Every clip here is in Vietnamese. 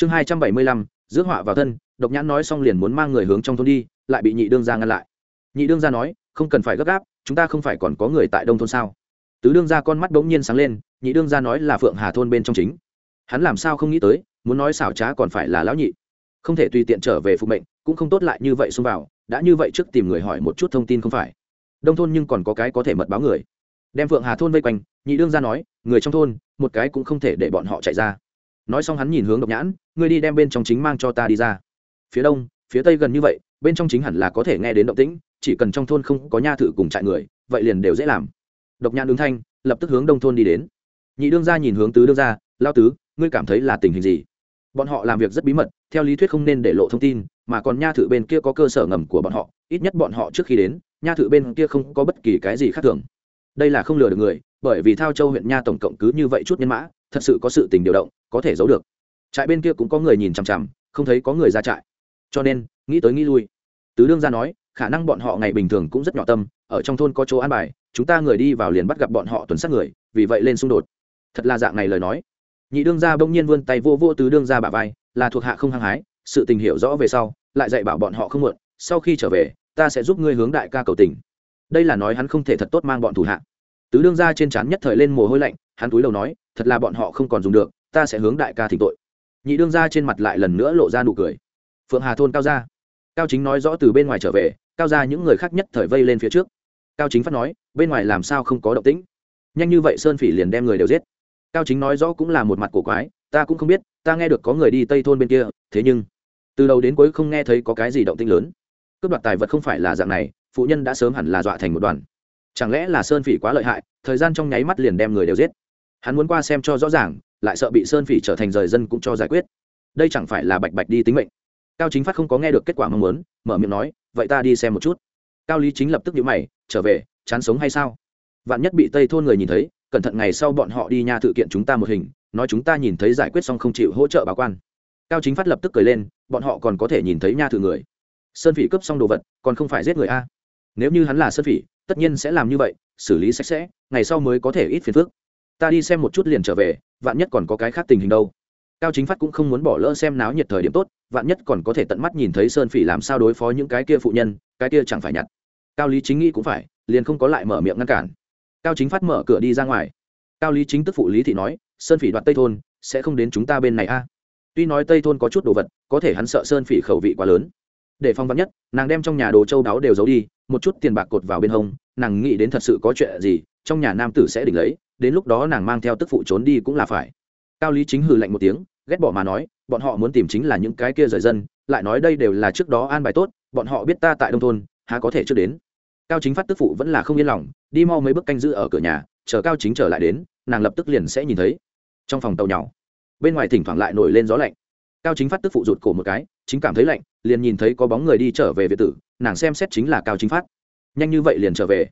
chương hai trăm bảy mươi lăm, rước họa vào thân, độc nhãn nói xong liền muốn mang người hướng trong thôn đi, lại bị nhị đương gia ngăn lại. Nhị đương gia nói, không cần phải gấp gáp, chúng ta không phải còn có người tại đông thôn sao? Tứ đương gia con mắt bỗng nhiên sáng lên, nhị đương gia nói là phượng hà thôn bên trong chính. Hắn làm sao không nghĩ tới, muốn nói xảo trá còn phải là lão nhị. Không thể tùy tiện trở về phục mệnh, cũng không tốt lại như vậy xông vào, đã như vậy trước tìm người hỏi một chút thông tin không phải. Đông thôn nhưng còn có cái có thể mật báo người. Đem phượng hà thôn vây quanh, nhị đương gia nói, người trong thôn, một cái cũng không thể để bọn họ chạy ra nói xong hắn nhìn hướng độc nhãn, ngươi đi đem bên trong chính mang cho ta đi ra. Phía đông, phía tây gần như vậy, bên trong chính hẳn là có thể nghe đến động tĩnh, chỉ cần trong thôn không có nha thự cùng trại người, vậy liền đều dễ làm. Độc nhãn ứng thanh, lập tức hướng đông thôn đi đến. Nhị đương gia nhìn hướng tứ đương gia lao tứ, ngươi cảm thấy là tình hình gì? Bọn họ làm việc rất bí mật, theo lý thuyết không nên để lộ thông tin, mà còn nha thự bên kia có cơ sở ngầm của bọn họ, ít nhất bọn họ trước khi đến, nha thự bên kia không có bất kỳ cái gì khác thường. Đây là không lừa được người, bởi vì thao châu huyện nha tổng cộng cứ như vậy chút nhân mã thật sự có sự tình điều động, có thể giấu được. Trại bên kia cũng có người nhìn chằm chằm, không thấy có người ra trại. Cho nên, nghĩ tới nghĩ lui. Tứ đương ra nói, khả năng bọn họ ngày bình thường cũng rất nhỏ tâm, ở trong thôn có chỗ an bài, chúng ta người đi vào liền bắt gặp bọn họ tuần sát người, vì vậy lên xung đột. Thật là dạng này lời nói. Nhị đương gia bỗng nhiên vươn tay vô vô tứ đương gia bả vai, là thuộc hạ không hăng hái, sự tình hiểu rõ về sau, lại dạy bảo bọn họ không muộn, sau khi trở về, ta sẽ giúp ngươi hướng đại ca cầu tình. Đây là nói hắn không thể thật tốt mang bọn thủ hạ. Tứ đương gia trên trán nhất thời lên mồ hôi lạnh, hắn túi đầu nói thật là bọn họ không còn dùng được, ta sẽ hướng đại ca thỉnh tội. Nhị đương gia trên mặt lại lần nữa lộ ra nụ cười. Phượng hà thôn cao gia. Cao chính nói rõ từ bên ngoài trở về, cao gia những người khác nhất thời vây lên phía trước. Cao chính phát nói, bên ngoài làm sao không có động tĩnh? Nhanh như vậy sơn phỉ liền đem người đều giết. Cao chính nói rõ cũng là một mặt cổ quái, ta cũng không biết, ta nghe được có người đi tây thôn bên kia, thế nhưng, từ đầu đến cuối không nghe thấy có cái gì động tĩnh lớn. Cướp đoạt tài vật không phải là dạng này, phụ nhân đã sớm hẳn là dọa thành một đoàn. Chẳng lẽ là sơn phỉ quá lợi hại, thời gian trong nháy mắt liền đem người đều giết? Hắn muốn qua xem cho rõ ràng, lại sợ bị sơn phỉ trở thành rời dân cũng cho giải quyết. Đây chẳng phải là bạch bạch đi tính mệnh. Cao chính phát không có nghe được kết quả mong muốn, mở miệng nói, vậy ta đi xem một chút. Cao lý chính lập tức nhíu mày, trở về, chán sống hay sao? Vạn nhất bị tây thôn người nhìn thấy, cẩn thận ngày sau bọn họ đi nha thự kiện chúng ta một hình, nói chúng ta nhìn thấy giải quyết xong không chịu hỗ trợ bà quan. Cao chính phát lập tức cười lên, bọn họ còn có thể nhìn thấy nha thự người. Sơn phỉ cướp xong đồ vật, còn không phải giết người a? Nếu như hắn là sơn phỉ, tất nhiên sẽ làm như vậy, xử lý sạch sẽ, ngày sau mới có thể ít phiền phức ta đi xem một chút liền trở về, vạn nhất còn có cái khác tình hình đâu. Cao chính phát cũng không muốn bỏ lỡ xem náo nhiệt thời điểm tốt, vạn nhất còn có thể tận mắt nhìn thấy sơn phỉ làm sao đối phó những cái kia phụ nhân, cái kia chẳng phải nhặt cao lý chính nghĩ cũng phải, liền không có lại mở miệng ngăn cản. Cao chính phát mở cửa đi ra ngoài. Cao lý chính tức phụ lý thị nói, sơn phỉ đoạt tây thôn, sẽ không đến chúng ta bên này a. Tuy nói tây thôn có chút đồ vật, có thể hắn sợ sơn phỉ khẩu vị quá lớn. Để phong vắn nhất, nàng đem trong nhà đồ châu đáo đều giấu đi, một chút tiền bạc cột vào bên hông, nàng nghĩ đến thật sự có chuyện gì, trong nhà nam tử sẽ đỉnh lấy đến lúc đó nàng mang theo tức phụ trốn đi cũng là phải. Cao lý chính hừ lạnh một tiếng, ghét bỏ mà nói, bọn họ muốn tìm chính là những cái kia rời dân, lại nói đây đều là trước đó an bài tốt, bọn họ biết ta tại đông thôn, há có thể trước đến. Cao chính phát tức phụ vẫn là không yên lòng, đi mau mấy bước canh giữ ở cửa nhà, chờ cao chính trở lại đến, nàng lập tức liền sẽ nhìn thấy. Trong phòng tàu nhỏ, bên ngoài thỉnh thoảng lại nổi lên gió lạnh. Cao chính phát tức phụ rụt cổ một cái, chính cảm thấy lạnh, liền nhìn thấy có bóng người đi trở về việt tử, nàng xem xét chính là cao chính phát. Nhanh như vậy liền trở về.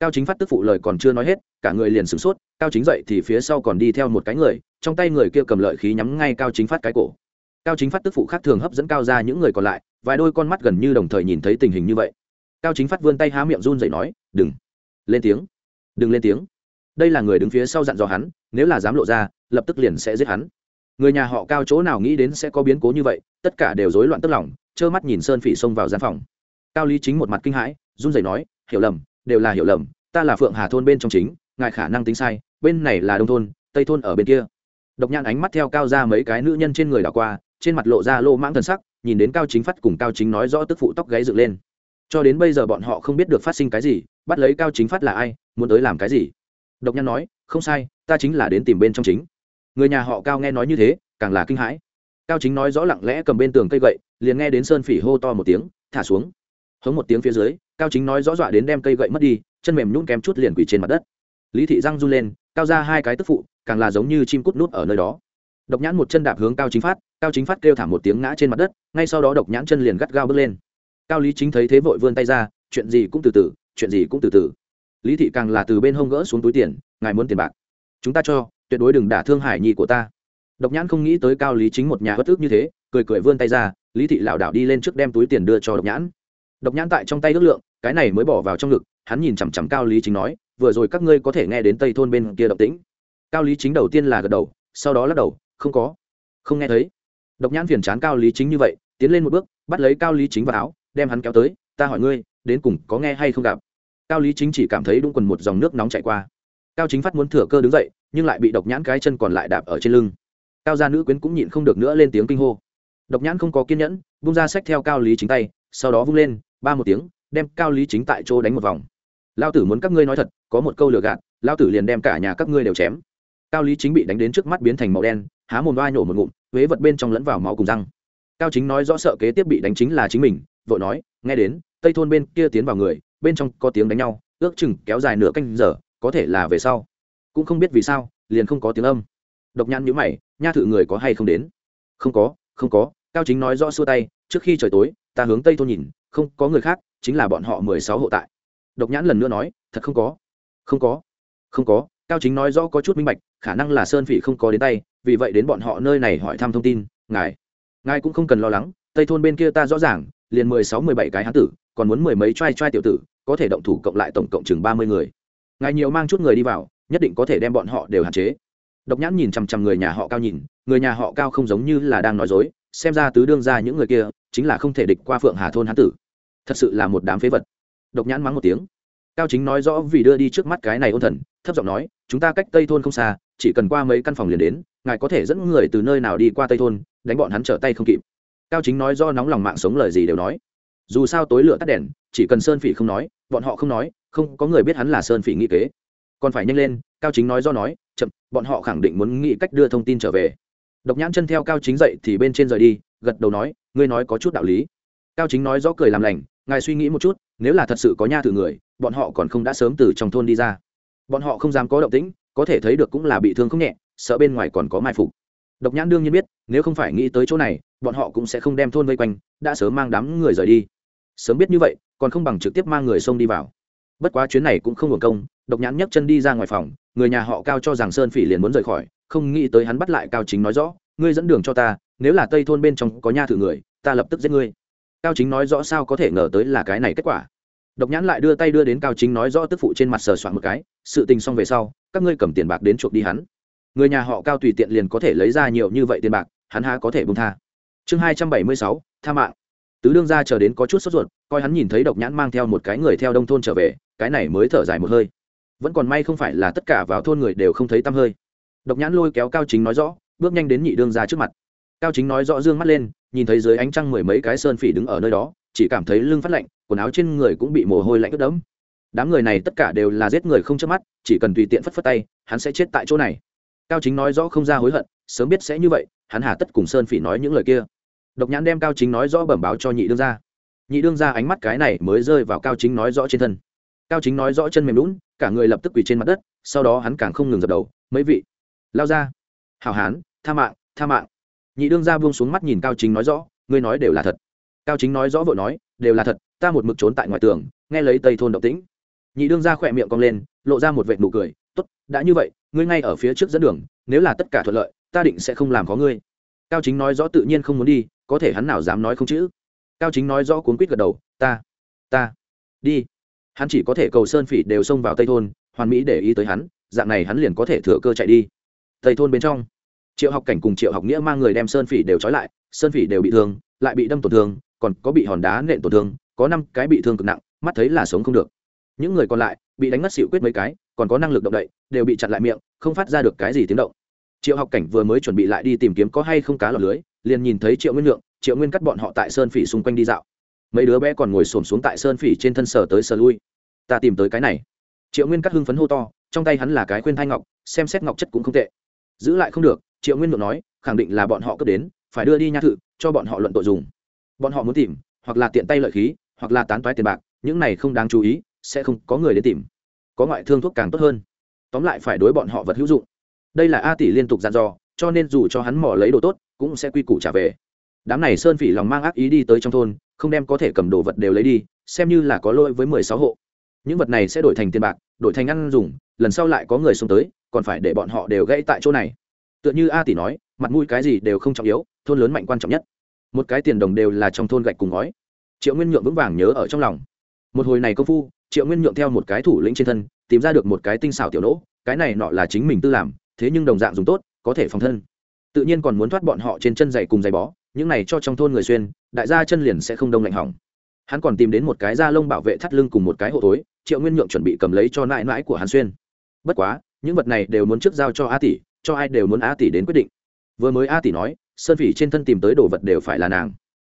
Cao chính phát tức phụ lời còn chưa nói hết, cả người liền sửng sốt cao chính dậy thì phía sau còn đi theo một cái người, trong tay người kia cầm lợi khí nhắm ngay cao chính phát cái cổ. Cao chính phát tức phụ khác thường hấp dẫn cao ra những người còn lại, vài đôi con mắt gần như đồng thời nhìn thấy tình hình như vậy. Cao chính phát vươn tay há miệng run dậy nói, đừng. Lên tiếng. Đừng lên tiếng. Đây là người đứng phía sau dặn dò hắn, nếu là dám lộ ra, lập tức liền sẽ giết hắn. Người nhà họ cao chỗ nào nghĩ đến sẽ có biến cố như vậy, tất cả đều rối loạn tức lòng, trơ mắt nhìn sơn phỉ xông vào gian phòng. Cao lý chính một mặt kinh hãi, run rẩy nói, hiểu lầm, đều là hiểu lầm, ta là phượng hà thôn bên trong chính, ngài khả năng tính sai bên này là đông thôn, tây thôn ở bên kia. Độc nhãn ánh mắt theo cao ra mấy cái nữ nhân trên người đảo qua, trên mặt lộ ra lô mãng thần sắc, nhìn đến cao chính phát cùng cao chính nói rõ tức phụ tóc gáy dựng lên. Cho đến bây giờ bọn họ không biết được phát sinh cái gì, bắt lấy cao chính phát là ai, muốn tới làm cái gì? Độc nhãn nói, không sai, ta chính là đến tìm bên trong chính. Người nhà họ cao nghe nói như thế, càng là kinh hãi. Cao chính nói rõ lặng lẽ cầm bên tường cây gậy, liền nghe đến sơn phỉ hô to một tiếng, thả xuống. Hống một tiếng phía dưới, cao chính nói rõ dọa đến đem cây gậy mất đi, chân mềm nhún kém chút liền quỳ trên mặt đất lý thị răng run lên, cao ra hai cái tức phụ, càng là giống như chim cút nút ở nơi đó. Độc nhãn một chân đạp hướng cao chính phát, cao chính phát kêu thảm một tiếng ngã trên mặt đất, ngay sau đó độc nhãn chân liền gắt gao bước lên. Cao lý chính thấy thế vội vươn tay ra, chuyện gì cũng từ từ, chuyện gì cũng từ từ. Lý thị càng là từ bên hông gỡ xuống túi tiền, ngài muốn tiền bạc? Chúng ta cho, tuyệt đối đừng đả thương hải nhi của ta. Độc nhãn không nghĩ tới cao lý chính một nhà bất ước như thế, cười cười vươn tay ra, lý thị lảo đảo đi lên trước đem túi tiền đưa cho độc nhãn. Độc nhãn tại trong tay ước lượng, cái này mới bỏ vào trong ngực hắn nhìn chằm chằm cao lý chính nói, vừa rồi các ngươi có thể nghe đến tây thôn bên kia động tĩnh. Cao lý chính đầu tiên là gật đầu, sau đó lắc đầu, không có, không nghe thấy. Độc nhãn phiền chán cao lý chính như vậy, tiến lên một bước, bắt lấy cao lý chính vào áo, đem hắn kéo tới, ta hỏi ngươi, đến cùng có nghe hay không gặp? Cao lý chính chỉ cảm thấy đúng quần một dòng nước nóng chạy qua. Cao chính phát muốn thừa cơ đứng dậy, nhưng lại bị độc nhãn cái chân còn lại đạp ở trên lưng. Cao gia nữ quyến cũng nhịn không được nữa lên tiếng kinh hô. Độc nhãn không có kiên nhẫn bung ra sách theo cao lý chính tay, sau đó vung lên, ba một tiếng, đem cao lý chính tại chỗ đánh một vòng lao tử muốn các ngươi nói thật, có một câu lừa gạt, lao tử liền đem cả nhà các ngươi đều chém. Cao lý chính bị đánh đến trước mắt biến thành màu đen, há mồm oai nhổ một ngụm, huế vật bên trong lẫn vào máu cùng răng. Cao chính nói rõ sợ kế tiếp bị đánh chính là chính mình, vội nói, nghe đến, tây thôn bên kia tiến vào người, bên trong có tiếng đánh nhau, ước chừng kéo dài nửa canh giờ, có thể là về sau. Cũng không biết vì sao, liền không có tiếng âm. Độc nhãn nhữ mày, nha thự người có hay không đến? Không có không có. Cao chính nói rõ xua tay, trước khi trời tối, ta hướng tây thôn nhìn, không có người khác, chính là bọn họ mười sáu hộ tại độc nhãn lần nữa nói, thật không có. Không có. Không có. Cao chính nói rõ có chút minh bạch, khả năng là sơn phỉ không có đến tay, vì vậy đến bọn họ nơi này hỏi thăm thông tin, ngài ngài cũng không cần lo lắng, tây thôn bên kia ta rõ ràng, liền mười sáu, mười bảy cái hán tử, còn muốn mười mấy t r a i t r a i tiểu tử, có thể động thủ cộng lại tổng cộng chừng ba mươi người. Ngài nhiều mang chút người đi vào, nhất định có thể đem bọn họ đều hạn chế. Độc nhãn nhìn chằm chằm người nhà họ cao nhìn, người nhà họ cao không giống như là đang nói dối, xem ra tứ đương ra những người kia, chính là không thể địch qua phượng hà thôn hán tử. Thật sự là một đám phế vật độc nhãn mắng một tiếng. Cao chính nói rõ vì đưa đi trước mắt cái này ôn thần, thấp giọng nói, chúng ta cách tây thôn không xa, chỉ cần qua mấy căn phòng liền đến, ngài có thể dẫn người từ nơi nào đi qua tây thôn, đánh bọn hắn trở tay không kịp. Cao chính nói do nóng lòng mạng sống lời gì đều nói. Dù sao tối lửa tắt đèn, chỉ cần sơn phỉ không nói, bọn họ không nói, không có người biết hắn là sơn phỉ nghĩ kế. Còn phải nhanh lên, cao chính nói do nói, chậm, bọn họ khẳng định muốn nghĩ cách đưa thông tin trở về. Độc nhãn chân theo cao chính dậy thì bên trên rời đi, gật đầu nói, ngươi nói có chút đạo lý. Cao chính nói rõ cười làm lành, ngài suy nghĩ một chút nếu là thật sự có nha thử người, bọn họ còn không đã sớm từ trong thôn đi ra. Bọn họ không dám có động tĩnh, có thể thấy được cũng là bị thương không nhẹ, sợ bên ngoài còn có mai phục. Độc nhãn đương nhiên biết, nếu không phải nghĩ tới chỗ này, bọn họ cũng sẽ không đem thôn vây quanh, đã sớm mang đám người rời đi. Sớm biết như vậy, còn không bằng trực tiếp mang người xông đi vào. Bất quá chuyến này cũng không hưởng công, độc nhãn nhấc chân đi ra ngoài phòng, người nhà họ cao cho rằng sơn phỉ liền muốn rời khỏi, không nghĩ tới hắn bắt lại cao chính nói rõ, ngươi dẫn đường cho ta, nếu là tây thôn bên trong có nha thử người, ta lập tức giết ngươi cao chính nói rõ sao có thể ngờ tới là cái này kết quả. Độc nhãn lại đưa tay đưa đến cao chính nói rõ tức phụ trên mặt sờ soạn một cái, sự tình xong về sau, các ngươi cầm tiền bạc đến chuộc đi hắn. Người nhà họ cao tùy tiện liền có thể lấy ra nhiều như vậy tiền bạc, hắn há có thể bung tha. Chương hai trăm bảy mươi sáu, tha mạng. Tứ đương ra chờ đến có chút sốt ruột, coi hắn nhìn thấy độc nhãn mang theo một cái người theo đông thôn trở về, cái này mới thở dài một hơi. Vẫn còn may không phải là tất cả vào thôn người đều không thấy tăm hơi. Độc nhãn lôi kéo cao chính nói rõ, bước nhanh đến nhị đương ra trước mặt cao chính nói rõ dương mắt lên, nhìn thấy dưới ánh trăng mười mấy cái sơn phỉ đứng ở nơi đó, chỉ cảm thấy lưng phát lạnh, quần áo trên người cũng bị mồ hôi lạnh ướt đẫm. Đám người này tất cả đều là giết người không chớp mắt, chỉ cần tùy tiện phất phất tay, hắn sẽ chết tại chỗ này. Cao chính nói rõ không ra hối hận, sớm biết sẽ như vậy, hắn hà tất cùng sơn phỉ nói những lời kia. Độc nhãn đem cao chính nói rõ bẩm báo cho nhị đương gia. nhị đương gia ánh mắt cái này mới rơi vào cao chính nói rõ trên thân. Cao chính nói rõ chân mềm lún, cả người lập tức quỳ trên mặt đất, sau đó hắn càng không ngừng dập đầu. Mấy vị, lao ra. Hào hán, tha mạng tha mạng nhị đương ra buông xuống mắt nhìn cao chính nói rõ, ngươi nói đều là thật. Cao chính nói rõ vội nói, đều là thật, ta một mực trốn tại ngoài tường, nghe lấy tây thôn động tĩnh. Nhị đương ra khỏe miệng cong lên, lộ ra một vệt nụ cười t ố t đã như vậy, ngươi ngay ở phía trước dẫn đường, nếu là tất cả thuận lợi, ta định sẽ không làm có ngươi. Cao chính nói rõ tự nhiên không muốn đi, có thể hắn nào dám nói không chữ. Cao chính nói rõ cuốn quýt gật đầu, ta ta, đi. Hắn chỉ có thể cầu sơn phỉ đều xông vào tây thôn, hoàn mỹ để ý tới hắn, dạng này hắn liền có thể thừa cơ chạy đi. Tây thôn bên trong triệu học cảnh cùng triệu học nghĩa mang người đem sơn phỉ đều trói lại, sơn phỉ đều bị thương, lại bị đâm tổn thương, còn có bị hòn đá nện tổn thương, có năm cái bị thương cực nặng, mắt thấy là sống không được. Những người còn lại bị đánh mất xịu quyết mấy cái, còn có năng lực động đậy, đều bị chặn lại miệng, không phát ra được cái gì tiếng động. Triệu học cảnh vừa mới chuẩn bị lại đi tìm kiếm có hay không cá lọc lưới, liền nhìn thấy triệu nguyên lượng, triệu nguyên cắt bọn họ tại sơn phỉ xung quanh đi dạo. Mấy đứa bé còn ngồi xổm xuống tại sơn phỉ trên thân sở tới sờ lui. Ta tìm tới cái này. Triệu nguyên cắt hưng phấn hô to, trong tay hắn là cái khuyên thai ngọc, xem xét ngọc chất cũng không tệ. Giữ lại không được triệu nguyên lượng nói, khẳng định là bọn họ cướp đến, phải đưa đi nha thự, cho bọn họ luận tội dùng. Bọn họ muốn tìm, hoặc là tiện tay lợi khí, hoặc là tán toái tiền bạc, những này không đáng chú ý, sẽ không có người đến tìm. Có ngoại thương thuốc càng tốt hơn. Tóm lại phải đối bọn họ vật hữu dụng. Đây là a tỷ liên tục dặn dò, cho nên dù cho hắn mỏ lấy đồ tốt, cũng sẽ quy củ trả về. Đám này sơn phỉ lòng mang ác ý đi tới trong thôn, không đem có thể cầm đồ vật đều lấy đi, xem như là có lỗi với mười sáu hộ. Những vật này sẽ đổi thành tiền bạc, đổi thành ăn dùng, lần sau lại có người xuống tới, còn phải để bọn họ đều gãy tại chỗ này tựa như a tỷ nói, mặt mũi cái gì đều không trọng yếu, thôn lớn mạnh quan trọng nhất. Một cái tiền đồng đều là trong thôn gạch cùng ngói. Triệu nguyên nhượng vững vàng nhớ ở trong lòng. Một hồi này công phu, triệu nguyên nhượng theo một cái thủ lĩnh trên thân, tìm ra được một cái tinh xảo tiểu nỗ, cái này nọ là chính mình tư làm, thế nhưng đồng dạng dùng tốt, có thể phòng thân. Tự nhiên còn muốn thoát bọn họ trên chân giày cùng giày bó, những này cho trong thôn người xuyên, đại gia chân liền sẽ không đông lạnh hỏng. Hắn còn tìm đến một cái da lông bảo vệ thắt lưng cùng một cái hộ tối triệu nguyên nhượng chuẩn bị cầm lấy cho nãi nãi của hắn xuyên. Bất quá, những vật này đều muốn trước giao cho a tỷ cho ai đều muốn a tỷ đến quyết định. Vừa mới a tỷ nói, sơn phỉ trên thân tìm tới đồ vật đều phải là nàng.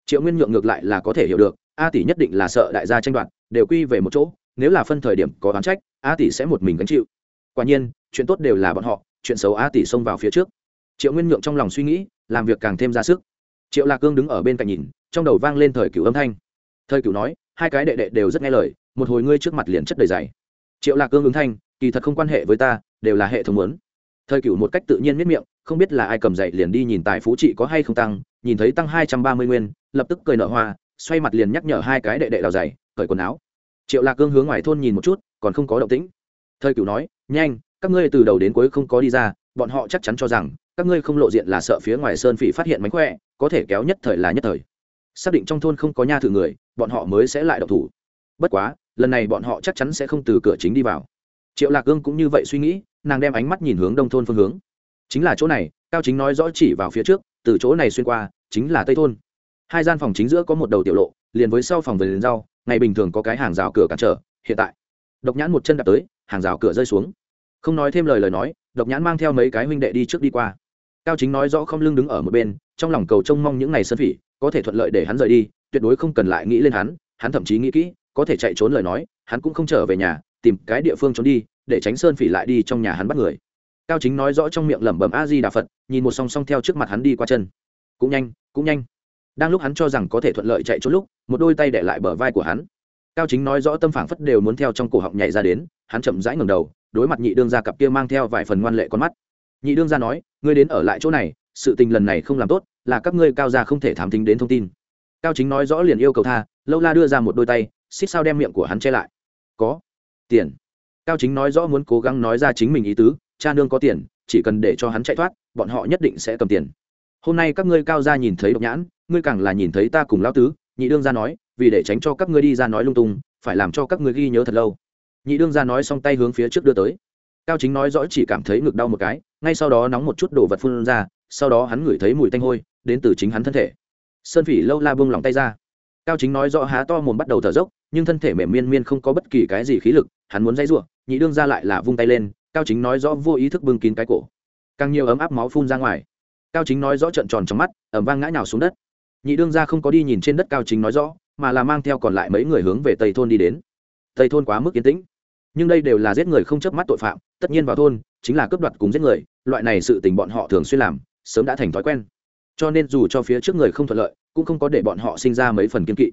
Triệu nguyên nhượng ngược lại là có thể hiểu được, a tỷ nhất định là sợ đại gia tranh đoạt, đều quy về một chỗ, nếu là phân thời điểm có oán trách, a tỷ sẽ một mình gánh chịu. Quả nhiên, chuyện tốt đều là bọn họ, chuyện xấu a tỷ xông vào phía trước. Triệu nguyên nhượng trong lòng suy nghĩ, làm việc càng thêm ra sức. Triệu lạc cương đứng ở bên cạnh nhìn, trong đầu vang lên thời cựu âm thanh. Thời cựu nói, hai cái đệ đệ đều rất nghe lời, một hồi ngươi trước mặt liền chất đầy dày. Triệu lạc cương ứng thanh, kỳ thật không quan hệ với ta, đều là hệ thống muốn thời cựu một cách tự nhiên miết miệng, không biết là ai cầm dậy liền đi nhìn tài phú trị có hay không tăng, nhìn thấy tăng hai trăm ba mươi nguyên, lập tức cười nợ hoa, xoay mặt liền nhắc nhở hai cái đệ đệ đào dày cởi quần áo. Triệu lạc cương hướng ngoài thôn nhìn một chút, còn không có động tĩnh. Thời cựu nói, nhanh, các ngươi từ đầu đến cuối không có đi ra, bọn họ chắc chắn cho rằng, các ngươi không lộ diện là sợ phía ngoài sơn phỉ phát hiện mánh khỏe, có thể kéo nhất thời là nhất thời. Xác định trong thôn không có nha thử người, bọn họ mới sẽ lại độc thủ. Bất quá, lần này bọn họ chắc chắn sẽ không từ cửa chính đi vào. Triệu lạc cương cũng như vậy suy nghĩ nàng đem ánh mắt nhìn hướng đông thôn phương hướng. Chính là chỗ này, cao chính nói rõ chỉ vào phía trước, từ chỗ này xuyên qua, chính là tây thôn. Hai gian phòng chính giữa có một đầu tiểu lộ, liền với sau phòng vườn rau, ngày bình thường có cái hàng rào cửa cản trở, hiện tại, độc nhãn một chân đạp tới, hàng rào cửa rơi xuống. Không nói thêm lời lời nói, độc nhãn mang theo mấy cái huynh đệ đi trước đi qua. Cao chính nói rõ không lưng đứng ở một bên, trong lòng cầu trông mong những ngày sơn phỉ, có thể thuận lợi để hắn rời đi, tuyệt đối không cần lại nghĩ lên hắn hắn thậm chí nghĩ kỹ, có thể chạy trốn lời nói, hắn cũng không trở về nhà, tìm cái địa phương trốn đi để tránh sơn phỉ lại đi trong nhà hắn bắt người. Cao chính nói rõ trong miệng lẩm bẩm a di đà phật, nhìn một song song theo trước mặt hắn đi qua chân. Cũng nhanh cũng nhanh. Đang lúc hắn cho rằng có thể thuận lợi chạy trốn lúc, một đôi tay để lại bờ vai của hắn. Cao chính nói rõ tâm phảng phất đều muốn theo trong cổ họng nhảy ra đến, hắn chậm rãi ngẩng đầu, đối mặt nhị đương gia cặp kia mang theo vài phần ngoan lệ con mắt. Nhị đương gia nói, ngươi đến ở lại chỗ này, sự tình lần này không làm tốt, là các ngươi cao gia không thể thám tính đến thông tin. Cao chính nói rõ liền yêu cầu tha, lâu la đưa ra một đôi tay, xích sao đem miệng của hắn che lại. Có, tiền cao chính nói rõ muốn cố gắng nói ra chính mình ý tứ, cha nương có tiền, chỉ cần để cho hắn chạy thoát, bọn họ nhất định sẽ cầm tiền. Hôm nay các ngươi cao gia nhìn thấy độc nhãn, ngươi càng là nhìn thấy ta cùng lão tứ, nhị đương gia nói, vì để tránh cho các ngươi đi ra nói lung tung, phải làm cho các ngươi ghi nhớ thật lâu. Nhị đương gia nói xong tay hướng phía trước đưa tới. Cao chính nói rõ chỉ cảm thấy ngực đau một cái, ngay sau đó nóng một chút đồ vật phun ra, sau đó hắn ngửi thấy mùi tanh hôi, đến từ chính hắn thân thể. Sơn phỉ lâu la buông lỏng tay ra. Cao chính nói rõ há to mồm bắt đầu thở dốc, nhưng thân thể mềm miên miên không có bất kỳ cái gì khí lực, hắn muốn dây r u ộ nhị đương ra lại là vung tay lên, cao chính nói rõ vô ý thức bưng kín cái cổ. Càng nhiều ấm áp máu phun ra ngoài. Cao chính nói rõ trận tròn trong mắt, ẩm vang ngã nhào xuống đất. Nhị đương ra không có đi nhìn trên đất cao chính nói rõ, mà là mang theo còn lại mấy người hướng về tây thôn đi đến. Tây thôn quá mức yên tĩnh. Nhưng đây đều là giết người không chớp mắt tội phạm, tất nhiên vào thôn, chính là cướp đoạt cùng giết người, loại này sự tình bọn họ thường xuyên làm, sớm đã thành thói quen. Cho nên dù cho phía trước người không thuận lợi, cũng không có để bọn họ sinh ra mấy phần kiên kỵ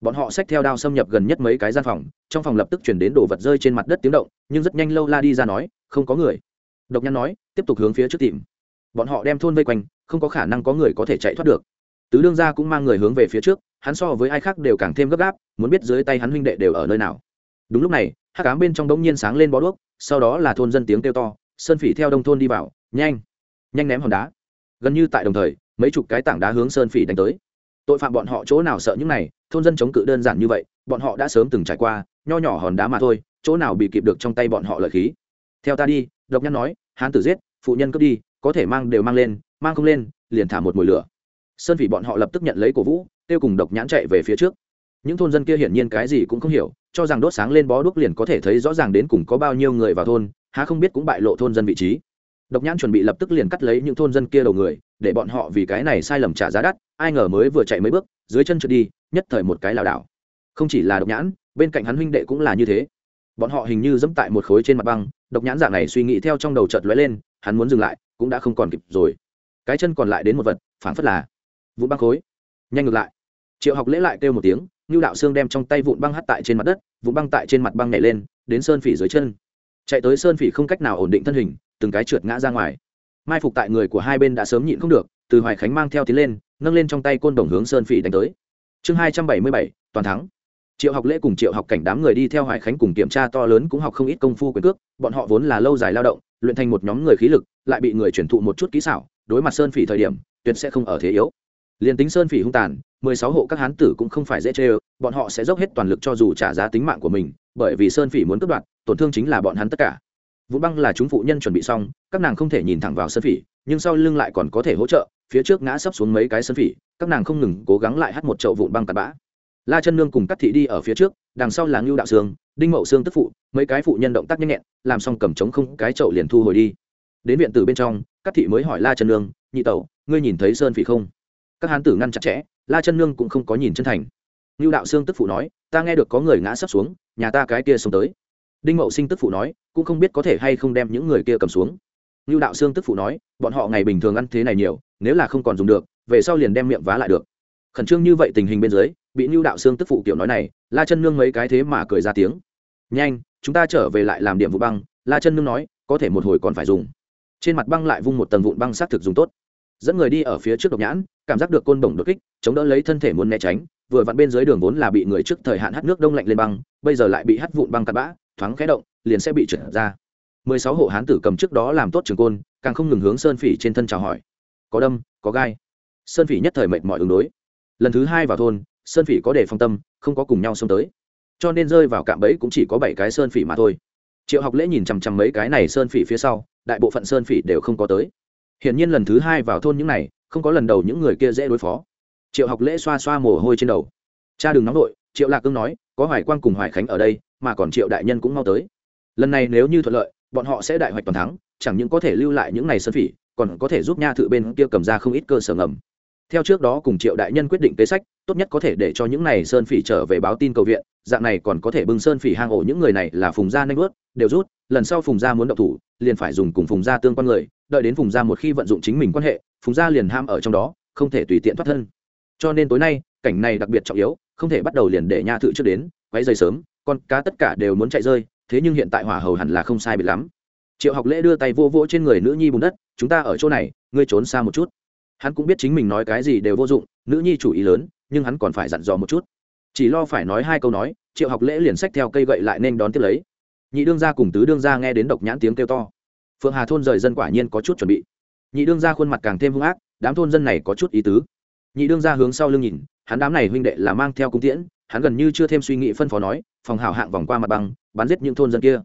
bọn họ xách theo đao xâm nhập gần nhất mấy cái gian phòng, trong phòng lập tức chuyển đến đồ vật rơi trên mặt đất tiếng động, nhưng rất nhanh lâu la đi ra nói, không có người. Độc nhăn nói, tiếp tục hướng phía trước tìm. Bọn họ đem thôn vây quanh, không có khả năng có người có thể chạy thoát được. Tứ đương gia cũng mang người hướng về phía trước, hắn so với ai khác đều càng thêm gấp gáp, muốn biết dưới tay hắn huynh đệ đều ở nơi nào. Đúng lúc này hát cám bên trong đống nhiên sáng lên bó đuốc, sau đó là thôn dân tiếng kêu to, sơn phỉ theo đông thôn đi vào, nhanh nhanh ném hòn đá. Gần như tại đồng thời, mấy chục cái tảng đá hướng sơn phỉ đánh tới tội phạm bọn họ chỗ nào sợ những này, thôn dân chống cự đơn giản như vậy, bọn họ đã sớm từng trải qua, nho nhỏ hòn đá mà thôi, chỗ nào bị kịp được trong tay bọn họ lợi khí. Theo ta đi, độc nhăn nói, hán tử giết, phụ nhân cướp đi, có thể mang đều mang lên, mang không lên, liền thả một mùi lửa. Sơn vị bọn họ lập tức nhận lấy cổ vũ tiêu cùng độc nhãn chạy về phía trước. Những thôn dân kia hiển nhiên cái gì cũng không hiểu, cho rằng đốt sáng lên bó đuốc liền có thể thấy rõ ràng đến cùng có bao nhiêu người vào thôn, há không biết cũng bại lộ thôn dân vị trí độc nhãn chuẩn bị lập tức liền cắt lấy những thôn dân kia đầu người, để bọn họ vì cái này sai lầm trả giá đắt, ai ngờ mới vừa chạy mấy bước, dưới chân trượt đi, nhất thời một cái lảo đảo. Không chỉ là độc nhãn, bên cạnh hắn huynh đệ cũng là như thế. Bọn họ hình như dẫm tại một khối trên mặt băng, độc nhãn dạng này suy nghĩ theo trong đầu chợt lóe lên, hắn muốn dừng lại, cũng đã không còn kịp rồi. Cái chân còn lại đến một vật phản phất là vụn băng khối. Nhanh ngược lại. Triệu học lễ lại kêu một tiếng như đạo xương đem trong tay vụn băng hắt tại trên mặt đất, vụn băng tại trên mặt băng nhảy lên, đến sơn phỉ dưới chân. Chạy tới sơn phỉ không cách nào ổn định thân hình từng cái trượt ngã ra ngoài. Mai phục tại người của hai bên đã sớm nhịn không được, từ hoài khánh mang theo tiến lên, nâng lên trong tay côn đồng hướng sơn phỉ đánh tới. Chương hai trăm bảy mươi bảy, toàn thắng. Triệu học lễ cùng triệu học cảnh đám người đi theo hoài khánh cùng kiểm tra to lớn cũng học không ít công phu quyền cước, bọn họ vốn là lâu dài lao động, luyện thành một nhóm người khí lực, lại bị người chuyển thụ một chút kỹ xảo, đối mặt sơn phỉ thời điểm, tuyệt sẽ không ở thế yếu. Liền tính sơn phỉ hung tàn, mười sáu hộ các hán tử cũng không phải dễ chê ơ, bọn họ sẽ dốc hết toàn lực cho dù trả giá tính mạng của mình, bởi vì sơn phỉ muốn cướp đoạt, tổn thương chính là bọn hắn tất cả vũ băng là chúng phụ nhân chuẩn bị xong, các nàng không thể nhìn thẳng vào sân phỉ, nhưng sau lưng lại còn có thể hỗ trợ, phía trước ngã sấp xuống mấy cái sân phỉ, các nàng không ngừng cố gắng lại hắt một chậu vụn băng tạt bã. La chân nương cùng các thị đi ở phía trước, đằng sau là ngưu đạo sương, đinh mậu sương tức phụ, mấy cái phụ nhân động tác nhanh nhẹn, làm xong cầm trống không, cái chậu liền thu hồi đi. Đến viện từ bên trong các thị mới hỏi la chân nương, nhị tẩu, ngươi nhìn thấy sơn phỉ không? Các hán tử ngăn chặt chẽ, la chân nương cũng không có nhìn chân thành. Ngưu đạo sương tức phụ nói, ta nghe được có người ngã sấp xuống, nhà ta cái kia xông tới đinh mậu sinh tức phụ nói, cũng không biết có thể hay không đem những người kia cầm xuống. Ngưu đạo sương tức phụ nói, bọn họ ngày bình thường ăn thế này nhiều, nếu là không còn dùng được, về sau liền đem miệng vá lại được. Khẩn trương như vậy tình hình bên dưới, bị ngưu đạo sương tức phụ kiểu nói này, la chân nương mấy cái thế mà cười ra tiếng. Nhanh, chúng ta trở về lại làm điểm vụ băng. La chân nương nói, có thể một hồi còn phải dùng. Trên mặt băng lại vung một tầng vụn băng xác thực dùng tốt. Dẫn người đi ở phía trước độc nhãn, cảm giác được côn bổng đột kích, chống đỡ lấy thân thể muốn né tránh, vừa vặn bên dưới đường vốn là bị người trước thời hạn hát nước đông lạnh lên băng, bây giờ lại bị hát vụn băng cắt bã thoáng khẽ động, liền sẽ bị trượt ra. Mười sáu hộ hán tử cầm trước đó làm tốt trường côn, càng không ngừng hướng sơn phỉ trên thân chào hỏi. Có đâm, có gai. Sơn phỉ nhất thời mệt mỏi ứng đối. Lần thứ hai vào thôn, sơn phỉ có để phong tâm, không có cùng nhau xông tới. Cho nên rơi vào cạm bẫy cũng chỉ có bảy cái sơn phỉ mà thôi. Triệu học lễ nhìn chằm chằm mấy cái này sơn phỉ phía sau, đại bộ phận sơn phỉ đều không có tới. Hiển nhiên lần thứ hai vào thôn những này, không có lần đầu những người kia dễ đối phó. Triệu học lễ xoa xoa mồ hôi trên đầu. Cha đừng nóng vội triệu lạc cương nói, có hoài quang cùng hoài khánh ở đây, mà còn triệu đại nhân cũng mau tới. Lần này nếu như thuận lợi, bọn họ sẽ đại hoạch toàn thắng, chẳng những có thể lưu lại những ngày sơn phỉ, còn có thể giúp nha thự bên kia cầm ra không ít cơ sở ngầm. Theo trước đó cùng triệu đại nhân quyết định kế sách, tốt nhất có thể để cho những này sơn phỉ trở về báo tin cầu viện, dạng này còn có thể bưng sơn phỉ hang ổ những người này là phùng gia nanh ướt đều rút, lần sau phùng gia muốn động thủ, liền phải dùng cùng phùng gia tương quan người, đợi đến phùng gia một khi vận dụng chính mình quan hệ, phùng gia liền ham ở trong đó, không thể tùy tiện thoát thân. Cho nên tối nay, cảnh này đặc biệt trọng yếu không thể bắt đầu liền để nha thự trước đến, quấy dây sớm, con cá tất cả đều muốn chạy rơi, thế nhưng hiện tại hỏa hầu hẳn là không sai biệt lắm. Triệu học lễ đưa tay vô vỗ trên người nữ nhi bùn đất, chúng ta ở chỗ này, ngươi trốn xa một chút. Hắn cũng biết chính mình nói cái gì đều vô dụng, nữ nhi chủ ý lớn, nhưng hắn còn phải dặn dò một chút. Chỉ lo phải nói hai câu nói, triệu học lễ liền xách theo cây gậy lại nên đón tiếp lấy. Nhị đương gia cùng tứ đương gia nghe đến độc nhãn tiếng kêu to. Phượng hà thôn rời dân quả nhiên có chút chuẩn bị. Nhị đương gia khuôn mặt càng thêm hung ác, đám thôn dân này có chút ý tứ. Nhị đương gia hướng sau lưng nhìn hắn đám này huynh đệ là mang theo cung tiễn, hắn gần như chưa thêm suy nghĩ phân phó nói, phòng hảo hạng vòng qua mặt băng, bắn giết những thôn dân kia.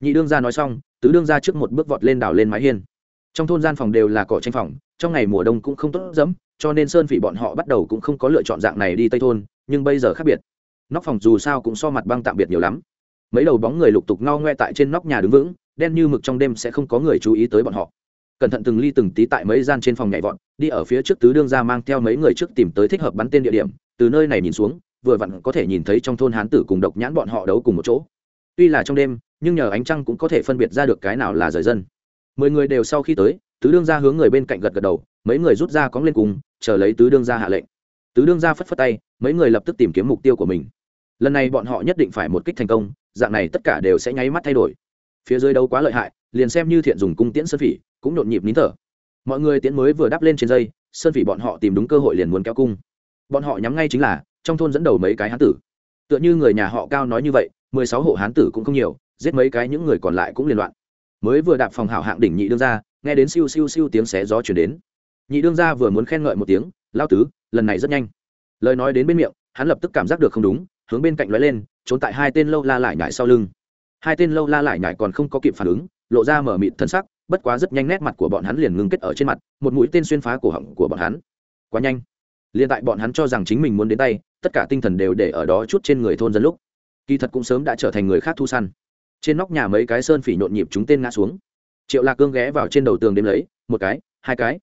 Nhị đương gia nói xong, tứ đương gia trước một bước vọt lên đảo lên mái hiên. Trong thôn gian phòng đều là cỏ tranh phòng, trong ngày mùa đông cũng không tốt dẫm cho nên sơn phỉ bọn họ bắt đầu cũng không có lựa chọn dạng này đi tây thôn, nhưng bây giờ khác biệt. Nóc phòng dù sao cũng so mặt băng tạm biệt nhiều lắm. Mấy đầu bóng người lục tục ngao ngoe tại trên nóc nhà đứng vững, đen như mực trong đêm sẽ không có người chú ý tới bọn họ cẩn thận từng ly từng tí tại mấy gian trên phòng nhảy vọt, đi ở phía trước tứ đương ra mang theo mấy người trước tìm tới thích hợp bắn tên địa điểm, từ nơi này nhìn xuống, vừa vặn có thể nhìn thấy trong thôn hán tử cùng độc nhãn bọn họ đấu cùng một chỗ. Tuy là trong đêm, nhưng nhờ ánh trăng cũng có thể phân biệt ra được cái nào là rời dân. Mười người đều sau khi tới, tứ đương ra hướng người bên cạnh gật gật đầu, mấy người rút ra cóng lên cùng, chờ lấy tứ đương ra hạ lệnh. Tứ đương ra phất phất tay, mấy người lập tức tìm kiếm mục tiêu của mình. Lần này bọn họ nhất định phải một kích thành công, dạng này tất cả đều sẽ nháy mắt thay đổi. Phía dưới đấu quá lợi hại, liền xem như thiện dùng cung tiễn sơn phỉ cũng nhộn nhịp nín thở. Mọi người tiến mới vừa đắp lên trên dây, sơn phỉ bọn họ tìm đúng cơ hội liền muốn kéo cung. Bọn họ nhắm ngay chính là, trong thôn dẫn đầu mấy cái hán tử. Tựa như người nhà họ cao nói như vậy, mười sáu hộ hán tử cũng không nhiều, giết mấy cái những người còn lại cũng liên loạn. Mới vừa đạp phòng hảo hạng đỉnh nhị đương ra nghe đến siêu siêu siêu tiếng xé gió chuyển đến. Nhị đương ra vừa muốn khen ngợi một tiếng, lao tứ, lần này rất nhanh. Lời nói đến bên miệng, hắn lập tức cảm giác được không đúng, hướng bên cạnh lóe lên, trốn tại hai tên lâu la lại nhải sau lưng. Hai tên lâu la lại nhải còn không có kịp phản ứng, lộ ra mở mịt thân sắc bất quá rất nhanh nét mặt của bọn hắn liền ngưng kết ở trên mặt, một mũi tên xuyên phá cổ họng của bọn hắn. Quá nhanh. Liền tại bọn hắn cho rằng chính mình muốn đến tay, tất cả tinh thần đều để ở đó chút trên người thôn dân lúc. Kỳ thật cũng sớm đã trở thành người khác thu săn. Trên nóc nhà mấy cái sơn phỉ nhộn nhịp chúng tên ngã xuống. Triệu lạc cương ghé vào trên đầu tường đếm lấy, một cái, hai cái.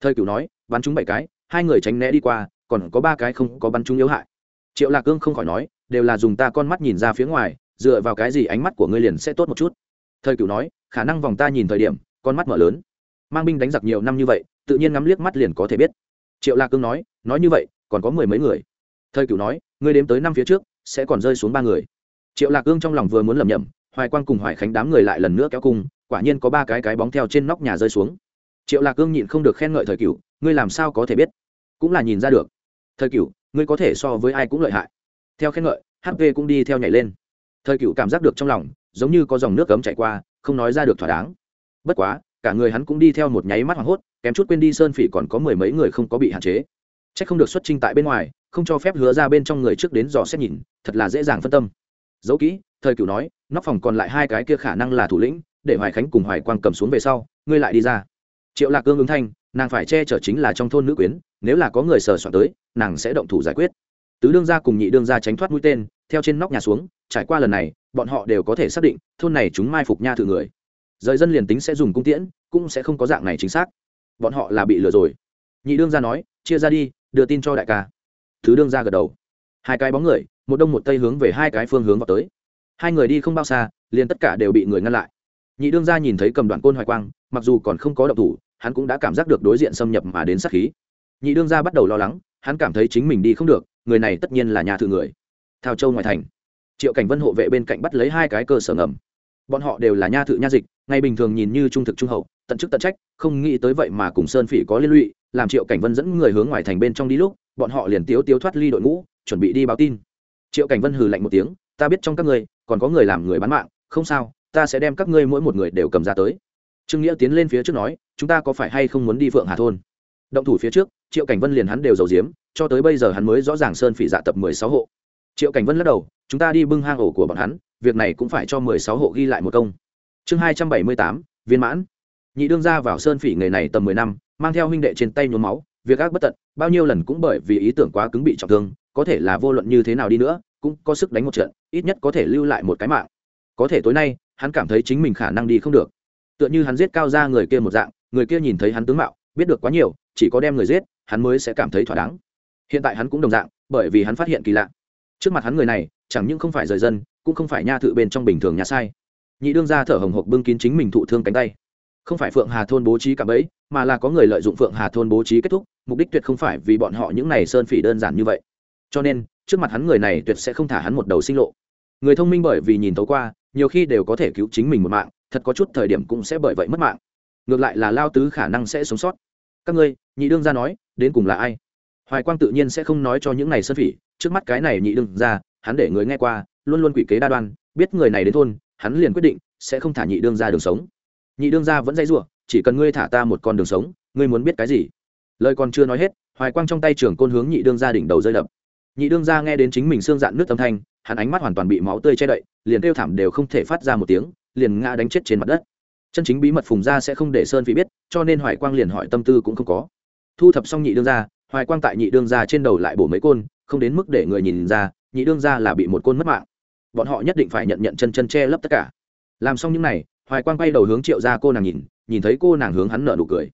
Thời cửu nói, bắn chúng bảy cái, hai người tránh né đi qua, còn có ba cái không có bắn chúng yếu hại. Triệu lạc cương không khỏi nói, đều là dùng ta con mắt nhìn ra phía ngoài, dựa vào cái gì ánh mắt của ngươi liền sẽ tốt một chút? Thời cửu nói, khả năng vòng ta nhìn thời điểm con mắt mở lớn. Mang binh đánh giặc nhiều năm như vậy, tự nhiên ngắm liếc mắt liền có thể biết. Triệu lạc cương nói nói như vậy, còn có mười mấy người. Thời cửu nói, ngươi đếm tới năm phía trước, sẽ còn rơi xuống ba người. Triệu lạc cương trong lòng vừa muốn lầm nhầm hoài quang cùng hoài khánh đám người lại lần nữa kéo cung, quả nhiên có ba cái cái bóng theo trên nóc nhà rơi xuống. Triệu lạc cương nhịn không được khen ngợi thời cửu, ngươi làm sao có thể biết? Cũng là nhìn ra được. Thời cửu, ngươi có thể so với ai cũng lợi hại. Theo khen ngợi hp cũng đi theo nhảy lên. Thời cửu cảm giác được trong lòng, giống như có dòng nước cấm chảy qua, không nói ra được thỏa đáng bất quá, cả người hắn cũng đi theo một nháy mắt hoảng hốt, kém chút quên đi sơn phỉ còn có mười mấy người không có bị hạn chế. C h ắ c không được xuất trình tại bên ngoài, không cho phép hứa ra bên trong người trước đến dò xét nhìn, thật là dễ dàng phân tâm. Dẫu kỹ, thời cửu nói, nóc phòng còn lại hai cái kia khả năng là thủ lĩnh, để hoài khánh cùng hoài quang cầm xuống về sau, ngươi lại đi ra. Triệu lạc cương ứng thanh, nàng phải che chở chính là trong thôn nữ quyến, nếu là có người sờ soạn tới, nàng sẽ động thủ giải quyết. Tứ đương gia cùng nhị đương gia tránh thoát mũi tên, theo trên nóc nhà xuống, trải qua lần này, bọn họ đều có thể xác định, thôn này chúng mai phục nha thử người rời dân liền tính sẽ dùng cung tiễn, cũng sẽ không có dạng này chính xác. Bọn họ là bị lừa rồi. Nhị đương gia nói, chia ra đi, đưa tin cho đại ca. Thứ đương gia gật đầu. Hai cái bóng người, một đông một tây hướng về hai cái phương hướng vào tới. Hai người đi không bao xa, liền tất cả đều bị người ngăn lại. Nhị đương gia nhìn thấy cầm đoạn côn hoài quang, mặc dù còn không có động thủ, hắn cũng đã cảm giác được đối diện xâm nhập mà đến sát khí. Nhị đương gia bắt đầu lo lắng, hắn cảm thấy chính mình đi không được, người này tất nhiên là nhà thự người. Thao châu ngoại thành. Triệu cảnh vân hộ vệ bên cạnh bắt lấy hai cái cơ sở ngầm. Bọn họ đều là nha thự nha dịch ngày bình thường nhìn như trung thực trung hậu, tận chức tận trách, không nghĩ tới vậy mà cùng sơn phỉ có liên lụy, làm triệu cảnh vân dẫn người hướng ngoài thành bên trong đi lúc, bọn họ liền tiếu tiếu thoát ly đội ngũ, chuẩn bị đi báo tin. Triệu cảnh vân hừ lạnh một tiếng, ta biết trong các ngươi, còn có người làm người bán mạng, không sao, ta sẽ đem các ngươi mỗi một người đều cầm ra tới. Trương nghĩa tiến lên phía trước nói, chúng ta có phải hay không muốn đi phượng hà thôn? Động thủ phía trước, triệu cảnh vân liền hắn đều giàu diếm cho tới bây giờ hắn mới rõ ràng sơn phỉ dạ tập mười sáu hộ. Triệu cảnh vân lắc đầu, chúng ta đi bưng hang ổ của bọn hắn, việc này cũng phải cho mười sáu hộ ghi lại một công chương hai trăm bảy mươi tám, viên mãn. Nhị đương ra vào sơn phỉ nghề này tầm mười năm, mang theo huynh đệ trên tay nhuốm máu, việc ác bất tận, bao nhiêu lần cũng bởi vì ý tưởng quá cứng bị trọng thương, có thể là vô luận như thế nào đi nữa, cũng có sức đánh một trận, ít nhất có thể lưu lại một cái mạng. Có thể tối nay, hắn cảm thấy chính mình khả năng đi không được. Tựa như hắn giết cao ra người kia một dạng, người kia nhìn thấy hắn tướng mạo, biết được quá nhiều, chỉ có đem người giết, hắn mới sẽ cảm thấy thỏa đáng. Hiện tại hắn cũng đồng dạng, bởi vì hắn phát hiện kỳ lạ. Trước mặt hắn người này, chẳng những không phải rời dân, cũng không phải nha thự bên trong bình thường nhà sai nhị đương ra thở hồng hộc bưng kín chính mình thụ thương cánh tay. Không phải phượng hà thôn bố trí cả bẫy, mà là có người lợi dụng phượng hà thôn bố trí kết thúc, mục đích tuyệt không phải vì bọn họ những này sơn phỉ đơn giản như vậy. Cho nên, trước mặt hắn người này tuyệt sẽ không thả hắn một đầu sinh lộ. Người thông minh bởi vì nhìn tấu qua, nhiều khi đều có thể cứu chính mình một mạng, thật có chút thời điểm cũng sẽ bởi vậy mất mạng. Ngược lại là lao tứ khả năng sẽ sống sót. Các ngươi, nhị đương ra nói, đến cùng là ai? Hoài quang tự nhiên sẽ không nói cho những này sơn phỉ, trước mắt cái này nhị đương ra hắn để người nghe qua, luôn luôn quỷ kế đa đoan, biết người này đến thôn hắn liền quyết định sẽ không thả nhị đương ra đường sống. Nhị đương ra vẫn dây giụa chỉ cần ngươi thả ta một con đường sống, ngươi muốn biết cái gì? Lời còn chưa nói hết, hoài quang trong tay trưởng côn hướng nhị đương ra đỉnh đầu rơi đập. Nhị đương ra nghe đến chính mình xương dạn nước âm thanh, hắn ánh mắt hoàn toàn bị máu tươi che đậy, liền kêu thảm đều không thể phát ra một tiếng, liền ngã đánh chết trên mặt đất. Chân chính bí mật phùng ra sẽ không để sơn phỉ biết, cho nên hoài quang liền hỏi tâm tư cũng không có. Thu thập xong nhị đương ra hoài quang tại nhị đương ra trên đầu lại bổ mấy côn, không đến mức để người nhìn ra, nhị đương ra là bị một côn mất mạng bọn họ nhất định phải nhận nhận chân chân che lấp tất cả. Làm xong những n à y hoài quang quay đầu hướng triệu ra cô nàng nhìn nhìn thấy cô nàng hướng hắn nợ nụ cười.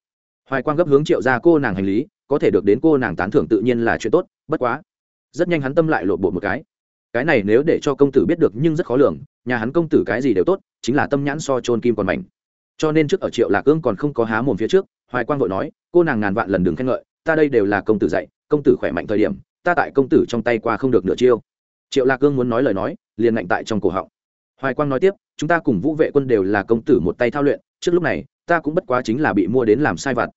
Hoài quang gấp hướng triệu ra cô nàng hành lý, có thể được đến cô nàng tán thưởng tự nhiên là chuyện tốt, bất quá. Rất nhanh hắn tâm lại lộ bộ một cái. Cái này nếu để cho công tử biết được nhưng rất khó lường, nhà hắn công tử cái gì đều tốt, chính là tâm nhãn so trôn kim còn mảnh cho nên trước ở triệu lạc ương còn không có há mồm phía trước, hoài quang vội nói, cô nàng ngàn vạn lần đừng khen ngợi, ta đây đều là công tử dạy, công tử khỏe mạnh thời điểm, ta tại công tử trong tay qua không được nửa chiêu triệu lạc Cương muốn nói lời nói, liền ngạnh tại trong cổ họng. Hoài quang nói tiếp, chúng ta cùng vũ vệ quân đều là công tử một tay thao luyện, trước lúc này, ta cũng bất quá chính là bị mua đến làm sai vặt.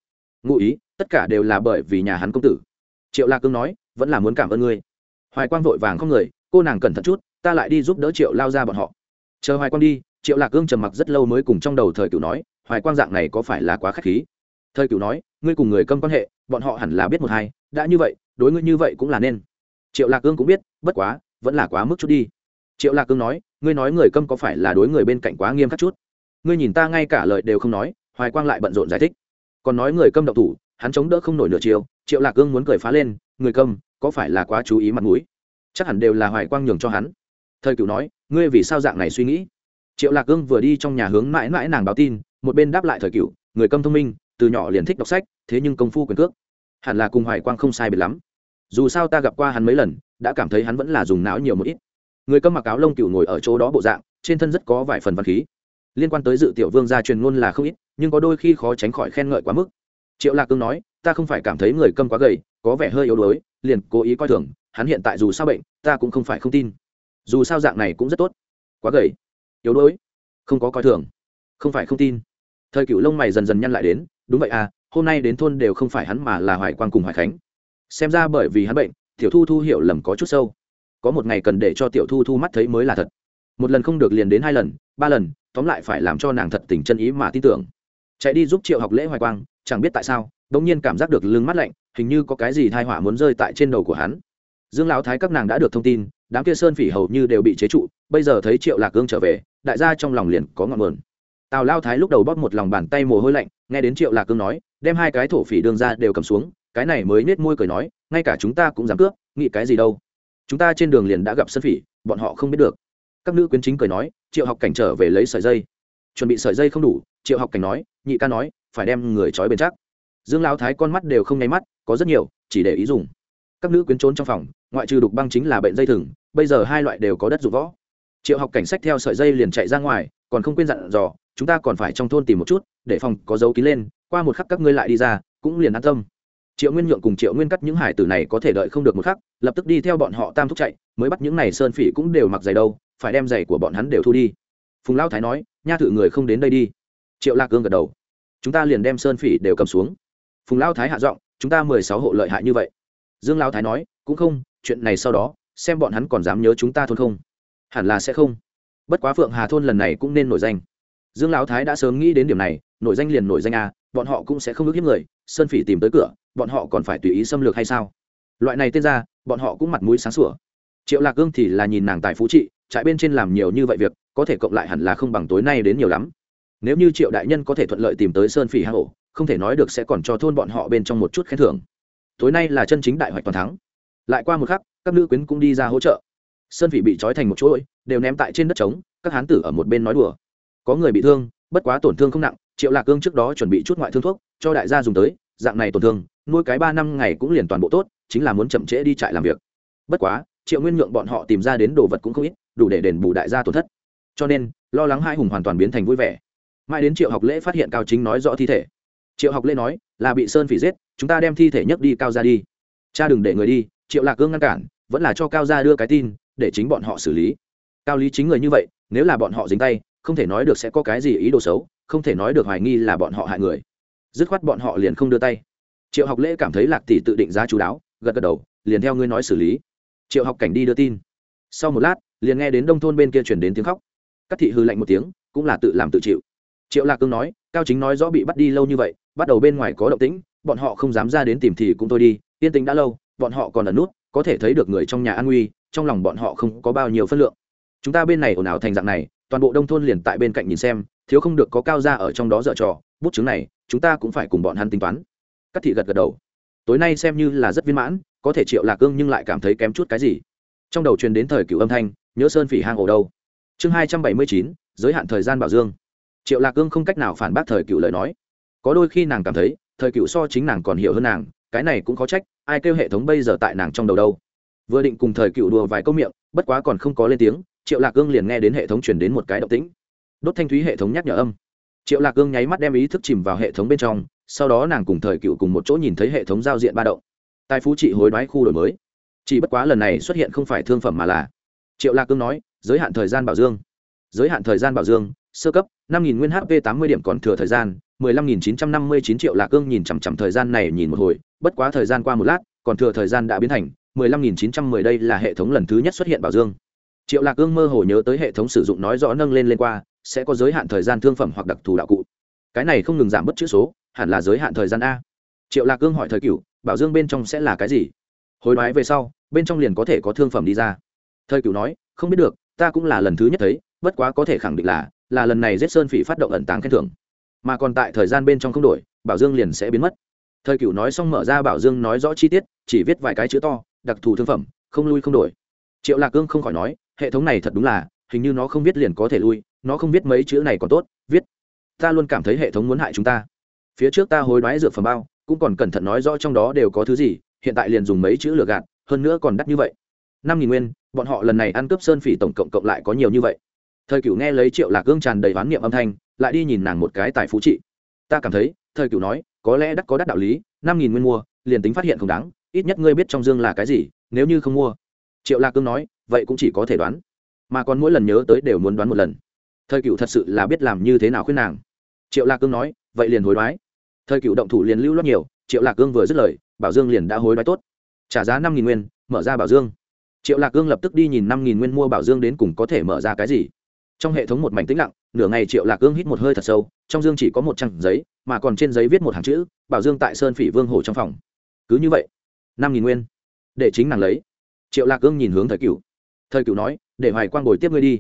Ngụ ý, tất cả đều là bởi vì nhà hắn công tử. Triệu lạc cương nói, vẫn là muốn cảm ơn ngươi. Hoài quang vội vàng không người, cô nàng cẩn thận chút, ta lại đi giúp đỡ triệu lao ra bọn họ. Chờ hoài quang đi. Triệu lạc cương trầm mặc rất lâu mới cùng trong đầu thời cửu nói, hoài quang dạng này có phải là quá k h á c h khí? Thời cửu nói, ngươi cùng người câm quan hệ, bọn họ hẳn là biết một hai, đã như vậy, đối ngươi như vậy cũng là nên. Triệu lạc cương cũng biết, bất quá vẫn là quá mức chút đi. Triệu lạc cương nói, ngươi nói người câm có phải là đối người bên cạnh quá nghiêm khắc chút? Ngươi nhìn ta ngay cả lời đều không nói, hoài quang lại bận rộn giải thích. Còn nói người câm độc thủ, hắn chống đỡ không nổi nửa chiều, triệu lạc cương muốn cười phá lên, người câm, có phải là quá chú ý mặt mũi? Chắc hẳn đều là hoài quang nhường cho hắn. Thời cửu nói, ngươi vì sao dạng này suy nghĩ? Triệu lạc cương vừa đi trong nhà hướng mãi mãi nàng báo tin, một bên đáp lại thời cửu, người câm thông minh, từ nhỏ liền thích đọc sách, thế nhưng công phu quyền cước. Hẳn là cùng hoài quang không sai biệt lắm. Dù sao ta gặp qua hắn mấy lần đã cảm thấy hắn vẫn là dùng não nhiều một ít. Người câm mặc áo lông cựu ngồi ở chỗ đó bộ dạng, trên thân rất có vài phần văn khí. Liên quan tới dự tiểu vương gia truyền ngôn là không ít, nhưng có đôi khi khó tránh khỏi khen ngợi quá mức. Triệu lạc cương nói, ta không phải cảm thấy người câm quá gầy, có vẻ hơi yếu đuối, liền cố ý coi thường, hắn hiện tại dù sao bệnh, ta cũng không phải không tin. Dù sao dạng này cũng rất tốt. Quá gầy, yếu đuối, không có coi thường, không phải không tin. Thời cựu lông mày dần dần nhăn lại đến, đúng vậy à hôm nay đến thôn đều không phải hắn mà là hoài quang cùng hoài khánh. Xem ra bởi vì hắn bệnh tiểu thu thu hiểu lầm có chút sâu. Có một ngày cần để cho tiểu thu thu mắt thấy mới là thật. Một lần không được liền đến hai lần, ba lần, tóm lại phải làm cho nàng thật tình chân ý mà tin tưởng. Chạy đi giúp triệu học lễ hoài quang, chẳng biết tại sao đ ỗ n g nhiên cảm giác được lưng mắt lạnh, hình như có cái gì thai hỏa muốn rơi tại trên đầu của hắn. Dương lão thái các nàng đã được thông tin, đám kia sơn phỉ hầu như đều bị chế trụ, bây giờ thấy triệu lạc cương trở về, đại gia trong lòng liền có ngọn mờn tào lao thái lúc đầu bóp một lòng bàn tay mồ hôi lạnh, nghe đến triệu lạc cương nói, đem hai cái thổ phỉ đường ra đều cầm xuống cái này mới nết môi cười nói, ngay cả chúng ta cũng dám cướp, nghĩ cái gì đâu. Chúng ta trên đường liền đã gặp sân phỉ, bọn họ không biết được. Các nữ quyến chính cười nói, triệu học cảnh trở về lấy sợi dây. Chuẩn bị sợi dây không đủ, triệu học cảnh nói, nhị ca nói, phải đem người trói bền chắc. Dương lao thái con mắt đều không nháy mắt, có rất nhiều, chỉ để ý dùng. Các nữ quyến trốn trong phòng, ngoại trừ đục băng chính là bệnh dây thừng, bây giờ hai loại đều có đất dụng võ. Triệu học cảnh sách theo sợi dây liền chạy ra ngoài, còn không quên dặn dò, chúng ta còn phải trong thôn tìm một chút, để phòng có dấu ký lên, qua một khắc các ngươi lại đi ra, cũng liền an tâm triệu nguyên nhượng cùng triệu nguyên cắt những hải tử này có thể đợi không được một khắc, lập tức đi theo bọn họ tam thúc chạy, mới bắt những này sơn phỉ cũng đều mặc giày đâu, phải đem giày của bọn hắn đều thu đi. Phùng lao thái nói, nha thử người không đến đây đi. Triệu lạc cương gật đầu, chúng ta liền đem sơn phỉ đều cầm xuống. Phùng lao thái hạ giọng, chúng ta mười sáu hộ lợi hại như vậy. Dương lao thái nói, cũng không, chuyện này sau đó, xem bọn hắn còn dám nhớ chúng ta thôn không? Hẳn là sẽ không. Bất quá phượng hà thôn lần này cũng nên nổi danh. Dương lão thái đã sớm nghĩ đến điểm này, nổi danh liền nổi danh a bọn họ cũng sẽ không ước hiếp người, sơn phỉ tìm tới cửa, bọn họ còn phải tùy ý xâm lược hay sao? Loại này tên ra, bọn họ cũng mặt mũi sáng sủa. Triệu lạc gương thì là nhìn nàng tài phú trị, trại bên trên làm nhiều như vậy việc, có thể cộng lại hẳn là không bằng tối nay đến nhiều lắm. Nếu như triệu đại nhân có thể thuận lợi tìm tới sơn phỉ hang ổ, không thể nói được sẽ còn cho thôn bọn họ bên trong một chút khen thưởng. Tối nay là chân chính đại hoạch toàn thắng. Lại qua một khắc, các nữ quyến cũng đi ra hỗ trợ. Sơn phỉ bị trói thành một chuỗi, đều ném tại trên đất trống, các hán tử ở một bên nói đùa. Có người bị thương, bất quá tổn thương không nặng triệu lạc cương trước đó chuẩn bị chút ngoại thương thuốc, cho đại gia dùng tới, dạng này tổn thương, nuôi cái ba năm ngày cũng liền toàn bộ tốt, chính là muốn chậm trễ đi trại làm việc. Bất quá, triệu nguyên nhượng bọn họ tìm ra đến đồ vật cũng không ít, đủ để đền bù đại gia tổn thất. Cho nên, lo lắng hai hùng hoàn toàn biến thành vui vẻ. Mãi đến triệu học lễ phát hiện cao chính nói rõ thi thể. Triệu học lễ nói, là bị sơn phỉ giết, chúng ta đem thi thể nhấc đi cao ra đi. Cha đừng để người đi. Triệu lạc cương ngăn cản, vẫn là cho cao ra đưa cái tin, để chính bọn họ xử lý. Cao lý chính người như vậy, nếu là bọn họ dính tay, không thể nói được sẽ có cái gì ý đồ xấu không thể nói được hoài nghi là bọn họ hại người. Dứt khoát bọn họ liền không đưa tay. Triệu học lễ cảm thấy lạc tỷ tự định giá chú đáo, gật gật đầu, liền theo ngươi nói xử lý. Triệu học cảnh đi đưa tin. Sau một lát, liền nghe đến đông thôn bên kia chuyển đến tiếng khóc. Các thị hư lạnh một tiếng, cũng là tự làm tự chịu. Triệu lạc cương nói, cao chính nói rõ bị bắt đi lâu như vậy, bắt đầu bên ngoài có động tĩnh, bọn họ không dám ra đến tìm thì cũng thôi đi, yên tĩnh đã lâu, bọn họ còn ẩn nút, có thể thấy được người trong nhà an nguy, trong lòng bọn họ không có bao nhiêu phân lượng. Chúng ta bên này ồn ào thành dạng này, toàn bộ đông thôn liền tại bên cạnh nhìn xem thiếu không được có cao ra ở trong đó dở trò, bút chứng này, chúng ta cũng phải cùng bọn hắn tính toán. Các thị gật gật đầu. Tối nay xem như là rất viên mãn, có thể triệu lạc cương nhưng lại cảm thấy kém chút cái gì. Trong đầu truyền đến thời cựu âm thanh, nhớ sơn phỉ hang ổ đâu. Chương hai trăm bảy mươi chín, giới hạn thời gian bảo dương. Triệu lạc cương không cách nào phản bác thời cựu lời nói. Có đôi khi nàng cảm thấy, thời cựu so chính nàng còn hiểu hơn nàng, cái này cũng có trách, ai kêu hệ thống bây giờ tại nàng trong đầu đâu. Vừa định cùng thời cựu đùa vài câu miệng, bất quá còn không có lên tiếng, triệu lạc cương liền nghe đến hệ thống truyền đến một cái động tĩnh đốt thanh thúy hệ thống nhắc nhở âm. Triệu lạc cương nháy mắt đem ý thức chìm vào hệ thống bên trong, sau đó nàng cùng thời cựu cùng một chỗ nhìn thấy hệ thống giao diện ba động. Tài phú trị hối đoái khu đổi mới. Chỉ bất quá lần này xuất hiện không phải thương phẩm mà là. Triệu lạc cương nói, giới hạn thời gian bảo dương. Giới hạn thời gian bảo dương, sơ cấp, năm nghìn nguyên hp tám mươi điểm còn thừa thời gian, mười lăm nghìn chín trăm năm mươi chín triệu lạc cương nhìn chằm chằm thời gian này nhìn một hồi, bất quá thời gian qua một lát, còn thừa thời gian đã biến thành, mười lăm nghìn chín trăm mười đây là hệ thống lần thứ nhất xuất hiện bảo dương. Triệu lạc cương mơ hồ nhớ tới hệ thống sử dụng nói rõ nâng lên lên qua sẽ có giới hạn thời gian thương phẩm hoặc đặc thù đạo cụ. Cái này không ngừng giảm bất chữ số, hẳn là giới hạn thời gian a. Triệu lạc cương hỏi thời cựu bảo dương bên trong sẽ là cái gì? Hồi nói về sau, bên trong liền có thể có thương phẩm đi ra. Thời cựu nói, không biết được, ta cũng là lần thứ nhất thấy, bất quá có thể khẳng định là là lần này giết sơn phỉ phát động ẩn tàng khen thưởng. Mà còn tại thời gian bên trong không đổi, bảo dương liền sẽ biến mất. Thời cựu nói xong mở ra bảo dương nói rõ chi tiết, chỉ viết vài cái chữ to, đặc thù thương phẩm, không lui không đổi. Triệu lạc cương không khỏi nói, hệ thống này thật đúng là, hình như nó không biết liền có thể lui nó không viết mấy chữ này còn tốt, viết. Ta luôn cảm thấy hệ thống muốn hại chúng ta. Phía trước ta hối đoái dược phẩm bao, cũng còn cẩn thận nói rõ trong đó đều có thứ gì, hiện tại liền dùng mấy chữ lừa gạt, hơn nữa còn đắt như vậy. Năm nghìn nguyên, bọn họ lần này ăn cướp sơn phỉ tổng cộng cộng lại có nhiều như vậy. Thời cửu nghe lấy triệu lạc gương tràn đầy oán niệm âm thanh, lại đi nhìn nàng một cái tài phú trị. Ta cảm thấy, thời cửu nói, có lẽ đắt có đắt đạo lý, năm nghìn nguyên mua, liền tính phát hiện không đáng, ít nhất ngươi biết trong dương là cái gì, nếu như không mua. Triệu lạc cương nói, vậy cũng chỉ có thể đoán. Mà còn mỗi lần nhớ tới đều muốn đoán một lần thời cựu thật sự là biết làm như thế nào khuyên nàng. Triệu lạc cương nói, vậy liền hối đoái. Thời cựu động thủ liền lưu loát nhiều, triệu lạc cương vừa dứt lời, bảo dương liền đã hối đoái tốt. Trả giá năm nghìn nguyên, mở ra bảo dương. Triệu lạc cương lập tức đi nhìn năm nghìn nguyên mua bảo dương đến cùng có thể mở ra cái gì. Trong hệ thống một mảnh tĩnh lặng, nửa ngày triệu lạc cương hít một hơi thật sâu, trong dương chỉ có một trang giấy, mà còn trên giấy viết một hàng chữ, bảo dương tại sơn phỉ vương hồ trong phòng. Cứ như vậy, năm nghìn nguyên, để chính nàng lấy. Triệu lạc cương nhìn hướng thời cựu thời cựu nói, để hoài quang bồi tiếp ngươi đi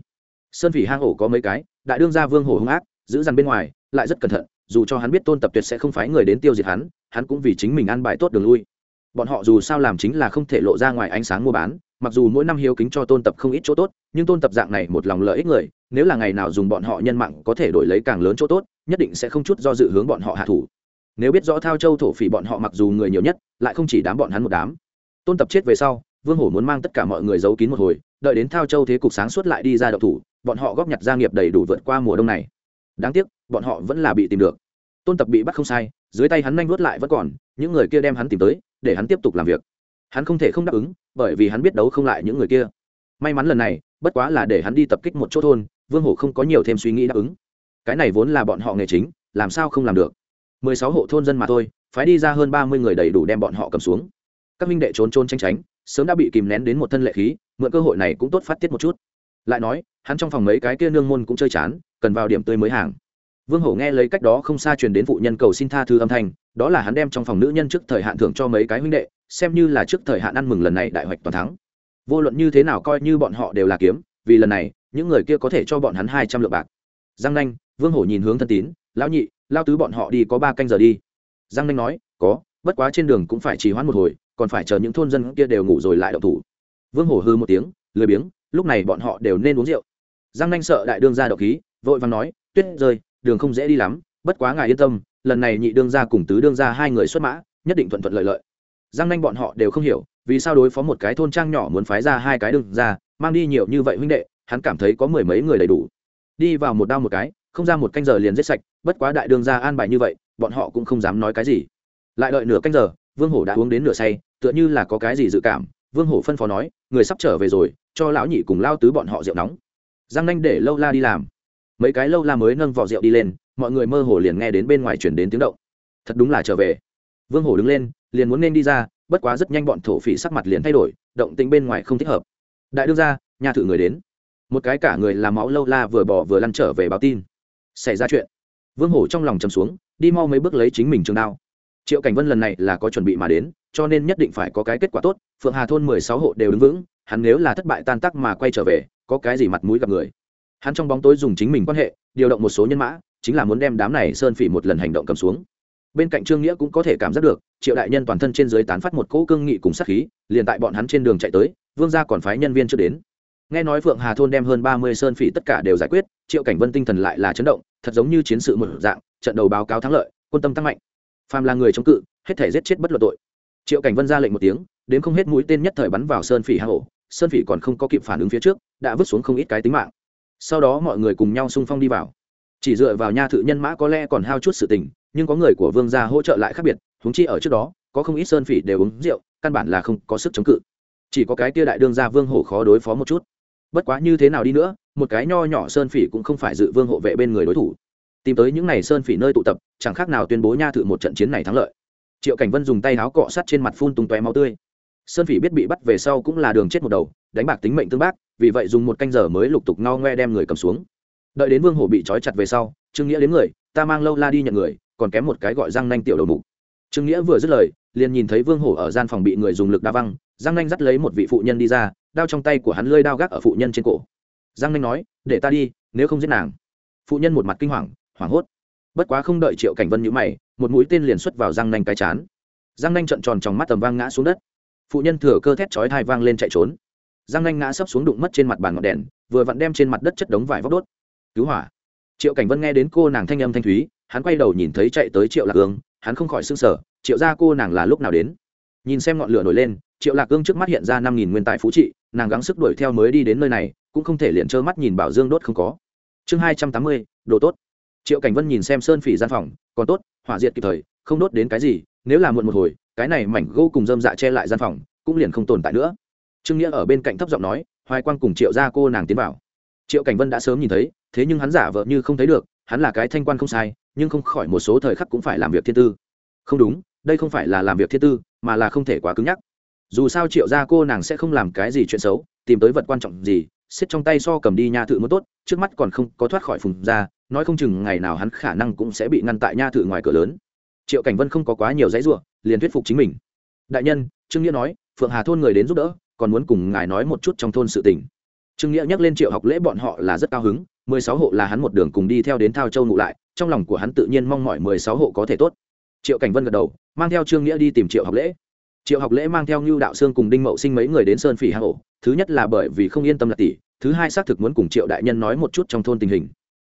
sơn phỉ hang ổ có mấy cái, đại đương gia vương hồ hung ác, giữ dằn bên ngoài, lại rất cẩn thận, dù cho hắn biết tôn tập tuyệt sẽ không phái người đến tiêu diệt hắn hắn cũng vì chính mình ăn bài tốt đường lui. Bọn họ dù sao làm chính là không thể lộ ra ngoài ánh sáng mua bán, mặc dù mỗi năm hiếu kính cho tôn tập không ít chỗ tốt, nhưng tôn tập dạng này một lòng lợi ích người, nếu là ngày nào dùng bọn họ nhân mạng có thể đổi lấy càng lớn chỗ tốt, nhất định sẽ không chút do dự hướng bọn họ hạ thủ. Nếu biết rõ thao châu thổ phỉ bọn họ mặc dù người nhiều nhất, lại không chỉ đám bọn hắn một đám. Tôn tập chết về sau, vương hổ muốn mang tất cả mọi người giấu kín một hồi, đợi đến thao châu thế cục sáng suốt lại đi ra đậu thủ bọn họ góp nhặt gia nghiệp đầy đủ vượt qua mùa đông này. Đáng tiếc, bọn họ vẫn là bị tìm được. Tôn tập bị bắt không sai, dưới tay hắn nhanh vớt lại vẫn còn, những người kia đem hắn tìm tới, để hắn tiếp tục làm việc. Hắn không thể không đáp ứng, bởi vì hắn biết đấu không lại những người kia. May mắn lần này, bất quá là để hắn đi tập kích một chỗ thôn, vương hổ không có nhiều thêm suy nghĩ đáp ứng. Cái này vốn là bọn họ nghề chính, làm sao không làm được? Mười sáu hộ thôn dân mà thôi, phái đi ra hơn ba mươi người đầy đủ đem bọn họ cầm xuống. Các minh đệ trốn trốn tranh tránh, sớm đã bị kìm nén đến một thân lệ khí, mượn cơ hội này cũng tốt phát tiết một chút lại nói, hắn trong phòng mấy cái kia nương môn cũng chơi chán, cần vào điểm tươi mới hàng. Vương hổ nghe lấy cách đó không xa truyền đến phụ nhân cầu xin tha thứ âm thanh, đó là hắn đem trong phòng nữ nhân trước thời hạn thưởng cho mấy cái huynh đệ, xem như là trước thời hạn ăn mừng lần này đại hoạch toàn thắng. Vô luận như thế nào coi như bọn họ đều là kiếm, vì lần này, những người kia có thể cho bọn hắn hai trăm lượng bạc. Giang nanh, vương hổ nhìn hướng thân tín, lão nhị, lao tứ bọn họ đi có ba canh giờ đi. Giang nanh nói, có, bất quá trên đường cũng phải trì hoãn một hồi, còn phải chờ những thôn dân kia đều ngủ rồi lại đậu thủ. Vương hổ hư một tiếng, lười biếng lúc này bọn họ đều nên uống rượu. Giang nanh sợ đại đương ra độc khí, vội vàng nói, tuyết rơi, đường không dễ đi lắm, bất quá ngài yên tâm, lần này nhị đương ra cùng tứ đương ra hai người xuất mã, nhất định thuận thuận lợi lợi. Giang nanh bọn họ đều không hiểu, vì sao đối phó một cái thôn trang nhỏ muốn phái ra hai cái đương ra mang đi nhiều như vậy huynh đệ, hắn cảm thấy có mười mấy người đầy đủ. Đi vào một đao một cái, không ra một canh giờ liền giết sạch, bất quá đại đương ra an bài như vậy, bọn họ cũng không dám nói cái gì. Lại đợi nửa canh giờ, vương hổ đã uống đến nửa say, tựa như là có cái gì dự cảm vương hổ phân phó nói, người sắp trở về rồi, cho lão nhị cùng lao tứ bọn họ rượu nóng. Giang nanh để lâu la đi làm. Mấy cái lâu la mới nâng vỏ rượu đi lên, mọi người mơ hồ liền nghe đến bên ngoài chuyển đến tiếng động. Thật đúng là trở về. Vương hổ đứng lên, liền muốn nên đi ra, bất quá rất nhanh bọn thổ phỉ sắc mặt liền thay đổi, động tính bên ngoài không thích hợp. Đại đương ra nhà thử người đến. Một cái cả người làm máu lâu la vừa bỏ vừa lăn trở về báo tin. Xảy ra chuyện. Vương hổ trong lòng chầm xuống, đi mau mấy bước lấy chính mình trường đao triệu cảnh vân lần này là có chuẩn bị mà đến, cho nên nhất định phải có cái kết quả tốt, phượng hà thôn mười sáu hộ đều đứng vững, hắn nếu là thất bại tan tác mà quay trở về, có cái gì mặt mũi gặp người. Hắn trong bóng tối dùng chính mình quan hệ, điều động một số nhân mã, chính là muốn đem đám này sơn phỉ một lần hành động cầm xuống. Bên cạnh trương nghĩa cũng có thể cảm giác được, triệu đại nhân toàn thân trên dưới tán phát một cỗ cương nghị cùng sát khí, liền tại bọn hắn trên đường chạy tới, vương gia còn phái nhân viên chưa đến. Nghe nói phượng hà thôn đem hơn ba mươi sơn phỉ tất cả đều giải quyết, triệu cảnh vân tinh thần lại là chấn động, thật giống như chiến sự một dạng, trận đầu báo cáo thắng lợi, quân tâm tăng mạnh phàm là người chống cự, hết thể giết chết bất luận tội. Triệu cảnh vân ra lệnh một tiếng, đến không hết mũi tên nhất thời bắn vào sơn phỉ hang ổ. Sơn phỉ còn không có kịp phản ứng phía trước, đã vứt xuống không ít cái tính mạng. Sau đó mọi người cùng nhau xung phong đi vào. Chỉ dựa vào nha thự nhân mã có lẽ còn hao chút sự tình, nhưng có người của vương gia hỗ trợ lại khác biệt húng chi ở trước đó, có không ít sơn phỉ đều uống rượu, căn bản là không có sức chống cự. Chỉ có cái kia đại đương gia vương hổ khó đối phó một chút. Bất quá như thế nào đi nữa, một cái nho nhỏ sơn phỉ cũng không phải dự vương hộ vệ bên người đối thủ tìm tới những n à y sơn phỉ nơi tụ tập, chẳng khác nào tuyên bố nha thự một trận chiến này thắng lợi. Triệu cảnh vân dùng tay áo cọ sắt trên mặt phun tung tóe máu tươi. Sơn phỉ biết bị bắt về sau cũng là đường chết một đầu, đánh bạc tính mệnh tương bác, vì vậy dùng một canh giờ mới lục tục no ngoe đem người cầm xuống. Đợi đến vương hổ bị trói chặt về sau, trương nghĩa đến người, ta mang lâu la đi nhận người, còn kém một cái gọi răng nanh tiểu đầu mục. Trương nghĩa vừa dứt lời, liền nhìn thấy vương hổ ở gian phòng bị người dùng lực đa văng, giang nanh dắt lấy một vị phụ nhân đi ra, đao trong tay của hắn lơi đao gác ở phụ nhân trên cổ. Giang nanh nói, để ta đi, nếu không giết nàng. Phụ nhân một mặt kinh hoàng hoảng hốt. Bất quá không đợi triệu cảnh vân nhữ mày, một mũi tên liền xuất vào giang nanh cái chán. Giang nanh trợn tròn trong mắt tầm vang ngã xuống đất. Phụ nhân thừa cơ thét chói thai vang lên chạy trốn. Giang nanh ngã sấp xuống đụng mất trên mặt bàn ngọn đèn, vừa vặn đem trên mặt đất chất đống vải vóc đốt. Cứu hỏa. Triệu cảnh vân nghe đến cô nàng thanh âm thanh thúy, hắn quay đầu nhìn thấy chạy tới triệu lạc ương, hắn không khỏi s ư n g sở triệu ra cô nàng là lúc nào đến? Nhìn xem ngọn lửa nổi lên, triệu lạc ương trước mắt hiện ra năm nghìn nguyên tài phú trị, nàng gắng sức đuổi theo mới đi đến nơi này, cũng không thể liền trơ mắt nhìn bảo dương đốt không có. Chương hai trăm tám mươi, đồ tốt triệu cảnh vân nhìn xem sơn phỉ gian phòng, còn tốt, hỏa diệt kịp thời, không đốt đến cái gì, nếu là muộn một hồi, cái này mảnh gỗ cùng dơm dạ che lại gian phòng, cũng liền không tồn tại nữa. Trương nghĩa ở bên cạnh thấp giọng nói, hoài quang cùng triệu ra cô nàng tiến vào. Triệu cảnh vân đã sớm nhìn thấy, thế nhưng hắn giả vợ như không thấy được, hắn là cái thanh quan không sai, nhưng không khỏi một số thời khắc cũng phải làm việc thiên tư. Không đúng, đây không phải là làm việc thiên tư, mà là không thể quá cứng nhắc. Dù sao triệu ra cô nàng sẽ không làm cái gì chuyện xấu, tìm tới vật quan trọng gì xiết trong tay so cầm đi nha thự muốn tốt, trước mắt còn không có thoát khỏi phùng ra, nói không chừng ngày nào hắn khả năng cũng sẽ bị ngăn tại nha thự ngoài cửa lớn. Triệu cảnh vân không có quá nhiều giấy ruộng liền thuyết phục chính mình. Đại nhân, trương nghĩa nói, phượng hà thôn người đến giúp đỡ, còn muốn cùng ngài nói một chút trong thôn sự tình. Trương nghĩa nhắc lên triệu học lễ bọn họ là rất cao hứng, mười sáu hộ là hắn một đường cùng đi theo đến thao châu ngụ lại, trong lòng của hắn tự nhiên mong mọi mười sáu hộ có thể tốt. Triệu cảnh vân gật đầu, mang theo trương nghĩa đi tìm triệu học lễ. Triệu học lễ mang theo ngưu đạo sương cùng đinh mậu sinh mấy người đến sơn phỉ hà hộ thứ nhất là bởi vì không yên tâm là tỷ, thứ hai xác thực muốn cùng triệu đại nhân nói một chút trong thôn tình hình.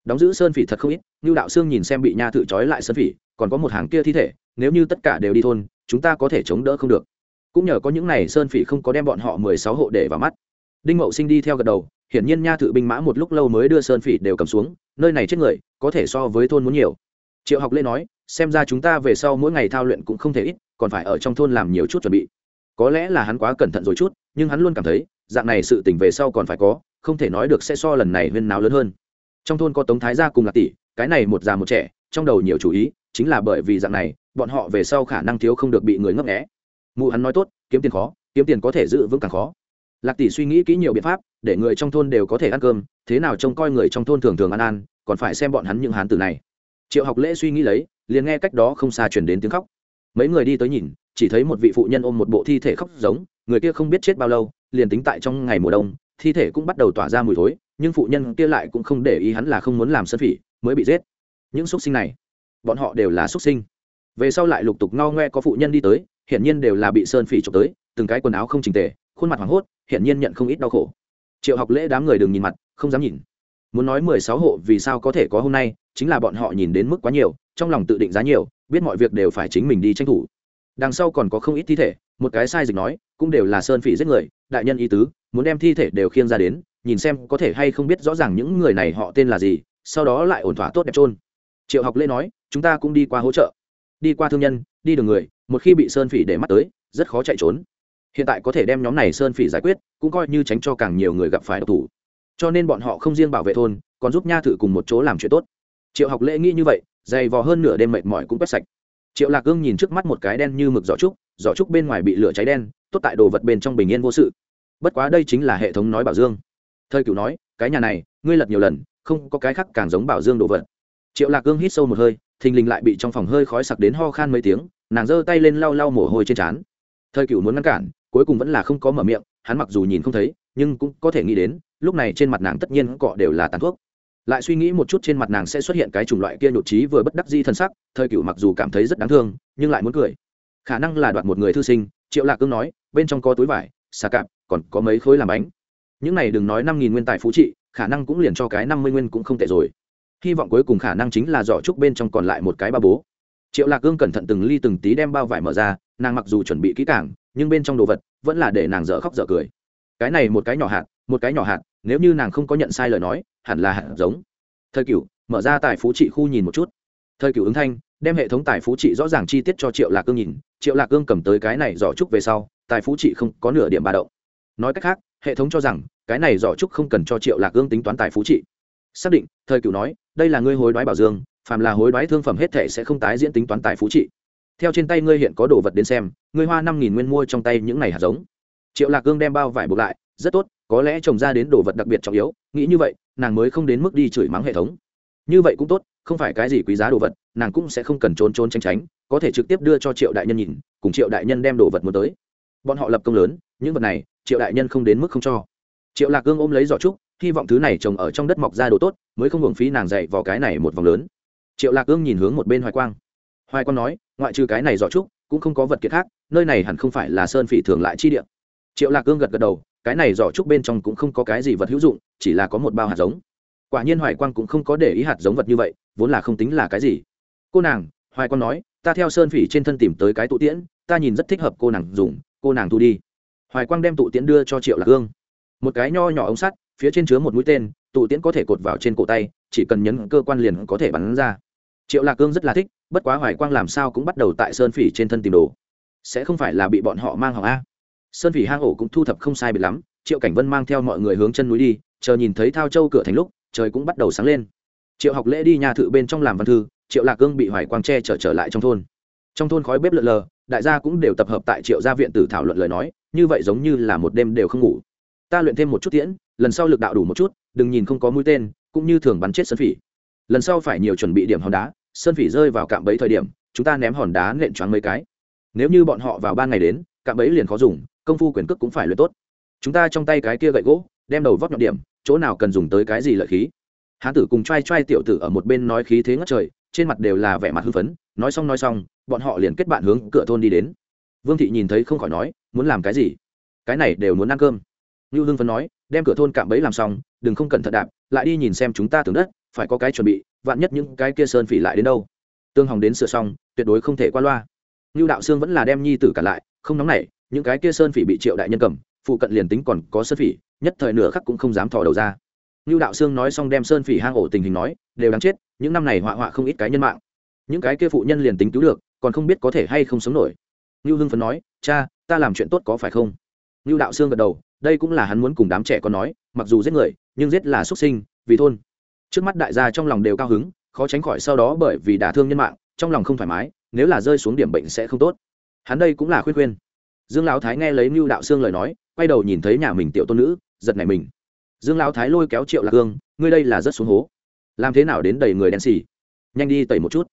Đóng giữ sơn phỉ thật không ít như đạo sương nhìn xem bị nha thự trói lại sơn phỉ, còn có một hàng kia thi thể, nếu như tất cả đều đi thôn, chúng ta có thể chống đỡ không được. Cũng nhờ có những này sơn phỉ không có đem bọn họ mười sáu hộ để vào mắt. Đinh mậu sinh đi theo gật đầu, hiển nhiên nha thự binh mã một lúc lâu mới đưa sơn phỉ đều cầm xuống, nơi này chết người, có thể so với thôn muốn nhiều. Triệu học lễ nói, xem ra chúng ta về sau mỗi ngày thao luyện cũng không thể ít, còn phải ở trong thôn làm nhiều chút chuẩn bị có lẽ là hắn quá cẩn thận rồi chút, nhưng hắn luôn cảm thấy, dạng này sự tỉnh về sau còn phải có, không thể nói được sẽ so lần này huyên náo lớn hơn. Trong thôn có tống thái gia cùng lạc tỷ, cái này một già một trẻ, trong đầu nhiều chủ ý, chính là bởi vì dạng này, bọn họ về sau khả năng thiếu không được bị người ngấp nghẽ mụ hắn nói tốt, kiếm tiền khó, kiếm tiền có thể giữ vững càng khó. Lạc tỷ suy nghĩ kỹ nhiều biện pháp, để người trong thôn đều có thể ăn cơm, thế nào trông coi người trong thôn thường thường ăn ăn, còn phải xem bọn hắn những hán tử này. Triệu học lễ suy nghĩ lấy, liền nghe cách đó không xa chuyển đến tiếng khóc. Mấy người đi tới nhìn chỉ thấy một vị phụ nhân ôm một bộ thi thể khóc giống, người kia không biết chết bao lâu, liền tính tại trong ngày mùa đông, thi thể cũng bắt đầu tỏa ra mùi thối, nhưng phụ nhân kia lại cũng không để ý hắn là không muốn làm sân phỉ, mới bị giết. Những x sinh này, bọn họ đều là x sinh. Về sau lại lục tục ngao ngoe có phụ nhân đi tới, hiển nhiên đều là bị sơn phỉ trộm tới, từng cái quần áo không trình tề, khuôn mặt hoảng hốt, hiển nhiên nhận không ít đau khổ. Triệu học lễ đám người đừng nhìn mặt, không dám nhìn. Muốn nói mười sáu hộ vì sao có thể có hôm nay, chính là bọn họ nhìn đến mức quá nhiều, trong lòng tự định giá nhiều, biết mọi việc đều phải chính mình đi tranh thủ đằng sau còn có không ít thi thể, một cái sai dịch nói, cũng đều là sơn phỉ giết người, đại nhân ý tứ, muốn đem thi thể đều khiêng ra đến, nhìn xem có thể hay không biết rõ ràng những người này họ tên là gì, sau đó lại ổn thỏa tốt đẹp trôn triệu học lễ nói, chúng ta cũng đi qua hỗ trợ. Đi qua thương nhân, đi đường người, một khi bị sơn phỉ để mắt tới, rất khó chạy trốn. Hiện tại có thể đem nhóm này sơn phỉ giải quyết, cũng coi như tránh cho càng nhiều người gặp phải độc thủ. Cho nên bọn họ không riêng bảo vệ thôn, còn giúp nha thử cùng một chỗ làm chuyện tốt. Triệu học lễ nghĩ như vậy, dày vò hơn nửa đêm mệt mỏi cũng quét sạch triệu lạc gương nhìn trước mắt một cái đen như mực giỏ trúc giỏ trúc bên ngoài bị lửa cháy đen, tốt tại đồ vật bên trong bình yên vô sự. Bất quá đây chính là hệ thống nói bảo dương. Thời cựu nói, cái nhà này, ngươi lật nhiều lần, không có cái khác càng giống bảo dương đồ vật. Triệu lạc gương hít sâu một hơi, thình lình lại bị trong phòng hơi khói sặc đến ho khan mấy tiếng, nàng giơ tay lên lau lau mồ hôi trên trán. Thời cựu muốn ngăn cản, cuối cùng vẫn là không có mở miệng, hắn mặc dù nhìn không thấy, nhưng cũng có thể nghĩ đến, lúc này trên mặt nàng tất nhiên cọ đều là tàn thuốc lại suy nghĩ một chút trên mặt nàng sẽ xuất hiện cái chủng loại kia nhột trí vừa bất đắc di thân sắc, thời cựu mặc dù cảm thấy rất đáng thương, nhưng lại muốn cười. Khả năng là đoạt một người thư sinh, triệu lạc cương nói, bên trong có túi vải, xà cạp, còn có mấy khối làm bánh. Những này đừng nói năm nghìn nguyên tài phú trị, khả năng cũng liền cho cái năm mươi nguyên cũng không tệ rồi. Hy vọng cuối cùng khả năng chính là giỏ trúc bên trong còn lại một cái ba bố. Triệu lạc cương cẩn thận từng ly từng tí đem bao vải mở ra, nàng mặc dù chuẩn bị kỹ càng, nhưng bên trong đồ vật vẫn là để nàng dở khóc dở cười. Cái này một cái nhỏ hạt, một cái nhỏ hạt nếu như nàng không có nhận sai lời nói, hẳn là hạt giống. Thời cửu, mở ra tài phú trị khu nhìn một chút. Thời cửu ứng thanh, đem hệ thống tài phú trị rõ ràng chi tiết cho triệu lạc cương nhìn. Triệu lạc cương cầm tới cái này giỏ trúc về sau, tài phú trị không có nửa điểm ba động. Nói cách khác, hệ thống cho rằng, cái này giỏ trúc không cần cho triệu lạc cương tính toán tài phú trị. Xác định, thời cửu nói, đây là ngươi hối đoái bảo dương, phàm là hối đoái thương phẩm hết thể sẽ không tái diễn tính toán tài phú trị. Theo trên tay ngươi hiện có đồ vật đến xem, ngươi hoa năm nghìn nguyên mua trong tay những này hạt giống. Triệu lạc cương đem bao vải buộc lại, rất tốt có lẽ trồng ra đến đồ vật đặc biệt trọng yếu, nghĩ như vậy, nàng mới không đến mức đi chửi mắng hệ thống. Như vậy cũng tốt, không phải cái gì quý giá đồ vật, nàng cũng sẽ không cần trốn trốn tránh tránh, có thể trực tiếp đưa cho triệu đại nhân nhìn, cùng triệu đại nhân đem đồ vật muốn tới. Bọn họ lập công lớn, những vật này, triệu đại nhân không đến mức không cho. Triệu lạc gương ôm lấy giỏ trúc, hy vọng thứ này trồng ở trong đất mọc ra đồ tốt, mới không hưởng phí nàng dạy vào cái này một vòng lớn. Triệu lạc gương nhìn hướng một bên hoài quang. Hoài quang nói, ngoại trừ cái này giỏ trúc, cũng không có vật kiệt khác, nơi này hẳn không phải là sơn phỉ thường lại chi địa. Triệu lạc gương gật gật đầu cái này giỏ trúc bên trong cũng không có cái gì vật hữu dụng, chỉ là có một bao hạt giống. Quả nhiên hoài quang cũng không có để ý hạt giống vật như vậy, vốn là không tính là cái gì. Cô nàng, hoài quang nói, ta theo sơn phỉ trên thân tìm tới cái tụ tiễn, ta nhìn rất thích hợp cô nàng dùng, cô nàng thu đi. Hoài quang đem tụ tiễn đưa cho triệu lạc hương. Một cái nho nhỏ ống sắt, phía trên chứa một mũi tên, tụ tiễn có thể cột vào trên cổ tay, chỉ cần nhấn cơ quan liền có thể bắn ra. Triệu lạc cương rất là thích, bất quá hoài quang làm sao cũng bắt đầu tại sơn phỉ trên thân tìm đồ. Sẽ không phải là bị bọn họ mang hỏng a sơn phỉ hang ổ cũng thu thập không sai biệt lắm, triệu cảnh vân mang theo mọi người hướng chân núi đi, chờ nhìn thấy thao châu cửa thành lúc, trời cũng bắt đầu sáng lên. Triệu học lễ đi nhà thự bên trong làm văn thư, triệu lạc cương bị hoài quang tre trở trở lại trong thôn. Trong thôn khói bếp lợn lờ, đại gia cũng đều tập hợp tại triệu gia viện tử thảo luận lời nói, như vậy giống như là một đêm đều không ngủ. Ta luyện thêm một chút tiễn, lần sau lực đạo đủ một chút, đừng nhìn không có mũi tên, cũng như thường bắn chết sơn phỉ. Lần sau phải nhiều chuẩn bị điểm hòn đá, sơn phỉ rơi vào cạm bẫy thời điểm, chúng ta ném hòn đá nện choáng mấy cái. Nếu như bọn họ vào ban ngày đến, cạm bẫy liền khó dùng công phu quyền cước cũng phải luyện tốt. Chúng ta trong tay cái kia gậy gỗ, đem đầu vóc nhọn điểm, chỗ nào cần dùng tới cái gì lợi khí. Hán tử cùng t r a i t r a i tiểu tử ở một bên nói khí thế ngất trời, trên mặt đều là vẻ mặt hưng phấn, nói xong nói xong, bọn họ liền kết bạn hướng cửa thôn đi đến. Vương thị nhìn thấy không khỏi nói, muốn làm cái gì? Cái này đều muốn ăn cơm. Như hưng phấn nói, đem cửa thôn cạm bẫy làm xong, đừng không cẩn thận đạp, lại đi nhìn xem chúng ta tưởng đất, phải có cái chuẩn bị, vạn nhất những cái kia sơn phỉ lại đến đâu. Tương hòng đến sửa xong, tuyệt đối không thể qua loa. Như đạo sương vẫn là đem nhi tử cả lại, không nóng nảy những cái kia sơn phỉ bị triệu đại nhân cầm, phụ cận liền tính còn có sơn phỉ, nhất thời nửa khắc cũng không dám thò đầu ra. Như đạo sương nói xong đem sơn phỉ hang ổ tình hình nói, đều đáng chết, những năm này họa họa không ít cái nhân mạng. Những cái kia phụ nhân liền tính cứu được, còn không biết có thể hay không sống nổi. Như hưng phấn nói, cha, ta làm chuyện tốt có phải không? Như đạo sương gật đầu, đây cũng là hắn muốn cùng đám trẻ con nói, mặc dù giết người, nhưng giết là xuất sinh, vì thôn. Trước mắt đại gia trong lòng đều cao hứng, khó tránh khỏi sau đó bởi vì đả thương nhân mạng, trong lòng không thoải mái, nếu là rơi xuống điểm bệnh sẽ không tốt. Hắn đây cũng là khuyên khuyên dương lão thái nghe lấy mưu đạo sương lời nói, quay đầu nhìn thấy nhà mình tiểu tôn nữ, giật này mình. Dương lão thái lôi kéo triệu lạc hương, ngươi đây là rất xuống hố. Làm thế nào đến đầy người đen xì? Nhanh đi tẩy một chút.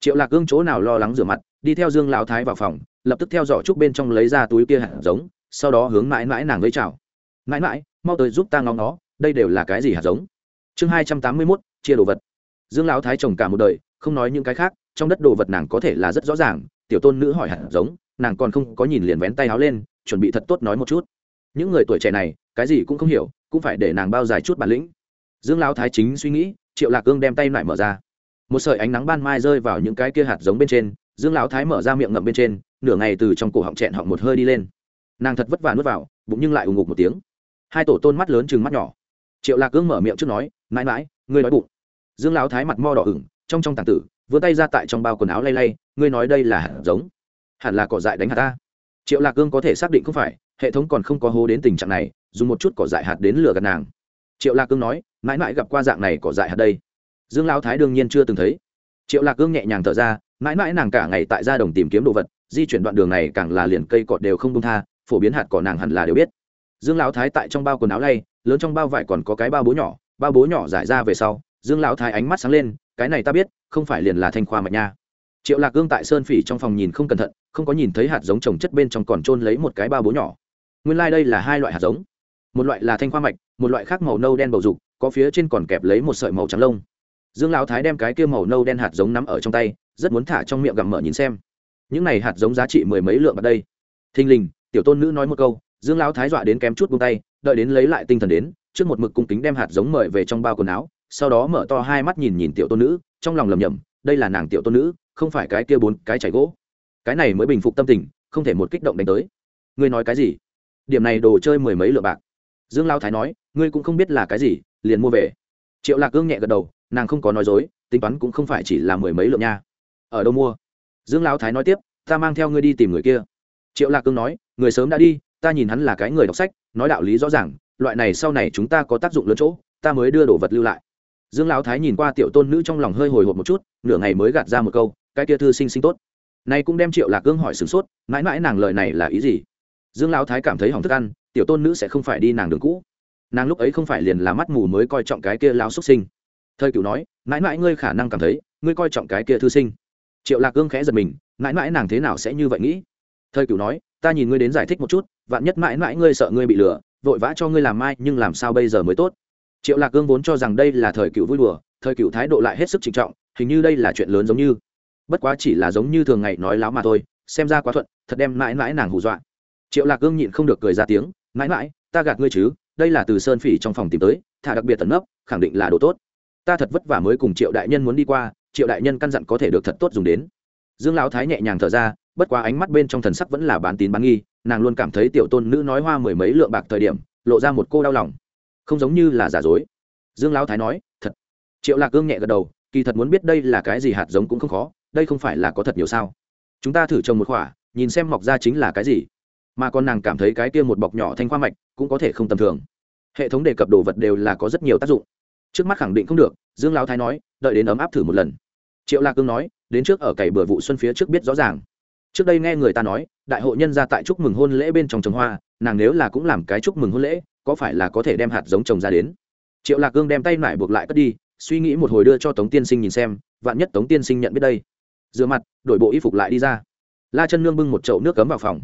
Triệu lạc hương chỗ nào lo lắng rửa mặt, đi theo dương lão thái vào phòng, lập tức theo dõi trúc bên trong lấy ra túi kia hạt giống, sau đó hướng mãi mãi nàng với chào mãi mãi, mau tới giúp ta ngóng nó, đây đều là cái gì hạt giống? Chương hai trăm tám mươi mốt, chia đồ vật. Dương lão thái trồng cả một đời, không nói những cái khác, trong đất đồ vật nàng có thể là rất rõ ràng, tiểu tôn nữ hỏi hạt giống nàng còn không có nhìn liền vén tay áo lên, chuẩn bị thật tốt nói một chút. Những người tuổi trẻ này, cái gì cũng không hiểu, cũng phải để nàng bao dài chút bản lĩnh. Dương lão thái chính suy nghĩ, triệu lạc cương đem tay lại mở ra. Một sợi ánh nắng ban mai rơi vào những cái kia hạt giống bên trên, dương lão thái mở ra miệng ngậm bên trên, nửa ngày từ trong cổ họng chẹn họng một hơi đi lên. Nàng thật vất vả nuốt vào, bụng nhưng lại ù ngục một tiếng. Hai tổ tôn mắt lớn chừng mắt nhỏ. Triệu lạc cương mở miệng trước nói, mãi mãi, ngươi nói bụng. Dương lão thái mặt mo đỏ ửng, trong trong tàng tử, vươn tay ra tại trong bao quần áo lay lay, ngươi nói đây là hạt giống hẳn là cỏ dại đánh hạt ta. Triệu lạc cương có thể xác định không phải, hệ thống còn không có hố đến tình trạng này, dùng một chút cỏ dại hạt đến lửa gạt nàng. Triệu lạc cương nói, mãi mãi gặp qua dạng này cỏ dại hạt đây. Dương lão thái đương nhiên chưa từng thấy. Triệu lạc cương nhẹ nhàng thở ra, mãi mãi nàng cả ngày tại gia đồng tìm kiếm đồ vật, di chuyển đoạn đường này càng là liền cây cọt đều không công tha, phổ biến hạt cỏ nàng hẳn là đều biết. Dương lão thái tại trong bao quần áo lay, lớn trong bao vải còn có cái bao bố nhỏ, bao bố nhỏ giải ra về sau, dương lão thái ánh mắt sáng lên, cái này ta biết, không phải liền là thanh khoa mạch nha triệu lạc gương tại sơn phỉ trong phòng nhìn không cẩn thận, không có nhìn thấy hạt giống trồng chất bên trong còn trôn lấy một cái ba bố nhỏ. Nguyên lai、like、đây là hai loại hạt giống. Một loại là thanh khoa mạch, một loại khác màu nâu đen bầu dục, có phía trên còn kẹp lấy một sợi màu trắng lông. Dương lão thái đem cái kia màu nâu đen hạt giống nắm ở trong tay, rất muốn thả trong miệng gặm mở nhìn xem. Những này hạt giống giá trị mười mấy lượng ở đây. Thình lình, tiểu tôn nữ nói một câu, dương lão thái dọa đến kém chút buông tay, đợi đến lấy lại tinh thần đến, trước một mực cung kính đem hạt giống mời về trong bao quần áo, sau đó mở to hai mắt nhìn nhìn tiểu tôn nữ, trong lòng lầm nhầm đây là nàng tiểu tôn nữ không phải cái kia bốn cái chảy gỗ. Cái này mới bình phục tâm tình, không thể một kích động đánh tới. Ngươi nói cái gì? Điểm này đồ chơi mười mấy lượng bạc. Dương lao thái nói, ngươi cũng không biết là cái gì, liền mua về. Triệu lạc gương nhẹ gật đầu, nàng không có nói dối, tính toán cũng không phải chỉ là mười mấy lượng nha. Ở đâu mua? Dương lao thái nói tiếp, ta mang theo ngươi đi tìm người kia. Triệu lạc cương nói, người sớm đã đi, ta nhìn hắn là cái người đọc sách, nói đạo lý rõ ràng, loại này sau này chúng ta có tác dụng lớn chỗ, ta mới đưa đồ vật lưu lại. Dương lão thái nhìn qua tiểu tôn nữ trong lòng hơi hồi hộp một chút, nửa ngày mới gạt ra một câu cái kia thư sinh sinh tốt. Nay cũng đem triệu lạc gương hỏi sửng sốt, mãi mãi nàng lời này là ý gì? Dương lão thái cảm thấy hỏng thức ăn, tiểu tôn nữ sẽ không phải đi nàng đường cũ. Nàng lúc ấy không phải liền là mắt mù mới coi trọng cái kia lao xuất sinh. Thời cựu nói, mãi mãi ngươi khả năng cảm thấy, ngươi coi trọng cái kia thư sinh. Triệu lạc gương khẽ giật mình, mãi mãi nàng thế nào sẽ như vậy nghĩ? Thời cựu nói, ta nhìn ngươi đến giải thích một chút, vạn nhất mãi mãi ngươi sợ ngươi bị lừa, vội vã cho ngươi làm mai, nhưng làm sao bây giờ mới tốt? Triệu lạc gương vốn cho rằng đây là thời cựu vui đùa, thời cựu thái độ lại hết sức trịnh trọng, hình như đây là chuyện lớn giống như bất quá chỉ là giống như thường ngày nói láo mà thôi, xem ra quá thuận, thật đem mãi mãi nàng hù dọa. Triệu lạc gương nhịn không được cười ra tiếng, mãi mãi, ta gạt ngươi chứ, đây là từ sơn phỉ trong phòng tìm tới, thả đặc biệt tận nấp, khẳng định là đồ tốt. Ta thật vất vả mới cùng triệu đại nhân muốn đi qua, triệu đại nhân căn dặn có thể được thật tốt dùng đến. Dương lão thái nhẹ nhàng thở ra, bất quá ánh mắt bên trong thần sắc vẫn là bán tín bán nghi, nàng luôn cảm thấy tiểu tôn nữ nói hoa mười mấy lượng bạc thời điểm, lộ ra một cô đau lòng. Không giống như là giả dối. Dương lão thái nói, thật. Triệu lạc gương nhẹ gật đầu, kỳ thật muốn biết đây là cái gì hạt giống cũng không khó đây không phải là có thật nhiều sao? Chúng ta thử trồng một khoả nhìn xem mọc ra chính là cái gì. Mà còn nàng cảm thấy cái kia một bọc nhỏ thanh khoa mạch cũng có thể không tầm thường. Hệ thống đề cập đồ vật đều là có rất nhiều tác dụng. Trước mắt khẳng định không được, dương lão thái nói, đợi đến ấm áp thử một lần. Triệu lạc cương nói, đến trước ở cày bừa vụ xuân phía trước biết rõ ràng. Trước đây nghe người ta nói, đại hội nhân ra tại chúc mừng hôn lễ bên trong trồng hoa, nàng nếu là cũng làm cái chúc mừng hôn lễ, có phải là có thể đem hạt giống trồng ra đến? Triệu lạc cương đem tay nải buộc lại cất đi, suy nghĩ một hồi đưa cho tống tiên sinh nhìn xem, vạn nhất tống tiên sinh nhận biết đây rửa mặt, đổi bộ y phục lại đi ra. La chân nương bưng một chậu nước cấm vào phòng.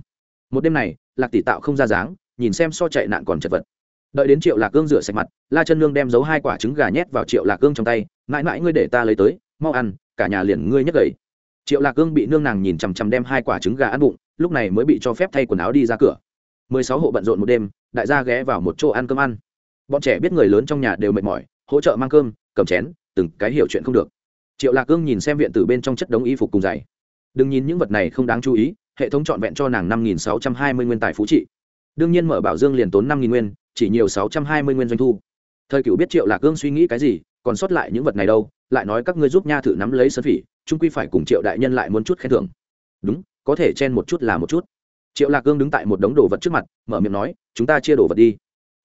Một đêm này, lạc tỷ tạo không ra dáng, nhìn xem so chạy nạn còn chật vật. Đợi đến triệu lạc cương rửa sạch mặt, la chân nương đem giấu hai quả trứng gà nhét vào triệu lạc cương trong tay, mãi mãi ngươi để ta lấy tới, mau ăn, cả nhà liền ngươi nhất gầy triệu lạc cương bị nương nàng nhìn chằm chằm đem hai quả trứng gà ăn bụng, lúc này mới bị cho phép thay quần áo đi ra cửa. Mười sáu hộ bận rộn một đêm, đại gia ghé vào một chỗ ăn cơm ăn. Bọn trẻ biết người lớn trong nhà đều mệt mỏi, hỗ trợ mang cơm, cầm chén, từng cái hiểu chuyện không được triệu lạc cương nhìn xem viện từ bên trong chất đống y phục cùng giày. Đừng nhìn những vật này không đáng chú ý, hệ thống trọn vẹn cho nàng năm nghìn sáu trăm hai mươi nguyên tài phú trị. Đương nhiên mở bảo dương liền tốn năm nghìn nguyên, chỉ nhiều sáu trăm hai mươi nguyên doanh thu. Thời cựu biết triệu lạc cương suy nghĩ cái gì, còn sót lại những vật này đâu, lại nói các ngươi giúp nha thử nắm lấy sơn phỉ trung quy phải cùng triệu đại nhân lại muốn chút khen thưởng. Đúng, có thể chen một chút là một chút. Triệu lạc cương đứng tại một đống đồ vật trước mặt, mở miệng nói, chúng ta chia đồ vật đi.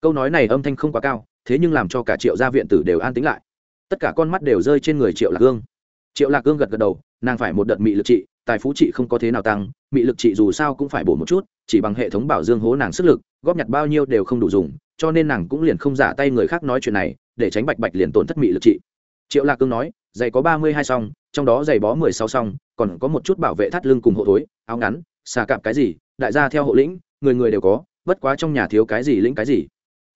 Câu nói này âm thanh không quá cao, thế nhưng làm cho cả triệu gia viện tử đều an tính lại tất cả con mắt đều rơi trên người triệu lạc gương. triệu lạc gương gật gật đầu, nàng phải một đợt mị lực trị, tài phú trị không có thế nào tăng, mị lực trị dù sao cũng phải bổ một chút, chỉ bằng hệ thống bảo dương hố nàng sức lực, góp nhặt bao nhiêu đều không đủ dùng, cho nên nàng cũng liền không giả tay người khác nói chuyện này, để tránh bạch bạch liền tổn thất mị lực trị triệu lạc cương nói, giày có ba mươi hai song, trong đó giày bó mười sáu song, còn có một chút bảo vệ thắt lưng cùng hộ thối, áo ngắn, xà cạp cái gì, đại gia theo hộ lĩnh, người người đều có, bất quá trong nhà thiếu cái gì lĩnh cái gì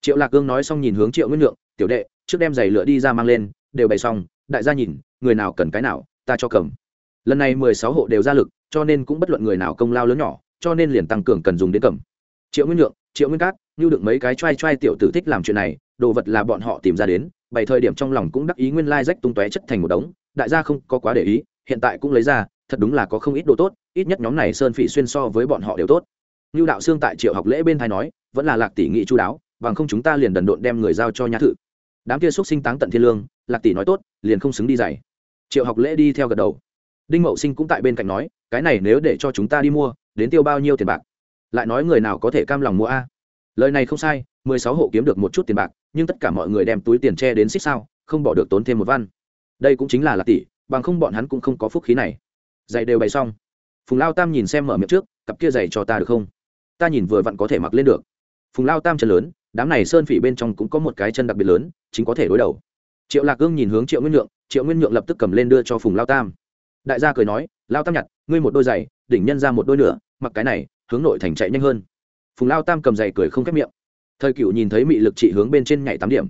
triệu lạc cương nói xong nhìn hướng triệu nguyên lượng, tiểu đệ, trước đem giày lựa đi ra mang lên đều bày xong, đại gia nhìn, người nào cần cái nào, ta cho cầm. Lần này mười sáu hộ đều ra lực, cho nên cũng bất luận người nào công lao lớn nhỏ, cho nên liền tăng cường cần dùng đến cầm. Triệu nguyên nhượng, triệu nguyên cát như được mấy cái t r a i t r a i tiểu tử thích làm chuyện này, đồ vật là bọn họ tìm ra đến bảy thời điểm trong lòng cũng đắc ý nguyên lai rách tung tóe chất thành một đống, đại gia không có quá để ý, hiện tại cũng lấy ra, thật đúng là có không ít đồ tốt, ít nhất nhóm này sơn phỉ xuyên so với bọn họ đều tốt. Như đạo xương tại triệu học lễ bên thai nói, vẫn là lạc tỷ nghị chú đáo, bằng không chúng ta liền đần độn đem người giao cho nhã thự. Đám kia xúc sinh táng tận thiên lương lạc tỷ nói tốt, liền không xứng đi giày. triệu học lễ đi theo gật đầu. Đinh mậu sinh cũng tại bên cạnh nói, cái này nếu để cho chúng ta đi mua, đến tiêu bao nhiêu tiền bạc? Lại nói người nào có thể cam lòng mua a? Lời này không sai, mười sáu hộ kiếm được một chút tiền bạc, nhưng tất cả mọi người đem túi tiền che đến xích sao, không bỏ được tốn thêm một văn. Đây cũng chính là lạc tỷ, bằng không bọn hắn cũng không có phúc khí này. Giày đều bày xong. Phùng lao tam nhìn xem mở miệng trước, cặp kia giày cho ta được không? Ta nhìn vừa vặn có thể mặc lên được. Phùng lao tam chân lớn, đám này sơn phỉ bên trong cũng có một cái chân đặc biệt lớn, chính có thể đối đầu triệu lạc gương nhìn hướng triệu nguyên nhượng, triệu nguyên nhượng lập tức cầm lên đưa cho phùng lao tam. Đại gia cười nói, lao tam nhặt, ngươi một đôi giày, đỉnh nhân ra một đôi nửa, mặc cái này, hướng nội thành chạy nhanh hơn. Phùng lao tam cầm giày cười không khép miệng. Thời cựu nhìn thấy mị lực trị hướng bên trên nhảy tám điểm.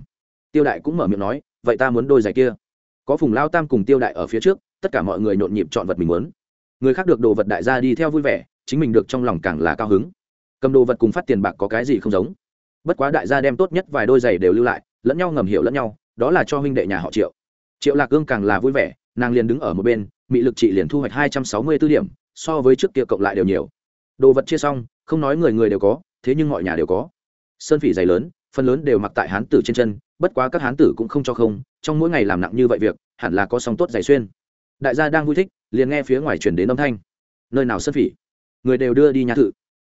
Tiêu đại cũng mở miệng nói, vậy ta muốn đôi giày kia. Có phùng lao tam cùng tiêu đại ở phía trước, tất cả mọi người nhộn nhịp chọn vật mình muốn. Người khác được đồ vật đại gia đi theo vui vẻ, chính mình được trong lòng càng là cao hứng. Cầm đồ vật cùng phát tiền bạc có cái gì không giống? Bất quá đại gia đem tốt nhất vài đôi giày đều lưu lại, lẫn nhau ngầm hiểu lẫn nhau đó là cho huynh đệ nhà họ triệu. Triệu lạc gương càng là vui vẻ, nàng liền đứng ở một bên, mị lực trị liền thu hoạch hai trăm sáu mươi b ố điểm, so với trước kia cộng lại đều nhiều. Đồ vật chia xong, không nói người người đều có, thế nhưng mọi nhà đều có. Sơn phỉ dày lớn, phần lớn đều mặc tại hán tử trên chân, bất quá các hán tử cũng không cho không, trong mỗi ngày làm nặng như vậy việc, hẳn là có song tốt dày xuyên. Đại gia đang vui thích, liền nghe phía ngoài chuyển đến âm thanh. Nơi nào sơn phỉ? Người đều đưa đi nhà thự.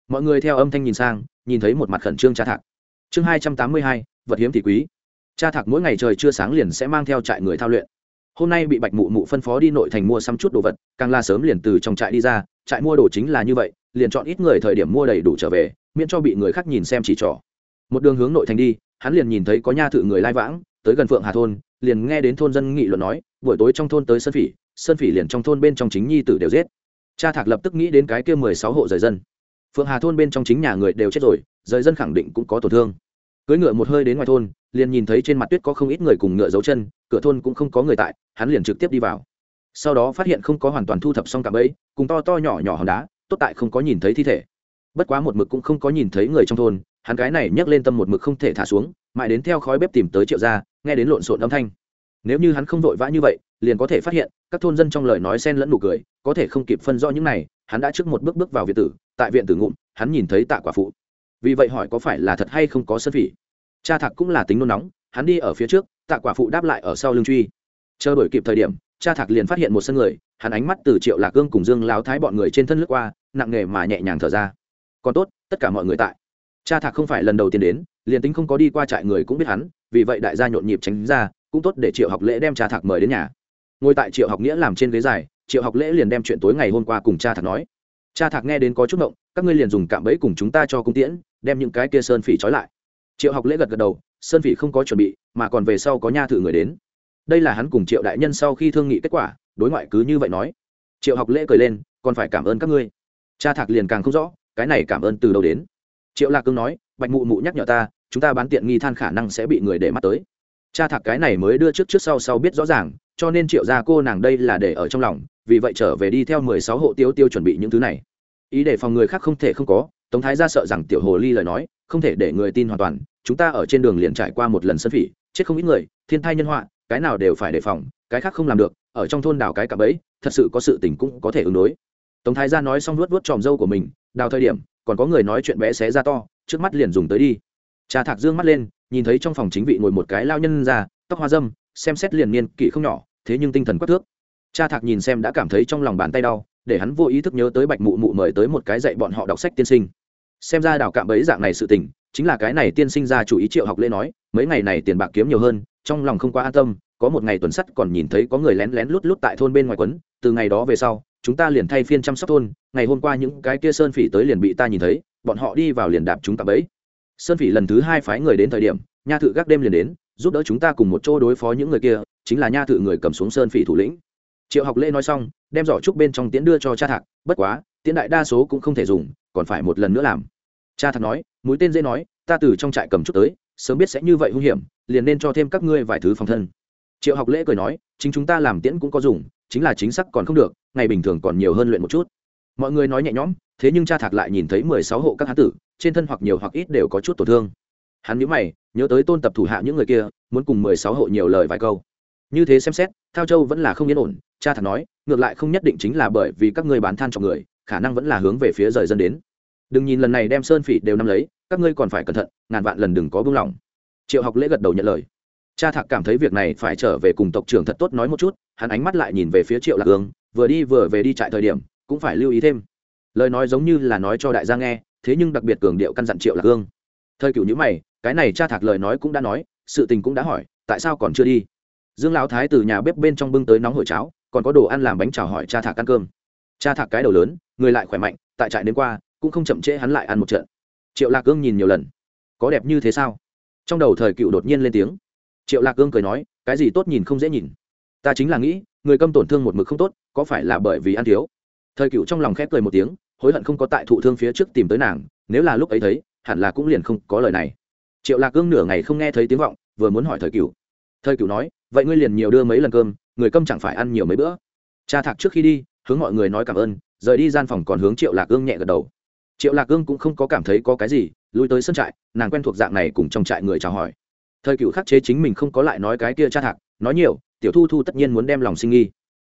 Mọi người theo âm thanh nhìn sang, nhìn thấy một mặt khẩn trương cha thạc. Chương hai trăm tám mươi hai, vật hiếm thị quý cha thạc mỗi ngày trời chưa sáng liền sẽ mang theo trại người thao luyện. Hôm nay bị bạch mụ mụ phân phó đi nội thành mua xăm chút đồ vật, càng la sớm liền từ trong trại đi ra, trại mua đồ chính là như vậy, liền chọn ít người thời điểm mua đầy đủ trở về, miễn cho bị người khác nhìn xem chỉ trỏ. Một đường hướng nội thành đi, hắn liền nhìn thấy có nha thự người lai vãng, tới gần phượng hà thôn, liền nghe đến thôn dân nghị luận nói, buổi tối trong thôn tới sơn phỉ sơn phỉ liền trong thôn bên trong chính nhi tử đều giết. Cha thạc lập tức nghĩ đến cái kia mười sáu hộ rời dân. Phượng hà thôn bên trong chính nhà người đều chết rồi, rời dân khẳng định cũng có tổn thương. Cưỡi ngựa một hơi đến ngoài thôn liền nhìn thấy trên mặt tuyết có không ít người cùng ngựa giấu chân, cửa thôn cũng không có người tại, hắn liền trực tiếp đi vào. Sau đó phát hiện không có hoàn toàn thu thập xong cả bẫy, cùng to to nhỏ nhỏ hòn đá, tốt tại không có nhìn thấy thi thể. Bất quá một mực cũng không có nhìn thấy người trong thôn, hắn cái này nhấc lên tâm một mực không thể thả xuống, mãi đến theo khói bếp tìm tới triệu gia, nghe đến lộn xộn âm thanh. Nếu như hắn không vội vã như vậy, liền có thể phát hiện, các thôn dân trong lời nói xen lẫn nụ cười, có thể không kịp phân rõ những này, hắn đã trước một bước bước vào viện tử, tại viện tử ngụm, hắn nhìn thấy tạ quả phụ. Vì vậy hỏi có phải là thật hay không có sơn phỉ? Cha thạc cũng là tính nôn nóng, hắn đi ở phía trước, tạ quả phụ đáp lại ở sau lưng truy. Chờ đổi kịp thời điểm, cha thạc liền phát hiện một sân người, hắn ánh mắt từ triệu lạc gương cùng dương Láo thái bọn người trên thân lướt qua, nặng nghề mà nhẹ nhàng thở ra. Còn tốt, tất cả mọi người tại. Cha thạc không phải lần đầu tiên đến, liền tính không có đi qua trại người cũng biết hắn, vì vậy đại gia nhộn nhịp tránh ra, cũng tốt để triệu học lễ đem cha thạc mời đến nhà. Ngồi tại triệu học nghĩa làm trên ghế dài, triệu học lễ liền đem chuyện tối ngày hôm qua cùng cha thạc nói. Cha thạc nghe đến có chút ngộng, các ngươi liền dùng cạm bẫy cùng chúng ta cho cung tiễn, đem những cái kia sơn phỉ trói lại triệu học lễ gật gật đầu, sơn phỉ không có chuẩn bị, mà còn về sau có nha thử người đến. Đây là hắn cùng triệu đại nhân sau khi thương nghị kết quả, đối ngoại cứ như vậy nói. Triệu học lễ cười lên, còn phải cảm ơn các ngươi. Cha thạc liền càng không rõ, cái này cảm ơn từ đâu đến. Triệu lạc cương nói, bạch mụ mụ nhắc nhở ta, chúng ta bán tiện nghi than khả năng sẽ bị người để mắt tới. Cha thạc cái này mới đưa trước trước sau sau biết rõ ràng, cho nên triệu gia cô nàng đây là để ở trong lòng, vì vậy trở về đi theo mười sáu hộ tiêu tiêu chuẩn bị những thứ này. Ý để phòng người khác không thể không có, tống thái gia sợ rằng tiểu hồ ly lời nói không thể để người tin hoàn toàn, chúng ta ở trên đường liền trải qua một lần sân phỉ, chết không ít người, thiên thai nhân họa, cái nào đều phải đề phòng, cái khác không làm được, ở trong thôn đảo cái cặp ấy thật sự có sự tình cũng có thể ứng đối. Tống thái gia nói xong nuốt vuốt tròm dâu của mình, đào thời điểm, còn có người nói chuyện bé xé ra to, trước mắt liền dùng tới đi. Cha thạc dương mắt lên, nhìn thấy trong phòng chính vị ngồi một cái lao nhân ra tóc hoa dâm, xem xét liền niên kỷ không nhỏ, thế nhưng tinh thần quắc thước. Cha thạc nhìn xem đã cảm thấy trong lòng bàn tay đau, để hắn vô ý thức nhớ tới bạch mụ mụ mời tới một cái dạy bọn họ đọc sách tiên sinh xem ra đào cạm bẫy dạng này sự tình, chính là cái này tiên sinh ra chủ ý triệu học lễ nói, mấy ngày này tiền bạc kiếm nhiều hơn, trong lòng không quá an tâm, có một ngày tuần sắt còn nhìn thấy có người lén lén lút lút tại thôn bên ngoài quấn, từ ngày đó về sau, chúng ta liền thay phiên chăm sóc thôn, ngày hôm qua những cái kia sơn phỉ tới liền bị ta nhìn thấy, bọn họ đi vào liền đạp chúng cạm bẫy. Sơn phỉ lần thứ hai phái người đến thời điểm, nha thự gác đêm liền đến, giúp đỡ chúng ta cùng một chỗ đối phó những người kia, chính là nha thự người cầm xuống sơn phỉ thủ lĩnh. Triệu học lễ nói xong, đem giỏ trúc bên trong tiễn đưa cho cha thạc, bất quá tiễn đại đa số cũng không thể dùng, còn phải một lần nữa làm. Cha thật nói, mũi tên dễ nói, ta từ trong trại cầm chút tới, sớm biết sẽ như vậy hung hiểm, liền nên cho thêm các ngươi vài thứ phòng thân. Triệu học lễ cười nói, chính chúng ta làm tiễn cũng có dùng, chính là chính xác còn không được, ngày bình thường còn nhiều hơn luyện một chút. Mọi người nói nhẹ nhõm, thế nhưng cha thạc lại nhìn thấy mười sáu hộ các hán tử, trên thân hoặc nhiều hoặc ít đều có chút tổn thương. Hắn nhớ mày, nhớ tới tôn tập thủ hạ những người kia, muốn cùng mười sáu hộ nhiều lời vài câu. Như thế xem xét, thao châu vẫn là không yên ổn, cha thạc nói, ngược lại không nhất định chính là bởi vì các ngươi bán than cho người khả năng vẫn là hướng về phía rời dân đến. Đừng nhìn lần này đem sơn phỉ đều nắm lấy, các ngươi còn phải cẩn thận, ngàn vạn lần đừng có buông lỏng. Triệu học lễ gật đầu nhận lời. Cha thạc cảm thấy việc này phải trở về cùng tộc trưởng thật tốt nói một chút, hắn ánh mắt lại nhìn về phía triệu lạc hương vừa đi vừa về đi trại thời điểm, cũng phải lưu ý thêm. Lời nói giống như là nói cho đại gia nghe, thế nhưng đặc biệt cường điệu căn dặn triệu lạc hương thời cựu nhữ mày, cái này cha thạc lời nói cũng đã nói, sự tình cũng đã hỏi, tại sao còn chưa đi? Dương lão thái từ nhà bếp bên trong bưng tới nóng hổi cháo, còn có đồ ăn làm bánh chào hỏi cha thạc ăn cơm cha thạc cái đầu lớn, người lại khỏe mạnh, tại trại đến qua, cũng không chậm trễ hắn lại ăn một trận. Triệu lạc cương nhìn nhiều lần. Có đẹp như thế sao? Trong đầu thời cựu đột nhiên lên tiếng. Triệu lạc cương cười nói, cái gì tốt nhìn không dễ nhìn. Ta chính là nghĩ, người câm tổn thương một mực không tốt, có phải là bởi vì ăn thiếu? Thời cựu trong lòng khép cười một tiếng, hối hận không có tại thụ thương phía trước tìm tới nàng, nếu là lúc ấy thấy, hẳn là cũng liền không có lời này. Triệu lạc cương nửa ngày không nghe thấy tiếng vọng, vừa muốn hỏi thời cựu. Thời cựu nói, vậy ngươi liền nhiều đưa mấy lần cơm, người câm chẳng phải ăn nhiều mấy bữa? Cha thạc trước khi đi hướng mọi người nói cảm ơn, rời đi gian phòng còn hướng triệu lạc ương nhẹ gật đầu. Triệu lạc ương cũng không có cảm thấy có cái gì, lui tới sân trại, nàng quen thuộc dạng này cùng trong trại người chào hỏi. Thời cựu khắc chế chính mình không có lại nói cái kia cha thạc, nói nhiều, tiểu thu thu tất nhiên muốn đem lòng sinh nghi.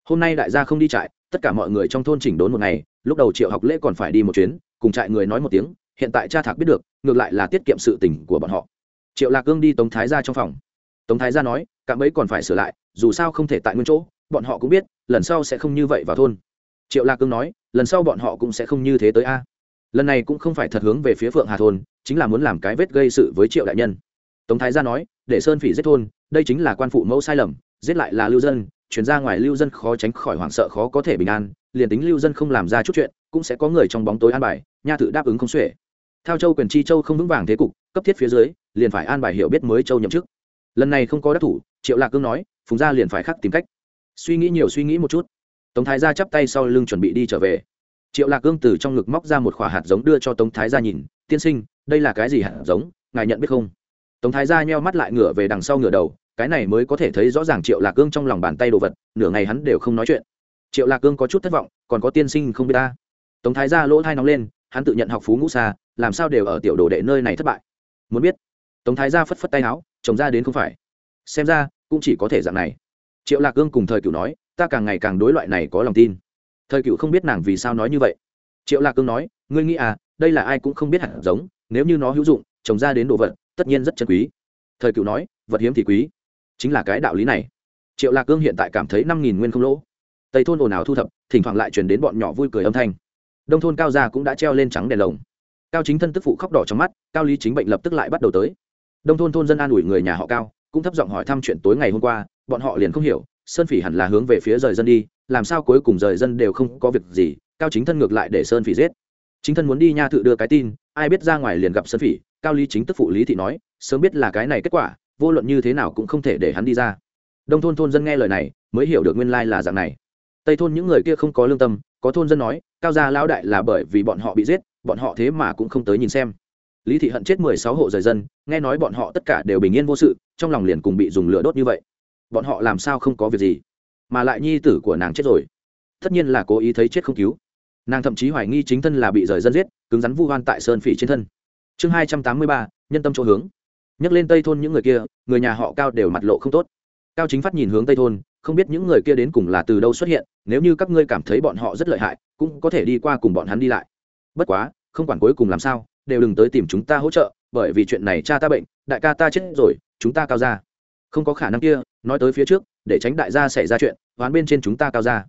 Hôm nay đại gia không đi trại, tất cả mọi người trong thôn chỉnh đốn một ngày, lúc đầu triệu học lễ còn phải đi một chuyến, cùng trại người nói một tiếng, hiện tại cha thạc biết được, ngược lại là tiết kiệm sự tình của bọn họ. Triệu lạc cương đi tống thái ra trong phòng. Tống thái ra nói, cạm ấy còn phải sửa lại, dù sao không thể tại nguyên chỗ bọn họ cũng biết, lần sau sẽ không như vậy vào thôn. Triệu lạc cương nói, lần sau bọn họ cũng sẽ không như thế tới a. Lần này cũng không phải thật hướng về phía phượng hà thôn, chính là muốn làm cái vết gây sự với triệu đại nhân. Tống thái gia nói, để sơn phỉ giết thôn, đây chính là quan phụ mẫu sai lầm, giết lại là lưu dân, chuyển ra ngoài lưu dân khó tránh khỏi hoảng sợ khó có thể bình an, liền tính lưu dân không làm ra chút chuyện, cũng sẽ có người trong bóng tối an bài, nha tự đáp ứng không xuể. Thao châu quyền chi châu không vững vàng thế cục, cấp thiết phía dưới, liền phải an bài hiểu biết mới châu nhậm chức. Lần này không có đắc thủ, triệu lạc cương nói, phùng gia liền phải khắc tìm cách suy nghĩ nhiều suy nghĩ một chút. Tống thái gia chắp tay sau lưng chuẩn bị đi trở về. Triệu lạc cương từ trong ngực móc ra một khỏa hạt giống đưa cho tống thái gia nhìn, tiên sinh, đây là cái gì hạt giống? Ngài nhận biết không? Tống thái gia nheo mắt lại ngửa về đằng sau ngửa đầu, cái này mới có thể thấy rõ ràng triệu lạc cương trong lòng bàn tay đồ vật, nửa ngày hắn đều không nói chuyện. Triệu lạc cương có chút thất vọng, còn có tiên sinh không biết ta? Tống thái gia lỗ thai nóng lên, hắn tự nhận học phú ngũ xa, làm sao đều ở tiểu đồ đệ nơi này thất bại. Muốn biết. Tống thái gia phất phất tay áo chồng ra đến không phải. Xem ra, cũng chỉ có thể dạng này triệu lạc cương cùng thời cựu nói, ta càng ngày càng đối loại này có lòng tin. Thời cựu không biết nàng vì sao nói như vậy. Triệu lạc cương nói, ngươi nghĩ à đây là ai cũng không biết hạt giống, nếu như nó hữu dụng, trồng ra đến đồ vật, tất nhiên rất chân quý. Thời cựu nói, vật hiếm thì quý. Chính là cái đạo lý này. Triệu lạc cương hiện tại cảm thấy năm nghìn nguyên không lỗ. Tây thôn ồn ào thu thập, thỉnh thoảng lại chuyển đến bọn nhỏ vui cười âm thanh. Đông thôn cao gia cũng đã treo lên trắng đèn lồng. Cao chính thân tức phụ khóc đỏ trong mắt, cao lý chính bệnh lập tức lại bắt đầu tới. Đông thôn thôn dân an ủi người nhà họ cao, cũng thấp giọng hỏi thăm chuyện tối ngày hôm qua bọn họ liền không hiểu, sơn phỉ hẳn là hướng về phía rời dân đi, làm sao cuối cùng rời dân đều không có việc gì, cao chính thân ngược lại để sơn phỉ giết. Chính thân muốn đi nha thự đưa cái tin, ai biết ra ngoài liền gặp sơn phỉ, cao lý chính tức phụ lý thị nói, sớm biết là cái này kết quả, vô luận như thế nào cũng không thể để hắn đi ra. Đông thôn thôn dân nghe lời này, mới hiểu được nguyên lai là dạng này. Tây thôn những người kia không có lương tâm, có thôn dân nói, cao gia lão đại là bởi vì bọn họ bị giết, bọn họ thế mà cũng không tới nhìn xem. Lý thị hận chết mười sáu hộ rời dân, nghe nói bọn họ tất cả đều bình yên vô sự, trong lòng liền cùng bị dùng lửa đốt như vậy bọn họ làm sao không có việc gì? Mà lại nhi tử của nàng chết rồi. Tất nhiên là cố ý thấy chết không cứu. Nàng thậm chí hoài nghi chính thân là bị rời dân giết, cứng rắn vu hoan tại sơn phỉ trên thân. Chương hai trăm tám mươi ba, nhân tâm chỗ hướng. Nhắc lên tây thôn những người kia, người nhà họ cao đều mặt lộ không tốt. Cao chính phát nhìn hướng tây thôn, không biết những người kia đến cùng là từ đâu xuất hiện, nếu như các ngươi cảm thấy bọn họ rất lợi hại, cũng có thể đi qua cùng bọn hắn đi lại. Bất quá, không quản cuối cùng làm sao, đều đừng tới tìm chúng ta hỗ trợ, bởi vì chuyện này cha ta bệnh, đại ca ta chết rồi, chúng ta cao ra không có khả năng kia, nói tới phía trước, để tránh đại gia xảy ra chuyện oán bên trên chúng ta cao ra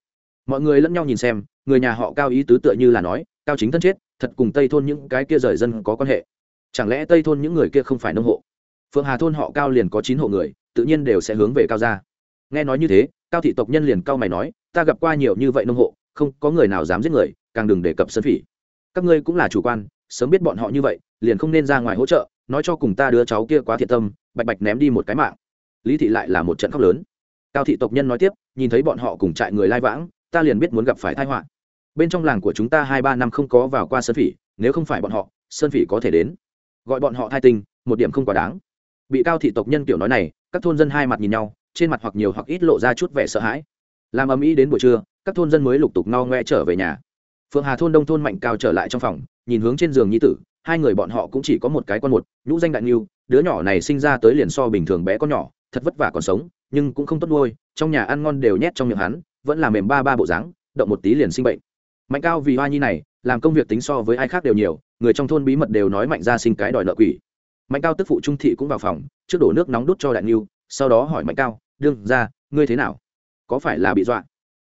mọi người lẫn nhau nhìn xem, người nhà họ cao ý tứ tựa như là nói, cao chính thân chết, thật cùng tây thôn những cái kia rời dân có quan hệ. Chẳng lẽ tây thôn những người kia không phải nông hộ? Phượng hà thôn họ cao liền có chín hộ người, tự nhiên đều sẽ hướng về cao gia. Nghe nói như thế, cao thị tộc nhân liền cao mày nói, ta gặp qua nhiều như vậy nông hộ, không có người nào dám giết người, càng đừng đề cập sân phỉ. Các ngươi cũng là chủ quan, sớm biết bọn họ như vậy, liền không nên ra ngoài hỗ trợ, nói cho cùng ta đứa cháu kia quá thiệt tâm, bạch bạch ném đi một cái mạng lý thị lại là một trận khóc lớn. Cao thị tộc nhân nói tiếp, nhìn thấy bọn họ cùng trại người lai vãng, ta liền biết muốn gặp phải tai họa. Bên trong làng của chúng ta hai ba năm không có vào qua sơn phỉ, nếu không phải bọn họ, sơn phỉ có thể đến. Gọi bọn họ thai tinh một điểm không quá đáng. Bị cao thị tộc nhân kiểu nói này, các thôn dân hai mặt nhìn nhau, trên mặt hoặc nhiều hoặc ít lộ ra chút vẻ sợ hãi. Làm ầm ĩ đến buổi trưa, các thôn dân mới lục tục no ngoe trở về nhà. Phượng hà thôn đông thôn mạnh cao trở lại trong phòng, nhìn hướng trên giường nhi tử, hai người bọn họ cũng chỉ có một cái con một, nhũ danh đại niu đứa nhỏ này sinh ra tới liền so bình thường bé con nhỏ thật vất vả còn sống, nhưng cũng không tốt nuôi, trong nhà ăn ngon đều nhét trong miệng hắn, vẫn là mềm ba ba bộ dáng, động một tí liền sinh bệnh. Mạnh cao vì hoa nhi này, làm công việc tính so với ai khác đều nhiều, người trong thôn bí mật đều nói mạnh ra sinh cái đòi nợ quỷ. Mạnh cao tức phụ trung thị cũng vào phòng, trước đổ nước nóng đút cho đại niu sau đó hỏi mạnh cao, đương ra ngươi thế nào? Có phải là bị dọa?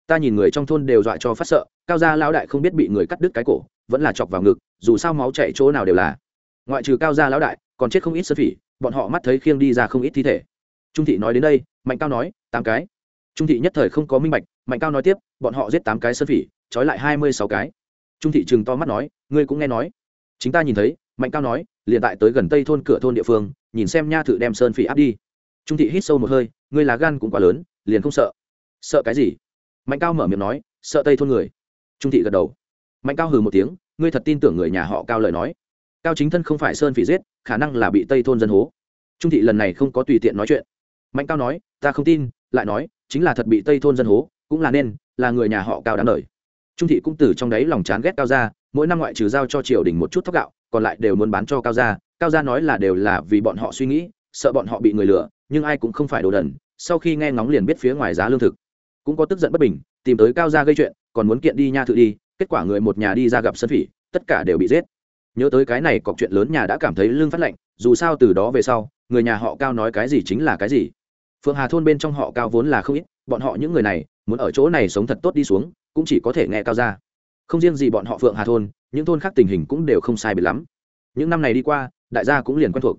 Ta nhìn người trong thôn đều dọa cho phát sợ, cao gia lão đại không biết bị người cắt đứt cái cổ, vẫn là chọc vào ngực, dù sao máu chạy chỗ nào đều là. Ngoại trừ cao gia lão đại, còn chết không ít sơn phỉ, bọn họ mắt thấy khiêng đi ra không ít thi thể trung thị nói đến đây, mạnh cao nói, tám cái. Trung thị nhất thời không có minh bạch, mạnh cao nói tiếp, bọn họ giết tám cái sơn phỉ, trói lại hai mươi sáu cái. Trung thị chừng to mắt nói, ngươi cũng nghe nói. Chính ta nhìn thấy, mạnh cao nói, liền tại tới gần tây thôn cửa thôn địa phương, nhìn xem nha thự đem sơn phỉ áp đi. Trung thị hít sâu một hơi, ngươi lá gan cũng quá lớn, liền không sợ. Sợ cái gì? Mạnh cao mở miệng nói, sợ tây thôn người. Trung thị gật đầu. Mạnh cao hừ một tiếng, ngươi thật tin tưởng người nhà họ cao lời nói. Cao chính thân không phải sơn phỉ giết, khả năng là bị tây thôn dân hố. Trung thị lần này không có tùy tiện nói chuyện mạnh cao nói ta không tin lại nói chính là thật bị tây thôn dân hố cũng là nên là người nhà họ cao đáng đời. Trung thị cũng từ trong đấy lòng chán ghét cao gia, mỗi năm ngoại trừ giao cho triều đình một chút thóc gạo còn lại đều muốn bán cho cao gia. Cao gia nói là đều là vì bọn họ suy nghĩ sợ bọn họ bị người lừa nhưng ai cũng không phải đồ đần sau khi nghe ngóng liền biết phía ngoài giá lương thực. Cũng có tức giận bất bình tìm tới cao gia gây chuyện còn muốn kiện đi nha thự đi kết quả người một nhà đi ra gặp sân phỉ tất cả đều bị giết. Nhớ tới cái này cọc chuyện lớn nhà đã cảm thấy lương phát lạnh dù sao từ đó về sau người nhà họ cao nói cái gì chính là cái gì phượng hà thôn bên trong họ cao vốn là không ít, bọn họ những người này, muốn ở chỗ này sống thật tốt đi xuống, cũng chỉ có thể nghe cao ra. Không riêng gì bọn họ phượng hà thôn, những thôn khác tình hình cũng đều không sai biệt lắm. Những năm này đi qua, đại gia cũng liền quen thuộc.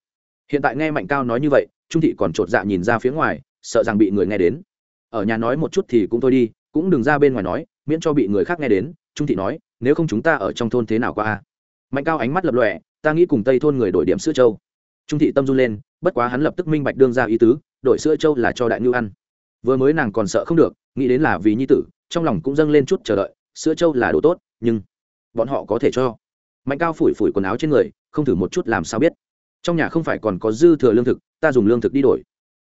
Hiện tại nghe mạnh cao nói như vậy, trung thị còn chột dạ nhìn ra phía ngoài, sợ rằng bị người nghe đến. Ở nhà nói một chút thì cũng thôi đi, cũng đừng ra bên ngoài nói, miễn cho bị người khác nghe đến, trung thị nói, nếu không chúng ta ở trong thôn thế nào qua a? Mạnh cao ánh mắt lập lọe ta nghĩ cùng tây thôn người đổi điểm sữa châu. Trung thị tâm run lên, bất quá hắn lập tức minh bạch đương ra ý tứ đổi sữa châu là cho đại ngưu ăn. Vừa mới nàng còn sợ không được, nghĩ đến là vì nhi tử, trong lòng cũng dâng lên chút chờ đợi, sữa châu là đồ tốt, nhưng bọn họ có thể cho. Mạnh cao phủi phủi quần áo trên người, không thử một chút làm sao biết. Trong nhà không phải còn có dư thừa lương thực, ta dùng lương thực đi đổi.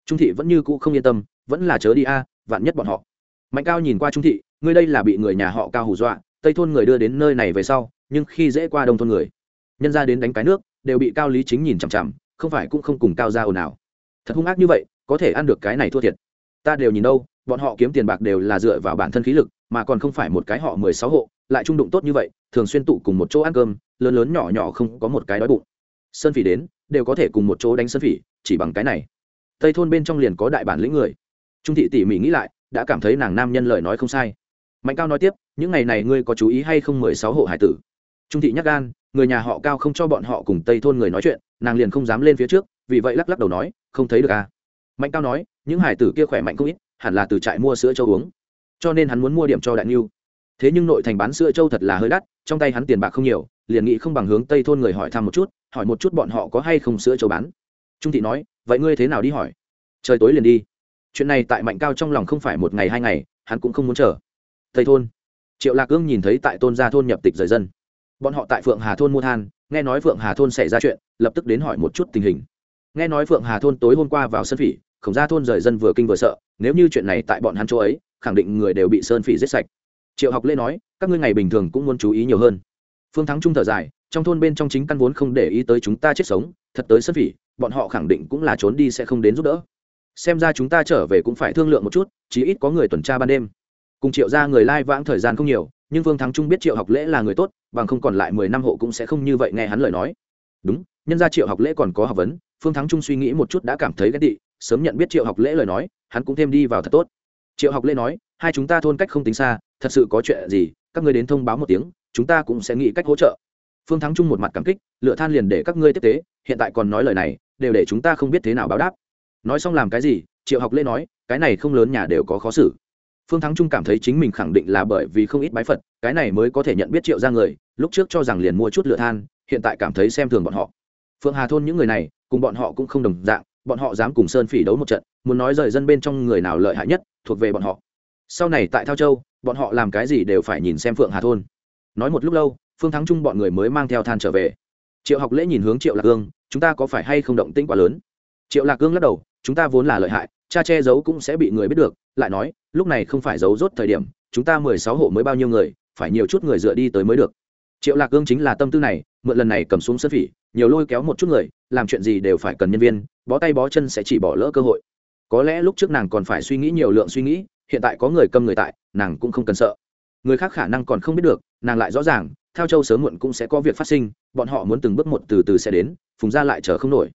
Trung thị vẫn như cũ không yên tâm, vẫn là chớ đi a, vạn nhất bọn họ. Mạnh cao nhìn qua trung thị, ngươi đây là bị người nhà họ cao hù dọa, tây thôn người đưa đến nơi này về sau, nhưng khi dễ qua đông thôn người, nhân ra đến đánh cái nước, đều bị cao lý chính nhìn chằm chằm, không phải cũng không cùng cao ra ồn ào thật hung ác như vậy, có thể ăn được cái này thua thiệt. Ta đều nhìn đâu, bọn họ kiếm tiền bạc đều là dựa vào bản thân khí lực, mà còn không phải một cái họ mười sáu hộ, lại trung đụng tốt như vậy, thường xuyên tụ cùng một chỗ ăn cơm, lớn lớn nhỏ nhỏ không có một cái đói bụng. Sơn phỉ đến, đều có thể cùng một chỗ đánh sơn phỉ, chỉ bằng cái này. Tây thôn bên trong liền có đại bản lĩnh người. Trung thị tỉ mỉ nghĩ lại, đã cảm thấy nàng nam nhân lời nói không sai. Mạnh cao nói tiếp, những ngày này ngươi có chú ý hay không mười sáu hộ hải tử? Trung thị nhắc gan, người nhà họ cao không cho bọn họ cùng tây thôn người nói chuyện, nàng liền không dám lên phía trước vì vậy lắc lắc đầu nói, không thấy được à? Mạnh cao nói, những hải tử kia khỏe mạnh không ít, hẳn là từ trại mua sữa châu uống. Cho nên hắn muốn mua điểm cho đại niu thế nhưng nội thành bán sữa châu thật là hơi đắt, trong tay hắn tiền bạc không nhiều, liền nghĩ không bằng hướng tây thôn người hỏi thăm một chút, hỏi một chút bọn họ có hay không sữa châu bán. Trung thị nói, vậy ngươi thế nào đi hỏi? Trời tối liền đi. Chuyện này tại mạnh cao trong lòng không phải một ngày hai ngày, hắn cũng không muốn chờ. Tây thôn. Triệu lạc ương nhìn thấy tại tôn gia thôn nhập tịch rời dân. Bọn họ tại phượng hà thôn mua than, nghe nói phượng hà thôn xảy ra chuyện, lập tức đến hỏi một chút tình hình nghe nói phượng hà thôn tối hôm qua vào sơn phỉ, khổng gia thôn rời dân vừa kinh vừa sợ, nếu như chuyện này tại bọn hắn chỗ ấy, khẳng định người đều bị sơn phỉ giết sạch. Triệu học lễ nói, các ngươi ngày bình thường cũng muốn chú ý nhiều hơn. Phương thắng trung thở dài, trong thôn bên trong chính căn vốn không để ý tới chúng ta chết sống, thật tới sơn phỉ, bọn họ khẳng định cũng là trốn đi sẽ không đến giúp đỡ. Xem ra chúng ta trở về cũng phải thương lượng một chút, chí ít có người tuần tra ban đêm. Cùng triệu ra người lai vãng thời gian không nhiều, nhưng vương thắng trung biết triệu học lễ là người tốt, bằng không còn lại mười năm hộ cũng sẽ không như vậy nghe hắn lời nói. Đúng, nhân ra triệu học lễ còn có học vấn phương thắng trung suy nghĩ một chút đã cảm thấy ghét tị, sớm nhận biết triệu học lễ lời nói, hắn cũng thêm đi vào thật tốt. Triệu học lễ nói, hai chúng ta thôn cách không tính xa, thật sự có chuyện gì, các ngươi đến thông báo một tiếng, chúng ta cũng sẽ nghĩ cách hỗ trợ. Phương thắng trung một mặt cảm kích, lựa than liền để các ngươi tiếp tế, hiện tại còn nói lời này, đều để chúng ta không biết thế nào báo đáp. Nói xong làm cái gì, triệu học lễ nói, cái này không lớn nhà đều có khó xử. Phương thắng trung cảm thấy chính mình khẳng định là bởi vì không ít bái phật, cái này mới có thể nhận biết triệu ra người, lúc trước cho rằng liền mua chút lựa than, hiện tại cảm thấy xem thường bọn họ. Phượng hà thôn những người này cùng bọn họ cũng không đồng dạng, bọn họ dám cùng sơn phỉ đấu một trận, muốn nói rời dân bên trong người nào lợi hại nhất, thuộc về bọn họ. Sau này tại thao châu, bọn họ làm cái gì đều phải nhìn xem phượng hà thôn. Nói một lúc lâu, phương thắng trung bọn người mới mang theo than trở về. Triệu học lễ nhìn hướng triệu lạc cương chúng ta có phải hay không động tĩnh quá lớn? Triệu lạc cương lắc đầu, chúng ta vốn là lợi hại, cha che giấu cũng sẽ bị người biết được, lại nói, lúc này không phải giấu rốt thời điểm, chúng ta mười sáu hộ mới bao nhiêu người, phải nhiều chút người dựa đi tới mới được. Triệu lạc cương chính là tâm tư này, mượn lần này cầm xuống sơn phỉ nhiều lôi kéo một chút người, làm chuyện gì đều phải cần nhân viên, bó tay bó chân sẽ chỉ bỏ lỡ cơ hội. Có lẽ lúc trước nàng còn phải suy nghĩ nhiều lượng suy nghĩ, hiện tại có người cầm người tại, nàng cũng không cần sợ. Người khác khả năng còn không biết được, nàng lại rõ ràng theo châu sớm muộn cũng sẽ có việc phát sinh, bọn họ muốn từng bước một từ từ sẽ đến, phùng gia lại chờ không nổi.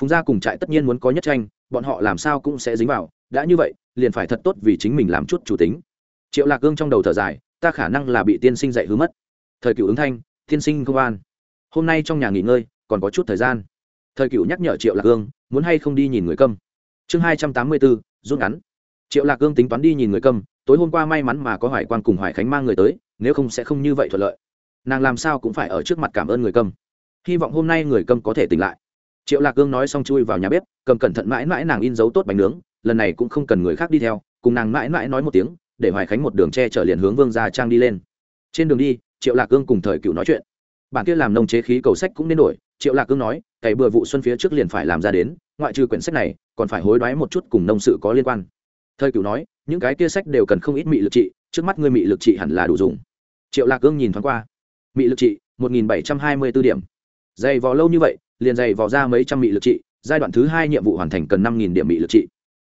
Phùng gia cùng trại tất nhiên muốn có nhất tranh, bọn họ làm sao cũng sẽ dính vào, đã như vậy, liền phải thật tốt vì chính mình làm chút chủ tính. Triệu lạc gương trong đầu thở dài, ta khả năng là bị tiên sinh dạy hứa mất. Thời cựu ứng thanh, tiên sinh công an. Hôm nay trong nhà nghỉ ngơi còn có chút thời gian. Thời cựu nhắc nhở triệu lạc cương muốn hay không đi nhìn người câm? Chương hai trăm tám mươi bốn, rút ngắn. Triệu lạc cương tính toán đi nhìn người câm, tối hôm qua may mắn mà có hoài quan cùng hoài khánh mang người tới, nếu không sẽ không như vậy thuận lợi. Nàng làm sao cũng phải ở trước mặt cảm ơn người câm. Hy vọng hôm nay người câm có thể tỉnh lại. Triệu lạc cương nói xong chui vào nhà bếp, cầm cẩn thận mãi mãi nàng in dấu tốt bánh nướng, lần này cũng không cần người khác đi theo, cùng nàng mãi mãi nói một tiếng, để hoài khánh một đường tre trở liền hướng vương gia trang đi lên. Trên đường đi, triệu lạc cương cùng thời cựu nói chuyện. Bản kia làm nông chế khí cầu sách cũng nên đổi triệu lạc cương nói, cày bừa vụ xuân phía trước liền phải làm ra đến, ngoại trừ quyển sách này, còn phải hối đoái một chút cùng nông sự có liên quan. Thời cựu nói, những cái kia sách đều cần không ít mị lực trị, trước mắt ngươi mị lực trị hẳn là đủ dùng. Triệu lạc cương nhìn thoáng qua, mị lực trị, một nghìn bảy trăm hai mươi b ố điểm. Dày vò lâu như vậy, liền dày vò ra mấy trăm mị lực trị, giai đoạn thứ hai nhiệm vụ hoàn thành cần năm nghìn điểm mị lực trị.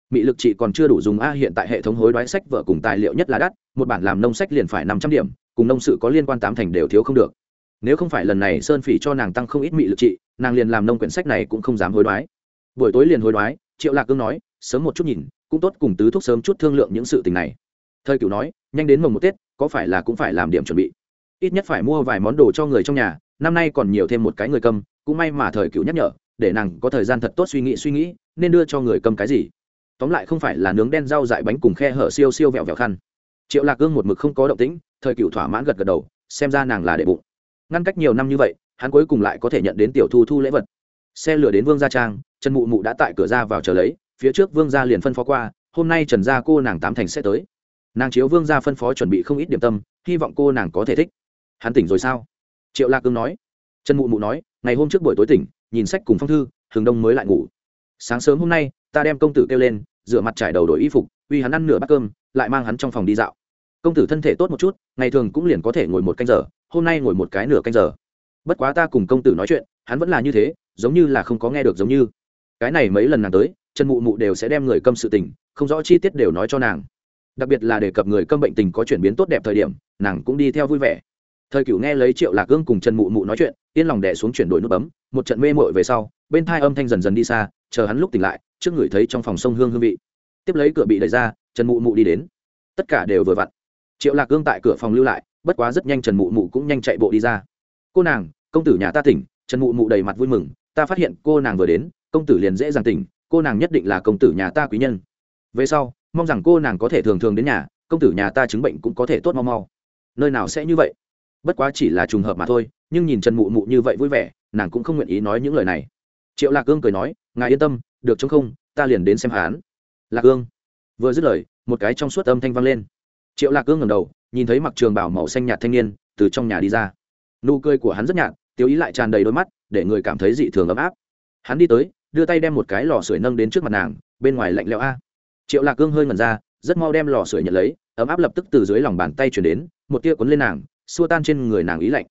Mị lực trị còn chưa đủ dùng a, hiện tại hệ thống hối đoái sách vợ cùng tài liệu nhất là đắt, một bản làm nông sách liền phải năm trăm điểm, cùng nông sự có liên quan tám thành đều thiếu không được nếu không phải lần này sơn phỉ cho nàng tăng không ít mị lực trị, nàng liền làm nông quyển sách này cũng không dám hối đoái. Buổi tối liền hối đoái, triệu lạc cương nói, sớm một chút nhìn, cũng tốt cùng tứ thúc sớm chút thương lượng những sự tình này. Thời cửu nói, nhanh đến mồng một tết, có phải là cũng phải làm điểm chuẩn bị. Ít nhất phải mua vài món đồ cho người trong nhà, năm nay còn nhiều thêm một cái người cầm, cũng may mà thời cửu nhắc nhở, để nàng có thời gian thật tốt suy nghĩ suy nghĩ, nên đưa cho người cầm cái gì. Tóm lại không phải là nướng đen rau dại bánh cùng khe hở siêu siêu vẹo vẹo khăn. Triệu lạc gương một mực không có động tĩnh, thời cựu thỏa mãn gật gật đầu, xem ra nàng là đệ bụng ngăn cách nhiều năm như vậy, hắn cuối cùng lại có thể nhận đến tiểu thu thu lễ vật. Xe lửa đến vương gia trang, trần mụ mụ đã tại cửa ra vào chờ lấy, phía trước vương gia liền phân phó qua, hôm nay trần gia cô nàng tám thành sẽ tới. Nàng chiếu vương gia phân phó chuẩn bị không ít điểm tâm, hy vọng cô nàng có thể thích. Hắn tỉnh rồi sao? Triệu lạc cương nói. Trần mụ mụ nói, ngày hôm trước buổi tối tỉnh, nhìn sách cùng phong thư thường đông mới lại ngủ. Sáng sớm hôm nay, ta đem công tử kêu lên, rửa mặt trải đầu đổi y phục uy hắn ăn nửa bát cơm, lại mang hắn trong phòng đi dạo. Công tử thân thể tốt một chút, ngày thường cũng liền có thể ngồi một canh giờ hôm nay ngồi một cái nửa canh giờ. Bất quá ta cùng công tử nói chuyện, hắn vẫn là như thế, giống như là không có nghe được giống như. Cái này mấy lần nàng tới chân mụ mụ đều sẽ đem người câm sự tình, không rõ chi tiết đều nói cho nàng. Đặc biệt là đề cập người câm bệnh tình có chuyển biến tốt đẹp thời điểm, nàng cũng đi theo vui vẻ. Thời cửu nghe lấy triệu lạc gương cùng chân mụ mụ nói chuyện, yên lòng đẻ xuống chuyển đổi nút bấm, một trận mê mội về sau, bên thai âm thanh dần dần đi xa, chờ hắn lúc tỉnh lại, trước người thấy trong phòng sông hương hương vị. Tiếp lấy cửa bị đẩy ra, trần mụ mụ đi đến. Tất cả đều vừa vặn. Triệu lạc gương tại cửa phòng lưu lại bất quá rất nhanh trần mụ mụ cũng nhanh chạy bộ đi ra. Cô nàng, công tử nhà ta tỉnh. Trần mụ mụ đầy mặt vui mừng. Ta phát hiện cô nàng vừa đến, công tử liền dễ dàng tỉnh, cô nàng nhất định là công tử nhà ta quý nhân. Về sau, mong rằng cô nàng có thể thường thường đến nhà, công tử nhà ta chứng bệnh cũng có thể tốt mau mau. Nơi nào sẽ như vậy? Bất quá chỉ là trùng hợp mà thôi, nhưng nhìn trần mụ mụ như vậy vui vẻ, nàng cũng không nguyện ý nói những lời này. Triệu lạc cương cười nói, ngài yên tâm, được chống không, ta liền đến xem hán lạc cương vừa dứt lời, một cái trong suốt âm thanh vang lên. Triệu lạc cương ngầm đầu nhìn thấy mặc trường bảo màu xanh nhạt thanh niên, từ trong nhà đi ra. Nụ cười của hắn rất nhạt tiêu ý lại tràn đầy đôi mắt, để người cảm thấy dị thường ấm áp. Hắn đi tới, đưa tay đem một cái lò sưởi nâng đến trước mặt nàng, bên ngoài lạnh lẽo a. Triệu lạc cương hơi ngẩn ra, rất mau đem lò sưởi nhận lấy, ấm áp lập tức từ dưới lòng bàn tay chuyển đến, một tia cuốn lên nàng, xua tan trên người nàng ý lạnh.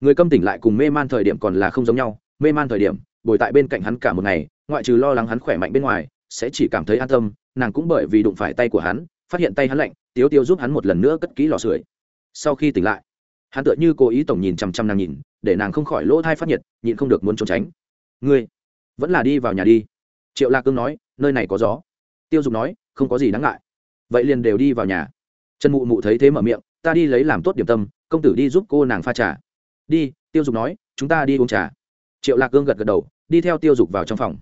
Người câm tỉnh lại cùng mê man thời điểm còn là không giống nhau, mê man thời điểm, bồi tại bên cạnh hắn cả một ngày, ngoại trừ lo lắng hắn khỏe mạnh bên ngoài, sẽ chỉ cảm thấy an tâm, nàng cũng bởi vì đụng phải tay của hắn, phát hiện tay hắn lạnh tiếu tiêu giúp hắn một lần nữa cất kỹ lò sưởi. Sau khi tỉnh lại, hắn tựa như cố ý tổng nhìn chằm chằm nàng nhìn, để nàng không khỏi lỗ thai phát nhiệt, nhịn không được muốn trốn tránh. Ngươi, vẫn là đi vào nhà đi. Triệu lạc cương nói, nơi này có gió. Tiêu dục nói, không có gì đáng ngại. Vậy liền đều đi vào nhà. Trần mụ mụ thấy thế mở miệng, ta đi lấy làm tốt điểm tâm, công tử đi giúp cô nàng pha trà. Đi, tiêu dục nói, chúng ta đi uống trà. Triệu lạc cương gật gật đầu, đi theo tiêu dục vào trong phòng.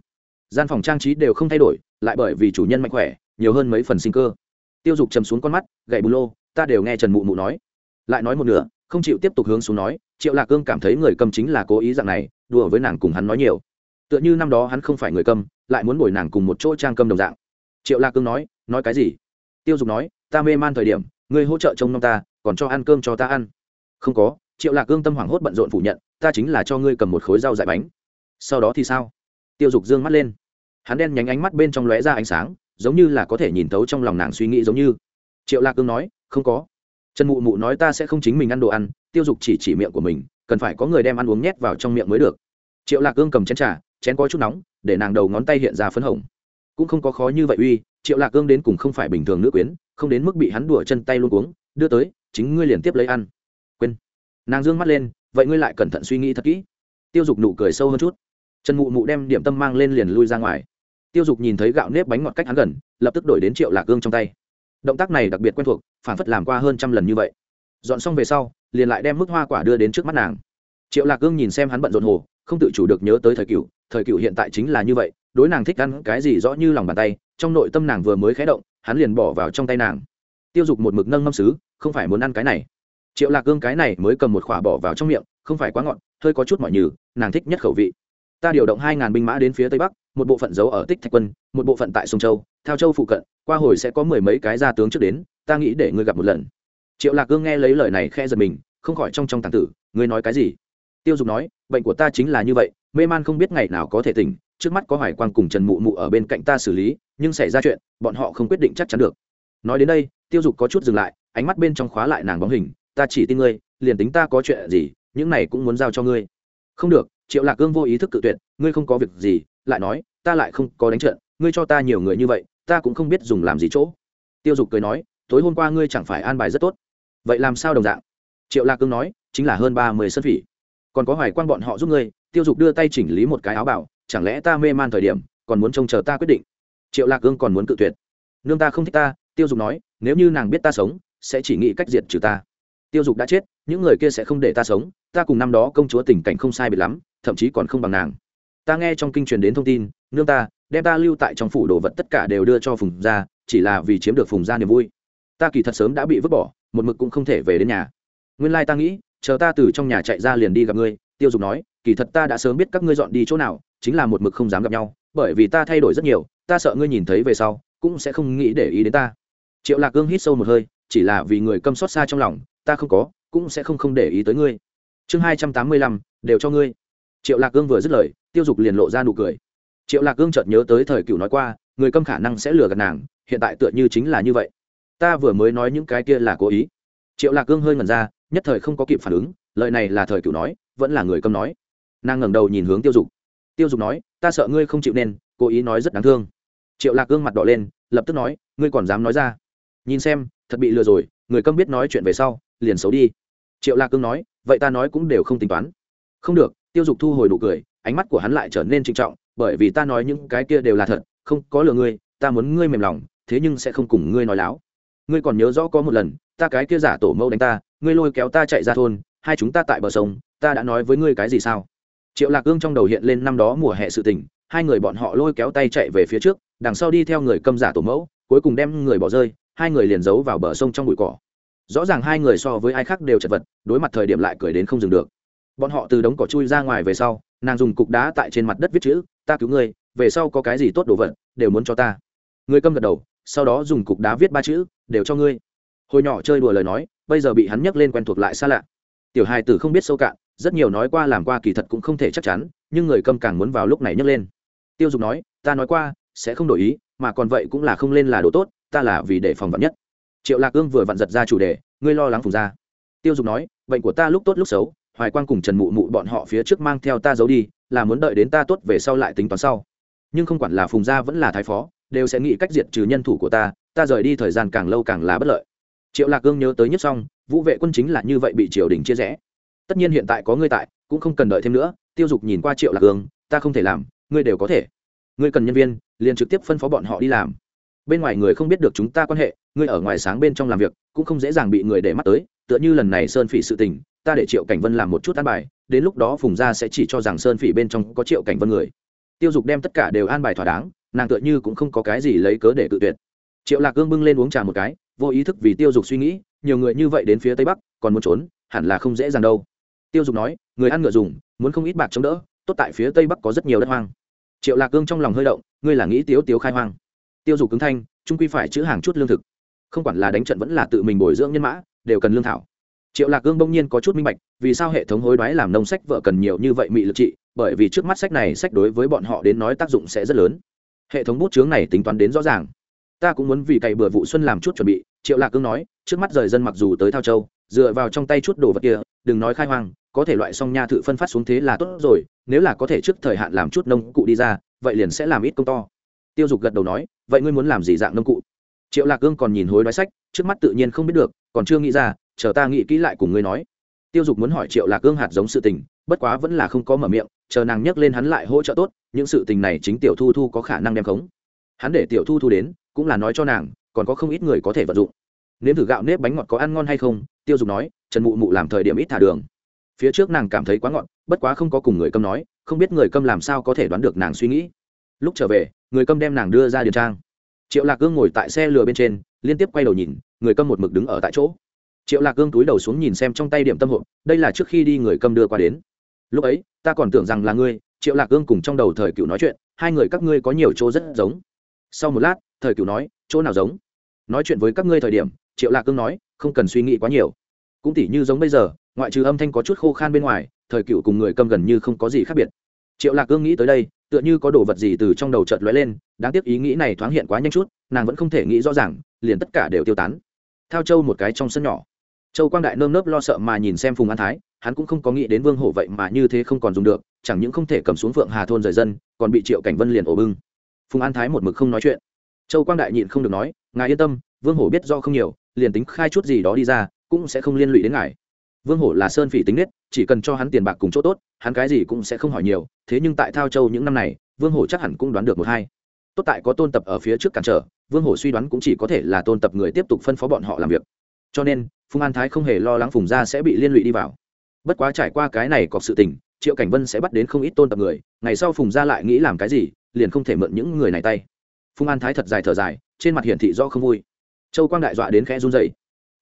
Gian phòng trang trí đều không thay đổi, lại bởi vì chủ nhân mạnh khỏe, nhiều hơn mấy phần sinh cơ tiêu dục chầm xuống con mắt gậy bù lô ta đều nghe trần mụ mụ nói. Lại nói một nửa không chịu tiếp tục hướng xuống nói triệu lạc cương cảm thấy người cầm chính là cố ý dạng này đùa với nàng cùng hắn nói nhiều. Tựa như năm đó hắn không phải người cầm, lại muốn bồi nàng cùng một chỗ trang cầm đồng dạng. Triệu lạc cương nói nói cái gì? Tiêu dục nói ta mê man thời điểm ngươi hỗ trợ trông nom ta còn cho ăn cơm cho ta ăn. Không có. Triệu lạc cương tâm hoảng hốt bận rộn phủ nhận ta chính là cho ngươi cầm một khối rau dại bánh. Sau đó thì sao? Tiêu dục dương mắt lên. Hắn đen nhánh ánh mắt bên trong lóe ra ánh sáng giống như là có thể nhìn thấu trong lòng nàng suy nghĩ giống như. Triệu lạc cương nói, không có. Trần mụ mụ nói ta sẽ không chính mình ăn đồ ăn, tiêu dục chỉ chỉ miệng của mình, cần phải có người đem ăn uống nhét vào trong miệng mới được. Triệu lạc cương cầm chén trà, chén có chút nóng, để nàng đầu ngón tay hiện ra phấn hồng. Cũng không có khó như vậy uy, triệu lạc cương đến cùng không phải bình thường nữ quyến, không đến mức bị hắn đùa chân tay luôn uống đưa tới, chính ngươi liền tiếp lấy ăn. Quên. Nàng dương mắt lên, vậy ngươi lại cẩn thận suy nghĩ thật kỹ. Tiêu dục nụ cười sâu hơn chút. Trần mụ mụ đem điểm tâm mang lên liền lui ra ngoài tiêu dục nhìn thấy gạo nếp bánh ngọt cách hắn gần, lập tức đổi đến triệu lạc cương trong tay. Động tác này đặc biệt quen thuộc, phản phất làm qua hơn trăm lần như vậy. Dọn xong về sau, liền lại đem mức hoa quả đưa đến trước mắt nàng. Triệu lạc cương nhìn xem hắn bận rộn hồ, không tự chủ được nhớ tới thời cựu thời cựu hiện tại chính là như vậy, đối nàng thích ăn cái gì rõ như lòng bàn tay, trong nội tâm nàng vừa mới khé động, hắn liền bỏ vào trong tay nàng. Tiêu dục một mực nâng ngâm xứ không phải muốn ăn cái này. Triệu lạc cương cái này mới cầm một khỏa bỏ vào trong miệng, không phải quá ngọn hơi có chút mọi nhừ, nàng thích nhất khẩu vị. Ta điều động hai ngàn binh mã đến phía tây bắc một bộ phận giấu ở tích thạch quân, một bộ phận tại sông châu theo châu phụ cận, qua hồi sẽ có mười mấy cái gia tướng trước đến, ta nghĩ để ngươi gặp một lần. Triệu lạc cương nghe lấy lời này khe giật mình, không khỏi trong trong tàng tử, ngươi nói cái gì? Tiêu dục nói, bệnh của ta chính là như vậy, mê man không biết ngày nào có thể tỉnh, trước mắt có hoài quang cùng trần mụ mụ ở bên cạnh ta xử lý, nhưng xảy ra chuyện, bọn họ không quyết định chắc chắn được. Nói đến đây, tiêu dục có chút dừng lại, ánh mắt bên trong khóa lại nàng bóng hình, ta chỉ tin ngươi, liền tính ta có chuyện gì, những này cũng muốn giao cho ngươi. Không được, triệu lạc cương vô ý thức cự tuyệt, ngươi không có việc gì lại nói, ta lại không có đánh trận, ngươi cho ta nhiều người như vậy, ta cũng không biết dùng làm gì chỗ. Tiêu dục cười nói, tối hôm qua ngươi chẳng phải an bài rất tốt. Vậy làm sao đồng dạng? Triệu lạc cương nói, chính là hơn ba mươi sân phỉ. Còn có hoài quan bọn họ giúp ngươi. Tiêu dục đưa tay chỉnh lý một cái áo bảo, chẳng lẽ ta mê man thời điểm, còn muốn trông chờ ta quyết định? Triệu lạc cương còn muốn cự tuyệt. Nương ta không thích ta, tiêu dục nói, nếu như nàng biết ta sống, sẽ chỉ nghĩ cách diệt trừ ta. Tiêu dục đã chết, những người kia sẽ không để ta sống, ta cùng năm đó công chúa tình cảnh không sai biệt lắm, thậm chí còn không bằng nàng ta nghe trong kinh truyền đến thông tin, nương ta, đem ta lưu tại trong phủ đồ vật tất cả đều đưa cho phùng gia, chỉ là vì chiếm được phùng gia niềm vui. Ta kỳ thật sớm đã bị vứt bỏ, một mực cũng không thể về đến nhà. Nguyên lai ta nghĩ, chờ ta từ trong nhà chạy ra liền đi gặp ngươi, tiêu dục nói, kỳ thật ta đã sớm biết các ngươi dọn đi chỗ nào, chính là một mực không dám gặp nhau, bởi vì ta thay đổi rất nhiều, ta sợ ngươi nhìn thấy về sau, cũng sẽ không nghĩ để ý đến ta. Triệu lạc cương hít sâu một hơi, chỉ là vì người câm xót xa trong lòng, ta không có, cũng sẽ không không để ý tới ngươi. Chương hai trăm tám mươi lăm, đều cho ngươi triệu lạc cương vừa dứt lời, tiêu dục liền lộ ra nụ cười. Triệu lạc cương chợt nhớ tới thời cựu nói qua, người câm khả năng sẽ lừa gạt nàng, hiện tại tựa như chính là như vậy. Ta vừa mới nói những cái kia là cố ý. Triệu lạc cương hơi ngẩn ra, nhất thời không có kịp phản ứng, lời này là thời cựu nói, vẫn là người câm nói. Nàng ngẩng đầu nhìn hướng tiêu dục. Tiêu dục nói, ta sợ ngươi không chịu nên, cố ý nói rất đáng thương. Triệu lạc cương mặt đỏ lên, lập tức nói, ngươi còn dám nói ra. Nhìn xem, thật bị lừa rồi, người câm biết nói chuyện về sau, liền xấu đi. Triệu lạc cương nói, vậy ta nói cũng đều không tính toán. Không được tiêu dục thu hồi nụ cười, ánh mắt của hắn lại trở nên trinh trọng, bởi vì ta nói những cái kia đều là thật, không có lừa ngươi, ta muốn ngươi mềm lòng, thế nhưng sẽ không cùng ngươi nói láo. Ngươi còn nhớ rõ có một lần, ta cái kia giả tổ mẫu đánh ta, ngươi lôi kéo ta chạy ra thôn, hai chúng ta tại bờ sông, ta đã nói với ngươi cái gì sao? Triệu lạc cương trong đầu hiện lên năm đó mùa hè sự tình, hai người bọn họ lôi kéo tay chạy về phía trước, đằng sau đi theo người câm giả tổ mẫu, cuối cùng đem người bỏ rơi, hai người liền giấu vào bờ sông trong bụi cỏ. Rõ ràng hai người so với ai khác đều chật vật, đối mặt thời điểm lại cười đến không dừng được bọn họ từ đống cỏ chui ra ngoài về sau, nàng dùng cục đá tại trên mặt đất viết chữ, ta cứu ngươi, về sau có cái gì tốt đồ vật, đều muốn cho ta. Người câm gật đầu, sau đó dùng cục đá viết ba chữ, đều cho ngươi. Hồi nhỏ chơi đùa lời nói, bây giờ bị hắn nhắc lên quen thuộc lại xa lạ. Tiểu hài tử không biết sâu cạn, rất nhiều nói qua làm qua kỳ thật cũng không thể chắc chắn, nhưng người câm càng muốn vào lúc này nhắc lên. Tiêu dục nói, ta nói qua, sẽ không đổi ý, mà còn vậy cũng là không lên là đồ tốt, ta là vì để phòng vặn nhất. Triệu lạc ương vừa vặn giật ra chủ đề, ngươi lo lắng phùng ra tiêu dục nói, bệnh của ta lúc tốt lúc xấu hoài quang cùng trần mụ mụ bọn họ phía trước mang theo ta giấu đi, là muốn đợi đến ta tốt về sau lại tính toán sau. Nhưng không quản là phùng gia vẫn là thái phó, đều sẽ nghĩ cách diệt trừ nhân thủ của ta ta rời đi thời gian càng lâu càng là bất lợi. Triệu lạc cương nhớ tới nhất xong, vũ vệ quân chính là như vậy bị triều đình chia rẽ. Tất nhiên hiện tại có ngươi tại, cũng không cần đợi thêm nữa, tiêu dục nhìn qua triệu lạc cương ta không thể làm, ngươi đều có thể. Ngươi cần nhân viên, liền trực tiếp phân phó bọn họ đi làm. Bên ngoài người không biết được chúng ta quan hệ, ngươi ở ngoài sáng bên trong làm việc, cũng không dễ dàng bị người để mắt tới, tựa như lần này sơn phỉ sự tình ta để triệu cảnh vân làm một chút an bài, đến lúc đó phùng gia sẽ chỉ cho rằng sơn phỉ bên trong có triệu cảnh vân người. Tiêu dục đem tất cả đều an bài thỏa đáng, nàng tựa như cũng không có cái gì lấy cớ để tự tuyệt. Triệu lạc cương bưng lên uống trà một cái, vô ý thức vì tiêu dục suy nghĩ, nhiều người như vậy đến phía tây bắc, còn muốn trốn, hẳn là không dễ dàng đâu. Tiêu dục nói, người ăn ngựa dùng, muốn không ít bạc chống đỡ, tốt tại phía tây bắc có rất nhiều đất hoang. Triệu lạc cương trong lòng hơi động, ngươi là nghĩ tiếu tiếu khai hoang. Tiêu dục cứng thanh, trung quy phải chữ hàng chút lương thực. Không quản là đánh trận vẫn là tự mình bồi dưỡng nhân mã, đều cần lương thảo triệu lạc cương bỗng nhiên có chút minh bạch, vì sao hệ thống hối đoái làm nông sách vợ cần nhiều như vậy mị lực trị, bởi vì trước mắt sách này sách đối với bọn họ đến nói tác dụng sẽ rất lớn. Hệ thống bút chướng này tính toán đến rõ ràng. Ta cũng muốn vì cày bừa vụ xuân làm chút chuẩn bị, triệu lạc cương nói, trước mắt rời dân mặc dù tới thao châu, dựa vào trong tay chút đồ vật kia, đừng nói khai hoang, có thể loại xong nha thự phân phát xuống thế là tốt rồi, nếu là có thể trước thời hạn làm chút nông cụ đi ra, vậy liền sẽ làm ít công to. Tiêu dục gật đầu nói, vậy ngươi muốn làm gì dạng nông cụ? Triệu lạc cương còn nhìn hối đoái sách, trước mắt tự nhiên không biết được, còn chưa nghĩ ra chờ ta nghĩ kỹ lại cùng ngươi nói. Tiêu dục muốn hỏi triệu lạc cương hạt giống sự tình, bất quá vẫn là không có mở miệng, chờ nàng nhắc lên hắn lại hỗ trợ tốt, những sự tình này chính tiểu thu thu có khả năng đem khống. Hắn để tiểu thu thu đến, cũng là nói cho nàng, còn có không ít người có thể vận dụng. Nếm thử gạo nếp bánh ngọt có ăn ngon hay không, tiêu dục nói, trần mụ mụ làm thời điểm ít thả đường. Phía trước nàng cảm thấy quá ngọt, bất quá không có cùng người câm nói, không biết người câm làm sao có thể đoán được nàng suy nghĩ. Lúc trở về, người câm đem nàng đưa ra điền trang. Triệu lạc cương ngồi tại xe lừa bên trên, liên tiếp quay đầu nhìn, người câm một mực đứng ở tại chỗ triệu lạc cương túi đầu xuống nhìn xem trong tay điểm tâm hộp, đây là trước khi đi người cầm đưa qua đến. Lúc ấy, ta còn tưởng rằng là ngươi, triệu lạc cương cùng trong đầu thời cựu nói chuyện, hai người các ngươi có nhiều chỗ rất giống. Sau một lát, thời cựu nói, chỗ nào giống? Nói chuyện với các ngươi thời điểm, triệu lạc cương nói, không cần suy nghĩ quá nhiều. Cũng tỉ như giống bây giờ, ngoại trừ âm thanh có chút khô khan bên ngoài, thời cựu cùng người cầm gần như không có gì khác biệt. Triệu lạc cương nghĩ tới đây, tựa như có đồ vật gì từ trong đầu chợt lóe lên, đáng tiếc ý nghĩ này thoáng hiện quá nhanh chút, nàng vẫn không thể nghĩ rõ ràng, liền tất cả đều tiêu tán. Thao châu một cái trong sân nhỏ châu quang đại nơm nớp lo sợ mà nhìn xem phùng an thái, hắn cũng không có nghĩ đến vương hổ vậy mà như thế không còn dùng được, chẳng những không thể cầm xuống phượng hà thôn rời dân, còn bị triệu cảnh vân liền ổ bưng. Phùng an thái một mực không nói chuyện. Châu quang đại nhịn không được nói, ngài yên tâm, vương hổ biết do không nhiều, liền tính khai chút gì đó đi ra, cũng sẽ không liên lụy đến ngài. Vương hổ là sơn phỉ tính nết, chỉ cần cho hắn tiền bạc cùng chỗ tốt, hắn cái gì cũng sẽ không hỏi nhiều, thế nhưng tại thao châu những năm này, vương hổ chắc hẳn cũng đoán được một hai. Tốt tại có tôn tập ở phía trước cản trở, vương hổ suy đoán cũng chỉ có thể là tôn tập người tiếp tục phân phó bọn họ làm việc. Cho nên phùng an thái không hề lo lắng phùng gia sẽ bị liên lụy đi vào bất quá trải qua cái này cọc sự tình triệu cảnh vân sẽ bắt đến không ít tôn tập người ngày sau phùng gia lại nghĩ làm cái gì liền không thể mượn những người này tay phùng an thái thật dài thở dài trên mặt hiển thị do không vui châu quang đại dọa đến khẽ run dày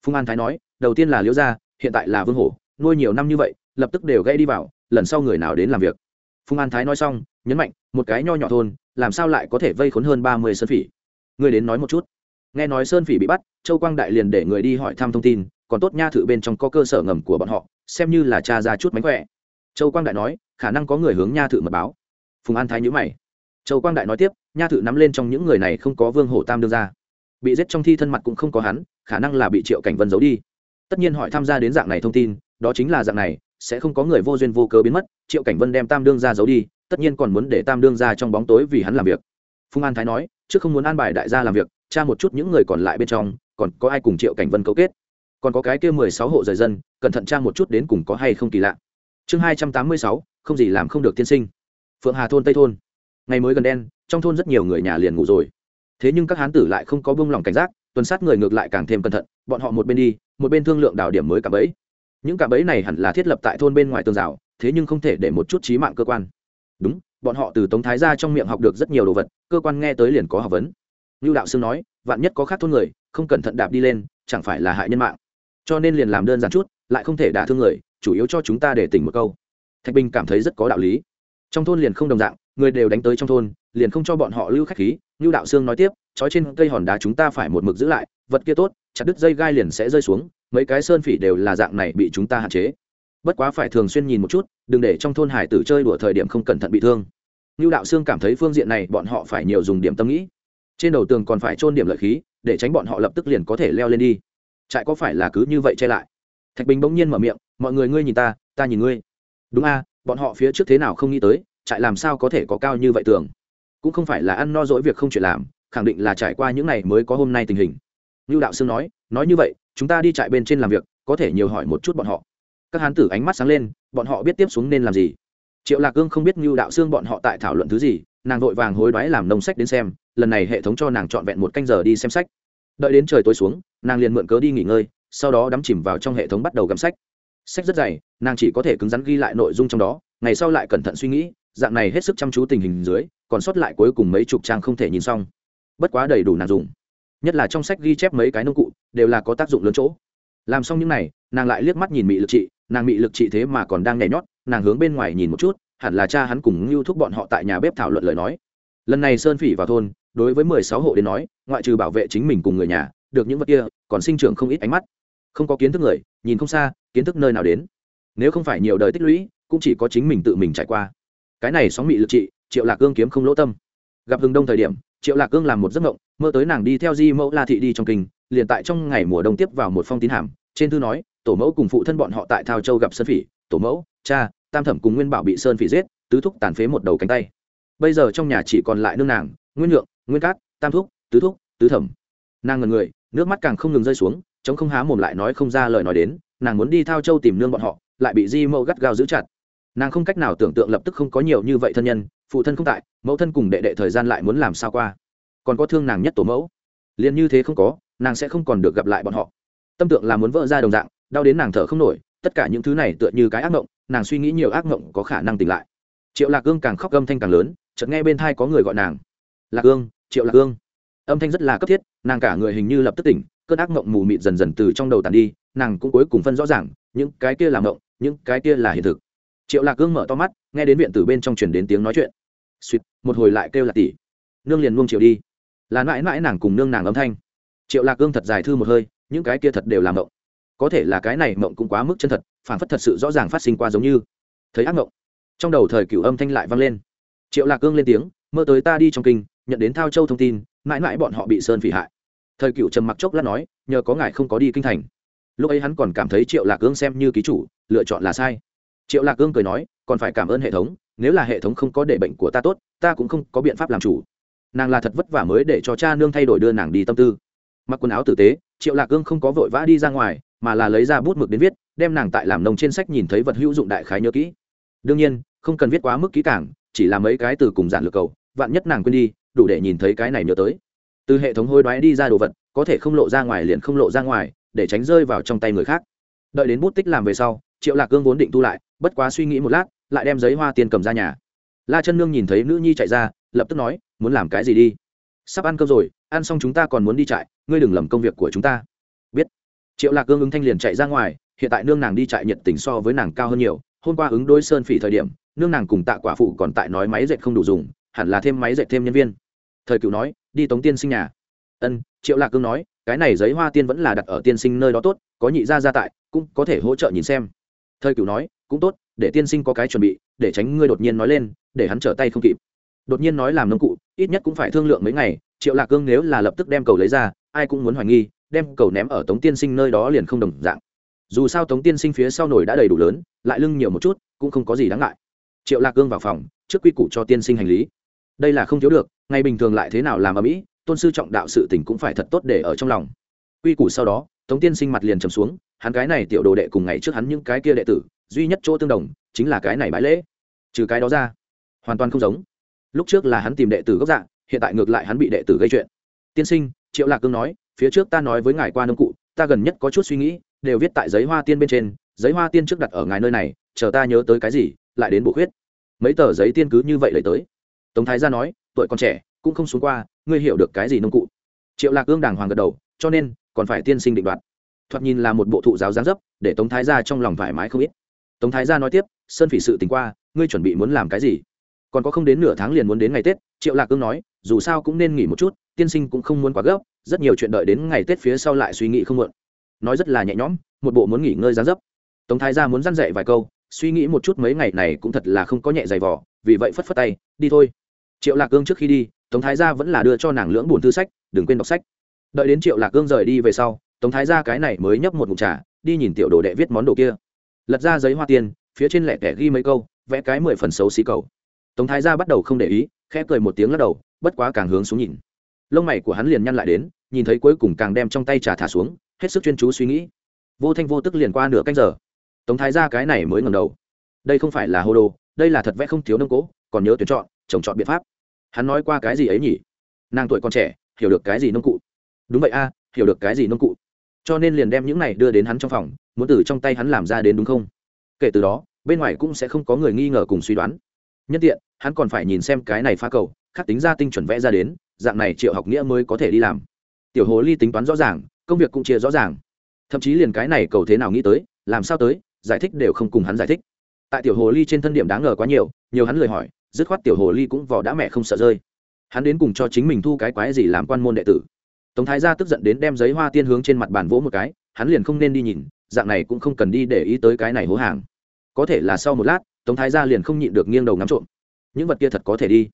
phùng an thái nói đầu tiên là liễu gia hiện tại là vương hổ nuôi nhiều năm như vậy lập tức đều gây đi vào lần sau người nào đến làm việc phùng an thái nói xong nhấn mạnh một cái nho nhỏ thôn làm sao lại có thể vây khốn hơn ba mươi sơn phỉ người đến nói một chút nghe nói sơn phỉ bị bắt châu quang đại liền để người đi hỏi thăm thông tin còn tốt nha thự bên trong có cơ sở ngầm của bọn họ, xem như là cha ra chút mánh khỏe. Châu quang đại nói, khả năng có người hướng nha thự mật báo. Phùng an thái nhữ mày. Châu quang đại nói tiếp, nha thự nắm lên trong những người này không có vương hổ tam đương ra bị giết trong thi thân mặt cũng không có hắn, khả năng là bị triệu cảnh vân giấu đi. Tất nhiên hỏi tham gia đến dạng này thông tin, đó chính là dạng này, sẽ không có người vô duyên vô cớ biến mất, triệu cảnh vân đem tam đương ra giấu đi, tất nhiên còn muốn để tam đương ra trong bóng tối vì hắn làm việc. Phùng an thái nói, trước không muốn an bài đại gia làm việc, tra một chút những người còn lại bên trong, còn có ai cùng triệu cảnh vân cấu kết còn có cái kia mười sáu hộ rời dân, cẩn thận trang một chút đến cùng có hay không kỳ lạ. Chương hai trăm tám mươi sáu, không gì làm không được tiên sinh. Phượng hà thôn tây thôn. Ngày mới gần đen, trong thôn rất nhiều người nhà liền ngủ rồi. Thế nhưng các hán tử lại không có buông lỏng cảnh giác, tuần sát người ngược lại càng thêm cẩn thận, bọn họ một bên đi, một bên thương lượng đảo điểm mới cả bẫy. Những cả bẫy này hẳn là thiết lập tại thôn bên ngoài tường rào, thế nhưng không thể để một chút trí mạng cơ quan. Đúng, bọn họ từ tống thái ra trong miệng học được rất nhiều đồ vật, cơ quan nghe tới liền có học vấn. Như đạo sương nói, vạn nhất có khác thôn người, không cẩn thận đạp đi lên, chẳng phải là hại nhân mạng cho nên liền làm đơn giản chút, lại không thể đả thương người, chủ yếu cho chúng ta để tỉnh một câu. Thạch bình cảm thấy rất có đạo lý. Trong thôn liền không đồng dạng, người đều đánh tới trong thôn, liền không cho bọn họ lưu khách khí. Như đạo sương nói tiếp, trói trên cây hòn đá chúng ta phải một mực giữ lại, vật kia tốt, chặt đứt dây gai liền sẽ rơi xuống, mấy cái sơn phỉ đều là dạng này bị chúng ta hạn chế. Bất quá phải thường xuyên nhìn một chút, đừng để trong thôn hải tử chơi đùa thời điểm không cẩn thận bị thương. Như đạo sương cảm thấy phương diện này bọn họ phải nhiều dùng điểm tâm nghĩ. Trên đầu tường còn phải trôn điểm lợi khí, để tránh bọn họ lập tức liền có thể leo lên đi trại có phải là cứ như vậy che lại? Thạch bình bỗng nhiên mở miệng, mọi người ngươi nhìn ta ta nhìn ngươi. Đúng a, bọn họ phía trước thế nào không nghĩ tới, trại làm sao có thể có cao như vậy tưởng? cũng không phải là ăn no dỗi việc không chuyện làm, khẳng định là trải qua những ngày mới có hôm nay tình hình. Như đạo sương nói nói như vậy, chúng ta đi trại bên trên làm việc, có thể nhiều hỏi một chút bọn họ. Các hán tử ánh mắt sáng lên, bọn họ biết tiếp xuống nên làm gì? Triệu lạc cương không biết như đạo sương bọn họ tại thảo luận thứ gì, nàng vội vàng hối đoái làm nông sách đến xem, lần này hệ thống cho nàng trọn vẹn một canh giờ đi xem sách đợi đến trời tối xuống, nàng liền mượn cớ đi nghỉ ngơi, sau đó đắm chìm vào trong hệ thống bắt đầu gắm sách. Sách rất dày, nàng chỉ có thể cứng rắn ghi lại nội dung trong đó, ngày sau lại cẩn thận suy nghĩ, dạng này hết sức chăm chú tình hình dưới, còn sót lại cuối cùng mấy chục trang không thể nhìn xong. Bất quá đầy đủ nàng dùng. Nhất là trong sách ghi chép mấy cái nông cụ, đều là có tác dụng lớn chỗ. Làm xong những n à y nàng lại liếc mắt nhìn mị lực trị, nàng mị lực trị thế mà còn đang nhảy nhót, nàng hướng bên ngoài nhìn một chút, hẳn là cha hắn cùng ngưu thúc bọn họ tại nhà bếp thảo luận lời nói. Lần này sơn phỉ vào thôn đối với mười sáu hộ đến nói, ngoại trừ bảo vệ chính mình cùng người nhà, được những vật kia, còn sinh trưởng không ít ánh mắt. Không có kiến thức người, nhìn không xa, kiến thức nơi nào đến. Nếu không phải nhiều đời tích lũy, cũng chỉ có chính mình tự mình trải qua. Cái này sóng mị lực trị, triệu lạc cương kiếm không lỗ tâm. Gặp hừng đông thời điểm, triệu lạc cương làm một giấc mộng, mơ tới nàng đi theo di mẫu la thị đi trong kinh, liền tại trong ngày mùa đông tiếp vào một phong tín hàm, trên thư nói, tổ mẫu cùng phụ thân bọn họ tại thao châu gặp sơn phỉ, tổ mẫu, cha, tam thẩm cùng nguyên bảo bị sơn phỉ giết, tứ thúc tàn phế một đầu cánh tay. Bây giờ trong nhà chỉ còn lại nương nàng, nguyên nhượng nguyên cát, tam thúc, tứ thúc, tứ thẩm. Nàng ngần người, nước mắt càng không ngừng rơi xuống, chống không há mồm lại nói không ra lời nói đến, nàng muốn đi thao châu tìm nương bọn họ, lại bị di mẫu gắt gao giữ chặt. Nàng không cách nào tưởng tượng lập tức không có nhiều như vậy thân nhân, phụ thân không tại, mẫu thân cùng đệ đệ thời gian lại muốn làm sao qua. Còn có thương nàng nhất tổ mẫu. Liền như thế không có, nàng sẽ không còn được gặp lại bọn họ. Tâm tượng là muốn vỡ ra đồng dạng, đau đến nàng thở không nổi, tất cả những thứ này tựa như cái ác mộng, nàng suy nghĩ nhiều ác mộng có khả năng tỉnh lại. Triệu lạc gương càng khóc gâm thanh càng lớn, chợt nghe bên thai có người gọi nàng. Lạc gương triệu lạc gương âm thanh rất là cấp thiết, nàng cả người hình như lập tức tỉnh, cơn ác mộng mù mịt dần dần từ trong đầu tàn đi, nàng cũng cuối cùng phân rõ ràng, những cái kia là mộng, những cái kia là hiện thực. Triệu lạc gương mở to mắt, nghe đến viện từ bên trong truyền đến tiếng nói chuyện. Suýt, một hồi lại kêu là tỷ nương liền nuông triệu đi. Là mãi mãi nàng cùng nương nàng âm thanh. Triệu lạc gương thật dài thư một hơi, những cái kia thật đều là mộng. Có thể là cái này mộng cũng quá mức chân thật phản phất thật sự rõ ràng phát sinh qua giống như. Thấy ác mộng, trong đầu thời cửu âm thanh lại vang lên. Triệu lạc cương lên tiếng, mơ tới ta đi trong kinh nhận đến thao châu thông tin, mãi mãi bọn họ bị sơn phỉ hại. Thời cựu trầm mặc chốc lát nói, nhờ có ngài không có đi kinh thành. Lúc ấy hắn còn cảm thấy triệu lạc ương xem như ký chủ, lựa chọn là sai. Triệu lạc ương cười nói, còn phải cảm ơn hệ thống, nếu là hệ thống không có để bệnh của ta tốt, ta cũng không có biện pháp làm chủ. Nàng là thật vất vả mới để cho cha nương thay đổi đưa nàng đi tâm tư. Mặc quần áo tử tế, triệu lạc ương không có vội vã đi ra ngoài, mà là lấy ra bút mực đến viết, đem nàng tại làm nông trên sách nhìn thấy vật hữu dụng đại khái nhớ kỹ. Đương nhiên, không cần viết quá mức kỹ càng, chỉ là mấy cái từ cùng giản lược cầu, vạn nhất nàng quên đi đủ để nhìn thấy cái này nhớ tới. Từ hệ thống hối đoái đi ra đồ vật, có thể không lộ ra ngoài liền không lộ ra ngoài, để tránh rơi vào trong tay người khác. Đợi đến bút tích làm về sau, triệu lạc cương vốn định tu lại, bất quá suy nghĩ một lát, lại đem giấy hoa tiền cầm ra nhà. La chân nương nhìn thấy nữ nhi chạy ra, lập tức nói, muốn làm cái gì đi? Sắp ăn cơm rồi, ăn xong chúng ta còn muốn đi trại, ngươi đừng lầm công việc của chúng ta. Biết. Triệu lạc cương ứng thanh liền chạy ra ngoài, hiện tại nương nàng đi trại nhiệt tình so với nàng cao hơn nhiều, hôm qua ứng đôi sơn phỉ thời điểm, nương nàng cùng tạ quả phụ còn tại nói máy dệt không đủ dùng, hẳn là thêm máy dệt thêm nhân viên thời cựu nói, đi tống tiên sinh nhà. Ân, triệu lạc cương nói, cái này giấy hoa tiên vẫn là đặt ở tiên sinh nơi đó tốt, có nhị gia gia tại, cũng có thể hỗ trợ nhìn xem. Thời cựu nói, cũng tốt, để tiên sinh có cái chuẩn bị, để tránh ngươi đột nhiên nói lên, để hắn trở tay không kịp. Đột nhiên nói làm nông cụ, ít nhất cũng phải thương lượng mấy ngày, triệu lạc cương nếu là lập tức đem cầu lấy ra, ai cũng muốn hoài nghi, đem cầu ném ở tống tiên sinh nơi đó liền không đồng dạng. Dù sao tống tiên sinh phía sau nổi đã đầy đủ lớn, lại lưng nhiều một chút, cũng không có gì đáng ngại. Triệu lạc cương vào phòng, trước quy củ cho tiên sinh hành lý. Đây là không thiếu được ngày bình thường lại thế nào làm ở mỹ, tôn sư trọng đạo sự tình cũng phải thật tốt để ở trong lòng. Quy củ sau đó, tống tiên sinh mặt liền trầm xuống, hắn cái này tiểu đồ đệ cùng ngày trước hắn những cái kia đệ tử, duy nhất chỗ tương đồng, chính là cái này bãi lễ. Trừ cái đó ra, hoàn toàn không giống. Lúc trước là hắn tìm đệ tử gốc dạng hiện tại ngược lại hắn bị đệ tử gây chuyện. Tiên sinh, triệu lạc cương nói, phía trước ta nói với ngài qua nông cụ, ta gần nhất có chút suy nghĩ, đều viết tại giấy hoa tiên bên trên, giấy hoa tiên trước đặt ở ngài nơi này, chờ ta nhớ tới cái gì, lại đến bổ khuyết. Mấy tờ giấy tiên cứ như vậy lấy tới. Tống thái gia nói tuổi còn trẻ, cũng không xuống qua, ngươi hiểu được cái gì nông cụ? Triệu lạc ương đàng hoàng gật đầu, cho nên, còn phải tiên sinh định đoạt. Thoạt nhìn là một bộ thụ giáo giáng dấp, để tống thái gia trong lòng thoải mái không ít. Tống thái gia nói tiếp, sơn phỉ sự tình qua, ngươi chuẩn bị muốn làm cái gì? Còn có không đến nửa tháng liền muốn đến ngày tết. Triệu lạc ương nói, dù sao cũng nên nghỉ một chút, tiên sinh cũng không muốn quá gấp, rất nhiều chuyện đợi đến ngày tết phía sau lại suy nghĩ không muộn. Nói rất là nhẹ nhõm, một bộ muốn nghỉ ngơi gián dấp. Tống thái gia muốn dăn dậy vài câu, suy nghĩ một chút mấy ngày này cũng thật là không có nhẹ dày vỏ vì vậy phất phất tay, đi thôi triệu lạc cương trước khi đi tống thái gia vẫn là đưa cho nàng lưỡng bổn thư sách đừng quên đọc sách. Đợi đến triệu lạc cương rời đi về sau tống thái gia cái này mới nhấp một mục trà đi nhìn tiểu đồ đệ viết món đồ kia. Lật ra giấy hoa tiền phía trên lẻ tẻ ghi mấy câu vẽ cái mười phần xấu xí cầu. Tống thái gia bắt đầu không để ý khẽ cười một tiếng lắc đầu bất quá càng hướng xuống nhìn. Lông mày của hắn liền nhăn lại đến nhìn thấy cuối cùng càng đem trong tay trà thả xuống hết sức chuyên chú suy nghĩ. Vô thanh vô tức liền qua nửa canh giờ. Tống thái gia cái này mới ngầm đầu. Đây không phải là hô đồ đây là thật vẽ không thiếu nông cỗ, còn nhớ tuyển chọn trồng chọn biện pháp. Hắn nói qua cái gì ấy nhỉ? Nàng tuổi còn trẻ, hiểu được cái gì nông cụ? Đúng vậy a, hiểu được cái gì nông cụ? Cho nên liền đem những này đưa đến hắn trong phòng, muốn từ trong tay hắn làm ra đến đúng không? Kể từ đó, bên ngoài cũng sẽ không có người nghi ngờ cùng suy đoán. Nhân tiện, hắn còn phải nhìn xem cái này phá cầu, khắc tính ra tinh chuẩn vẽ ra đến, dạng này triệu học nghĩa mới có thể đi làm. Tiểu hồ ly tính toán rõ ràng, công việc cũng chia rõ ràng. Thậm chí liền cái này cầu thế nào nghĩ tới, làm sao tới, giải thích đều không cùng hắn giải thích. Tại tiểu hồ ly trên thân điểm đáng ngờ quá nhiều nhiều hắn lời hỏi dứt khoát tiểu hồ ly cũng vỏ đã mẹ không sợ rơi. Hắn đến cùng cho chính mình thu cái quái gì làm quan môn đệ tử. Tống thái gia tức giận đến đem giấy hoa tiên hướng trên mặt bàn vỗ một cái, hắn liền không nên đi nhìn, dạng này cũng không cần đi để ý tới cái này hố hàng. Có thể là sau một lát, tống thái gia liền không nhịn được nghiêng đầu ngắm trộm. Những vật kia thật có thể đi.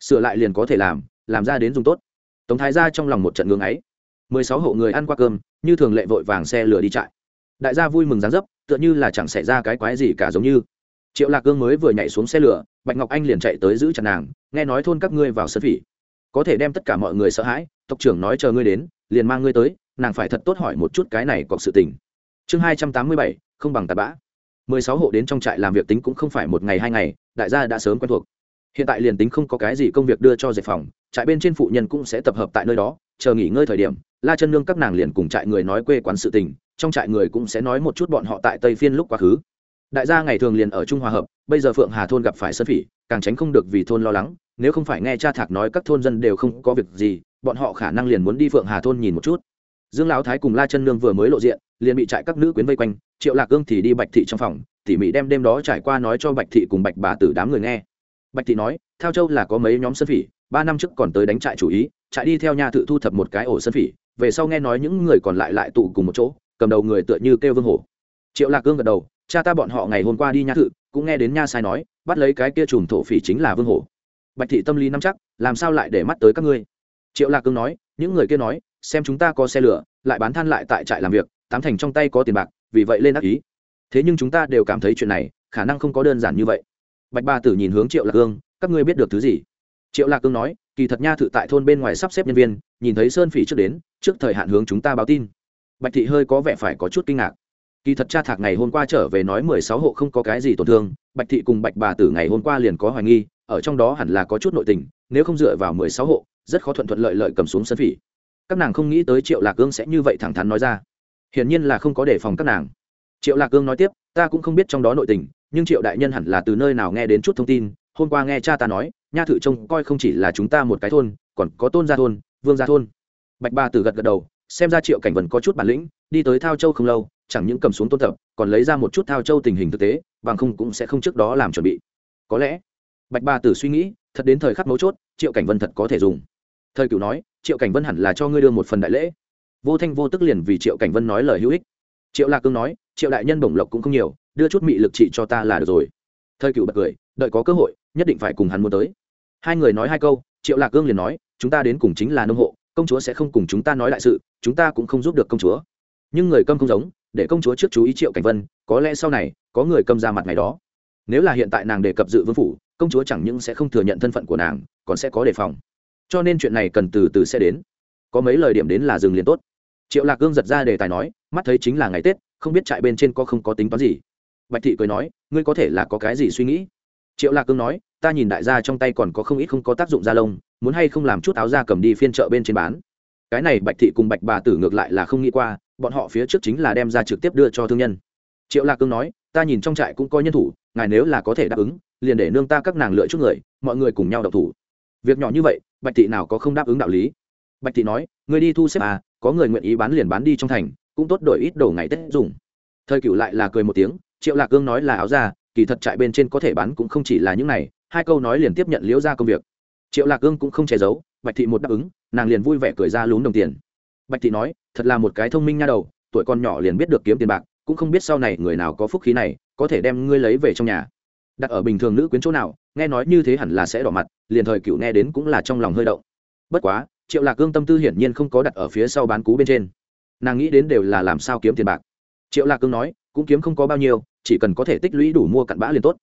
Sửa lại liền có thể làm làm ra đến dùng tốt. Tống thái gia trong lòng một trận ngưng ấy. Mười sáu hộ người ăn qua cơm, như thường lệ vội vàng xe lửa đi trại. Đại gia vui mừng dáng dấp, tựa như là chẳng xảy ra cái quái gì cả giống như triệu lạc cương mới vừa nhảy xuống xe lửa, bạch ngọc anh liền chạy tới giữ chặt nàng, nghe nói thôn các ngươi vào sân phỉ. Có thể đem tất cả mọi người sợ hãi, tộc trưởng nói chờ ngươi đến, liền mang ngươi tới, nàng phải thật tốt hỏi một chút cái này cọc sự tình. Chương hai trăm tám mươi bảy, không bằng tạt bã. Mười sáu hộ đến trong trại làm việc tính cũng không phải một ngày hai ngày, đại gia đã sớm quen thuộc. Hiện tại liền tính không có cái gì công việc đưa cho dệt phòng, trại bên trên phụ nhân cũng sẽ tập hợp tại nơi đó, chờ nghỉ ngơi thời điểm, la chân nương các nàng liền cùng trại người nói quê quán sự tình, trong trại người cũng sẽ nói một chút bọn họ tại tây phiên lúc quá khứ đại gia ngày thường liền ở trung hòa hợp, bây giờ phượng hà thôn gặp phải sơn phỉ, càng tránh không được vì thôn lo lắng, nếu không phải nghe cha thạc nói các thôn dân đều không có việc gì, bọn họ khả năng liền muốn đi phượng hà thôn nhìn một chút. Dương lão thái cùng la chân nương vừa mới lộ diện, liền bị trại các nữ quyến vây quanh, triệu lạc gương thì đi bạch thị trong phòng, tỉ mỉ đem đêm đó trải qua nói cho bạch thị cùng bạch bà tử đám người nghe. Bạch thị nói theo châu là có mấy nhóm sơn phỉ, ba năm trước còn tới đánh trại chủ ý, trại đi theo nhà tự thu thập một cái ổ sơn phỉ, về sau nghe nói những người còn lại lại tụ cùng một chỗ, cầm đầu người tựa như kêu vương hổ. Triệu lạc cương gật đầu cha ta bọn họ ngày hôm qua đi nha thự, cũng nghe đến nha sai nói, bắt lấy cái kia chùm thổ phỉ chính là vương hổ. Bạch thị tâm lý nắm chắc, làm sao lại để mắt tới các ngươi? Triệu lạc cương nói, những người kia nói, xem chúng ta có xe lửa, lại bán than lại tại trại làm việc, tám thành trong tay có tiền bạc, vì vậy lên đắc ý. Thế nhưng chúng ta đều cảm thấy chuyện này, khả năng không có đơn giản như vậy. Bạch ba tử nhìn hướng triệu lạc cương, các ngươi biết được thứ gì? Triệu lạc cương nói, kỳ thật nha thự tại thôn bên ngoài sắp xếp nhân viên, nhìn thấy sơn phỉ trước đến, trước thời hạn hướng chúng ta báo tin. Bạch thị hơi có vẻ phải có chút kinh ngạc kỳ thật cha thạc ngày hôm qua trở về nói mười sáu hộ không có cái gì tổn thương, bạch thị cùng bạch bà tử ngày hôm qua liền có hoài nghi, ở trong đó hẳn là có chút nội tình, nếu không dựa vào mười sáu hộ, rất khó thuận thuận lợi lợi cầm xuống sân phỉ. Các nàng không nghĩ tới triệu lạc cương sẽ như vậy thẳng thắn nói ra. Hiển nhiên là không có đề phòng các nàng. Triệu lạc cương nói tiếp, ta cũng không biết trong đó nội tình, nhưng triệu đại nhân hẳn là từ nơi nào nghe đến chút thông tin, hôm qua nghe cha ta nói, nha thự trông coi không chỉ là chúng ta một cái thôn, còn có tôn gia thôn, vương gia thôn. Bạch ba tử gật gật đầu, xem ra triệu cảnh vần có chút bản lĩnh, đi tới thao châu không lâu chẳng những cầm xuống tôn tập, còn lấy ra một chút thao châu tình hình thực tế, bằng không cũng sẽ không trước đó làm chuẩn bị. Có lẽ, bạch ba tử suy nghĩ, thật đến thời khắc mấu chốt, triệu cảnh vân thật có thể dùng. Thời cửu nói, triệu cảnh vân hẳn là cho ngươi đưa một phần đại lễ. Vô thanh vô tức liền vì triệu cảnh vân nói lời hữu ích. Triệu lạc cương nói, triệu đại nhân bổng lộc cũng không nhiều, đưa chút mị lực trị cho ta là được rồi. Thời cửu bật cười, đợi có cơ hội, nhất định phải cùng hắn muốn tới. Hai người nói hai câu, triệu lạc cương liền nói, chúng ta đến cùng chính là nông hộ, công chúa sẽ không cùng chúng ta nói đại sự, chúng ta cũng không giúp được công chúa. Nhưng người câm không giống để công chúa trước chú ý triệu cảnh vân, có lẽ sau này, có người câm ra mặt ngày đó. Nếu là hiện tại nàng đề cập dự vương phủ, công chúa chẳng những sẽ không thừa nhận thân phận của nàng, còn sẽ có đề phòng. Cho nên chuyện này cần từ từ sẽ đến. Có mấy lời điểm đến là dừng liền tốt. Triệu lạc gương giật ra đề tài nói, mắt thấy chính là ngày tết, không biết trại bên trên có không có tính toán gì. Bạch thị cười nói, ngươi có thể là có cái gì suy nghĩ? Triệu lạc cương nói, ta nhìn đại gia trong tay còn có không ít không có tác dụng da lông, muốn hay không làm chút áo da cầm đi phiên chợ bên trên bán. Cái này bạch thị cùng bạch bà tử ngược lại là không nghĩ qua bọn họ phía trước chính là đem ra trực tiếp đưa cho thương nhân. Triệu lạc cương nói, ta nhìn trong trại cũng có nhân thủ, ngài nếu là có thể đáp ứng, liền để nương ta các nàng lựa chút người, mọi người cùng nhau đọc thủ. Việc nhỏ như vậy, bạch thị nào có không đáp ứng đạo lý? Bạch thị nói người đi thu xếp à có người nguyện ý bán liền bán đi trong thành, cũng tốt đổi ít đồ ngày tết dùng. Thời cựu lại là cười một tiếng, triệu lạc cương nói là áo ra kỳ thật trại bên trên có thể bán cũng không chỉ là những này, hai câu nói liền tiếp nhận liễu ra công việc. Triệu lạc cương cũng không che giấu, bạch thị một đáp ứng, nàng liền vui vẻ cười ra lún đồng tiền bạch thị nói, thật là một cái thông minh nha đầu, tuổi con nhỏ liền biết được kiếm tiền bạc, cũng không biết sau này người nào có phúc khí này, có thể đem ngươi lấy về trong nhà. Đặt ở bình thường nữ quyến chỗ nào, nghe nói như thế hẳn là sẽ đỏ mặt, liền thời cựu nghe đến cũng là trong lòng hơi động. Bất quá, triệu lạc cương tâm tư hiển nhiên không có đặt ở phía sau bán cú bên trên. Nàng nghĩ đến đều là làm sao kiếm tiền bạc. Triệu lạc cương nói, cũng kiếm không có bao nhiêu, chỉ cần có thể tích lũy đủ mua cặn bã liền tốt.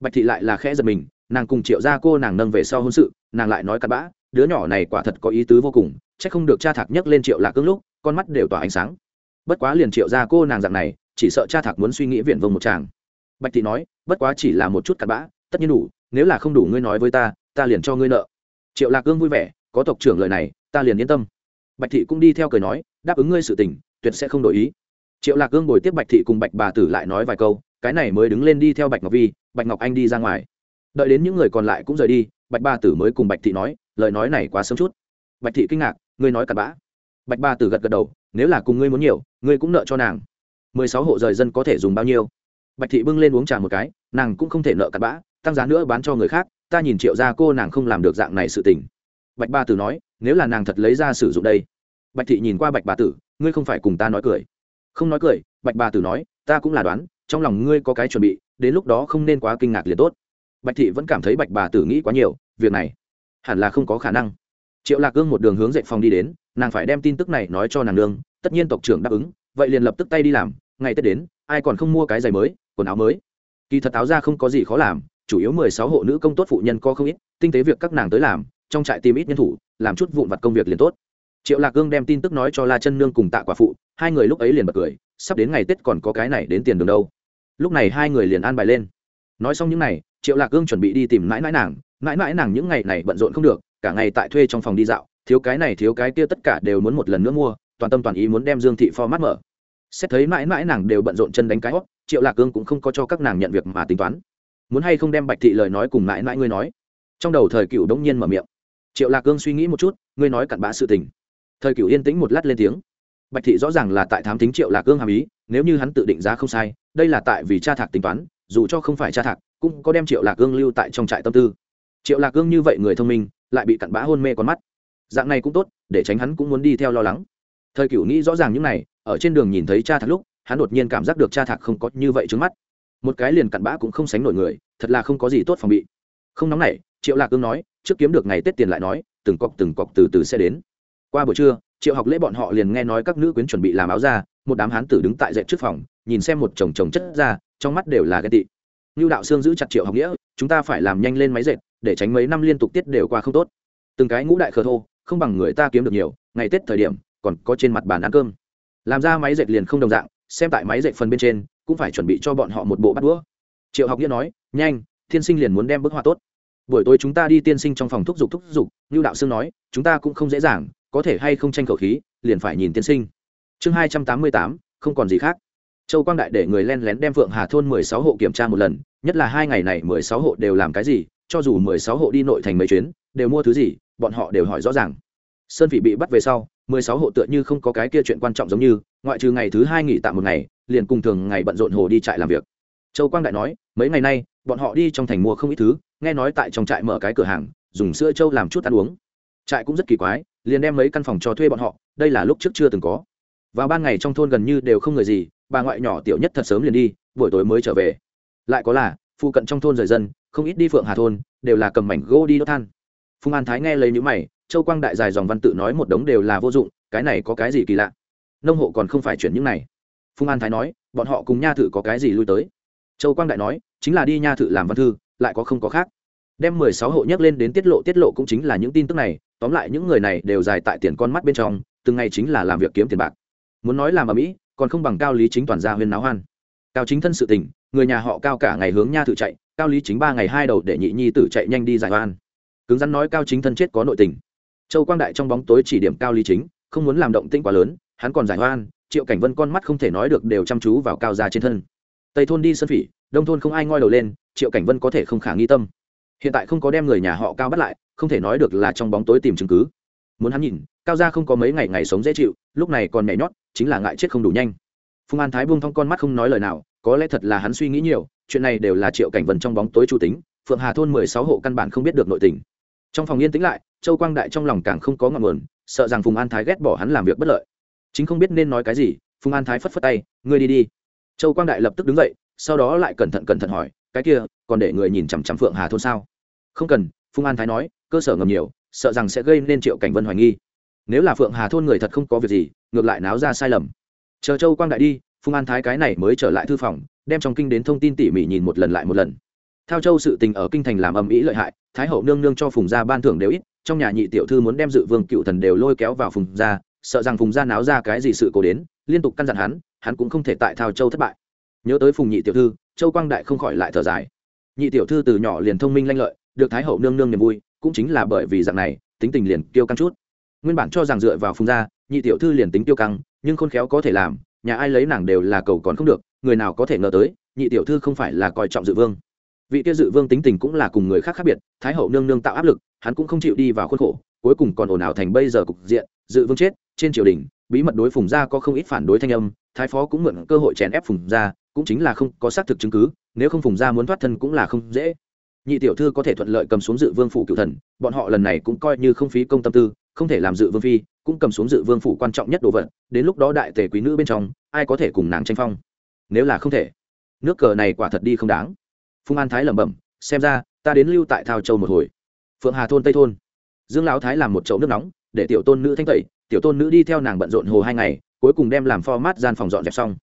Bạch thị lại là khẽ giật mình, nàng cùng triệu ra cô nàng nâng về sau hôn sự, nàng lại nói cặn bã đứa nhỏ này quả thật có ý tứ vô cùng c h ắ c không được cha thạc nhấc lên triệu lạc cương lúc, con mắt đều tỏa ánh sáng. Bất quá liền triệu ra cô nàng dạng này, chỉ sợ cha thạc muốn suy nghĩ viện vông một chàng bạch thị nói, bất quá chỉ là một chút cặn bã, tất nhiên đủ, nếu là không đủ ngươi nói với ta ta liền cho ngươi nợ. Triệu lạc cương vui vẻ, có tộc trưởng lời này, ta liền yên tâm. Bạch thị cũng đi theo cười nói, đáp ứng ngươi sự tình, tuyệt sẽ không đổi ý. Triệu lạc cương ngồi tiếp bạch thị cùng bạch bà tử lại nói vài câu, cái này mới đứng lên đi theo bạch ngọc vi, bạch ngọc anh đi ra ngoài. Đợi đến những người còn lại cũng rời đi, bạch ba tử mới cùng bạch thị nói lời nói này quá sớm chút. Bạch thị kinh ngạc, ngươi nói cặn bã. Bạch ba tử gật gật đầu, nếu là cùng ngươi muốn nhiều, ngươi cũng nợ cho nàng. Mười sáu hộ rời dân có thể dùng bao nhiêu? Bạch thị bưng lên uống trà một cái, nàng cũng không thể nợ cặn bã, tăng giá nữa bán cho người khác, ta nhìn triệu ra cô nàng không làm được dạng này sự tình. Bạch ba tử nói, nếu là nàng thật lấy ra sử dụng đây. Bạch thị nhìn qua bạch bà tử, ngươi không phải cùng ta nói cười. Không nói cười, bạch bà tử nói, ta cũng là đoán, trong lòng ngươi có cái chuẩn bị, đến lúc đó không nên quá kinh ngạc liền tốt. Bạch thị vẫn cảm thấy bạch bà tử nghĩ quá nhiều, việc này hẳn là không có khả năng. Triệu lạc gương một đường hướng dậy phòng đi đến, nàng phải đem tin tức này nói cho nàng nương, tất nhiên tộc trưởng đáp ứng, vậy liền lập tức tay đi làm, ngày tết đến, ai còn không mua cái giày mới, quần áo mới. Kỳ thật áo ra không có gì khó làm, chủ yếu mười sáu hộ nữ công tốt phụ nhân có không ít, tinh tế việc các nàng tới làm, trong trại tìm ít nhân thủ, làm chút vụn vặt công việc liền tốt. Triệu lạc gương đem tin tức nói cho la chân nương cùng tạ quả phụ, hai người lúc ấy liền bật cười, sắp đến ngày tết còn có cái này đến tiền đường đâu. Lúc này hai người liền an bài lên. Nói xong những n à y triệu lạc gương chuẩn bị đi tìm mãi mãi nàng mãi mãi nàng những ngày này bận rộn không được, cả ngày tại thuê trong phòng đi dạo, thiếu cái này thiếu cái kia tất cả đều muốn một lần nữa mua, toàn tâm toàn ý muốn đem dương thị pho mát mở. Xét thấy mãi mãi nàng đều bận rộn chân đánh cái hót triệu lạc cương cũng không có cho các nàng nhận việc mà tính toán. Muốn hay không đem bạch thị lời nói cùng mãi mãi ngươi nói? Trong đầu thời cựu đống nhiên mở miệng. Triệu lạc cương suy nghĩ một chút, ngươi nói cặn bã sự tình. Thời cựu yên tĩnh một lát lên tiếng. Bạch thị rõ ràng là tại thám tính triệu lạc cương hàm ý, nếu như hắn tự định giá không sai, đây là tại vì cha thạc tính toán, dù cho không phải cha thạc, cũng có đem triệu lạc cương lưu tại trong trại tâm tư triệu lạc gương như vậy người thông minh, lại bị cặn bã hôn mê con mắt. Dạng này cũng tốt, để tránh hắn cũng muốn đi theo lo lắng. Thời cửu nghĩ rõ ràng những này, ở trên đường nhìn thấy cha thạc lúc, hắn đột nhiên cảm giác được cha thạc không có như vậy trước mắt. Một cái liền cặn bã cũng không sánh nổi người, thật là không có gì tốt phòng bị. Không nóng này triệu lạc gương nói, trước kiếm được ngày tết tiền lại nói, từng cọc từng cọc từ từ sẽ đến. Qua buổi trưa, triệu học lễ bọn họ liền nghe nói các nữ quyến chuẩn bị làm áo ra một đám hán tử đứng tại dậy trước phòng, nhìn xem một chồng chồng chất ra trong mắt đều là ghen tị. Như đạo sương giữ chặt triệu học nghĩa, chúng ta phải làm nhanh lên máy dệt để tránh mấy năm liên tục tiết đều qua không tốt. Từng cái ngũ đại khờ thô, không bằng người ta kiếm được nhiều, ngày tết thời điểm, còn có trên mặt bàn ăn cơm. Làm ra máy dệt liền không đồng dạng, xem tại máy dệt phần bên trên, cũng phải chuẩn bị cho bọn họ một bộ bắt đũa. Triệu học nghĩa nói, nhanh, tiên sinh liền muốn đem bức họa tốt. Buổi tối chúng ta đi tiên sinh trong phòng thúc giục thúc giục. Như đạo sương nói, chúng ta cũng không dễ dàng, có thể hay không tranh khẩu khí, liền phải nhìn tiên sinh. Chương hai trăm tám mươi tám, không còn gì khác. Châu quang đại để người len lén đem phượng hà thôn mười sáu hộ kiểm tra một lần, nhất là hai ngày này mười sáu hộ đều làm cái gì cho dù mười sáu hộ đi nội thành mấy chuyến, đều mua thứ gì, bọn họ đều hỏi rõ ràng. Sơn phỉ bị bắt về sau, mười sáu hộ tựa như không có cái kia chuyện quan trọng giống như, ngoại trừ ngày thứ hai nghỉ tạm một ngày, liền cùng thường ngày bận rộn hồ đi trại làm việc. Châu quang đại nói, mấy ngày nay, bọn họ đi trong thành mua không ít thứ, nghe nói tại trong trại mở cái cửa hàng, dùng sữa châu làm chút ăn uống. Trại cũng rất kỳ quái, liền đem mấy căn phòng cho thuê bọn họ, đây là lúc trước chưa từng có. Vào ban ngày trong thôn gần như đều không người gì, bà ngoại nhỏ tiểu nhất thật sớm liền đi, buổi tối mới trở về. Lại có là, phụ cận trong thôn rời dân không ít đi phượng hà thôn, đều là cầm mảnh gỗ đi đốt than. Phùng an thái nghe lấy những mày, châu quang đại dài dòng văn tự nói một đống đều là vô dụng, cái này có cái gì kỳ lạ? Nông hộ còn không phải chuyển những này. Phùng an thái nói, bọn họ cùng nha thự có cái gì lui tới? Châu quang đại nói, chính là đi nha thự làm văn thư, lại có không có khác. Đem mười sáu hộ nhắc lên đến tiết lộ tiết lộ cũng chính là những tin tức này, tóm lại những người này đều dài tại tiền con mắt bên trong, từng ngày chính là làm việc kiếm tiền bạc. Muốn nói làm ở mỹ, còn không bằng cao lý chính toàn gia huyên náo hoan. Cao chính thân sự tình người nhà họ cao cả ngày hướng nha thự chạy, cao lý chính ba ngày hai đầu để nhị nhi tử chạy nhanh đi giải oan. Cứng rắn nói cao chính thân chết có nội tình. Châu quang đại trong bóng tối chỉ điểm cao lý chính, không muốn làm động tĩnh quá lớn, hắn còn giải oan, triệu cảnh vân con mắt không thể nói được đều chăm chú vào cao gia trên thân. Tây thôn đi sân phỉ, đông thôn không ai ngoi đầu lên, triệu cảnh vân có thể không khả nghi tâm. Hiện tại không có đem người nhà họ cao bắt lại, không thể nói được là trong bóng tối tìm chứng cứ. Muốn hắn nhìn, cao gia không có mấy ngày ngày sống dễ chịu, lúc này còn nhảy nhót, chính là ngại chết không đủ nhanh. Phùng an thái buông thong con mắt không nói lời nào có lẽ thật là hắn suy nghĩ nhiều, chuyện này đều là triệu cảnh vân trong bóng tối chu tính, phượng hà thôn mười sáu hộ căn bản không biết được nội tình. Trong phòng yên tĩnh lại, châu quang đại trong lòng càng không có ngọn nguồn, sợ rằng phùng an thái ghét bỏ hắn làm việc bất lợi. Chính không biết nên nói cái gì, phùng an thái phất phất tay, ngươi đi đi. Châu quang đại lập tức đứng dậy, sau đó lại cẩn thận cẩn thận hỏi, cái kia, còn để người nhìn chằm chằm phượng hà thôn sao? Không cần, phùng an thái nói, cơ sở ngầm nhiều, sợ rằng sẽ gây nên triệu cảnh vân hoài nghi. Nếu là phượng hà thôn người thật không có việc gì, ngược lại náo ra sai lầm. Chờ châu quang đại đi phung an thái cái này mới trở lại thư phòng, đem trong kinh đến thông tin tỉ mỉ nhìn một lần lại một lần. Theo châu sự tình ở kinh thành làm âm ý lợi hại, thái hậu nương nương cho phùng gia ban thưởng đều ít, trong nhà nhị tiểu thư muốn đem dự vương cựu thần đều lôi kéo vào phùng gia, sợ rằng phùng gia náo ra cái gì sự cố đến, liên tục căn dặn hắn hắn cũng không thể tại thao châu thất bại. Nhớ tới phùng nhị tiểu thư, châu quang đại không khỏi lại thở dài. Nhị tiểu thư từ nhỏ liền thông minh lanh lợi, được thái hậu nương nương niềm vui, cũng chính là bởi vì dạng này, tính tình liền kiêu căng chút. Nguyên bản cho rằng dựa vào phùng gia, nhị tiểu thư liền tính kiêu căng, nhưng khôn khéo có thể làm nhà ai lấy nàng đều là cầu còn không được, người nào có thể ngờ tới, nhị tiểu thư không phải là coi trọng dự vương. Vị kia dự vương tính tình cũng là cùng người khác khác biệt, thái hậu nương nương tạo áp lực, hắn cũng không chịu đi vào khuôn khổ, cuối cùng còn ồn ào thành bây giờ cục diện, dự vương chết, trên triều đình, bí mật đối phùng gia có không ít phản đối thanh âm, thái phó cũng mượn cơ hội chèn ép phùng gia, cũng chính là không có xác thực chứng cứ, nếu không phùng gia muốn thoát thân cũng là không dễ. Nhị tiểu thư có thể thuận lợi cầm xuống dự vương phủ cựu thần, bọn họ lần này cũng coi như không phí công tâm tư không thể làm dự vương phi, cũng cầm xuống dự vương phủ quan trọng nhất đồ vật, đến lúc đó đại tề quý nữ bên trong, ai có thể cùng nàng tranh phong? Nếu là không thể, nước cờ này quả thật đi không đáng. Phùng an thái lẩm bẩm, xem ra, ta đến lưu tại thao châu một hồi. Phượng hà thôn tây thôn. Dương lão thái làm một chậu nước nóng, để tiểu tôn nữ thanh tẩy, tiểu tôn nữ đi theo nàng bận rộn hồ hai ngày, cuối cùng đem làm format gian phòng dọn dẹp xong.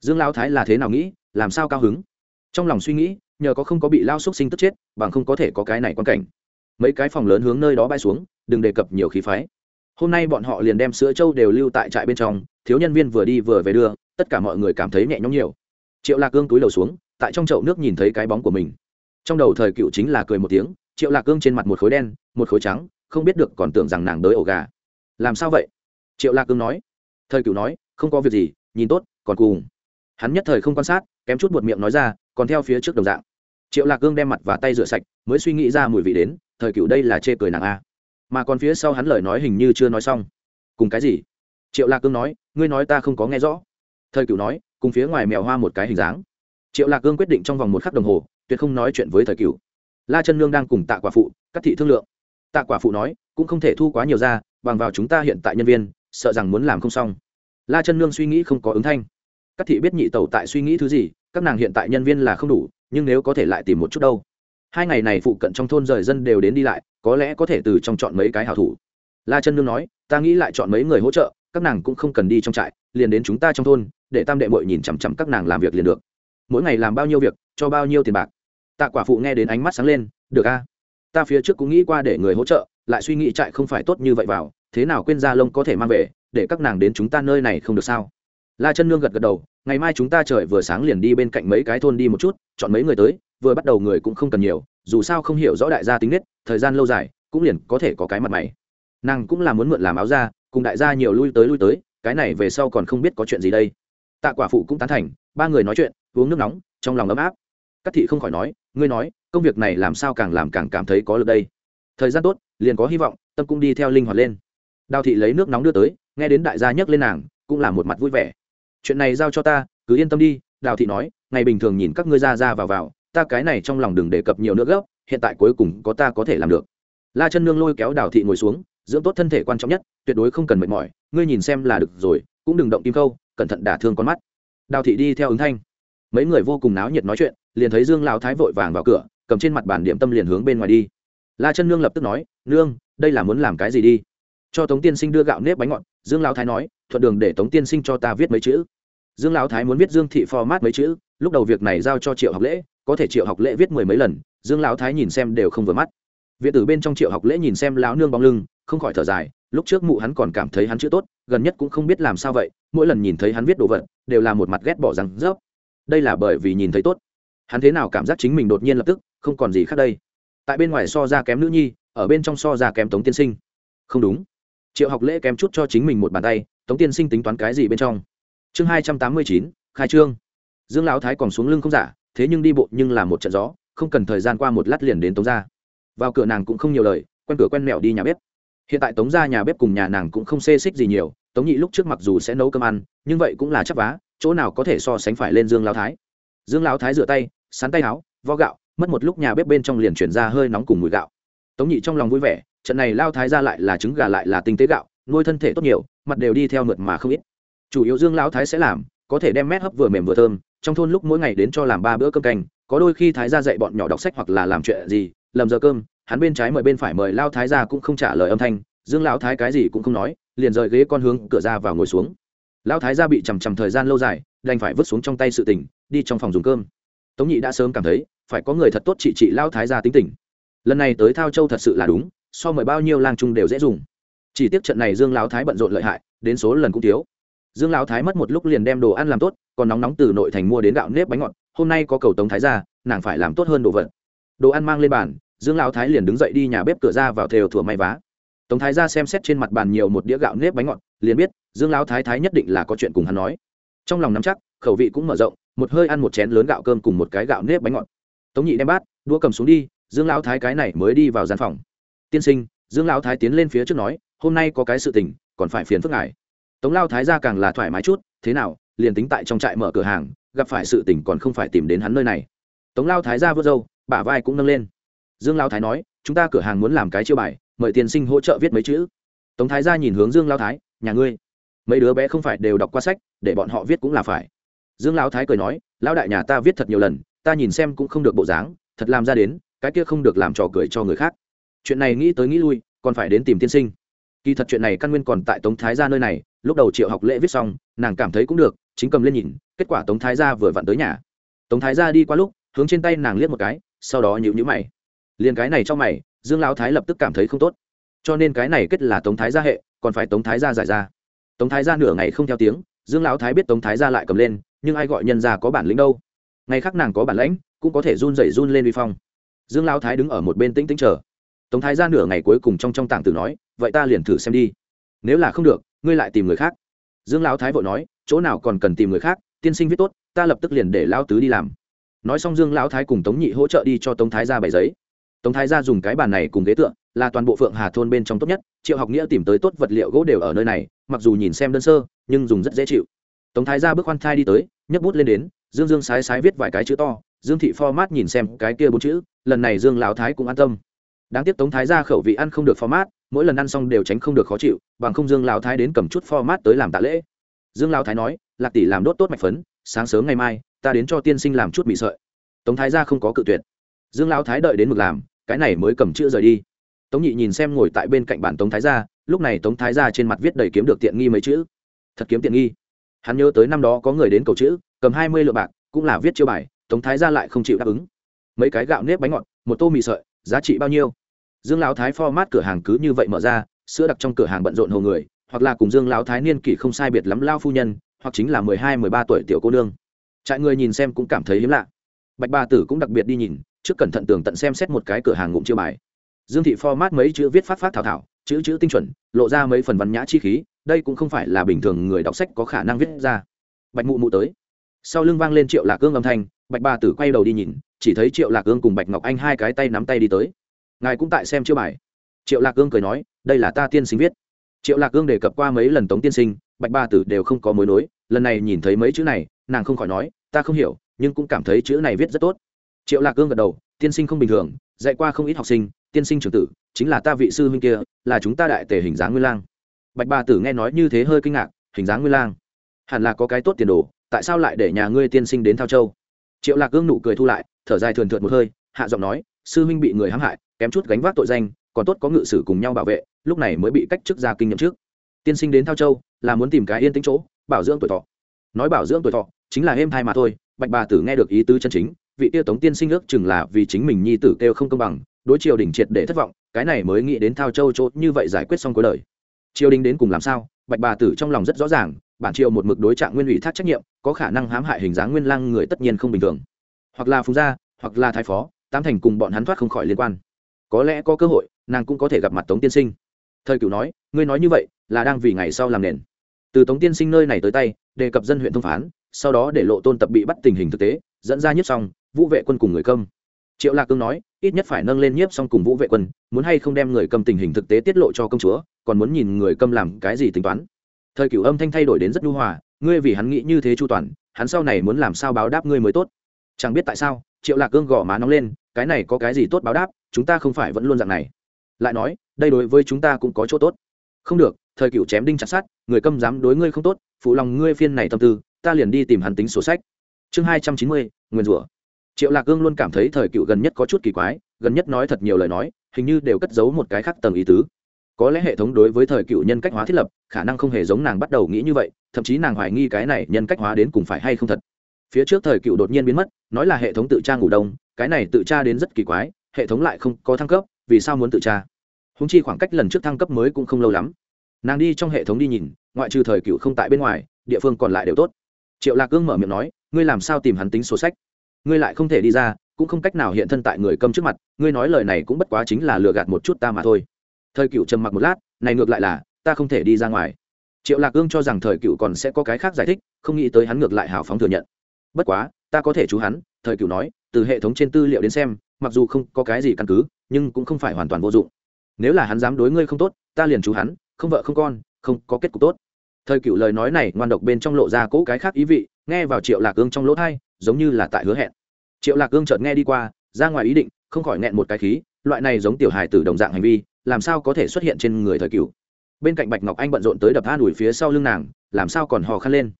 Dương lão thái là thế nào nghĩ, làm sao cao hứng? Trong lòng suy nghĩ, nhờ có không có bị lao xúc sinh tức chết, bằng không có thể có cái này quan cảnh. Mấy cái phòng lớn hướng nơi đó bay xuống đừng đề cập nhiều khí phái. Hôm nay bọn họ liền đem sữa trâu đều lưu tại trại bên trong, thiếu nhân viên vừa đi vừa về đưa, tất cả mọi người cảm thấy nhẹ nhõm nhiều. Triệu lạc cương túi đầu xuống, tại trong chậu nước nhìn thấy cái bóng của mình. Trong đầu thời cựu chính là cười một tiếng, triệu lạc cương trên mặt một khối đen, một khối trắng, không biết được còn tưởng rằng nàng đới ổ gà. Làm sao vậy? Triệu lạc cương nói. Thời cựu nói, không có việc gì, nhìn tốt, còn cùng. Hắn nhất thời không quan sát, kém chút buột miệng nói ra, còn theo phía trước đồng dạng. Triệu lạc cương đem mặt và tay rửa sạch, mới suy nghĩ ra mùi vị đến, thời cựu đây là chê cười nàng a mà còn phía sau hắn lời nói hình như chưa nói xong. Cùng cái gì? Triệu lạc cương nói, ngươi nói ta không có nghe rõ. Thời cựu nói, cùng phía ngoài mèo hoa một cái hình dáng. Triệu lạc cương quyết định trong vòng một khắc đồng hồ, tuyệt không nói chuyện với thời cựu la chân nương đang cùng tạ quả phụ, các thị thương lượng. Tạ quả phụ nói, cũng không thể thu quá nhiều ra, bằng vào chúng ta hiện tại nhân viên, sợ rằng muốn làm không xong. La chân nương suy nghĩ không có ứng thanh. Các thị biết nhị tẩu tại suy nghĩ thứ gì, các nàng hiện tại nhân viên là không đủ, nhưng nếu có thể lại tìm một chút đâu hai ngày này phụ cận trong thôn rời dân đều đến đi lại, có lẽ có thể từ trong chọn mấy cái hảo thủ. La chân nương nói, ta nghĩ lại chọn mấy người hỗ trợ, các nàng cũng không cần đi trong trại, liền đến chúng ta trong thôn, để tam đệ mội nhìn chằm chằm các nàng làm việc liền được. Mỗi ngày làm bao nhiêu việc, cho bao nhiêu tiền bạc. Tạ quả phụ nghe đến ánh mắt sáng lên, được a, ta phía trước cũng nghĩ qua để người hỗ trợ, lại suy nghĩ trại không phải tốt như vậy vào, thế nào quên gia lông có thể mang về, để các nàng đến chúng ta nơi này không được sao? La chân nương gật gật đầu, ngày mai chúng ta trời vừa sáng liền đi bên cạnh mấy cái thôn đi một chút, chọn mấy người tới vừa bắt đầu người cũng không cần nhiều, dù sao không hiểu rõ đại gia tính nết, thời gian lâu dài, cũng liền có thể có cái mặt mày. Nàng cũng là muốn mượn làm áo ra cùng đại gia nhiều lui tới lui tới, cái này về sau còn không biết có chuyện gì đây. Tạ quả phụ cũng tán thành, ba người nói chuyện, uống nước nóng, trong lòng ấm áp. Các thị không khỏi nói, ngươi nói, công việc này làm sao càng làm càng cảm thấy có lực đây. Thời gian tốt, liền có hy vọng, tâm cũng đi theo linh hoạt lên. Đào thị lấy nước nóng đưa tới, nghe đến đại gia nhấc lên nàng, cũng là một mặt vui vẻ. Chuyện này giao cho ta, cứ yên tâm đi, đào thị nói, ngày bình thường nhìn các ngươi ra ra vào vào ta cái này trong lòng đừng đề cập nhiều nữa gấp, hiện tại cuối cùng có ta có thể làm được. La chân nương lôi kéo đào thị ngồi xuống, dưỡng tốt thân thể quan trọng nhất, tuyệt đối không cần mệt mỏi, ngươi nhìn xem là được rồi, cũng đừng động kim câu cẩn thận đả thương con mắt. Đào thị đi theo ứng thanh. Mấy người vô cùng náo nhiệt nói chuyện, liền thấy dương lão thái vội vàng vào cửa, cầm trên mặt bàn điểm tâm liền hướng bên ngoài đi. La chân nương lập tức nói, nương, đây là muốn làm cái gì đi? Cho tống tiên sinh đưa gạo nếp bánh ngọt, dương lão thái nói, thuận đường để tống tiên sinh cho ta viết mấy chữ. Dương lão thái muốn viết dương thị format mấy chữ, lúc đầu việc này giao cho triệu học lễ có thể triệu học lễ viết mười mấy lần, dương lão thái nhìn xem đều không vừa mắt. Viện tử bên trong triệu học lễ nhìn xem lão nương bóng lưng, không khỏi thở dài, lúc trước mụ hắn còn cảm thấy hắn chữ tốt, gần nhất cũng không biết làm sao vậy, mỗi lần nhìn thấy hắn viết đồ vật, đều là một mặt ghét bỏ rằng rớp đây là bởi vì nhìn thấy tốt. Hắn thế nào cảm giác chính mình đột nhiên lập tức, không còn gì khác đây. Tại bên ngoài so ra kém nữ nhi, ở bên trong so ra kém tống tiên sinh. Không đúng. Triệu học lễ kém chút cho chính mình một bàn tay, tống tiên sinh tính toán cái gì bên trong? Chương hai trăm tám mươi chín, khai trương. Dương lão thái còn xuống lưng không giả thế nhưng đi bộ nhưng là một trận gió, không cần thời gian qua một lát liền đến tống ra vào cửa nàng cũng không nhiều lời, quen cửa quen mẹo đi nhà bếp. Hiện tại tống ra nhà bếp cùng nhà nàng cũng không xê xích gì nhiều, tống nhị lúc trước mặc dù sẽ nấu cơm ăn, nhưng vậy cũng là chắc vá, chỗ nào có thể so sánh phải lên dương lão thái. Dương lão thái rửa tay, sắn tay áo, vo gạo, mất một lúc nhà bếp bên trong liền chuyển ra hơi nóng cùng mùi gạo. Tống nhị trong lòng vui vẻ, trận này lao thái ra lại là trứng gà lại là tinh tế gạo, nuôi thân thể tốt nhiều, mặt đều đi theo mượt mà không ít. Chủ yếu dương lão thái sẽ làm, có thể đem mét hấp vừa mềm vừa thơm trong thôn lúc mỗi ngày đến cho làm ba bữa cơm canh, có đôi khi thái gia dạy bọn nhỏ đọc sách hoặc là làm chuyện gì, lầm giờ cơm, hắn bên trái mời bên phải mời lao thái gia cũng không trả lời âm thanh, dương lão thái cái gì cũng không nói, liền rời ghế con hướng cửa ra vào ngồi xuống. Lão thái gia bị chằm chằm thời gian lâu dài, đành phải vứt xuống trong tay sự tình, đi trong phòng dùng cơm. Tống nhị đã sớm cảm thấy, phải có người thật tốt trị trị lao thái gia tính tình. Lần này tới thao châu thật sự là đúng, so mời bao nhiêu lang trung đều dễ dùng. Chỉ tiếc trận này dương lão thái bận rộn lợi hại, đến số lần cũng thiếu. Dương lão thái mất một lúc liền đem đồ ăn làm tốt còn nóng nóng từ nội thành mua đến gạo nếp bánh ngọt, hôm nay có cầu tống thái ra nàng phải làm tốt hơn đồ vật. Đồ ăn mang lên bàn, dương lão thái liền đứng dậy đi nhà bếp cửa ra vào thều thủa may vá. Tống thái ra xem xét trên mặt bàn nhiều một đĩa gạo nếp bánh ngọt, liền biết, dương lão thái thái nhất định là có chuyện cùng hắn nói. Trong lòng nắm chắc, khẩu vị cũng mở rộng, một hơi ăn một chén lớn gạo cơm cùng một cái gạo nếp bánh ngọt. Tống nhị đem bát, đũa cầm xuống đi, dương lão thái cái này mới đi vào gian phòng. Tiên sinh, dương lão thái tiến lên phía trước nói, hôm nay có cái sự tình, còn phải phiền phức ngài. Tống lao thái ra càng là thoải mái chút, thế nào liền tính tại trong trại mở cửa hàng, gặp phải sự tình còn không phải tìm đến hắn nơi này. Tống lao thái ra vớt râu, bả vai cũng nâng lên. Dương lao thái nói, chúng ta cửa hàng muốn làm cái chiêu bài, mời tiên sinh hỗ trợ viết mấy chữ. Tống thái ra nhìn hướng dương lao thái, nhà ngươi, mấy đứa bé không phải đều đọc qua sách, để bọn họ viết cũng là phải. Dương lao thái cười nói, lão đại nhà ta viết thật nhiều lần, ta nhìn xem cũng không được bộ dáng, thật làm ra đến, cái kia không được làm trò cười cho người khác. Chuyện này nghĩ tới nghĩ lui, còn phải đến tìm tiên sinh. Kỳ thật chuyện này căn nguyên còn tại tống thái gia nơi này, lúc đầu triệu học lễ viết xong, nàng cảm thấy cũng được chính cầm lên nhìn, kết quả tống thái gia vừa vặn tới nhà. Tống thái gia đi qua lúc, hướng trên tay nàng liếc một cái, sau đó nhịu nhữ mày. Liền cái này trong mày, dương lão thái lập tức cảm thấy không tốt. Cho nên cái này kết là tống thái gia hệ, còn phải tống thái gia giải ra. Tống thái gia nửa ngày không theo tiếng, dương lão thái biết tống thái gia lại cầm lên, nhưng ai gọi nhân gia có bản lĩnh đâu. Ngày khác nàng có bản lãnh, cũng có thể run rẩy run lên uy phong. Dương lão thái đứng ở một bên tĩnh tĩnh chờ. Tống thái gia nửa ngày cuối cùng trong trong tảng từ nói, vậy ta liền thử xem đi. Nếu là không được, ngươi lại tìm người khác. Dương lão thái vội nói chỗ nào còn cần tìm người khác, tiên sinh viết tốt, ta lập tức liền để lão tứ đi làm. Nói xong dương lão thái cùng tống nhị hỗ trợ đi cho tống thái ra bảy giấy. Tống thái ra dùng cái bàn này cùng ghế tượng là toàn bộ phượng hà thôn bên trong tốt nhất, triệu học nghĩa tìm tới tốt vật liệu gỗ đều ở nơi này, mặc dù nhìn xem đơn sơ, nhưng dùng rất dễ chịu. Tống thái ra bước khoan thai đi tới, nhấc bút lên đến, dương dương sái sái viết vài cái chữ to, dương thị format nhìn xem cái kia bốn chữ, lần này dương lão thái cũng an tâm. Đáng tiếc tống thái ra khẩu vị ăn không được format, mỗi lần ăn xong đều tránh không được khó chịu, bằng không dương lão thái đến cầm chút format tới làm tạ lễ dương lão thái nói, lạc tỷ làm đốt tốt mạch phấn, sáng sớm ngày mai, ta đến cho tiên sinh làm chút mì sợi. Tống thái ra không có cự tuyệt. Dương lão thái đợi đến mực làm, cái này mới cầm chữ rời đi. Tống nhị nhìn xem ngồi tại bên cạnh bản tống thái gia, lúc này tống thái gia trên mặt viết đầy kiếm được tiện nghi mấy chữ. Thật kiếm tiện nghi. Hắn nhớ tới năm đó có người đến cầu chữ, cầm hai mươi lượng bạc, cũng là viết chiêu bài, tống thái gia lại không chịu đáp ứng. Mấy cái gạo nếp bánh ngọt, một tô mì sợi, giá trị bao nhiêu? Dương lão thái format cửa hàng cứ như vậy mở ra, sữa đặc trong cửa hàng bận rộn hồ người hoặc là cùng dương lão thái niên kỷ không sai biệt lắm lao phu nhân, hoặc chính là mười hai, mười ba tuổi tiểu cô nương. Trại người nhìn xem cũng cảm thấy hiếm lạ. Bạch ba tử cũng đặc biệt đi nhìn, trước cẩn thận tường tận xem xét một cái cửa hàng ngụm chiêu bài. Dương thị format mấy chữ viết phát phát thảo thảo, chữ chữ tinh chuẩn, lộ ra mấy phần văn nhã chi khí, đây cũng không phải là bình thường người đọc sách có khả năng viết ra. Bạch mụ mụ tới. Sau lưng vang lên triệu lạc cương âm thanh, bạch ba tử quay đầu đi nhìn, chỉ thấy triệu lạc cương cùng bạch ngọc anh hai cái tay nắm tay đi tới. Ngài cũng tại xem chiêu bài. Triệu lạc cương cười nói, đây là ta tiên sinh viết triệu lạc cương đề cập qua mấy lần tống tiên sinh, bạch ba tử đều không có mối nối, lần này nhìn thấy mấy chữ này, nàng không khỏi nói, ta không hiểu, nhưng cũng cảm thấy chữ này viết rất tốt. Triệu lạc cương gật đầu, tiên sinh không bình thường, dạy qua không ít học sinh, tiên sinh trưởng tử, chính là ta vị sư huynh kia, là chúng ta đại tể hình dáng nguyên lang. Bạch ba tử nghe nói như thế hơi kinh ngạc, hình dáng nguyên lang? Hẳn là có cái tốt tiền đồ, tại sao lại để nhà ngươi tiên sinh đến thao châu? Triệu lạc cương nụ cười thu lại, thở dài thường thượt một hơi, hạ giọng nói, sư huynh bị người hãm hại, kém chút gánh vác tội danh, còn tốt có ngự sử cùng nhau bảo vệ lúc này mới bị cách chức ra kinh nghiệm trước. Tiên sinh đến thao châu, là muốn tìm cái yên tĩnh chỗ, bảo dưỡng tuổi thọ. Nói bảo dưỡng tuổi thọ, chính là êm thai mà thôi, bạch bà tử nghe được ý tứ chân chính, vị tiêu tống tiên sinh ước chừng là vì chính mình nhi tử kêu không công bằng, đối triều đình triệt để thất vọng, cái này mới nghĩ đến thao châu chỗ như vậy giải quyết xong cuối đời. Triều đình đến cùng làm sao, bạch bà tử trong lòng rất rõ ràng, bản triều một mực đối trạng nguyên ủy thác trách nhiệm, có khả năng hãm hại hình dáng nguyên lang người tất nhiên không bình thường. Hoặc là phùng gia, hoặc là thái phó tam thành cùng bọn hắn thoát không khỏi liên quan. Có lẽ có cơ hội, nàng cũng có thể gặp mặt tống tiên sinh thời cửu nói, ngươi nói như vậy là đang vì ngày sau làm nền. Từ tống tiên sinh nơi này tới tay, đề cập dân huyện thông phán, sau đó để lộ tôn tập bị bắt tình hình thực tế, dẫn ra nhiếp xong vũ vệ quân cùng người công triệu lạc cương nói, ít nhất phải nâng lên nhiếp xong cùng vũ vệ quân, muốn hay không đem người cầm tình hình thực tế tiết lộ cho công chúa, còn muốn nhìn người cầm làm cái gì tính toán. Thời cửu âm thanh thay đổi đến rất nhu hòa, ngươi vì hắn nghĩ như thế chu toàn, hắn sau này muốn làm sao báo đáp ngươi mới tốt? Chẳng biết tại sao, triệu lạc cương gõ má nóng lên, cái này có cái gì tốt báo đáp, chúng ta không phải vẫn luôn dạng này lại nói, đây đối với chúng ta cũng có chỗ tốt. Không được, thời cựu chém đinh chặt sát người câm dám đối ngươi không tốt, phụ lòng ngươi phiên này tâm tư, ta liền đi tìm hắn tính sổ sách. Chương hai trăm chín mươi, nguyên rủa. Triệu lạc gương luôn cảm thấy thời cựu gần nhất có chút kỳ quái, gần nhất nói thật nhiều lời nói, hình như đều cất giấu một cái khác tầng ý tứ. Có lẽ hệ thống đối với thời cựu nhân cách hóa thiết lập, khả năng không hề giống nàng bắt đầu nghĩ như vậy, thậm chí nàng hoài nghi cái này nhân cách hóa đến cùng phải hay không thật. Phía trước thời cựu đột nhiên biến mất, nói là hệ thống tự tra ngủ đông, cái này tự tra đến rất kỳ quái, hệ thống lại không có thăng cấp vì sao muốn tự tra? Húng chi khoảng cách lần trước thăng cấp mới cũng không lâu lắm. Nàng đi trong hệ thống đi nhìn, ngoại trừ thời cựu không tại bên ngoài, địa phương còn lại đều tốt. Triệu lạc cương mở miệng nói, ngươi làm sao tìm hắn tính sổ sách? Ngươi lại không thể đi ra, cũng không cách nào hiện thân tại người cầm trước mặt, ngươi nói lời này cũng bất quá chính là lừa gạt một chút ta mà thôi. Thời cựu trầm mặc một lát, này ngược lại là, ta không thể đi ra ngoài. Triệu lạc ương cho rằng thời cựu còn sẽ có cái khác giải thích, không nghĩ tới hắn ngược lại hào phóng thừa nhận. Bất quá, ta có thể chú hắn, thời cựu nói, từ hệ thống trên tư liệu đến xem mặc dù không có cái gì căn cứ, nhưng cũng không phải hoàn toàn vô dụng. Nếu là hắn dám đối ngươi không tốt, ta liền chú hắn, không vợ không con, không có kết cục tốt. Thời cựu lời nói này ngoan độc bên trong lộ ra cỗ cái khác ý vị, nghe vào triệu lạc ương trong lỗ thai giống như là tại hứa hẹn. Triệu lạc ương chợt nghe đi qua, ra ngoài ý định, không khỏi nghẹn một cái khí, loại này giống tiểu hài từ đồng dạng hành vi, làm sao có thể xuất hiện trên người thời cựu bên cạnh bạch ngọc anh bận rộn tới đập than ủi phía sau lưng nàng, làm sao còn hò khăn lên?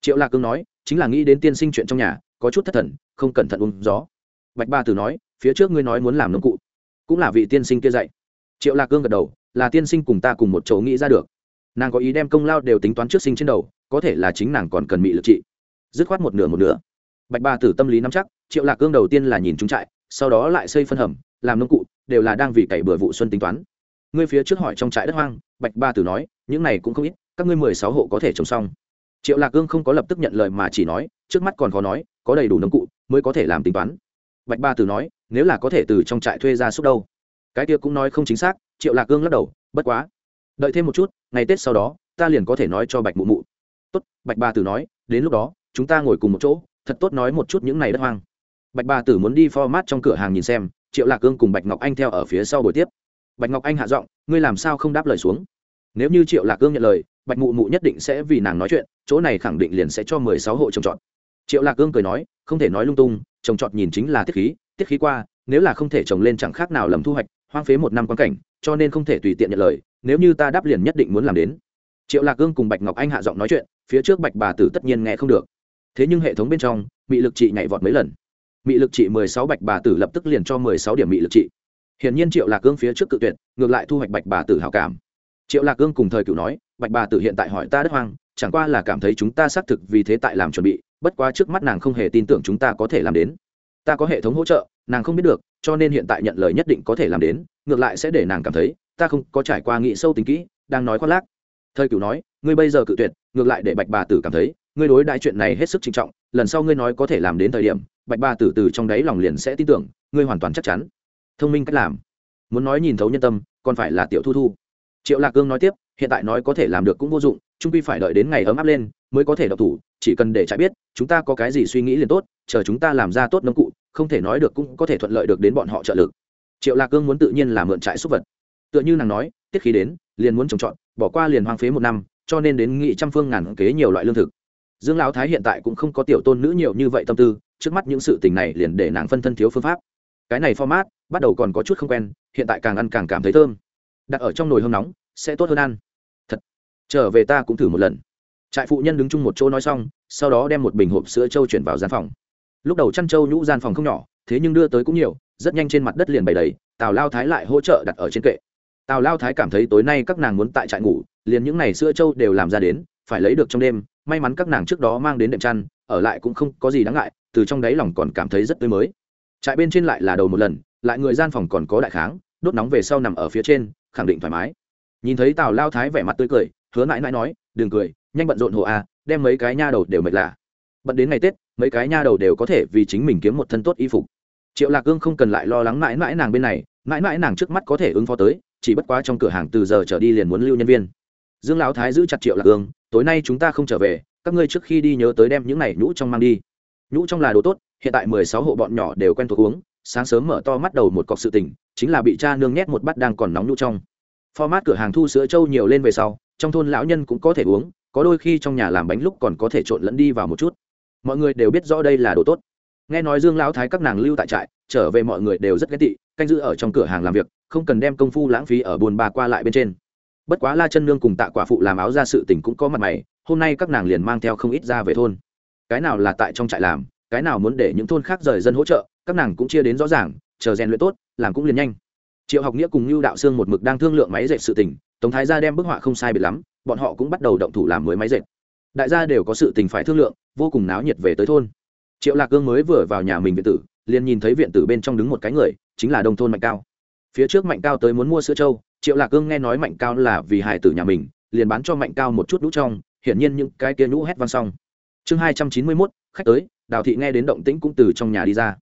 Triệu lạc cương nói, chính là nghĩ đến tiên sinh chuyện trong nhà, có chút thất thần, không cẩn thận uống gió. Bạch ba tử nói phía trước ngươi nói muốn làm nông cụ, cũng là vị tiên sinh kia dạy. Triệu lạc cương gật đầu, là tiên sinh cùng ta cùng một chỗ nghĩ ra được. Nàng có ý đem công lao đều tính toán trước sinh trên đầu, có thể là chính nàng còn cần bị lực trị. Dứt khoát một nửa một nửa. Bạch ba tử tâm lý nắm chắc, triệu lạc cương đầu tiên là nhìn trúng trại, sau đó lại xây phân hầm, làm nông cụ, đều là đang vì cày bừa vụ xuân tính toán. Ngươi phía trước hỏi trong trại đất hoang, bạch ba tử nói, những này cũng không ít, các ngươi mười sáu hộ có thể trồng xong. Triệu lạc cương không có lập tức nhận lời mà chỉ nói, trước mắt còn khó nói, có đầy đủ nông cụ, mới có thể làm tính toán bạch ba tử nói, nếu là có thể từ trong trại thuê ra xúc đâu? Cái kia cũng nói không chính xác, triệu lạc cương lắc đầu, bất quá, đợi thêm một chút, ngày tết sau đó, ta liền có thể nói cho bạch mụ mụ. Tốt, bạch ba tử nói, đến lúc đó, chúng ta ngồi cùng một chỗ, thật tốt nói một chút những này đất hoang. Bạch ba tử muốn đi format trong cửa hàng nhìn xem, triệu lạc cương cùng bạch ngọc anh theo ở phía sau buổi tiếp. Bạch ngọc anh hạ giọng, ngươi làm sao không đáp lời xuống? Nếu như triệu lạc cương nhận lời, bạch mụ mụ nhất định sẽ vì nàng nói chuyện, chỗ này khẳng định liền sẽ cho mười sáu hộ trồng trọt triệu lạc cương cười nói, không thể nói lung tung, trồng trọt nhìn chính là tiết khí tiết khí qua, nếu là không thể trồng lên chẳng khác nào lầm thu hoạch, hoang phế một năm quan cảnh, cho nên không thể tùy tiện nhận lời, nếu như ta đáp liền nhất định muốn làm đến. Triệu lạc cương cùng bạch ngọc anh hạ giọng nói chuyện, phía trước bạch bà tử tất nhiên nghe không được. Thế nhưng hệ thống bên trong, mị lực trị nhảy vọt mấy lần. Mị lực trị mười sáu bạch bà tử lập tức liền cho mười sáu điểm mị lực trị. Hiển nhiên triệu lạc cương phía trước cự tuyệt, ngược lại thu hoạch bạch bà tử hảo cảm. Triệu lạc cương cùng thời cựu nói, bạch bà tử hiện tại hỏi ta đất hoang, chẳng qua là cảm thấy chúng ta xác thực vì thế tại làm chuẩn bị bất quá trước mắt nàng không hề tin tưởng chúng ta có thể làm đến. Ta có hệ thống hỗ trợ, nàng không biết được, cho nên hiện tại nhận lời nhất định có thể làm đến, ngược lại sẽ để nàng cảm thấy, ta không có trải qua nghị sâu tính kỹ, đang nói khoác lác. Thời cựu nói, ngươi bây giờ cự tuyệt, ngược lại để bạch bà tử cảm thấy, ngươi đối đại chuyện này hết sức trinh trọng, lần sau ngươi nói có thể làm đến thời điểm, bạch bà tử từ trong đáy lòng liền sẽ tin tưởng, ngươi hoàn toàn chắc chắn. Thông minh cách làm. Muốn nói nhìn thấu nhân tâm, còn phải là tiểu thu thu. Triệu lạc cương nói tiếp, hiện tại nói có thể làm được cũng vô dụng, trung quy phải đợi đến ngày ấm áp lên, mới có thể độc thủ, chỉ cần để trại biết chúng ta có cái gì suy nghĩ liền tốt, chờ chúng ta làm ra tốt nông cụ, không thể nói được cũng có thể thuận lợi được đến bọn họ trợ lực. Triệu lạc cương muốn tự nhiên là mượn trại súc vật. Tựa như nàng nói, tiết khí đến, liền muốn trồng trọt, bỏ qua liền hoang phế một năm, cho nên đến nghị trăm phương ngàn kế nhiều loại lương thực. Dương lão thái hiện tại cũng không có tiểu tôn nữ nhiều như vậy tâm tư, trước mắt những sự tình này liền để nàng phân thân thiếu phương pháp. Cái này format bắt đầu còn có chút không quen, hiện tại càng ăn càng cảm thấy thơm. Đặt ở trong nồi hâm nóng, sẽ tốt hơn ăn. Thật, trở về ta cũng thử một lần. Trại phụ nhân đứng chung một chỗ nói xong sau đó đem một bình hộp sữa trâu chuyển vào gian phòng. Lúc đầu chăn trâu nhũ gian phòng không nhỏ, thế nhưng đưa tới cũng nhiều, rất nhanh trên mặt đất liền bày đầy, tào lao thái lại hỗ trợ đặt ở trên kệ. Tào lao thái cảm thấy tối nay các nàng muốn tại trại ngủ, liền những n à y sữa trâu đều làm ra đến, phải lấy được trong đêm, may mắn các nàng trước đó mang đến đệm chăn, ở lại cũng không có gì đáng ngại, từ trong đáy lòng còn cảm thấy rất tươi mới. Trại bên trên lại là đầu một lần, lại người gian phòng còn có đại kháng, đốt nóng về sau nằm ở phía trên, khẳng định thoải mái. Nhìn thấy tào lao thái vẻ mặt tươi cười, hứa mãi mãi nói, đừng cười, nhanh bận rộn hộ a à, đem mấy cái nha đầu đều mệt lạ. Bận đến ngày tết, mấy cái nha đầu đều có thể vì chính mình kiếm một thân tốt y phục. Triệu lạc cương không cần lại lo lắng mãi mãi nàng bên này, mãi mãi nàng trước mắt có thể ứng phó tới, chỉ bất quá trong cửa hàng từ giờ trở đi liền muốn lưu nhân viên. Dương lão thái giữ chặt triệu lạc cương, tối nay chúng ta không trở về, các ngươi trước khi đi nhớ tới đem những này nhũ trong mang đi. Nhũ trong là đồ tốt, hiện tại mười sáu hộ bọn nhỏ đều quen thuộc uống, sáng sớm mở to mắt đầu một cọc sự tình, chính là bị cha nương nhét một bát đang còn nóng nhũ trong. Format cửa hàng thu sữa trâu nhiều lên về sau, trong thôn lão nhân cũng có thể uống có đôi khi trong nhà làm bánh lúc còn có thể trộn lẫn đi vào một chút. Mọi người đều biết rõ đây là đồ tốt. Nghe nói dương lão thái các nàng lưu tại trại, trở về mọi người đều rất ghét tị, canh giữ ở trong cửa hàng làm việc, không cần đem công phu lãng phí ở buồn bà qua lại bên trên. Bất quá la chân nương cùng tạ quả phụ làm áo ra sự tình cũng có mặt mày, hôm nay các nàng liền mang theo không ít ra về thôn. Cái nào là tại trong trại làm, cái nào muốn để những thôn khác rời dân hỗ trợ, các nàng cũng chia đến rõ ràng, chờ rèn luyện tốt, làm cũng liền nhanh. Triệu học nghĩa cùng lưu đạo sương một mực đang thương lượng máy dệt sự tình, tống thái gia đem bức họa không sai biệt lắm bọn họ cũng bắt đầu động thủ làm mới máy dệt. Đại gia đều có sự tình phải thương lượng, vô cùng náo nhiệt về tới thôn. Triệu lạc cương mới vừa vào nhà mình viện tử, liền nhìn thấy viện tử bên trong đứng một cái người, chính là đông thôn mạnh cao. Phía trước mạnh cao tới muốn mua sữa trâu, triệu lạc cương nghe nói mạnh cao là vì hải tử nhà mình, liền bán cho mạnh cao một chút nũ trong, hiển nhiên những cái kia nhũ hét vang xong. Chương hai trăm chín mươi mốt, khách tới, đào thị nghe đến động tĩnh cũng từ trong nhà đi ra.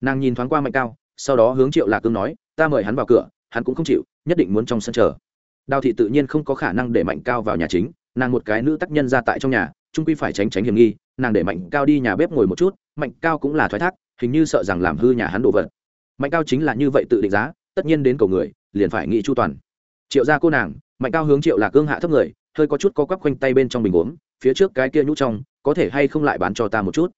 Nàng nhìn thoáng qua mạnh cao, sau đó hướng triệu lạc cương nói, ta mời hắn vào cửa, hắn cũng không chịu, nhất định muốn trong sân chờ đào thị tự nhiên không có khả năng để mạnh cao vào nhà chính, nàng một cái nữ tác nhân ra tại trong nhà trung quy phải tránh tránh hiểm nghi, nàng để mạnh cao đi nhà bếp ngồi một chút, mạnh cao cũng là thoái thác, hình như sợ rằng làm hư nhà hắn đồ vật. Mạnh cao chính là như vậy tự định giá, tất nhiên đến cầu người, liền phải nghĩ chu toàn. Triệu ra cô nàng, mạnh cao hướng triệu lạc cương hạ thấp người, hơi có chút có quắp quanh tay bên trong bình uống, phía trước cái kia nhũ trong, có thể hay không lại bán cho ta một chút.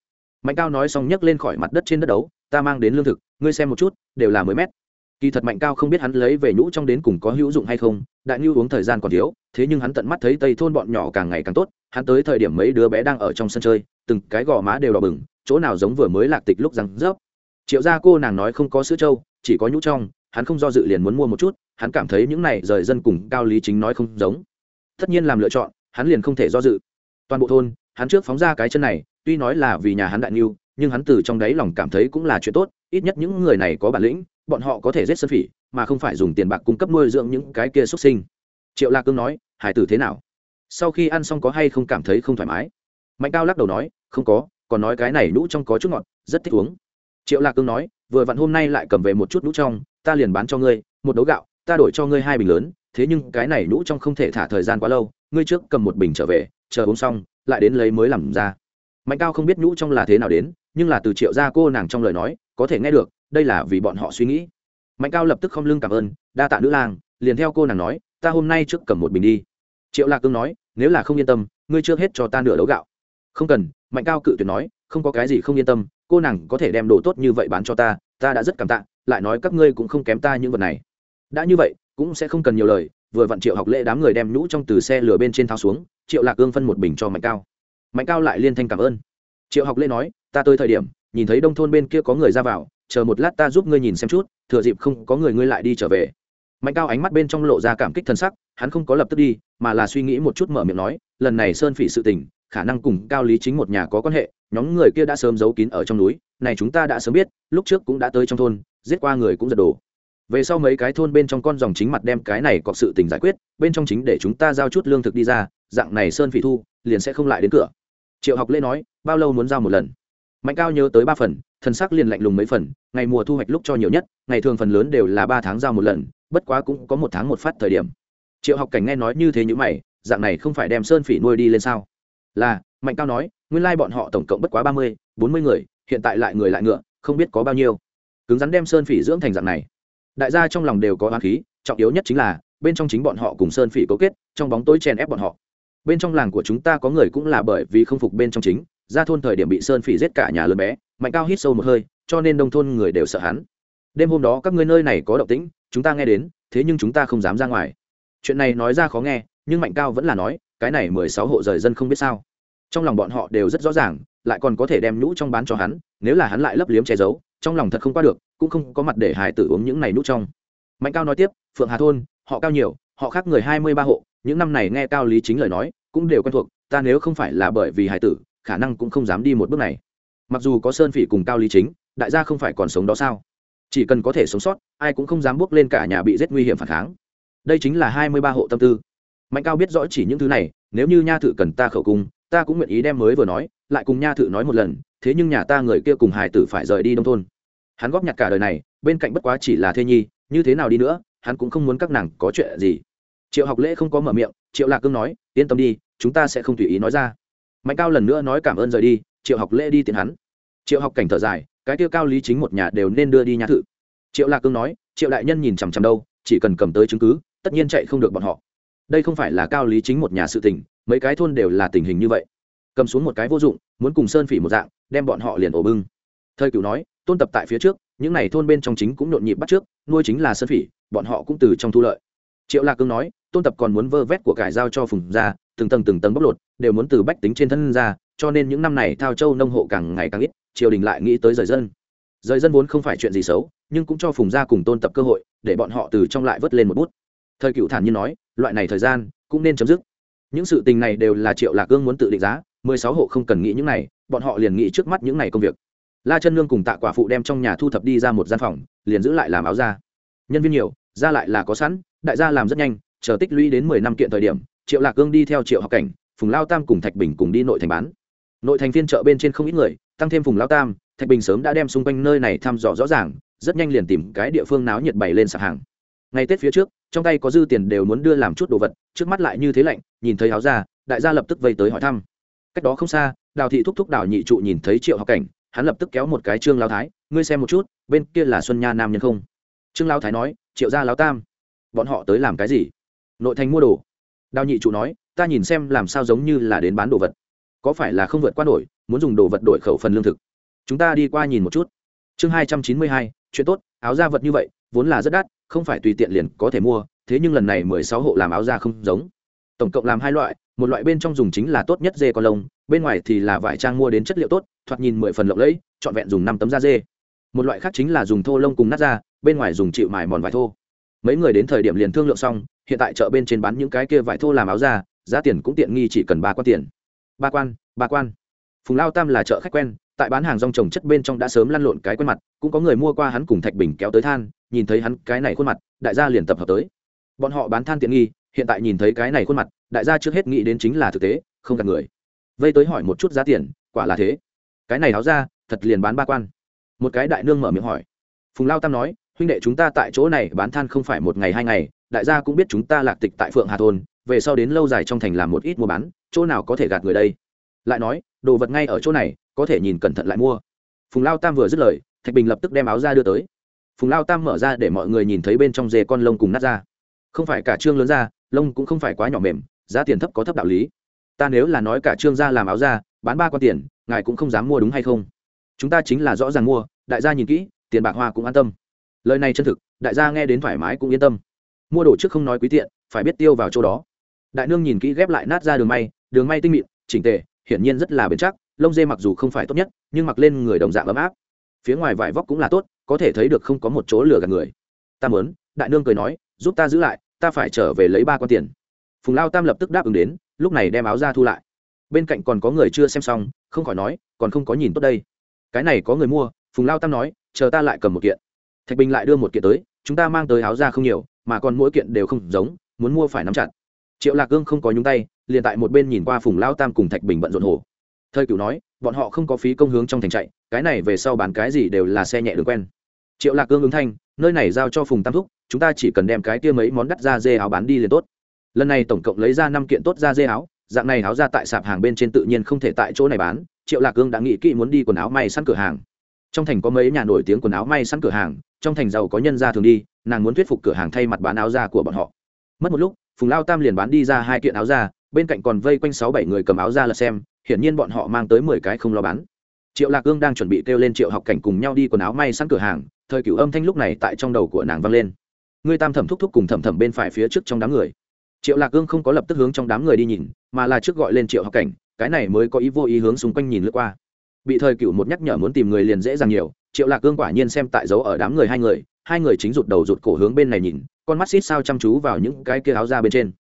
Mạnh cao nói xong nhấc lên khỏi mặt đất trên đất đấu, ta mang đến lương thực, ngươi xem một chút, đều là mới mét. Kỳ thật mạnh cao không biết hắn lấy về nhũ trong đến cùng có hữu dụng hay không đại ngưu uống thời gian còn thiếu, thế nhưng hắn tận mắt thấy tây thôn bọn nhỏ càng ngày càng tốt, hắn tới thời điểm mấy đứa bé đang ở trong sân chơi, từng cái gò má đều đỏ bừng, chỗ nào giống vừa mới lạc tịch lúc răng rớp. Triệu gia cô nàng nói không có sữa trâu, chỉ có nhũ trong, hắn không do dự liền muốn mua một chút, hắn cảm thấy những này rời dân cùng cao lý chính nói không giống. Tất nhiên làm lựa chọn, hắn liền không thể do dự. Toàn bộ thôn, hắn trước phóng ra cái chân này, tuy nói là vì nhà hắn đại niu nhưng hắn từ trong đáy lòng cảm thấy cũng là chuyện tốt, ít nhất những người này có bản lĩnh bọn họ có thể giết sơn phỉ, mà không phải dùng tiền bạc cung cấp nuôi dưỡng những cái kia xuất sinh. Triệu lạc cương nói, hải tử thế nào? Sau khi ăn xong có hay không cảm thấy không thoải mái? Mạnh cao lắc đầu nói, không có, còn nói cái này nhũ trong có chút ngọt, rất thích uống. Triệu lạc cương nói, vừa vặn hôm nay lại cầm về một chút nhũ trong, ta liền bán cho ngươi, một đấu gạo, ta đổi cho ngươi hai bình lớn, thế nhưng cái này nhũ trong không thể thả thời gian quá lâu, ngươi trước cầm một bình trở về, chờ uống xong, lại đến lấy mới làm ra. Mạnh cao không biết nhũ trong là thế nào đến, nhưng là từ triệu gia cô nàng trong lời nói, có thể nghe được đây là vì bọn họ suy nghĩ. Mạnh cao lập tức không lưng cảm ơn, đa tạ nữ lang, liền theo cô nàng nói, ta hôm nay trước cầm một bình đi. Triệu lạc cương nói, nếu là không yên tâm, ngươi trước hết cho ta nửa đấu gạo. Không cần. Mạnh cao cự tuyệt nói, không có cái gì không yên tâm, cô nàng có thể đem đồ tốt như vậy bán cho ta ta đã rất cảm tạ, lại nói các ngươi cũng không kém ta những vật này. Đã như vậy, cũng sẽ không cần nhiều lời. Vừa vặn triệu học lễ đám người đem nhũ trong từ xe lửa bên trên tháo xuống, triệu lạc cương phân một bình cho mạnh cao. Mạnh cao lại liên thanh cảm ơn. Triệu học lễ nói, ta tới thời điểm, nhìn thấy đông thôn bên kia có người ra vào chờ một lát ta giúp ngươi nhìn xem chút, thừa dịp không có người ngươi lại đi trở về. Mạnh cao ánh mắt bên trong lộ ra cảm kích thân sắc, hắn không có lập tức đi, mà là suy nghĩ một chút mở miệng nói, lần này sơn phỉ sự tình, khả năng cùng cao lý chính một nhà có quan hệ, nhóm người kia đã sớm giấu kín ở trong núi, này chúng ta đã sớm biết, lúc trước cũng đã tới trong thôn, giết qua người cũng giật đổ. Về sau mấy cái thôn bên trong con dòng chính mặt đem cái này có sự tình giải quyết, bên trong chính để chúng ta giao chút lương thực đi ra, dạng này sơn phỉ thu, liền sẽ không lại đến cửa. Triệu học lễ nói, bao lâu muốn giao một lần? Mạnh cao nhớ tới ba phần, thần sắc liền lạnh lùng mấy phần, ngày mùa thu hoạch lúc cho nhiều nhất, ngày thường phần lớn đều là ba tháng giao một lần, bất quá cũng có một tháng một phát thời điểm. Triệu học cảnh nghe nói như thế như mày, dạng này không phải đem sơn phỉ nuôi đi lên sao? Là, mạnh cao nói, nguyên lai bọn họ tổng cộng bất quá ba mươi, bốn mươi người, hiện tại lại người lại ngựa, không biết có bao nhiêu. Cứng rắn đem sơn phỉ dưỡng thành dạng này. Đại gia trong lòng đều có oán khí, trọng yếu nhất chính là, bên trong chính bọn họ cùng sơn phỉ cấu kết, trong bóng tối chèn ép bọn họ. Bên trong làng của chúng ta có người cũng là bởi vì không phục bên trong chính ra thôn thời điểm bị sơn phỉ giết cả nhà lớn bé, mạnh cao hít sâu một hơi, cho nên đông thôn người đều sợ hắn. Đêm hôm đó các ngươi nơi này có động tĩnh, chúng ta nghe đến, thế nhưng chúng ta không dám ra ngoài. Chuyện này nói ra khó nghe, nhưng mạnh cao vẫn là nói, cái này mười sáu hộ rời dân không biết sao. Trong lòng bọn họ đều rất rõ ràng, lại còn có thể đem nhũ trong bán cho hắn, nếu là hắn lại lấp liếm che giấu, trong lòng thật không qua được, cũng không có mặt để hải tử uống những này nhũ trong. Mạnh cao nói tiếp, phượng hà thôn, họ cao nhiều, họ khác người hai mươi ba hộ, những năm này nghe cao lý chính lời nói, cũng đều quen thuộc, ta nếu không phải là bởi vì hải tử khả năng cũng không dám đi một bước này. Mặc dù có sơn phỉ cùng cao lý chính, đại gia không phải còn sống đó sao? Chỉ cần có thể sống sót, ai cũng không dám bước lên cả nhà bị rất nguy hiểm phản kháng. Đây chính là hai mươi ba hộ tâm tư. Mạnh cao biết rõ chỉ những thứ này, nếu như nha thự cần ta khẩu cung, ta cũng nguyện ý đem mới vừa nói, lại cùng nha thự nói một lần, thế nhưng nhà ta người kia cùng hài tử phải rời đi đông thôn. Hắn góp nhặt cả đời này, bên cạnh bất quá chỉ là thê nhi, như thế nào đi nữa, hắn cũng không muốn các nàng có chuyện gì. Triệu học lễ không có mở miệng, triệu lạc cương nói, yên tâm đi, chúng ta sẽ không tùy ý nói ra mạnh cao lần nữa nói cảm ơn rời đi, triệu học lễ đi tiện hắn. Triệu học cảnh thở dài, cái tiêu cao lý chính một nhà đều nên đưa đi nhà thự. Triệu lạc cương nói, triệu đại nhân nhìn chằm chằm đâu, chỉ cần cầm tới chứng cứ, tất nhiên chạy không được bọn họ. Đây không phải là cao lý chính một nhà sự tình, mấy cái thôn đều là tình hình như vậy. Cầm xuống một cái vô dụng, muốn cùng sơn phỉ một dạng, đem bọn họ liền ổ bưng. Thời cửu nói, tôn tập tại phía trước, những n à y thôn bên trong chính cũng nhộn nhịp bắt trước, nuôi chính là sơn phỉ, bọn họ cũng từ trong thu lợi triệu lạc cương nói, tôn tập còn muốn vơ vét của cải giao cho phùng ra từng tầng từng tầng bóc lột, đều muốn từ bách tính trên thân ra, cho nên những năm này thao châu nông hộ càng ngày càng ít, triều đình lại nghĩ tới rời dân. Rời dân vốn không phải chuyện gì xấu, nhưng cũng cho phùng gia cùng tôn tập cơ hội, để bọn họ từ trong lại vớt lên một bút. Thời cựu thản nhiên nói, loại này thời gian, cũng nên chấm dứt. Những sự tình này đều là triệu lạc cương muốn tự định giá, mười sáu hộ không cần nghĩ những này, bọn họ liền nghĩ trước mắt những này công việc. La chân nương cùng tạ quả phụ đem trong nhà thu thập đi ra một gian phòng, liền giữ lại làm áo ra nhân viên nhiều ra lại là có sẵn, đại gia làm rất nhanh, chờ tích lũy đến mười năm kiện thời điểm, triệu lạc cương đi theo triệu học cảnh, phùng lao tam cùng thạch bình cùng đi nội thành bán. Nội thành phiên chợ bên trên không ít người, tăng thêm phùng lao tam, thạch bình sớm đã đem xung quanh nơi này thăm dò rõ ràng, rất nhanh liền tìm cái địa phương náo nhiệt bày lên sạp hàng. Ngày tết phía trước, trong tay có dư tiền đều muốn đưa làm chút đồ vật, trước mắt lại như thế lạnh, nhìn thấy áo ra đại gia lập tức vây tới hỏi thăm. Cách đó không xa, đào thị thúc thúc đào nhị trụ nhìn thấy triệu học cảnh, hắn lập tức kéo một cái trương lao thái, ngươi xem một chút, bên kia là xuân nha nam nhân không? Trương lao thái nói triệu gia lao tam. Bọn họ tới làm cái gì? Nội thành mua đồ. Đào nhị trụ nói, ta nhìn xem làm sao giống như là đến bán đồ vật. Có phải là không vượt qua nổi, muốn dùng đồ vật đổi khẩu phần lương thực? Chúng ta đi qua nhìn một chút. Chương hai trăm chín mươi hai, chuyện tốt, áo da vật như vậy, vốn là rất đắt, không phải tùy tiện liền có thể mua, thế nhưng lần này mười sáu hộ làm áo da không giống. Tổng cộng làm hai loại, một loại bên trong dùng chính là tốt nhất dê con lông, bên ngoài thì là vải trang mua đến chất liệu tốt, thoạt nhìn mười phần lộng lẫy, trọn vẹn dùng năm tấm da dê. Một loại khác chính là dùng thô lông cùng nát da bên ngoài dùng chịu mài mòn vải thô. Mấy người đến thời điểm liền thương lượng xong, hiện tại chợ bên trên bán những cái kia vải thô làm áo da, giá tiền cũng tiện nghi chỉ cần ba quan tiền. Ba quan ba quan. Phùng lao tam là chợ khách quen, tại bán hàng rong trồng chất bên trong đã sớm lăn lộn cái quen mặt, cũng có người mua qua hắn cùng thạch bình kéo tới than, nhìn thấy hắn cái này khuôn mặt, đại gia liền tập hợp tới. Bọn họ bán than tiện nghi, hiện tại nhìn thấy cái này khuôn mặt, đại gia trước hết nghĩ đến chính là thực tế, không gạt người. Vây tới hỏi một chút giá tiền, quả là thế. Cái này áo ra thật liền bán ba quan. Một cái đại nương mở miệng hỏi. Phùng lao tam nói huynh đệ chúng ta tại chỗ này bán than không phải một ngày hai ngày, đại gia cũng biết chúng ta lạc tịch tại phượng hà thôn, về sau đến lâu dài trong thành làm một ít mua bán, chỗ nào có thể gạt người đây? Lại nói, đồ vật ngay ở chỗ này, có thể nhìn cẩn thận lại mua. Phùng lao tam vừa dứt lời, thạch bình lập tức đem áo ra đưa tới. Phùng lao tam mở ra để mọi người nhìn thấy bên trong dê con lông cùng nát ra. Không phải cả trương lớn ra, lông cũng không phải quá nhỏ mềm, giá tiền thấp có thấp đạo lý. Ta nếu là nói cả trương ra làm áo ra, bán ba con tiền, ngài cũng không dám mua đúng hay không? Chúng ta chính là rõ ràng mua, đại gia nhìn kỹ, tiền bạc hoa cũng an tâm lời này chân thực, đại gia nghe đến thoải mái cũng yên tâm. Mua đồ trước không nói quý tiện, phải biết tiêu vào chỗ đó. Đại nương nhìn kỹ ghép lại nát ra đường may đường may tinh mịn, chỉnh tề, hiển nhiên rất là bền chắc, lông dê mặc dù không phải tốt nhất, nhưng mặc lên người đồng dạng ấm áp. Phía ngoài vải vóc cũng là tốt, có thể thấy được không có một chỗ lửa gạt người. Ta mớn đại nương cười nói, giúp ta giữ lại, ta phải trở về lấy ba con tiền. Phùng lao tam lập tức đáp ứng đến, lúc này đem áo ra thu lại. Bên cạnh còn có người chưa xem xong, không khỏi nói, còn không có nhìn tốt đây. Cái này có người mua, phùng lao tam nói, chờ ta lại cầm một kiện thạch bình lại đưa một kiện tới, chúng ta mang tới áo ra không nhiều, mà còn mỗi kiện đều không giống, muốn mua phải nắm chặt. Triệu lạc gương không có nhúng tay, liền tại một bên nhìn qua phùng lao tam cùng thạch bình bận rộn hồ. Thời cửu nói, bọn họ không có phí công hướng trong thành chạy, cái này về sau bán cái gì đều là xe nhẹ đường quen. Triệu lạc gương ứng thanh, nơi này giao cho phùng tam thúc, chúng ta chỉ cần đem cái kia mấy món đắt ra dê áo bán đi liền tốt. Lần này tổng cộng lấy ra năm kiện tốt ra dê áo, dạng này áo ra tại sạp hàng bên trên tự nhiên không thể tại chỗ này bán, triệu lạc gương đã nghĩ kỹ muốn đi quần áo may sẵn cửa hàng. Trong thành có mấy nhà nổi tiếng quần áo may sẵn cửa hàng trong thành giàu có nhân gia thường đi, nàng muốn thuyết phục cửa hàng thay mặt bán áo da của bọn họ. Mất một lúc, phùng lao tam liền bán đi ra hai kiện áo da, bên cạnh còn vây quanh sáu bảy người cầm áo ra là xem, hiển nhiên bọn họ mang tới mười cái không lo bán. Triệu lạc ương đang chuẩn bị kêu lên triệu học cảnh cùng nhau đi quần áo may sẵn cửa hàng, thời cửu âm thanh lúc này tại trong đầu của nàng vang lên. Ngươi tam thẩm thúc thúc cùng thẩm thẩm bên phải phía trước trong đám người. Triệu lạc ương không có lập tức hướng trong đám người đi nhìn, mà là trước gọi lên triệu học cảnh, cái này mới có ý vô ý hướng xung quanh nhìn lướt qua bị thời cửu một nhắc nhở muốn tìm người liền dễ dàng nhiều, triệu lạc cương quả nhiên xem tại dấu ở đám người hai người hai người chính rụt đầu rụt cổ hướng bên này nhìn, con mắt xít sao chăm chú vào những cái kia áo ra bên trên.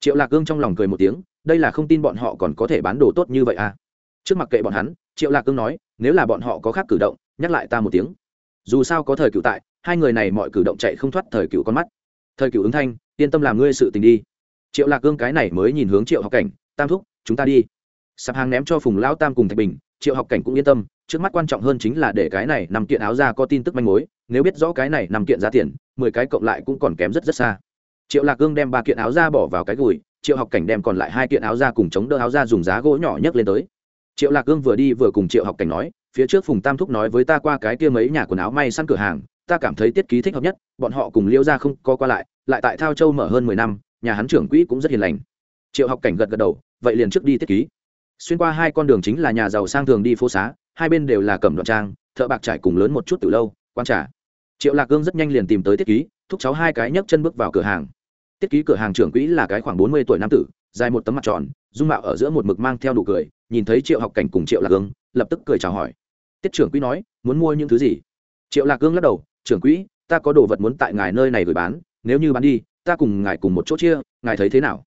Triệu lạc cương trong lòng cười một tiếng, đây là không tin bọn họ còn có thể bán đồ tốt như vậy à? Trước mặt kệ bọn hắn, triệu lạc cương nói, nếu là bọn họ có khác cử động, nhắc lại ta một tiếng. Dù sao có thời cựu tại, hai người này mọi cử động chạy không thoát thời cựu con mắt. Thời cựu ứng thanh, yên tâm làm ngươi sự tình đi. Triệu lạc cương cái này mới nhìn hướng triệu học cảnh, tam thúc, chúng ta đi. Sạp hàng ném cho phùng lão tam cùng thạch bình triệu học cảnh cũng yên tâm, trước mắt quan trọng hơn chính là để cái này nằm kiện áo ra có tin tức manh mối, nếu biết rõ cái này nằm kiện giá tiền, mười cái cộng lại cũng còn kém rất rất xa. Triệu lạc cương đem ba kiện áo ra bỏ vào cái gùi, triệu học cảnh đem còn lại hai kiện áo ra cùng chống đỡ áo ra dùng giá gỗ nhỏ nhấc lên tới. Triệu lạc Cương vừa đi vừa cùng triệu học cảnh nói, phía trước phùng tam thúc nói với ta qua cái kia mấy nhà quần áo may săn cửa hàng, ta cảm thấy tiết ký thích hợp nhất, bọn họ cùng liêu ra không có qua lại lại tại thao châu mở hơn mười năm, nhà hắn trưởng quỹ cũng rất hiền lành. Triệu học cảnh gật gật đầu, vậy liền trước đi tiết ký xuyên qua hai con đường chính là nhà giàu sang thường đi phố xá, hai bên đều là cẩm đoạn trang, thợ bạc trải cùng lớn một chút từ lâu, quan trả triệu lạc gương rất nhanh liền tìm tới tiết ký, thúc cháu hai cái nhấc chân bước vào cửa hàng. Tiết ký cửa hàng trưởng quỹ là cái khoảng bốn mươi tuổi nam tử, dài một tấm mặt tròn, dung mạo ở giữa một mực mang theo nụ cười, nhìn thấy triệu học cảnh cùng triệu lạc gương, lập tức cười chào hỏi. Tiết trưởng quỹ nói, muốn mua những thứ gì? Triệu lạc cương lắc đầu, trưởng quỹ, ta có đồ vật muốn tại ngài nơi này gửi bán, nếu như bán đi, ta cùng ngài cùng một chỗ chia, ngài thấy thế nào?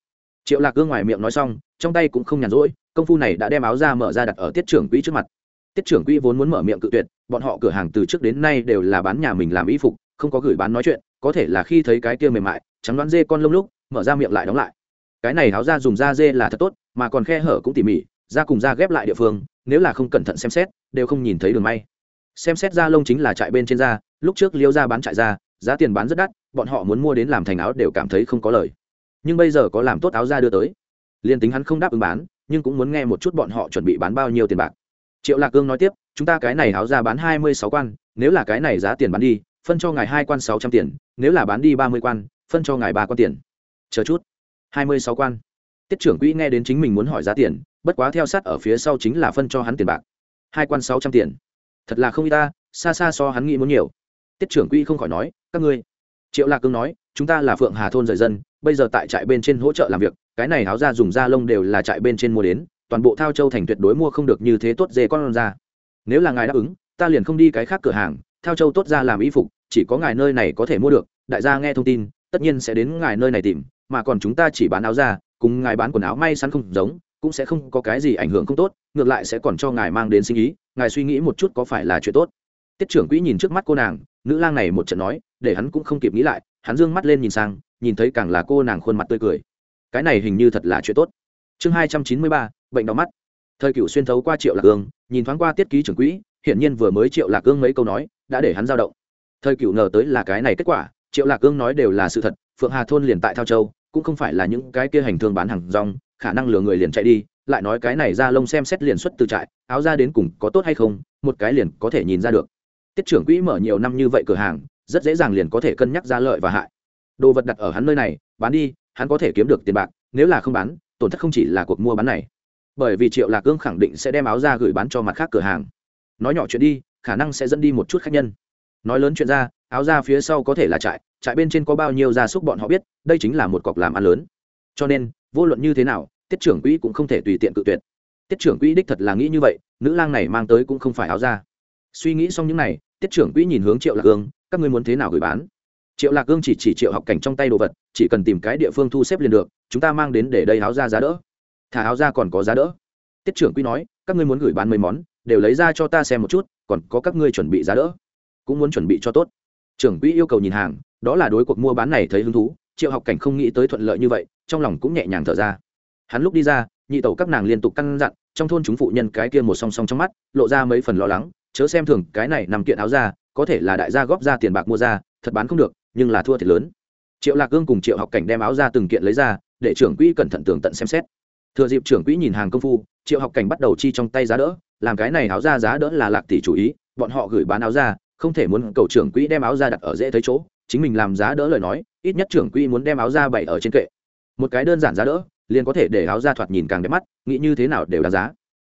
Triệu lạc gương ngoài miệng nói xong, trong tay cũng không nhàn rỗi, công phu này đã đem áo ra mở ra đặt ở tiết trưởng quỹ trước mặt. Tiết trưởng quỹ vốn muốn mở miệng cự tuyệt, bọn họ cửa hàng từ trước đến nay đều là bán nhà mình làm y phục, không có gửi bán nói chuyện, có thể là khi thấy cái kia mềm mại, trắng đoán dê con lông lúc, mở ra miệng lại đóng lại. Cái này áo da dùng da dê là thật tốt, mà còn khe hở cũng tỉ mỉ, da cùng da ghép lại địa phương, nếu là không cẩn thận xem xét, đều không nhìn thấy đường may. Xem xét da lông chính là trại bên trên da, lúc trước liêu ra bán trại da, giá tiền bán rất đắt, bọn họ muốn mua đến làm thành áo đều cảm thấy không có lời nhưng bây giờ có làm tốt áo ra đưa tới. Liền tính hắn không đáp ứng bán, nhưng cũng muốn nghe một chút bọn họ chuẩn bị bán bao nhiêu tiền bạc. Triệu lạc cương nói tiếp, chúng ta cái này áo ra bán hai mươi sáu quan, nếu là cái này giá tiền bán đi, phân cho ngài hai quan sáu trăm tiền, nếu là bán đi ba mươi quan, phân cho ngài ba quan tiền. Chờ chút. hai mươi sáu quan. Tiết trưởng quỹ nghe đến chính mình muốn hỏi giá tiền, bất quá theo sát ở phía sau chính là phân cho hắn tiền bạc. Hai quan sáu trăm tiền. Thật là không y ta, xa xa so hắn nghĩ muốn nhiều. Tiết trưởng quỹ không khỏi nói, các ngươi. Triệu lạc cương nói, chúng ta là phượng hà thôn rời dân bây giờ tại trại bên trên hỗ trợ làm việc, cái này áo da dùng da lông đều là trại bên trên mua đến, toàn bộ thao châu thành tuyệt đối mua không được như thế tốt dê con ra. Nếu là ngài đáp ứng, ta liền không đi cái khác cửa hàng, thao châu tốt ra làm y phục, chỉ có ngài nơi này có thể mua được, đại gia nghe thông tin, tất nhiên sẽ đến ngài nơi này tìm, mà còn chúng ta chỉ bán áo da, cùng ngài bán quần áo may sẵn không giống, cũng sẽ không có cái gì ảnh hưởng không tốt, ngược lại sẽ còn cho ngài mang đến sinh ý, ngài suy nghĩ một chút có phải là chuyện tốt. Tiết trưởng quỹ nhìn trước mắt cô nàng, nữ lang này một trận nói, để hắn cũng không kịp nghĩ lại, hắn dương mắt lên nhìn sang nhìn thấy càng là cô nàng khuôn mặt tươi cười. Cái này hình như thật là chuyện tốt. Chương hai trăm chín mươi ba, bệnh đau mắt. Thời cựu xuyên thấu qua triệu lạc ương, nhìn thoáng qua tiết ký trưởng quỹ, hiển nhiên vừa mới triệu lạc ương mấy câu nói, đã để hắn dao động. Thời cựu ngờ tới là cái này kết quả, triệu lạc ương nói đều là sự thật, phượng hà thôn liền tại thao châu, cũng không phải là những cái kia hành thương bán hàng rong, khả năng lừa người liền chạy đi, lại nói cái này ra lông xem xét liền xuất từ trại, áo ra đến cùng có tốt hay không, một cái liền có thể nhìn ra được. Tiết trưởng quỹ mở nhiều năm như vậy cửa hàng, rất dễ dàng liền có thể cân nhắc ra lợi và hại đồ vật đặt ở hắn nơi này bán đi hắn có thể kiếm được tiền bạc nếu là không bán tổn thất không chỉ là cuộc mua bán này. Bởi vì triệu lạc cương khẳng định sẽ đem áo ra gửi bán cho mặt khác cửa hàng. Nói nhỏ chuyện đi khả năng sẽ dẫn đi một chút khách nhân. Nói lớn chuyện ra áo ra phía sau có thể là trại trại bên trên có bao nhiêu gia súc bọn họ biết đây chính là một cọc làm ăn lớn. Cho nên vô luận như thế nào tiết trưởng quỹ cũng không thể tùy tiện cự tuyệt. Tiết trưởng quỹ đích thật là nghĩ như vậy nữ lang này mang tới cũng không phải áo ra. Suy nghĩ xong những này tiết trưởng quỹ nhìn hướng triệu lạc cương, các ngươi muốn thế nào gửi bán? Triệu lạc gương chỉ chỉ triệu học cảnh trong tay đồ vật, chỉ cần tìm cái địa phương thu xếp liền được, chúng ta mang đến để đây háo ra giá đỡ. Thả háo ra còn có giá đỡ. Tiết trưởng quỹ nói, các ngươi muốn gửi bán mấy món, đều lấy ra cho ta xem một chút, còn có các ngươi chuẩn bị giá đỡ. Cũng muốn chuẩn bị cho tốt. Trưởng quỹ yêu cầu nhìn hàng, đó là đối cuộc mua bán này thấy hứng thú, triệu học cảnh không nghĩ tới thuận lợi như vậy, trong lòng cũng nhẹ nhàng thở ra. Hắn lúc đi ra, nhị tẩu các nàng liên tục căn dặn, trong thôn chúng phụ nhân cái kia một song song trong mắt, lộ ra mấy phần lo lắng, chớ xem thường cái này nằm kiện áo ra có thể là đại gia góp ra tiền bạc mua ra, thật bán không được nhưng là thua thiệt lớn. Triệu lạc cương cùng triệu học cảnh đem áo ra từng kiện lấy ra, để trưởng quỹ cẩn thận tường tận xem xét. Thừa dịp trưởng quỹ nhìn hàng công phu, triệu học cảnh bắt đầu chi trong tay giá đỡ, làm cái này áo ra giá đỡ là lạc tỷ chủ ý, bọn họ gửi bán áo ra không thể muốn cầu trưởng quỹ đem áo ra đặt ở dễ thấy chỗ, chính mình làm giá đỡ lời nói, ít nhất trưởng quỹ muốn đem áo ra bày ở trên kệ. Một cái đơn giản giá đỡ, liền có thể để áo ra thoạt nhìn càng đẹp mắt, nghĩ như thế nào đều đáng giá.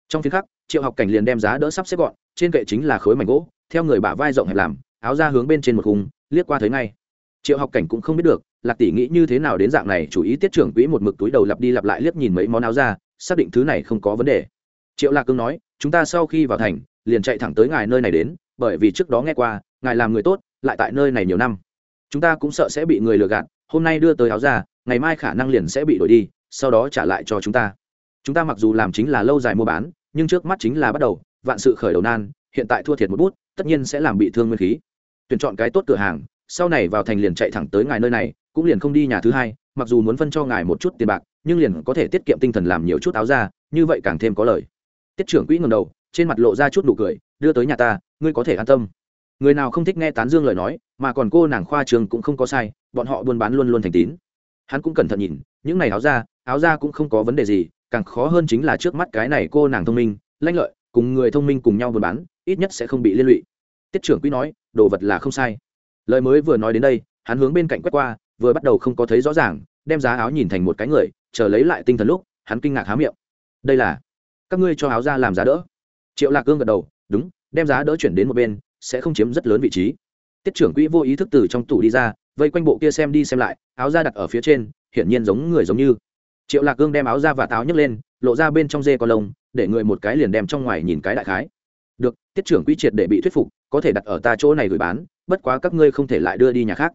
Trong phiên khắc, triệu học cảnh liền đem giá đỡ sắp xếp gọn, trên kệ chính là khối mảnh gỗ, theo người bả vai rộng hẹp làm, áo ra hướng bên trên một khung, liếc qua thấy ngay triệu học cảnh cũng không biết được, lạc tỷ nghĩ như thế nào đến dạng này, chủ ý tiết trưởng quỹ một mực túi đầu lặp đi lặp lại liếc nhìn mấy món áo ra, xác định thứ này không có vấn đề. Triệu lạc cương nói, chúng ta sau khi vào thành, liền chạy thẳng tới ngài nơi này đến, bởi vì trước đó nghe qua, ngài làm người tốt, lại tại nơi này nhiều năm. Chúng ta cũng sợ sẽ bị người lừa gạt, hôm nay đưa tới áo ra, ngày mai khả năng liền sẽ bị đổi đi, sau đó trả lại cho chúng ta. Chúng ta mặc dù làm chính là lâu dài mua bán, nhưng trước mắt chính là bắt đầu, vạn sự khởi đầu nan, hiện tại thua thiệt một bút, tất nhiên sẽ làm bị thương nguyên khí. Tuyển chọn cái tốt cửa hàng sau này vào thành liền chạy thẳng tới ngài nơi này, cũng liền không đi nhà thứ hai, mặc dù muốn phân cho ngài một chút tiền bạc, nhưng liền có thể tiết kiệm tinh thần làm nhiều chút áo ra như vậy càng thêm có lời tiết trưởng quỹ ngầm đầu, trên mặt lộ ra chút nụ cười, đưa tới nhà ta, ngươi có thể an tâm. Người nào không thích nghe tán dương lời nói, mà còn cô nàng khoa trường cũng không có sai, bọn họ buôn bán luôn luôn thành tín. Hắn cũng cẩn thận nhìn, những này áo ra áo ra cũng không có vấn đề gì, càng khó hơn chính là trước mắt cái này cô nàng thông minh, lanh lợi, cùng người thông minh cùng nhau buôn bán, ít nhất sẽ không bị liên lụy. Tiết trưởng quỹ nói, đồ vật là không sai lời mới vừa nói đến đây, hắn hướng bên cạnh quét qua, vừa bắt đầu không có thấy rõ ràng, đem giá áo nhìn thành một cái người, chờ lấy lại tinh thần lúc, hắn kinh ngạc há miệng. Đây là, các ngươi cho áo ra làm giá đỡ. Triệu lạc cương gật đầu, đúng, đem giá đỡ chuyển đến một bên, sẽ không chiếm rất lớn vị trí. Tiết trưởng quỹ vô ý thức từ trong tủ đi ra, vây quanh bộ kia xem đi xem lại, áo ra đặt ở phía trên, hiển nhiên giống người giống như. Triệu lạc cương đem áo ra và táo nhấc lên, lộ ra bên trong dê con lông, để người một cái liền đem trong ngoài nhìn cái đại khái. Được, tiết trưởng quỹ triệt để bị thuyết phục, có thể đặt ở ta chỗ này gửi bán bất quá các ngươi không thể lại đưa đi nhà khác.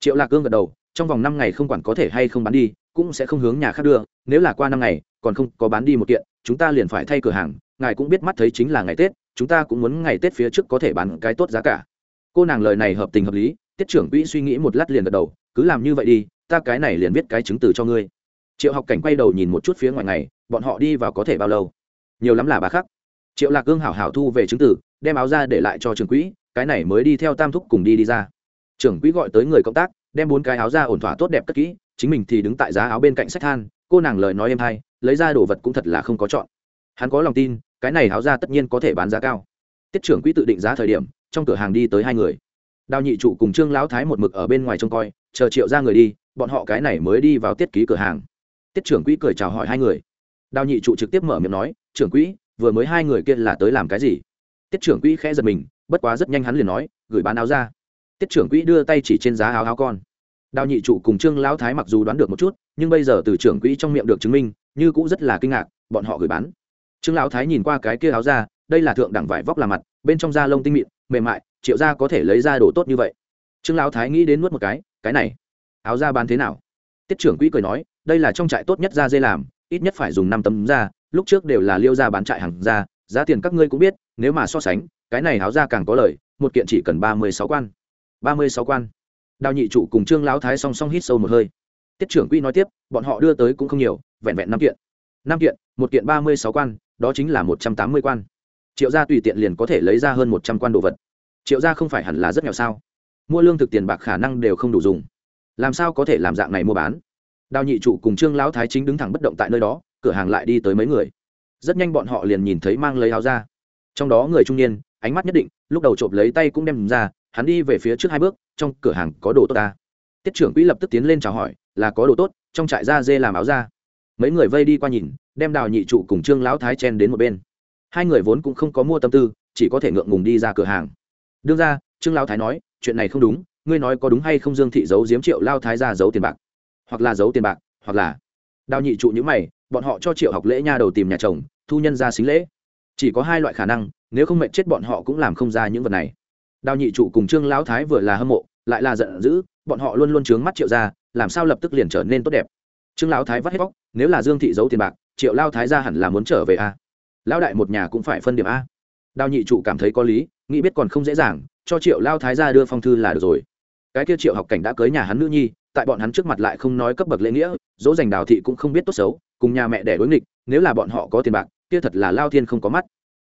Triệu lạc cương gật đầu, trong vòng năm ngày không quản có thể hay không bán đi, cũng sẽ không hướng nhà khác đưa, nếu là qua năm ngày, còn không có bán đi một kiện, chúng ta liền phải thay cửa hàng, ngài cũng biết mắt thấy chính là ngày tết, chúng ta cũng muốn ngày tết phía trước có thể bán cái tốt giá cả. Cô nàng lời này hợp tình hợp lý, tiết trưởng quỹ suy nghĩ một lát liền gật đầu, cứ làm như vậy đi, ta cái này liền viết cái chứng từ cho ngươi. Triệu học cảnh quay đầu nhìn một chút phía ngoài này bọn họ đi vào có thể bao lâu? Nhiều lắm là bà khắc triệu lạc cương hảo hảo thu về chứng từ, đem áo ra để lại cho trường quỹ cái này mới đi theo tam thúc cùng đi đi ra. Trưởng quỹ gọi tới người cộng tác, đem bốn cái áo ra ổn thỏa tốt đẹp cất kỹ, chính mình thì đứng tại giá áo bên cạnh sách than, cô nàng lời nói êm hay, lấy ra đồ vật cũng thật là không có chọn. Hắn có lòng tin, cái này áo ra tất nhiên có thể bán giá cao. Tiết trưởng quỹ tự định giá thời điểm, trong cửa hàng đi tới hai người. Đào nhị trụ cùng trương lão thái một mực ở bên ngoài trông coi, chờ triệu ra người đi, bọn họ cái này mới đi vào tiết ký cửa hàng. Tiết trưởng quỹ cười chào hỏi hai người. Đào nhị trụ trực tiếp mở miệng nói, trưởng quỹ, vừa mới hai người kia là tới làm cái gì? Tiết trưởng quỹ khẽ giật mình bất quá rất nhanh hắn liền nói, gửi bán áo ra. Tiết trưởng quỹ đưa tay chỉ trên giá áo áo con. Đào nhị trụ cùng trương lão thái mặc dù đoán được một chút, nhưng bây giờ từ trưởng quỹ trong miệng được chứng minh, như cũng rất là kinh ngạc, bọn họ gửi bán. Trương lão thái nhìn qua cái kia áo ra, đây là thượng đẳng vải vóc là mặt, bên trong da lông tinh mịn, mềm mại, triệu da có thể lấy ra đồ tốt như vậy. Trương lão thái nghĩ đến nuốt một cái cái này, áo da bán thế nào? Tiết trưởng quỹ cười nói, đây là trong trại tốt nhất da dê làm, ít nhất phải dùng năm tấm da, lúc trước đều là liêu da bán trại hàng da, giá tiền các ngươi cũng biết, nếu mà so sánh cái này háo ra càng có lời, một kiện chỉ cần ba mươi sáu quan. ba mươi sáu quan. Đào nhị trụ cùng trương lão thái song song hít sâu một hơi. Tiết trưởng quỹ nói tiếp, bọn họ đưa tới cũng không nhiều, vẹn vẹn năm kiện. Năm kiện, một kiện ba mươi sáu quan, đó chính là một trăm tám mươi quan. Triệu gia tùy tiện liền có thể lấy ra hơn một trăm quan đồ vật. Triệu gia không phải hẳn là rất nghèo sao? Mua lương thực tiền bạc khả năng đều không đủ dùng. Làm sao có thể làm dạng này mua bán? Đào nhị trụ cùng trương lão thái chính đứng thẳng bất động tại nơi đó, cửa hàng lại đi tới mấy người. Rất nhanh bọn họ liền nhìn thấy mang lấy áo ra. Trong đó người trung niên ánh mắt nhất định, lúc đầu trộm lấy tay cũng đem ra, hắn đi về phía trước hai bước, trong cửa hàng có đồ tốt ta. Tiết trưởng quỹ lập tức tiến lên chào hỏi, là có đồ tốt, trong trại da dê làm áo ra mấy người vây đi qua nhìn, đem đào nhị trụ cùng trương lão thái chen đến một bên. Hai người vốn cũng không có mua tâm tư, chỉ có thể ngượng ngùng đi ra cửa hàng. Đương ra, trương lão thái nói, chuyện này không đúng, ngươi nói có đúng hay không dương thị giấu giếm triệu lao thái ra giấu tiền bạc? Hoặc là giấu tiền bạc, hoặc là đào nhị trụ những mày, bọn họ cho triệu học lễ nha đầu tìm nhà chồng, thu nhân ra xính lễ. Chỉ có hai loại khả năng nếu không mệnh chết bọn họ cũng làm không ra những vật này. Đào nhị trụ cùng trương lão thái vừa là hâm mộ, lại là giận dữ, bọn họ luôn luôn trướng mắt triệu ra làm sao lập tức liền trở nên tốt đẹp. Trương lão thái vắt hết bóc nếu là dương thị giấu tiền bạc, triệu lao thái ra hẳn là muốn trở về a. Lão đại một nhà cũng phải phân điểm a. Đào nhị trụ cảm thấy có lý, nghĩ biết còn không dễ dàng, cho triệu lao thái ra đưa phong thư là được rồi. Cái kia triệu học cảnh đã cưới nhà hắn nữ nhi, tại bọn hắn trước mặt lại không nói cấp bậc lễ nghĩa, dỗ dành đào thị cũng không biết tốt xấu, cùng nhà mẹ để đối nghịch, nếu là bọn họ có tiền bạc, kia thật là lao thiên không có mắt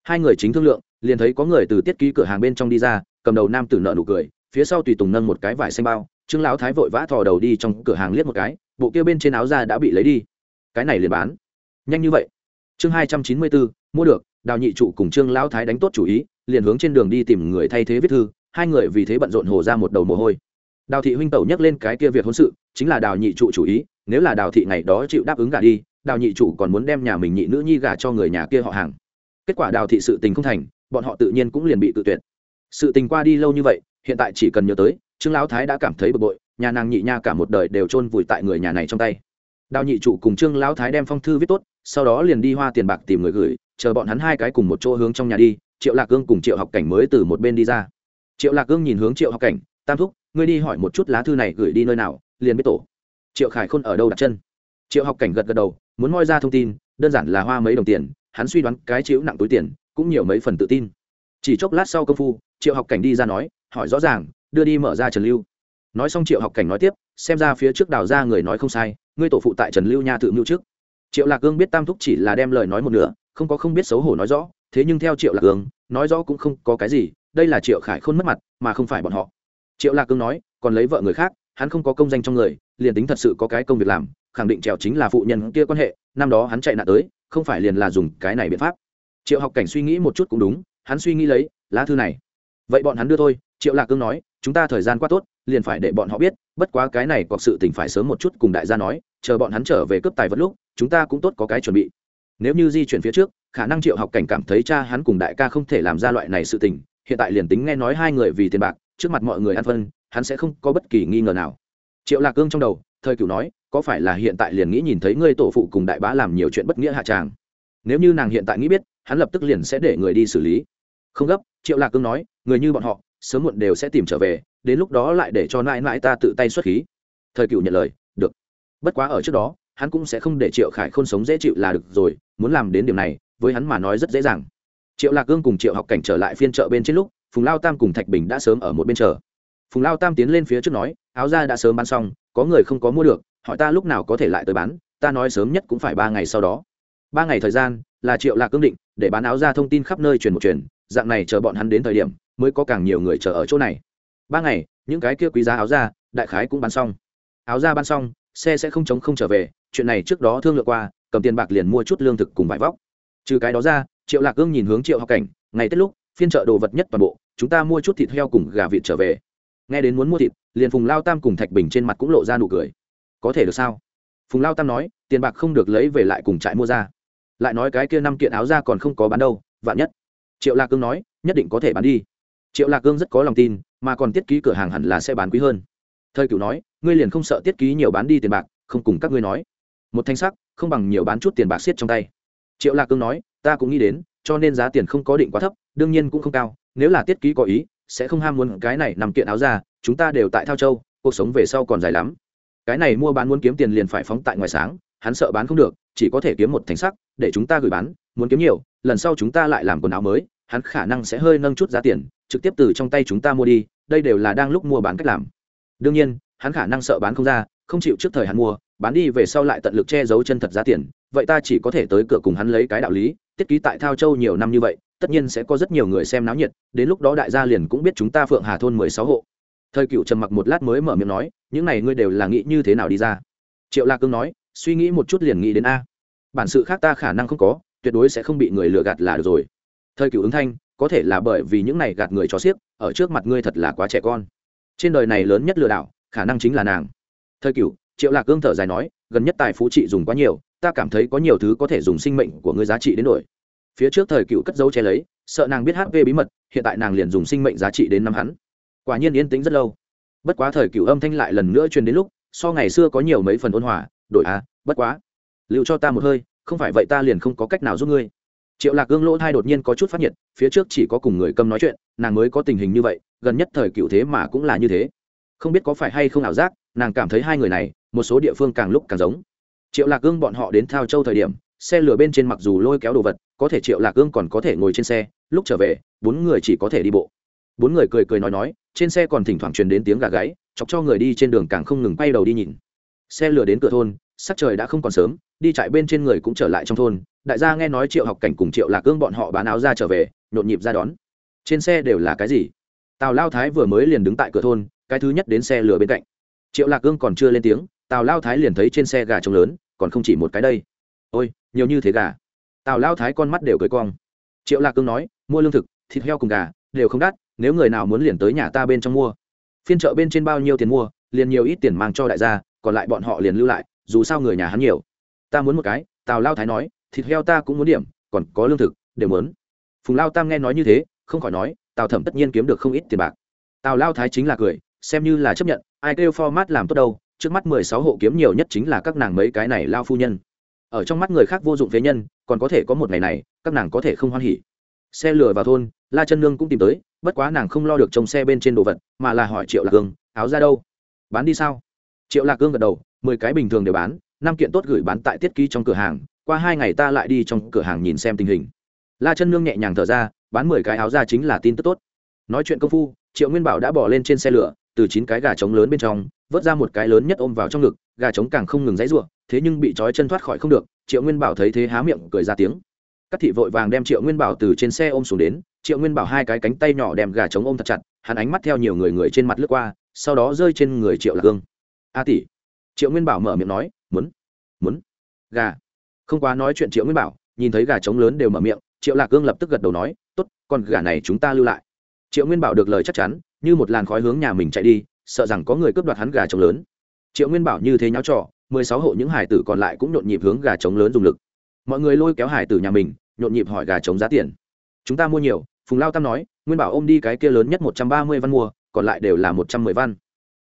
hai người chính thương lượng, liền thấy có người từ tiết ký cửa hàng bên trong đi ra, cầm đầu nam tử nợ nụ cười, phía sau tùy tùng nâng một cái vải xanh bao, trương lão thái vội vã thò đầu đi trong cửa hàng liếc một cái, bộ kia bên trên áo ra đã bị lấy đi. Cái này liền bán. Nhanh như vậy. Chương hai trăm chín mươi bốn, mua được, đào nhị trụ cùng trương lão thái đánh tốt chủ ý, liền hướng trên đường đi tìm người thay thế viết thư, hai người vì thế bận rộn hồ ra một đầu mồ hôi. Đào thị huynh tẩu nhắc lên cái kia việc hôn sự, chính là đào nhị trụ chủ ý, nếu là đào thị ngày đó chịu đáp ứng gả đi, đào nhị trụ còn muốn đem nhà mình nhị nữ nhi gả cho người nhà kia họ hàng kết quả đào thị sự tình không thành, bọn họ tự nhiên cũng liền bị tự tuyệt. Sự tình qua đi lâu như vậy, hiện tại chỉ cần nhớ tới, trương lão thái đã cảm thấy bực bội, nhà nàng nhị nha cả một đời đều chôn vùi tại người nhà này trong tay. Đào nhị trụ cùng trương lão thái đem phong thư viết tốt, sau đó liền đi hoa tiền bạc tìm người gửi, chờ bọn hắn hai cái cùng một chỗ hướng trong nhà đi, triệu lạc cương cùng triệu học cảnh mới từ một bên đi ra. Triệu lạc cương nhìn hướng triệu học cảnh, tam thúc, ngươi đi hỏi một chút lá thư này gửi đi nơi nào, liền biết tổ. Triệu khải khôn ở đâu đặt chân? Triệu học cảnh gật gật đầu, muốn moi ra thông tin, đơn giản là hoa mấy đồng tiền hắn suy đoán cái chiếu nặng túi tiền, cũng nhiều mấy phần tự tin. Chỉ chốc lát sau công phu, triệu học cảnh đi ra nói, hỏi rõ ràng, đưa đi mở ra trần lưu. Nói xong triệu học cảnh nói tiếp, xem ra phía trước đào ra người nói không sai, ngươi tổ phụ tại trần lưu nha tự mưu trước. Triệu lạc cương biết tam thúc chỉ là đem lời nói một nửa, không có không biết xấu hổ nói rõ, thế nhưng theo triệu lạc cương nói rõ cũng không có cái gì, đây là triệu khải khôn mất mặt, mà không phải bọn họ. Triệu lạc cương nói, còn lấy vợ người khác, hắn không có công danh trong người, liền tính thật sự có cái công việc làm, khẳng định trèo chính là phụ nhân kia quan hệ, năm đó hắn chạy nạn tới không phải liền là dùng cái này biện pháp. Triệu học cảnh suy nghĩ một chút cũng đúng, hắn suy nghĩ lấy, lá thư này. Vậy bọn hắn đưa thôi, triệu lạc cương nói, chúng ta thời gian quá tốt, liền phải để bọn họ biết, bất quá cái này có sự tình phải sớm một chút cùng đại gia nói, chờ bọn hắn trở về cướp tài vật lúc, chúng ta cũng tốt có cái chuẩn bị. Nếu như di chuyển phía trước, khả năng triệu học cảnh cảm thấy cha hắn cùng đại ca không thể làm ra loại này sự tình, hiện tại liền tính nghe nói hai người vì tiền bạc, trước mặt mọi người ăn phân, hắn sẽ không có bất kỳ nghi ngờ nào. Triệu lạc cương trong đầu, thời cửu nói có phải là hiện tại liền nghĩ nhìn thấy ngươi tổ phụ cùng đại bá làm nhiều chuyện bất nghĩa hạ tràng? Nếu như nàng hiện tại nghĩ biết, hắn lập tức liền sẽ để người đi xử lý. Không gấp, triệu lạc cương nói, người như bọn họ, sớm muộn đều sẽ tìm trở về, đến lúc đó lại để cho nãi nãi ta tự tay xuất khí. Thời cựu nhận lời, được. Bất quá ở trước đó, hắn cũng sẽ không để triệu khải khôn sống dễ chịu là được rồi, muốn làm đến điểm này, với hắn mà nói rất dễ dàng. Triệu lạc cương cùng triệu học cảnh trở lại phiên chợ bên trên lúc, phùng lao tam cùng thạch bình đã sớm ở một bên chờ. Phùng lao tam tiến lên phía trước nói, áo ra đã sớm bán xong, có người không có mua được hỏi ta lúc nào có thể lại tới bán, ta nói sớm nhất cũng phải ba ngày sau đó. Ba ngày thời gian là triệu lạc cương định, để bán áo ra thông tin khắp nơi truyền một truyền, dạng này chờ bọn hắn đến thời điểm mới có càng nhiều người chờ ở chỗ này. Ba ngày, những cái kia quý giá áo ra, đại khái cũng bán xong. Áo ra bán xong, xe sẽ không chống không trở về, chuyện này trước đó thương lượng qua, cầm tiền bạc liền mua chút lương thực cùng vải vóc. Trừ cái đó ra, triệu lạc cương nhìn hướng triệu học cảnh, ngày tết lúc, phiên chợ đồ vật nhất toàn bộ, chúng ta mua chút thịt heo cùng gà vịt trở về. Nghe đến muốn mua thịt, liền phùng lao tam cùng thạch bình trên mặt cũng lộ ra nụ cười có thể được sao? Phùng lao tam nói, tiền bạc không được lấy về lại cùng trại mua ra. Lại nói cái kia năm kiện áo ra còn không có bán đâu, vạn nhất. Triệu lạc cương nói, nhất định có thể bán đi. Triệu lạc cương rất có lòng tin, mà còn tiết ký cửa hàng hẳn là sẽ bán quý hơn. Thời cựu nói, ngươi liền không sợ tiết ký nhiều bán đi tiền bạc, không cùng các ngươi nói. Một thanh sắc, không bằng nhiều bán chút tiền bạc xiết trong tay. Triệu lạc cương nói, ta cũng nghĩ đến, cho nên giá tiền không có định quá thấp, đương nhiên cũng không cao, nếu là tiết ký có ý, sẽ không ham muốn cái này nằm kiện áo ra chúng ta đều tại thao châu, cuộc sống về sau còn dài lắm cái này mua bán muốn kiếm tiền liền phải phóng tại ngoài sáng, hắn sợ bán không được, chỉ có thể kiếm một thành sắc, để chúng ta gửi bán, muốn kiếm nhiều, lần sau chúng ta lại làm quần áo mới, hắn khả năng sẽ hơi nâng chút giá tiền, trực tiếp từ trong tay chúng ta mua đi, đây đều là đang lúc mua bán cách làm. Đương nhiên, hắn khả năng sợ bán không ra, không chịu trước thời hắn mua, bán đi về sau lại tận lực che giấu chân thật giá tiền, vậy ta chỉ có thể tới cửa cùng hắn lấy cái đạo lý, tiết ký tại thao châu nhiều năm như vậy, tất nhiên sẽ có rất nhiều người xem náo nhiệt, đến lúc đó đại gia liền cũng biết chúng ta phượng hà thôn mười sáu hộ thời cựu trầm mặc một lát mới mở miệng nói, những này ngươi đều là nghĩ như thế nào đi ra? Triệu lạc cương nói, suy nghĩ một chút liền nghĩ đến a. Bản sự khác ta khả năng không có, tuyệt đối sẽ không bị người lừa gạt là được rồi. Thời cựu ứng thanh, có thể là bởi vì những này gạt người cho xiếc, ở trước mặt ngươi thật là quá trẻ con. Trên đời này lớn nhất lừa đảo, khả năng chính là nàng. Thời cựu, triệu lạc cương thở dài nói, gần nhất tài phú trị dùng quá nhiều, ta cảm thấy có nhiều thứ có thể dùng sinh mệnh của ngươi giá trị đến đổi. Phía trước thời cựu cất dấu che lấy, sợ nàng biết hp bí mật, hiện tại nàng liền dùng sinh mệnh giá trị đến năm hắn quả nhiên yên tĩnh rất lâu. Bất quá thời cựu âm thanh lại lần nữa truyền đến lúc, so ngày xưa có nhiều mấy phần ôn hòa, đổi à bất quá liệu cho ta một hơi, không phải vậy ta liền không có cách nào giúp ngươi. Triệu lạc gương lỗ thai đột nhiên có chút phát nhiệt, phía trước chỉ có cùng người câm nói chuyện, nàng mới có tình hình như vậy, gần nhất thời cựu thế mà cũng là như thế. Không biết có phải hay không ảo giác, nàng cảm thấy hai người này, một số địa phương càng lúc càng giống. Triệu lạc gương bọn họ đến thao châu thời điểm, xe lửa bên trên mặc dù lôi kéo đồ vật, có thể triệu lạc gương còn có thể ngồi trên xe, lúc trở về, bốn người chỉ có thể đi bộ. Bốn người cười cười nói nói trên xe còn thỉnh thoảng truyền đến tiếng gà gáy, chọc cho người đi trên đường càng không ngừng bay đầu đi nhìn. Xe lửa đến cửa thôn, sắc trời đã không còn sớm, đi chạy bên trên người cũng trở lại trong thôn. Đại gia nghe nói triệu học cảnh cùng triệu lạc cương bọn họ bán áo ra trở về, nhộn nhịp ra đón. Trên xe đều là cái gì? Tào lao thái vừa mới liền đứng tại cửa thôn, cái thứ nhất đến xe lửa bên cạnh. Triệu lạc cương còn chưa lên tiếng, tào lao thái liền thấy trên xe gà trông lớn, còn không chỉ một cái đây. Ôi, nhiều như thế gà. Tào lao thái con mắt đều cười cong. Triệu lạc cương nói, mua lương thực, thịt heo cùng gà, đều không đắt nếu người nào muốn liền tới nhà ta bên trong mua. Phiên chợ bên trên bao nhiêu tiền mua, liền nhiều ít tiền mang cho đại gia, còn lại bọn họ liền lưu lại, dù sao người nhà hắn nhiều. Ta muốn một cái, tào lao thái nói, thịt heo ta cũng muốn điểm, còn có lương thực, đều muốn. Phùng lao tam nghe nói như thế, không khỏi nói, tào thẩm tất nhiên kiếm được không ít tiền bạc. Tào lao thái chính là cười, xem như là chấp nhận, ai kêu format làm tốt đâu, trước mắt mười sáu hộ kiếm nhiều nhất chính là các nàng mấy cái này lao phu nhân. Ở trong mắt người khác vô dụng phế nhân, còn có thể có một ngày này, các nàng có thể không hoan hỉ. Xe lửa vào thôn, la chân nương cũng tìm tới bất quá nàng không lo được trông xe bên trên đồ vật, mà là hỏi triệu lạc cương áo ra đâu? Bán đi sao? Triệu lạc cương gật đầu, mười cái bình thường đều bán, năm kiện tốt gửi bán tại tiết ký trong cửa hàng, qua hai ngày ta lại đi trong cửa hàng nhìn xem tình hình. La chân nương nhẹ nhàng thở ra, bán mười cái áo ra chính là tin tức tốt. Nói chuyện công phu, triệu nguyên bảo đã bỏ lên trên xe lửa, từ chín cái gà trống lớn bên trong, vớt ra một cái lớn nhất ôm vào trong ngực, gà trống càng không ngừng dãy ruộng thế nhưng bị trói chân thoát khỏi không được, triệu nguyên bảo thấy thế há miệng cười ra tiếng. Các thị vội vàng đem triệu nguyên bảo từ trên xe ôm xuống đến triệu nguyên bảo hai cái cánh tay nhỏ đem gà trống ôm thật chặt, hắn ánh mắt theo nhiều người người trên mặt lướt qua, sau đó rơi trên người triệu lạc hương. A tỷ. Triệu nguyên bảo mở miệng nói, muốn muốn. Gà. Không quá nói chuyện triệu nguyên bảo, nhìn thấy gà trống lớn đều mở miệng, triệu lạc hương lập tức gật đầu nói t ố t con gà này chúng ta lưu lại. Triệu nguyên bảo được lời chắc chắn, như một làn khói hướng nhà mình chạy đi, sợ rằng có người cướp đoạt hắn gà trống lớn. Triệu nguyên bảo như thế nháo trọ mười sáu hộ những hải tử còn lại cũng nhộn nhịp hướng gà trống lớn dùng lực. Mọi người lôi kéo hải tử nhà mình, nhộn nhịp hỏi gà trống giá tiền. Chúng ta mua nhiều phùng lao tam nói, nguyên bảo ôm đi cái kia lớn nhất một trăm ba mươi văn mua, còn lại đều là một trăm mười văn.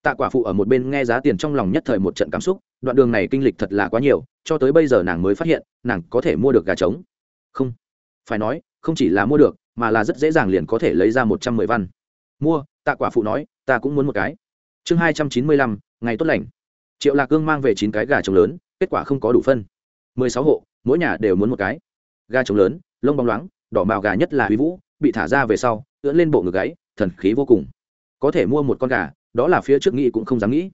Tạ quả phụ ở một bên nghe giá tiền trong lòng nhất thời một trận cảm xúc, đoạn đường này kinh lịch thật là quá nhiều, cho tới bây giờ nàng mới phát hiện, nàng có thể mua được gà trống. Không, phải nói, không chỉ là mua được, mà là rất dễ dàng liền có thể lấy ra một trăm mười văn. Mua, tạ quả phụ nói, ta cũng muốn một cái. Chương hai trăm chín mươi lăm, ngày tốt lành. Triệu lạc cương mang về chín cái gà trống lớn, kết quả không có đủ phân. mười sáu hộ, mỗi nhà đều muốn một cái. Gà trống lớn, lông bóng loáng, đỏ màu gà nhất là huy vũ bị thả ra về sau, ưỡn lên bộ ngực gáy, thần khí vô cùng. Có thể mua một con gà, đó là phía trước nghĩ cũng không dám nghĩ.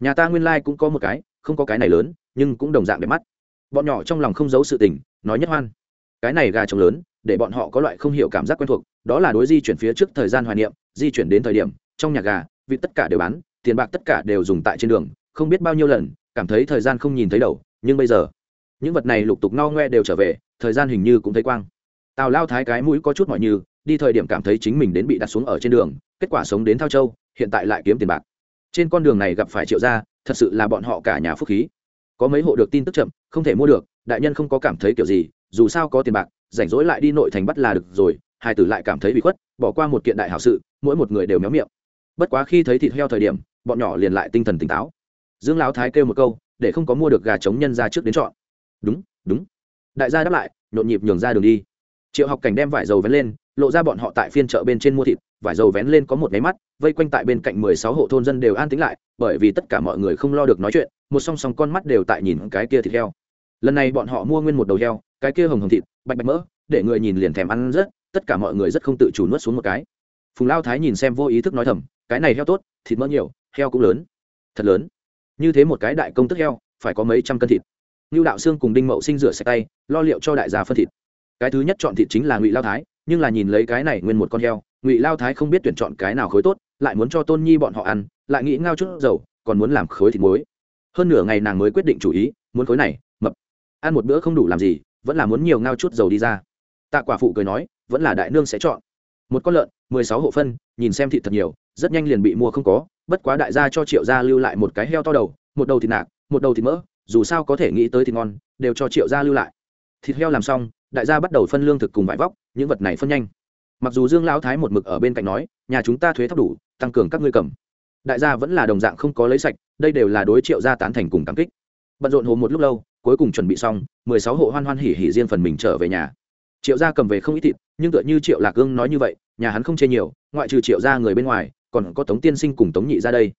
Nhà ta nguyên lai、like、cũng có một cái, không có cái này lớn, nhưng cũng đồng dạng đẹp mắt. Bọn nhỏ trong lòng không giấu sự tình, nói nhất hoan. Cái này gà trống lớn, để bọn họ có loại không hiểu cảm giác quen thuộc, đó là đối di chuyển phía trước thời gian hoài niệm, di chuyển đến thời điểm, trong nhà gà vịt tất cả đều bán, tiền bạc tất cả đều dùng tại trên đường, không biết bao nhiêu lần, cảm thấy thời gian không nhìn thấy đầu, nhưng bây giờ, những vật này lục tục no ngoe đều trở về, thời gian hình như cũng thấy quang tào lao thái cái mũi có chút mọi như, đi thời điểm cảm thấy chính mình đến bị đặt xuống ở trên đường, kết quả sống đến thao châu, hiện tại lại kiếm tiền bạc. Trên con đường này gặp phải triệu gia, thật sự là bọn họ cả nhà phúc khí. Có mấy hộ được tin tức chậm, không thể mua được, đại nhân không có cảm thấy kiểu gì, dù sao có tiền bạc, rảnh rỗi lại đi nội thành bắt là được rồi, hai tử lại cảm thấy bị khuất, bỏ qua một kiện đại hảo sự, mỗi một người đều méo miệng. Bất quá khi thấy thịt heo thời điểm, bọn nhỏ liền lại tinh thần tỉnh táo. Dương lão thái kêu một câu, để không có mua được gà trống nhân ra trước đến chọn. Đúng đúng. Đại gia đáp lại, nhộn nhịp nhường ra đường đi triệu học cảnh đem vải dầu vén lên, lộ ra bọn họ tại phiên chợ bên trên mua thịt, vải dầu vén lên có một máy mắt, vây quanh tại bên cạnh mười sáu hộ thôn dân đều an tính lại, bởi vì tất cả mọi người không lo được nói chuyện, một song song con mắt đều tại nhìn cái kia thịt heo. Lần này bọn họ mua nguyên một đầu heo, cái kia hồng hồng thịt, bạch bạch mỡ, để người nhìn liền thèm ăn rất, tất cả mọi người rất không tự chủ nuốt xuống một cái. Phùng lao thái nhìn xem vô ý thức nói thầm, cái này heo tốt, thịt mỡ nhiều, heo cũng lớn. Thật lớn. Như thế một cái đại công tức heo, phải có mấy trăm cân thịt. Như đạo sương cùng đinh mậu sinh rửa sạch tay, lo liệu cho đại gia phân thịt cái thứ nhất chọn thịt chính là ngụy lao thái, nhưng là nhìn lấy cái này nguyên một con heo, ngụy lao thái không biết tuyển chọn cái nào khối tốt, lại muốn cho tôn nhi bọn họ ăn, lại nghĩ ngao chút dầu, còn muốn làm khối thịt muối. Hơn nửa ngày nàng mới quyết định chủ ý, muốn khối này, mập. Ăn một bữa không đủ làm gì, vẫn là muốn nhiều ngao chút dầu đi ra. Tạ quả phụ cười nói, vẫn là đại nương sẽ chọn. Một con lợn, mười sáu hộ phân, nhìn xem thịt thật nhiều, rất nhanh liền bị mua không có, bất quá đại gia cho triệu gia lưu lại một cái heo to đầu, một đầu thịt nạc, một đầu thịt mỡ, dù sao có thể nghĩ tới thịt ngon, đều cho triệu gia lưu lại. Thịt heo làm xong đại gia bắt đầu phân lương thực cùng vải vóc, những vật này phân nhanh. Mặc dù dương lão thái một mực ở bên cạnh nói, nhà chúng ta thuế thấp đủ, tăng cường các ngươi cầm. Đại gia vẫn là đồng dạng không có lấy sạch, đây đều là đối triệu gia tán thành cùng cảm kích. Bận rộn hồ một lúc lâu, cuối cùng chuẩn bị xong, mười sáu hộ hoan hoan hỉ hỉ riêng phần mình trở về nhà. Triệu gia cầm về không ít thịt, nhưng tựa như triệu lạc gương nói như vậy, nhà hắn không chê nhiều, ngoại trừ triệu gia người bên ngoài, còn có tống tiên sinh cùng tống nhị ra đây.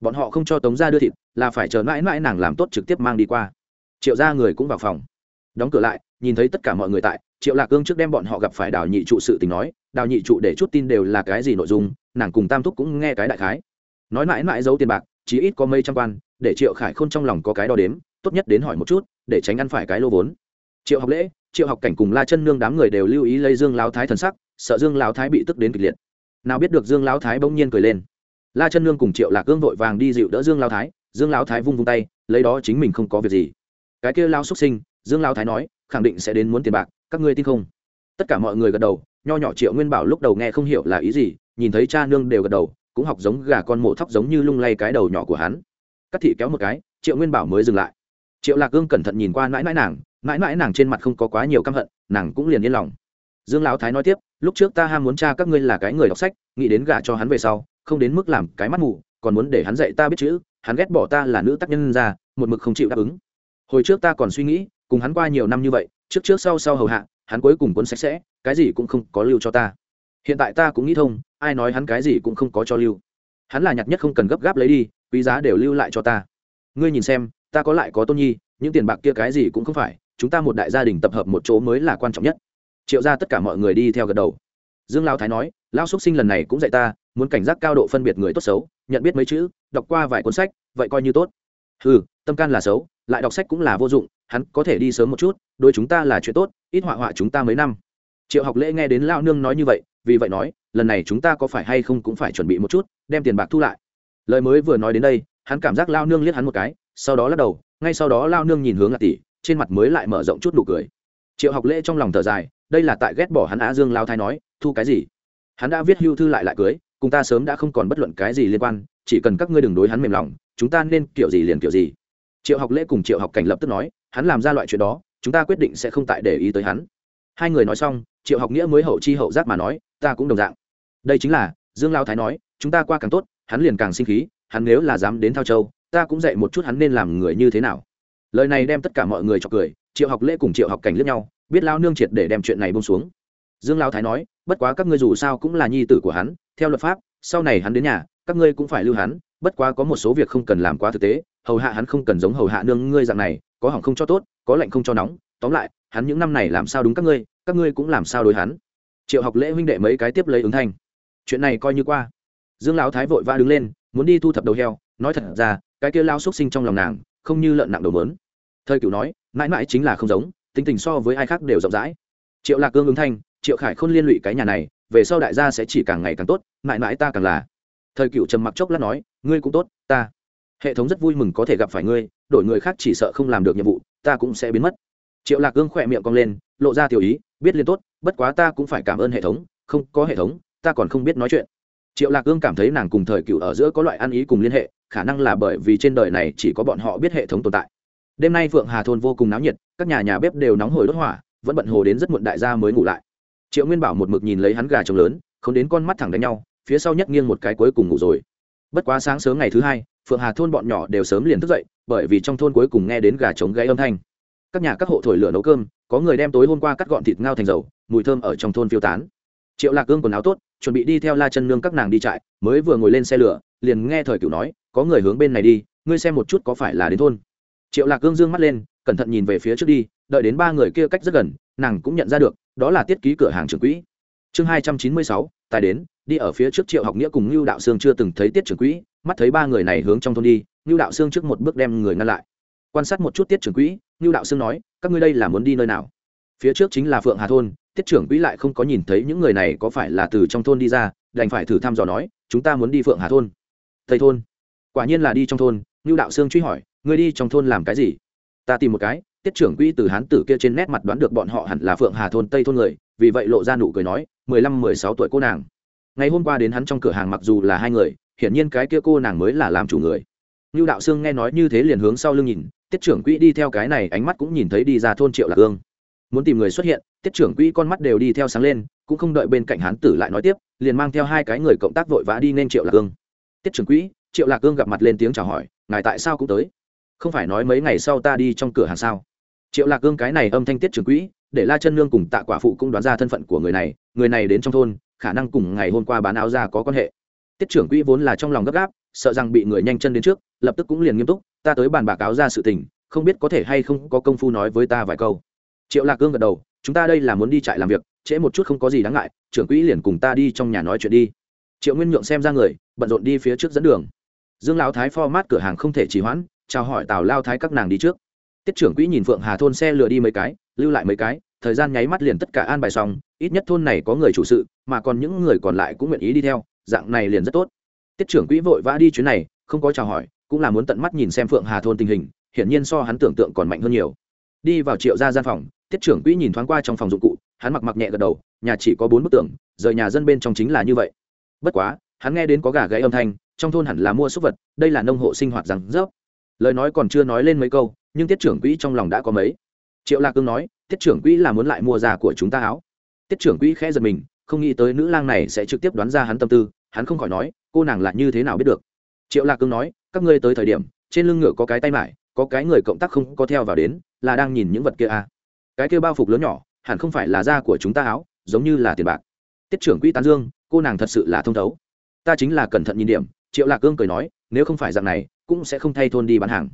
Bọn họ không cho tống gia đưa thịt, là phải chờ mãi mãi nàng làm tốt trực tiếp mang đi qua. Triệu gia người cũng vào phòng. Đóng cửa lại nhìn thấy tất cả mọi người tại, triệu lạc cương trước đem bọn họ gặp phải đào nhị trụ sự tình nói, đào nhị trụ để chút tin đều là cái gì nội dung, nàng cùng tam thúc cũng nghe cái đại khái. Nói mãi mãi giấu tiền bạc, chí ít có mấy trăm quan, để triệu khải khôn trong lòng có cái đo đếm, tốt nhất đến hỏi một chút, để tránh ăn phải cái lô vốn. Triệu học lễ, triệu học cảnh cùng la chân nương đám người đều lưu ý lấy dương lao thái thần sắc, sợ dương lao thái bị tức đến kịch liệt. Nào biết được dương lao thái bỗng nhiên cười lên. La chân nương cùng triệu lạc cương vội vàng đi dịu đỡ dương lao thái, dương lao thái vung vung tay, lấy đó chính mình không có việc gì. Cái kia lao xuất sinh, dương lao thái nói khẳng định sẽ đến muốn tiền bạc, các ngươi tin không? Tất cả mọi người gật đầu, nho nhỏ triệu nguyên bảo lúc đầu nghe không hiểu là ý gì, nhìn thấy cha nương đều gật đầu, cũng học giống gà con mổ thóc giống như lung lay cái đầu nhỏ của hắn. Cắt thị kéo một cái, triệu nguyên bảo mới dừng lại. Triệu lạc gương cẩn thận nhìn qua mãi mãi nàng, mãi mãi nàng trên mặt không có quá nhiều căm hận, nàng cũng liền yên lòng. Dương lão thái nói tiếp, lúc trước ta ham muốn cha các ngươi là cái người đọc sách, nghĩ đến gả cho hắn về sau, không đến mức làm cái mắt mù, còn muốn để hắn dạy ta biết chữ, hắn ghét bỏ ta là nữ tác nhân ra, một mực không chịu đáp ứng. Hồi trước ta còn suy nghĩ cùng hắn qua nhiều năm như vậy, trước trước sau sau hầu hạ, hắn cuối cùng cuốn sạch sẽ, cái gì cũng không có lưu cho ta. Hiện tại ta cũng nghĩ thông, ai nói hắn cái gì cũng không có cho lưu. Hắn là nhặt nhất không cần gấp gáp lấy đi, quý giá đều lưu lại cho ta. Ngươi nhìn xem, ta có lại có tôn nhi, những tiền bạc kia cái gì cũng không phải, chúng ta một đại gia đình tập hợp một chỗ mới là quan trọng nhất. Triệu ra tất cả mọi người đi theo gật đầu. Dương lao thái nói lao xúc sinh lần này cũng dạy ta, muốn cảnh giác cao độ phân biệt người tốt xấu, nhận biết mấy chữ, đọc qua vài cuốn sách, vậy coi như tốt. Ừ tâm can là xấu, lại đọc sách cũng là vô dụng, hắn có thể đi sớm một chút đôi chúng ta là chuyện tốt, ít họa họa chúng ta mấy năm. Triệu học lễ nghe đến lao nương nói như vậy, vì vậy nói, lần này chúng ta có phải hay không cũng phải chuẩn bị một chút, đem tiền bạc thu lại. Lời mới vừa nói đến đây, hắn cảm giác lao nương liếc hắn một cái, sau đó lắc đầu, ngay sau đó lao nương nhìn hướng ngạc tỷ, trên mặt mới lại mở rộng chút nụ cười. Triệu học lễ trong lòng thở dài, đây là tại ghét bỏ hắn á dương lao thái nói, thu cái gì? Hắn đã viết hưu thư lại lại cưới, cùng ta sớm đã không còn bất luận cái gì liên quan, chỉ cần các ngươi đừng đối hắn mềm lòng, chúng ta nên kiểu gì liền kiểu gì triệu học lễ cùng triệu học cảnh lập tức nói, hắn làm ra loại chuyện đó, chúng ta quyết định sẽ không tại để ý tới hắn. Hai người nói xong, triệu học nghĩa mới hậu chi hậu giác mà nói, ta cũng đồng dạng. Đây chính là, dương lao thái nói, chúng ta qua càng tốt, hắn liền càng sinh khí, hắn nếu là dám đến thao châu, ta cũng dạy một chút hắn nên làm người như thế nào. Lời này đem tất cả mọi người cho cười, triệu học lễ cùng triệu học cảnh lướt nhau, biết lao nương triệt để đem chuyện này bông xuống. Dương lao thái nói, bất quá các ngươi dù sao cũng là nhi tử của hắn, theo luật pháp, sau này hắn đến nhà, các ngươi cũng phải lưu hắn, bất quá có một số việc không cần làm quá thực tế hầu hạ hắn không cần giống hầu hạ nương ngươi dạng này, có hỏng không cho tốt, có lạnh không cho nóng, tóm lại, hắn những năm này làm sao đúng các ngươi các ngươi cũng làm sao đối hắn. Triệu học lễ huynh đệ mấy cái tiếp lấy ứng thanh. Chuyện này coi như qua. Dương lão thái vội va đứng lên, muốn đi thu thập đầu heo, nói thật ra, cái kia lao xúc sinh trong lòng nàng, không như lợn nặng đầu mớn. Thời cựu nói, mãi mãi chính là không giống, tính tình so với ai khác đều rộng rãi. Triệu lạc cương ứng thanh, triệu khải không liên lụy cái nhà này, về sau đại gia sẽ chỉ càng ngày càng tốt, mãi mãi ta càng là. Thời cựu trầm mặc chốc lát nói, ngươi cũng tốt, ta hệ thống rất vui mừng có thể gặp phải ngươi, đổi người khác chỉ sợ không làm được nhiệm vụ, ta cũng sẽ biến mất. Triệu lạc gương khỏe miệng cong lên, lộ ra tiểu ý, biết liên tốt, bất quá ta cũng phải cảm ơn hệ thống, không có hệ thống, ta còn không biết nói chuyện. Triệu lạc gương cảm thấy nàng cùng thời cựu ở giữa có loại ăn ý cùng liên hệ, khả năng là bởi vì trên đời này chỉ có bọn họ biết hệ thống tồn tại. Đêm nay phượng hà thôn vô cùng náo nhiệt, các nhà nhà bếp đều nóng hổi đốt hỏa, vẫn bận hồ đến rất muộn đại gia mới ngủ lại. Triệu nguyên bảo một mực nhìn lấy hắn gà trống lớn, không đến con mắt thẳng đánh nhau, phía sau nhấc nghiêng một cái cuối cùng ngủ rồi. Bất quá sáng sớm ngày thứ hai phượng hà thôn bọn nhỏ đều sớm liền thức dậy, bởi vì trong thôn cuối cùng nghe đến gà trống gáy âm thanh. Các nhà các hộ thổi lửa nấu cơm, có người đem tối hôm qua cắt gọn thịt ngao thành dầu, mùi thơm ở trong thôn phiêu tán. Triệu lạc cương quần áo tốt, chuẩn bị đi theo la chân nương các nàng đi trại, mới vừa ngồi lên xe lửa, liền nghe thời cửu nói, có người hướng bên này đi, ngươi xem một chút có phải là đến thôn. Triệu lạc cương dương mắt lên, cẩn thận nhìn về phía trước đi, đợi đến ba người kia cách rất gần, nàng cũng nhận ra được, đó là tiết ký cửa hàng trưởng quỹ. Chương hai trăm chín mươi sáu, tài đến, đi ở phía trước triệu học nghĩa cùng ngưu đạo sương chưa từng thấy tiết trưởng quỹ mắt thấy ba người này hướng trong thôn đi, ngưu đạo sương trước một bước đem người ngăn lại. Quan sát một chút tiết trưởng quỹ, ngưu đạo sương nói, các ngươi đây là muốn đi nơi nào? Phía trước chính là phượng hà thôn, tiết trưởng quỹ lại không có nhìn thấy những người này có phải là từ trong thôn đi ra, đành phải thử thăm dò nói, chúng ta muốn đi phượng hà thôn. Tây thôn? Quả nhiên là đi trong thôn, ngưu đạo sương truy hỏi, ngươi đi trong thôn làm cái gì? Ta tìm một cái. Tiết trưởng quỹ từ hán tử kia trên nét mặt đoán được bọn họ hẳn là phượng hà thôn, tây thôn người, vì vậy lộ ra nụ cười nói, mười lăm, mười sáu tuổi cô nàng. Ngày hôm qua đến hắn trong cửa hàng mặc dù là hai người hiển nhiên cái kia cô nàng mới là làm chủ người Nưu đạo sương nghe nói như thế liền hướng sau lưng nhìn, tiết trưởng quỹ đi theo cái này ánh mắt cũng nhìn thấy đi ra thôn triệu lạc Ương. muốn tìm người xuất hiện, tiết trưởng quỹ con mắt đều đi theo sáng lên, cũng không đợi bên cạnh hán tử lại nói tiếp, liền mang theo hai cái người cộng tác vội vã đi nên triệu lạc Ương. tiết trưởng quỹ, triệu lạc Ương gặp mặt lên tiếng chào hỏi, ngài tại sao cũng tới không phải nói mấy ngày sau ta đi trong cửa hàng sao triệu lạc Ương cái này âm thanh tiết trưởng quỹ, để la chân nương cùng tạ quả phụ cũng đoán ra thân phận của người này người này đến trong thôn, khả năng cùng ngày hôm qua bán áo ra có quan hệ tiết trưởng quỹ vốn là trong lòng gấp gáp, sợ rằng bị người nhanh chân đến trước, lập tức cũng liền nghiêm túc, ta tới bàn bạc áo ra sự tình, không biết có thể hay không có công phu nói với ta vài câu. Triệu lạc cương gật đầu, chúng ta đây là muốn đi trại làm việc, trễ một chút không có gì đáng ngại, trưởng quỹ liền cùng ta đi trong nhà nói chuyện đi. Triệu nguyên nhượng xem ra người, bận rộn đi phía trước dẫn đường. Dương lão thái pho mát cửa hàng không thể trì hoãn, chào hỏi tào lao thái các nàng đi trước. Tiết trưởng quỹ nhìn phượng hà thôn xe lừa đi mấy cái, lưu lại mấy cái, thời gian nháy mắt liền tất cả an bài xong, ít nhất thôn này có người chủ sự, mà còn những người còn lại cũng nguyện ý đi theo dạng này liền rất tốt. Tiết trưởng quỹ vội vã đi chuyến này, không có chào hỏi, cũng là muốn tận mắt nhìn xem phượng hà thôn tình hình, hiển nhiên so hắn tưởng tượng còn mạnh hơn nhiều. Đi vào triệu gia gian phòng, tiết trưởng quỹ nhìn thoáng qua trong phòng dụng cụ, hắn mặc mặc nhẹ gật đầu, nhà chỉ có bốn bức tường, rời nhà dân bên trong chính là như vậy. Bất quá, hắn nghe đến có gà gáy âm thanh, trong thôn hẳn là mua súc vật, đây là nông hộ sinh hoạt rằng rớp. Lời nói còn chưa nói lên mấy câu, nhưng tiết trưởng quỹ trong lòng đã có mấy. Triệu lạc cương nói, tiết trưởng quỹ là muốn lại mua già của chúng ta áo. Tiết trưởng quỹ khẽ giật mình không nghĩ tới nữ lang này sẽ trực tiếp đoán ra hắn tâm tư, hắn không khỏi nói, cô nàng lại như thế nào biết được? Triệu lạc cương nói, các ngươi tới thời điểm, trên lưng ngựa có cái tay mải, có cái người cộng tác không có theo vào đến, là đang nhìn những vật kia à. cái kia bao phục lớn nhỏ, hẳn không phải là da của chúng ta áo, giống như là tiền bạc. Tiết trưởng quỹ tán dương, cô nàng thật sự là thông thấu. Ta chính là cẩn thận nhìn điểm. Triệu lạc cương cười nói, nếu không phải dạng này, cũng sẽ không thay thôn đi bán hàng.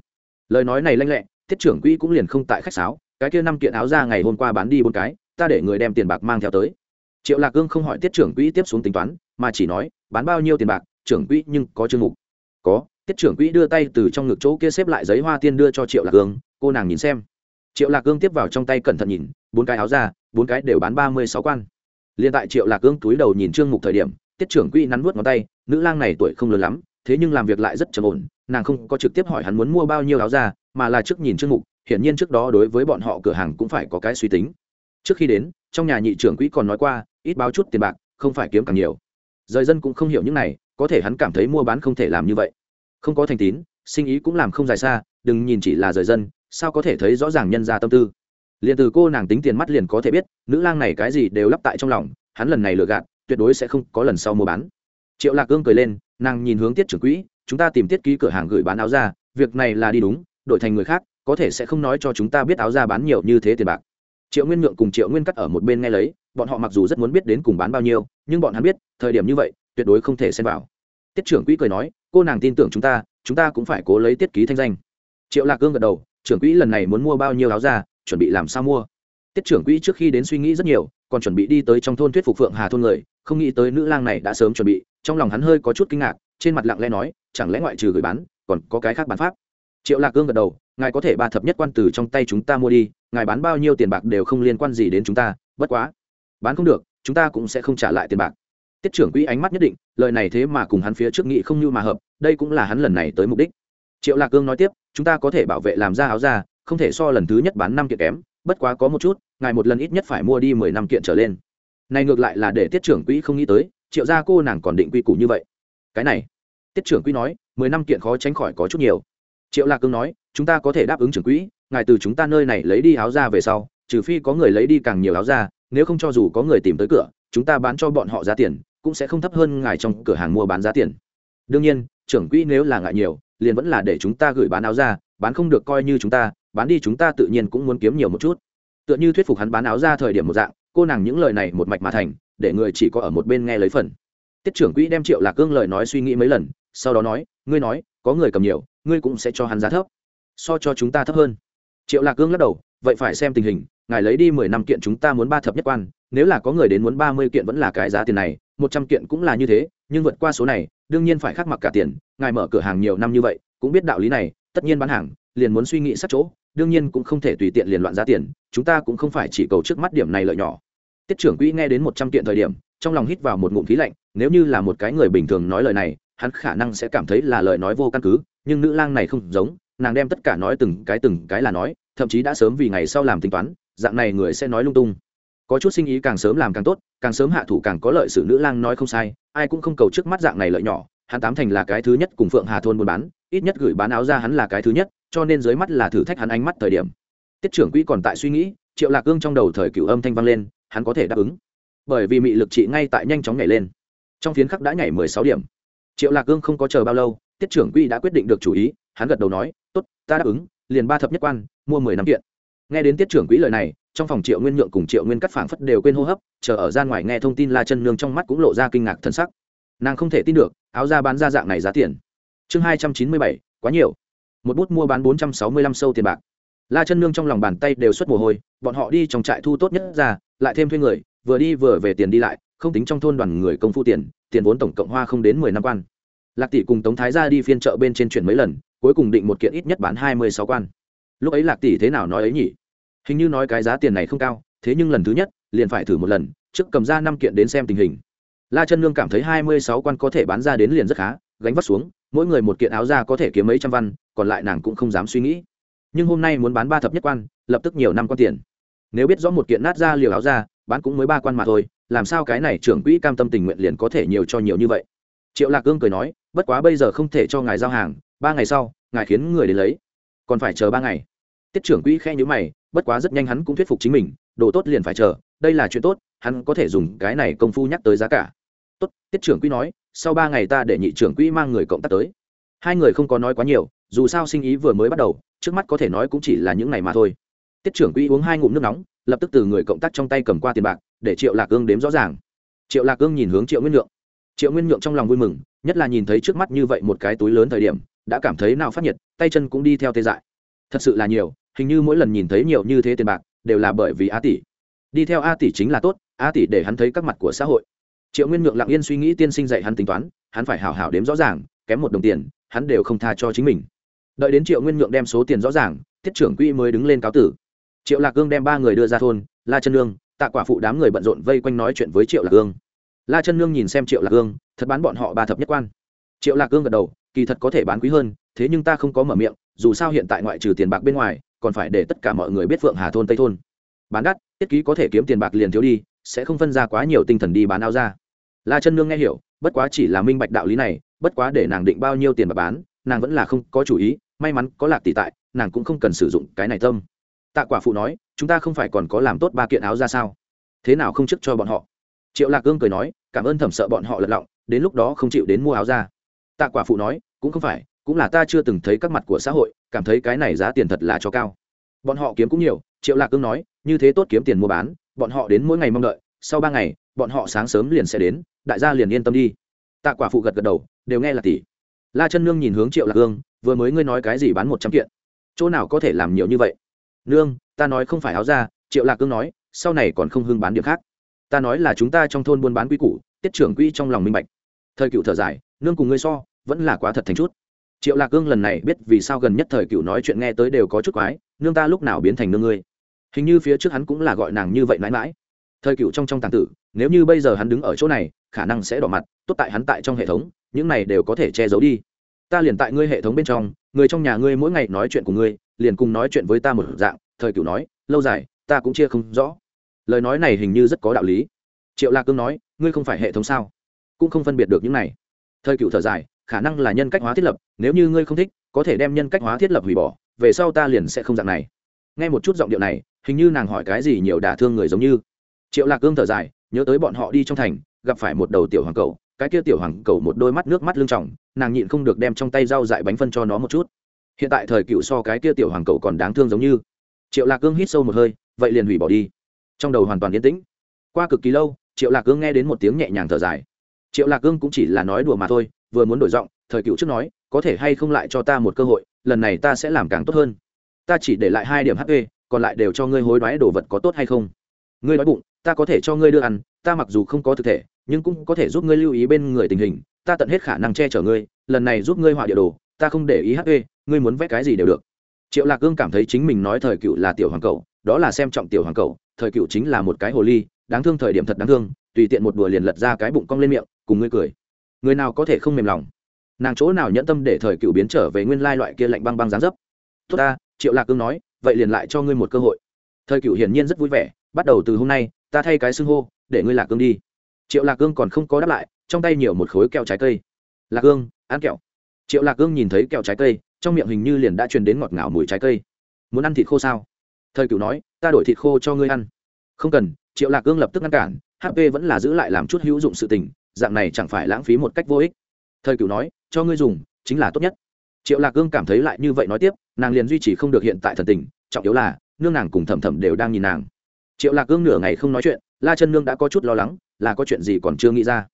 Lời nói này lanh lẹ, tiết trưởng quỹ cũng liền không tại khách sáo, cái kia năm kiện áo ra ngày hôm qua bán đi bốn cái, ta để người đem tiền bạc mang theo tới triệu lạc cương không hỏi tiết trưởng quỹ tiếp xuống tính toán, mà chỉ nói, bán bao nhiêu tiền bạc, trưởng quỹ nhưng có chương mục. Có. Tiết trưởng quỹ đưa tay từ trong ngực chỗ kia xếp lại giấy hoa tiên đưa cho triệu lạc cương cô nàng nhìn xem. Triệu lạc cương tiếp vào trong tay cẩn thận nhìn, bốn cái áo ra bốn cái đều bán ba mươi sáu quan. Liền tại triệu lạc cương túi đầu nhìn trương mục thời điểm, tiết trưởng quỹ nắn nuốt ngón tay, nữ lang này tuổi không lớn lắm, thế nhưng làm việc lại rất trầm ổn, nàng không có trực tiếp hỏi hắn muốn mua bao nhiêu áo ra mà là trước nhìn trương mục, hiển nhiên trước đó đối với bọn họ cửa hàng cũng phải có cái suy tính. Trước khi đến trong nhà nhị trưởng quỹ còn nói qua, ít báo chút tiền bạc, không phải kiếm càng nhiều. Rời dân cũng không hiểu những này, có thể hắn cảm thấy mua bán không thể làm như vậy. Không có thành tín, sinh ý cũng làm không dài xa, đừng nhìn chỉ là rời dân, sao có thể thấy rõ ràng nhân ra tâm tư. Liền từ cô nàng tính tiền mắt liền có thể biết, nữ lang này cái gì đều lắp tại trong lòng, hắn lần này lừa gạt, tuyệt đối sẽ không có lần sau mua bán. Triệu lạc cương cười lên, nàng nhìn hướng tiết trưởng quỹ, chúng ta tìm tiết ký cửa hàng gửi bán áo ra, việc này là đi đúng, đổi thành người khác, có thể sẽ không nói cho chúng ta biết áo ra bán nhiều như thế tiền bạc triệu nguyên nhượng cùng triệu nguyên cắt ở một bên nghe lấy, bọn họ mặc dù rất muốn biết đến cùng bán bao nhiêu, nhưng bọn hắn biết, thời điểm như vậy, tuyệt đối không thể xem vào. Tiết trưởng quỹ cười nói, cô nàng tin tưởng chúng ta chúng ta cũng phải cố lấy tiết ký thanh danh. Triệu lạc cương gật đầu, trưởng quỹ lần này muốn mua bao nhiêu áo ra, chuẩn bị làm sao mua? Tiết trưởng quỹ trước khi đến suy nghĩ rất nhiều, còn chuẩn bị đi tới trong thôn thuyết phục phượng hà thôn người, không nghĩ tới nữ lang này đã sớm chuẩn bị, trong lòng hắn hơi có chút kinh ngạc, trên mặt lặng lẽ nói, chẳng lẽ ngoại trừ gửi bán, còn có cái khác bán pháp? Triệu lạc cương gật đầu, ngài có thể ba thập nhất quan từ trong tay chúng ta mua đi, ngài bán bao nhiêu tiền bạc đều không liên quan gì đến chúng ta, bất quá. Bán không được, chúng ta cũng sẽ không trả lại tiền bạc. Tiết trưởng quỹ ánh mắt nhất định, lời này thế mà cùng hắn phía trước nghị không như mà hợp, đây cũng là hắn lần này tới mục đích. Triệu lạc cương nói tiếp, chúng ta có thể bảo vệ làm ra áo ra, không thể so lần thứ nhất bán năm kiện kém, bất quá có một chút, ngài một lần ít nhất phải mua đi mười năm kiện trở lên. Này ngược lại là để tiết trưởng quỹ không nghĩ tới, triệu gia cô nàng còn định quy củ như vậy. Cái này, tiết trưởng quỹ nói, mười năm kiện khó tránh khỏi có chút nhiều triệu lạc cương nói, chúng ta có thể đáp ứng trưởng quỹ, ngài từ chúng ta nơi này lấy đi áo ra về sau, trừ phi có người lấy đi càng nhiều áo ra nếu không cho dù có người tìm tới cửa, chúng ta bán cho bọn họ giá tiền, cũng sẽ không thấp hơn ngài trong cửa hàng mua bán giá tiền. Đương nhiên, trưởng quỹ nếu là ngại nhiều, liền vẫn là để chúng ta gửi bán áo ra bán không được coi như chúng ta, bán đi chúng ta tự nhiên cũng muốn kiếm nhiều một chút. Tựa như thuyết phục hắn bán áo ra thời điểm một dạng, cô nàng những lời này một mạch mà thành, để người chỉ có ở một bên nghe lấy phần. Tiết trưởng quỹ đem triệu lạc cương lời nói suy nghĩ mấy lần, sau đó nói, ngươi nói, có người cầm nhiều ngươi cũng sẽ cho hắn giá thấp. So cho chúng ta thấp hơn. Triệu lạc cương lắc đầu, vậy phải xem tình hình, ngài lấy đi mười năm kiện chúng ta muốn ba thập nhất quan, nếu là có người đến muốn ba mươi kiện vẫn là cái giá tiền này, một trăm kiện cũng là như thế, nhưng vượt qua số này, đương nhiên phải khắc mặc cả tiền, ngài mở cửa hàng nhiều năm như vậy, cũng biết đạo lý này, tất nhiên bán hàng, liền muốn suy nghĩ sát chỗ, đương nhiên cũng không thể tùy tiện liền loạn giá tiền, chúng ta cũng không phải chỉ cầu trước mắt điểm này lợi nhỏ. Tiết trưởng quỹ nghe đến một trăm kiện thời điểm, trong lòng hít vào một ngụm khí lạnh, nếu như là một cái người bình thường nói lời này, hắn khả năng sẽ cảm thấy là lời nói vô căn cứ nhưng nữ lang này không giống, nàng đem tất cả nói từng cái từng cái là nói, thậm chí đã sớm vì ngày sau làm tính toán, dạng này người sẽ nói lung tung. Có chút sinh ý càng sớm làm càng tốt, càng sớm hạ thủ càng có lợi sự nữ lang nói không sai, ai cũng không cầu trước mắt dạng này lợi nhỏ, hắn tám thành là cái thứ nhất cùng phượng hà thôn buôn bán, ít nhất gửi bán áo ra hắn là cái thứ nhất, cho nên dưới mắt là thử thách hắn ánh mắt thời điểm. Tiết trưởng quỹ còn tại suy nghĩ, triệu lạc cương trong đầu thời cửu âm thanh vang lên, hắn có thể đáp ứng. Bởi vì mị lực trị ngay tại nhanh chóng nhảy lên. Trong phiến khắc đã nhảy mười sáu điểm. Triệu lạc cương không có chờ bao lâu tiết trưởng quỹ đã quyết định được chủ ý, hắn gật đầu nói, tốt, ta đáp ứng, liền ba thập nhất quan, mua mười năm kiện. Nghe đến tiết trưởng quỹ lời này, trong phòng triệu nguyên nhượng cùng triệu nguyên cắt phảng phất đều quên hô hấp, chờ ở ra ngoài nghe thông tin la chân nương trong mắt cũng lộ ra kinh ngạc thân sắc. Nàng không thể tin được, áo ra bán ra dạng này giá tiền. Chương hai trăm chín mươi bảy, quá nhiều. Một bút mua bán bốn trăm sáu mươi lăm sâu tiền bạc. La chân nương trong lòng bàn tay đều xuất mồ hôi, bọn họ đi trong trại thu tốt nhất ra, lại thêm thuê người, vừa đi vừa về tiền đi lại, không tính trong thôn đoàn người công phu tiền tiền vốn tổng cộng hoa không đến mười năm quan lạc tỷ cùng tống thái ra đi phiên chợ bên trên chuyển mấy lần, cuối cùng định một kiện ít nhất bán hai mươi sáu quan. Lúc ấy lạc tỷ thế nào nói ấy nhỉ? Hình như nói cái giá tiền này không cao, thế nhưng lần thứ nhất, liền phải thử một lần, trước cầm ra năm kiện đến xem tình hình. La chân nương cảm thấy hai mươi sáu quan có thể bán ra đến liền rất khá, gánh vắt xuống, mỗi người một kiện áo ra có thể kiếm mấy trăm văn, còn lại nàng cũng không dám suy nghĩ. Nhưng hôm nay muốn bán ba thập nhất quan, lập tức nhiều năm quan tiền. Nếu biết rõ một kiện nát ra liều áo ra bán cũng mới ba quan mà thôi, làm sao cái này trưởng quỹ cam tâm tình nguyện liền có thể nhiều cho nhiều như vậy? Triệu lạc cương cười nói bất quá bây giờ không thể cho ngài giao hàng, ba ngày sau, ngài khiến người đến lấy. Còn phải chờ ba ngày. Tiết trưởng quỹ khe nhữ mày, bất quá rất nhanh hắn cũng thuyết phục chính mình, đồ tốt liền phải chờ, đây là chuyện tốt, hắn có thể dùng cái này công phu nhắc tới giá cả. Tốt, tiết trưởng quỹ nói, sau ba ngày ta để nhị trưởng quỹ mang người cộng tác tới. Hai người không có nói quá nhiều, dù sao sinh ý vừa mới bắt đầu, trước mắt có thể nói cũng chỉ là những ngày mà thôi. Tiết trưởng quỹ uống hai ngụm nước nóng, lập tức từ người cộng tác trong tay cầm qua tiền bạc, để triệu lạc ương đếm rõ ràng. Triệu lạc ương nhìn hướng triệu nguyên lượng triệu nguyên nhượng trong lòng vui mừng nhất là nhìn thấy trước mắt như vậy một cái túi lớn thời điểm đã cảm thấy nào phát nhiệt tay chân cũng đi theo tê dại. Thật sự là nhiều hình như mỗi lần nhìn thấy nhiều như thế tiền bạc đều là bởi vì a tỷ. Đi theo a tỷ chính là tốt a tỷ để hắn thấy các mặt của xã hội. Triệu nguyên nhượng lặng yên suy nghĩ tiên sinh dạy hắn tính toán hắn phải hảo hảo đếm rõ ràng kém một đồng tiền hắn đều không tha cho chính mình. Đợi đến triệu nguyên nhượng đem số tiền rõ ràng thiết trưởng quỹ mới đứng lên cáo tử. Triệu lạc cương đem ba người đưa ra thôn la chân lương, tạ quả phụ đám người bận rộn vây quanh nói chuyện với triệu lạc cương la chân nương nhìn xem triệu lạc cương thật bán bọn họ ba thập nhất quan. Triệu lạc cương gật đầu, kỳ thật có thể bán quý hơn, thế nhưng ta không có mở miệng, dù sao hiện tại ngoại trừ tiền bạc bên ngoài, còn phải để tất cả mọi người biết phượng hà thôn tây thôn. Bán đắt, tiết ký có thể kiếm tiền bạc liền thiếu đi, sẽ không phân ra quá nhiều tinh thần đi bán áo ra. La chân nương nghe hiểu, bất quá chỉ là minh bạch đạo lý này, bất quá để nàng định bao nhiêu tiền bạc bán, nàng vẫn là không có chủ ý, may mắn có lạc tỷ tại, nàng cũng không cần sử dụng cái này tâm. Tạ quả phụ nói, chúng ta không phải còn có làm tốt ba kiện áo ra sao? Thế nào không chức cho bọn họ? Triệu lạc cương cười nói cảm ơn thẩm sợ bọn họ lật lọng, đến lúc đó không chịu đến mua áo ra. Tạ quả phụ nói, cũng không phải, cũng là ta chưa từng thấy các mặt của xã hội, cảm thấy cái này giá tiền thật là cho cao. Bọn họ kiếm cũng nhiều, triệu lạc cương nói, như thế tốt kiếm tiền mua bán, bọn họ đến mỗi ngày mong đợi, sau ba ngày, bọn họ sáng sớm liền sẽ đến, đại gia liền yên tâm đi. Tạ quả phụ gật gật đầu, đều nghe là tỷ. La chân nương nhìn hướng triệu lạc cương, vừa mới ngươi nói cái gì bán một trăm kiện? Chỗ nào có thể làm nhiều như vậy? Nương, ta nói không phải áo ra, triệu lạc cương nói, sau này còn không hưng bán điểm khác ta nói là chúng ta trong thôn buôn bán quy củ, tiết trưởng quỹ trong lòng minh bạch. Thời cựu thở dài, nương cùng ngươi so, vẫn là quá thật thành chút. Triệu lạc cương lần này biết vì sao gần nhất thời cựu nói chuyện nghe tới đều có chút quái, nương ta lúc nào biến thành nương ngươi? Hình như phía trước hắn cũng là gọi nàng như vậy mãi mãi. Thời cựu trong trong tàng tử, nếu như bây giờ hắn đứng ở chỗ này, khả năng sẽ đỏ mặt, tốt tại hắn tại trong hệ thống, những này đều có thể che giấu đi. Ta liền tại ngươi hệ thống bên trong, người trong nhà ngươi mỗi ngày nói chuyện của ngươi, liền cùng nói chuyện với ta một dạng, thời cựu nói, lâu dài, ta cũng chia không rõ lời nói này hình như rất có đạo lý. Triệu lạc cương nói, ngươi không phải hệ thống sao? Cũng không phân biệt được những này. Thời cựu thở dài, khả năng là nhân cách hóa thiết lập, nếu như ngươi không thích, có thể đem nhân cách hóa thiết lập hủy bỏ, về sau ta liền sẽ không dạng này. Nghe một chút giọng điệu này, hình như nàng hỏi cái gì nhiều đả thương người giống như. Triệu lạc cương thở dài, nhớ tới bọn họ đi trong thành, gặp phải một đầu tiểu hoàng cầu, cái kia tiểu hoàng cầu một đôi mắt nước mắt lưng trọng nàng nhịn không được đem trong tay rau dại bánh phân cho nó một chút. Hiện tại thời cựu so cái kia tiểu hoàng cầu còn đáng thương giống như. Triệu lạc cương hít sâu một hơi, vậy liền hủy bỏ đi trong đầu hoàn toàn yên tĩnh. Qua cực kỳ lâu, triệu lạc cương nghe đến một tiếng nhẹ nhàng thở dài. Triệu lạc cương cũng chỉ là nói đùa mà thôi, vừa muốn đổi giọng, thời cựu trước nói, có thể hay không lại cho ta một cơ hội, lần này ta sẽ làm càng tốt hơn. Ta chỉ để lại hai điểm hp còn lại đều cho ngươi hối đoái đồ vật có tốt hay không. Ngươi nói bụng, ta có thể cho ngươi đưa ăn, ta mặc dù không có thực thể, nhưng cũng có thể giúp ngươi lưu ý bên người tình hình, ta tận hết khả năng che chở ngươi, lần này giúp ngươi họa địa đồ, ta không để ý hp ngươi muốn vẽ cái gì đều được. Triệu lạc cương cảm thấy chính mình nói thời cựu là tiểu hoàng cậu đó là xem trọng tiểu hoàng cậu thời cựu chính là một cái hồ ly, đáng thương thời điểm thật đáng thương, tùy tiện một đùa liền lật ra cái bụng cong lên miệng, cùng ngươi cười. Người nào có thể không mềm lòng? Nàng chỗ nào nhẫn tâm để thời cựu biến trở về nguyên lai loại kia lạnh băng băng dán dấp? Tốt ta, triệu lạc cương nói, vậy liền lại cho ngươi một cơ hội. Thời cựu hiển nhiên rất vui vẻ, bắt đầu từ hôm nay, ta thay cái xưng hô, để ngươi lạc cương đi. Triệu lạc cương còn không có đáp lại, trong tay nhiều một khối kẹo trái cây. Lạc cương, ăn kẹo. Triệu lạc cương nhìn thấy kẹo trái cây, trong miệng hình như liền đã truyền đến ngọt ngào mùi trái cây. Muốn ăn thịt khô sao? Thời cựu nói, ta đổi thịt khô cho ngươi ăn. Không cần. Triệu lạc cương lập tức ngăn cản hp vẫn là giữ lại làm chút hữu dụng sự tình, dạng này chẳng phải lãng phí một cách vô ích. Thời cựu nói, cho ngươi dùng, chính là tốt nhất. Triệu lạc cương cảm thấy lại như vậy nói tiếp, nàng liền duy trì không được hiện tại thần tình, trọng yếu là, nương nàng cùng thẩm thẩm đều đang nhìn nàng. Triệu lạc cương nửa ngày không nói chuyện, la chân nương đã có chút lo lắng, là có chuyện gì còn chưa nghĩ ra.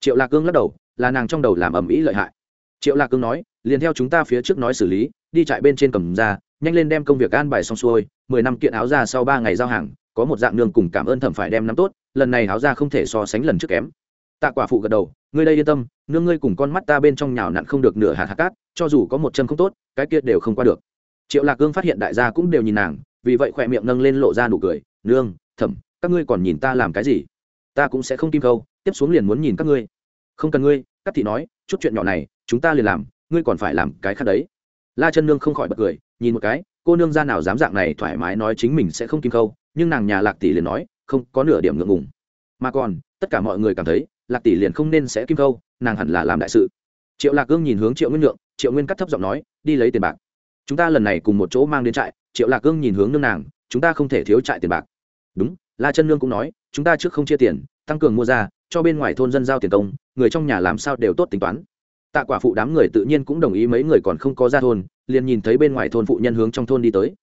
Triệu lạc cương lắc đầu, là nàng trong đầu làm ầm ĩ lợi hại. Triệu lạc cương nói, liền theo chúng ta phía trước nói xử lý, đi trại bên trên cầm ra, nhanh lên đem công việc an bài xong xuôi mười năm kiện áo ra sau ba ngày giao hàng, có một dạng nương cùng cảm ơn thẩm phải đem nắm tốt, lần này áo ra không thể so sánh lần trước kém. Tạ quả phụ gật đầu, ngươi đây yên tâm, nương ngươi cùng con mắt ta bên trong nhào nặn không được nửa hạt hạt cát, cho dù có một chân không tốt, cái kia đều không qua được. Triệu lạc cương phát hiện đại gia cũng đều nhìn nàng, vì vậy khỏe miệng nâng lên lộ ra nụ cười, nương, thẩm, các ngươi còn nhìn ta làm cái gì? Ta cũng sẽ không kim câu, tiếp xuống liền muốn nhìn các ngươi. Không cần ngươi các thị nói, chút chuyện nhỏ này, chúng ta liền làm, ngươi còn phải làm cái khác đấy. La chân nương không khỏi bật cười, nhìn một cái cô nương gia nào dám dạng này thoải mái nói chính mình sẽ không kim câu nhưng nàng nhà lạc tỷ liền nói, không, có nửa điểm ngượng ngùng. Mà còn, tất cả mọi người cảm thấy, lạc tỷ liền không nên sẽ kim câu nàng hẳn là làm đại sự. Triệu lạc cương nhìn hướng triệu nguyên nhượng triệu nguyên cắt thấp giọng nói, đi lấy tiền bạc. Chúng ta lần này cùng một chỗ mang đến trại, triệu lạc cương nhìn hướng nương nàng, chúng ta không thể thiếu trại tiền bạc. Đúng, la chân nương cũng nói, chúng ta trước không chia tiền, tăng cường mua ra, cho bên ngoài thôn dân giao tiền công, người trong nhà làm sao đều tốt tính toán. Tạ quả phụ đám người tự nhiên cũng đồng ý, mấy người còn không có ra thôn liền nhìn thấy bên ngoài thôn phụ nhân hướng trong thôn đi tới.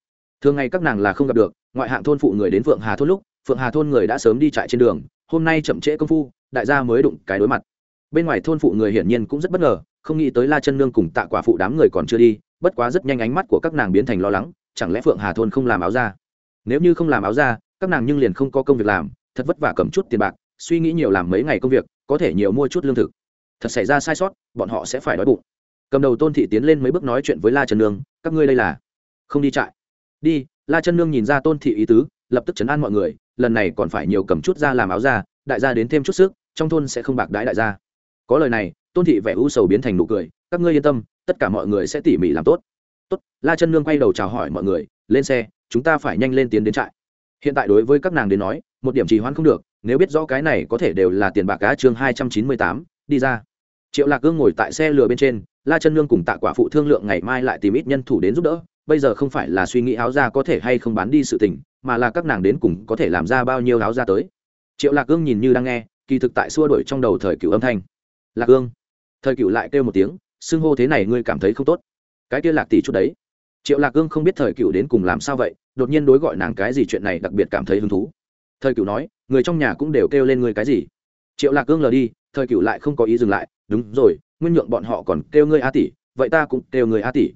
Thường ngày các nàng là không gặp được, ngoại hạng thôn phụ người đến phượng hà thôn lúc, phượng hà thôn người đã sớm đi chạy trên đường, hôm nay chậm trễ công phu, đại gia mới đụng cái đối mặt. Bên ngoài thôn phụ người hiển nhiên cũng rất bất ngờ, không nghĩ tới la chân nương cùng tạ quả phụ đám người còn chưa đi, bất quá rất nhanh ánh mắt của các nàng biến thành lo lắng, chẳng lẽ phượng hà thôn không làm áo ra nếu như không làm áo ra các nàng nhưng liền không có công việc làm, thật vất vả cầm chút tiền bạc, suy nghĩ nhiều làm mấy ngày công việc, có thể nhiều mua chút lương thực. Thật xảy ra sai sót, bọn họ sẽ phải đói bụng cầm đầu tôn thị tiến lên mấy bước nói chuyện với la trần nương, các ngươi đây là? Không đi trại. Đi. La trần nương nhìn ra tôn thị ý tứ, lập tức chấn an mọi người, lần này còn phải nhiều cầm chút ra làm áo ra, đại gia đến thêm chút sức, trong thôn sẽ không bạc đãi đại gia. Có lời này, tôn thị vẻ u sầu biến thành nụ cười, các ngươi yên tâm, tất cả mọi người sẽ tỉ mỉ làm tốt. Tốt. La chân nương quay đầu chào hỏi mọi người, lên xe, chúng ta phải nhanh lên tiến đến trại. Hiện tại đối với các nàng đến nói, một điểm trì hoãn không được, nếu biết rõ cái này có thể đều là tiền bạc cá chương hai trăm chín mươi tám, đi ra. Triệu lạc gương ngồi tại xe lừa bên trên la chân nương cùng tạ quả phụ thương lượng ngày mai lại tìm ít nhân thủ đến giúp đỡ bây giờ không phải là suy nghĩ áo ra có thể hay không bán đi sự tình mà là các nàng đến cùng có thể làm ra bao nhiêu áo ra tới. Triệu lạc ương nhìn như đang nghe kỳ thực tại xua đổi trong đầu thời cựu âm thanh. Lạc ương, thời cựu lại kêu một tiếng xưng hô thế này ngươi cảm thấy không tốt. Cái kia lạc tỷ chút đấy. Triệu lạc ương không biết thời cựu đến cùng làm sao vậy đột nhiên đối gọi nàng cái gì chuyện này đặc biệt cảm thấy hứng thú. Thời cựu nói người trong nhà cũng đều kêu lên người cái gì. Triệu lạc ương lờ đi thời cựu lại không có ý dừng lại đúng rồi nguyên nhượng bọn họ còn kêu ngươi a tỷ, vậy ta cũng kêu người a tỷ.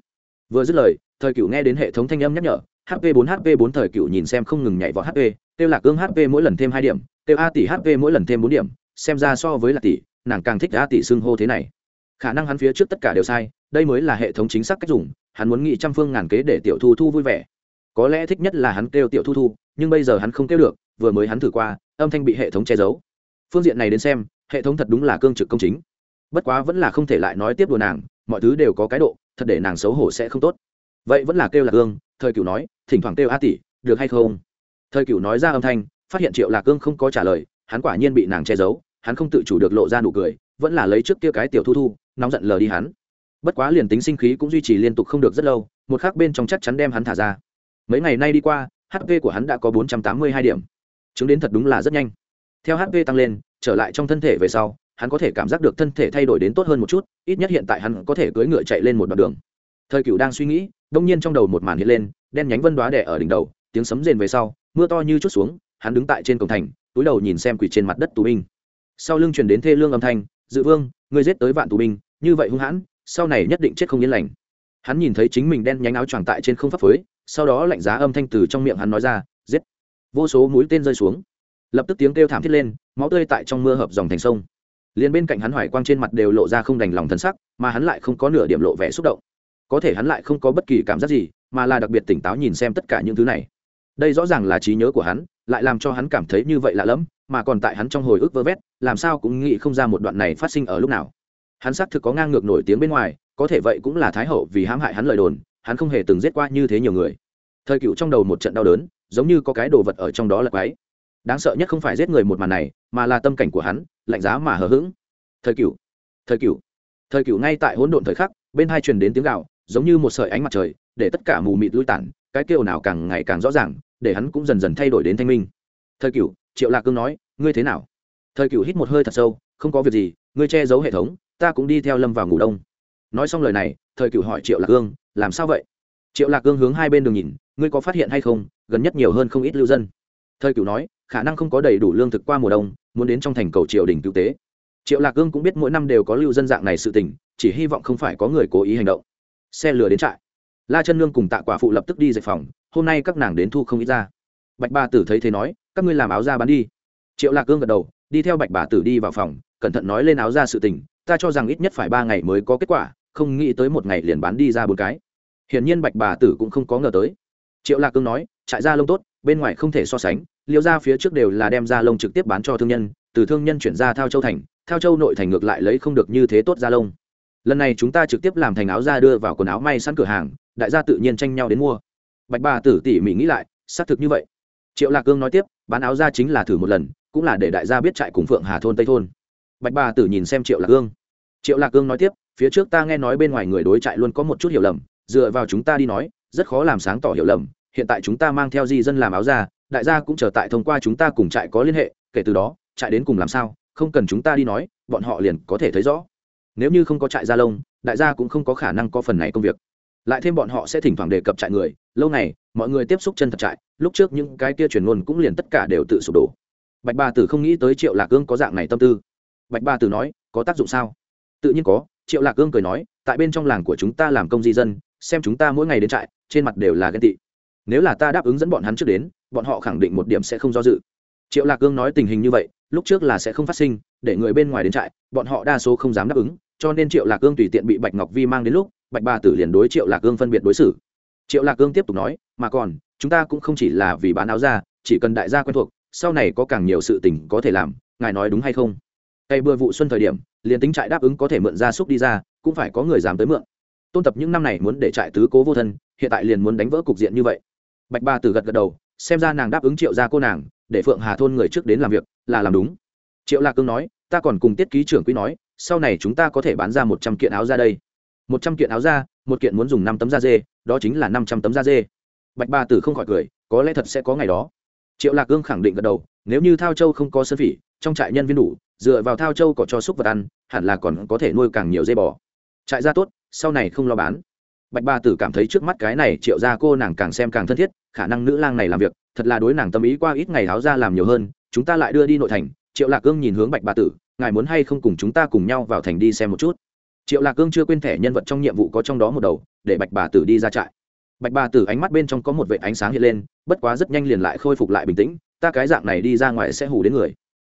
Vừa dứt lời, thời cựu nghe đến hệ thống thanh âm nhắc nhở hp 4 hp 4 thời cựu nhìn xem không ngừng nhảy vào hp kêu lạc cương hp mỗi lần thêm hai điểm, kêu a tỷ hp mỗi lần thêm bốn điểm, xem ra so với lạc tỷ, nàng càng thích a tỷ xưng hô thế này. Khả năng hắn phía trước tất cả đều sai, đây mới là hệ thống chính xác cách dùng, hắn muốn nghĩ trăm phương ngàn kế để tiểu thu thu vui vẻ. Có lẽ thích nhất là hắn kêu tiểu thu thu, nhưng bây giờ hắn không kêu được, vừa mới hắn thử qua, âm thanh bị hệ thống che giấu. Phương diện này đến xem, hệ thống thật đúng là cương trực công chính bất quá vẫn là không thể lại nói tiếp đùa nàng, mọi thứ đều có cái độ, thật để nàng xấu hổ sẽ không tốt. Vậy vẫn là kêu là cương thời cửu nói, thỉnh thoảng kêu a tỷ, được hay không? Thời cửu nói ra âm thanh, phát hiện triệu lạc cương không có trả lời, hắn quả nhiên bị nàng che giấu, hắn không tự chủ được lộ ra nụ cười, vẫn là lấy trước kia cái tiểu thu thu, nóng giận lờ đi hắn. Bất quá liền tính sinh khí cũng duy trì liên tục không được rất lâu, một khác bên trong chắc chắn đem hắn thả ra. Mấy ngày nay đi qua hp của hắn đã có bốn trăm tám mươi hai điểm. Chứng đến thật đúng là rất nhanh. Theo hp tăng lên, trở lại trong thân thể về sau hắn có thể cảm giác được thân thể thay đổi đến tốt hơn một chút, ít nhất hiện tại hắn có thể cưỡi ngựa chạy lên một đoạn đường. Thời cựu đang suy nghĩ, đông nhiên trong đầu một màn hiện lên, đen nhánh vân đoá đẻ ở đỉnh đầu, tiếng sấm rền về sau, mưa to như chút xuống, hắn đứng tại trên cổng thành, túi đầu nhìn xem quỷ trên mặt đất tù binh. Sau lưng truyền đến thê lương âm thanh, dự vương, ngươi giết tới vạn tù binh, như vậy hung hãn, sau này nhất định chết không yên lành. Hắn nhìn thấy chính mình đen nhánh áo choàng tại trên không pháp phới sau đó lạnh giá âm thanh từ trong miệng hắn nói ra, giết. Vô số mũi tên rơi xuống. Lập tức tiếng kêu thảm thiết lên, máu tươi tại trong mưa hợp dòng thành sông liền bên cạnh hắn hoài quang trên mặt đều lộ ra không đành lòng thân sắc, mà hắn lại không có nửa điểm lộ vẻ xúc động. Có thể hắn lại không có bất kỳ cảm giác gì, mà là đặc biệt tỉnh táo nhìn xem tất cả những thứ này. Đây rõ ràng là trí nhớ của hắn, lại làm cho hắn cảm thấy như vậy lạ lẫm, mà còn tại hắn trong hồi ức vơ vét, làm sao cũng nghĩ không ra một đoạn này phát sinh ở lúc nào. Hắn xác thực có ngang ngược nổi tiếng bên ngoài, có thể vậy cũng là thái hậu vì hãm hại hắn lời đồn, hắn không hề từng giết qua như thế nhiều người. Thời cựu trong đầu một trận đau đớn, giống như có cái đồ vật ở trong đó là quái đáng sợ nhất không phải giết người một màn này, mà là tâm cảnh của hắn, lạnh giá mà hờ hững. Thời cựu thời cựu thời cựu ngay tại hỗn độn thời khắc, bên hai truyền đến tiếng gạo giống như một sợi ánh mặt trời, để tất cả mù mịt lui tản, cái kêu nào càng ngày càng rõ ràng, để hắn cũng dần dần thay đổi đến thanh minh. Thời cựu triệu lạc cương nói, ngươi thế nào? Thời cựu hít một hơi thật sâu, không có việc gì, ngươi che giấu hệ thống, ta cũng đi theo lâm vào ngủ đông. Nói xong lời này, thời cựu hỏi triệu lạc cương, làm sao vậy? Triệu lạc cương hướng hai bên đường nhìn, ngươi có phát hiện hay không? Gần nhất nhiều hơn không ít lưu dân. Thời cựu nói khả năng không có đầy đủ lương thực qua mùa đông, muốn đến trong thành cầu triều đình cứu tế. Triệu lạc cương cũng biết mỗi năm đều có lưu dân dạng này sự tình, chỉ hy vọng không phải có người cố ý hành động. Xe lừa đến trại. La chân nương cùng tạ quả phụ lập tức đi dạy phòng, hôm nay các nàng đến thu không ít ra. Bạch ba tử thấy thế nói, các ngươi làm áo ra bán đi. Triệu lạc cương gật đầu, đi theo bạch bà tử đi vào phòng, cẩn thận nói lên áo ra sự tình, ta cho rằng ít nhất phải ba ngày mới có kết quả, không nghĩ tới một ngày liền bán đi ra bốn cái. Hiển nhiên bạch bà tử cũng không có ngờ tới. Triệu lạc cương nói, trại da lông tốt, bên ngoài không thể so sánh liêu ra phía trước đều là đem ra lông trực tiếp bán cho thương nhân, từ thương nhân chuyển ra thao châu thành, thao châu nội thành ngược lại lấy không được như thế tốt ra lông. Lần này chúng ta trực tiếp làm thành áo ra đưa vào quần áo may sẵn cửa hàng, đại gia tự nhiên tranh nhau đến mua. Bạch bà tử tỉ mỉ nghĩ lại, xác thực như vậy. Triệu lạc cương nói tiếp, bán áo ra chính là thử một lần, cũng là để đại gia biết trại cùng phượng hà thôn tây thôn. Bạch bà tử nhìn xem triệu lạc cương. Triệu lạc cương nói tiếp, phía trước ta nghe nói bên ngoài người đối trại luôn có một chút hiểu lầm, dựa vào chúng ta đi nói, rất khó làm sáng tỏ hiểu lầm, hiện tại chúng ta mang theo di dân làm áo ra? Đại gia cũng chờ tại thông qua chúng ta cùng trại có liên hệ, kể từ đó, trại đến cùng làm sao, không cần chúng ta đi nói, bọn họ liền có thể thấy rõ. Nếu như không có trại gia lông, đại gia cũng không có khả năng có phần này công việc. Lại thêm bọn họ sẽ thỉnh thoảng đề cập trại người, lâu này mọi người tiếp xúc chân thật trại, lúc trước những cái kia truyền ngôn cũng liền tất cả đều tự sụp đổ. Bạch ba tử không nghĩ tới triệu lạc cương có dạng này tâm tư. Bạch ba tử nói, có tác dụng sao? Tự nhiên có, triệu lạc cương cười nói, tại bên trong làng của chúng ta làm công di dân, xem chúng ta mỗi ngày đến trại, trên mặt đều là ghen tị. Nếu là ta đáp ứng dẫn bọn hắn trước đến bọn họ khẳng định một điểm sẽ không do dự. Triệu lạc cương nói tình hình như vậy, lúc trước là sẽ không phát sinh, để người bên ngoài đến trại, bọn họ đa số không dám đáp ứng, cho nên triệu lạc cương tùy tiện bị bạch ngọc vi mang đến lúc, bạch ba tử liền đối triệu lạc cương phân biệt đối xử. Triệu lạc cương tiếp tục nói, mà còn, chúng ta cũng không chỉ là vì bán áo ra chỉ cần đại gia quen thuộc, sau này có càng nhiều sự tình có thể làm, ngài nói đúng hay không? Cây bừa vụ xuân thời điểm, liền tính trại đáp ứng có thể mượn gia súc đi ra, cũng phải có người dám tới mượn. Tôn tập những năm này muốn để trại tứ cố vô thân, hiện tại liền muốn đánh vỡ cục diện như vậy. Bạch ba tử gật gật đầu xem ra nàng đáp ứng triệu gia cô nàng, để phượng hà thôn người trước đến làm việc, là làm đúng. Triệu lạc cương nói, ta còn cùng tiết ký trưởng quý nói, sau này chúng ta có thể bán ra một trăm kiện áo ra đây. Một trăm kiện áo da, một kiện muốn dùng năm tấm da dê, đó chính là năm trăm tấm da dê. Bạch ba tử không khỏi cười, có lẽ thật sẽ có ngày đó. Triệu lạc cương khẳng định gật đầu, nếu như thao châu không có sơn phỉ, trong trại nhân viên đủ, dựa vào thao châu có cho súc vật ăn, hẳn là còn có thể nuôi càng nhiều dây bò. Trại ra tốt, sau này không lo bán. Bạch ba tử cảm thấy trước mắt cái này triệu ra cô nàng càng xem càng thân thiết khả năng nữ lang này làm việc, thật là đối nàng tâm ý qua ít ngày háo ra làm nhiều hơn, chúng ta lại đưa đi nội thành, triệu lạc cương nhìn hướng bạch bà tử, ngài muốn hay không cùng chúng ta cùng nhau vào thành đi xem một chút. Triệu lạc cương chưa quên thẻ nhân vật trong nhiệm vụ có trong đó một đầu, để bạch bà tử đi ra trại. Bạch bà tử ánh mắt bên trong có một vệ ánh sáng hiện lên, bất quá rất nhanh liền lại khôi phục lại bình tĩnh, ta cái dạng này đi ra ngoài sẽ hủ đến người.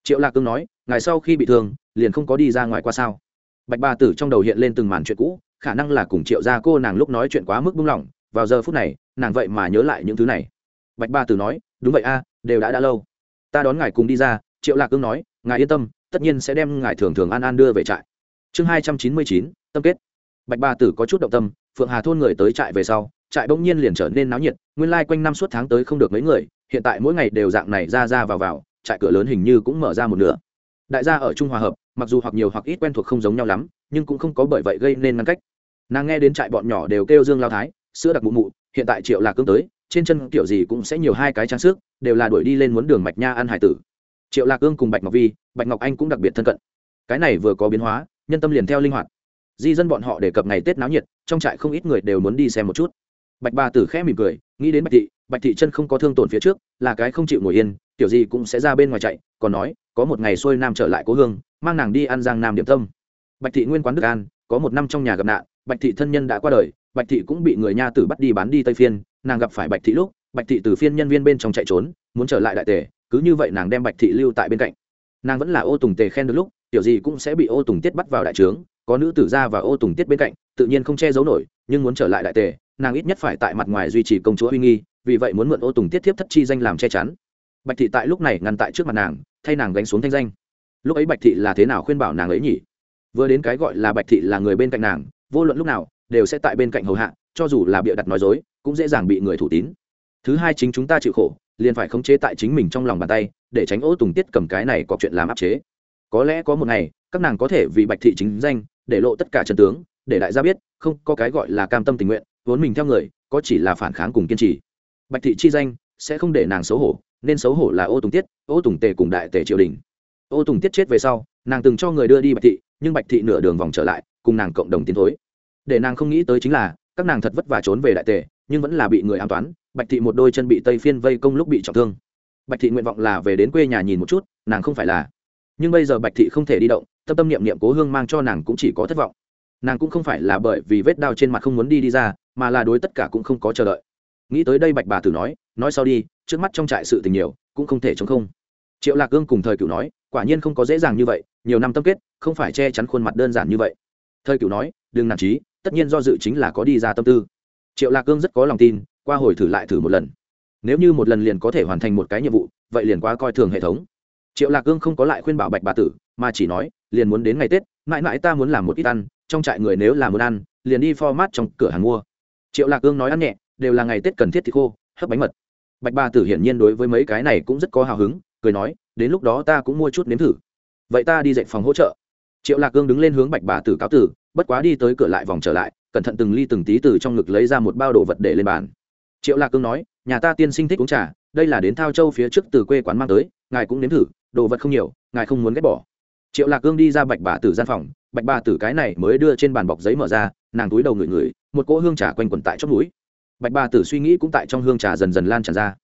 Triệu lạc cương nói, ngài sau khi bị thương, liền không có đi ra ngoài qua sao? Bạch bà tử trong đầu hiện lên từng màn chuyện cũ, khả năng là cùng triệu gia cô nàng lúc nói chuyện quá mức buông lỏng vào giờ phút này, nàng vậy mà nhớ lại những thứ này. Bạch Ba tử nói, đúng vậy a, đều đã đã lâu. Ta đón ngài cùng đi ra. Triệu lạc cương nói, ngài yên tâm, tất nhiên sẽ đem ngài thường thường an an đưa về trại. Chương hai trăm chín mươi chín, tâm kết. Bạch Ba tử có chút động tâm, phượng hà thôn người tới trại về sau, trại bỗng nhiên liền trở nên náo nhiệt, nguyên lai quanh năm suốt tháng tới không được mấy người, hiện tại mỗi ngày đều dạng này ra ra vào vào, trại cửa lớn hình như cũng mở ra một nửa. Đại gia ở trung hòa hợp, mặc dù hoặc nhiều hoặc ít quen thuộc không giống nhau lắm, nhưng cũng không có bởi vậy gây nên ngăn cách. Nàng nghe đến trại bọn nhỏ đều kêu dương lao thái sữa đặc mụ mụ, hiện tại triệu lạc cương tới, trên chân kiểu gì cũng sẽ nhiều hai cái trang sức, đều là đuổi đi lên muốn đường mạch nha ăn hải tử. Triệu lạc cương cùng bạch ngọc vi, bạch ngọc anh cũng đặc biệt thân cận. Cái này vừa có biến hóa, nhân tâm liền theo linh hoạt. Di dân bọn họ đề cập ngày tết náo nhiệt, trong trại không ít người đều muốn đi xem một chút. Bạch ba tử khẽ mỉm cười, nghĩ đến bạch thị bạch thị chân không có thương tổn phía trước, là cái không chịu ngồi yên, kiểu gì cũng sẽ ra bên ngoài chạy, còn nói, có một ngày xuôi nam trở lại cố hương, mang nàng đi ăn giang nam điểm tâm. Bạch thị nguyên quán đức an, có một năm trong nhà gặp nạn, bạch thị thân nhân đã qua đời bạch thị cũng bị người nha tử bắt đi bán đi tây phiên, nàng gặp phải bạch thị lúc, bạch thị từ phiên nhân viên bên trong chạy trốn, muốn trở lại đại tề, cứ như vậy nàng đem bạch thị lưu tại bên cạnh. Nàng vẫn là ô tùng tề khen được lúc, tiểu gì cũng sẽ bị ô tùng tiết bắt vào đại trướng, có nữ tử ra và ô tùng tiết bên cạnh, tự nhiên không che giấu nổi, nhưng muốn trở lại đại tề, nàng ít nhất phải tại mặt ngoài duy trì công chúa uy nghi, vì vậy muốn mượn ô tùng tiết thiếp thất chi danh làm che chắn. Bạch thị tại lúc này ngăn tại trước mặt nàng, thay nàng gánh xuống thanh danh. Lúc ấy bạch thị là thế nào khuyên bảo nàng ấy nhỉ? Vừa đến cái gọi là bạch thị là người bên cạnh nàng, vô luận lúc nào đều sẽ tại bên cạnh hầu hạ, cho dù là bịa đặt nói dối, cũng dễ dàng bị người thủ tín. Thứ hai chính chúng ta chịu khổ, liền phải khống chế tại chính mình trong lòng bàn tay, để tránh ô tùng tiết cầm cái này có chuyện làm áp chế. Có lẽ có một ngày, các nàng có thể vì bạch thị chính danh, để lộ tất cả trần tướng, để đại gia biết, không có cái gọi là cam tâm tình nguyện, vốn mình theo người, có chỉ là phản kháng cùng kiên trì. Bạch thị chi danh, sẽ không để nàng xấu hổ, nên xấu hổ là ô tùng tiết, ô tùng tề cùng đại tề triều đình. Ô tùng tiết chết về sau, nàng từng cho người đưa đi bạch thị, nhưng bạch thị nửa đường vòng trở lại, cùng nàng cộng đồng tiến thối để nàng không nghĩ tới chính là, các nàng thật vất vả trốn về đại tề, nhưng vẫn là bị người an toán, bạch thị một đôi chân bị tây phiên vây công lúc bị trọng thương. Bạch thị nguyện vọng là về đến quê nhà nhìn một chút, nàng không phải là. Nhưng bây giờ bạch thị không thể đi động, tâm tâm niệm niệm cố hương mang cho nàng cũng chỉ có thất vọng. Nàng cũng không phải là bởi vì vết đau trên mặt không muốn đi đi ra, mà là đối tất cả cũng không có chờ đợi. Nghĩ tới đây bạch bà tử nói nói sau đi, trước mắt trong trại sự tình nhiều, cũng không thể chống không. Triệu lạc gương cùng thời cửu nói, quả nhiên không có dễ dàng như vậy, nhiều năm tâm kết, không phải che chắn khuôn mặt đơn giản như vậy. Thời cửu nói, đừng nản trí tất nhiên do dự chính là có đi ra tâm tư. Triệu lạc cương rất có lòng tin, qua hồi thử lại thử một lần. Nếu như một lần liền có thể hoàn thành một cái nhiệm vụ, vậy liền quá coi thường hệ thống. Triệu lạc cương không có lại khuyên bảo bạch bà tử, mà chỉ nói, liền muốn đến ngày tết, mãi mãi ta muốn làm một ít ăn, trong trại người nếu là muốn ăn, liền đi format trong cửa hàng mua. Triệu lạc cương nói ăn nhẹ, đều là ngày tết cần thiết thì khô, hấp bánh mật. Bạch bà tử hiển nhiên đối với mấy cái này cũng rất có hào hứng, cười nói, đến lúc đó ta cũng mua chút nếm thử. Vậy ta đi dạy phòng hỗ trợ. Triệu lạc cương đứng lên hướng bạch bà tử cáo tử bất quá đi tới cửa lại vòng trở lại, cẩn thận từng ly từng tí từ trong ngực lấy ra một bao đồ vật để lên bàn. Triệu lạc cương nói, nhà ta tiên sinh thích uống trà, đây là đến thao châu phía trước từ quê quán mang tới, ngài cũng nếm thử, đồ vật không nhiều, ngài không muốn ghét bỏ. Triệu lạc cương đi ra bạch bà tử gian phòng, bạch bà tử cái này mới đưa trên bàn bọc giấy mở ra, nàng túi đầu ngửi ngửi, một cỗ hương trà quanh quẩn tại chót núi bạch bà tử suy nghĩ cũng tại trong hương trà dần dần lan tràn ra.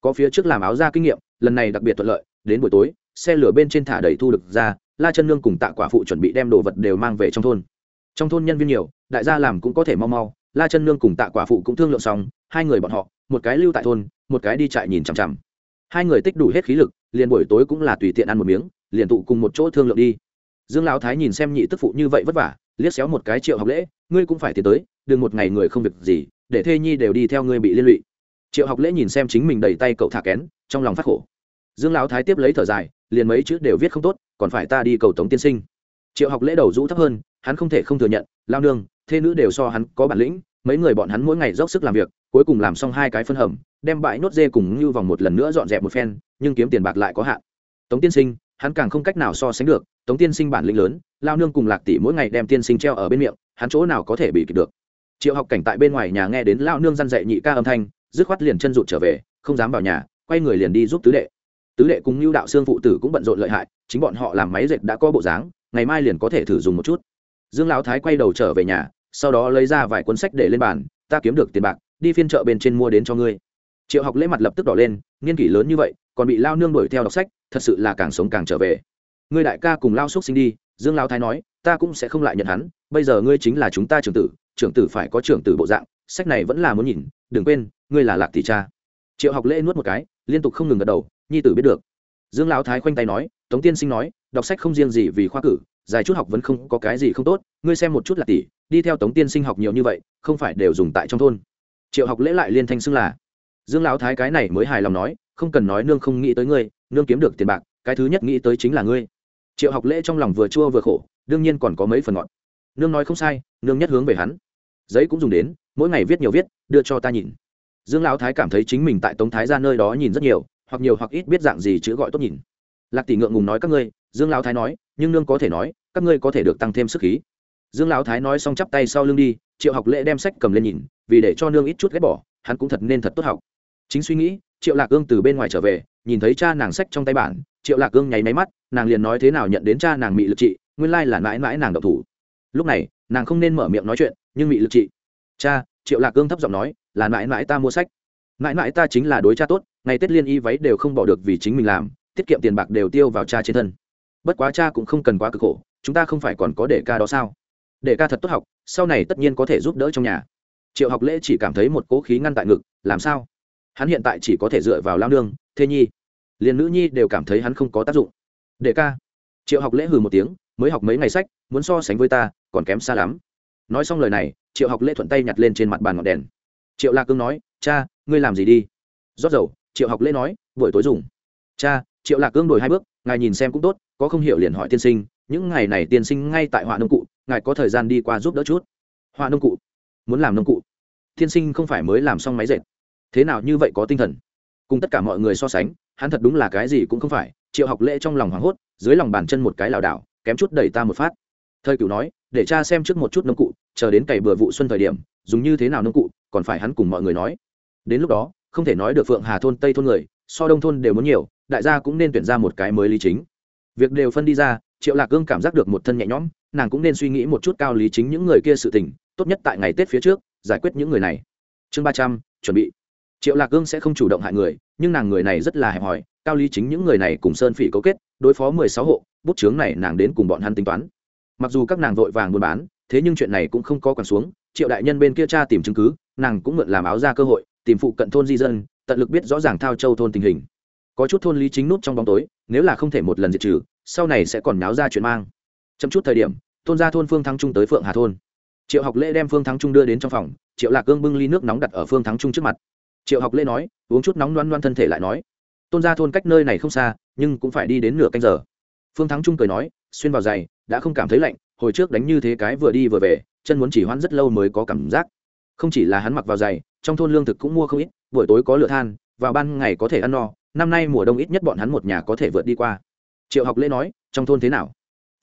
Có phía trước làm áo ra kinh nghiệm, lần này đặc biệt thuận lợi, đến buổi tối, xe lửa bên trên thả đầy thu được ra, la chân nương cùng tạ quả phụ chuẩn bị đem đồ vật đều mang về trong thôn trong thôn nhân viên nhiều, đại gia làm cũng có thể mau mau, la chân nương cùng tạ quả phụ cũng thương lượng xong, hai người bọn họ, một cái lưu tại thôn, một cái đi chạy nhìn chằm chằm. Hai người tích đủ hết khí lực, liền buổi tối cũng là tùy tiện ăn một miếng, liền tụ cùng một chỗ thương lượng đi. Dương lão thái nhìn xem nhị tức phụ như vậy vất vả, liếc xéo một cái triệu học lễ, ngươi cũng phải tiến tới, đừng một ngày người không việc gì, để thê nhi đều đi theo ngươi bị liên lụy. Triệu học lễ nhìn xem chính mình đầy tay cậu thả kén, trong lòng phát khổ. Dương lão thái tiếp lấy thở dài, liền mấy chữ đều viết không tốt, còn phải ta đi cầu tống tiên sinh. Triệu học lễ đầu rũ thấp hơn hắn không thể không thừa nhận, lao nương thế nữ đều so hắn có bản lĩnh, mấy người bọn hắn mỗi ngày dốc sức làm việc, cuối cùng làm xong hai cái phân hầm, đem bãi nốt dê cùng như vòng một lần nữa dọn dẹp một phen, nhưng kiếm tiền bạc lại có hạn. Tống tiên sinh, hắn càng không cách nào so sánh được, tống tiên sinh bản lĩnh lớn, lao nương cùng lạc tỷ mỗi ngày đem tiên sinh treo ở bên miệng, hắn chỗ nào có thể bị kịp được. Triệu học cảnh tại bên ngoài nhà nghe đến lao nương răn dậy nhị ca âm thanh, dứt khoát liền chân rụt trở về, không dám vào nhà, quay người liền đi giúp tứ đệ. Tứ đệ cùng lưu đạo xương phụ tử cũng bận rộn lợi hại, chính bọn họ làm máy dệt đã có bộ dáng, ngày mai liền có thể thử dùng một chút dương lão thái quay đầu trở về nhà, sau đó lấy ra vài cuốn sách để lên bàn, ta kiếm được tiền bạc, đi phiên chợ bên trên mua đến cho ngươi. Triệu học lễ mặt lập tức đỏ lên niên kỷ lớn như vậy, còn bị lao nương đuổi theo đọc sách, thật sự là càng sống càng trở về. Ngươi đại ca cùng lao xúc sinh đi, dương lao thái nói, ta cũng sẽ không lại nhận hắn, bây giờ ngươi chính là chúng ta trưởng tử trưởng tử phải có trưởng tử bộ dạng, sách này vẫn là muốn nhìn, đừng quên, ngươi là lạc tỷ cha. Triệu học lễ nuốt một cái, liên tục không ngừng gật đầu, nhi tử biết được. Dương lão thái khoanh tay nói, tống tiên sinh nói, đọc sách không riêng gì vì khoa cử dài chút học vẫn không có cái gì không tốt, ngươi xem một chút là tỷ, đi theo tống tiên sinh học nhiều như vậy, không phải đều dùng tại trong thôn. Triệu học lễ lại liên thanh xưng là, dương lão thái cái này mới hài lòng nói, không cần nói nương không nghĩ tới ngươi, nương kiếm được tiền bạc, cái thứ nhất nghĩ tới chính là ngươi. Triệu học lễ trong lòng vừa chua vừa khổ, đương nhiên còn có mấy phần ngọn nương nói không sai, nương nhất hướng về hắn. Giấy cũng dùng đến, mỗi ngày viết nhiều viết, đưa cho ta nhìn. Dương lão thái cảm thấy chính mình tại tống thái ra nơi đó nhìn rất nhiều, hoặc nhiều hoặc ít biết dạng gì chữ gọi tốt nhìn. Lạc tỷ ngượng ngùng nói các ngươi, dương lão thái nói, nhưng nương có thể nói các ngươi có thể được tăng thêm sức khí. Dương lão thái nói xong chắp tay sau lưng đi, triệu học lễ đem sách cầm lên nhìn, vì để cho nương ít chút ghét bỏ, hắn cũng thật nên thật tốt học. Chính suy nghĩ, triệu lạc ương từ bên ngoài trở về, nhìn thấy cha nàng sách trong tay bản, triệu lạc ương nháy máy mắt, nàng liền nói thế nào nhận đến cha nàng bị lực trị, nguyên lai là mãi mãi nàng độc thủ. Lúc này, nàng không nên mở miệng nói chuyện, nhưng bị lực trị. Cha, triệu lạc ương thấp giọng nói, là mãi mãi ta mua sách. Mãi mãi ta chính là đối cha tốt, ngày tết liên y váy đều không bỏ được vì chính mình làm, tiết kiệm tiền bạc đều tiêu vào cha trên thân. Bất quá cha cũng không cần quá cực khổ chúng ta không phải còn có để ca đó sao? Để ca thật tốt học, sau này tất nhiên có thể giúp đỡ trong nhà. Triệu học lễ chỉ cảm thấy một cố khí ngăn tại ngực, làm sao? Hắn hiện tại chỉ có thể dựa vào lao nương thê nhi. Liền nữ nhi đều cảm thấy hắn không có tác dụng. Để ca. Triệu học lễ hừ một tiếng, mới học mấy ngày sách, muốn so sánh với ta, còn kém xa lắm. Nói xong lời này, triệu học lễ thuận tay nhặt lên trên mặt bàn ngọn đèn. Triệu lạc cương nói, cha, ngươi làm gì đi? Rót dầu, triệu học lễ nói, buổi tối dùng. Cha, triệu lạc cương đổi hai bước, ngài nhìn xem cũng tốt, có không hiểu liền hỏi tiên sinh những ngày này tiên sinh ngay tại họa nông cụ, ngài có thời gian đi qua giúp đỡ chút. Họa nông cụ, muốn làm nông cụ. Tiên sinh không phải mới làm xong máy dệt. Thế nào như vậy có tinh thần? Cùng tất cả mọi người so sánh, hắn thật đúng là cái gì cũng không phải, triệu học lễ trong lòng hoảng hốt, dưới lòng bàn chân một cái lảo đảo, kém chút đẩy ta một phát. Thời cửu nói, để cha xem trước một chút nông cụ, chờ đến cày bừa vụ xuân thời điểm, dùng như thế nào nông cụ, còn phải hắn cùng mọi người nói. Đến lúc đó, không thể nói được phượng hà thôn tây thôn người, so đông thôn đều muốn nhiều, đại gia cũng nên tuyển ra một cái mới lý chính. Việc đều phân đi ra triệu lạc gương cảm giác được một thân nhẹ nhõm, nàng cũng nên suy nghĩ một chút cao lý chính những người kia sự tình, tốt nhất tại ngày tết phía trước, giải quyết những người này. Chương ba trăm, chuẩn bị. Triệu lạc gương sẽ không chủ động hại người, nhưng nàng người này rất là hẹp hòi, cao lý chính những người này cùng sơn phỉ cấu kết, đối phó mười sáu hộ, bút chướng này nàng đến cùng bọn hắn tính toán. Mặc dù các nàng vội vàng buôn bán, thế nhưng chuyện này cũng không có còn xuống, triệu đại nhân bên kia cha tìm chứng cứ, nàng cũng mượn làm áo ra cơ hội, tìm phụ cận thôn di dân, tận lực biết rõ ràng thao châu thôn tình hình. Có chút thôn lý chính nút trong bóng tối, nếu là không thể một lần diệt trừ sau này sẽ còn náo ra chuyện mang. Chậm chút thời điểm, tôn gia thôn phương thắng trung tới phượng hà thôn. Triệu học lễ đem phương thắng trung đưa đến trong phòng, triệu lạc cương bưng ly nước nóng đặt ở phương thắng trung trước mặt. Triệu học lễ nói, uống chút nóng loan loan thân thể lại nói. Tôn gia thôn cách nơi này không xa, nhưng cũng phải đi đến nửa canh giờ. Phương thắng trung cười nói, xuyên vào giày, đã không cảm thấy lạnh, hồi trước đánh như thế cái vừa đi vừa về, chân muốn chỉ hoãn rất lâu mới có cảm giác. Không chỉ là hắn mặc vào giày, trong thôn lương thực cũng mua không ít, buổi tối có lửa than, vào ban ngày có thể ăn no, năm nay mùa đông ít nhất bọn hắn một nhà có thể vượt đi qua triệu học lễ nói trong thôn thế nào?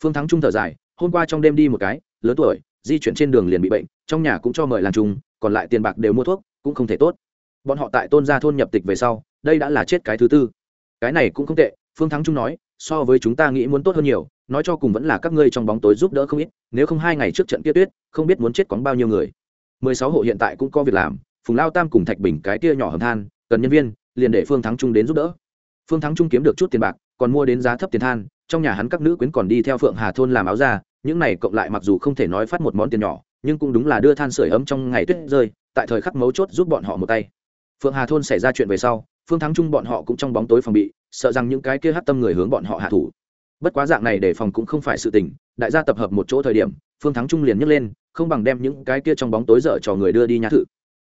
Phương thắng trung thở dài hôm qua trong đêm đi một cái lớn tuổi di chuyển trên đường liền bị bệnh trong nhà cũng cho mời làm trùng, còn lại tiền bạc đều mua thuốc cũng không thể tốt. Bọn họ tại tôn gia thôn nhập tịch về sau đây đã là chết cái thứ tư. Cái này cũng không tệ phương thắng trung nói so với chúng ta nghĩ muốn tốt hơn nhiều nói cho cùng vẫn là các ngươi trong bóng tối giúp đỡ không ít nếu không hai ngày trước trận kia tuyết không biết muốn chết có bao nhiêu người. Mười sáu hộ hiện tại cũng có việc làm phùng lao tam cùng thạch bình cái tia nhỏ hầm than cần nhân viên liền để phương thắng trung đến giúp đỡ. Phương thắng trung kiếm được chút tiền bạc còn mua đến giá thấp tiền than, trong nhà hắn các nữ quyến còn đi theo phượng hà thôn làm áo ra những này cộng lại mặc dù không thể nói phát một món tiền nhỏ, nhưng cũng đúng là đưa than sửa ấm trong ngày tuyết rơi, tại thời khắc mấu chốt giúp bọn họ một tay. Phượng hà thôn xảy ra chuyện về sau, phương thắng trung bọn họ cũng trong bóng tối phòng bị, sợ rằng những cái kia hát tâm người hướng bọn họ hạ thủ. Bất quá dạng này để phòng cũng không phải sự tình, đại gia tập hợp một chỗ thời điểm, phương thắng trung liền nhấc lên, không bằng đem những cái kia trong bóng tối dở cho người đưa đi nhã thự.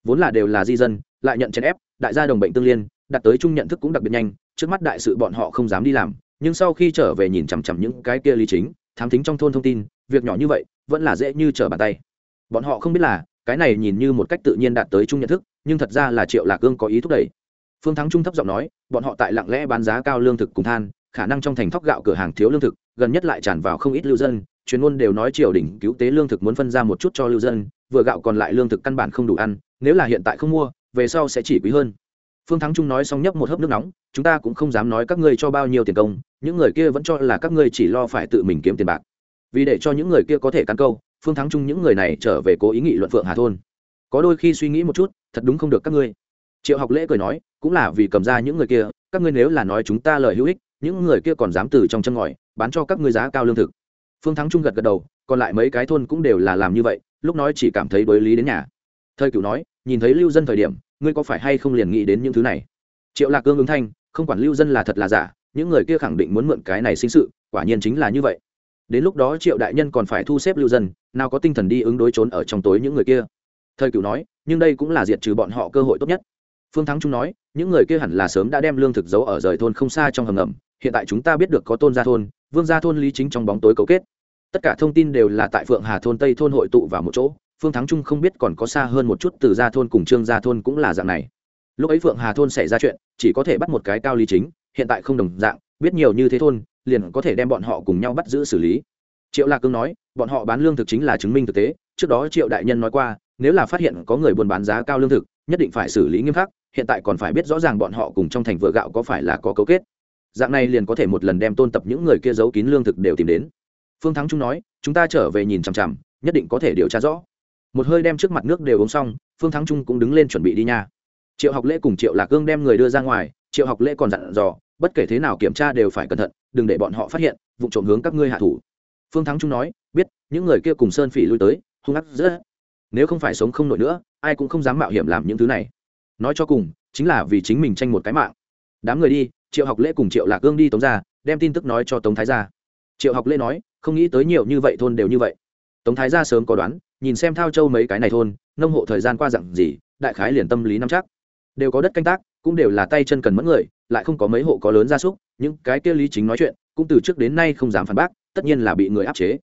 Vốn là đều là di dân, lại nhận chèn ép, đại gia đồng bệnh tương liên đặt tới chung nhận thức cũng đặc biệt nhanh, trước mắt đại sự bọn họ không dám đi làm, nhưng sau khi trở về nhìn chằm chằm những cái kia lý chính, thám tính trong thôn thông tin, việc nhỏ như vậy, vẫn là dễ như trở bàn tay. Bọn họ không biết là, cái này nhìn như một cách tự nhiên đạt tới chung nhận thức, nhưng thật ra là triệu lạc cương có ý thúc đẩy. Phương thắng trung thấp giọng nói, bọn họ tại lặng lẽ bán giá cao lương thực cùng than, khả năng trong thành thóc gạo cửa hàng thiếu lương thực, gần nhất lại tràn vào không ít lưu dân, chuyên môn đều nói triều đình cứu tế lương thực muốn phân ra một chút cho lưu dân, vừa gạo còn lại lương thực căn bản không đủ ăn, nếu là hiện tại không mua, về sau sẽ chỉ quý hơn phương thắng trung nói xong nhấp một hớp nước nóng, chúng ta cũng không dám nói các ngươi cho bao nhiêu tiền công, những người kia vẫn cho là các ngươi chỉ lo phải tự mình kiếm tiền bạc. Vì để cho những người kia có thể căn câu, phương thắng trung những người này trở về cố ý nghị luận phượng hà thôn. Có đôi khi suy nghĩ một chút, thật đúng không được các ngươi. Triệu học lễ cười nói, cũng là vì cầm ra những người kia, các ngươi nếu là nói chúng ta lời hữu ích, những người kia còn dám từ trong chân ngòi, bán cho các ngươi giá cao lương thực. Phương thắng trung gật gật đầu, còn lại mấy cái thôn cũng đều là làm như vậy, lúc nói chỉ cảm thấy đối lý đến nhà. Thời cựu nói, nhìn thấy lưu dân thời điểm ngươi có phải hay không liền nghĩ đến những thứ này? Triệu lạc cương ứng thanh, không quản lưu dân là thật là giả, những người kia khẳng định muốn mượn cái này sinh sự, quả nhiên chính là như vậy. Đến lúc đó triệu đại nhân còn phải thu xếp lưu dân, nào có tinh thần đi ứng đối trốn ở trong tối những người kia. Thời cựu nói, nhưng đây cũng là diệt trừ bọn họ cơ hội tốt nhất. Phương thắng trung nói, những người kia hẳn là sớm đã đem lương thực giấu ở rời thôn không xa trong hầm ngầm, hiện tại chúng ta biết được có tôn gia thôn, vương gia thôn lý chính trong bóng tối cấu kết. Tất cả thông tin đều là tại phượng hà thôn tây thôn hội tụ vào một chỗ phương thắng trung không biết còn có xa hơn một chút từ gia thôn cùng trương gia thôn cũng là dạng này. Lúc ấy phượng hà thôn xảy ra chuyện, chỉ có thể bắt một cái cao lý chính, hiện tại không đồng dạng, biết nhiều như thế thôn, liền có thể đem bọn họ cùng nhau bắt giữ xử lý. Triệu lạc cương nói, bọn họ bán lương thực chính là chứng minh thực tế, trước đó triệu đại nhân nói qua, nếu là phát hiện có người buôn bán giá cao lương thực, nhất định phải xử lý nghiêm khắc, hiện tại còn phải biết rõ ràng bọn họ cùng trong thành vựa gạo có phải là có cấu kết. Dạng này liền có thể một lần đem tôn tập những người kia giấu kín lương thực đều tìm đến. Phương thắng trung nói, chúng ta trở về nhìn chằm chằm, nhất định có thể điều tra rõ một hơi đem trước mặt nước đều uống xong, phương thắng trung cũng đứng lên chuẩn bị đi nha. Triệu học lễ cùng triệu lạc cương đem người đưa ra ngoài, triệu học lễ còn dặn dò, bất kể thế nào kiểm tra đều phải cẩn thận, đừng để bọn họ phát hiện, vụ trộm hướng các ngươi hạ thủ. Phương thắng trung nói, biết, những người kia cùng sơn phỉ lui tới, hung ác rất. Nếu không phải sống không nổi nữa, ai cũng không dám mạo hiểm làm những thứ này. Nói cho cùng, chính là vì chính mình tranh một cái mạng. Đám người đi, triệu học lễ cùng triệu lạc cương đi tống ra, đem tin tức nói cho tống thái gia. Triệu học lễ nói, không nghĩ tới nhiều như vậy, thôn đều như vậy. Tống thái gia sớm có đoán nhìn xem thao châu mấy cái này thôn, nông hộ thời gian qua dặn gì, đại khái liền tâm lý nắm chắc. Đều có đất canh tác, cũng đều là tay chân cần mẫn người, lại không có mấy hộ có lớn gia súc, những cái kia lý chính nói chuyện, cũng từ trước đến nay không dám phản bác, tất nhiên là bị người áp chế.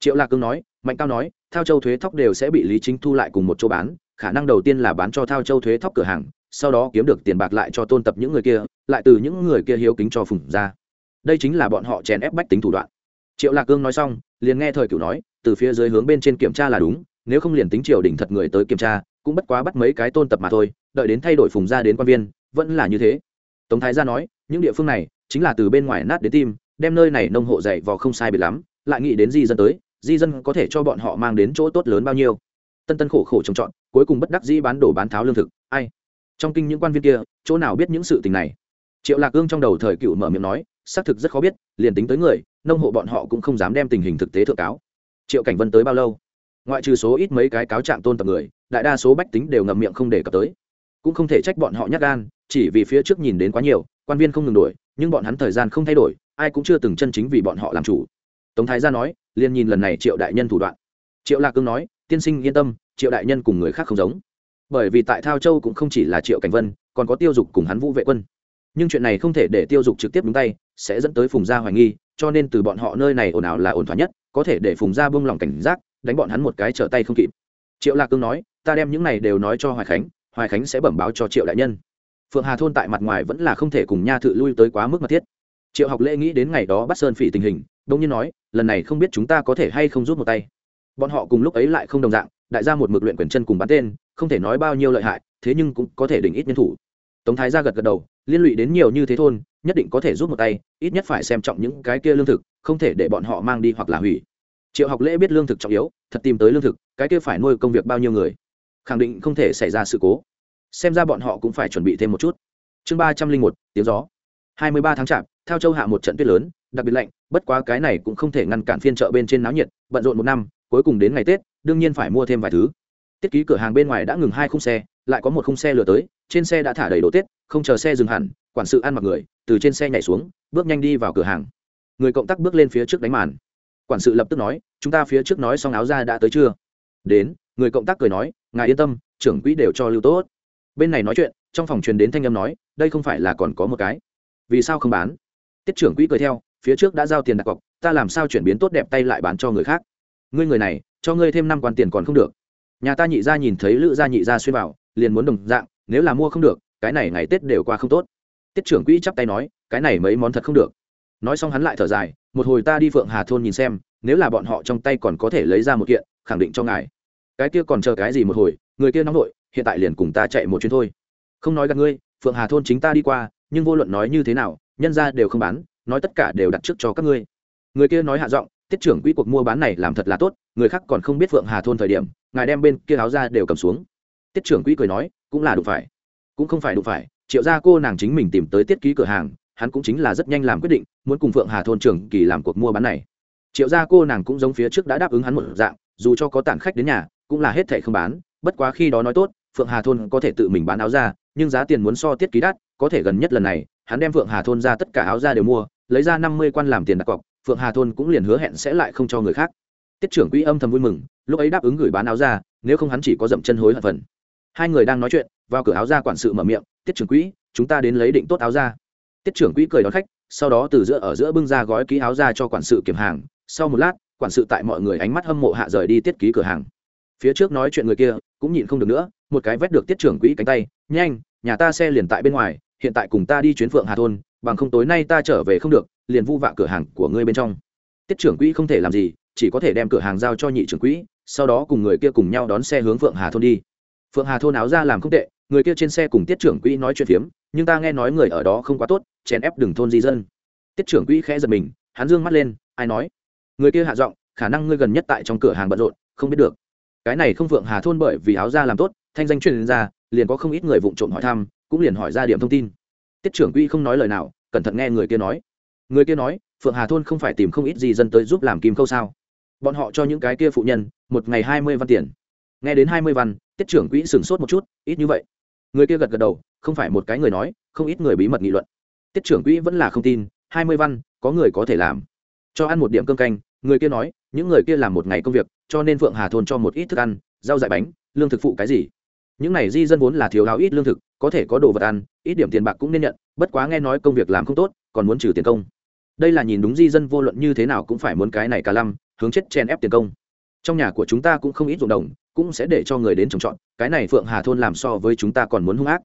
Triệu lạc cương nói, mạnh cao nói, thao châu thuế thóc đều sẽ bị lý chính thu lại cùng một chỗ bán, khả năng đầu tiên là bán cho thao châu thuế thóc cửa hàng, sau đó kiếm được tiền bạc lại cho tôn tập những người kia, lại từ những người kia hiếu kính cho phùng ra. Đây chính là bọn họ chèn ép bách tính thủ đoạn triệu lạc cương nói xong, liền nghe thời cửu nói, từ phía dưới hướng bên trên kiểm tra là đúng, nếu không liền tính triều đình thật người tới kiểm tra, cũng bất quá bắt mấy cái tôn tập mà thôi, đợi đến thay đổi phùng ra đến quan viên, vẫn là như thế. Tống thái gia nói, những địa phương này chính là từ bên ngoài nát đến tim, đem nơi này nông hộ dạy vào không sai biệt lắm, lại nghĩ đến di dân tới, di dân có thể cho bọn họ mang đến chỗ tốt lớn bao nhiêu. Tân tân khổ khổ trồng trọt, cuối cùng bất đắc dĩ bán đổ bán tháo lương thực, ai? Trong kinh những quan viên kia, chỗ nào biết những sự tình này? Triệu lạc ương trong đầu thời cựu mở miệng nói xác thực rất khó biết, liền tính tới người, nông hộ bọn họ cũng không dám đem tình hình thực tế thượng cáo. Triệu cảnh vân tới bao lâu? Ngoại trừ số ít mấy cái cáo trạng tôn tập người, đại đa số bách tính đều ngậm miệng không để cập tới. Cũng không thể trách bọn họ nhát gan, chỉ vì phía trước nhìn đến quá nhiều, quan viên không ngừng đổi nhưng bọn hắn thời gian không thay đổi, ai cũng chưa từng chân chính vì bọn họ làm chủ. Tống thái gia nói, liền nhìn lần này triệu đại nhân thủ đoạn. Triệu lạc cương nói, tiên sinh yên tâm, triệu đại nhân cùng người khác không giống. Bởi vì tại thao châu cũng không chỉ là triệu cảnh vân, còn có tiêu dục cùng hắn vũ vệ quân. Nhưng chuyện này không thể để tiêu dục trực tiếp đúng tay sẽ dẫn tới phùng gia hoài nghi, cho nên từ bọn họ nơi này ồn ào là ổn thỏa nhất, có thể để phùng gia buông lỏng cảnh giác, đánh bọn hắn một cái trở tay không kịp. Triệu lạc cương nói, ta đem những này đều nói cho hoài khánh hoài khánh sẽ bẩm báo cho triệu đại nhân. Phượng hà thôn tại mặt ngoài vẫn là không thể cùng nha thự lui tới quá mức mật thiết. Triệu học lễ nghĩ đến ngày đó bắt sơn phỉ tình hình đông nhiên nói, lần này không biết chúng ta có thể hay không rút một tay. Bọn họ cùng lúc ấy lại không đồng dạng, đại gia một mực luyện quyền chân cùng bắn tên, không thể nói bao nhiêu lợi hại, thế nhưng cũng có thể đỉnh ít nhân thủ. Tống thái gia gật gật đầu, liên lụy đến nhiều như thế thôn nhất định có thể rút một tay, ít nhất phải xem trọng những cái kia lương thực, không thể để bọn họ mang đi hoặc là hủy. Triệu học lễ biết lương thực trọng yếu, thật tìm tới lương thực, cái kia phải nuôi công việc bao nhiêu người? Khẳng định không thể xảy ra sự cố. Xem ra bọn họ cũng phải chuẩn bị thêm một chút. Chương ba trăm linh một, tiếng gió. Hai mươi ba tháng chạp theo châu hạ một trận tuyết lớn, đặc biệt lạnh, bất quá cái này cũng không thể ngăn cản phiên chợ bên trên náo nhiệt, bận rộn một năm, cuối cùng đến ngày tết, đương nhiên phải mua thêm vài thứ. Tiết ký cửa hàng bên ngoài đã ngừng hai khung xe, lại có một khung xe lừa tới, trên xe đã thả đầy đồ tết, không chờ xe dừng hẳn, quản sự ăn mặc người từ trên xe nhảy xuống, bước nhanh đi vào cửa hàng. Người cộng tác bước lên phía trước đánh màn. Quản sự lập tức nói, chúng ta phía trước nói xong áo ra đã tới chưa? Đến. Người cộng tác cười nói, ngài yên tâm, trưởng quỹ đều cho lưu tốt. Bên này nói chuyện, trong phòng truyền đến thanh âm nói, đây không phải là còn có một cái. Vì sao không bán? Tiết trưởng quỹ cười theo, phía trước đã giao tiền đặt cọc, ta làm sao chuyển biến tốt đẹp tay lại bán cho người khác? Ngươi người này, cho ngươi thêm năm quan tiền còn không được. Nhà ta nhị ra nhìn thấy lữ gia nhị ra xuyên vào, liền muốn đồng dạng, nếu là mua không được, cái này ngày tết đều qua không tốt tiết trưởng quỹ chắp tay nói, cái này mấy món thật không được. Nói xong hắn lại thở dài, một hồi ta đi phượng hà thôn nhìn xem, nếu là bọn họ trong tay còn có thể lấy ra một kiện, khẳng định cho ngài. Cái kia còn chờ cái gì một hồi, người kia nóng nội, hiện tại liền cùng ta chạy một chuyến thôi. Không nói gặp ngươi, phượng hà thôn chính ta đi qua, nhưng vô luận nói như thế nào, nhân ra đều không bán, nói tất cả đều đặt trước cho các ngươi. Người kia nói hạ giọng, tiết trưởng quỹ cuộc mua bán này làm thật là tốt, người khác còn không biết phượng hà thôn thời điểm, ngài đem bên kia áo ra đều cầm xuống. Tiết trưởng quỹ cười nói, cũng là đủ phải. Cũng không phải đủ phải triệu gia cô nàng chính mình tìm tới tiết ký cửa hàng, hắn cũng chính là rất nhanh làm quyết định, muốn cùng phượng hà thôn trưởng kỳ làm cuộc mua bán này. Triệu gia cô nàng cũng giống phía trước đã đáp ứng hắn một dạng, dù cho có tản khách đến nhà, cũng là hết thẻ không bán, bất quá khi đó nói tốt, phượng hà thôn có thể tự mình bán áo ra, nhưng giá tiền muốn so tiết ký đắt, có thể gần nhất lần này, hắn đem phượng hà thôn ra tất cả áo ra đều mua, lấy ra năm mươi quan làm tiền đặt cọc, phượng hà thôn cũng liền hứa hẹn sẽ lại không cho người khác. Tiết trưởng quỹ âm thầm vui mừng, lúc ấy đáp ứng gửi bán áo ra, nếu không hắn chỉ có dậm chân hối hận phần. Hai người đang nói chuyện vào cửa áo ra quản sự mở miệng, tiết trưởng quỹ, chúng ta đến lấy định tốt áo ra. Tiết trưởng quỹ cười đón khách, sau đó từ giữa ở giữa bưng ra gói ký áo ra cho quản sự kiểm hàng. Sau một lát, quản sự tại mọi người ánh mắt hâm mộ hạ rời đi tiết ký cửa hàng. Phía trước nói chuyện người kia, cũng nhịn không được nữa, một cái vét được tiết trưởng quỹ cánh tay, nhanh, nhà ta xe liền tại bên ngoài, hiện tại cùng ta đi chuyến phượng hà thôn, bằng không tối nay ta trở về không được, liền vu vạ cửa hàng của ngươi bên trong. Tiết trưởng quỹ không thể làm gì, chỉ có thể đem cửa hàng giao cho nhị trưởng quỹ, sau đó cùng người kia cùng nhau đón xe hướng phượng hà thôn đi. Phượng hà thôn áo ra làm không tệ người kia trên xe cùng tiết trưởng quỹ nói chuyện phiếm, nhưng ta nghe nói người ở đó không quá tốt, chèn ép đừng thôn di dân. Tiết trưởng quỹ khẽ giật mình, hắn dương mắt lên, ai nói? Người kia hạ giọng, khả năng ngươi gần nhất tại trong cửa hàng bận rộn, không biết được. Cái này không phượng hà thôn bởi vì áo ra làm tốt, thanh danh truyền ra, liền có không ít người vụng trộm hỏi thăm, cũng liền hỏi ra điểm thông tin. Tiết trưởng quỹ không nói lời nào, cẩn thận nghe người kia nói. Người kia nói, phượng hà thôn không phải tìm không ít gì dân tới giúp làm kim khâu sao? Bọn họ cho những cái kia phụ nhân, một ngày hai mươi văn tiền. Nghe đến hai mươi văn, tiết trưởng quỹ sửng sốt một chút, ít như vậy người kia gật gật đầu, không phải một cái người nói, không ít người bí mật nghị luận. Tiết trưởng quỹ vẫn là không tin, hai mươi văn, có người có thể làm. Cho ăn một điểm cơm canh, người kia nói, những người kia làm một ngày công việc, cho nên phượng hà thôn cho một ít thức ăn, rau dại bánh, lương thực phụ cái gì. Những này di dân vốn là thiếu áo ít lương thực, có thể có đồ vật ăn, ít điểm tiền bạc cũng nên nhận, bất quá nghe nói công việc làm không tốt, còn muốn trừ tiền công. Đây là nhìn đúng di dân vô luận như thế nào cũng phải muốn cái này cả lăm, hướng chết chen ép tiền công. Trong nhà của chúng ta cũng không ít ruộng đồng cũng sẽ để cho người đến trồng trọt, cái này phượng hà thôn làm so với chúng ta còn muốn hung ác.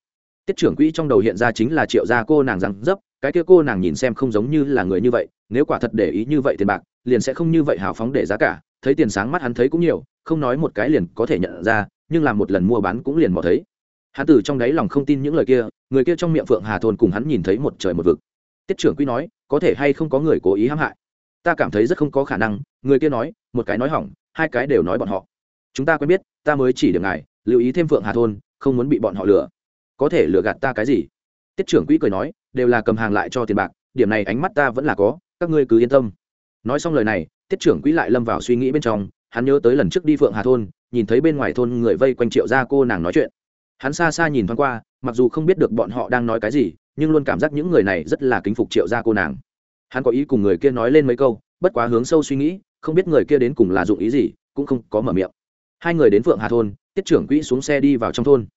Tiết trưởng quỹ trong đầu hiện ra chính là triệu gia cô nàng răng dấp, cái kia cô nàng nhìn xem không giống như là người như vậy, nếu quả thật để ý như vậy tiền bạc, liền sẽ không như vậy hào phóng để giá cả, thấy tiền sáng mắt hắn thấy cũng nhiều, không nói một cái liền có thể nhận ra, nhưng làm một lần mua bán cũng liền mò thấy. Hắn từ trong đáy lòng không tin những lời kia, người kia trong miệng phượng hà thôn cùng hắn nhìn thấy một trời một vực. Tiết trưởng quỹ nói, có thể hay không có người cố ý hãm hại? Ta cảm thấy rất không có khả năng, người kia nói, một cái nói hỏng, hai cái đều nói bọn họ chúng ta quen biết, ta mới chỉ được ngài, lưu ý thêm phượng hà thôn, không muốn bị bọn họ lừa. Có thể lừa gạt ta cái gì? Tiết trưởng quỹ cười nói, đều là cầm hàng lại cho tiền bạc, điểm này ánh mắt ta vẫn là có, các ngươi cứ yên tâm. Nói xong lời này, tiết trưởng quỹ lại lâm vào suy nghĩ bên trong, hắn nhớ tới lần trước đi phượng hà thôn, nhìn thấy bên ngoài thôn người vây quanh triệu gia cô nàng nói chuyện. Hắn xa xa nhìn thoáng qua, mặc dù không biết được bọn họ đang nói cái gì, nhưng luôn cảm giác những người này rất là kính phục triệu gia cô nàng. Hắn có ý cùng người kia nói lên mấy câu, bất quá hướng sâu suy nghĩ, không biết người kia đến cùng là dụng ý gì, cũng không có mở miệng hai người đến phượng hà thôn, tiết trưởng quỹ xuống xe đi vào trong thôn.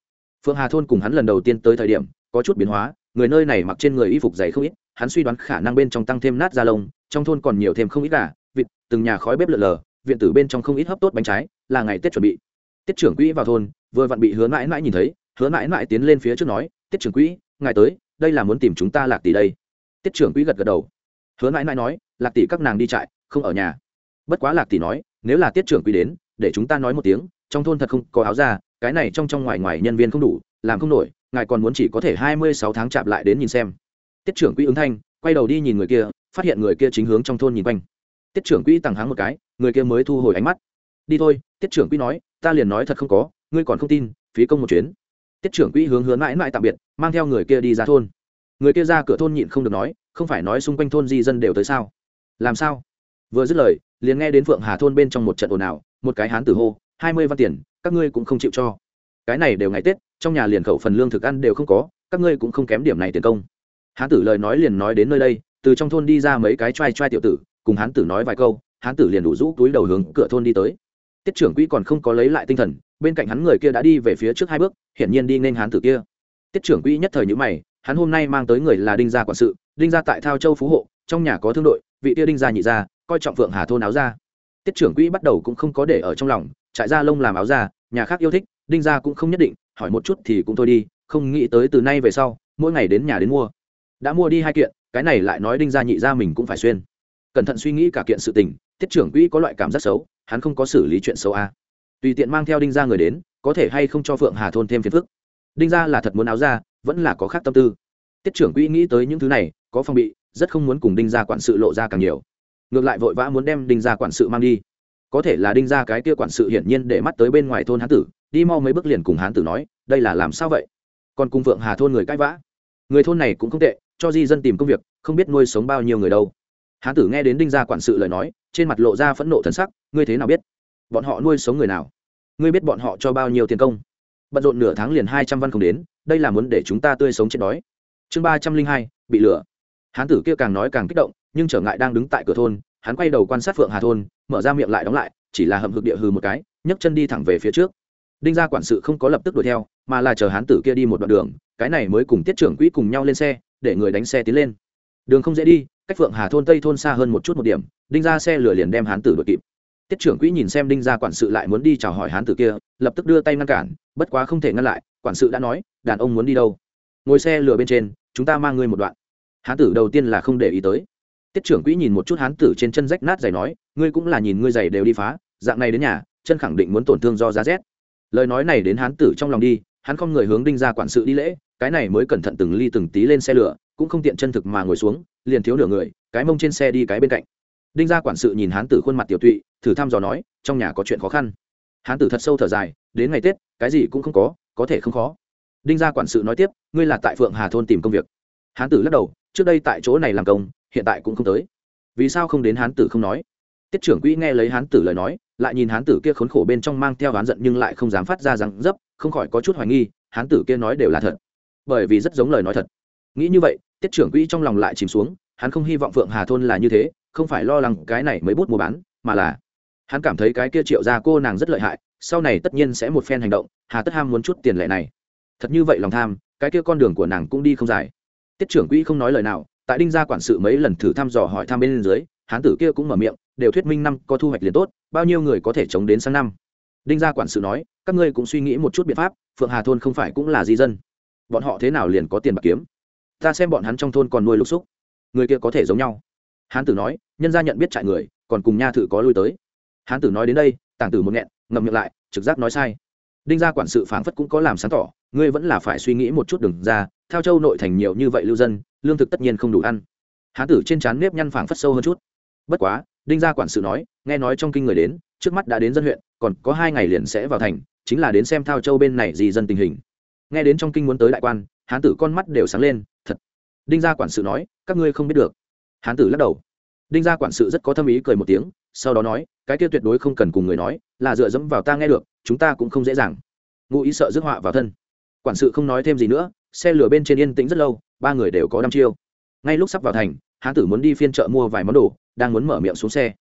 Phượng hà thôn cùng hắn lần đầu tiên tới thời điểm, có chút biến hóa, người nơi này mặc trên người y phục dày không ít, hắn suy đoán khả năng bên trong tăng thêm nát da lông, trong thôn còn nhiều thêm không ít gà, vịt, từng nhà khói bếp lợn lờ, viện tử bên trong không ít hấp tốt bánh trái, là ngày tết chuẩn bị. Tiết trưởng quỹ vào thôn, vừa vặn bị hứa mãi mãi nhìn thấy, hứa mãi mãi tiến lên phía trước nói, tiết trưởng quỹ, ngài tới, đây là muốn tìm chúng ta lạc tỷ đây. Tiết trưởng quỹ gật gật đầu. Hứa mãi mãi nói, lạc tỷ các nàng đi trại, không ở nhà. Bất quá lạc tỷ nói, nếu là tiết trưởng quỹ đến để chúng ta nói một tiếng, trong thôn thật không có áo ra cái này trong trong ngoài ngoài nhân viên không đủ, làm không nổi, ngài còn muốn chỉ có thể hai mươi sáu tháng chạm lại đến nhìn xem. Tiết trưởng quỹ ứng thanh, quay đầu đi nhìn người kia, phát hiện người kia chính hướng trong thôn nhìn quanh. Tiết trưởng quỹ tặng háng một cái, người kia mới thu hồi ánh mắt. Đi thôi, tiết trưởng quỹ nói, ta liền nói thật không có, ngươi còn không tin, phí công một chuyến. Tiết trưởng quỹ hướng hướng mãi mãi tạm biệt, mang theo người kia đi ra thôn. Người kia ra cửa thôn nhịn không được nói, không phải nói xung quanh thôn di dân đều tới sao? Làm sao? Vừa dứt lời liền nghe đến phượng hà thôn bên trong một trận ồn ào, một cái hán tử hô, hai mươi văn tiền, các ngươi cũng không chịu cho. Cái này đều ngày tết, trong nhà liền khẩu phần lương thực ăn đều không có, các ngươi cũng không kém điểm này tiền công. Hán tử lời nói liền nói đến nơi đây, từ trong thôn đi ra mấy cái t r a i t r a i tiểu tử, cùng hán tử nói vài câu, hán tử liền đủ rũ túi đầu hướng cửa thôn đi tới. Tiết trưởng quỹ còn không có lấy lại tinh thần, bên cạnh hắn người kia đã đi về phía trước hai bước, hiển nhiên đi nên hán tử kia. Tiết trưởng quỹ nhất thời nhữ mày, hắn hôm nay mang tới người là đinh gia quản sự, đinh gia tại thao châu phú hộ, trong nhà có thương đội, vị tia đinh gia nhị gia coi trọng phượng hà thôn áo ra tiết trưởng quỹ bắt đầu cũng không có để ở trong lòng trại ra lông làm áo ra nhà khác yêu thích, đinh gia cũng không nhất định, hỏi một chút thì cũng thôi đi, không nghĩ tới từ nay về sau, mỗi ngày đến nhà đến mua. Đã mua đi hai kiện, cái này lại nói đinh gia nhị gia mình cũng phải xuyên. Cẩn thận suy nghĩ cả kiện sự tình, tiết trưởng quỹ có loại cảm giác xấu, hắn không có xử lý chuyện xấu a. À. tùy tiện mang theo đinh gia người đến, có thể hay không cho phượng hà thôn thêm phiền phức. Đinh gia là thật muốn áo ra vẫn là có khác tâm tư. Tiết trưởng quỹ nghĩ tới những thứ này, có phong bị, rất không muốn cùng đinh gia quản sự lộ ra càng nhiều ngược lại vội vã muốn đem đinh gia quản sự mang đi. Có thể là đinh gia cái kia quản sự hiển nhiên để mắt tới bên ngoài thôn hán tử, đi mau mấy bước liền cùng hán tử nói, đây là làm sao vậy? Còn cùng phượng hà thôn người cãi vã. Người thôn này cũng không tệ, cho di dân tìm công việc, không biết nuôi sống bao nhiêu người đâu. Hán tử nghe đến đinh gia quản sự lời nói, trên mặt lộ ra phẫn nộ thần sắc, ngươi thế nào biết? Bọn họ nuôi sống người nào? Ngươi biết bọn họ cho bao nhiêu tiền công? Bận rộn nửa tháng liền hai trăm văn không đến, đây là muốn để chúng ta tươi sống chết đói. Chương ba trăm linh hai, bị lửa hán tử kia càng nói càng kích động nhưng trở ngại đang đứng tại cửa thôn, hắn quay đầu quan sát phượng hà thôn, mở ra miệng lại đóng lại, chỉ là hầm hực địa hư một cái, nhấc chân đi thẳng về phía trước. Đinh gia quản sự không có lập tức đuổi theo, mà là chờ hán tử kia đi một đoạn đường, cái này mới cùng tiết trưởng quỹ cùng nhau lên xe, để người đánh xe tiến lên. Đường không dễ đi, cách phượng hà thôn tây thôn xa hơn một chút một điểm, đinh ra xe lửa liền đem hán tử đuổi kịp. Tiết trưởng quỹ nhìn xem đinh gia quản sự lại muốn đi chào hỏi hán tử kia, lập tức đưa tay ngăn cản, bất quá không thể ngăn lại, quản sự đã nói, đàn ông muốn đi đâu? Ngồi xe lửa bên trên, chúng ta mang ngươi một đoạn. Hán tử đầu tiên là không để ý tới tiết trưởng quỹ nhìn một chút hán tử trên chân rách nát giày nói, ngươi cũng là nhìn ngươi giày đều đi phá, dạng này đến nhà, chân khẳng định muốn tổn thương do giá rét. Lời nói này đến hán tử trong lòng đi, hắn không người hướng đinh gia quản sự đi lễ, cái này mới cẩn thận từng ly từng tí lên xe lửa, cũng không tiện chân thực mà ngồi xuống, liền thiếu nửa người, cái mông trên xe đi cái bên cạnh. Đinh gia quản sự nhìn hán tử khuôn mặt tiểu tụy, thử thăm dò nói, trong nhà có chuyện khó khăn. Hán tử thật sâu thở dài, đến ngày tết, cái gì cũng không có có thể không khó. Đinh gia quản sự nói tiếp, ngươi là tại phượng hà thôn tìm công việc. Hán tử lắc đầu, trước đây tại chỗ này làm công hiện tại cũng không tới. Vì sao không đến hán tử không nói? Tiết trưởng quỹ nghe lấy hán tử lời nói, lại nhìn hán tử kia khốn khổ bên trong mang theo hán giận nhưng lại không dám phát ra rằng dấp, không khỏi có chút hoài nghi, hán tử kia nói đều là thật. Bởi vì rất giống lời nói thật. Nghĩ như vậy, tiết trưởng quỹ trong lòng lại chìm xuống, hắn không hy vọng phượng hà thôn là như thế, không phải lo lắng cái này mới bút mua bán, mà là hắn cảm thấy cái kia triệu ra cô nàng rất lợi hại, sau này tất nhiên sẽ một phen hành động, hà tất ham muốn chút tiền lệ này. Thật như vậy lòng tham, cái kia con đường của nàng cũng đi không dài. Tiết trưởng quỹ không nói lời nào tại đinh gia quản sự mấy lần thử thăm dò hỏi thăm bên dưới, hán tử kia cũng mở miệng, đều thuyết minh năm có thu hoạch liền tốt, bao nhiêu người có thể chống đến sang năm. Đinh gia quản sự nói, các ngươi cũng suy nghĩ một chút biện pháp, phượng hà thôn không phải cũng là di dân. Bọn họ thế nào liền có tiền bạc kiếm? Ta xem bọn hắn trong thôn còn nuôi lục xúc. Người kia có thể giống nhau. Hán tử nói, nhân gia nhận biết trại người, còn cùng nha thử có lui tới. Hán tử nói đến đây tàng tử một nghẹn, ngậm miệng lại, trực giác nói sai. Đinh gia quản sự phảng phất cũng có làm sáng tỏ, ngươi vẫn là phải suy nghĩ một chút đừng ra theo châu nội thành nhiều như vậy lưu dân lương thực tất nhiên không đủ ăn. Hán tử trên trán nếp nhăn phảng phất sâu hơn chút. Bất quá, đinh gia quản sự nói, nghe nói trong kinh người đến, trước mắt đã đến dân huyện, còn có hai ngày liền sẽ vào thành, chính là đến xem thao châu bên này gì dân tình hình. Nghe đến trong kinh muốn tới đại quan, hán tử con mắt đều sáng lên, thật. Đinh gia quản sự nói, các ngươi không biết được. Hán tử lắc đầu. Đinh gia quản sự rất có tâm ý cười một tiếng, sau đó nói, cái kia tuyệt đối không cần cùng người nói, là dựa dẫm vào ta nghe được, chúng ta cũng không dễ dàng. Ngụ ý sợ rước họa vào thân. Quản sự không nói thêm gì nữa, xe lửa bên trên yên tĩnh rất lâu ba người đều có đăm chiêu. Ngay lúc sắp vào thành hán tử muốn đi phiên chợ mua vài món đồ đang muốn mở miệng xuống xe.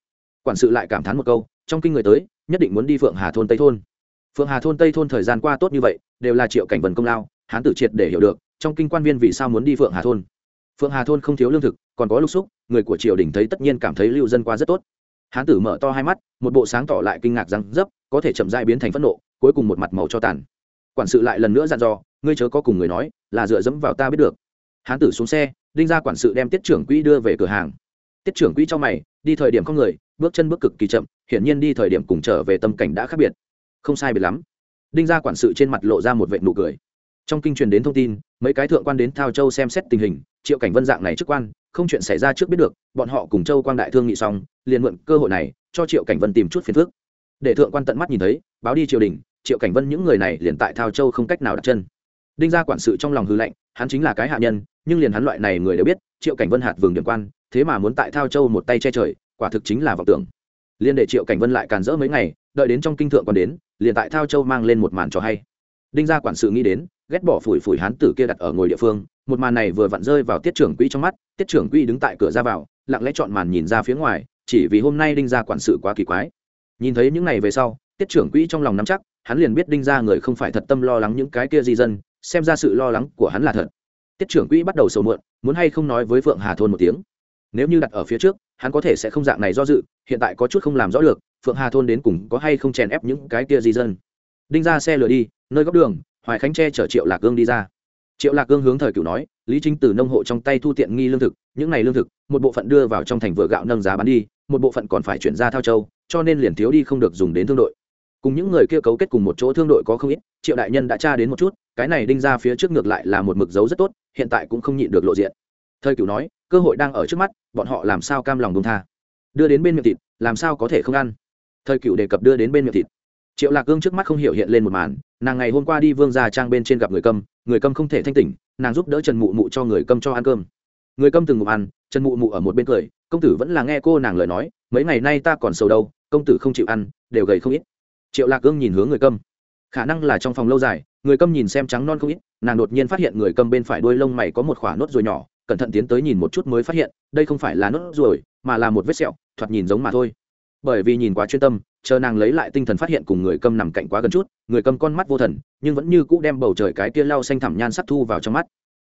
Quản sự lại cảm thán một câu trong kinh người tới nhất định muốn đi phượng hà thôn tây thôn. Phượng hà thôn tây thôn thời gian qua tốt như vậy đều là triệu cảnh vần công lao hán tử triệt để hiểu được trong kinh quan viên vì sao muốn đi phượng hà thôn. Phượng hà thôn không thiếu lương thực còn có lục xúc người của triều đình thấy tất nhiên cảm thấy lưu dân qua rất tốt. Hán tử mở to hai mắt một bộ sáng tỏ lại kinh ngạc rằng, dấp có thể chậm dai biến thành phẫn nộ cuối cùng một mặt màu cho tàn. Quản sự lại lần nữa dặn dò ngươi chớ có cùng người nói là dựa dẫm vào ta biết được hán tử xuống xe, đinh ra quản sự đem tiết trưởng quỹ đưa về cửa hàng. Tiết trưởng quỹ cho mày, đi thời điểm không người, bước chân bước cực kỳ chậm, hiển nhiên đi thời điểm cùng trở về tâm cảnh đã khác biệt. Không sai biệt lắm. Đinh gia quản sự trên mặt lộ ra một vệ nụ cười. Trong kinh truyền đến thông tin, mấy cái thượng quan đến thao châu xem xét tình hình, triệu cảnh vân dạng này trước quan, không chuyện xảy ra trước biết được, bọn họ cùng châu quang đại thương nghị xong, liền mượn cơ hội này, cho triệu cảnh vân tìm chút phiền phức. Để thượng quan tận mắt nhìn thấy, báo đi triều đình, triệu cảnh vân những người này liền tại thao châu không cách nào đặt chân đinh gia quản sự trong lòng hư lạnh, hắn chính là cái hạ nhân nhưng liền hắn loại này người đều biết triệu cảnh vân hạt vườn điểm quan thế mà muốn tại thao châu một tay che trời quả thực chính là vọng tưởng. Liên để triệu cảnh vân lại càn rỡ mấy ngày đợi đến trong kinh thượng còn đến liền tại thao châu mang lên một màn cho hay. Đinh gia quản sự nghĩ đến ghét bỏ phủi phủi hán tử kia đặt ở ngồi địa phương một màn này vừa vặn rơi vào tiết trưởng quỹ trong mắt tiết trưởng quỹ đứng tại cửa ra vào lặng lẽ chọn màn nhìn ra phía ngoài chỉ vì hôm nay đinh gia quản sự quá kỳ quái. Nhìn thấy những này về sau tiết trưởng quỹ trong lòng nắm chắc hắn liền biết đinh gia người không phải thật tâm lo lắng những cái kia di dân xem ra sự lo lắng của hắn là thật. Tiết trưởng quỹ bắt đầu sầu muộn, muốn hay không nói với phượng hà thôn một tiếng. Nếu như đặt ở phía trước, hắn có thể sẽ không dạng này do dự, hiện tại có chút không làm rõ được, phượng hà thôn đến cùng có hay không chèn ép những cái kia di dân. Đinh ra xe lửa đi, nơi góc đường, hoài khánh tre chở triệu lạc cương đi ra. Triệu lạc cương hướng thời cửu nói, lý chính từ nông hộ trong tay thu tiện nghi lương thực, những này lương thực, một bộ phận đưa vào trong thành vựa gạo nâng giá bán đi, một bộ phận còn phải chuyển ra thao châu, cho nên liền thiếu đi không được dùng đến thương đội. Cùng những người kia cấu kết cùng một chỗ thương đội có không ít, triệu đại nhân đã tra đến một chút cái này đinh ra phía trước ngược lại là một mực dấu rất tốt, hiện tại cũng không nhịn được lộ diện. Thời cửu nói, cơ hội đang ở trước mắt, bọn họ làm sao cam lòng bông tha? Đưa đến bên miệng thịt, làm sao có thể không ăn? Thời cửu đề cập đưa đến bên miệng thịt. Triệu lạc cương trước mắt không hiểu hiện lên một màn, nàng ngày hôm qua đi vương gia trang bên trên gặp người câm người câm không thể thanh tỉnh, nàng giúp đỡ trần mụ mụ cho người câm cho ăn cơm. Người câm từng ngụm ăn, trần mụ mụ ở một bên cười, công tử vẫn là nghe cô nàng lời nói, mấy ngày nay ta còn sầu đâu, công tử không chịu ăn, đều gầy không ít. Triệu lạc cương nhìn hướng người câm. Khả năng là trong phòng lâu dài người câm nhìn xem trắng non không ít, nàng đột nhiên phát hiện người câm bên phải đuôi lông mày có một khoả nốt ruồi nhỏ, cẩn thận tiến tới nhìn một chút mới phát hiện, đây không phải là nốt ruồi, mà là một vết sẹo, thoạt nhìn giống mà thôi. Bởi vì nhìn quá chuyên tâm, chờ nàng lấy lại tinh thần phát hiện cùng người câm nằm cạnh quá gần chút, người câm con mắt vô thần, nhưng vẫn như cũ đem bầu trời cái kia lau xanh thẳm nhan sắc thu vào trong mắt.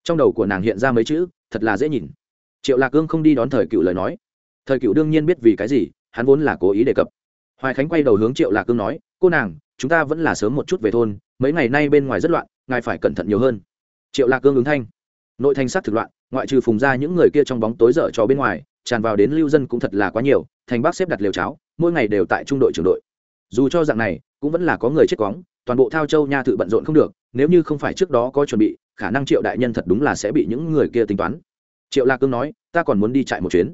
Trong đầu của nàng hiện ra mấy chữ, thật là dễ nhìn. Triệu lạc cương không đi đón thời cựu lời nói. Thời cựu đương nhiên biết vì cái gì, hắn vốn là cố ý đề cập. Hoài khánh quay đầu hướng triệu lạc cương nói, cô nàng chúng ta vẫn là sớm một chút về thôn, mấy ngày nay bên ngoài rất loạn, ngài phải cẩn thận nhiều hơn. Triệu lạc cương ứng thanh. Nội thành sát thực loạn, ngoại trừ phùng ra những người kia trong bóng tối dở trò bên ngoài, tràn vào đến lưu dân cũng thật là quá nhiều, thành bác xếp đặt liều cháo, mỗi ngày đều tại trung đội trưởng đội. Dù cho dạng này, cũng vẫn là có người chết cóng toàn bộ thao châu nha thự bận rộn không được, nếu như không phải trước đó có chuẩn bị, khả năng triệu đại nhân thật đúng là sẽ bị những người kia tính toán. Triệu lạc cương nói, ta còn muốn đi chạy một chuyến.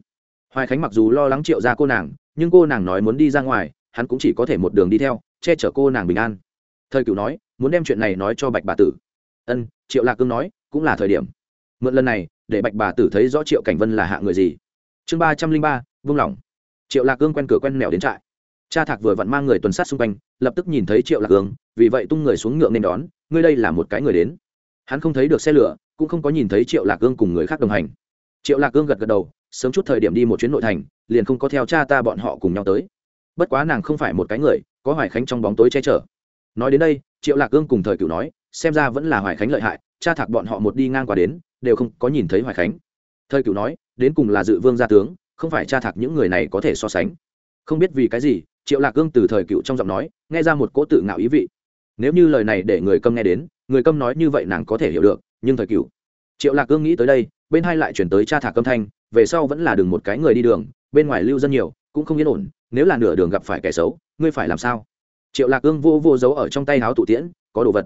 Hoài khánh mặc dù lo lắng triệu ra cô nàng, nhưng cô nàng nói muốn đi ra ngoài, hắn cũng chỉ có thể một đường đi theo che chở cô nàng bình an. Thời cựu nói, muốn đem chuyện này nói cho bạch bà tử. Ân, triệu lạc cương nói, cũng là thời điểm. Mượn lần này, để bạch bà tử thấy rõ triệu cảnh vân là hạ người gì. Chương ba trăm linh ba, vung lòng. Triệu lạc cương quen cửa quen mèo đến trại. Cha thạc vừa vặn mang người tuần sát xung quanh, lập tức nhìn thấy triệu lạc cương, vì vậy tung người xuống ngựa nên đón, ngươi đây là một cái người đến. Hắn không thấy được xe lửa, cũng không có nhìn thấy triệu lạc cương cùng người khác đồng hành. Triệu lạc cương gật gật đầu, sớm chút thời điểm đi một chuyến nội thành, liền không có theo cha ta bọn họ cùng nhau tới. Bất quá nàng không phải một cái người có hoài khánh trong bóng tối che chở. Nói đến đây, triệu lạc cương cùng thời cựu nói, xem ra vẫn là hoài khánh lợi hại, cha thạc bọn họ một đi ngang qua đến, đều không có nhìn thấy hoài khánh. Thời cựu nói, đến cùng là dự vương gia tướng, không phải cha thạc những người này có thể so sánh. Không biết vì cái gì, triệu lạc cương từ thời cựu trong giọng nói, nghe ra một cỗ tự ngạo ý vị. Nếu như lời này để người câm nghe đến, người câm nói như vậy nàng có thể hiểu được, nhưng thời cựu triệu lạc cương nghĩ tới đây, bên hai lại chuyển tới cha thạc câm thanh, về sau vẫn là đường một cái người đi đường, bên ngoài lưu dân nhiều, cũng không yên ổn, nếu là nửa đường gặp phải kẻ xấu ngươi phải làm sao? Triệu lạc ương vô vô giấu ở trong tay háo tụ tiễn, có đồ vật.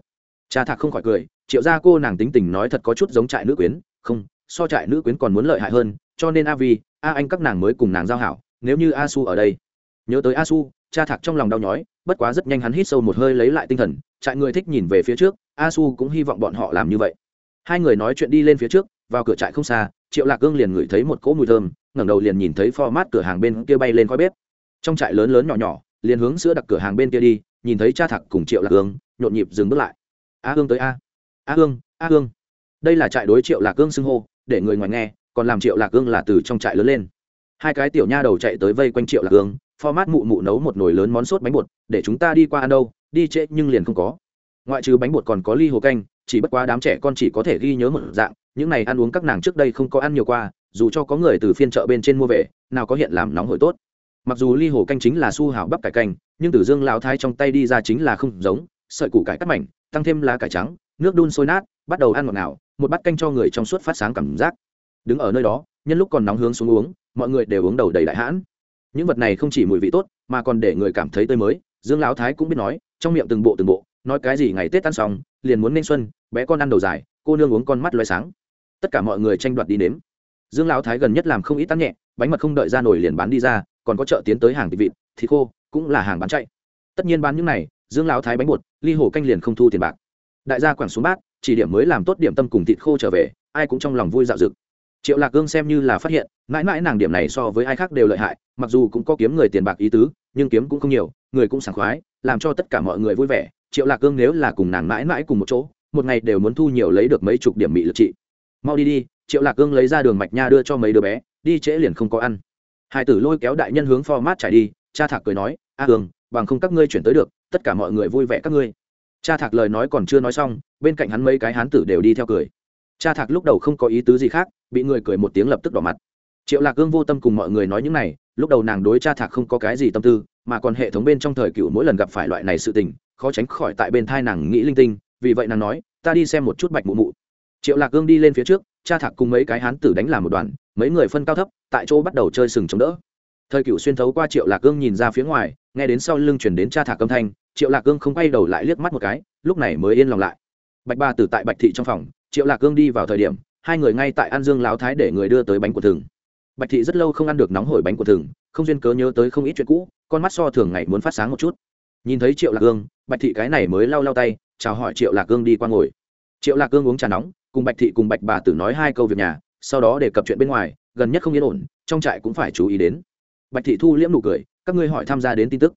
Cha thạc không khỏi cười, triệu gia cô nàng tính tình nói thật có chút giống trại nữ quyến. Không, so trại nữ quyến còn muốn lợi hại hơn, cho nên a vi, a anh các nàng mới cùng nàng giao hảo, nếu như a su ở đây. Nhớ tới a su, cha thạc trong lòng đau nhói, bất quá rất nhanh hắn hít sâu một hơi lấy lại tinh thần, trại người thích nhìn về phía trước, a su cũng hy vọng bọn họ làm như vậy. Hai người nói chuyện đi lên phía trước, vào cửa trại không xa, triệu lạc cương liền ngửi thấy một cỗ mùi thơm, ngẩng đầu liền nhìn thấy pho mát cửa hàng bên kia bay lên khói bếp. Trong trại lớn lớn nhỏ nhỏ liền hướng sữa đặc cửa hàng bên kia đi nhìn thấy cha thạc cùng triệu lạc hương nhộn nhịp dừng bước lại. A hương tới a. A hương a hương. Đây là trại đối triệu lạc hương xưng hô để người ngoài nghe còn làm triệu lạc hương là từ trong trại lớn lên. Hai cái tiểu nha đầu chạy tới vây quanh triệu lạc hương, format mụ mụ nấu một nồi lớn món sốt bánh bột để chúng ta đi qua ăn đâu đi trễ nhưng liền không có. Ngoại trừ bánh bột còn có ly hồ canh chỉ bất quá đám trẻ con chỉ có thể ghi nhớ một dạng những này ăn uống các nàng trước đây không có ăn nhiều qua dù cho có người từ phiên chợ bên trên mua về nào có hiện làm nóng hổi tốt mặc dù ly hồ canh chính là su hào bắp cải canh, nhưng tử dương lão thái trong tay đi ra chính là không giống, sợi củ cải cắt mảnh, tăng thêm lá cải trắng, nước đun sôi nát, bắt đầu ăn ngọt ngào, một bát canh cho người trong suốt phát sáng cảm giác. Đứng ở nơi đó, nhân lúc còn nóng hướng xuống uống, mọi người đều uống đầu đầy đại hãn. Những vật này không chỉ mùi vị tốt, mà còn để người cảm thấy tươi mới, dương lão thái cũng biết nói, trong miệng từng bộ từng bộ, nói cái gì ngày tết ăn xong, liền muốn nên xuân, bé con ăn đầu dài, cô nương uống con mắt loay sáng. Tất cả mọi người tranh đoạt đi nếm. Dương lão thái gần nhất làm không ít tắt nhẹ, bánh mật không đợi ra nổi liền bán đi ra còn có chợ tiến tới hàng thịt vịt, thịt khô, cũng là hàng bán chạy. Tất nhiên bán những này, dương lão thái bánh bột, ly hồ canh liền không thu tiền bạc. Đại gia quẳng xuống bát, chỉ điểm mới làm tốt điểm tâm cùng thịt khô trở về, ai cũng trong lòng vui dạo dực. Triệu lạc gương xem như là phát hiện, mãi mãi nàng điểm này so với ai khác đều lợi hại, mặc dù cũng có kiếm người tiền bạc ý tứ, nhưng kiếm cũng không nhiều, người cũng sảng khoái, làm cho tất cả mọi người vui vẻ. Triệu lạc gương nếu là cùng nàng mãi mãi cùng một chỗ, một ngày đều muốn thu nhiều lấy được mấy chục điểm mỹ lực trị. Mau đi đi, triệu lạc gương lấy ra đường mạch nha đưa cho mấy đứa bé, đi trễ liền không có ăn hai tử lôi kéo đại nhân hướng format trải đi, cha thạc cười nói, a hương bằng không các ngươi chuyển tới được, tất cả mọi người vui vẻ các ngươi. Cha thạc lời nói còn chưa nói xong, bên cạnh hắn mấy cái hán tử đều đi theo cười. Cha thạc lúc đầu không có ý tứ gì khác, bị người cười một tiếng lập tức đỏ mặt. Triệu lạc gương vô tâm cùng mọi người nói những này, lúc đầu nàng đối cha thạc không có cái gì tâm tư, mà còn hệ thống bên trong thời cựu mỗi lần gặp phải loại này sự tình, khó tránh khỏi tại bên thai nàng nghĩ linh tinh, vì vậy nàng nói, ta đi xem một chút bạch mụ mụ triệu lạc cương đi lên phía trước cha thạc cùng mấy cái hán tử đánh làm một đoàn, mấy người phân cao thấp, tại chỗ bắt đầu chơi sừng chống đỡ. Thời cựu xuyên thấu qua triệu lạc cương nhìn ra phía ngoài, nghe đến sau lưng chuyển đến cha thạc âm thanh, triệu lạc cương không quay đầu lại liếc mắt một cái, lúc này mới yên lòng lại. Bạch ba tử tại bạch thị trong phòng, triệu lạc cương đi vào thời điểm, hai người ngay tại an dương láo thái để người đưa tới bánh của thường. Bạch thị rất lâu không ăn được nóng hổi bánh của thường, không duyên cớ nhớ tới không ít chuyện cũ, con mắt so thường ngày muốn phát sáng một chút. Nhìn thấy triệu lạc cương, bạch thị cái này mới lau lau tay, chào hỏi triệu lạc cương đi qua ngồi. Triệu lạc cương uống trà nóng cùng bạch thị cùng bạch bà tử nói hai câu việc nhà, sau đó để cập chuyện bên ngoài, gần nhất không yên ổn, trong trại cũng phải chú ý đến. Bạch thị thu liễm nụ cười, các ngươi hỏi tham gia đến tin tức.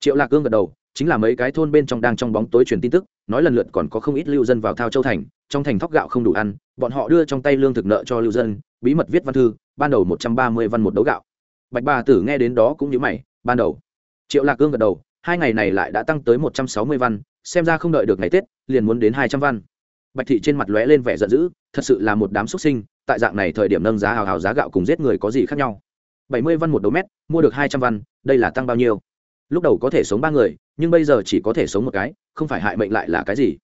Triệu lạc cương gật đầu, chính là mấy cái thôn bên trong đang trong bóng tối truyền tin tức, nói lần lượt còn có không ít lưu dân vào thao châu thành, trong thành thóc gạo không đủ ăn, bọn họ đưa trong tay lương thực nợ cho lưu dân, bí mật viết văn thư, ban đầu một trăm ba mươi văn một đấu gạo. Bạch bà tử nghe đến đó cũng như mày, ban đầu. Triệu lạc cương gật đầu, hai ngày này lại đã tăng tới một trăm sáu mươi văn, xem ra không đợi được ngày tết, liền muốn đến hai trăm văn bạch thị trên mặt lóe lên vẻ giận dữ, thật sự là một đám xuất sinh, tại dạng này thời điểm nâng giá hào hào giá gạo cùng giết người có gì khác nhau? Bảy mươi văn một đấu mét, mua được hai trăm văn, đây là tăng bao nhiêu? Lúc đầu có thể sống ba người, nhưng bây giờ chỉ có thể sống một cái, không phải hại mệnh lại là cái gì?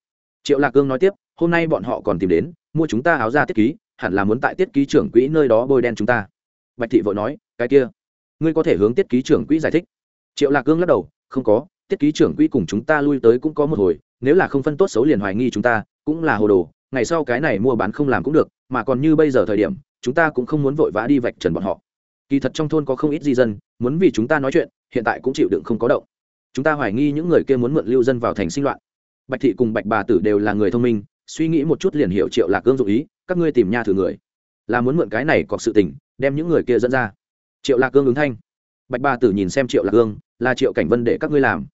Triệu lạc cương nói tiếp, hôm nay bọn họ còn tìm đến, mua chúng ta áo ra tiết ký, hẳn là muốn tại tiết ký trưởng quỹ nơi đó bôi đen chúng ta. Bạch thị vội nói, cái kia, ngươi có thể hướng tiết ký trưởng quỹ giải thích. Triệu lạc cương lắc đầu, không có, tiết ký trưởng quỹ cùng chúng ta lui tới cũng có một hồi, nếu là không phân tốt xấu liền hoài nghi chúng ta cũng là hồ đồ, ngày sau cái này mua bán không làm cũng được, mà còn như bây giờ thời điểm, chúng ta cũng không muốn vội vã đi vạch trần bọn họ. Kỳ thật trong thôn có không ít di dân, muốn vì chúng ta nói chuyện, hiện tại cũng chịu đựng không có động. Chúng ta hoài nghi những người kia muốn mượn lưu dân vào thành sinh loạn. Bạch thị cùng bạch bà tử đều là người thông minh, suy nghĩ một chút liền hiểu triệu lạc cương dụ ý, các ngươi tìm nha thử người. Là muốn mượn cái này có sự tình, đem những người kia dẫn ra. Triệu lạc cương ứng thanh. Bạch bà tử nhìn xem triệu lạc cương, là triệu cảnh vân để các ngươi làm.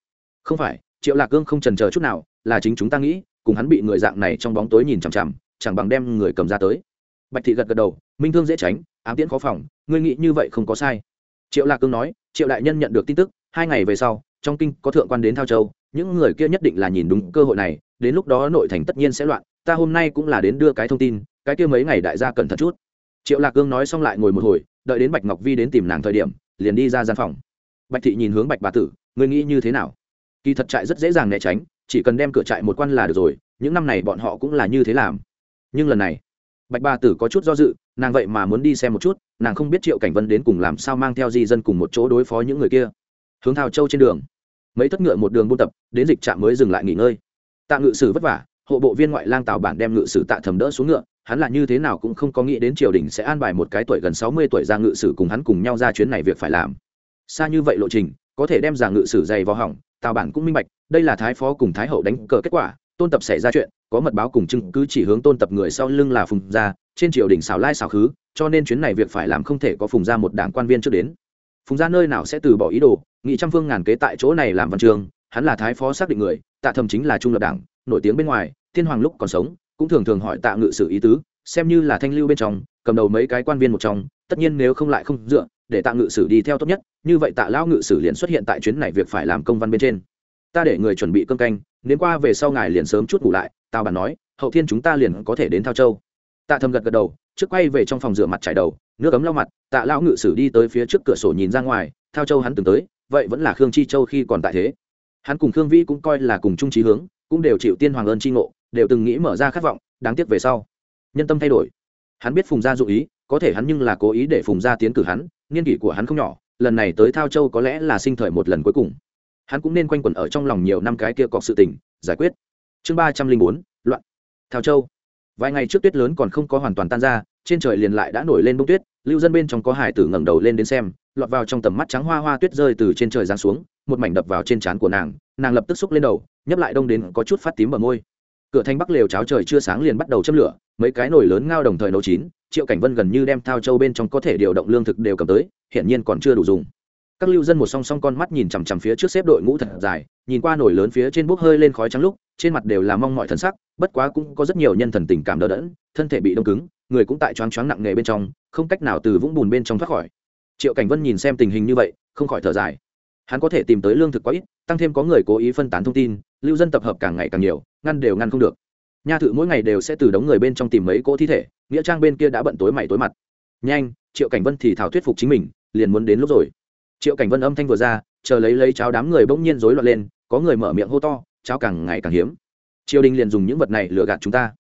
Không phải, triệu lạc cương không trần chờ chút nào, là chính chúng ta nghĩ cùng hắn bị người dạng này trong bóng tối nhìn chằm chằm, chẳng bằng đem người cầm ra tới. Bạch thị gật gật đầu, minh thương dễ tránh, ám tiễn khó phòng, ngươi nghĩ như vậy không có sai. Triệu lạc cương nói, triệu đại nhân nhận được tin tức, hai ngày về sau, trong kinh có thượng quan đến thao châu, những người kia nhất định là nhìn đúng cơ hội này, đến lúc đó nội thành tất nhiên sẽ loạn, ta hôm nay cũng là đến đưa cái thông tin, cái kia mấy ngày đại gia cẩn thận chút. Triệu lạc cương nói xong lại ngồi một hồi, đợi đến bạch ngọc vi đến tìm nàng thời điểm, liền đi ra gian phòng. Bạch thị nhìn hướng bạch bà tử, ngươi nghĩ như thế nào? Kỳ thật trại rất dễ dàng né tránh chỉ cần đem cửa trại một quan là được rồi, những năm này bọn họ cũng là như thế làm. Nhưng lần này, bạch bà tử có chút do dự, nàng vậy mà muốn đi xem một chút, nàng không biết triệu cảnh vân đến cùng làm sao mang theo di dân cùng một chỗ đối phó những người kia. Hướng thảo châu trên đường, mấy thất ngựa một đường buôn tập, đến dịch trạm mới dừng lại nghỉ ngơi. Tạ ngự sử vất vả, hộ bộ viên ngoại lang tào bản đem ngự sử tạ thầm đỡ xuống ngựa, hắn là như thế nào cũng không có nghĩ đến triều đình sẽ an bài một cái tuổi gần sáu mươi tuổi ra ngự sử cùng hắn cùng nhau ra chuyến này việc phải làm. Xa như vậy lộ trình, có thể đem giả ngự sử dày vào hỏng tào bản cũng minh bạch, đây là thái phó cùng thái hậu đánh cờ kết quả, tôn tập xảy ra chuyện, có mật báo cùng chứng cứ chỉ hướng tôn tập người sau lưng là phùng gia, trên triều đình xảo lai xảo khứ, cho nên chuyến này việc phải làm không thể có phùng gia một đảng quan viên trước đến. Phùng gia nơi nào sẽ từ bỏ ý đồ, nghị trăm phương ngàn kế tại chỗ này làm văn trường, hắn là thái phó xác định người, tạ thầm chính là trung lập đảng, nổi tiếng bên ngoài, thiên hoàng lúc còn sống, cũng thường thường hỏi tạ ngự sử ý tứ, xem như là thanh lưu bên trong, cầm đầu mấy cái quan viên một trong, tất nhiên nếu không lại không dựa để tạ ngự sử đi theo tốt nhất, như vậy tạ lão ngự sử liền xuất hiện tại chuyến này việc phải làm công văn bên trên. Ta để người chuẩn bị cơm canh đến qua về sau ngài liền sớm chút ngủ lại, tào bản nói, hậu thiên chúng ta liền có thể đến thao châu. Tạ thầm gật gật đầu, trước quay về trong phòng rửa mặt trải đầu, nước ấm lau mặt, tạ lão ngự sử đi tới phía trước cửa sổ nhìn ra ngoài, thao châu hắn từng tới, vậy vẫn là khương chi châu khi còn tại thế. Hắn cùng khương vĩ cũng coi là cùng chung trí hướng, cũng đều chịu tiên hoàng ơn tri ngộ, đều từng nghĩ mở ra khát vọng, đáng tiếc về sau. Nhân tâm thay đổi. Hắn biết phùng gia dụ ý, có thể hắn nhưng là cố ý để phùng gia tiến cử hắn niên kỷ của hắn không nhỏ, lần này tới thao châu có lẽ là sinh thời một lần cuối cùng. Hắn cũng nên quanh quẩn ở trong lòng nhiều năm cái kia cọc sự tình, giải quyết. Chương ba trăm linh bốn, loạn. Thao châu. Vài ngày trước tuyết lớn còn không có hoàn toàn tan ra, trên trời liền lại đã nổi lên bông tuyết, lưu dân bên trong có hải tử ngẩng đầu lên đến xem, lọt vào trong tầm mắt trắng hoa hoa tuyết rơi từ trên trời giáng xuống, một mảnh đập vào trên trán của nàng nàng lập tức xúc lên đầu, nhấp lại đông đến có chút phát tím ở môi cửa thanh bắc lều cháo trời chưa sáng liền bắt đầu châm lửa, mấy cái nồi lớn ngao đồng thời nấu chín, triệu cảnh vân gần như đem thao châu bên trong có thể điều động lương thực đều cầm tới, hiển nhiên còn chưa đủ dùng. Các lưu dân một song song con mắt nhìn chằm chằm phía trước xếp đội ngũ thật dài, nhìn qua nồi lớn phía trên bốc hơi lên khói trắng lúc, trên mặt đều là mong mọi thần sắc, bất quá cũng có rất nhiều nhân thần tình cảm đỡ đẫn, thân thể bị đông cứng, người cũng tại choáng choáng nặng nề bên trong, không cách nào từ vũng bùn bên trong thoát khỏi. Triệu cảnh vân nhìn xem tình hình như vậy, không khỏi thở dài. Hắn có thể tìm tới lương thực quá ít, tăng thêm có người cố ý phân tán thông tin lưu dân tập hợp càng ngày càng nhiều, ngăn đều ngăn không được. Nha thự mỗi ngày đều sẽ từ đống người bên trong tìm mấy cỗ thi thể, nghĩa trang bên kia đã bận tối mày tối mặt. Nhanh, triệu cảnh vân thì thảo thuyết phục chính mình, liền muốn đến lúc rồi. Triệu cảnh vân âm thanh vừa ra, chờ lấy lấy cháo đám người bỗng nhiên rối loạn lên, có người mở miệng hô to, cháo càng ngày càng hiếm. Triều đình liền dùng những vật này lừa gạt chúng ta.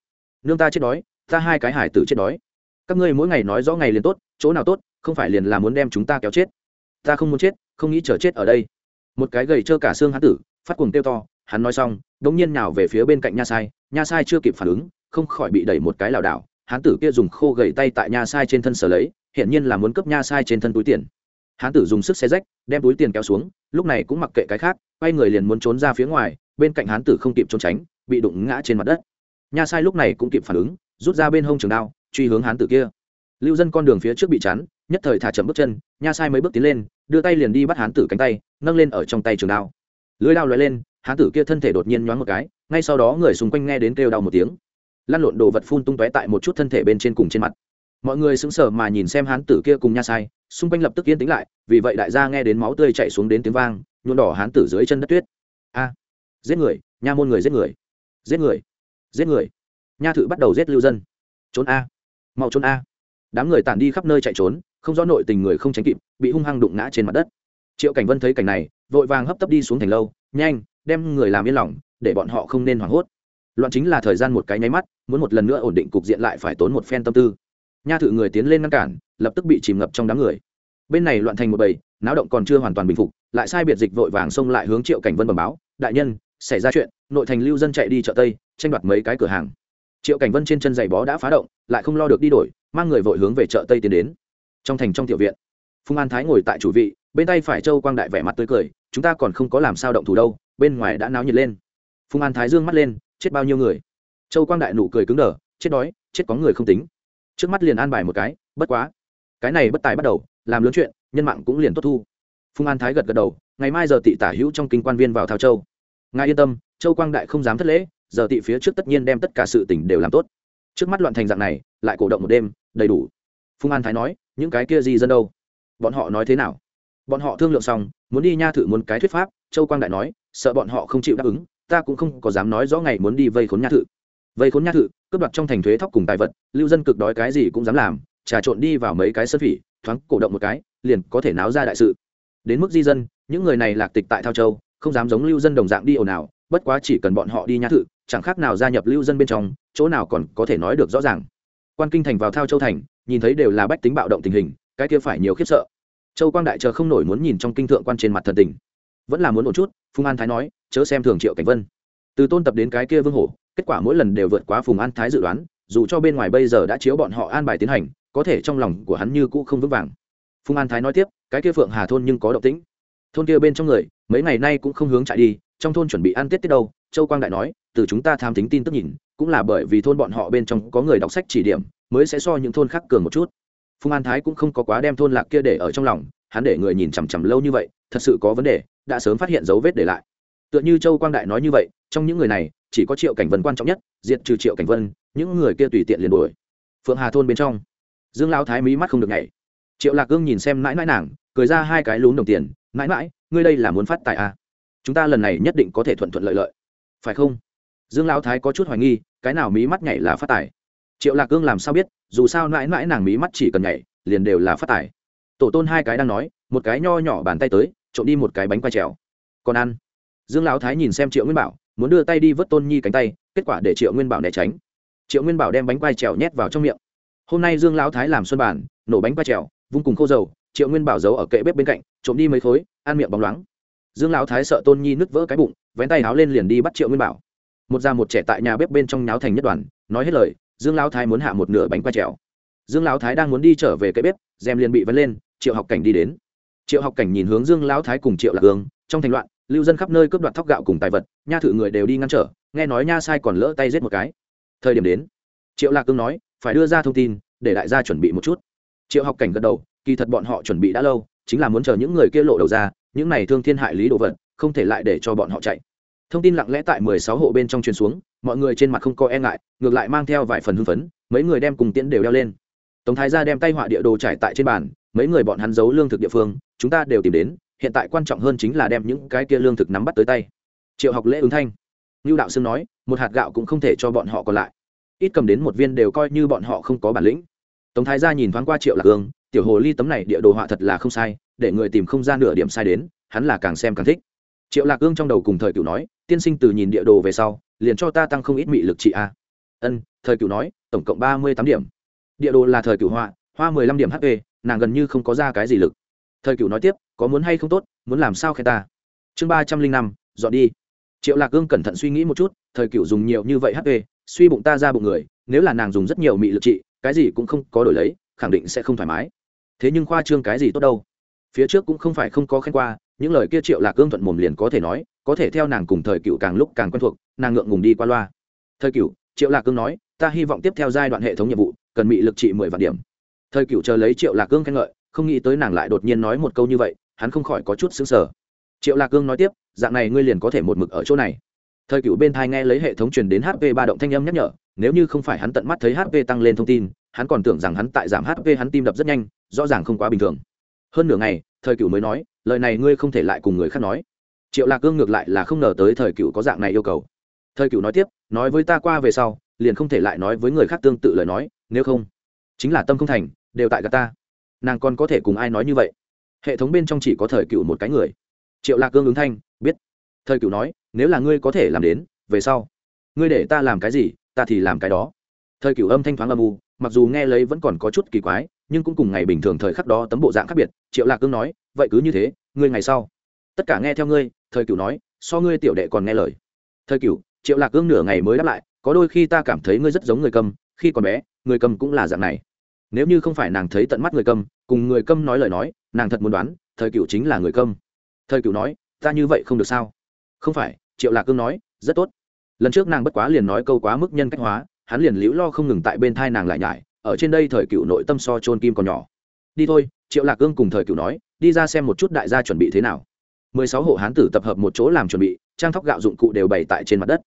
Nương ta chết đói, ta hai cái hải tử chết đói. Các ngươi mỗi ngày nói rõ ngày liền tốt, chỗ nào tốt, không phải liền là muốn đem chúng ta kéo chết. Ta không muốn chết, không nghĩ chờ chết ở đây. Một cái gầy trơ cả xương hán tử, phát cuồng tiêu to hắn nói xong, đống nhiên nào về phía bên cạnh nha sai. Nha sai chưa kịp phản ứng, không khỏi bị đẩy một cái lảo đảo. Hán tử kia dùng khô gầy tay tại nha sai trên thân sở lấy hiện nhiên là muốn cướp nha sai trên thân túi tiền. Hán tử dùng sức xe rách, đem túi tiền kéo xuống, lúc này cũng mặc kệ cái khác, quay người liền muốn trốn ra phía ngoài, bên cạnh hán tử không kịp trốn tránh, bị đụng ngã trên mặt đất. Nha sai lúc này cũng kịp phản ứng, rút ra bên hông trường đao, truy hướng hán tử kia. Lưu dân con đường phía trước bị chắn, nhất thời thả chậm bước chân, nha sai mấy bước tiến lên, đưa tay liền đi bắt hán tử cánh tay, nâng lên ở trong tay trường đao. Lưới đao lóe lên hán tử kia thân thể đột nhiên nhoáng một cái, ngay sau đó người xung quanh nghe đến kêu đau một tiếng. Lăn lộn đồ vật phun tung tóe tại một chút thân thể bên trên cùng trên mặt. Mọi người sững sờ mà nhìn xem hán tử kia cùng nha sai, xung quanh lập tức yên tĩnh lại, vì vậy đại gia nghe đến máu tươi chạy xuống đến tiếng vang nhuộn đỏ hán tử dưới chân đất tuyết. A, giết người, nha môn người giết người. Giết người giết người. Nha thự bắt đầu giết lưu dân. Trốn a, mau trốn a. Đám người tản đi khắp nơi chạy trốn, không rõ nội tình người không tránh kịp, bị hung hăng đụng ngã trên mặt đất. Triệu cảnh vân thấy cảnh này, vội vàng hấp tấp đi xuống thành lâu, nhanh đem người làm yên lòng, để bọn họ không nên hoảng hốt. Loạn chính là thời gian một cái nháy mắt, muốn một lần nữa ổn định cục diện lại phải tốn một phen tâm tư. Nha thự người tiến lên ngăn cản, lập tức bị chìm ngập trong đám người. Bên này loạn thành một bầy, náo động còn chưa hoàn toàn bình phục, lại sai biệt dịch vội vàng xông lại hướng triệu cảnh vân bẩm báo, đại nhân, xảy ra chuyện, nội thành lưu dân chạy đi chợ tây, tranh đoạt mấy cái cửa hàng. Triệu cảnh vân trên chân giày bó đã phá động, lại không lo được đi đổi, mang người vội hướng về chợ tây tiến đến. Trong thành trong tiểu viện phung an thái ngồi tại chủ vị, bên tay phải châu quang đại vẻ mặt tươi cười, chúng ta còn không có làm sao động thủ đâu bên ngoài đã náo nhiệt lên. Phùng an thái dương mắt lên, chết bao nhiêu người? Châu quang đại nụ cười cứng đờ, chết đói, chết có người không tính. Trước mắt liền an bài một cái, bất quá. Cái này bất tài bắt đầu, làm lớn chuyện, nhân mạng cũng liền tốt thu. Phùng an thái gật gật đầu, ngày mai giờ tị tả hữu trong kinh quan viên vào thao châu. Ngài yên tâm, châu quang đại không dám thất lễ, giờ tị phía trước tất nhiên đem tất cả sự tỉnh đều làm tốt. Trước mắt loạn thành dạng này, lại cổ động một đêm, đầy đủ. Phùng an thái nói, những cái kia gì dân đâu? Bọn họ nói thế nào? Bọn họ thương lượng xong, muốn đi nha thử muốn cái thuyết pháp, châu quang đại nói sợ bọn họ không chịu đáp ứng, ta cũng không có dám nói rõ ngày muốn đi vây khốn nhã thử vây khốn nhã thử cướp đoạt trong thành thuế thóc cùng tài vật, lưu dân cực đói cái gì cũng dám làm, trà trộn đi vào mấy cái sân phỉ, thoáng cổ động một cái, liền có thể náo ra đại sự. Đến mức di dân, những người này lạc tịch tại thao châu, không dám giống lưu dân đồng dạng đi ồn ào, bất quá chỉ cần bọn họ đi nhã thự, chẳng khác nào gia nhập lưu dân bên trong, chỗ nào còn có thể nói được rõ ràng. Quan kinh thành vào thao châu thành, nhìn thấy đều là bách tính bạo động tình hình, cái kia phải nhiều khiếp sợ. Châu quang đại chờ không nổi muốn nhìn trong kinh thượng quan trên mặt thần tình. Vẫn là muốn một chút phùng an thái nói, chớ xem thường triệu cảnh vân. Từ tôn tập đến cái kia vương hổ, kết quả mỗi lần đều vượt quá phùng an thái dự đoán, dù cho bên ngoài bây giờ đã chiếu bọn họ an bài tiến hành, có thể trong lòng của hắn như cũ không vững vàng. Phùng an thái nói tiếp, cái kia phượng hà thôn nhưng có động tĩnh. Thôn kia bên trong người, mấy ngày nay cũng không hướng chạy đi, trong thôn chuẩn bị ăn tết tết đâu. Châu quang đại nói, từ chúng ta tham tính tin tức nhìn, cũng là bởi vì thôn bọn họ bên trong có người đọc sách chỉ điểm, mới sẽ so những thôn khác cường một chút. Phùng an thái cũng không có quá đem thôn lạc kia để ở trong lòng, hắn để người nhìn chằm chằm lâu như vậy, thật sự có vấn đề đã sớm phát hiện dấu vết để lại. Tựa như châu quang đại nói như vậy, trong những người này, chỉ có triệu cảnh vân quan trọng nhất diện trừ triệu cảnh vân, những người kia tùy tiện liền đuổi. Phượng hà thôn bên trong, dương lão thái mí mắt không được nhảy. Triệu lạc gương nhìn xem mãi mãi nàng, cười ra hai cái lún đồng tiền, mãi mãi, ngươi đây là muốn phát tài à? chúng ta lần này nhất định có thể thuận thuận lợi lợi. Phải không? Dương lão thái có chút hoài nghi, cái nào mí mắt nhảy là phát tài? Triệu lạc gương làm sao biết, dù sao mãi mãi nàng mí mắt chỉ cần nhảy, liền đều là phát tài. Tổ tôn hai cái đang nói, một cái nho nhỏ bàn tay tới trộm đi một cái bánh quay trèo. Còn ăn. Dương lão thái nhìn xem triệu nguyên bảo, muốn đưa tay đi vớt tôn nhi cánh tay, kết quả để triệu nguyên bảo né tránh. Triệu nguyên bảo đem bánh quai trèo nhét vào trong miệng. Hôm nay dương lão thái làm xuân bản, nổ bánh quai trèo, vung cùng khô dầu, triệu nguyên bảo giấu ở kệ bếp bên cạnh, trộm đi mấy khối, ăn miệng bóng loáng. Dương lão thái sợ tôn nhi nứt vỡ cái bụng, vén tay áo lên liền đi bắt triệu nguyên bảo. Một già một trẻ tại nhà bếp bên trong nháo thành nhất đoàn, nói hết lời, dương lão thái muốn hạ một nửa bánh quai trèo. Dương lão thái đang muốn đi trở về kệ bếp, rèm liền bị vấn lên, triệu học cảnh đi đến triệu học cảnh nhìn hướng dương lão thái cùng triệu lạc hương, trong thành loạn, lưu dân khắp nơi cướp đoạt thóc gạo cùng tài vật, nha thự người đều đi ngăn trở, nghe nói nha sai còn lỡ tay giết một cái. Thời điểm đến, triệu lạc cương nói, phải đưa ra thông tin, để đại gia chuẩn bị một chút. Triệu học cảnh gật đầu, kỳ thật bọn họ chuẩn bị đã lâu, chính là muốn chờ những người kia lộ đầu ra, những này thương thiên hại lý đồ vật, không thể lại để cho bọn họ chạy. Thông tin lặng lẽ tại mười sáu hộ bên trong truyền xuống, mọi người trên mặt không có e ngại, ngược lại mang theo vài phần hưng phấn, mấy người đem cùng tiễn đều đeo lên. Tổng thái gia đem tay họa địa đồ trải tại trên bàn mấy người bọn hắn giấu lương thực địa phương, chúng ta đều tìm đến, hiện tại quan trọng hơn chính là đem những cái kia lương thực nắm bắt tới tay. Triệu học lễ ứng thanh. Như đạo sương nói, một hạt gạo cũng không thể cho bọn họ còn lại. Ít cầm đến một viên đều coi như bọn họ không có bản lĩnh. Tống thái gia nhìn thoáng qua triệu lạc hương, tiểu hồ ly tấm này địa đồ họa thật là không sai, để người tìm không ra nửa điểm sai đến, hắn là càng xem càng thích. Triệu lạc hương trong đầu cùng thời cựu nói, tiên sinh từ nhìn địa đồ về sau, liền cho ta tăng không ít mị lực trị a. Ân, thời cựu nói, tổng cộng ba mươi tám điểm. Địa đồ là thời cựu họa, hoa mười lăm điểm hp nàng gần như không có ra cái gì lực. Thời cựu nói tiếp, có muốn hay không tốt, muốn làm sao khen ta? Chương ba trăm linh năm, dọn đi. Triệu lạc gương cẩn thận suy nghĩ một chút, thời cựu dùng nhiều như vậy hp suy bụng ta ra bụng người, nếu là nàng dùng rất nhiều mị lực trị, cái gì cũng không có đổi lấy, khẳng định sẽ không thoải mái. Thế nhưng khoa trương cái gì tốt đâu? Phía trước cũng không phải không có khen qua, những lời kia triệu lạc gương thuận mồm liền có thể nói, có thể theo nàng cùng thời cựu càng lúc càng quen thuộc, nàng ngượng ngùng đi qua loa. Thời cựu triệu lạc cương nói, ta hy vọng tiếp theo giai đoạn hệ thống nhiệm vụ, cần bị lực trị mười vạn điểm thời cựu chờ lấy triệu lạc cương khen ngợi, không nghĩ tới nàng lại đột nhiên nói một câu như vậy, hắn không khỏi có chút xứng sở triệu lạc cương nói tiếp, dạng này ngươi liền có thể một mực ở chỗ này. Thời cựu bên thai nghe lấy hệ thống truyền đến hp ba động thanh âm nhắc nhở, nếu như không phải hắn tận mắt thấy hp tăng lên thông tin, hắn còn tưởng rằng hắn tại giảm hp hắn tim đập rất nhanh, rõ ràng không quá bình thường. Hơn nửa ngày, thời cựu mới nói, lời này ngươi không thể lại cùng người khác nói. Triệu lạc cương ngược lại là không ngờ tới thời cựu có dạng này yêu cầu. Thời cựu nói tiếp, nói với ta qua về sau, liền không thể lại nói với người khác tương tự lời nói, nếu không, chính là tâm không thành đều tại gà ta. Nàng còn có thể cùng ai nói như vậy? Hệ thống bên trong chỉ có thời cựu một cái người. Triệu lạc cương ứng thanh, biết. Thời cựu nói, nếu là ngươi có thể làm đến, về sau, ngươi để ta làm cái gì, ta thì làm cái đó. Thời cựu âm thanh thoáng âm u, mặc dù nghe lấy vẫn còn có chút kỳ quái, nhưng cũng cùng ngày bình thường thời khắc đó tấm bộ dạng khác biệt. Triệu lạc cương nói, vậy cứ như thế, ngươi ngày sau. Tất cả nghe theo ngươi, thời cựu nói, so ngươi tiểu đệ còn nghe lời. Thời cựu, triệu lạc cương nửa ngày mới đáp lại, có đôi khi ta cảm thấy ngươi rất giống người cầm, khi còn bé, người cầm cũng là dạng này nếu như không phải nàng thấy tận mắt người cầm cùng người cầm nói lời nói, nàng thật muốn đoán, thời cựu chính là người cầm thời cựu nói, ta như vậy không được sao? Không phải, triệu lạc cương nói, rất tốt. Lần trước nàng bất quá liền nói câu quá mức nhân cách hóa, hắn liền liễu lo không ngừng tại bên thai nàng lại nhải, ở trên đây thời cựu nội tâm so trôn kim còn nhỏ. Đi thôi, triệu lạc cương cùng thời cựu nói, đi ra xem một chút đại gia chuẩn bị thế nào. Mười sáu hộ hán tử tập hợp một chỗ làm chuẩn bị, trang thóc gạo dụng cụ đều bày tại trên mặt đất.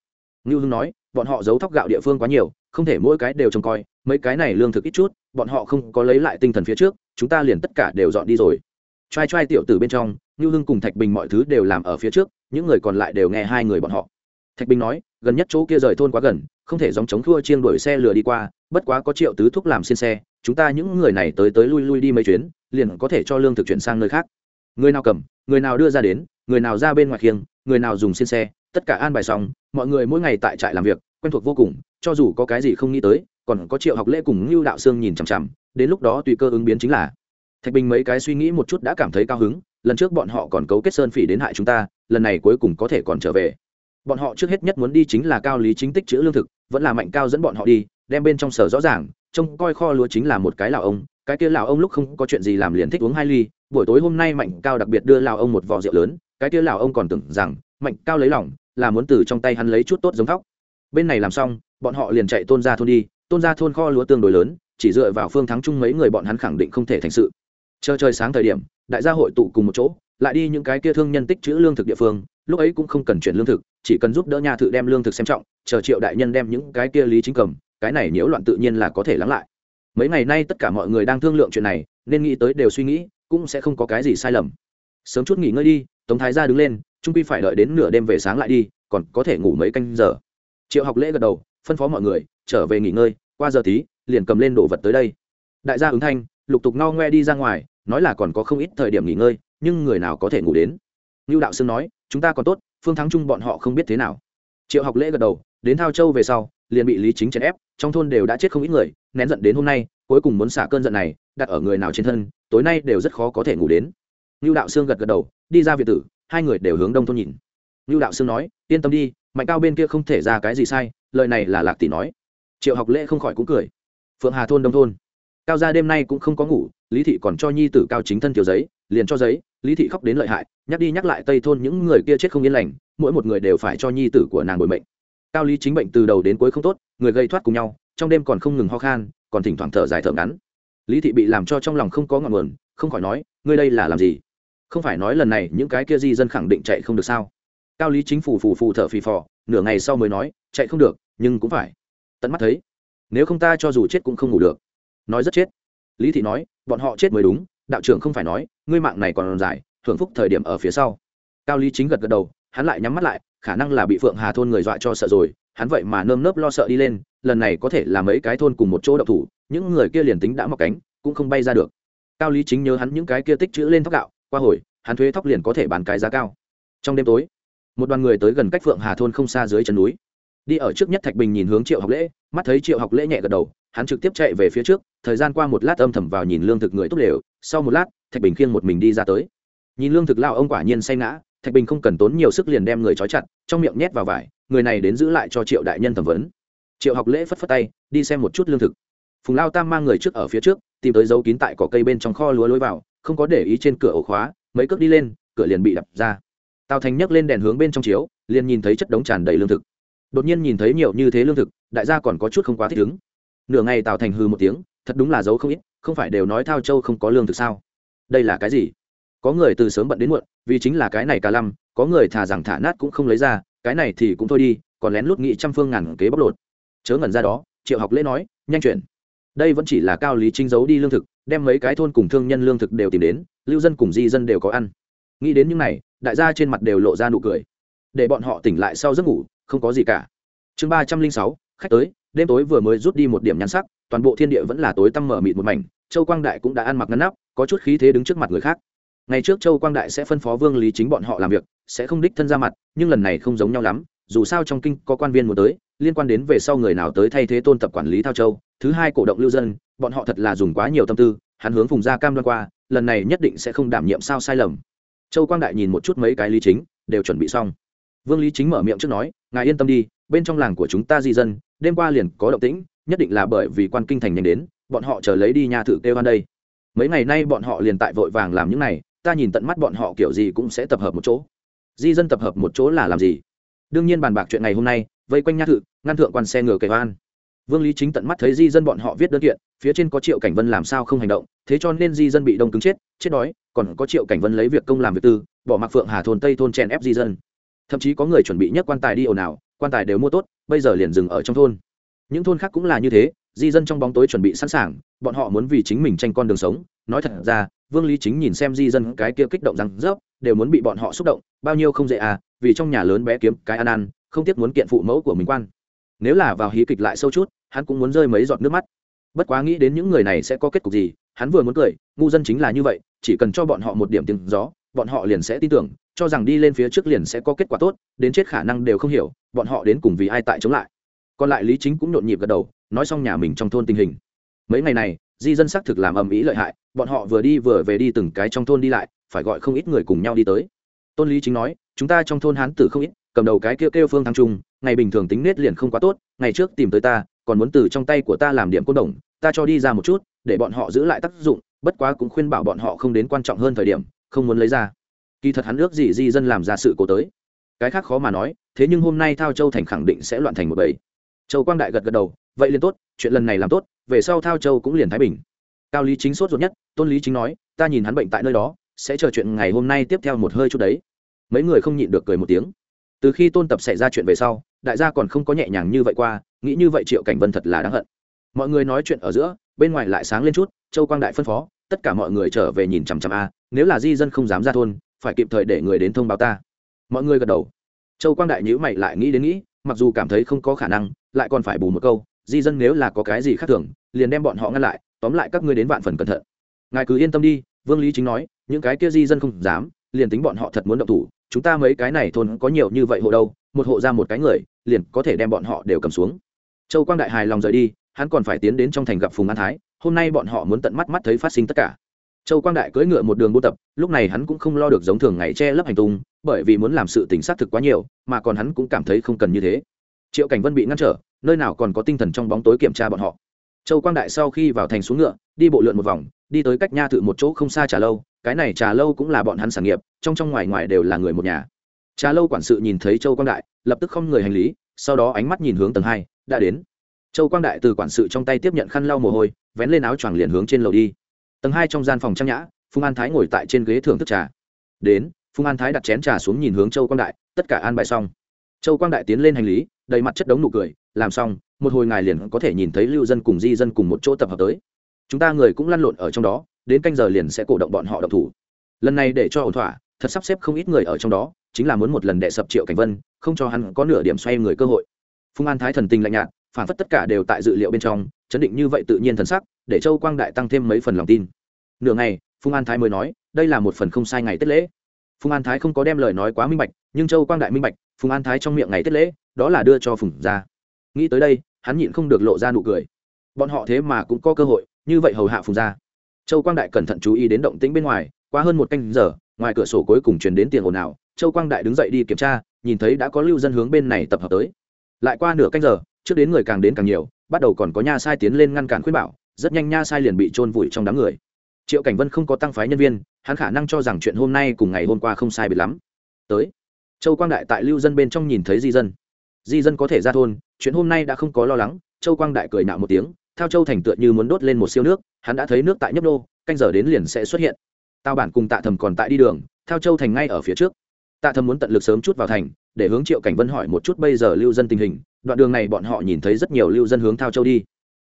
Ngưu hưng nói, bọn họ giấu thóc gạo địa phương quá nhiều, không thể mỗi cái đều trông coi mấy cái này lương thực ít chút, bọn họ không có lấy lại tinh thần phía trước, chúng ta liền tất cả đều dọn đi rồi. T r a i t r a i tiểu tử bên trong, ngưu hưng cùng thạch bình mọi thứ đều làm ở phía trước, những người còn lại đều nghe hai người bọn họ. Thạch bình nói, gần nhất chỗ kia rời thôn quá gần, không thể dòng chống thua chiêng đuổi xe lừa đi qua, bất quá có triệu tứ thúc làm xin xe, chúng ta những người này tới tới lui lui đi mấy chuyến, liền có thể cho lương thực chuyển sang nơi khác. Người nào cầm, người nào đưa ra đến, người nào ra bên ngoài khiêng, người nào dùng xin xe, tất cả an bài xong, mọi người mỗi ngày tại trại làm việc quen thuộc vô cùng, cho dù có cái gì không nghĩ tới, còn có triệu học lễ cùng ngưu đạo sương nhìn chằm chằm, đến lúc đó tùy cơ ứng biến chính là. Thạch bình mấy cái suy nghĩ một chút đã cảm thấy cao hứng, lần trước bọn họ còn cấu kết sơn phỉ đến hại chúng ta, lần này cuối cùng có thể còn trở về. Bọn họ trước hết nhất muốn đi chính là cao lý chính tích chữ lương thực, vẫn là mạnh cao dẫn bọn họ đi, đem bên trong sở rõ ràng, trông coi kho lúa chính là một cái lào ông, cái kia lào ông lúc không có chuyện gì làm liền thích uống hai ly, buổi tối hôm nay mạnh cao đặc biệt đưa lào ông một vò rượu lớn, cái kia lào ông còn tưởng rằng, mạnh cao lấy lòng, là muốn từ trong tay hắn lấy chút tốt giống thóc bên này làm xong, bọn họ liền chạy tôn ra thôn đi. Tôn ra thôn kho lúa tương đối lớn, chỉ dựa vào phương thắng chung mấy người bọn hắn khẳng định không thể thành sự. Chờ trời sáng thời điểm, đại gia hội tụ cùng một chỗ, lại đi những cái kia thương nhân tích chữ lương thực địa phương, lúc ấy cũng không cần chuyển lương thực, chỉ cần giúp đỡ nhà thự đem lương thực xem trọng, chờ triệu đại nhân đem những cái kia lý chính cầm, cái này nhiễu loạn tự nhiên là có thể lắng lại. Mấy ngày nay tất cả mọi người đang thương lượng chuyện này, nên nghĩ tới đều suy nghĩ, cũng sẽ không có cái gì sai lầm. Sớm chút nghỉ ngơi đi, tống thái gia đứng lên, trung quy phải đợi đến nửa đêm về sáng lại đi, còn có thể ngủ mấy canh giờ triệu học lễ gật đầu, phân phó mọi người, trở về nghỉ ngơi, qua giờ tí, liền cầm lên đồ vật tới đây. Đại gia ứng thanh, lục tục no ngoe đi ra ngoài, nói là còn có không ít thời điểm nghỉ ngơi, nhưng người nào có thể ngủ đến? Như đạo sương nói, chúng ta còn tốt, phương thắng trung bọn họ không biết thế nào. Triệu học lễ gật đầu, đến thao châu về sau, liền bị lý chính chèn ép, trong thôn đều đã chết không ít người, nén giận đến hôm nay, cuối cùng muốn xả cơn giận này, đặt ở người nào trên thân, tối nay đều rất khó có thể ngủ đến. Như đạo sương gật gật đầu, đi ra việt tử, hai người đều hướng đông thôn nhìn. Như đạo sương nói, yên tâm đi mạnh cao bên kia không thể ra cái gì sai, lời này là lạc tỷ nói. Triệu học lễ không khỏi cũng cười. Phượng hà thôn đông thôn. Cao gia đêm nay cũng không có ngủ, lý thị còn cho nhi tử cao chính thân tiểu giấy, liền cho giấy, lý thị khóc đến lợi hại, nhắc đi nhắc lại tây thôn những người kia chết không yên lành, mỗi một người đều phải cho nhi tử của nàng bồi mệnh. Cao lý chính bệnh từ đầu đến cuối không tốt, người gây thoát cùng nhau, trong đêm còn không ngừng ho khan, còn thỉnh thoảng thở dài thở ngắn. Lý thị bị làm cho trong lòng không có ngọn nguồn, không khỏi nói, ngươi đây là làm gì? Không phải nói lần này những cái kia di dân khẳng định chạy không được sao? Cao lý chính phủ phù phù thở phì phò, nửa ngày sau mới nói, chạy không được, nhưng cũng phải. Tận mắt thấy, nếu không ta cho dù chết cũng không ngủ được. Nói rất chết. Lý thị nói, bọn họ chết mới đúng, đạo trưởng không phải nói, ngươi mạng này còn dài hưởng phúc thời điểm ở phía sau. Cao lý chính gật gật đầu, hắn lại nhắm mắt lại, khả năng là bị phượng hà thôn người dọa cho sợ rồi, hắn vậy mà nơm nớp lo sợ đi lên, lần này có thể là mấy cái thôn cùng một chỗ đậu thủ, những người kia liền tính đã mọc cánh, cũng không bay ra được. Cao lý chính nhớ hắn những cái kia tích chữ lên thóc gạo, qua hồi, hắn thuế thóc liền có thể bán cái giá cao. Trong đêm tối một đoàn người tới gần cách phượng hà thôn không xa dưới chân núi. Đi ở trước nhất thạch bình nhìn hướng triệu học lễ, mắt thấy triệu học lễ nhẹ gật đầu, hắn trực tiếp chạy về phía trước, thời gian qua một lát âm thầm vào nhìn lương thực người tốt đều, sau một lát, thạch bình khiêng một mình đi ra tới. Nhìn lương thực lao ông quả nhiên say ngã, thạch bình không cần tốn nhiều sức liền đem người trói chặt, trong miệng nhét vào vải, người này đến giữ lại cho triệu đại nhân thẩm vấn. Triệu học lễ phất phất tay, đi xem một chút lương thực. Phùng lao tam mang người trước ở phía trước, tìm tới dấu kín tại cỏ cây bên trong kho lúa lối vào, không có để ý trên cửa ổ khóa, mấy cước đi lên, cửa liền bị đập ra tào thành nhấc lên đèn hướng bên trong chiếu, liền nhìn thấy chất đống tràn đầy lương thực. Đột nhiên nhìn thấy nhiều như thế lương thực, đại gia còn có chút không quá thích ứng. Nửa ngày tào thành hư một tiếng, thật đúng là dấu không ít, không phải đều nói thao châu không có lương thực sao? Đây là cái gì? Có người từ sớm bận đến muộn, vì chính là cái này cả lăm, có người thả rằng thả nát cũng không lấy ra, cái này thì cũng thôi đi, còn lén lút nghị trăm phương ngàn kế bóc lột. Chớ ngẩn ra đó, triệu học lễ nói, nhanh chuyển đây vẫn chỉ là cao lý trinh giấu đi lương thực, đem mấy cái thôn cùng thương nhân lương thực đều tìm đến, lưu dân cùng di dân đều có ăn. Nghĩ đến những này đại gia trên mặt đều lộ ra nụ cười. Để bọn họ tỉnh lại sau giấc ngủ, không có gì cả. Chương ba trăm linh sáu, khách tới, đêm tối vừa mới rút đi một điểm nhắn sắc, toàn bộ thiên địa vẫn là tối tăm mở mịt một mảnh, châu quang đại cũng đã ăn mặc ngăn nắp, có chút khí thế đứng trước mặt người khác. Ngày trước châu quang đại sẽ phân phó vương lý chính bọn họ làm việc, sẽ không đích thân ra mặt, nhưng lần này không giống nhau lắm, dù sao trong kinh có quan viên muốn tới, liên quan đến về sau người nào tới thay thế tôn tập quản lý thao châu, thứ hai cổ động lưu dân, bọn họ thật là dùng quá nhiều tâm tư, hắn hướng phùng gia cam đoan qua, lần này nhất định sẽ không đảm nhiệm sao sai lầm châu quang đại nhìn một chút mấy cái lý chính, đều chuẩn bị xong. Vương lý chính mở miệng trước nói, ngài yên tâm đi, bên trong làng của chúng ta di dân, đêm qua liền có động tĩnh, nhất định là bởi vì quan kinh thành nhanh đến, bọn họ chờ lấy đi nhà thử kêu ăn đây. Mấy ngày nay bọn họ liền tại vội vàng làm những này, ta nhìn tận mắt bọn họ kiểu gì cũng sẽ tập hợp một chỗ. Di dân tập hợp một chỗ là làm gì? Đương nhiên bàn bạc chuyện ngày hôm nay, vây quanh nha thự, ngăn thượng quan xe ngựa kề hoan. vương lý chính tận mắt thấy di dân bọn họ viết đơn kiện, phía trên có triệu cảnh vân làm sao không hành động, thế cho nên di dân bị đông cứng chết chết đói còn có triệu cảnh vân lấy việc công làm việc tư, bỏ mặc phượng hà thôn tây thôn chèn ép di dân. Thậm chí có người chuẩn bị nhất quan tài đi ồn ào, quan tài đều mua tốt, bây giờ liền dừng ở trong thôn. Những thôn khác cũng là như thế, di dân trong bóng tối chuẩn bị sẵn sàng, bọn họ muốn vì chính mình tranh con đường sống. Nói thật ra, vương lý chính nhìn xem di dân cái kia kích động rằng rớp, đều muốn bị bọn họ xúc động, bao nhiêu không dễ à vì trong nhà lớn bé kiếm cái ăn ăn, không tiếc muốn kiện phụ mẫu của mình quan. Nếu là vào hí kịch lại sâu chút, hắn cũng muốn rơi mấy giọt nước mắt. Bất quá nghĩ đến những người này sẽ có kết cục gì, hắn vừa muốn cười, ngu dân chính là như vậy chỉ cần cho bọn họ một điểm tiếng gió, bọn họ liền sẽ tin tưởng, cho rằng đi lên phía trước liền sẽ có kết quả tốt, đến chết khả năng đều không hiểu, bọn họ đến cùng vì ai tại chống lại. Còn lại lý chính cũng nhộn nhịp gật đầu, nói xong nhà mình trong thôn tình hình. Mấy ngày này, di dân xác thực làm ầm ĩ lợi hại, bọn họ vừa đi vừa về đi từng cái trong thôn đi lại, phải gọi không ít người cùng nhau đi tới. Tôn lý chính nói, chúng ta trong thôn hán tử không ít, cầm đầu cái kêu kêu phương thăng trung, ngày bình thường tính nết liền không quá tốt, ngày trước tìm tới ta, còn muốn từ trong tay của ta làm điểm côn đồng, ta cho đi ra một chút, để bọn họ giữ lại tác dụng bất quá cũng khuyên bảo bọn họ không đến quan trọng hơn thời điểm, không muốn lấy ra. Kỳ thật hắn ước gì di dân làm ra sự cố tới. Cái khác khó mà nói, thế nhưng hôm nay thao châu thành khẳng định sẽ loạn thành một bầy. Châu quang đại gật gật đầu, vậy liền tốt, chuyện lần này làm tốt, về sau thao châu cũng liền thái bình. Cao lý chính sốt ruột nhất, tôn lý chính nói, ta nhìn hắn bệnh tại nơi đó, sẽ chờ chuyện ngày hôm nay tiếp theo một hơi chút đấy. Mấy người không nhịn được cười một tiếng. Từ khi tôn tập xảy ra chuyện về sau, đại gia còn không có nhẹ nhàng như vậy qua, nghĩ như vậy triệu cảnh vân thật là đáng hận. Mọi người nói chuyện ở giữa bên ngoài lại sáng lên chút, châu quang đại phân phó, tất cả mọi người trở về nhìn chằm chằm a, nếu là di dân không dám ra thôn, phải kịp thời để người đến thông báo ta. Mọi người gật đầu. Châu quang đại nhữ mày lại nghĩ đến nghĩ, mặc dù cảm thấy không có khả năng, lại còn phải bù một câu, di dân nếu là có cái gì khác thường, liền đem bọn họ ngăn lại, tóm lại các ngươi đến vạn phần cẩn thận. Ngài cứ yên tâm đi, vương lý chính nói, những cái kia di dân không dám, liền tính bọn họ thật muốn động thủ, chúng ta mấy cái này thôn có nhiều như vậy hộ đâu, một hộ ra một cái người, liền có thể đem bọn họ đều cầm xuống. Châu quang đại hài lòng rời đi hắn còn phải tiến đến trong thành gặp phùng an thái, hôm nay bọn họ muốn tận mắt mắt thấy phát sinh tất cả. Châu quang đại cưỡi ngựa một đường buôn tập, lúc này hắn cũng không lo được giống thường ngày che lấp hành tung, bởi vì muốn làm sự tình xác thực quá nhiều, mà còn hắn cũng cảm thấy không cần như thế. Triệu cảnh vân bị ngăn trở, nơi nào còn có tinh thần trong bóng tối kiểm tra bọn họ. Châu quang đại sau khi vào thành xuống ngựa, đi bộ lượn một vòng, đi tới cách nha thự một chỗ không xa trà lâu, cái này trà lâu cũng là bọn hắn sản nghiệp, trong trong ngoài ngoài đều là người một nhà. Trà lâu quản sự nhìn thấy châu quang đại, lập tức không người hành lý, sau đó ánh mắt nhìn hướng tầng hai, đã đến châu quang đại từ quản sự trong tay tiếp nhận khăn lau mồ hôi, vén lên áo choàng liền hướng trên lầu đi. Tầng hai trong gian phòng trang nhã, phùng an thái ngồi tại trên ghế thưởng thức trà. Đến, phùng an thái đặt chén trà xuống nhìn hướng châu quang đại, tất cả an bài xong. Châu quang đại tiến lên hành lý, đầy mặt chất đống nụ cười, làm xong, một hồi ngài liền có thể nhìn thấy lưu dân cùng di dân cùng một chỗ tập hợp tới. Chúng ta người cũng lăn lộn ở trong đó, đến canh giờ liền sẽ cổ động bọn họ độc thủ. Lần này để cho ổn thỏa, thật sắp xếp không ít người ở trong đó, chính là muốn một lần đệ sập triệu cảnh vân, không cho hắn có nửa điểm xoay người cơ hội. Phùng an thái thần tình lạnh nhạt phản phất tất cả đều tại dự liệu bên trong, chấn định như vậy tự nhiên thần sắc, để châu quang đại tăng thêm mấy phần lòng tin. Nửa ngày phùng an thái mới nói, đây là một phần không sai ngày tết lễ. Phùng an thái không có đem lời nói quá minh bạch, nhưng châu quang đại minh bạch phùng an thái trong miệng ngày tết lễ, đó là đưa cho phùng ra nghĩ tới đây, hắn nhịn không được lộ ra nụ cười. Bọn họ thế mà cũng có cơ hội, như vậy hầu hạ phùng ra châu quang đại cẩn thận chú ý đến động tĩnh bên ngoài, qua hơn một canh giờ, ngoài cửa sổ cuối cùng truyền đến tiền ồn ào, châu quang đại đứng dậy đi kiểm tra, nhìn thấy đã có lưu dân hướng bên này tập hợp tới. Lại qua nửa canh giờ trước đến người càng đến càng nhiều, bắt đầu còn có nha sai tiến lên ngăn cản khuyên bảo, rất nhanh nha sai liền bị trôn vùi trong đám người. Triệu cảnh vân không có tăng phái nhân viên, hắn khả năng cho rằng chuyện hôm nay cùng ngày hôm qua không sai biệt lắm. Tới, châu quang đại tại lưu dân bên trong nhìn thấy di dân. Di dân có thể ra thôn, chuyện hôm nay đã không có lo lắng, châu quang đại cười nạo một tiếng theo châu thành tựa như muốn đốt lên một siêu nước, hắn đã thấy nước tại nhấp đô canh giờ đến liền sẽ xuất hiện. Tao bản cùng tạ thầm còn tại đi đường theo châu thành ngay ở phía trước. Tạ thầm muốn tận lực sớm chút vào thành, để hướng triệu cảnh vân hỏi một chút bây giờ lưu dân tình hình đoạn đường này bọn họ nhìn thấy rất nhiều lưu dân hướng thao châu đi.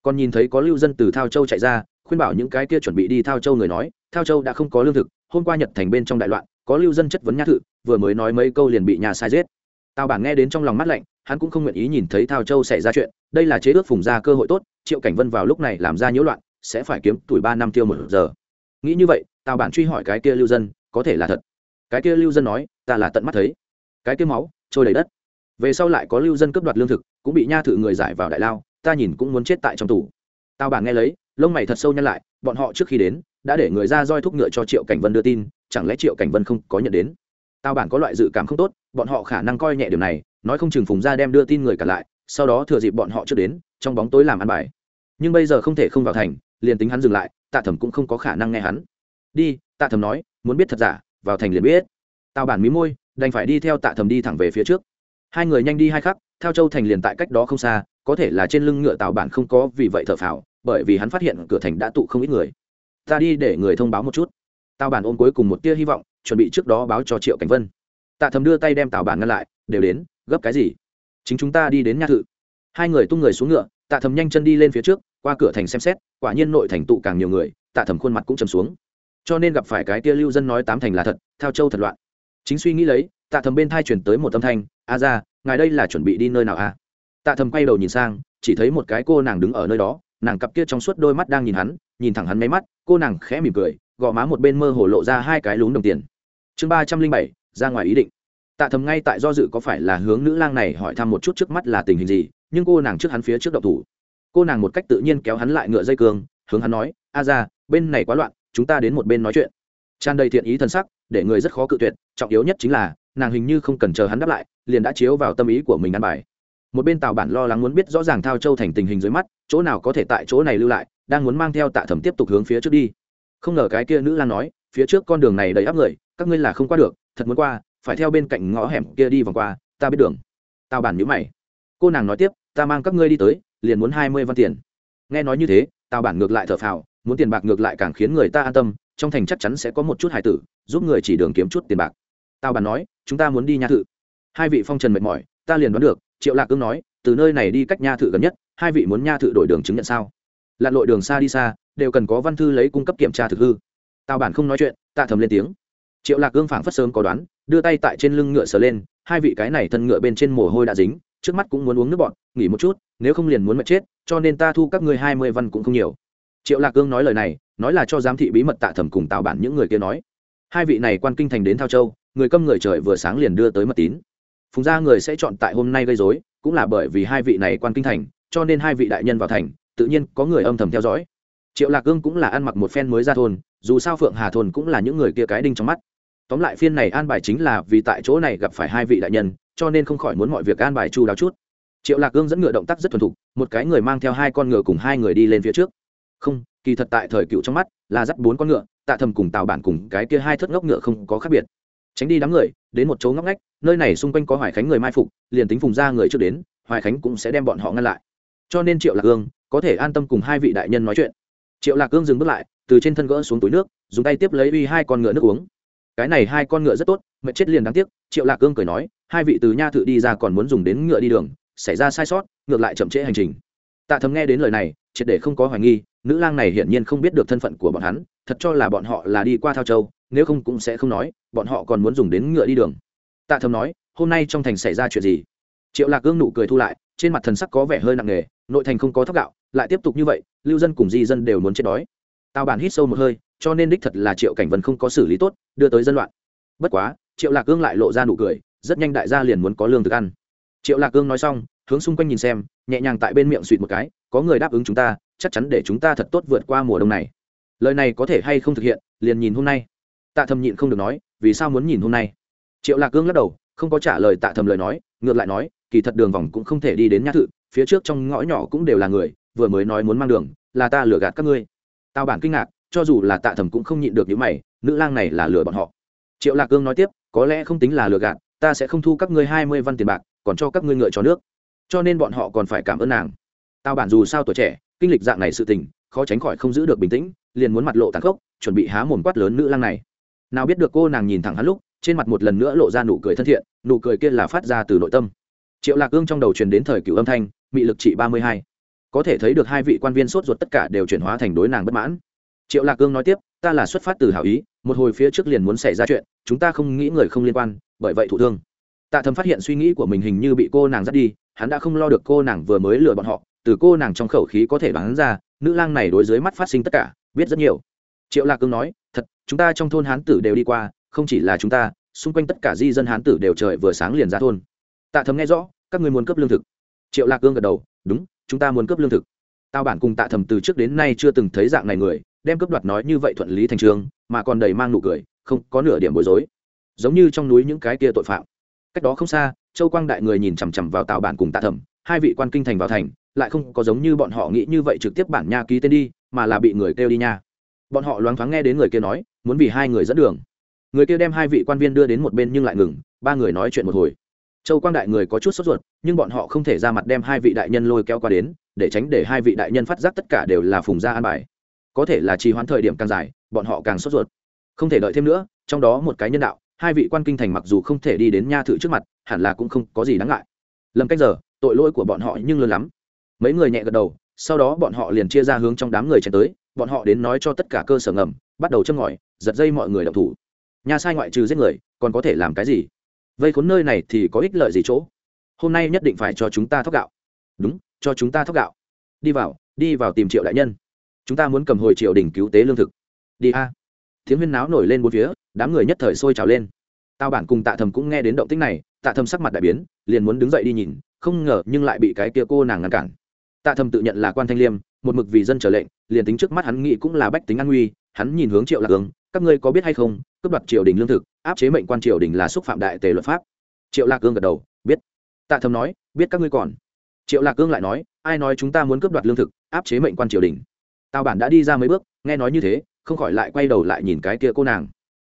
Còn nhìn thấy có lưu dân từ thao châu chạy ra, khuyên bảo những cái kia chuẩn bị đi thao châu người nói, thao châu đã không có lương thực, hôm qua nhật thành bên trong đại loạn, có lưu dân chất vấn nhã thự, vừa mới nói mấy câu liền bị nhà sai giết. Tào bản nghe đến trong lòng mắt lạnh, hắn cũng không nguyện ý nhìn thấy thao châu xảy ra chuyện, đây là chế ước phùng ra cơ hội tốt, triệu cảnh vân vào lúc này làm ra nhiễu loạn, sẽ phải kiếm tuổi ba năm tiêu một giờ. Nghĩ như vậy, Tào bản truy hỏi cái kia lưu dân, có thể là thật? Cái kia lưu dân nói, ta là tận mắt thấy. Cái kia máu, trôi đầy đất về sau lại có lưu dân cướp đoạt lương thực, cũng bị nha thự người giải vào đại lao, ta nhìn cũng muốn chết tại trong tù. Tao bản nghe lấy, lông mày thật sâu nhăn lại, bọn họ trước khi đến, đã để người ra roi thúc ngựa cho triệu cảnh vân đưa tin, chẳng lẽ triệu cảnh vân không có nhận đến? Tao bản có loại dự cảm không tốt, bọn họ khả năng coi nhẹ điều này, nói không chừng phùng ra đem đưa tin người cả lại, sau đó thừa dịp bọn họ chưa đến, trong bóng tối làm ăn bài. Nhưng bây giờ không thể không vào thành, liền tính hắn dừng lại, tạ thẩm cũng không có khả năng nghe hắn. Đi, tạ thẩm nói, muốn biết thật giả, vào thành liền biết. Tao bản mí môi, đành phải đi theo tạ thẩm đi thẳng về phía trước hai người nhanh đi hai khắc theo châu thành liền tại cách đó không xa, có thể là trên lưng ngựa tào bản không có vì vậy thở phào, bởi vì hắn phát hiện cửa thành đã tụ không ít người. Ta đi để người thông báo một chút. Tào bản ôm cuối cùng một tia hy vọng, chuẩn bị trước đó báo cho triệu cảnh vân. Tạ thầm đưa tay đem tào bản ngăn lại, đều đến, gấp cái gì? Chính chúng ta đi đến nha thự. Hai người tung người xuống ngựa, tạ thầm nhanh chân đi lên phía trước, qua cửa thành xem xét, quả nhiên nội thành tụ càng nhiều người, tạ thầm khuôn mặt cũng trầm xuống. Cho nên gặp phải cái tia lưu dân nói tám thành là thật theo châu thật loạn. Chính suy nghĩ lấy tạ thầm bên thai chuyển tới một âm thanh, a ra, ngài đây là chuẩn bị đi nơi nào a tạ thầm quay đầu nhìn sang, chỉ thấy một cái cô nàng đứng ở nơi đó, nàng cặp kia trong suốt đôi mắt đang nhìn hắn, nhìn thẳng hắn mấy mắt, cô nàng khẽ mỉm cười, gò má một bên mơ hồ lộ ra hai cái lún đồng tiền. Chương ba trăm linh bảy, ra ngoài ý định. Tạ thầm ngay tại do dự có phải là hướng nữ lang này hỏi thăm một chút trước mắt là tình hình gì, nhưng cô nàng trước hắn phía trước đậu thủ. Cô nàng một cách tự nhiên kéo hắn lại ngựa dây cương, hướng hắn nói, a ra, bên này quá loạn, chúng ta đến một bên nói chuyện. Tràn đầy thiện ý thân sắc, để người rất khó cự tuyệt, trọng yếu nhất chính là nàng hình như không cần chờ hắn đáp lại, liền đã chiếu vào tâm ý của mình ăn bài. Một bên tào bản lo lắng muốn biết rõ ràng thao châu thành tình hình dưới mắt, chỗ nào có thể tại chỗ này lưu lại, đang muốn mang theo tạ thẩm tiếp tục hướng phía trước đi. Không ngờ cái kia nữ lan nói, phía trước con đường này đầy áp người, các ngươi là không qua được, thật muốn qua, phải theo bên cạnh ngõ hẻm kia đi vòng qua, ta biết đường. Tào bản nhữ mày. Cô nàng nói tiếp, ta mang các ngươi đi tới, liền muốn hai mươi văn tiền. Nghe nói như thế, tào bản ngược lại thở phào, muốn tiền bạc ngược lại càng khiến người ta an tâm, trong thành chắc chắn sẽ có một chút hài tử, giúp người chỉ đường kiếm chút tiền bạc. Tao bản nói, chúng ta muốn đi nha thự. Hai vị phong trần mệt mỏi, ta liền đoán được, triệu lạc cương nói, từ nơi này đi cách nha thự gần nhất, hai vị muốn nha thự đổi đường chứng nhận sao? Lặn lội đường xa đi xa, đều cần có văn thư lấy cung cấp kiểm tra thực hư. Tào bản không nói chuyện, tạ thầm lên tiếng. Triệu lạc cương phảng phất sớm có đoán, đưa tay tại trên lưng ngựa sờ lên, hai vị cái này thân ngựa bên trên mồ hôi đã dính, trước mắt cũng muốn uống nước bọn nghỉ một chút, nếu không liền muốn mệt chết, cho nên ta thu các ngươi hai mươi văn cũng không nhiều. Triệu lạc cương nói lời này, nói là cho giám thị bí mật tạ thẩm cùng tào bản những người kia nói hai vị này quan kinh thành đến thao châu, người câm người trời vừa sáng liền đưa tới mật tín. Phùng gia người sẽ chọn tại hôm nay gây dối cũng là bởi vì hai vị này quan kinh thành, cho nên hai vị đại nhân vào thành, tự nhiên có người âm thầm theo dõi. Triệu lạc cương cũng là ăn mặc một phen mới ra thôn, dù sao phượng hà thôn cũng là những người kia cái đinh trong mắt. Tóm lại phiên này an bài chính là vì tại chỗ này gặp phải hai vị đại nhân, cho nên không khỏi muốn mọi việc an bài chu đáo chút. Triệu lạc cương dẫn ngựa động tác rất thuần thục, một cái người mang theo hai con ngựa cùng hai người đi lên phía trước. Không kỳ thật tại thời cựu trong mắt, là dắt bốn con ngựa, tạ thầm cùng tào bản cùng cái kia hai thất ngốc ngựa không có khác biệt. Tránh đi đám người, đến một chỗ ngóc ngách, nơi này xung quanh có hoài khánh người mai phục, liền tính phùng ra người trước đến, hoài khánh cũng sẽ đem bọn họ ngăn lại. Cho nên triệu lạc cương có thể an tâm cùng hai vị đại nhân nói chuyện. Triệu lạc cương dừng bước lại, từ trên thân gỡ xuống túi nước, dùng tay tiếp lấy uy hai con ngựa nước uống. Cái này hai con ngựa rất tốt, mệt chết liền đáng tiếc, triệu lạc cương cười nói, hai vị từ nha thự đi ra còn muốn dùng đến ngựa đi đường, xảy ra sai sót, ngược lại chậm trễ hành trình. Tạ thấm nghe đến lời này, triệt để không có hoài nghi nữ lang này hiển nhiên không biết được thân phận của bọn hắn, thật cho là bọn họ là đi qua thao châu, nếu không cũng sẽ không nói, bọn họ còn muốn dùng đến ngựa đi đường. Tạ thầm nói, hôm nay trong thành xảy ra chuyện gì? Triệu lạc gương nụ cười thu lại, trên mặt thần sắc có vẻ hơi nặng nề, nội thành không có thóc gạo, lại tiếp tục như vậy, lưu dân cùng di dân đều muốn chết đói. Tào bản hít sâu một hơi, cho nên đích thật là triệu cảnh vân không có xử lý tốt, đưa tới dân loạn. Bất quá, triệu lạc gương lại lộ ra nụ cười, rất nhanh đại gia liền muốn có lương thực ăn. Triệu lạc gương nói xong, hướng xung quanh nhìn xem, nhẹ nhàng tại bên miệng suỵt một cái, có người đáp ứng chúng ta chắc chắn để chúng ta thật tốt vượt qua mùa đông này. Lời này có thể hay không thực hiện, liền nhìn hôm nay. Tạ thầm nhịn không được nói, vì sao muốn nhìn hôm nay? Triệu lạc gương lắc đầu, không có trả lời tạ thầm lời nói, ngược lại nói, kỳ thật đường vòng cũng không thể đi đến nhã thự, phía trước trong ngõ nhỏ cũng đều là người, vừa mới nói muốn mang đường, là ta lừa gạt các ngươi. Tao bản kinh ngạc, cho dù là tạ thầm cũng không nhịn được những mày, nữ lang này là lừa bọn họ. Triệu lạc cương nói tiếp, có lẽ không tính là lừa gạt, ta sẽ không thu các ngươi hai mươi văn tiền bạc, còn cho các ngươi ngựa cho nước. Cho nên bọn họ còn phải cảm ơn nàng. Tao bản dù sao tuổi trẻ kinh lịch dạng này sự tình, khó tránh khỏi không giữ được bình tĩnh, liền muốn mặt lộ tàn khốc, chuẩn bị há mồm quát lớn nữ lang này. Nào biết được cô nàng nhìn thẳng hắn lúc, trên mặt một lần nữa lộ ra nụ cười thân thiện, nụ cười kia là phát ra từ nội tâm. Triệu lạc ương trong đầu truyền đến thời cựu âm thanh, mị lực trị ba mươi hai. Có thể thấy được hai vị quan viên sốt ruột tất cả đều chuyển hóa thành đối nàng bất mãn. Triệu lạc ương nói tiếp, ta là xuất phát từ hảo ý, một hồi phía trước liền muốn xảy ra chuyện, chúng ta không nghĩ người không liên quan, bởi vậy thụ thương. Tạ thầm phát hiện suy nghĩ của mình hình như bị cô nàng dắt đi, hắn đã không lo được cô nàng vừa mới lừa bọn họ từ cô nàng trong khẩu khí có thể đoán ra, nữ lang này đối dưới mắt phát sinh tất cả, biết rất nhiều. Triệu lạc cương nói, thật, chúng ta trong thôn hán tử đều đi qua, không chỉ là chúng ta, xung quanh tất cả di dân hán tử đều trời vừa sáng liền ra thôn. Tạ thầm nghe rõ, các người muốn cấp lương thực. Triệu lạc cương gật đầu, đúng, chúng ta muốn cấp lương thực. Tao bản cùng tạ thầm từ trước đến nay chưa từng thấy dạng này người, đem cấp đoạt nói như vậy thuận lý thành trường, mà còn đầy mang nụ cười, không có nửa điểm bối rối. Giống như trong núi những cái kia tội phạm. Cách đó không xa, châu quang đại người nhìn chằm chằm vào tào bản cùng tạ thẩm hai vị quan kinh thành vào thành lại không có giống như bọn họ nghĩ như vậy trực tiếp bản nha ký tên đi, mà là bị người kêu đi nha. Bọn họ loáng thoáng nghe đến người kia nói, muốn vì hai người dẫn đường. Người kia đem hai vị quan viên đưa đến một bên nhưng lại ngừng, ba người nói chuyện một hồi. Châu quang đại người có chút sốt ruột, nhưng bọn họ không thể ra mặt đem hai vị đại nhân lôi kéo qua đến, để tránh để hai vị đại nhân phát giác tất cả đều là phùng gia an bài. Có thể là trì hoãn thời điểm càng dài, bọn họ càng sốt ruột. Không thể đợi thêm nữa, trong đó một cái nhân đạo, hai vị quan kinh thành mặc dù không thể đi đến nha thự trước mặt, hẳn là cũng không có gì đáng ngại. Lầm cách giờ, tội lỗi của bọn họ nhưng lớn lắm mấy người nhẹ gật đầu, sau đó bọn họ liền chia ra hướng trong đám người chen tới, bọn họ đến nói cho tất cả cơ sở ngầm, bắt đầu châm ngòi, giật dây mọi người đậu thủ. Nhà sai ngoại trừ giết người, còn có thể làm cái gì? Vây khốn nơi này thì có ích lợi gì chỗ? Hôm nay nhất định phải cho chúng ta thóc gạo. Đúng, cho chúng ta thóc gạo. Đi vào đi vào tìm triệu đại nhân. Chúng ta muốn cầm hồi triệu đình cứu tế lương thực. Đi a. À. tiếng huyên náo nổi lên bốn phía, đám người nhất thời sôi trào lên. Tao bản cùng tạ thầm cũng nghe đến động tích này, tạ thầm sắc mặt đại biến, liền muốn đứng dậy đi nhìn, không ngờ nhưng lại bị cái kia cô nàng ngăn cản tạ thầm tự nhận là quan thanh liêm, một mực vì dân trở lệnh, liền tính trước mắt hắn nghĩ cũng là bách tính an nguy, hắn nhìn hướng triệu lạc hướng, các ngươi có biết hay không, cướp đoạt triều đình lương thực, áp chế mệnh quan triều đình là xúc phạm đại tề luật pháp. Triệu lạc cương gật đầu, biết. Tạ thầm nói, biết các ngươi còn. Triệu lạc cương lại nói, ai nói chúng ta muốn cướp đoạt lương thực, áp chế mệnh quan triều đình? Tào bản đã đi ra mấy bước, nghe nói như thế, không khỏi lại quay đầu lại nhìn cái kia cô nàng.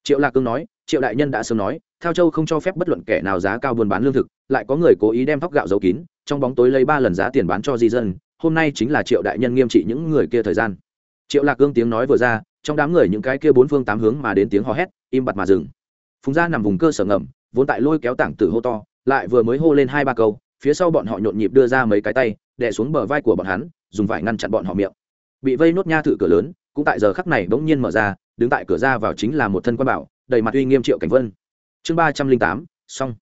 Triệu lạc cương nói, triệu đại nhân đã sớm nói, Thao châu không cho phép bất luận kẻ nào giá cao buôn bán lương thực lại có người cố ý đem thóc gạo giấu kín, trong bóng tối lấy ba lần giá tiền bán cho di dân, hôm nay chính là triệu đại nhân nghiêm trị những người kia thời gian. Triệu lạc cương tiếng nói vừa ra, trong đám người những cái kia bốn phương tám hướng mà đến tiếng hò hét, im bặt mà dừng. Phùng gia nằm vùng cơ sở ngầm, vốn tại lôi kéo tảng tử hô to, lại vừa mới hô lên hai ba câu, phía sau bọn họ nhộn nhịp đưa ra mấy cái tay, đè xuống bờ vai của bọn hắn, dùng vải ngăn chặn bọn họ miệng. Bị vây nốt nha thử cửa lớn, cũng tại giờ khắc này bỗng nhiên mở ra, đứng tại cửa ra vào chính là một thân quan bảo, đầy mặt uy nghiêm triệu cảnh vân. Chương ba trăm linh tám, xong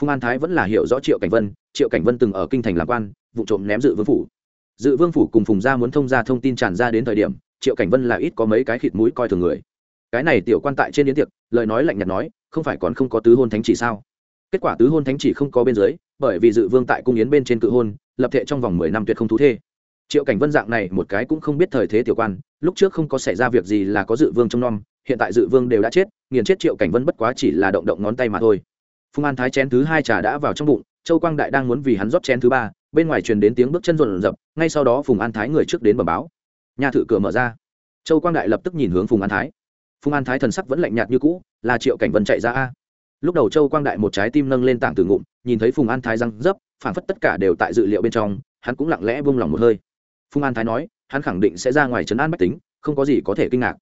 phùng an thái vẫn là hiểu rõ triệu cảnh vân, triệu cảnh vân từng ở kinh thành làm quan, vụ trộm ném dự vương phủ. Dự vương phủ cùng phùng gia muốn thông ra thông tin tràn ra đến thời điểm, triệu cảnh vân là ít có mấy cái khịt mũi coi thường người. Cái này tiểu quan tại trên yến tiệc, lời nói lạnh nhạt nói, không phải còn không có tứ hôn thánh chỉ sao? Kết quả tứ hôn thánh chỉ không có bên dưới, bởi vì dự vương tại cung yến bên trên cự hôn, lập thệ trong vòng mười năm tuyệt không thú thê. Triệu cảnh vân dạng này một cái cũng không biết thời thế tiểu quan, lúc trước không có xảy ra việc gì là có dự vương trong n hiện tại dự vương đều đã chết, nghiền chết triệu cảnh vân bất quá chỉ là động động ngón tay mà thôi phùng an thái chén thứ hai trà đã vào trong bụng, châu quang đại đang muốn vì hắn rót chén thứ ba, bên ngoài truyền đến tiếng bước chân rộn rập, ngay sau đó phùng an thái người trước đến bẩm báo. Nhà thự cửa mở ra. Châu quang đại lập tức nhìn hướng phùng an thái. Phùng an thái thần sắc vẫn lạnh nhạt như cũ, là triệu cảnh vân chạy ra a. Lúc đầu châu quang đại một trái tim nâng lên tảng từ ngụm, nhìn thấy phùng an thái răng dấp phản phất tất cả đều tại dự liệu bên trong, hắn cũng lặng lẽ buông lỏng một hơi. Phùng an thái nói, hắn khẳng định sẽ ra ngoài trấn an bách tính, không có gì có thể kinh ngạc.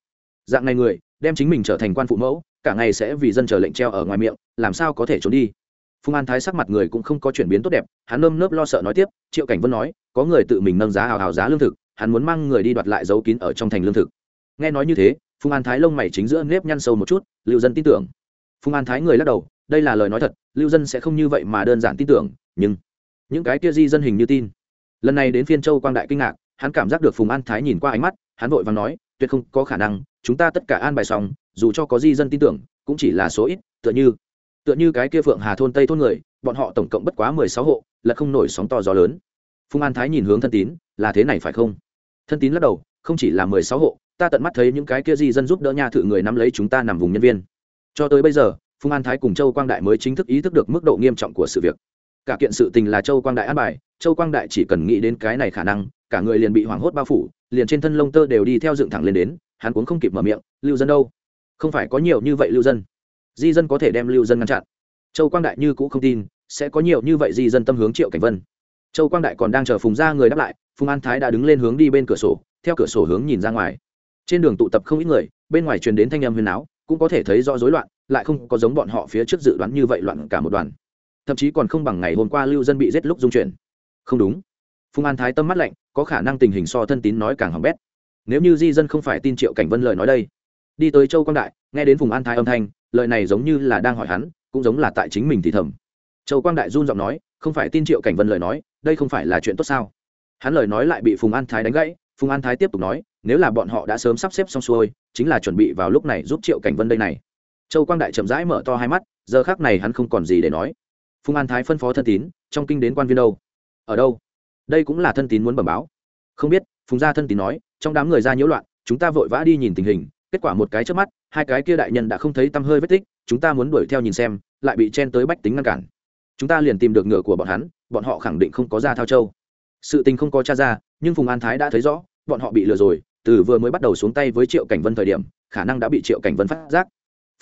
Dạng này người, đem chính mình trở thành quan phụ mẫu cả ngày sẽ vì dân chờ lệnh treo ở ngoài miệng, làm sao có thể trốn đi? Phùng an thái sắc mặt người cũng không có chuyển biến tốt đẹp, hắn nơm nớp lo sợ nói tiếp, triệu cảnh vân nói, có người tự mình nâng giá hào hào giá lương thực, hắn muốn mang người đi đoạt lại dấu kín ở trong thành lương thực. Nghe nói như thế, phùng an thái lông mày chính giữa nếp nhăn sâu một chút, lưu dân tin tưởng. Phùng an thái người lắc đầu, đây là lời nói thật, lưu dân sẽ không như vậy mà đơn giản tin tưởng, nhưng những cái kia di dân hình như tin. Lần này đến phiên châu quang đại kinh ngạc, hắn cảm giác được phùng an thái nhìn qua ánh mắt, hắn vội và nói, tuyệt không có khả năng, chúng ta tất cả an bài xong dù cho có di dân tin tưởng, cũng chỉ là số ít, tựa như tựa như cái kia phượng hà thôn tây thôn người, bọn họ tổng cộng bất quá mười sáu hộ, là không nổi sóng to gió lớn. Phùng an thái nhìn hướng thân tín, là thế này phải không? Thân tín lắc đầu, không chỉ là mười sáu hộ, ta tận mắt thấy những cái kia di dân giúp đỡ nhà thự người nắm lấy chúng ta nằm vùng nhân viên. Cho tới bây giờ, phùng an thái cùng châu quang đại mới chính thức ý thức được mức độ nghiêm trọng của sự việc. Cả kiện sự tình là châu quang đại an bài, châu quang đại chỉ cần nghĩ đến cái này khả năng, cả người liền bị hoảng hốt bao phủ, liền trên thân lông tơ đều đi theo dựng thẳng lên đến, hắn cũng không kịp mở miệng, lưu dân đâu? Không phải có nhiều như vậy lưu dân. Di dân có thể đem lưu dân ngăn chặn. Châu quang đại như cũ không tin, sẽ có nhiều như vậy di dân tâm hướng triệu cảnh vân. Châu quang đại còn đang chờ phùng ra người đáp lại, phùng an thái đã đứng lên hướng đi bên cửa sổ, theo cửa sổ hướng nhìn ra ngoài. Trên đường tụ tập không ít người, bên ngoài truyền đến thanh âm huyền áo, cũng có thể thấy rõ rối loạn, lại không có giống bọn họ phía trước dự đoán như vậy loạn cả một đoàn. Thậm chí còn không bằng ngày hôm qua lưu dân bị giết lúc dung chuyển. Không đúng. Phùng an thái tâm mắt lạnh, có khả năng tình hình so thân tín nói càng hỏng bét. Nếu như di dân không phải tin triệu cảnh vân lời nói đây đi tới châu quang đại, nghe đến phùng an thái âm thanh, lời này giống như là đang hỏi hắn, cũng giống là tại chính mình thì thầm. Châu quang đại run giọng nói, không phải tin triệu cảnh vân lời nói, đây không phải là chuyện tốt sao? Hắn lời nói lại bị phùng an thái đánh gãy, phùng an thái tiếp tục nói, nếu là bọn họ đã sớm sắp xếp xong xuôi, chính là chuẩn bị vào lúc này giúp triệu cảnh vân đây này. Châu quang đại chậm rãi mở to hai mắt, giờ khác này hắn không còn gì để nói. Phùng an thái phân phó thân tín, trong kinh đến quan viên đâu? Ở đâu? Đây cũng là thân tín muốn bẩm báo. Không biết, phùng gia thân tín nói, trong đám người ra nhiễu loạn, chúng ta vội vã đi nhìn tình hình kết quả một cái trước mắt, hai cái kia đại nhân đã không thấy tăm hơi vết tích, chúng ta muốn đuổi theo nhìn xem, lại bị chen tới bách tính ngăn cản. Chúng ta liền tìm được ngựa của bọn hắn, bọn họ khẳng định không có ra thao châu. Sự tình không có cha ra, nhưng phùng an thái đã thấy rõ, bọn họ bị lừa rồi, từ vừa mới bắt đầu xuống tay với triệu cảnh vân thời điểm, khả năng đã bị triệu cảnh vân phát giác.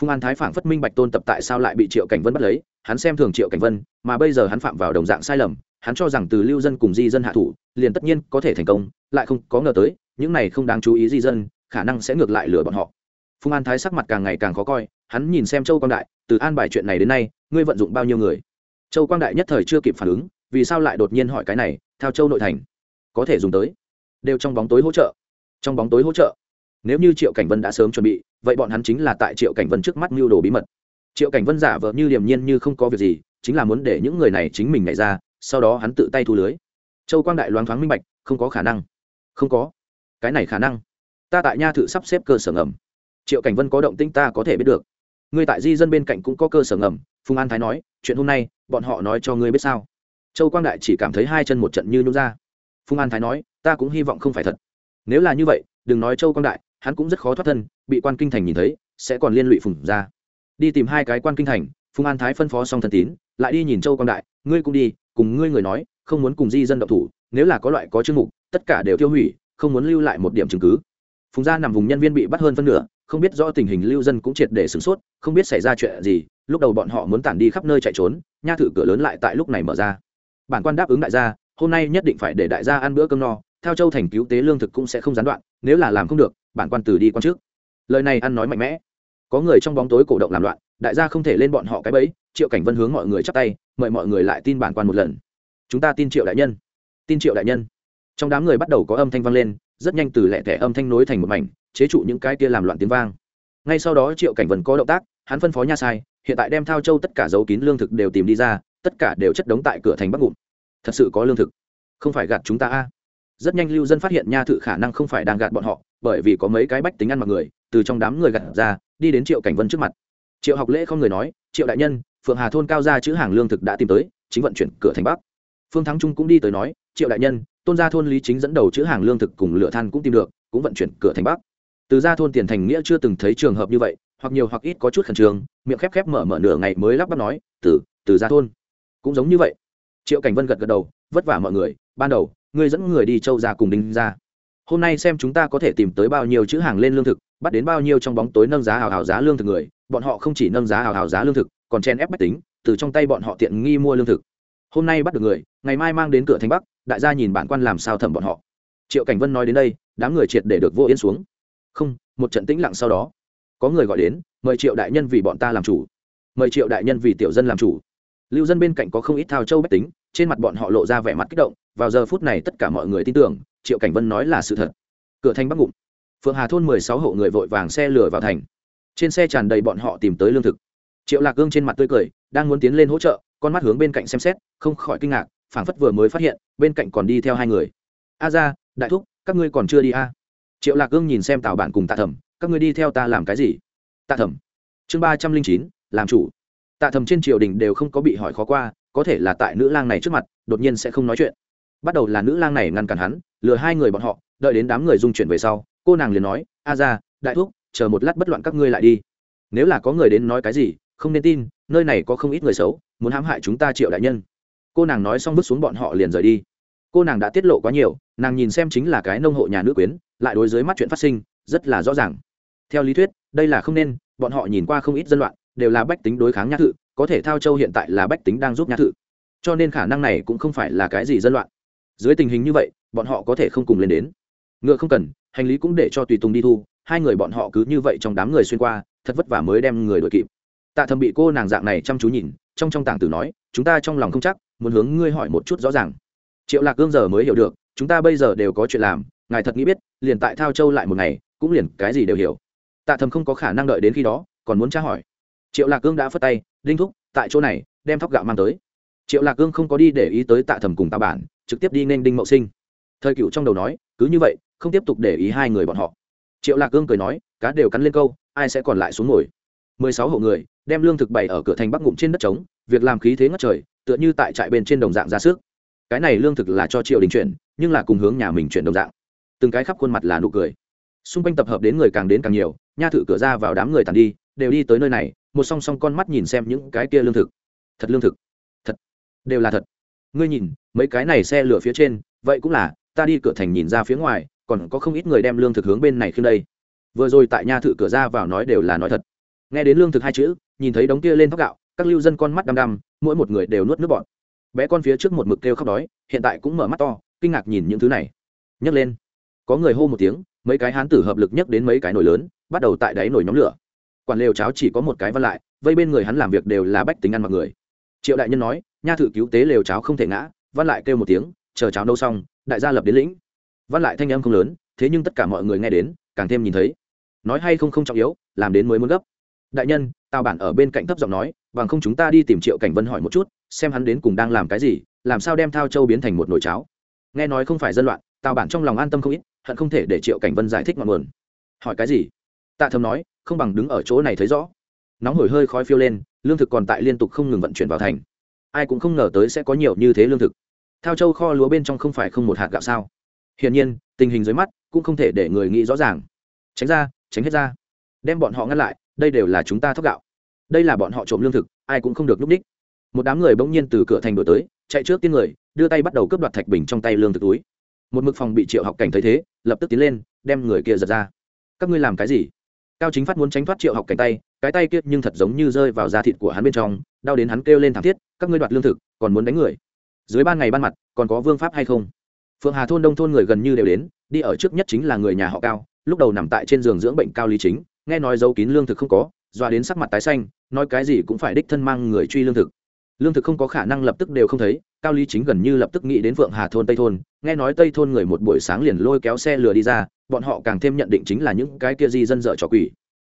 Phùng an thái phảng phất minh bạch tôn tập tại sao lại bị triệu cảnh vân bắt lấy, hắn xem thường triệu cảnh vân, mà bây giờ hắn phạm vào đồng dạng sai lầm, hắn cho rằng từ lưu dân cùng di dân hạ thủ, liền tất nhiên có thể thành công, lại không có ngờ tới, những này không đáng chú ý di dân khả năng sẽ ngược lại lừa bọn họ. Phùng an thái sắc mặt càng ngày càng khó coi, hắn nhìn xem châu quang đại, từ an bài chuyện này đến nay, ngươi vận dụng bao nhiêu người? Châu quang đại nhất thời chưa kịp phản ứng, vì sao lại đột nhiên hỏi cái này, theo châu nội thành, có thể dùng tới, đều trong bóng tối hỗ trợ. Trong bóng tối hỗ trợ? Nếu như triệu cảnh vân đã sớm chuẩn bị, vậy bọn hắn chính là tại triệu cảnh vân trước mắt mưu đồ bí mật. Triệu cảnh vân giả vờ như điềm nhiên như không có việc gì, chính là muốn để những người này chính mình nhảy ra, sau đó hắn tự tay thu lưới. Châu quang đại loáng thoáng minh bạch, không có khả năng. Không có. Cái này khả năng ta tại nha thự sắp xếp cơ sở ngầm. Triệu cảnh vân có động tĩnh ta có thể biết được. Ngươi tại di dân bên cạnh cũng có cơ sở ngầm, phùng an thái nói, chuyện hôm nay, bọn họ nói cho ngươi biết sao? Châu quang đại chỉ cảm thấy hai chân một trận như nhún ra. Phùng an thái nói, ta cũng hy vọng không phải thật. Nếu là như vậy, đừng nói châu quang đại, hắn cũng rất khó thoát thân, bị quan kinh thành nhìn thấy, sẽ còn liên lụy phùng ra. Đi tìm hai cái quan kinh thành, phùng an thái phân phó xong thần tín, lại đi nhìn châu quang đại, ngươi cũng đi, cùng ngươi người nói, không muốn cùng di dân độc thủ, nếu là có loại có chương mục, tất cả đều tiêu hủy, không muốn lưu lại một điểm chứng cứ phùng gia nằm vùng nhân viên bị bắt hơn phân nửa, không biết rõ tình hình lưu dân cũng triệt để sửng sốt, không biết xảy ra chuyện gì, lúc đầu bọn họ muốn tản đi khắp nơi chạy trốn, nha thử cửa lớn lại tại lúc này mở ra. Bản quan đáp ứng đại gia, hôm nay nhất định phải để đại gia ăn bữa cơm no theo châu thành cứu tế lương thực cũng sẽ không gián đoạn, nếu là làm không được, bản quan từ đi quan trước. Lời này ăn nói mạnh mẽ. Có người trong bóng tối cổ động làm loạn, đại gia không thể lên bọn họ cái bẫy, triệu cảnh vân hướng mọi người chắp tay, mời mọi người lại tin bản quan một lần. Chúng ta tin triệu đại nhân. Tin triệu đại nhân. Trong đám người bắt đầu có âm thanh vang lên rất nhanh từ lẹ thẻ âm thanh nối thành một mảnh, chế trụ những cái kia làm loạn tiếng vang. Ngay sau đó triệu cảnh vân có động tác, hắn phân phó nha sai, hiện tại đem thao châu tất cả dấu kín lương thực đều tìm đi ra, tất cả đều chất đống tại cửa thành bắc ngụm. Thật sự có lương thực. Không phải gạt chúng ta a. Rất nhanh lưu dân phát hiện nha thự khả năng không phải đang gạt bọn họ, bởi vì có mấy cái bách tính ăn mặc người, từ trong đám người gạt ra, đi đến triệu cảnh vân trước mặt. Triệu học lễ không người nói, triệu đại nhân, phượng hà thôn cao ra chữ hàng lương thực đã tìm tới, chính vận chuyển cửa thành bắc. Phương thắng trung cũng đi tới nói triệu đại nhân, tôn gia thôn lý chính dẫn đầu chữ hàng lương thực cùng lửa than cũng tìm được, cũng vận chuyển cửa thành bắc. Từ gia thôn tiền thành nghĩa chưa từng thấy trường hợp như vậy, hoặc nhiều hoặc ít có chút khẩn trương, miệng khép khép mở mở nửa ngày mới lắp bắp nói, từ từ gia thôn. Cũng giống như vậy. Triệu cảnh vân gật gật đầu, vất vả mọi người, ban đầu, ngươi dẫn người đi châu ra cùng đinh ra hôm nay xem chúng ta có thể tìm tới bao nhiêu chữ hàng lên lương thực, bắt đến bao nhiêu trong bóng tối nâng giá hào hào giá lương thực người, bọn họ không chỉ nâng giá hào hào giá lương thực, còn chen ép bách tính, từ trong tay bọn họ tiện nghi mua lương thực. Hôm nay bắt được người, ngày mai mang đến cửa thành bắc đại gia nhìn bản quan làm sao thẩm bọn họ. Triệu cảnh vân nói đến đây, đám người triệt để được vô yên xuống. Không, một trận tĩnh lặng sau đó, có người gọi đến, mời triệu đại nhân vì bọn ta làm chủ. Mời triệu đại nhân vì tiểu dân làm chủ. Lưu dân bên cạnh có không ít thao châu bách tính, trên mặt bọn họ lộ ra vẻ mặt kích động, vào giờ phút này tất cả mọi người tin tưởng, triệu cảnh vân nói là sự thật. Cửa thành bắc ngụm phượng hà thôn mười sáu hộ người vội vàng xe lửa vào thành. Trên xe tràn đầy bọn họ tìm tới lương thực. Triệu lạc gương trên mặt tươi cười, đang muốn tiến lên hỗ trợ, con mắt hướng bên cạnh xem xét, không khỏi kinh ngạc phảng phất vừa mới phát hiện, bên cạnh còn đi theo hai người. A ra, đại thúc, các ngươi còn chưa đi a? Triệu lạc gương nhìn xem tào bản cùng tạ thẩm, các ngươi đi theo ta làm cái gì? Tạ thẩm. Chương ba trăm linh chín, làm chủ. Tạ thẩm trên triều đình đều không có bị hỏi khó qua, có thể là tại nữ lang này trước mặt, đột nhiên sẽ không nói chuyện. Bắt đầu là nữ lang này ngăn cản hắn, lừa hai người bọn họ, đợi đến đám người dung chuyển về sau, cô nàng liền nói, a ra, đại thúc, chờ một lát bất loạn các ngươi lại đi. Nếu là có người đến nói cái gì, không nên tin, nơi này có không ít người xấu, muốn hãm hại chúng ta triệu đại nhân cô nàng nói xong bước xuống bọn họ liền rời đi. Cô nàng đã tiết lộ quá nhiều, nàng nhìn xem chính là cái nông hộ nhà nữ quyến, lại đối dưới mắt chuyện phát sinh, rất là rõ ràng. Theo lý thuyết, đây là không nên, bọn họ nhìn qua không ít dân loạn, đều là bách tính đối kháng nhã thự, có thể thao châu hiện tại là bách tính đang giúp nhã thự. Cho nên khả năng này cũng không phải là cái gì dân loạn. Dưới tình hình như vậy, bọn họ có thể không cùng lên đến. Ngựa không cần, hành lý cũng để cho tùy tùng đi thu, hai người bọn họ cứ như vậy trong đám người xuyên qua, thật vất vả mới đem người đuổi kịp. Tạ thầm bị cô nàng dạng này chăm chú nhìn, trong trong tảng tử nói, chúng ta trong lòng không chắc muốn hướng ngươi hỏi một chút rõ ràng. Triệu lạc cương giờ mới hiểu được, chúng ta bây giờ đều có chuyện làm, ngài thật nghĩ biết, liền tại thao châu lại một ngày, cũng liền cái gì đều hiểu. Tạ thầm không có khả năng đợi đến khi đó, còn muốn tra hỏi. Triệu lạc cương đã phất tay, đinh thúc, tại chỗ này, đem thóc gạo mang tới. Triệu lạc cương không có đi để ý tới tạ thầm cùng tạ bản, trực tiếp đi nên đinh mậu sinh. Thời cựu trong đầu nói, cứ như vậy, không tiếp tục để ý hai người bọn họ. Triệu lạc cương cười nói, cá đều cắn lên câu, ai sẽ còn lại xuống ngồi? Mười sáu hộ người, đem lương thực bày ở cửa thành bắc ngụm trên đất trống, việc làm khí thế ngất trời tựa như tại trại bên trên đồng dạng ra sức. Cái này lương thực là cho triệu đình chuyển, nhưng là cùng hướng nhà mình chuyển đồng dạng. Từng cái khắp khuôn mặt là nụ cười. Xung quanh tập hợp đến người càng đến càng nhiều, nha thự cửa ra vào đám người tàn đi, đều đi tới nơi này, một song song con mắt nhìn xem những cái kia lương thực. Thật lương thực. Thật. Đều là thật. Ngươi nhìn, mấy cái này xe lửa phía trên, vậy cũng là, ta đi cửa thành nhìn ra phía ngoài, còn có không ít người đem lương thực hướng bên này khiêng đây. Vừa rồi tại nha thự cửa ra vào nói đều là nói thật. Nghe đến lương thực hai chữ, nhìn thấy đống kia lên thóc gạo các lưu dân con mắt đăm đăm, mỗi một người đều nuốt nước bọt. Bé con phía trước một mực kêu khóc đói, hiện tại cũng mở mắt to, kinh ngạc nhìn những thứ này. Nhấc lên. Có người hô một tiếng, mấy cái hán tử hợp lực nhấc đến mấy cái nồi lớn, bắt đầu tại đáy nồi nhóm lửa. Quản lều cháo chỉ có một cái văn lại, vây bên người hắn làm việc đều là bách tính ăn mặc người. Triệu đại nhân nói, nha thự cứu tế lều cháo không thể ngã. Văn lại kêu một tiếng, chờ cháo nấu xong, đại gia lập đến lĩnh. Văn lại thanh âm không lớn, thế nhưng tất cả mọi người nghe đến, càng thêm nhìn thấy. Nói hay không không trọng yếu, làm đến mới muốn gấp. Đại nhân, tào bản ở bên cạnh thấp giọng nói bằng không chúng ta đi tìm triệu cảnh vân hỏi một chút, xem hắn đến cùng đang làm cái gì, làm sao đem thao châu biến thành một nồi cháo. Nghe nói không phải dân loạn, tào bản trong lòng an tâm không ít, hận không thể để triệu cảnh vân giải thích ngọn nguồn. Hỏi cái gì? Tạ thầm nói, không bằng đứng ở chỗ này thấy rõ. Nóng hổi hơi khói phiêu lên, lương thực còn tại liên tục không ngừng vận chuyển vào thành. Ai cũng không ngờ tới sẽ có nhiều như thế lương thực. Thao châu kho lúa bên trong không phải không một hạt gạo sao? Hiển nhiên, tình hình dưới mắt cũng không thể để người nghĩ rõ ràng. Tránh ra, tránh hết ra. Đem bọn họ ngăn lại, đây đều là chúng ta thóc gạo đây là bọn họ trộm lương thực, ai cũng không được núp đích. Một đám người bỗng nhiên từ cửa thành đổi tới, chạy trước tiên người, đưa tay bắt đầu cướp đoạt thạch bình trong tay lương thực túi. Một mực phòng bị triệu học cảnh thấy thế, lập tức tiến lên, đem người kia giật ra. Các ngươi làm cái gì? Cao chính phát muốn tránh thoát triệu học cảnh tay, cái tay kia nhưng thật giống như rơi vào da thịt của hắn bên trong, đau đến hắn kêu lên thảm thiết, các ngươi đoạt lương thực, còn muốn đánh người? Dưới ban ngày ban mặt, còn có vương pháp hay không? Phượng hà thôn đông thôn người gần như đều đến, đi ở trước nhất chính là người nhà họ cao, lúc đầu nằm tại trên giường dưỡng bệnh cao lý chính, nghe nói dấu kín lương thực không có Dọa đến sắc mặt tái xanh, nói cái gì cũng phải đích thân mang người truy lương thực. Lương thực không có khả năng lập tức đều không thấy, cao lý chính gần như lập tức nghĩ đến phượng hà thôn tây thôn, nghe nói tây thôn người một buổi sáng liền lôi kéo xe lừa đi ra, bọn họ càng thêm nhận định chính là những cái kia di dân dợ trò quỷ.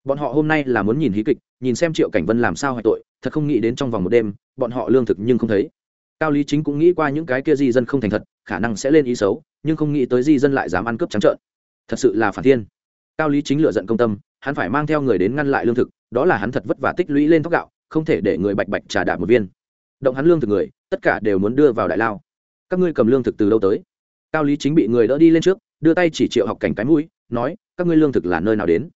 Bọn họ hôm nay là muốn nhìn hí kịch, nhìn xem triệu cảnh vân làm sao hoại tội, thật không nghĩ đến trong vòng một đêm, bọn họ lương thực nhưng không thấy. Cao lý chính cũng nghĩ qua những cái kia di dân không thành thật, khả năng sẽ lên ý xấu, nhưng không nghĩ tới di dân lại dám ăn cướp trắng trợn. Thật sự là phản thiên. Cao lý chính lựa giận công tâm, hắn phải mang theo người đến ngăn lại lương thực đó là hắn thật vất vả tích lũy lên thóc gạo, không thể để người bạch bạch trả đạp một viên. Động hắn lương thực người, tất cả đều muốn đưa vào đại lao. Các ngươi cầm lương thực từ đâu tới? Cao lý chính bị người đỡ đi lên trước, đưa tay chỉ triệu học cảnh cái mũi, nói, các ngươi lương thực là nơi nào đến?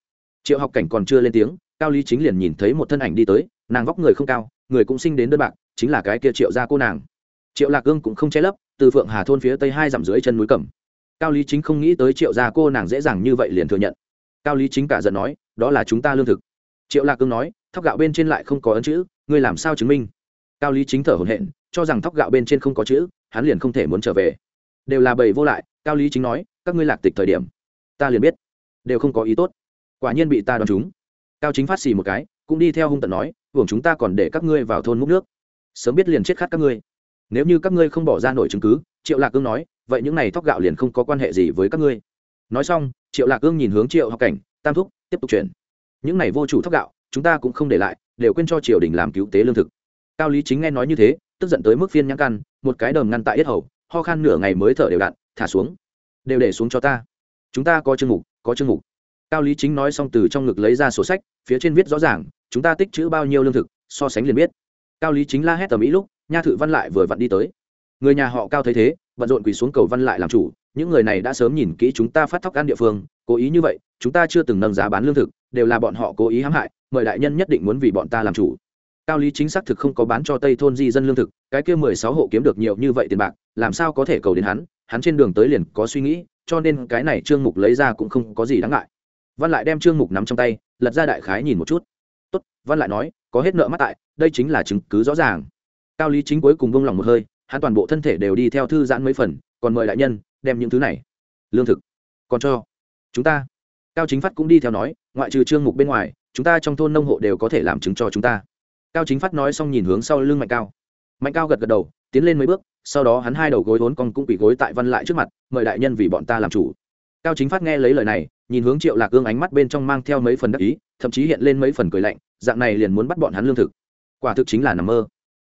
Triệu học cảnh còn chưa lên tiếng, cao lý chính liền nhìn thấy một thân ảnh đi tới, nàng vóc người không cao, người cũng sinh đến đơn bạc, chính là cái kia triệu gia cô nàng. Triệu lạc gương cũng không che lấp, từ phượng hà thôn phía tây hai dặm dưới chân núi cẩm cao lý chính không nghĩ tới triệu gia cô nàng dễ dàng như vậy liền thừa nhận. Cao lý chính cả giận nói, đó là chúng ta lương thực triệu lạc cương nói, thóc gạo bên trên lại không có ấn chữ, ngươi làm sao chứng minh? Cao lý chính thở hổn hển, cho rằng thóc gạo bên trên không có chữ, hắn liền không thể muốn trở về. Đều là bầy vô lại, cao lý chính nói, các ngươi lạc tịch thời điểm, ta liền biết, đều không có ý tốt. Quả nhiên bị ta đoán chúng cao chính phát xì một cái, cũng đi theo hung tận nói, hưởng chúng ta còn để các ngươi vào thôn múc nước. Sớm biết liền chết khát các ngươi. Nếu như các ngươi không bỏ ra nổi chứng cứ, triệu lạc cương nói, vậy những này thóc gạo liền không có quan hệ gì với các ngươi. Nói xong, triệu lạc cương nhìn hướng triệu học cảnh, tam thúc, tiếp tục chuyển những này vô chủ thóc gạo, chúng ta cũng không để lại, đều quên cho triều đình làm cứu tế lương thực. Cao lý chính nghe nói như thế, tức giận tới mức phiên nhãn căn, một cái đờm ngăn tại yết hầu, ho khan nửa ngày mới thở đều đặn, thả xuống, đều để xuống cho ta. Chúng ta có chương mục, có chương mục. Cao lý chính nói xong từ trong ngực lấy ra sổ sách, phía trên viết rõ ràng, chúng ta tích chữ bao nhiêu lương thực, so sánh liền biết. Cao lý chính la hét tầm ý lúc, nha thự văn lại vừa vặn đi tới. Người nhà họ cao thấy thế bận rộn quỳ xuống cầu văn lại làm chủ, những người này đã sớm nhìn kỹ chúng ta phát thóc ăn địa phương, cố ý như vậy, chúng ta chưa từng nâng giá bán lương thực, đều là bọn họ cố ý hãm hại, mời đại nhân nhất định muốn vì bọn ta làm chủ. Cao lý chính xác thực không có bán cho tây thôn di dân lương thực, cái kia mười sáu hộ kiếm được nhiều như vậy tiền bạc, làm sao có thể cầu đến hắn hắn trên đường tới liền có suy nghĩ, cho nên cái này trương mục lấy ra cũng không có gì đáng ngại. Văn lại đem trương mục nắm trong tay, lật ra đại khái nhìn một chút. Tốt, văn lại nói, có hết nợ mắt tại, đây chính là chứng cứ rõ ràng. Cao lý chính cuối cùng vung lòng một hơi hắn toàn bộ thân thể đều đi theo thư giãn mấy phần, còn mời đại nhân, đem những thứ này, lương thực, còn cho chúng ta. Cao chính phát cũng đi theo nói, ngoại trừ trương mục bên ngoài, chúng ta trong thôn nông hộ đều có thể làm chứng cho chúng ta. Cao chính phát nói xong nhìn hướng sau lưng mạnh cao. Mạnh cao gật gật đầu, tiến lên mấy bước, sau đó hắn hai đầu gối vốn còn cũng bị gối tại văn lại trước mặt, mời đại nhân vì bọn ta làm chủ. Cao chính phát nghe lấy lời này, nhìn hướng triệu lạc gương ánh mắt bên trong mang theo mấy phần đắc ý, thậm chí hiện lên mấy phần cười lạnh, dạng này liền muốn bắt bọn hắn lương thực. Quả thực chính là nằm mơ.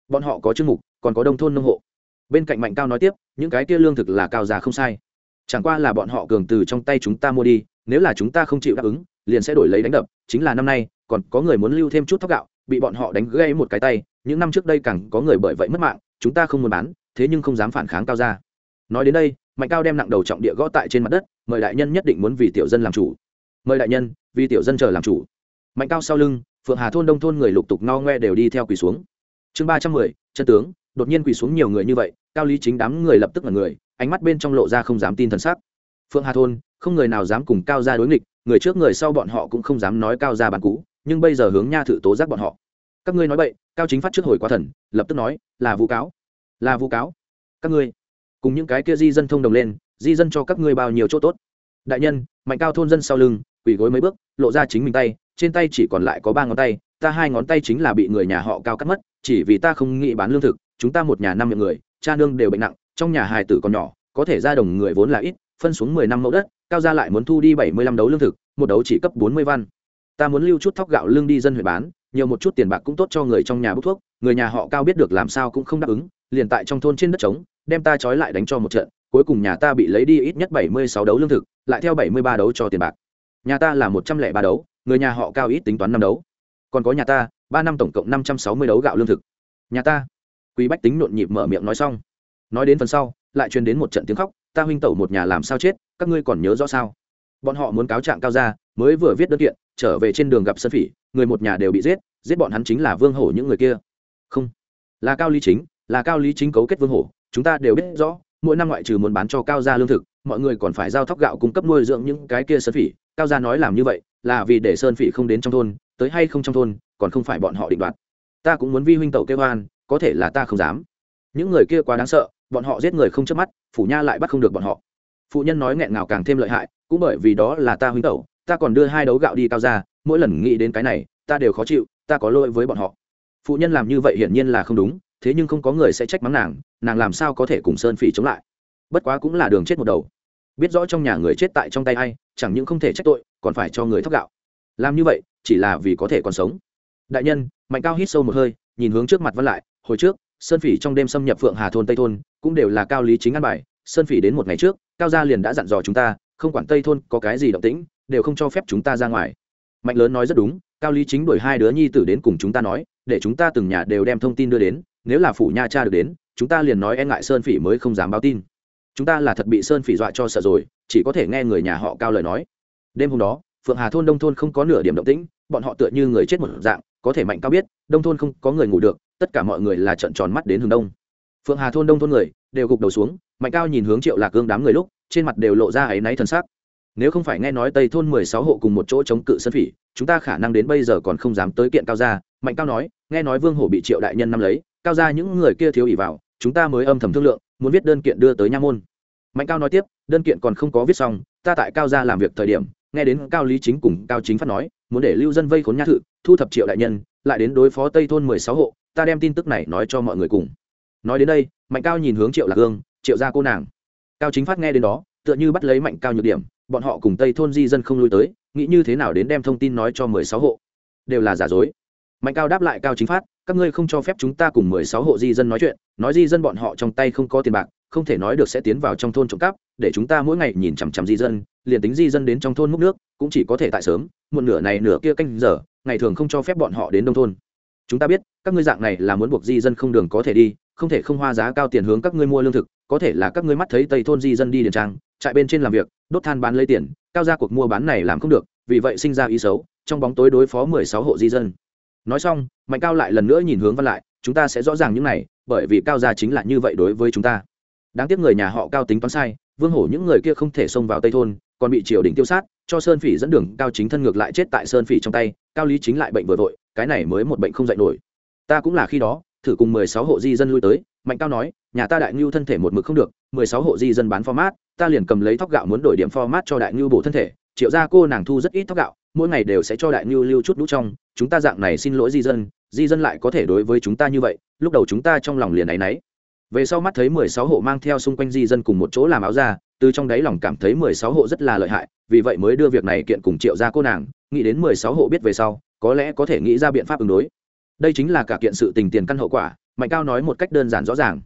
Bọn họ có chương mục, còn có đông thôn nông hộ bên cạnh mạnh cao nói tiếp, những cái kia lương thực là cao già không sai. Chẳng qua là bọn họ cường từ trong tay chúng ta mua đi, nếu là chúng ta không chịu đáp ứng, liền sẽ đổi lấy đánh đập, chính là năm nay, còn có người muốn lưu thêm chút thóc gạo, bị bọn họ đánh gãy một cái tay, những năm trước đây càng có người bởi vậy mất mạng, chúng ta không muốn bán, thế nhưng không dám phản kháng cao ra nói đến đây, mạnh cao đem nặng đầu trọng địa gõ tại trên mặt đất, mời đại nhân nhất định muốn vì tiểu dân làm chủ. Mời đại nhân, vì tiểu dân chờ làm chủ. Mạnh cao sau lưng, phượng hà thôn đông thôn người lục tục no ngoe đều đi theo quỳ xuống. Chương ba trăm mười, chân tướng đột nhiên quỳ xuống nhiều người như vậy, cao lý chính đám người lập tức là người, ánh mắt bên trong lộ ra không dám tin thần sắc. Phượng hà thôn, không người nào dám cùng cao ra đối nghịch, người trước người sau bọn họ cũng không dám nói cao ra bàn cũ, nhưng bây giờ hướng nha thử tố giác bọn họ. Các ngươi nói vậy cao chính phát trước hồi quá thần, lập tức nói, là vu cáo, là vu cáo, các ngươi, cùng những cái kia di dân thông đồng lên, di dân cho các ngươi bao nhiêu chỗ tốt. Đại nhân, mạnh cao thôn dân sau lưng, quỳ gối mấy bước, lộ ra chính mình tay, trên tay chỉ còn lại có ba ngón tay, ta hai ngón tay chính là bị người nhà họ cao cắt mất chỉ vì ta không nghĩ bán lương thực, chúng ta một nhà năm miệng người, cha nương đều bệnh nặng, trong nhà hài tử còn nhỏ, có thể ra đồng người vốn là ít, phân xuống mười năm mẫu đất, cao gia lại muốn thu đi bảy mươi lăm đấu lương thực, một đấu chỉ cấp bốn mươi văn. Ta muốn lưu chút thóc gạo lương đi dân huyện bán, nhiều một chút tiền bạc cũng tốt cho người trong nhà bốc thuốc, người nhà họ cao biết được làm sao cũng không đáp ứng, liền tại trong thôn trên đất trống, đem ta trói lại đánh cho một trận, cuối cùng nhà ta bị lấy đi ít nhất bảy mươi sáu đấu lương thực, lại theo bảy mươi ba đấu cho tiền bạc. Nhà ta là một trăm lẻ ba đấu, người nhà họ cao ít tính toán năm đấu. Còn có nhà ta ba năm tổng cộng năm trăm sáu mươi đấu gạo lương thực. Nhà ta. Quý bách tính nhộn nhịp mở miệng nói xong. Nói đến phần sau, lại truyền đến một trận tiếng khóc. Ta huynh tẩu một nhà làm sao chết, các ngươi còn nhớ rõ sao? Bọn họ muốn cáo trạng cao ra mới vừa viết đơn kiện, trở về trên đường gặp sơn phỉ, người một nhà đều bị giết giết bọn hắn chính là vương hổ những người kia. Không. Là cao lý chính, là cao lý chính cấu kết vương hổ, chúng ta đều biết rõ, mỗi năm ngoại trừ muốn bán cho cao gia lương thực, mọi người còn phải giao thóc gạo cung cấp nuôi dưỡng những cái kia sơn phỉ. Cao gia nói làm như vậy, là vì để sơn phỉ không đến trong thôn, tới hay không trong thôn còn không phải bọn họ định đoạt. Ta cũng muốn vi huynh tẩu kêu oan, có thể là ta không dám. Những người kia quá đáng sợ bọn họ giết người không chớp mắt phủ nha lại bắt không được bọn họ. Phụ nhân nói nghẹn ngào càng thêm lợi hại cũng bởi vì đó là ta huynh tẩu ta còn đưa hai đấu gạo đi cao ra mỗi lần nghĩ đến cái này ta đều khó chịu ta có lỗi với bọn họ. Phụ nhân làm như vậy hiển nhiên là không đúng thế nhưng không có người sẽ trách mắng nàng nàng làm sao có thể cùng sơn phỉ chống lại? Bất quá cũng là đường chết một đầu. Biết rõ trong nhà người chết tại trong tay a i chẳng những không thể trách tội còn phải cho người thóc gạo. Làm như vậy chỉ là vì có thể còn sống đại nhân, mạnh cao hít sâu một hơi, nhìn hướng trước mặt văn lại, hồi trước, sơn phỉ trong đêm xâm nhập phượng hà thôn tây thôn, cũng đều là cao lý chính ăn bài, sơn phỉ đến một ngày trước, cao gia liền đã dặn dò chúng ta, không quản tây thôn có cái gì động tĩnh, đều không cho phép chúng ta ra ngoài. Mạnh lớn nói rất đúng, cao lý chính đuổi hai đứa nhi tử đến cùng chúng ta nói, để chúng ta từng nhà đều đem thông tin đưa đến, nếu là phủ nha cha được đến, chúng ta liền nói e ngại sơn phỉ mới không dám báo tin. Chúng ta là thật bị sơn phỉ dọa cho sợ rồi, chỉ có thể nghe người nhà họ cao lời nói. Đêm hôm đó, phượng hà thôn đông thôn không có nửa điểm động tĩnh, bọn họ tựa như người chết một dạng có thể mạnh cao biết, đông thôn không có người ngủ được, tất cả mọi người là trận tròn mắt đến hướng đông. Phượng hà thôn đông thôn người đều gục đầu xuống, mạnh cao nhìn hướng triệu lạc gương đám người lúc, trên mặt đều lộ ra áy náy thân xác nếu không phải nghe nói tây thôn mười sáu hộ cùng một chỗ chống cự sân phỉ, chúng ta khả năng đến bây giờ còn không dám tới kiện cao gia, mạnh cao nói, nghe nói vương hổ bị triệu đại nhân năm lấy, cao gia những người kia thiếu ỉ vào, chúng ta mới âm thầm thương lượng, muốn viết đơn kiện đưa tới nha môn. Mạnh cao nói tiếp, đơn kiện còn không có viết xong, ta tại cao gia làm việc thời điểm, nghe đến cao lý chính cùng cao chính phát nói, muốn để lưu dân vây khốn nha thự thu thập triệu đại nhân, lại đến đối phó tây thôn mười sáu hộ, ta đem tin tức này nói cho mọi người cùng. Nói đến đây, mạnh cao nhìn hướng triệu lạc hương, triệu gia cô nàng. Cao chính phát nghe đến đó, tựa như bắt lấy mạnh cao nhược điểm, bọn họ cùng tây thôn di dân không lui tới, nghĩ như thế nào đến đem thông tin nói cho mười sáu hộ? Đều là giả dối. Mạnh cao đáp lại cao chính phát, các ngươi không cho phép chúng ta cùng mười sáu hộ di dân nói chuyện, nói di dân bọn họ trong tay không có tiền bạc, không thể nói được sẽ tiến vào trong thôn trộm cắp, để chúng ta mỗi ngày nhìn chằm chằm di dân, liền tính di dân đến trong thôn múc nước, cũng chỉ có thể tại sớm một nửa này nửa kia canh giờ ngày thường không cho phép bọn họ đến nông thôn. Chúng ta biết, các ngươi dạng này là muốn buộc di dân không đường có thể đi, không thể không hoa giá cao tiền hướng các ngươi mua lương thực, có thể là các ngươi mắt thấy tây thôn di dân đi điền trang, trại bên trên làm việc, đốt than bán lấy tiền, cao ra cuộc mua bán này làm không được, vì vậy sinh ra ý xấu, trong bóng tối đối phó mười sáu hộ di dân. Nói xong, mạnh cao lại lần nữa nhìn hướng văn lại, chúng ta sẽ rõ ràng những này, bởi vì cao gia chính là như vậy đối với chúng ta. Đáng tiếc người nhà họ cao tính toán sai, vương hổ những người kia không thể xông vào tây thôn còn bị triều đình tiêu sát, cho sơn phỉ dẫn đường, cao chính thân ngược lại chết tại sơn phỉ trong tay, cao lý chính lại bệnh vừa vội, cái này mới một bệnh không dạy nổi. Ta cũng là khi đó, thử cùng mười sáu hộ di dân lui tới, mạnh cao nói, nhà ta đại ngưu thân thể một mực không được, mười sáu hộ di dân bán format, ta liền cầm lấy thóc gạo muốn đổi điểm format cho đại ngưu bổ thân thể, triệu gia cô nàng thu rất ít thóc gạo, mỗi ngày đều sẽ cho đại ngưu lưu chút lũ trong, chúng ta dạng này xin lỗi di dân di dân lại có thể đối với chúng ta như vậy, lúc đầu chúng ta trong lòng liền áy náy. Về sau mắt thấy mười sáu hộ mang theo xung quanh di dân cùng một chỗ làm áo ra từ trong đáy lòng cảm thấy mười sáu hộ rất là lợi hại vì vậy mới đưa việc này kiện cùng triệu gia cô nàng nghĩ đến mười sáu hộ biết về sau có lẽ có thể nghĩ ra biện pháp ứng đối. Đây chính là cả kiện sự tình tiền căn hậu quả mạnh cao nói một cách đơn giản rõ ràng.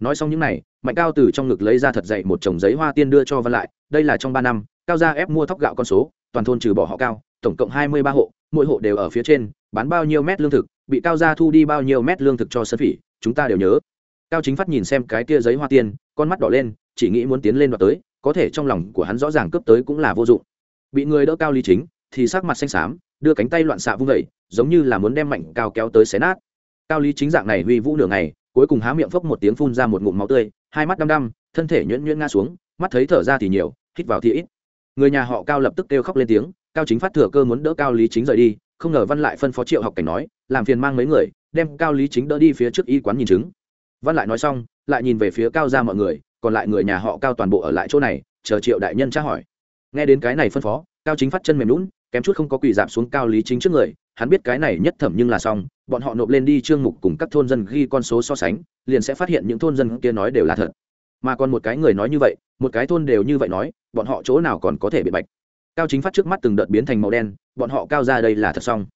Nói xong những này, mạnh cao từ trong ngực lấy ra thật dậy một chồng giấy hoa tiên đưa cho văn lại đây là trong ba năm cao gia ép mua thóc gạo con số toàn thôn trừ bỏ họ cao tổng cộng hai mươi ba hộ mỗi hộ đều ở phía trên bán bao nhiêu mét lương thực bị cao gia thu đi bao nhiêu mét lương thực cho sân phỉ chúng ta đều nhớ. Cao chính phát nhìn xem cái kia giấy hoa tiên con mắt đỏ lên chỉ nghĩ muốn tiến lên đoạt tới, có thể trong lòng của hắn rõ ràng cướp tới cũng là vô dụng. Bị người đỡ cao lý chính, thì sắc mặt xanh xám, đưa cánh tay loạn xạ vung vẩy giống như là muốn đem mạnh cao kéo tới xé nát. Cao lý chính dạng này huy vũ nửa ngày, cuối cùng há miệng phốc một tiếng phun ra một ngụm máu tươi, hai mắt đăm đăm, thân thể nhuyễn nhuyễn ngã xuống, mắt thấy thở ra thì nhiều, hít vào thì ít. Người nhà họ cao lập tức kêu khóc lên tiếng, cao chính phát thừa cơ muốn đỡ cao lý chính rời đi, không ngờ văn lại phân phó triệu học cảnh nói, làm phiền mang mấy người, đem cao lý chính đỡ đi phía trước y quán nhìn chứng. Văn lại nói xong, lại nhìn về phía cao ra mọi người còn lại người nhà họ cao toàn bộ ở lại chỗ này, chờ triệu đại nhân tra hỏi. Nghe đến cái này phân phó, cao chính phát chân mềm lún kém chút không có quỳ giảm xuống cao lý chính trước người, hắn biết cái này nhất thẩm nhưng là xong, bọn họ nộp lên đi trương mục cùng các thôn dân ghi con số so sánh, liền sẽ phát hiện những thôn dân kia nói đều là thật. Mà còn một cái người nói như vậy, một cái thôn đều như vậy nói, bọn họ chỗ nào còn có thể bị bạch. Cao chính phát trước mắt từng đợt biến thành màu đen, bọn họ cao ra đây là thật xong.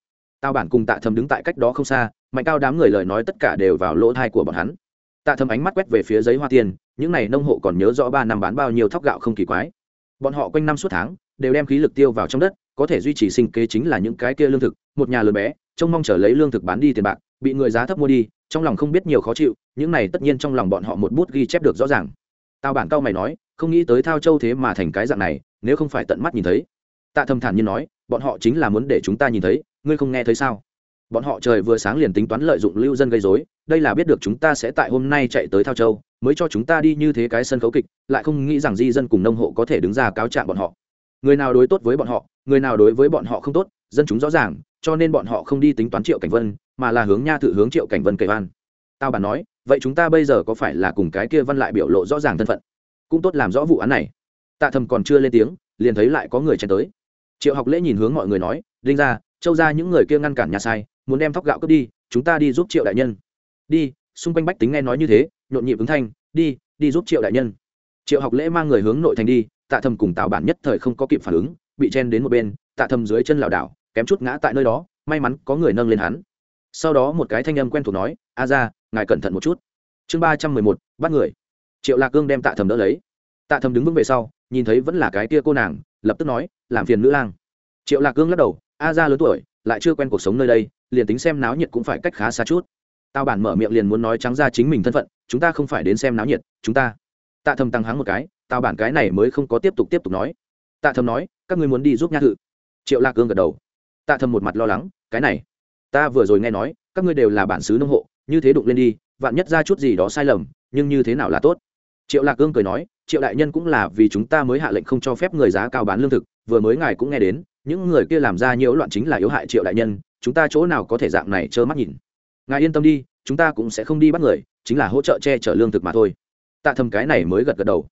Tao bản cùng tạ thầm đứng tại cách đó không xa, mạnh cao đám người lời nói tất cả đều vào lỗ thai của bọn hắn. Tạ thầm ánh mắt quét về phía giấy hoa tiền những n à y nông hộ còn nhớ rõ ba năm bán bao nhiêu thóc gạo không kỳ quái. Bọn họ quanh năm suốt tháng đều đem khí lực tiêu vào trong đất, có thể duy trì sinh kế chính là những cái kia lương thực, một nhà lớn bé, trông mong chờ lấy lương thực bán đi tiền bạc, bị người giá thấp mua đi, trong lòng không biết nhiều khó chịu, những này tất nhiên trong lòng bọn họ một bút ghi chép được rõ ràng. Tao bản cao mày nói, không nghĩ tới thao châu thế mà thành cái dạng này, nếu không phải tận mắt nhìn thấy. Tạ thầm thản nhiên nói, bọn họ chính là muốn để chúng ta nhìn thấy, ngươi không nghe thấy sao? Bọn họ trời vừa sáng liền tính toán lợi dụng lưu dân gây dối đây là biết được chúng ta sẽ tại hôm nay chạy tới thao châu mới cho chúng ta đi như thế cái sân khấu kịch, lại không nghĩ rằng di dân cùng nông hộ có thể đứng ra cáo trạng bọn họ. Người nào đối tốt với bọn họ, người nào đối với bọn họ không tốt, dân chúng rõ ràng, cho nên bọn họ không đi tính toán triệu cảnh vân, mà là hướng nha thự hướng triệu cảnh vân kể van tao bản nói, vậy chúng ta bây giờ có phải là cùng cái kia văn lại biểu lộ rõ ràng thân phận? Cũng tốt làm rõ vụ án này. Tạ thầm còn chưa lên tiếng, liền thấy lại có người chen tới. Triệu học lễ nhìn hướng mọi người nói, đinh ra châu ra những người kia ngăn cản nhà sai, muốn đem thóc gạo cướp đi, chúng ta đi giúp triệu đại nhân. Đi, xung quanh bách tính nghe nói như thế nhộn nhịp ứng thanh, đi đi giúp triệu đại nhân. Triệu học lễ mang người hướng nội thành đi, tạ thầm cùng tào bản nhất thời không có kịp phản ứng, bị chen đến một bên, tạ thầm dưới chân lảo đảo, kém chút ngã tại nơi đó, may mắn có người nâng lên hắn. Sau đó một cái thanh âm quen thuộc nói, a ra, ngài cẩn thận một chút. Chương ba trăm mười một, bắt người. Triệu lạc cương đem tạ thầm đỡ lấy. Tạ thầm đứng vững về sau, nhìn thấy vẫn là cái tia cô nàng, lập tức nói, làm phiền nữ lang. Triệu lạc cương lắc đầu, a ra lớn tuổi, lại chưa quen cuộc sống nơi đây, liền tính xem náo nhiệt cũng phải cách khá xa chút. Tao bản mở miệng liền muốn nói trắng ra chính mình thân phận chúng ta không phải đến xem náo nhiệt, chúng ta. Tạ thầm tăng hắng một cái tao bản cái này mới không có tiếp tục tiếp tục nói. Tạ thầm nói, các ngươi muốn đi giúp nha thự. Triệu lạc cương gật đầu. Tạ thầm một mặt lo lắng, cái này, ta vừa rồi nghe nói, các ngươi đều là bản xứ nông hộ, như thế đụng lên đi, vạn nhất ra chút gì đó sai lầm, nhưng như thế nào là tốt? Triệu lạc cương cười nói, triệu đại nhân cũng là vì chúng ta mới hạ lệnh không cho phép người giá cao bán lương thực, vừa mới ngài cũng nghe đến, những người kia làm ra nhiễu loạn chính là yếu hại triệu đại nhân, chúng ta chỗ nào có thể dạng này trơ mắt nhìn? Ngài yên tâm đi chúng ta cũng sẽ không đi bắt người, chính là hỗ trợ che chở lương thực mà thôi. Tạ thầm cái này mới gật gật đầu.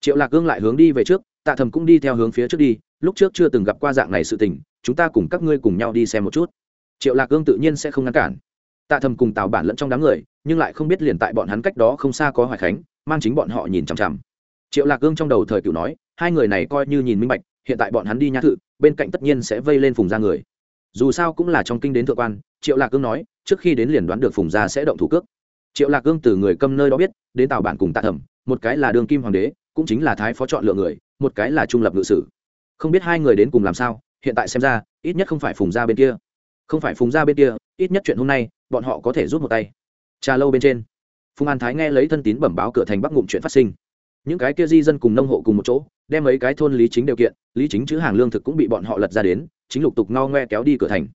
Triệu lạc cương lại hướng đi về trước, tạ thầm cũng đi theo hướng phía trước đi, lúc trước chưa từng gặp qua dạng này sự tình, chúng ta cùng các ngươi cùng nhau đi xem một chút. Triệu lạc cương tự nhiên sẽ không ngăn cản. Tạ thầm cùng tào bản lẫn trong đám người, nhưng lại không biết liền tại bọn hắn cách đó không xa có hoài khánh, mang chính bọn họ nhìn chằm chằm. Triệu lạc cương trong đầu thời cựu nói, hai người này coi như nhìn minh bạch, hiện tại bọn hắn đi nhã thự, bên cạnh tất nhiên sẽ vây lên phùng ra người. Dù sao cũng là trong kinh đến thượng quan, triệu lạc cương nói trước khi đến liền đoán được phùng gia sẽ động thủ cước. Triệu lạc cương từ người câm nơi đó biết, đến tào bản cùng tạ thẩm, một cái là đường kim hoàng đế, cũng chính là thái phó chọn lựa người, một cái là trung lập ngự sử. Không biết hai người đến cùng làm sao, hiện tại xem ra, ít nhất không phải phùng gia bên kia. Không phải phùng gia bên kia, ít nhất chuyện hôm nay, bọn họ có thể rút một tay. Trà lâu bên trên, phùng an thái nghe lấy thân tín bẩm báo cửa thành bắc ngụm chuyện phát sinh. Những cái kia di dân cùng nông hộ cùng một chỗ, đem mấy cái thôn lý chính điều kiện, lý chính chữ hàng lương thực cũng bị bọn họ lật ra đến, chính lục tục no ngoe kéo đi cửa thành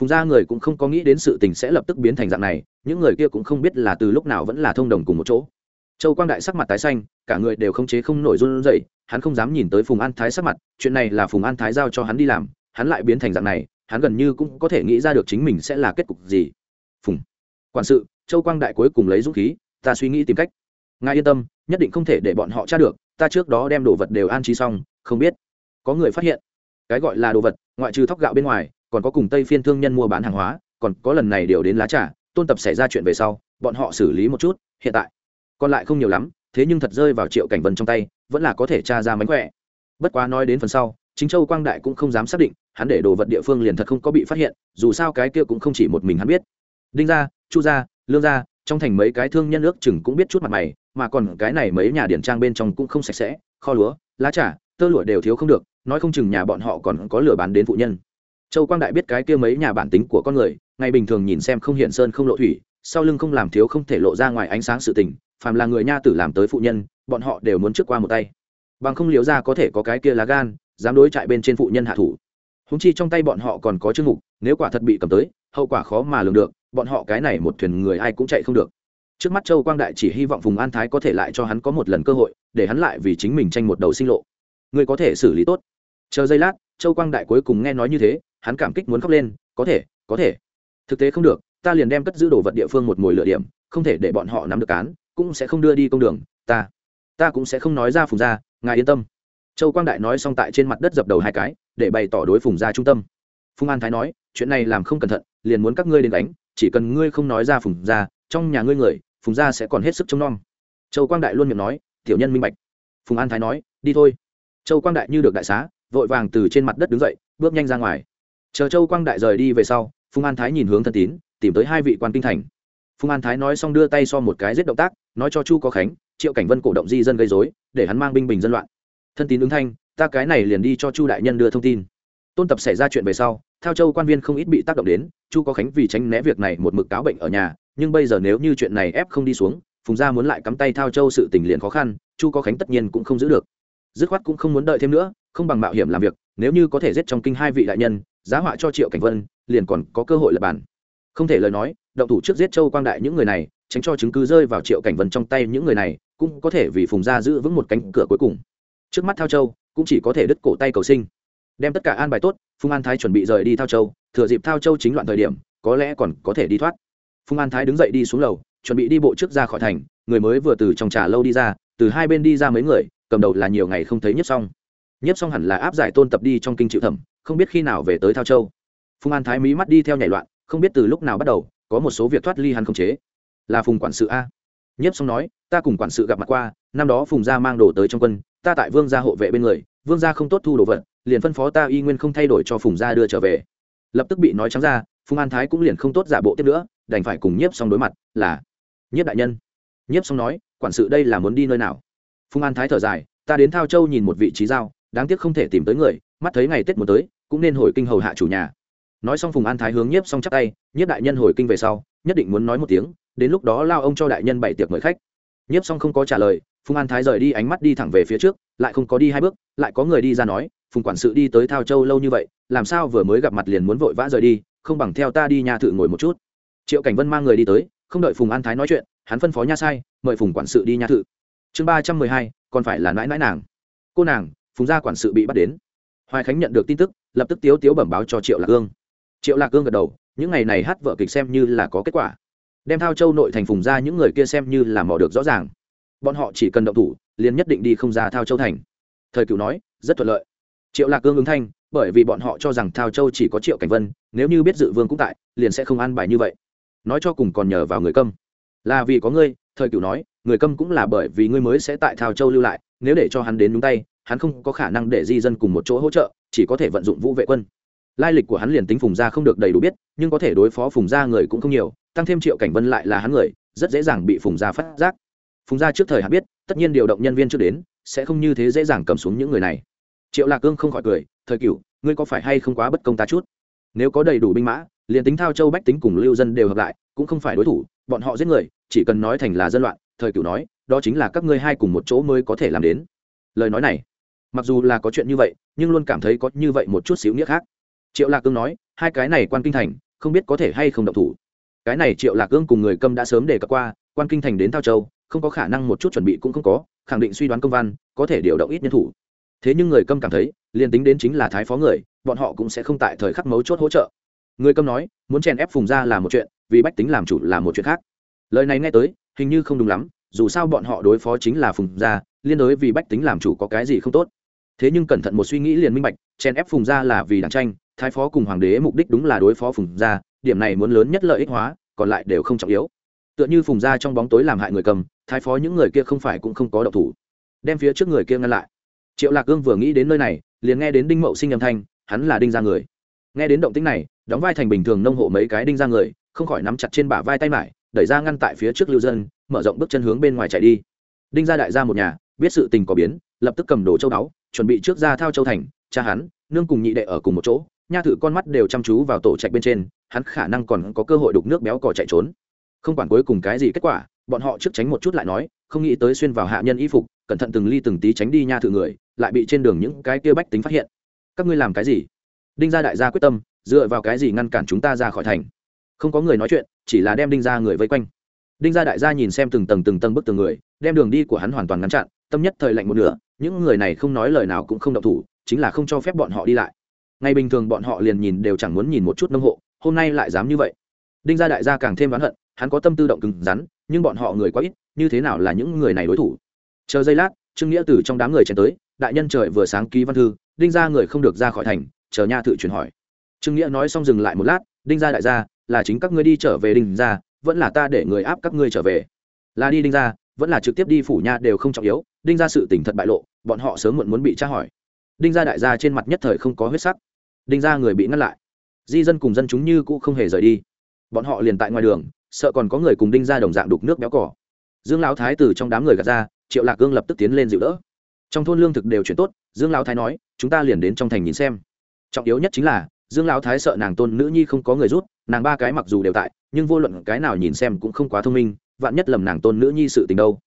phùng gia người cũng không có nghĩ đến sự tình sẽ lập tức biến thành dạng này, những người kia cũng không biết là từ lúc nào vẫn là thông đồng cùng một chỗ. Châu quang đại sắc mặt tái xanh, cả người đều không chế không nổi run rẩy, hắn không dám nhìn tới phùng an thái sắc mặt, chuyện này là phùng an thái giao cho hắn đi làm, hắn lại biến thành dạng này, hắn gần như cũng có thể nghĩ ra được chính mình sẽ là kết cục gì. Phùng, quản sự, châu quang đại cuối cùng lấy dũng khí, ta suy nghĩ tìm cách. Ngài yên tâm, nhất định không thể để bọn họ tra được, ta trước đó đem đồ vật đều an trí xong, không biết có người phát hiện. Cái gọi là đồ vật, ngoại trừ thóc gạo bên ngoài còn có cùng tây phiên thương nhân mua bán hàng hóa, còn có lần này điều đến lá trà, tôn tập xảy ra chuyện về sau, bọn họ xử lý một chút, hiện tại. Còn lại không nhiều lắm, thế nhưng thật rơi vào triệu cảnh vân trong tay, vẫn là có thể tra ra mánh khỏe. Bất quá nói đến phần sau, chính châu quang đại cũng không dám xác định, hắn để đồ vật địa phương liền thật không có bị phát hiện, dù sao cái kia cũng không chỉ một mình hắn biết. Đinh gia, chu gia, lương gia, trong thành mấy cái thương nhân ước chừng cũng biết chút mặt mày, mà còn cái này mấy nhà điển trang bên trong cũng không sạch sẽ, kho lúa, lá trà, tơ lụa đều thiếu không được, nói không chừng nhà bọn họ còn có lửa bán đến phụ nhân châu quang đại biết cái kia mấy nhà bản tính của con người, ngày bình thường nhìn xem không hiện sơn không lộ thủy, sau lưng không làm thiếu không thể lộ ra ngoài ánh sáng sự tình, phàm là người nha tử làm tới phụ nhân, bọn họ đều muốn trước qua một tay. Bằng không liếu ra có thể có cái kia lá gan, dám đối chạy bên trên phụ nhân hạ thủ. Húng chi trong tay bọn họ còn có chương mục, nếu quả thật bị cầm tới, hậu quả khó mà lường được, bọn họ cái này một thuyền người ai cũng chạy không được. Trước mắt châu quang đại chỉ hy vọng phùng an thái có thể lại cho hắn có một lần cơ hội, để hắn lại vì chính mình tranh một đầu sinh lộ. Ngươi có thể xử lý tốt. Chờ giây lát, châu quang đại cuối cùng nghe nói như thế hắn cảm kích muốn khóc lên, có thể có thể. Thực tế không được, ta liền đem cất giữ đồ vật địa phương một mồi lựa điểm, không thể để bọn họ nắm được cán cũng sẽ không đưa đi công đường, ta ta cũng sẽ không nói ra phùng gia, ngài yên tâm. Châu quang đại nói xong tại trên mặt đất dập đầu hai cái, để bày tỏ đối phùng gia trung tâm. Phùng an thái nói, chuyện này làm không cẩn thận, liền muốn các ngươi đến đánh, chỉ cần ngươi không nói ra phùng gia, trong nhà ngươi người, phùng gia sẽ còn hết sức trông nom. Châu quang đại luôn miệng nói, tiểu nhân minh bạch. Phùng an thái nói, đi thôi. Châu quang đại như được đại xá, vội vàng từ trên mặt đất đứng dậy, bước nhanh ra ngoài chờ châu quang đại rời đi về sau, phùng an thái nhìn hướng thân tín, tìm tới hai vị quan kinh thành. Phùng an thái nói xong đưa tay so một cái giết động tác, nói cho chu có khánh, triệu cảnh vân cổ động di dân gây dối để hắn mang binh bình dân loạn. Thân tín ứng thanh, ta cái này liền đi cho chu đại nhân đưa thông tin. Tôn tập xảy ra chuyện về sau, theo châu quan viên không ít bị tác động đến, chu có khánh vì tránh né việc này một mực cáo bệnh ở nhà, nhưng bây giờ nếu như chuyện này ép không đi xuống, phùng gia muốn lại cắm tay thao châu sự tình liền khó khăn, chu có khánh tất nhiên cũng không giữ được. Dứt khoát cũng không muốn đợi thêm nữa, không bằng mạo hiểm làm việc, nếu như có thể giết trong kinh hai vị đại nhân giá họa cho triệu cảnh vân, liền còn có cơ hội lập bản không thể lời nói, động thủ trước giết châu quang đại những người này, tránh cho chứng cứ rơi vào triệu cảnh vân trong tay những người này, cũng có thể vì phùng gia giữ vững một cánh cửa cuối cùng. Trước mắt thao châu, cũng chỉ có thể đứt cổ tay cầu sinh. Đem tất cả an bài tốt, phùng an thái chuẩn bị rời đi thao châu, thừa dịp thao châu chính loạn thời điểm, có lẽ còn có thể đi thoát. Phùng an thái đứng dậy đi xuống lầu, chuẩn bị đi bộ trước ra khỏi thành, người mới vừa từ trong trà lâu đi ra, từ hai bên đi ra mấy người, cầm đầu là nhiều ngày không thấy nhất xong nhất xong hẳn là áp giải tôn tập đi trong kinh chịu thẩm không biết khi nào về tới thao châu. Phùng an thái mí mắt đi theo nhảy loạn, không biết từ lúc nào bắt đầu, có một số việc thoát ly hắn không chế. Là phùng quản sự a. Nhiếp xong nói, ta cùng quản sự gặp mặt qua, năm đó phùng gia mang đồ tới trong quân, ta tại vương gia hộ vệ bên người, vương gia không tốt thu đồ vật, liền phân phó ta y nguyên không thay đổi cho phùng gia đưa trở về. Lập tức bị nói trắng ra, phùng an thái cũng liền không tốt giả bộ tiếp nữa, đành phải cùng nhiếp xong đối mặt, là, nhiếp đại nhân. Nhiếp xong nói, quản sự đây là muốn đi nơi nào? Phùng an thái thở dài, ta đến thao châu nhìn một vị trí giao, đáng tiếc không thể tìm tới người, mắt thấy ngày tết muốn tới cũng nên hồi kinh hầu hạ chủ nhà. Nói xong phùng an thái hướng nhiếp xong chắc tay, nhiếp đại nhân hồi kinh về sau, nhất định muốn nói một tiếng, đến lúc đó lao ông cho đại nhân bảy tiệc mời khách. Nhiếp xong không có trả lời, phùng an thái rời đi ánh mắt đi thẳng về phía trước, lại không có đi hai bước, lại có người đi ra nói, phùng quản sự đi tới thao châu lâu như vậy, làm sao vừa mới gặp mặt liền muốn vội vã rời đi, không bằng theo ta đi nhà thử ngồi một chút. Triệu cảnh vân mang người đi tới, không đợi phùng an thái nói chuyện, hắn phân phó nha sai, mời phùng quản sự đi nhà thự. Chương ba trăm mười hai, còn phải là nãi nãi nàng. Cô nàng, phùng gia quản sự bị bắt đến hoài khánh nhận được tin tức, lập tức tiếu tiếu bẩm báo cho triệu lạc ương. Triệu lạc ương gật đầu, những ngày này hát vợ kịch xem như là có kết quả. Đem thao châu nội thành phùng ra những người kia xem như là mò được rõ ràng. Bọn họ chỉ cần động thủ, liền nhất định đi không ra thao châu thành. Thời cựu nói, rất thuận lợi. Triệu lạc cương ứng thanh, bởi vì bọn họ cho rằng thao châu chỉ có triệu cảnh vân, nếu như biết dự vương cũng tại, liền sẽ không an bài như vậy. Nói cho cùng còn nhờ vào người câm. Là vì có ngươi, thời cựu nói, người câm cũng là bởi vì ngươi mới sẽ tại thao châu lưu lại, nếu để cho hắn đến đúng tay hắn không có khả năng để di dân cùng một chỗ hỗ trợ, chỉ có thể vận dụng vũ vệ quân. Lai lịch của hắn liền tính phùng gia không được đầy đủ biết, nhưng có thể đối phó phùng gia người cũng không nhiều, tăng thêm triệu cảnh vân lại là hắn người, rất dễ dàng bị phùng gia phát giác. Phùng gia trước thời hắn biết, tất nhiên điều động nhân viên trước đến, sẽ không như thế dễ dàng cầm xuống những người này. Triệu lạc cương không khỏi cười, thời cửu, ngươi có phải hay không quá bất công ta chút? Nếu có đầy đủ binh mã, liền tính thao châu bách tính cùng lưu dân đều hợp lại, cũng không phải đối thủ, bọn họ giết người, chỉ cần nói thành là dân loạn. Thời cửu nói, đó chính là các ngươi hai cùng một chỗ mới có thể làm đến. Lời nói này mặc dù là có chuyện như vậy, nhưng luôn cảm thấy có như vậy một chút xíu nghĩa khác. Triệu lạc cương nói, hai cái này quan kinh thành, không biết có thể hay không động thủ. Cái này triệu lạc cương cùng người câm đã sớm đề cập qua, quan kinh thành đến thao châu, không có khả năng một chút chuẩn bị cũng không có, khẳng định suy đoán công văn, có thể điều động ít nhân thủ. Thế nhưng người câm cảm thấy, liền tính đến chính là thái phó người, bọn họ cũng sẽ không tại thời khắc mấu chốt hỗ trợ. Người câm nói, muốn chèn ép phùng ra là một chuyện, vì bách tính làm chủ là một chuyện khác. Lời này nghe tới, hình như không đúng lắm, dù sao bọn họ đối phó chính là phùng gia, liên đối vì bách tính làm chủ có cái gì không tốt thế nhưng cẩn thận một suy nghĩ liền minh bạch, chèn ép phùng gia là vì đảng tranh, thái phó cùng hoàng đế mục đích đúng là đối phó phùng gia, điểm này muốn lớn nhất lợi ích hóa, còn lại đều không trọng yếu. Tựa như phùng gia trong bóng tối làm hại người cầm, thái phó những người kia không phải cũng không có động thủ. Đem phía trước người kia ngăn lại. Triệu lạc gương vừa nghĩ đến nơi này, liền nghe đến đinh mậu sinh âm thanh, hắn là đinh ra người. Nghe đến động tĩnh này, đóng vai thành bình thường nông hộ mấy cái đinh ra người, không khỏi nắm chặt trên bả vai tay mải, đẩy ra ngăn tại phía trước lưu dân, mở rộng bước chân hướng bên ngoài chạy đi. Đinh ra đại gia một nhà, biết sự tình có biến, lập tức cầm đồ châu đáo chuẩn bị trước ra thao châu thành, cha hắn, nương cùng nhị đệ ở cùng một chỗ, nha thử con mắt đều chăm chú vào tổ trạch bên trên, hắn khả năng còn có cơ hội đục nước béo cò chạy trốn. Không quản cuối cùng cái gì kết quả, bọn họ trước tránh một chút lại nói, không nghĩ tới xuyên vào hạ nhân y phục, cẩn thận từng ly từng tí tránh đi nha thử người, lại bị trên đường những cái kia bách tính phát hiện. Các ngươi làm cái gì? Đinh gia đại gia quyết tâm, dựa vào cái gì ngăn cản chúng ta ra khỏi thành? Không có người nói chuyện, chỉ là đem đinh gia người vây quanh đinh gia đại gia nhìn xem từng tầng từng tầng bức từng người, đem đường đi của hắn hoàn toàn ngăn chặn, tâm nhất thời lạnh một nửa, những người này không nói lời nào cũng không động thủ, chính là không cho phép bọn họ đi lại. Ngày bình thường bọn họ liền nhìn đều chẳng muốn nhìn một chút nông hộ, hôm nay lại dám như vậy. Đinh gia đại gia càng thêm oán hận, hắn có tâm tư động cứng rắn, nhưng bọn họ người quá ít, như thế nào là những người này đối thủ? Chờ giây lát, trương nghĩa từ trong đám người chen tới, đại nhân trời vừa sáng ký văn thư, đinh gia người không được ra khỏi thành, chờ nha tự chuyển hỏi. Trương nghĩa nói xong dừng lại một lát, đinh gia đại gia, là chính các ngươi đi trở về đinh gia vẫn là ta để người áp các ngươi trở về. Là đi đinh gia, vẫn là trực tiếp đi phủ nha đều không trọng yếu, đinh gia sự tỉnh thật bại lộ, bọn họ sớm muộn muốn bị tra hỏi. Đinh gia đại gia trên mặt nhất thời không có huyết sắc. Đinh gia người bị ngăn lại. Di dân cùng dân chúng như cũ không hề rời đi. Bọn họ liền tại ngoài đường, sợ còn có người cùng đinh gia đồng dạng đục nước béo cỏ. Dương lão thái từ trong đám người gạt ra, triệu lạc gương lập tức tiến lên dịu đỡ. Trong thôn lương thực đều chuyển tốt, dương lão thái nói, chúng ta liền đến trong thành nhìn xem. Trọng yếu nhất chính là, dương lão thái sợ nàng tôn nữ nhi không có người rút, nàng ba cái mặc dù đều tại nhưng vô luận cái nào nhìn xem cũng không quá thông minh, vạn nhất lầm nàng tôn nữ nhi sự tình đâu.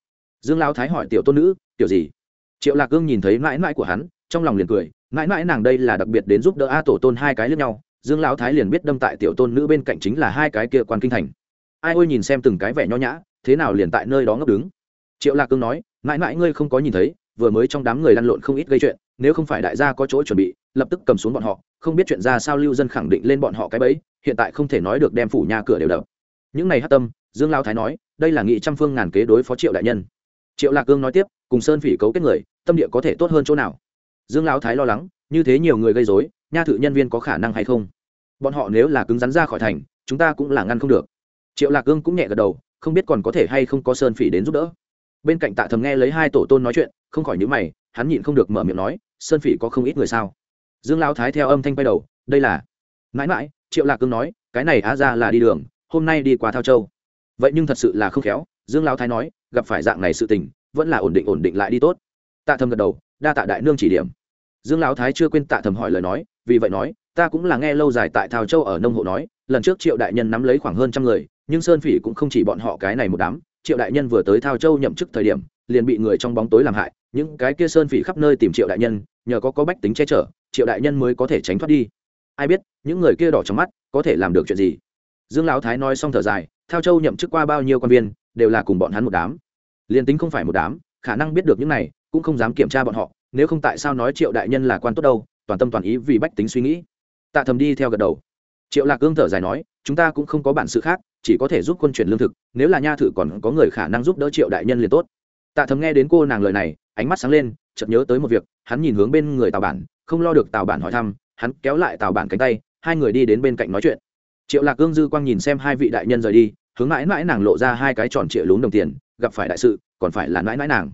Dương lão thái hỏi tiểu tôn nữ, tiểu gì? Triệu lạc gương nhìn thấy mãi mãi của hắn, trong lòng liền cười, mãi mãi nàng đây là đặc biệt đến giúp đỡ a tổ tôn hai cái lướt nhau, dương lão thái liền biết đâm tại tiểu tôn nữ bên cạnh chính là hai cái kia quan kinh thành. Ai ôi nhìn xem từng cái vẻ nho nhã, thế nào liền tại nơi đó ngấp đứng? Triệu lạc cương nói, mãi mãi ngươi không có nhìn thấy, vừa mới trong đám người lăn lộn không ít gây chuyện nếu không phải đại gia có chỗ chuẩn bị, lập tức cầm xuống bọn họ, không biết chuyện ra sao lưu dân khẳng định lên bọn họ cái bẫy, hiện tại không thể nói được đem phủ nhà cửa đều đập. Những này hát tâm, dương lao thái nói, đây là nghị trăm phương ngàn kế đối phó triệu đại nhân. Triệu lạc cương nói tiếp, cùng sơn phỉ cấu kết người, tâm địa có thể tốt hơn chỗ nào? Dương lão thái lo lắng, như thế nhiều người gây dối nha thự nhân viên có khả năng hay không? Bọn họ nếu là cứng rắn ra khỏi thành, chúng ta cũng là ngăn không được. Triệu lạc cương cũng nhẹ gật đầu, không biết còn có thể hay không có sơn phỉ đến giúp đỡ. Bên cạnh tạ thầm nghe lấy hai tổ tôn nói chuyện, không khỏi nhữ mày, hắn nhịn không được mở miệng nói sơn phỉ có không ít người sao? Dương lão thái theo âm thanh quay đầu, đây là. Mãi mãi, triệu lạc cương nói, cái này á ra là đi đường, hôm nay đi qua thao châu. Vậy nhưng thật sự là không khéo, dương lão thái nói, gặp phải dạng này sự tình, vẫn là ổn định ổn định lại đi tốt. Tạ thầm gật đầu, đa tạ đại nương chỉ điểm. Dương lão thái chưa quên tạ thầm hỏi lời nói, vì vậy nói, ta cũng là nghe lâu dài tại thao châu ở nông hộ nói, lần trước triệu đại nhân nắm lấy khoảng hơn trăm người, nhưng sơn phỉ cũng không chỉ bọn họ cái này một đám, triệu đại nhân vừa tới thao châu nhậm chức thời điểm liền bị người trong bóng tối làm hại, những cái kia sơn phỉ khắp nơi tìm triệu đại nhân, nhờ có có bách tính che chở, triệu đại nhân mới có thể tránh thoát đi. Ai biết, những người kia đỏ trong mắt, có thể làm được chuyện gì? Dương lão thái nói xong thở dài theo châu nhậm chức qua bao nhiêu quan viên, đều là cùng bọn hắn một đám. Liền tính không phải một đám, khả năng biết được những này, cũng không dám kiểm tra bọn họ, nếu không tại sao nói triệu đại nhân là quan tốt đâu, toàn tâm toàn ý vì bách tính suy nghĩ. Tạ thầm đi theo gật đầu. Triệu lạc cương thở dài nói, chúng ta cũng không có bản sự khác, chỉ có thể giúp quân chuyển lương thực, nếu là nha thử còn có người khả năng giúp đỡ triệu đại nhân liền tốt tạ thấm nghe đến cô nàng lời này, ánh mắt sáng lên, chợt nhớ tới một việc, hắn nhìn hướng bên người tào bản, không lo được tào bản hỏi thăm, hắn kéo lại tào bản cánh tay, hai người đi đến bên cạnh nói chuyện. Triệu lạc cương dư quang nhìn xem hai vị đại nhân rời đi, hướng mãi mãi nàng lộ ra hai cái tròn triệu lún đồng tiền, gặp phải đại sự, còn phải là mãi mãi nàng.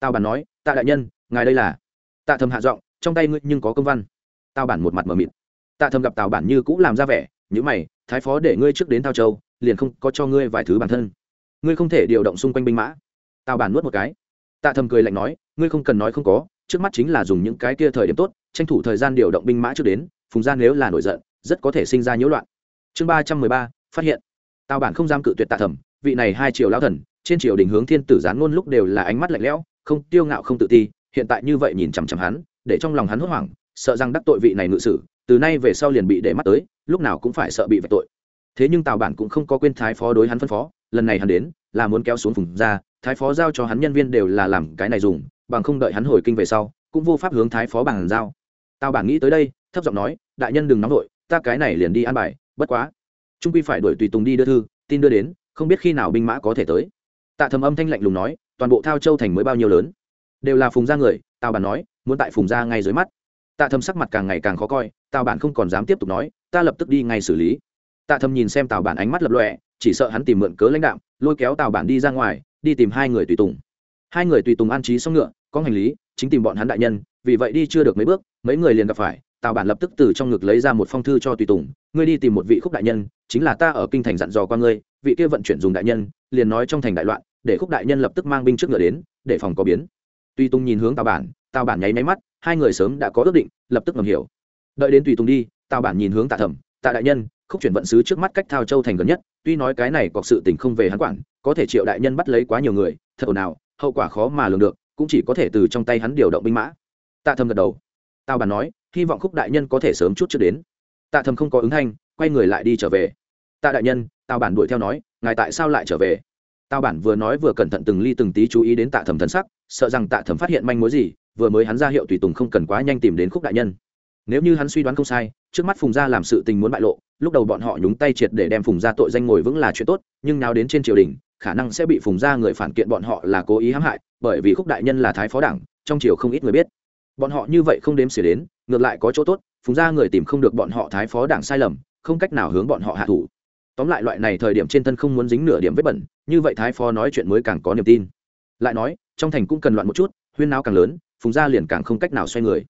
Tào bản nói, tạ đại nhân, ngài đây là? Tạ thầm hạ giọng, trong tay ngươi nhưng có công văn. Tào bản một mặt mờ mịt. Tạ thầm gặp tào bản như cũng làm ra vẻ, nhữ mày, thái phó để ngươi trước đến thao châu, liền không có cho ngươi vài thứ bản thân. Ngươi không thể điều động xung quanh binh mã tào bản nuốt một cái. Tạ thầm cười lạnh nói, ngươi không cần nói không có, trước mắt chính là dùng những cái kia thời điểm tốt, tranh thủ thời gian điều động binh mã trước đến, phùng gian nếu là nổi giận, rất có thể sinh ra nhiễu loạn. Chương ba trăm mười ba, phát hiện. Tào bản không dám cự tuyệt tạ thầm, vị này hai triều lao thần, trên triều đình hướng thiên tử gián ngôn lúc đều là ánh mắt lạnh lẽo, không tiêu ngạo không tự ti, hiện tại như vậy nhìn chằm chằm hắn, để trong lòng hắn hốt hoảng, sợ rằng đắc tội vị này ngự sử, từ nay về sau liền bị để mắt tới, lúc nào cũng phải sợ bị vạch tội. Thế nhưng tào bản cũng không có quên thái phó đối hắn phân phó, lần này hắn đến là muốn kéo xuống phùng ra, thái phó giao cho hắn nhân viên đều là làm cái này dùng, bằng không đợi hắn hồi kinh về sau, cũng vô pháp hướng thái phó bằng giao. Tào bảng nghĩ tới đây, thấp giọng nói, đại nhân đừng nóng vội, ta cái này liền đi an bài, bất quá. Trung quy phải đuổi tùy tùng đi đưa thư, tin đưa đến, không biết khi nào binh mã có thể tới. Tạ thầm âm thanh lạnh lùng nói, toàn bộ thao châu thành mới bao nhiêu lớn? Đều là phùng gia người, tào bản nói, muốn tại phùng gia ngay dưới mắt. Tạ thầm sắc mặt càng ngày càng khó coi, tào bản không còn dám tiếp tục nói, ta lập tức đi ngay xử lý. Tạ thầm nhìn xem tào bản ánh mắt lập lọe chỉ sợ hắn tìm mượn cớ lãnh đạo lôi kéo tào bản đi ra ngoài, đi tìm hai người tùy tùng. Hai người tùy tùng an trí xong ngựa, có hành lý, chính tìm bọn hắn đại nhân, vì vậy đi chưa được mấy bước, mấy người liền gặp phải, tào bản lập tức từ trong ngực lấy ra một phong thư cho tùy tùng, ngươi đi tìm một vị khúc đại nhân, chính là ta ở kinh thành dặn dò qua ngươi, vị kia vận chuyển dùng đại nhân, liền nói trong thành đại loạn, để khúc đại nhân lập tức mang binh trước ngựa đến, để phòng có biến. Tùy tùng nhìn hướng tào bản tào bản nháy máy mắt, hai người sớm đã có ước định, lập tức ngầm hiểu. Đợi đến tùy tùng đi, tào bản nhìn hướng tạ thẩm, tạ đại nhân khúc chuyển vận sứ trước mắt cách thao châu thành gần nhất, tuy nói cái này có sự tình không về hắn quản, có thể triệu đại nhân bắt lấy quá nhiều người, thật ồn ào, hậu quả khó mà lường được, cũng chỉ có thể từ trong tay hắn điều động binh mã. Tạ thầm gật đầu. Tào bản nói, hy vọng khúc đại nhân có thể sớm chút trước đến. Tạ thầm không có ứng thanh, quay người lại đi trở về. Tạ đại nhân, tào bản đuổi theo nói, ngài tại sao lại trở về? Tào bản vừa nói vừa cẩn thận từng ly từng tí chú ý đến tạ thầm thần sắc, sợ rằng tạ thầm phát hiện manh mối gì, vừa mới hắn ra hiệu tùy tùng không cần quá nhanh tìm đến khúc đại nhân. Nếu như hắn suy đoán không sai, trước mắt phùng gia làm sự tình muốn bại lộ lúc đầu bọn họ nhúng tay triệt để đem phùng gia tội danh ngồi vững là chuyện tốt, nhưng nào đến trên triều đình, khả năng sẽ bị phùng gia người phản kiện bọn họ là cố ý hãm hại, bởi vì khúc đại nhân là thái phó đảng, trong triều không ít người biết. Bọn họ như vậy không đếm xỉa đến, ngược lại có chỗ tốt, phùng gia người tìm không được bọn họ thái phó đảng sai lầm, không cách nào hướng bọn họ hạ thủ. Tóm lại loại này thời điểm trên thân không muốn dính nửa điểm vết bẩn, như vậy thái phó nói chuyện mới càng có niềm tin. Lại nói, trong thành cũng cần loạn một chút, huyên náo càng lớn, phùng gia liền càng không cách nào xoay người.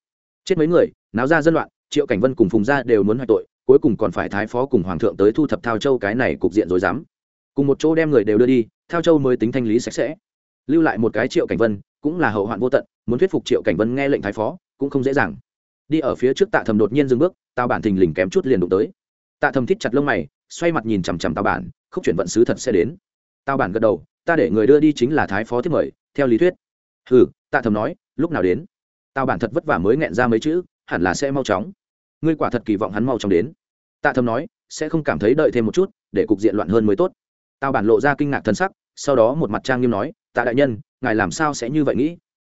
Chết mấy người, náo ra dân loạn, triệu cảnh vân cùng phùng gia đều muốn hoại tội cuối cùng còn phải thái phó cùng hoàng thượng tới thu thập thao châu cái này cục diện rồi dám. Cùng một chỗ đem người đều đưa đi, thao châu mới tính thanh lý sạch sẽ. Lưu lại một cái triệu cảnh vân, cũng là hậu hoạn vô tận, muốn thuyết phục triệu cảnh vân nghe lệnh thái phó, cũng không dễ dàng. Đi ở phía trước tạ thầm đột nhiên dừng bước tao bản thình lình kém chút liền đụng tới. Tạ thầm thích chặt lông mày, xoay mặt nhìn chằm chằm tao bản, khúc chuyển vận sứ thật sẽ đến. Tao bản gật đầu, ta để người đưa đi chính là thái phó thiết mời, theo lý thuyết. Ừ tạ thầm nói, lúc nào đến? Tao bản thật vất vả mới nghẹn ra mấy chữ, hẳn là sẽ mau chóng ngươi quả thật kỳ vọng hắn mau chóng đến. Tạ thầm nói, sẽ không cảm thấy đợi thêm một chút, để cục diện loạn hơn mới tốt. Tao bản lộ ra kinh ngạc thân sắc, sau đó một mặt trang nghiêm nói, tạ đại nhân, ngài làm sao sẽ như vậy nghĩ?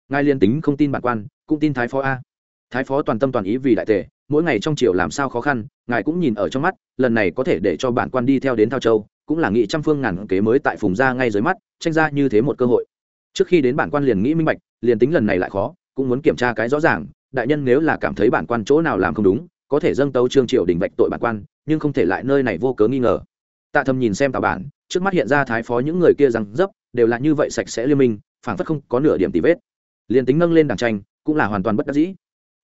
Ngài liên tính không tin bản quan, cũng tin thái phó a. Thái phó toàn tâm toàn ý vì đại tề mỗi ngày trong triều làm sao khó khăn, ngài cũng nhìn ở trong mắt, lần này có thể để cho bản quan đi theo đến thao châu, cũng là nghị trăm phương ngàn kế mới tại phùng ra ngay dưới mắt, tranh ra như thế một cơ hội. Trước khi đến bản quan liền nghĩ minh bạch, liền tính lần này lại khó, cũng muốn kiểm tra cái rõ ràng, đại nhân nếu là cảm thấy bản quan chỗ nào làm không đúng có thể dâng tấu trương triều đình vạch tội bản quan, nhưng không thể lại nơi này vô cớ nghi ngờ. Tạ thầm nhìn xem tào bản, trước mắt hiện ra thái phó những người kia rằng dấp, đều là như vậy sạch sẽ liên minh phản phất không có nửa điểm tì vết. Liền tính nâng lên đảng tranh, cũng là hoàn toàn bất đắc dĩ.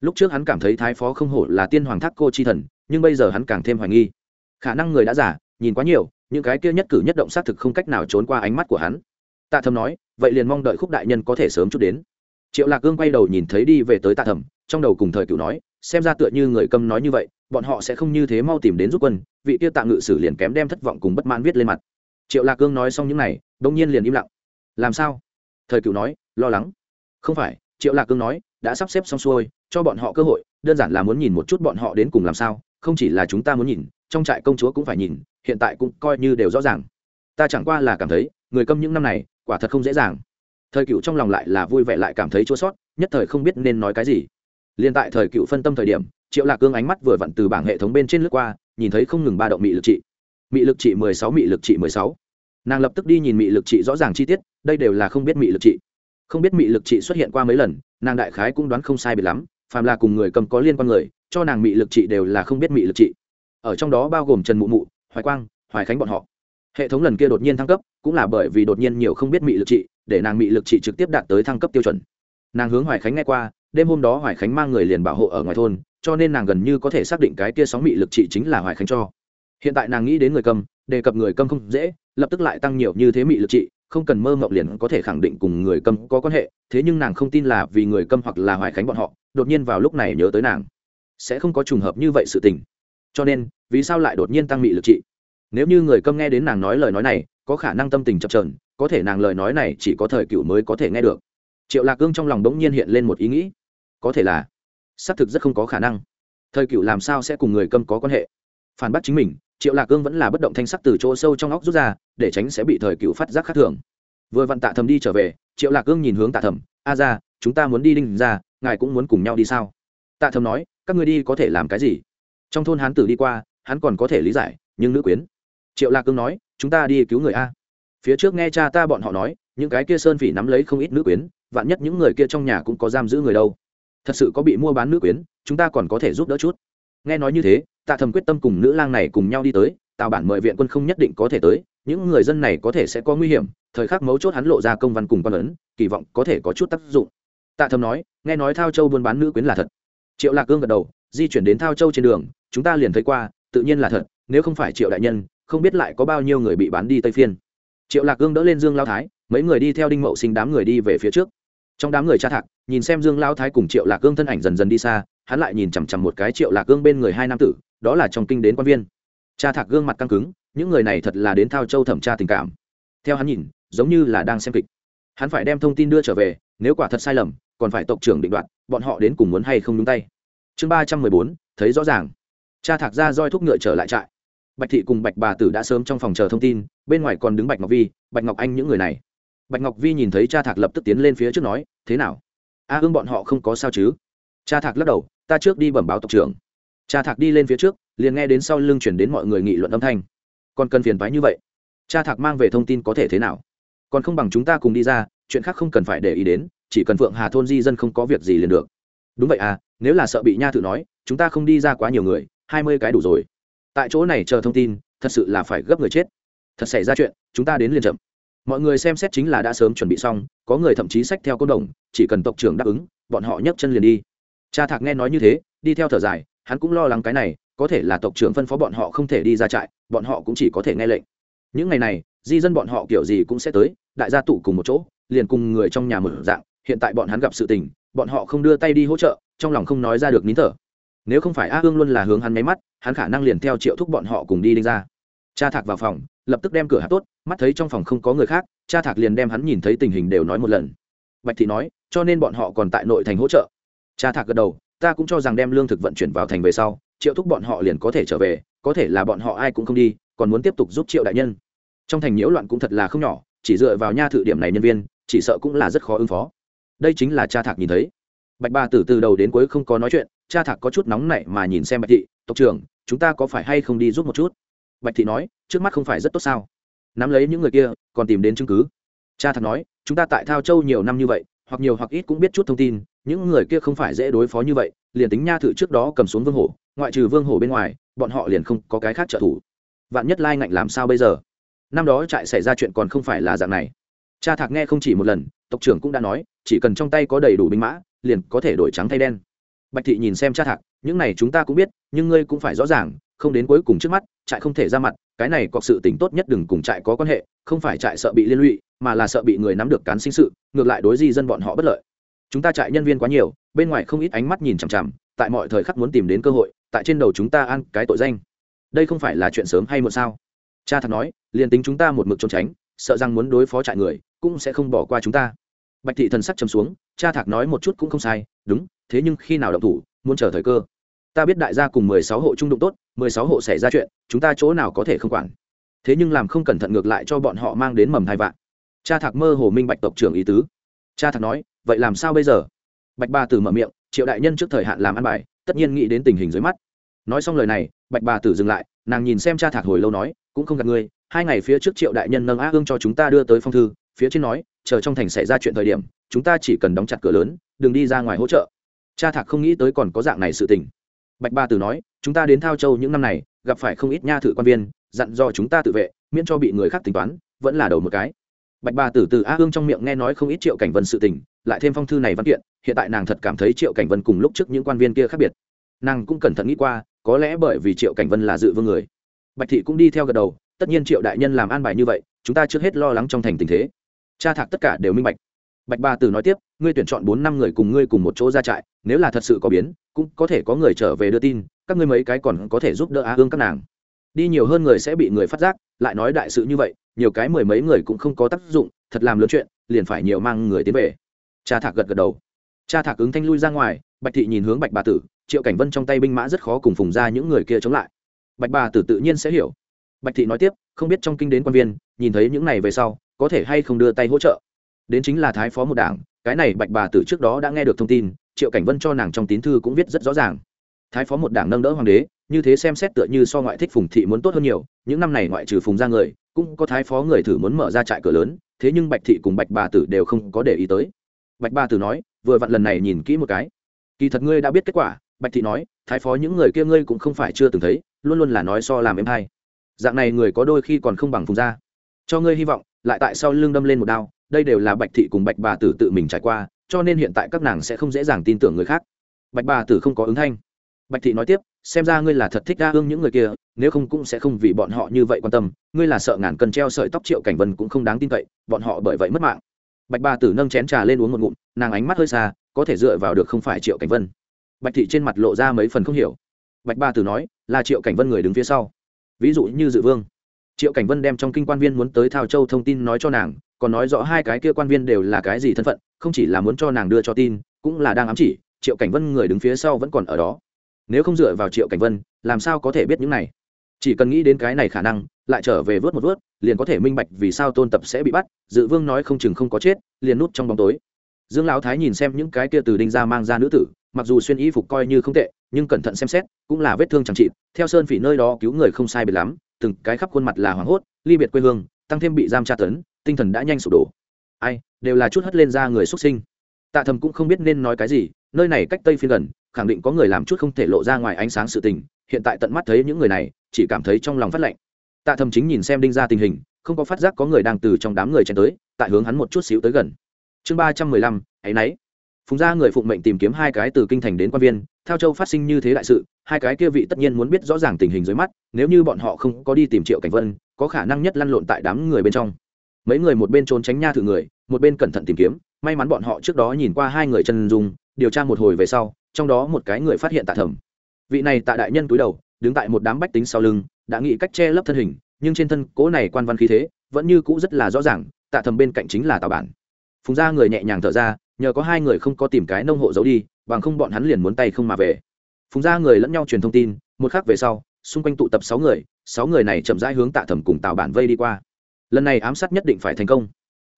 Lúc trước hắn cảm thấy thái phó không hổ là tiên hoàng thác cô chi thần, nhưng bây giờ hắn càng thêm hoài nghi. Khả năng người đã giả nhìn quá nhiều, những cái kia nhất cử nhất động xác thực không cách nào trốn qua ánh mắt của hắn. Tạ thầm nói, vậy liền mong đợi khúc đại nhân có thể sớm chút đến. Triệu lạc gương quay đầu nhìn thấy đi về tới tạ thầm trong đầu cùng thời cựu nói xem ra tựa như người câm nói như vậy, bọn họ sẽ không như thế mau tìm đến giúp quân, vị tiêu tạ ngự sử liền kém đem thất vọng cùng bất mãn viết lên mặt. Triệu lạc cương nói xong những này đông nhiên liền im lặng. Làm sao? Thời cựu nói, lo lắng. Không phải, triệu lạc cương nói, đã sắp xếp xong xuôi, cho bọn họ cơ hội, đơn giản là muốn nhìn một chút bọn họ đến cùng làm sao, không chỉ là chúng ta muốn nhìn, trong trại công chúa cũng phải nhìn, hiện tại cũng coi như đều rõ ràng. Ta chẳng qua là cảm thấy, người câm những năm này, quả thật không dễ dàng. Thời cựu trong lòng lại là vui vẻ lại cảm thấy chua sót, nhất thời không biết nên nói cái gì liên tại thời cựu phân tâm thời điểm, triệu lạc cương ánh mắt vừa vặn từ bảng hệ thống bên trên lướt qua, nhìn thấy không ngừng ba động mị lực trị. Mị lực trị mười sáu, mị lực trị mười sáu. Nàng lập tức đi nhìn mị lực trị rõ ràng chi tiết, đây đều là không biết mị lực trị. Không biết mị lực trị xuất hiện qua mấy lần, nàng đại khái cũng đoán không sai biệt lắm, phàm là cùng người cầm có liên quan người, cho nàng mị lực trị đều là không biết mị lực trị. Ở trong đó bao gồm trần mụ mụ, hoài quang, hoài khánh bọn họ. Hệ thống lần kia đột nhiên thăng cấp, cũng là bởi vì đột nhiên nhiều không biết mị lực trị, để nàng mị lực trị trực tiếp đạt tới thăng cấp tiêu chuẩn nàng hướng hoài khánh nghe qua, đêm hôm đó hoài khánh mang người liền bảo hộ ở ngoài thôn, cho nên nàng gần như có thể xác định cái kia sóng mị lực trị chính là hoài khánh cho. Hiện tại nàng nghĩ đến người cầm đề cập người cầm không dễ, lập tức lại tăng nhiều như thế mị lực trị không cần mơ mộng liền có thể khẳng định cùng người cầm có quan hệ, thế nhưng nàng không tin là vì người cầm hoặc là hoài khánh bọn họ, đột nhiên vào lúc này nhớ tới nàng. Sẽ không có trùng hợp như vậy sự tình. Cho nên, vì sao lại đột nhiên tăng mị lực trị nếu như người Cầm nghe đến nàng nói lời nói này, có khả năng tâm tình chập trờn có thể nàng lời nói này chỉ có thời cựu mới có thể nghe được triệu lạc cương trong lòng đ ố n g nhiên hiện lên một ý nghĩ. Có thể là, xác thực rất không có khả năng. Thời cựu làm sao sẽ cùng người câm có quan hệ? Phản bác chính mình, triệu lạc cương vẫn là bất động thanh sắc từ chỗ sâu trong óc rút ra, để tránh sẽ bị thời cựu phát giác khác thường. Vừa vặn tạ thầm đi trở về, triệu lạc cương nhìn hướng tạ thầm, a ra, chúng ta muốn đi đinh ra, ngài cũng muốn cùng nhau đi sao? Tạ thầm nói, các ngươi đi có thể làm cái gì? Trong thôn hán tử đi qua, hắn còn có thể lý giải, nhưng nữ quyến. Triệu lạc cương nói, chúng ta đi cứu người a. Phía trước nghe cha ta bọn họ nói, những cái kia sơn phỉ nắm lấy không ít nữ quyến vạn nhất những người kia trong nhà cũng có giam giữ người đâu. Thật sự có bị mua bán nữ quyến, chúng ta còn có thể giúp đỡ chút. Nghe nói như thế, tạ thầm quyết tâm cùng nữ lang này cùng nhau đi tới, tào bản mời viện quân không nhất định có thể tới, những người dân này có thể sẽ có nguy hiểm, thời khắc mấu chốt hắn lộ ra công văn cùng quan ấn, kỳ vọng có thể có chút tác dụng. Tạ thầm nói, nghe nói thao châu buôn bán nữ quyến là thật. Triệu lạc cương gật đầu, di chuyển đến thao châu trên đường, chúng ta liền thấy qua, tự nhiên là thật, nếu không phải triệu đại nhân, không biết lại có bao nhiêu người bị bán đi tây phiên triệu lạc gương đỡ lên dương lao thái, mấy người đi theo đinh mậu sinh đám người đi về phía trước. Trong đám người cha thạc, nhìn xem dương lao thái cùng triệu lạc gương thân ảnh dần dần đi xa, hắn lại nhìn chằm chằm một cái triệu lạc gương bên người hai nam tử, đó là trong kinh đến quan viên. Cha thạc gương mặt căng cứng, những người này thật là đến thao châu thẩm tra tình cảm. Theo hắn nhìn, giống như là đang xem kịch. Hắn phải đem thông tin đưa trở về, nếu quả thật sai lầm, còn phải tộc trưởng định đoạt, bọn họ đến cùng muốn hay không nhúng tay. Chương ba trăm mười bốn, thấy rõ ràng. Cha thạc ra roi thúc ngựa trở lại trại bạch thị cùng bạch bà tử đã sớm trong phòng chờ thông tin bên ngoài còn đứng bạch ngọc vi bạch ngọc anh những người này. Bạch ngọc vi nhìn thấy cha thạc lập tức tiến lên phía trước nói thế nào? A à, hương bọn họ không có sao chứ? Cha thạc lắc đầu ta trước đi bẩm báo tộc trưởng. Cha thạc đi lên phía trước liền nghe đến sau lưng chuyển đến mọi người nghị luận âm thanh. Còn cần phiền phái như vậy? Cha thạc mang về thông tin có thể thế nào? Còn không bằng chúng ta cùng đi ra chuyện khác không cần phải để ý đến chỉ cần phượng hà thôn di dân không có việc gì liền được. Đúng vậy à nếu là sợ bị nha thự nói chúng ta không đi ra quá nhiều người hai mươi cái đủ rồi tại chỗ này chờ thông tin, thật sự là phải gấp người chết. Thật xảy ra chuyện, chúng ta đến liền chậm. Mọi người xem xét chính là đã sớm chuẩn bị xong, có người thậm chí sách theo côn đồng, chỉ cần tộc trưởng đáp ứng, bọn họ nhấc chân liền đi. Cha thạc nghe nói như thế, đi theo thở dài, hắn cũng lo lắng cái này, có thể là tộc trưởng phân phó bọn họ không thể đi ra trại, bọn họ cũng chỉ có thể nghe lệnh. Những ngày này, di dân bọn họ kiểu gì cũng sẽ tới, đại gia tụ cùng một chỗ, liền cùng người trong nhà mở dạng, hiện tại bọn hắn gặp sự tình, bọn họ không đưa tay đi hỗ trợ, trong lòng không nói ra được nín thở nếu không phải a hương luôn là hướng hắn máy mắt, hắn khả năng liền theo triệu thúc bọn họ cùng đi đinh ra. Cha thạc vào phòng, lập tức đem cửa hạ tốt, mắt thấy trong phòng không có người khác, cha thạc liền đem hắn nhìn thấy tình hình đều nói một lần. Bạch thị nói, cho nên bọn họ còn tại nội thành hỗ trợ. Cha thạc gật đầu, ta cũng cho rằng đem lương thực vận chuyển vào thành về sau, triệu thúc bọn họ liền có thể trở về, có thể là bọn họ ai cũng không đi, còn muốn tiếp tục giúp triệu đại nhân. Trong thành nhiễu loạn cũng thật là không nhỏ, chỉ dựa vào nha thự điểm này nhân viên, chỉ sợ cũng là rất khó ứng phó. Đây chính là cha thạc nhìn thấy. Bạch ba tử từ đầu đến cuối không có nói chuyện cha thạc có chút nóng nảy mà nhìn xem bạch thị, tộc trưởng, chúng ta có phải hay không đi giúp một chút? Bạch thị nói, trước mắt không phải rất tốt sao? Nắm lấy những người kia, còn tìm đến chứng cứ. Cha thạc nói, chúng ta tại thao châu nhiều năm như vậy, hoặc nhiều hoặc ít cũng biết chút thông tin, những người kia không phải dễ đối phó như vậy, liền tính nha thự trước đó cầm xuống vương hổ, ngoại trừ vương hổ bên ngoài, bọn họ liền không có cái khác trợ thủ. Vạn nhất lai ngạnh làm sao bây giờ? Năm đó trại xảy ra chuyện còn không phải là dạng này. Cha thạc nghe không chỉ một lần, tộc trưởng cũng đã nói, chỉ cần trong tay có đầy đủ binh mã, liền có thể đổi trắng thay đen bạch thị nhìn xem cha thạc, những này chúng ta cũng biết, nhưng ngươi cũng phải rõ ràng, không đến cuối cùng trước mắt, trại không thể ra mặt, cái này có sự tính tốt nhất đừng cùng trại có quan hệ, không phải trại sợ bị liên lụy, mà là sợ bị người nắm được cán sinh sự, ngược lại đối di dân bọn họ bất lợi. Chúng ta trại nhân viên quá nhiều, bên ngoài không ít ánh mắt nhìn chằm chằm, tại mọi thời khắc muốn tìm đến cơ hội, tại trên đầu chúng ta ăn cái tội danh. Đây không phải là chuyện sớm hay muộn sao? Cha thật nói, liền tính chúng ta một mực trốn tránh, sợ rằng muốn đối phó trại người, cũng sẽ không bỏ qua chúng ta bạch thị thần sắc chấm xuống, cha thạc nói một chút cũng không sai, đúng, thế nhưng khi nào động thủ, muốn chờ thời cơ. Ta biết đại gia cùng mười sáu hộ trung đụng tốt, mười sáu hộ xảy ra chuyện, chúng ta chỗ nào có thể không quản. Thế nhưng làm không cẩn thận ngược lại cho bọn họ mang đến mầm hai vạn. Cha thạc mơ hồ minh bạch tộc trưởng ý tứ. Cha thạc nói, vậy làm sao bây giờ? Bạch ba tử mở miệng, triệu đại nhân trước thời hạn làm ăn bài, tất nhiên nghĩ đến tình hình dưới mắt. Nói xong lời này, bạch bà tử dừng lại, nàng nhìn xem cha thạc hồi lâu nói, cũng không gặp ngươi, hai ngày phía trước triệu đại nhân nâng á hương cho chúng ta đưa tới phong thư phía trên nói, chờ trong thành xảy ra chuyện thời điểm, chúng ta chỉ cần đóng chặt cửa lớn, đừng đi ra ngoài hỗ trợ. Cha thạc không nghĩ tới còn có dạng này sự tình. Bạch ba tử nói, chúng ta đến thao châu những năm này, gặp phải không ít nha thự quan viên, dặn do chúng ta tự vệ, miễn cho bị người khác tính toán, vẫn là đầu một cái. Bạch ba tử từ a hương trong miệng nghe nói không ít triệu cảnh vân sự tình, lại thêm phong thư này văn kiện, hiện tại nàng thật cảm thấy triệu cảnh vân cùng lúc trước những quan viên kia khác biệt. Nàng cũng cẩn thận nghĩ qua, có lẽ bởi vì triệu cảnh vân là dự vương người. Bạch thị cũng đi theo gật đầu, tất nhiên triệu đại nhân làm an bài như vậy, chúng ta trước hết lo lắng trong thành tình thế cha thạc tất cả đều minh bạch. Bạch ba tử nói tiếp, ngươi tuyển chọn bốn năm người cùng ngươi cùng một chỗ ra trại, nếu là thật sự có biến, cũng có thể có người trở về đưa tin, các ngươi mấy cái còn có thể giúp đỡ á hương các nàng. Đi nhiều hơn người sẽ bị người phát giác, lại nói đại sự như vậy, nhiều cái mười mấy người cũng không có tác dụng, thật làm lớn chuyện, liền phải nhiều mang người tiến về. Cha thạc gật gật đầu. Cha thạc ứng thanh lui ra ngoài, bạch thị nhìn hướng bạch bà tử, triệu cảnh vân trong tay binh mã rất khó cùng phùng ra những người kia chống lại. Bạch bà tử tự nhiên sẽ hiểu. Bạch thị nói tiếp, không biết trong kinh đến quan viên, nhìn thấy những này về sau có thể hay không đưa tay hỗ trợ. Đến chính là thái phó một đảng, cái này bạch bà tử trước đó đã nghe được thông tin, triệu cảnh vân cho nàng trong tín thư cũng viết rất rõ ràng. Thái phó một đảng nâng đỡ hoàng đế, như thế xem xét tựa như so ngoại thích phùng thị muốn tốt hơn nhiều, những năm này ngoại trừ phùng ra người, cũng có thái phó người thử muốn mở ra trại cửa lớn, thế nhưng bạch thị cùng bạch bà tử đều không có để ý tới. Bạch bà tử nói, vừa vặn lần này nhìn kỹ một cái. Kỳ thật ngươi đã biết kết quả. Bạch thị nói, thái phó những người kia ngươi cũng không phải chưa từng thấy, luôn luôn là nói so làm em hay. Dạng này người có đôi khi còn không bằng phùng ra cho ngươi hy vọng lại tại sao lưng đâm lên một đao, đây đều là bạch thị cùng bạch bà tử tự mình trải qua, cho nên hiện tại các nàng sẽ không dễ dàng tin tưởng người khác. Bạch bà tử không có ứng thanh. Bạch thị nói tiếp, xem ra ngươi là thật thích đa ương những người kia, nếu không cũng sẽ không vì bọn họ như vậy quan tâm. Ngươi là sợ ngàn cần treo sợi tóc triệu cảnh vân cũng không đáng tin cậy, bọn họ bởi vậy mất mạng. Bạch bà tử nâng chén trà lên uống một ngụm, nàng ánh mắt hơi xa, có thể dựa vào được không phải triệu cảnh vân. Bạch thị trên mặt lộ ra mấy phần không hiểu. Bạch bà tử nói, là triệu cảnh vân người đứng phía sau. Ví dụ như dự vương triệu cảnh vân đem trong kinh quan viên muốn tới thao châu thông tin nói cho nàng, còn nói rõ hai cái kia quan viên đều là cái gì thân phận, không chỉ là muốn cho nàng đưa cho tin, cũng là đang ám chỉ, triệu cảnh vân người đứng phía sau vẫn còn ở đó. Nếu không dựa vào triệu cảnh vân, làm sao có thể biết những này? Chỉ cần nghĩ đến cái này khả năng, lại trở về vớt một vớt, liền có thể minh bạch vì sao tôn tập sẽ bị bắt, dự vương nói không chừng không có chết, liền nút trong bóng tối. Dương lão thái nhìn xem những cái kia từ đinh ra mang ra nữ tử, mặc dù xuyên y phục coi như không tệ, nhưng cẩn thận xem xét, cũng là vết thương chẳng trị theo sơn phỉ nơi đó cứu người không sai biệt lắm từng cái khắp khuôn mặt là hoảng hốt, ly biệt quê hương, tăng thêm bị giam tra tấn, tinh thần đã nhanh sụp đổ. Ai, đều là chút hất lên ra người xuất sinh. Tạ thầm cũng không biết nên nói cái gì, nơi này cách tây phiên gần, khẳng định có người làm chút không thể lộ ra ngoài ánh sáng sự tình, hiện tại tận mắt thấy những người này, chỉ cảm thấy trong lòng phát lạnh. Tạ thầm chính nhìn xem đinh ra tình hình, không có phát giác có người đang từ trong đám người chen tới, tại hướng hắn một chút xíu tới gần. Chương ba trăm mười lăm, ấy nấy phùng Gia người phụng mệnh tìm kiếm hai cái từ kinh thành đến quan viên, theo châu phát sinh như thế đại sự, hai cái kia vị tất nhiên muốn biết rõ ràng tình hình dưới mắt, nếu như bọn họ không có đi tìm triệu cảnh vân, có khả năng nhất lăn lộn tại đám người bên trong. Mấy người một bên trốn tránh nha thử người, một bên cẩn thận tìm kiếm, may mắn bọn họ trước đó nhìn qua hai người chân dung, điều tra một hồi về sau, trong đó một cái người phát hiện tạ thẩm. Vị này tạ đại nhân túi đầu, đứng tại một đám bách tính sau lưng, đã nghĩ cách che lấp thân hình, nhưng trên thân cố này quan văn khí thế, vẫn như cũ rất là rõ ràng, tạ thầm bên cạnh chính là tào bản. Phùng Gia người nhẹ nhàng thở ra nhờ có hai người không có tìm cái nông hộ giấu đi, bằng không bọn hắn liền muốn tay không mà về. Phùng ra người lẫn nhau truyền thông tin, một khắc về sau, xung quanh tụ tập sáu người sáu người này chậm rãi hướng tạ thẩm cùng tào bản vây đi qua. Lần này ám sát nhất định phải thành công.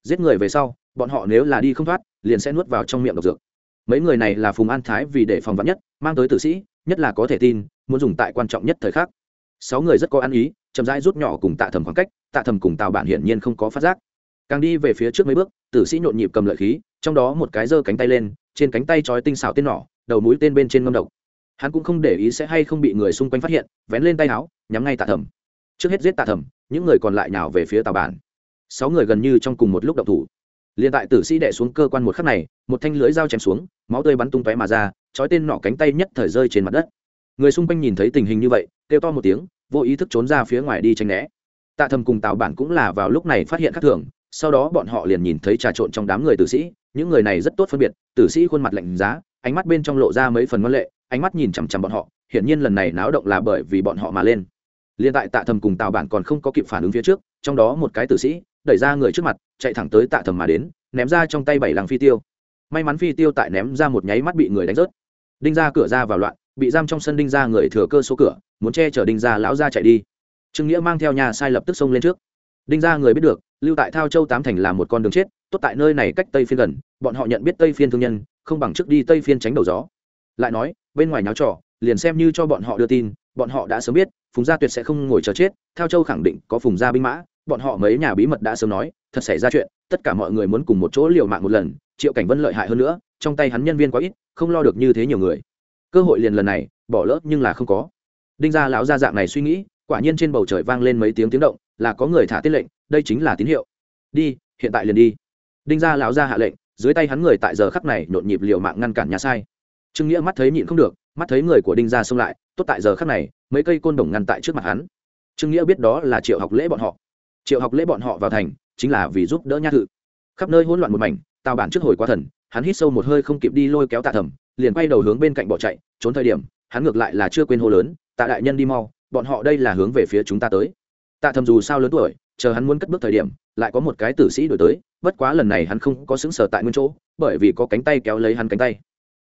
Giết người về sau, bọn họ nếu là đi không thoát, liền sẽ nuốt vào trong miệng độc dược. Mấy người này là phùng an thái vì để phòng vắn nhất, mang tới tử sĩ, nhất là có thể tin, muốn dùng tại quan trọng nhất thời khắc. Sáu người rất có ăn ý, chậm rãi rút nhỏ cùng tạ Thẩm khoảng cách, tạ Thẩm cùng tào bản hiển nhiên không có phát giác càng đi về phía trước mấy bước tử sĩ nhộn nhịp cầm lợi khí trong đó một cái giơ cánh tay lên trên cánh tay trói tinh xảo tên nỏ đầu mũi tên bên trên ngâm độc. Hắn cũng không để ý sẽ hay không bị người xung quanh phát hiện vén lên tay áo nhắm ngay tạ thẩm. trước hết giết tạ thẩm, những người còn lại nào về phía tào bản. Sáu người gần như trong cùng một lúc động thủ. Liền tại tử sĩ đẻ xuống cơ quan một khắc này một thanh lưới dao chém xuống máu tươi bắn tung tóe mà ra trói tên nọ cánh tay nhất thời rơi trên mặt đất. Người xung quanh nhìn thấy tình hình như vậy kêu to một tiếng vô ý thức trốn ra phía ngoài đi tranh né. Tạ thầm cùng tào bản cũng là vào lúc này phát hiện khắc thường sau đó bọn họ liền nhìn thấy trà trộn trong đám người tử sĩ, những người này rất tốt phân biệt, tử sĩ khuôn mặt lạnh giá, ánh mắt bên trong lộ ra mấy phần ngoan lệ, ánh mắt nhìn chằm chằm bọn họ, hiển nhiên lần này náo động là bởi vì bọn họ mà lên. Liên tại tạ thầm cùng tào bản còn không có kịp phản ứng phía trước, trong đó một cái tử sĩ đẩy ra người trước mặt, chạy thẳng tới tạ thầm mà đến, ném ra trong tay bảy làng phi tiêu. May mắn phi tiêu tại ném ra một nháy mắt bị người đánh rớt. Đinh ra cửa ra vào loạn, bị giam trong sân đinh ra người thừa cơ số cửa, muốn che chở đinh ra lão ra chạy đi. Trương nghĩa mang theo nhà sai lập tức xông lên trước. Đinh ra người biết được lưu tại thao châu tám thành là một con đường chết, tốt tại nơi này cách tây phiên gần, bọn họ nhận biết tây phiên thương nhân, không bằng trước đi tây phiên tránh đầu gió. Lại nói, bên ngoài nháo trò, liền xem như cho bọn họ đưa tin, bọn họ đã sớm biết, phùng gia tuyệt sẽ không ngồi chờ chết, thao châu khẳng định có phùng gia binh mã, bọn họ mấy nhà bí mật đã sớm nói, thật xảy ra chuyện, tất cả mọi người muốn cùng một chỗ liều mạng một lần, triệu cảnh vân lợi hại hơn nữa, trong tay hắn nhân viên quá ít, không lo được như thế nhiều người. Cơ hội liền lần này, bỏ lỡ nhưng là không có. Đinh gia lão gia dạng này suy nghĩ, quả nhiên trên bầu trời vang lên mấy tiếng tiếng động, là có người thả tiết lệnh đây chính là tín hiệu. Đi, hiện tại liền đi. Đinh gia lão gia hạ lệnh, dưới tay hắn người tại giờ khắc này nhộn nhịp liều mạng ngăn cản nhà sai. Trương nghĩa mắt thấy nhịn không được, mắt thấy người của đinh gia xông lại, tốt tại giờ khắc này, mấy cây côn đồng ngăn tại trước mặt hắn. Trương nghĩa biết đó là triệu học lễ bọn họ. Triệu học lễ bọn họ vào thành, chính là vì giúp đỡ nha thự. Khắp nơi hỗn loạn một mảnh, tào bản trước hồi quá thần, hắn hít sâu một hơi không kịp đi lôi kéo tạ thầm liền quay đầu hướng bên cạnh bỏ chạy, trốn thời điểm, hắn ngược lại là chưa quên hô lớn, tạ đại nhân đi mau, bọn họ đây là hướng về phía chúng ta tới. Tạ thầm dù sao lớn tuổi chờ hắn muốn cất bước thời điểm, lại có một cái tử sĩ đổi tới, bất quá lần này hắn không có xứng sở tại nguyên chỗ, bởi vì có cánh tay kéo lấy hắn cánh tay.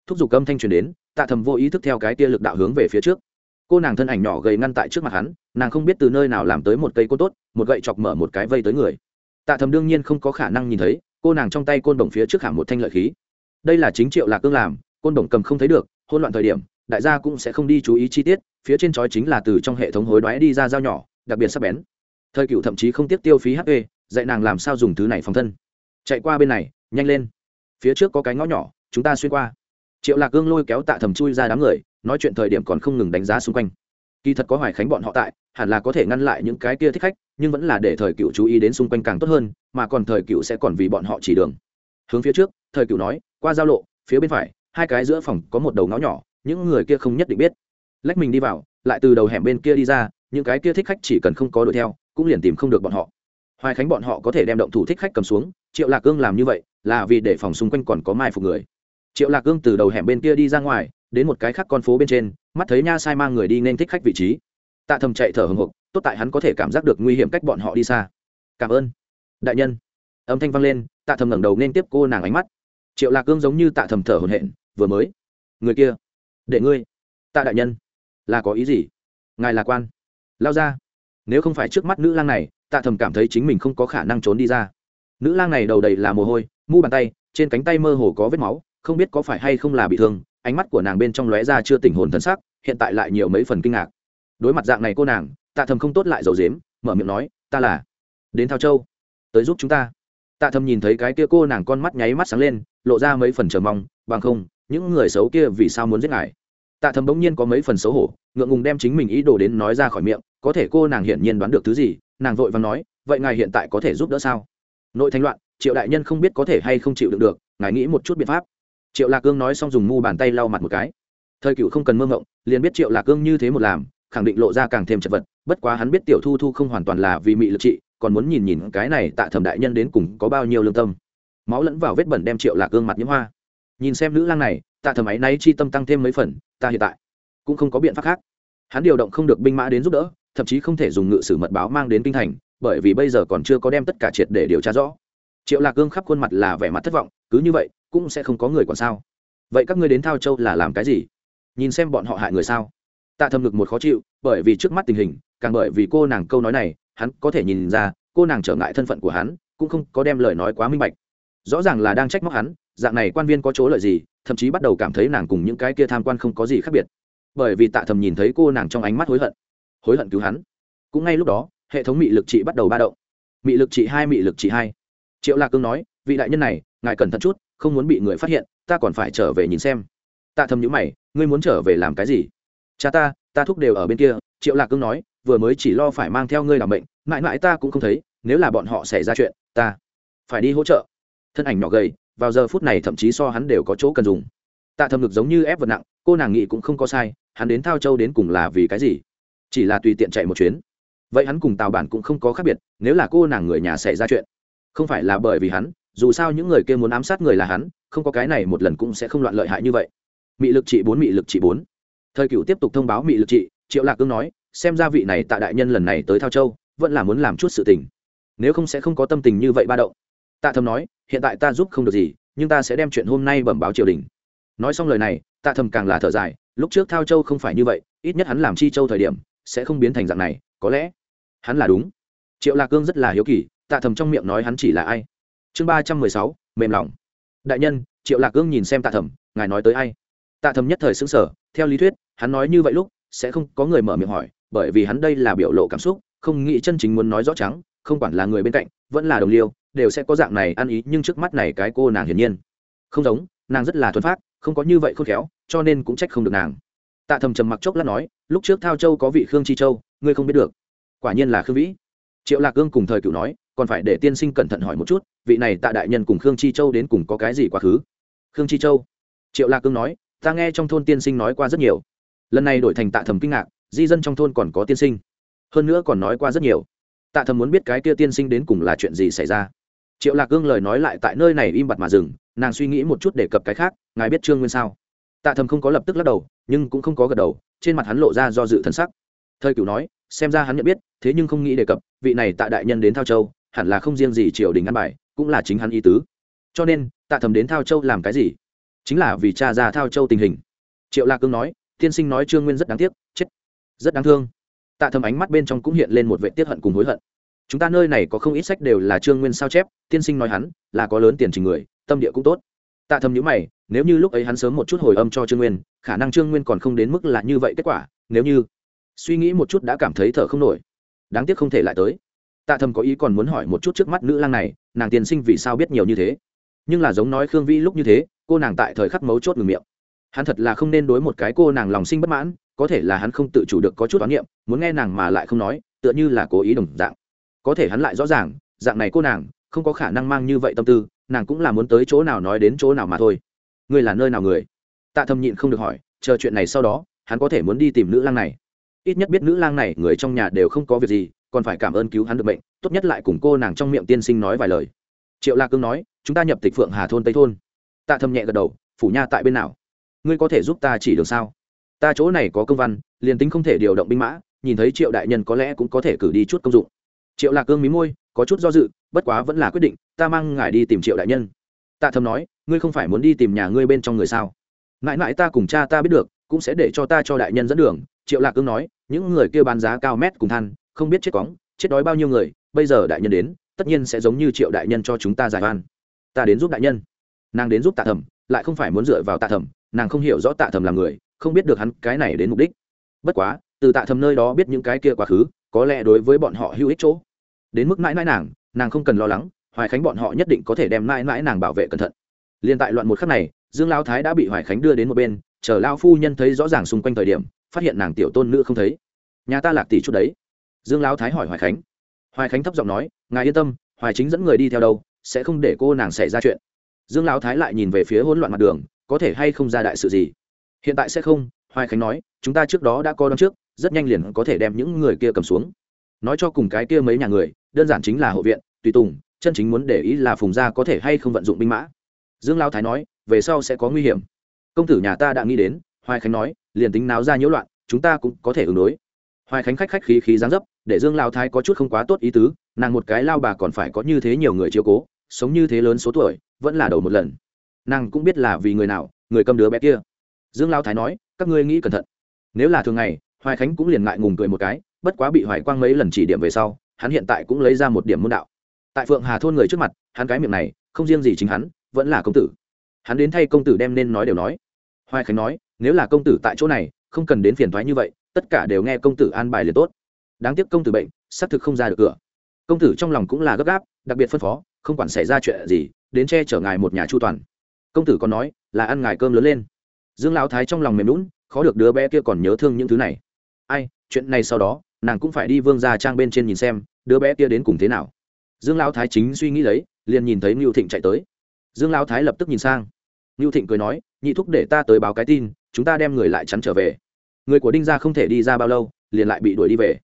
Thúc giục âm thanh truyền đến, tạ thầm vô ý thức theo cái tia lực đạo hướng về phía trước. Cô nàng thân ảnh nhỏ gầy ngăn tại trước mặt hắn, nàng không biết từ nơi nào làm tới một cây côn tốt, một gậy chọc mở một cái vây tới người. Tạ thầm đương nhiên không có khả năng nhìn thấy, cô nàng trong tay côn đồng phía trước hẳn một thanh lợi khí. Đây là chính triệu lạc cương làm, côn đồng cầm không thấy được hôn loạn thời điểm, đại gia cũng sẽ không đi chú ý chi tiết, phía trên chói chính là từ trong hệ thống hối đoái đi ra dao nhỏ, đặc biệt sắc bén thời cựu thậm chí không tiếp tiêu phí hp dạy nàng làm sao dùng thứ này phòng thân. Chạy qua bên này, nhanh lên. Phía trước có cái ngõ nhỏ, chúng ta xuyên qua. Triệu lạc gương lôi kéo tạ thầm chui ra đám người, nói chuyện thời điểm còn không ngừng đánh giá xung quanh. Kỳ thật có hoài khánh bọn họ tại, hẳn là có thể ngăn lại những cái kia thích khách, nhưng vẫn là để thời cựu chú ý đến xung quanh càng tốt hơn, mà còn thời cựu sẽ còn vì bọn họ chỉ đường. Hướng phía trước, thời cựu nói, qua giao lộ, phía bên phải, hai cái giữa phòng có một đầu ngõ nhỏ, những người kia không nhất định biết. Lách mình đi vào, lại từ đầu hẻm bên kia đi ra, những cái kia thích khách chỉ cần không có đuổi theo cũng liền tìm không được bọn họ. Hoài khánh bọn họ có thể đem động thủ thích khách cầm xuống, triệu lạc cương làm như vậy, là vì để phòng xung quanh còn có mai phục người. Triệu lạc cương từ đầu hẻm bên kia đi ra ngoài, đến một cái khác con phố bên trên, mắt thấy nha sai mang người đi nên thích khách vị trí. Tạ thầm chạy thở hồng hộc, tốt tại hắn có thể cảm giác được nguy hiểm cách bọn họ đi xa. Cảm ơn, đại nhân. Âm thanh vang lên, tạ thầm ngẩng đầu nên tiếp cô nàng ánh mắt. Triệu lạc cương giống như tạ thầm thở hồn hện vừa mới, người kia, để ngươi. Tạ đại nhân, là có ý gì? Ngài là quan. Lao ra nếu không phải trước mắt nữ lang này, tạ thầm cảm thấy chính mình không có khả năng trốn đi ra. Nữ lang này đầu đầy là mồ hôi, mu bàn tay, trên cánh tay mơ hồ có vết máu, không biết có phải hay không là bị thương, ánh mắt của nàng bên trong lóe ra chưa tỉnh hồn thân sắc, hiện tại lại nhiều mấy phần kinh ngạc. Đối mặt dạng này cô nàng, tạ thầm không tốt lại dầu dếm mở miệng nói, ta là đến thao châu, tới giúp chúng ta. Tạ thầm nhìn thấy cái kia cô nàng con mắt nháy mắt sáng lên, lộ ra mấy phần chờ mong, bằng không, những người xấu kia vì sao muốn giết ngài? Tạ thầm bỗng nhiên có mấy phần xấu hổ, ngượng ngùng đem chính mình ý đồ đến nói ra khỏi miệng, có thể cô nàng hiển nhiên đoán được thứ gì, nàng vội và nói, vậy ngài hiện tại có thể giúp đỡ sao? Nội thanh loạn, triệu đại nhân không biết có thể hay không chịu được được, ngài nghĩ một chút biện pháp. Triệu lạc cương nói xong dùng mu bàn tay lau mặt một cái. Thời cựu không cần mơ ngộng, liền biết triệu lạc cương như thế một làm, khẳng định lộ ra càng thêm chật vật, bất quá hắn biết tiểu thu thu không hoàn toàn là vì mị lực trị, còn muốn nhìn nhìn cái này tạ thẩm đại nhân đến cùng có bao nhiêu lương tâm. Máu lẫn vào vết bẩn đem triệu lạc cương mặt nhiễm hoa. Nhìn xem nữ lang này tạ thẩm ấy náy chi tâm tăng thêm mấy phần, ta hiện tại cũng không có biện pháp khác. Hắn điều động không được binh mã đến giúp đỡ, thậm chí không thể dùng ngự sử mật báo mang đến kinh thành, bởi vì bây giờ còn chưa có đem tất cả triệt để điều tra rõ. Triệu lạc cương khắp khuôn mặt là vẻ mặt thất vọng, cứ như vậy, cũng sẽ không có người còn sao. Vậy các ngươi đến thao châu là làm cái gì? Nhìn xem bọn họ hại người sao. Tạ thầm ngực một khó chịu, bởi vì trước mắt tình hình, càng bởi vì cô nàng câu nói này, hắn có thể nhìn ra, cô nàng trở ngại thân phận của hắn, cũng không có đem lời nói quá minh bạch. Rõ ràng là đang trách móc hắn dạng này quan viên có chỗ lợi gì, thậm chí bắt đầu cảm thấy nàng cùng những cái kia tham quan không có gì khác biệt. Bởi vì tạ thầm nhìn thấy cô nàng trong ánh mắt hối hận hối hận cứu hắn. Cũng ngay lúc đó, hệ thống mị lực trị bắt đầu ba động. Mị lực trị hai, mị lực trị hai. Triệu lạc cương nói, vị đại nhân này, ngài cẩn thận chút, không muốn bị người phát hiện, ta còn phải trở về nhìn xem. Tạ thầm nhữ mày, ngươi muốn trở về làm cái gì? Cha ta ta thúc đều ở bên kia. Triệu lạc cương nói, vừa mới chỉ lo phải mang theo ngươi làm bệnh, mãi mãi ta cũng không thấy, nếu là bọn họ xảy ra chuyện, ta phải đi hỗ trợ. Thân ảnh nhỏ gầy vào giờ phút này thậm chí so hắn đều có chỗ cần dùng. Tạ thầm ngực giống như ép vật nặng, cô nàng nghị cũng không có sai, hắn đến thao châu đến cùng là vì cái gì? Chỉ là tùy tiện chạy một chuyến. Vậy hắn cùng tào bản cũng không có khác biệt, nếu là cô nàng người nhà xảy ra chuyện. Không phải là bởi vì hắn, dù sao những người kia muốn ám sát người là hắn, không có cái này một lần cũng sẽ không loạn lợi hại như vậy. Mị lực trị bốn, mị lực trị bốn. Thời cựu tiếp tục thông báo mị lực trị, triệu lạc cương nói, xem ra vị này tạ đại nhân lần này tới thao châu, vẫn là muốn làm chút sự tình. Nếu không sẽ không có tâm tình như vậy ba động tạ thầm nói, hiện tại ta giúp không được gì, nhưng ta sẽ đem chuyện hôm nay bẩm báo triều đình. Nói xong lời này, tạ thầm càng là thở dài, lúc trước thao châu không phải như vậy, ít nhất hắn làm chi châu thời điểm, sẽ không biến thành dạng này, có lẽ hắn là đúng. Triệu lạc cương rất là hiếu kỳ, tạ thầm trong miệng nói hắn chỉ là ai? Chương ba trăm mười sáu, mềm lòng. Đại nhân, triệu lạc cương nhìn xem tạ thầm, ngài nói tới ai? Tạ thầm nhất thời xứng sở theo lý thuyết, hắn nói như vậy lúc, sẽ không có người mở miệng hỏi, bởi vì hắn đây là biểu lộ cảm xúc, không nghĩ chân chính muốn nói rõ trắng, không quản là người bên cạnh, vẫn là đồng liêu đều sẽ có dạng này ăn ý, nhưng trước mắt này cái cô nàng hiển nhiên không giống, nàng rất là thuần phát không có như vậy khôn khéo, cho nên cũng trách không được nàng. Tạ thầm trầm mặc chốc lát nói, lúc trước thao châu có vị khương chi châu, ngươi không biết được. Quả nhiên là khương vĩ. Triệu lạc cương cùng thời cựu nói, còn phải để tiên sinh cẩn thận hỏi một chút, vị này tạ đại nhân cùng khương chi châu đến cùng có cái gì quá khứ? Khương chi châu? Triệu lạc cương nói, ta nghe trong thôn tiên sinh nói qua rất nhiều. Lần này đổi thành tạ thầm kinh ngạc, di dân trong thôn còn có tiên sinh. Hơn nữa còn nói qua rất nhiều. Tạ thầm muốn biết cái kia tiên sinh đến cùng là chuyện gì xảy ra triệu lạc cương lời nói lại tại nơi này im bặt mà dừng, nàng suy nghĩ một chút để cập cái khác, ngài biết trương nguyên sao? Tạ thầm không có lập tức lắc đầu, nhưng cũng không có gật đầu, trên mặt hắn lộ ra do dự thân sắc. Thời cửu nói, xem ra hắn nhận biết, thế nhưng không nghĩ đề cập, vị này tạ đại nhân đến thao châu, hẳn là không riêng gì triều đình ăn bài, cũng là chính hắn ý tứ. Cho nên, tạ thầm đến thao châu làm cái gì? Chính là vì cha ra thao châu tình hình. Triệu lạc cương nói, tiên sinh nói trương nguyên rất đáng tiếc, chết, rất đáng thương. Tạ thầm ánh mắt bên trong cũng hiện lên một vệ tiết hận cùng hối hận chúng ta nơi này có không ít sách đều là trương nguyên sao chép, tiên sinh nói hắn là có lớn tiền trình người, tâm địa cũng tốt. Tạ thầm nhữ mày, nếu như lúc ấy hắn sớm một chút hồi âm cho trương nguyên, khả năng trương nguyên còn không đến mức là như vậy kết quả, nếu như suy nghĩ một chút đã cảm thấy thở không nổi. Đáng tiếc không thể lại tới. Tạ thầm có ý còn muốn hỏi một chút trước mắt nữ lang này, nàng tiên sinh vì sao biết nhiều như thế? Nhưng là giống nói khương vĩ lúc như thế, cô nàng tại thời khắc mấu chốt ngừng miệng. Hắn thật là không nên đối một cái cô nàng lòng sinh bất mãn, có thể là hắn không tự chủ được có chút toán niệm, muốn nghe nàng mà lại không nói, tựa như là cố ý đồng dạng có thể hắn lại rõ ràng, dạng này cô nàng, không có khả năng mang như vậy tâm tư, nàng cũng là muốn tới chỗ nào nói đến chỗ nào mà thôi. Ngươi là nơi nào người? Tạ thầm nhịn không được hỏi, chờ chuyện này sau đó, hắn có thể muốn đi tìm nữ lang này. Ít nhất biết nữ lang này, người trong nhà đều không có việc gì, còn phải cảm ơn cứu hắn được bệnh tốt nhất lại cùng cô nàng trong miệng tiên sinh nói vài lời. Triệu lạc cương nói, chúng ta nhập tịch phượng hà thôn tây thôn. Tạ thầm nhẹ gật đầu, phủ nha tại bên nào? Ngươi có thể giúp ta chỉ đường sao? Ta chỗ này có công văn, liền tính không thể điều động binh mã, nhìn thấy triệu đại nhân có lẽ cũng có thể cử đi chút công dụng triệu lạc cương mí môi, có chút do dự, bất quá vẫn là quyết định, ta mang ngài đi tìm triệu đại nhân. Tạ thầm nói, ngươi không phải muốn đi tìm nhà ngươi bên trong người sao? Mãi mãi ta cùng cha ta biết được, cũng sẽ để cho ta cho đại nhân dẫn đường. Triệu lạc cương nói, những người kia bán giá cao mét cùng than, không biết chết cóng, chết đói bao nhiêu người, bây giờ đại nhân đến, tất nhiên sẽ giống như triệu đại nhân cho chúng ta giải oan. Ta đến giúp đại nhân. Nàng đến giúp tạ thầm, lại không phải muốn dựa vào tạ thầm, nàng không hiểu rõ tạ thầm là người, không biết được hắn cái này đến mục đích. Bất quá, từ tạ thầm nơi đó biết những cái kia quá khứ có lẽ đối với bọn họ hữu ích chỗ. Đến mức mãi mãi nàng nàng không cần lo lắng, hoài khánh bọn họ nhất định có thể đem mãi mãi nàng bảo vệ cẩn thận. Liền tại loạn một khắc này, dương lao thái đã bị hoài khánh đưa đến một bên, chờ lao phu nhân thấy rõ ràng xung quanh thời điểm, phát hiện nàng tiểu tôn nữ không thấy. Nhà ta lạc tỷ chút đấy. Dương lao thái hỏi hoài khánh. Hoài khánh thấp giọng nói, ngài yên tâm, hoài chính dẫn người đi theo đâu, sẽ không để cô nàng xảy ra chuyện. Dương lao thái lại nhìn về phía hỗn loạn mặt đường, có thể hay không ra đại sự gì? Hiện tại sẽ không, hoài khánh nói, chúng ta trước đó đã coi đón trước rất nhanh liền có thể đem những người kia cầm xuống. Nói cho cùng cái kia mấy nhà người, đơn giản chính là hộ viện, tùy tùng, chân chính muốn để ý là phùng gia có thể hay không vận dụng binh mã. Dương lao thái nói, về sau sẽ có nguy hiểm. Công tử nhà ta đã nghĩ đến, hoài khánh nói, liền tính náo ra nhiễu loạn, chúng ta cũng có thể ứng đối. Hoài khánh khách khách khí khí dáng dấp, để dương lao thái có chút không quá tốt ý tứ, nàng một cái lao bà còn phải có như thế nhiều người chiếu cố, sống như thế lớn số tuổi, vẫn là đầu một lần. Nàng cũng biết là vì người nào, người cầm đứa bé kia. Dương lao thái nói, các ngươi nghĩ cẩn thận. Nếu là thường ngày hoài khánh cũng liền ngại ngùng cười một cái, bất quá bị hoài quang mấy lần chỉ điểm về sau, hắn hiện tại cũng lấy ra một điểm môn đạo. Tại phượng hà thôn người trước mặt, hắn cái miệng này, không riêng gì chính hắn, vẫn là công tử. Hắn đến thay công tử đem nên nói đều nói. Hoài khánh nói, nếu là công tử tại chỗ này, không cần đến phiền thoái như vậy, tất cả đều nghe công tử an bài liền tốt. Đáng tiếc công tử bệnh, xác thực không ra được cửa. Công tử trong lòng cũng là gấp gáp, đặc biệt phân phó, không quản xảy ra chuyện gì, đến che chở ngài một nhà chu toàn. Công tử còn nói, là ăn ngài cơm lớn lên. Dương lão thái trong lòng mềm lún khó được đứa bé kia còn nhớ thương những thứ này ai, chuyện này sau đó, nàng cũng phải đi vương gia trang bên trên nhìn xem, đứa bé kia đến cùng thế nào. Dương lão thái chính suy nghĩ lấy, liền nhìn thấy ngưu thịnh chạy tới. Dương lão thái lập tức nhìn sang. Ngưu thịnh cười nói, nhị thúc để ta tới báo cái tin, chúng ta đem người lại chắn trở về. Người của đinh gia không thể đi ra bao lâu, liền lại bị đuổi đi về.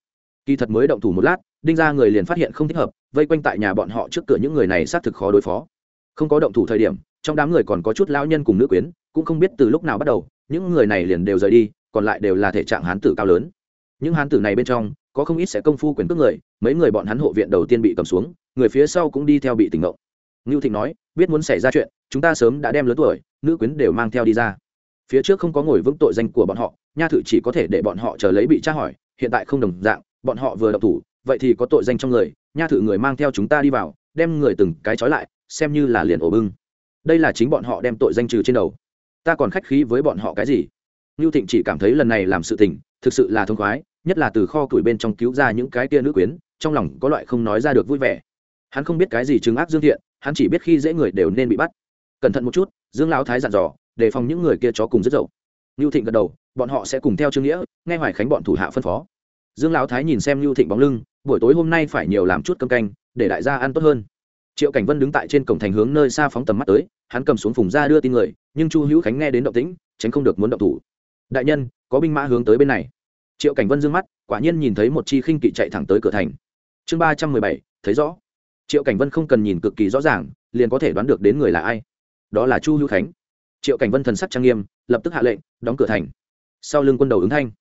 Kỳ thật mới động thủ một lát, đinh gia người liền phát hiện không thích hợp, vây quanh tại nhà bọn họ trước cửa những người này xác thực khó đối phó. Không có động thủ thời điểm, trong đám người còn có chút lão nhân cùng nữ quyến, cũng không biết từ lúc nào bắt đầu, những người này liền đều rời đi, còn lại đều là thể trạng hán tử cao lớn những hán tử này bên trong, có không ít sẽ công phu quyền cước người, mấy người bọn hắn hộ viện đầu tiên bị cầm xuống, người phía sau cũng đi theo bị tỉnh ngộ. Ngưu thịnh nói, biết muốn xảy ra chuyện, chúng ta sớm đã đem lớn tuổi, nữ quyến đều mang theo đi ra. Phía trước không có ngồi vững tội danh của bọn họ, nha thự chỉ có thể để bọn họ chờ lấy bị tra hỏi, hiện tại không đồng dạng, bọn họ vừa độc thủ, vậy thì có tội danh trong người, nha thự người mang theo chúng ta đi vào, đem người từng cái trói lại, xem như là liền ổ bưng. Đây là chính bọn họ đem tội danh trừ trên đầu. Ta còn khách khí với bọn họ cái gì? Ngưu thịnh chỉ cảm thấy lần này làm sự tình, thực sự là thông khoái nhất là từ kho củi bên trong cứu ra những cái tia nữ quyến, trong lòng có loại không nói ra được vui vẻ. Hắn không biết cái gì chứng ác dương thiện, hắn chỉ biết khi dễ người đều nên bị bắt. Cẩn thận một chút, dương lão thái dặn dò, đề phòng những người kia chó cùng rất dậu. Ngưu thịnh gật đầu, bọn họ sẽ cùng theo trương nghĩa, nghe hoài khánh bọn thủ hạ phân phó. Dương lão thái nhìn xem ngưu thịnh bóng lưng, buổi tối hôm nay phải nhiều làm chút cơm canh, để đại gia ăn tốt hơn. Triệu cảnh vân đứng tại trên cổng thành hướng nơi xa phóng tầm mắt tới, hắn cầm xuống phùng ra đưa tin người, nhưng chu hữu khánh nghe đến động tĩnh, tránh không được muốn động thủ. Đại nhân, có binh mã hướng tới bên này triệu cảnh vân d ư ơ n g mắt, quả nhiên nhìn thấy một chi khinh kỵ chạy thẳng tới cửa thành. Chương ba trăm mười bảy, thấy rõ. Triệu cảnh vân không cần nhìn cực kỳ rõ ràng, liền có thể đoán được đến người là ai. Đó là chu hữu khánh. Triệu cảnh vân thần sắc trang nghiêm, lập tức hạ lệnh, đóng cửa thành. Sau lưng quân đầu ứng thanh.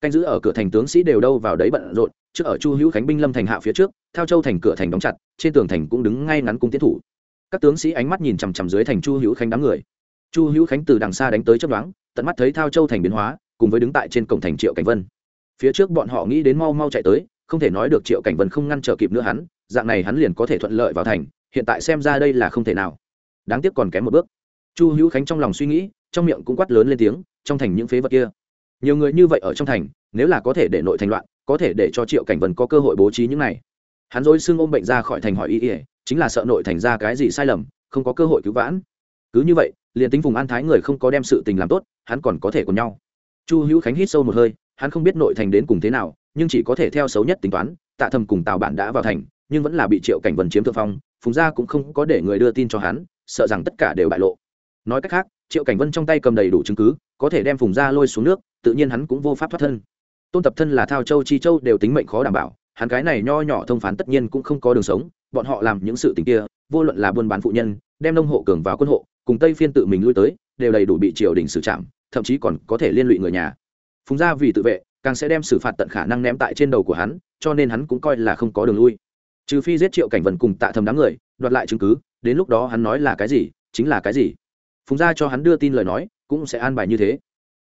Canh giữ ở cửa thành tướng sĩ đều đâu vào đấy bận rộn, trước ở chu hữu khánh binh lâm thành hạ phía trước theo châu thành cửa thành đóng chặt, trên tường thành cũng đứng ngay ngắn cung tiến thủ. Các tướng sĩ ánh mắt nhìn chằm chằm dưới thành chu hữu khánh đám người. Chu hữu khánh từ đằng xa đánh tới chấp đoán tận mắt thấy thao châu thành biến hóa, cùng với đứng tại trên cổng thành triệu cảnh vân phía trước bọn họ nghĩ đến mau mau chạy tới, không thể nói được triệu cảnh vân không ngăn trở kịp nữa hắn, dạng này hắn liền có thể thuận lợi vào thành, hiện tại xem ra đây là không thể nào. Đáng tiếc còn kém một bước. Chu hữu khánh trong lòng suy nghĩ, trong miệng cũng quát lớn lên tiếng, trong thành những phế vật kia. Nhiều người như vậy ở trong thành, nếu là có thể để nội thành loạn, có thể để cho triệu cảnh vân có cơ hội bố trí những này. Hắn dối xưng ôm bệnh ra khỏi thành hỏi ý ỉa chính là sợ nội thành ra cái gì sai lầm, không có cơ hội cứu vãn. Cứ như vậy, liền tính vùng an thái người không có đem sự tình làm tốt, hắn còn có thể cùng nhau. Chu hữu khánh hít sâu một hơi hắn không biết nội thành đến cùng thế nào, nhưng chỉ có thể theo xấu nhất tính toán, tạ thầm cùng tào bản đã vào thành, nhưng vẫn là bị triệu cảnh vân chiếm thượng phong, phùng gia cũng không có để người đưa tin cho hắn, sợ rằng tất cả đều bại lộ. Nói cách khác, triệu cảnh vân trong tay cầm đầy đủ chứng cứ, có thể đem phùng gia lôi xuống nước, tự nhiên hắn cũng vô pháp thoát thân. Tôn tập thân là thao châu, chi châu đều tính mệnh khó đảm bảo, hắn cái này nho nhỏ thông phán tất nhiên cũng không có đường sống, bọn họ làm những sự tình kia, vô luận là buôn bán phụ nhân, đem nông hộ cường vào quân hộ, cùng tây phiên tự mình lui tới, đều đầy đủ bị triều đình xử trảm, thậm chí còn có thể liên lụy người nhà phùng gia vì tự vệ, càng sẽ đem xử phạt tận khả năng ném tại trên đầu của hắn, cho nên hắn cũng coi là không có đường lui. Trừ phi giết triệu cảnh vần cùng tạ thầm đám người, đoạt lại chứng cứ, đến lúc đó hắn nói là cái gì, chính là cái gì. Phùng gia cho hắn đưa tin lời nói, cũng sẽ an bài như thế.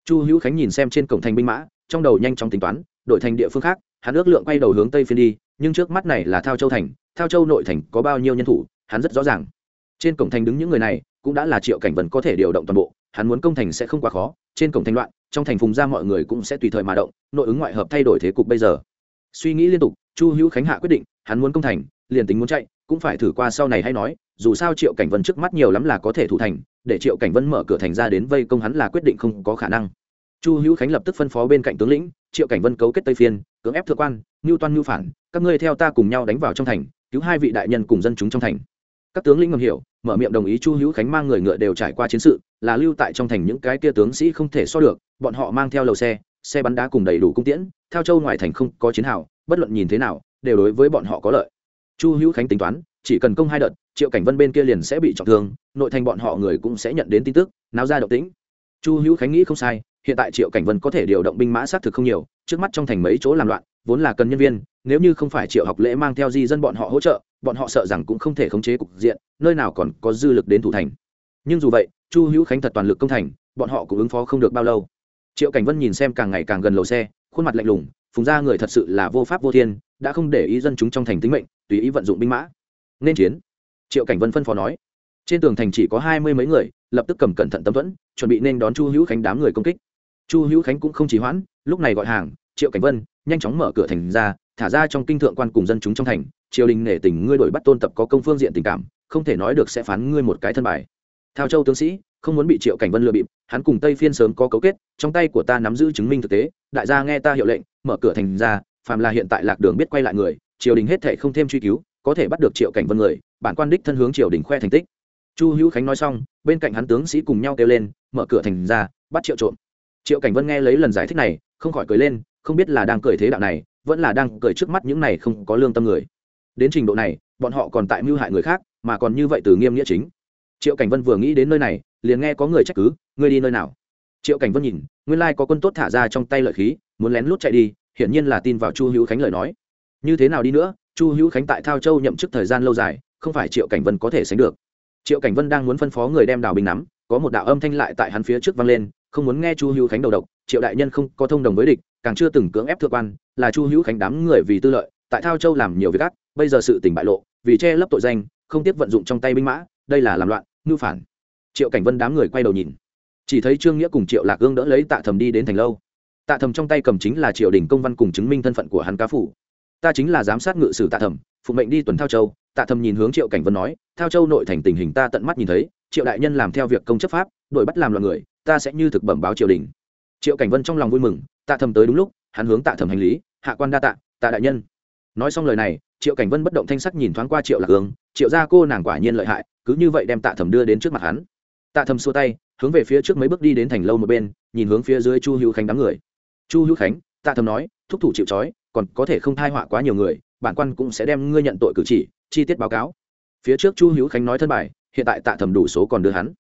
Chu hữu khánh nhìn xem trên cổng thành binh mã, trong đầu nhanh chóng tính toán đội thành địa phương khác, hắn ước lượng quay đầu hướng tây phiên đi, nhưng trước mắt này là thao châu thành, thao châu nội thành có bao nhiêu nhân thủ, hắn rất rõ ràng. Trên cổng thành đứng những người này, cũng đã là triệu cảnh vần có thể điều động toàn bộ hắn muốn công thành sẽ không quá khó, trên cổng thành loạn, trong thành phùng ra mọi người cũng sẽ tùy thời mà động, nội ứng ngoại hợp thay đổi thế cục bây giờ. Suy nghĩ liên tục, chu hữu khánh hạ quyết định, hắn muốn công thành, liền tính muốn chạy, cũng phải thử qua sau này hay nói, dù sao triệu cảnh vân trước mắt nhiều lắm là có thể thủ thành, để triệu cảnh vân mở cửa thành ra đến vây công hắn là quyết định không có khả năng. Chu hữu khánh lập tức phân phó bên cạnh tướng lĩnh, triệu cảnh vân cấu kết tây phiên, cưỡng ép thượng quan ngưu toan ngưu phản, các ngươi theo ta cùng nhau đánh vào trong thành, cứu hai vị đại nhân cùng dân chúng trong thành. Các tướng lĩnh ngầm hiểu mở miệng đồng ý chu hữu khánh mang người ngựa đều trải qua chiến sự, là lưu tại trong thành những cái kia tướng sĩ không thể so được, bọn họ mang theo lầu xe xe bắn đá cùng đầy đủ cung tiễn, theo châu ngoài thành không có chiến hào, bất luận nhìn thế nào, đều đối với bọn họ có lợi. Chu hữu khánh tính toán, chỉ cần công hai đợt, triệu cảnh vân bên kia liền sẽ bị trọng thương, nội thành bọn họ người cũng sẽ nhận đến tin tức, náo ra động tĩnh. Chu hữu khánh nghĩ không sai, hiện tại triệu cảnh vân có thể điều động binh mã xác thực không nhiều, trước mắt trong thành mấy chỗ làm loạn, vốn là cần nhân viên, nếu như không phải triệu học lễ mang theo di dân bọn họ hỗ trợ bọn họ sợ rằng cũng không thể khống chế cục diện, nơi nào còn có dư lực đến thủ thành. Nhưng dù vậy, chu hữu khánh thật toàn lực công thành, bọn họ cũng ứng phó không được bao lâu. Triệu cảnh vân nhìn xem càng ngày càng gần lầu xe, khuôn mặt lạnh lùng, phùng ra người thật sự là vô pháp vô thiên, đã không để ý dân chúng trong thành tính mệnh, tùy ý vận dụng binh mã. Nên chiến. Triệu cảnh vân phân phó nói. Trên tường thành chỉ có hai mươi mấy người, lập tức cầm cẩn thận tâm thuẫn, chuẩn bị nên đón chu hữu khánh đám người công kích. Chu hữu khánh cũng không chỉ hoãn, lúc này gọi hàng, triệu cảnh vân, nhanh chóng mở cửa thành ra, thả ra trong kinh thượng quan cùng dân chúng trong thành triều đình nể tình ngươi đổi bắt tôn tập có công phương diện tình cảm, không thể nói được sẽ phán ngươi một cái thân bài. Thao châu tướng sĩ, không muốn bị triệu cảnh vân lừa bịp, hắn cùng tây phiên sớm có cấu kết, trong tay của ta nắm giữ chứng minh thực tế, đại gia nghe ta hiệu lệnh, mở cửa thành ra, phàm là hiện tại lạc đường biết quay lại người, triều đình hết thể không thêm truy cứu, có thể bắt được triệu cảnh vân người, bản quan đích thân hướng triều đình khoe thành tích. Chu hữu khánh nói xong, bên cạnh hắn tướng sĩ cùng nhau kêu lên, mở cửa thành ra, bắt triệu trộm. Triệu cảnh vân nghe lấy lần giải thích này, không khỏi cười lên, không biết là đang cười thế đạo này, vẫn là đang cười trước mắt những này không có lương tâm người đến trình độ này, bọn họ còn tại mưu hại người khác, mà còn như vậy từ nghiêm nghĩa chính. Triệu cảnh vân vừa nghĩ đến nơi này, liền nghe có người trách cứ, ngươi đi nơi nào? Triệu cảnh vân nhìn, nguyên lai có quân tốt thả ra trong tay lợi khí, muốn lén lút chạy đi, hiển nhiên là tin vào chu hữu khánh lời nói. Như thế nào đi nữa, chu hữu khánh tại thao châu nhậm chức thời gian lâu dài, không phải triệu cảnh vân có thể sánh được. Triệu cảnh vân đang muốn phân phó người đem đào bình nắm, có một đạo âm thanh lại tại hắn phía trước vang lên, không muốn nghe chu hữu khánh đầu độc, triệu đại nhân không có thông đồng với địch, càng chưa từng cưỡng ép thượng quan, là chu hữu khánh đám người vì tư lợi, tại thao châu làm nhiều việc ác bây giờ sự tình bại lộ, vì che lấp tội danh, không tiếp vận dụng trong tay binh mã, đây là làm loạn, ngưu phản. Triệu cảnh vân đám người quay đầu nhìn. Chỉ thấy trương nghĩa cùng triệu lạc gương đỡ lấy tạ thầm đi đến thành lâu. Tạ thầm trong tay cầm chính là triệu đình công văn cùng chứng minh thân phận của hắn cá phủ. Ta chính là giám sát ngự sử tạ thầm, phụ mệnh đi tuần thao châu. Tạ thầm nhìn hướng triệu cảnh vân nói, thao châu nội thành tình hình ta tận mắt nhìn thấy, triệu đại nhân làm theo việc công chấp pháp, đuổi bắt làm loạn người, ta sẽ như thực bẩm báo triều đình. Triệu cảnh vân trong lòng vui mừng, tạ thầm tới đúng lúc, hắn hướng tạ thầm hành lý, hạ quan đa tạ tạ đại nhân nói xong lời này triệu cảnh vân bất động thanh sắc nhìn thoáng qua triệu lạc hương, triệu gia cô nàng quả nhiên lợi hại cứ như vậy đem tạ thầm đưa đến trước mặt hắn. Tạ thầm xua tay hướng về phía trước mấy bước đi đến thành lâu một bên nhìn hướng phía dưới chu hữu khánh đám người. Chu hữu khánh tạ thầm nói thúc thủ chịu trói còn có thể không thai họa quá nhiều người bản quan cũng sẽ đem ngươi nhận tội cử chỉ chi tiết báo cáo. Phía trước chu hữu khánh nói thân bài hiện tại tạ thầm đủ số còn đưa hắn.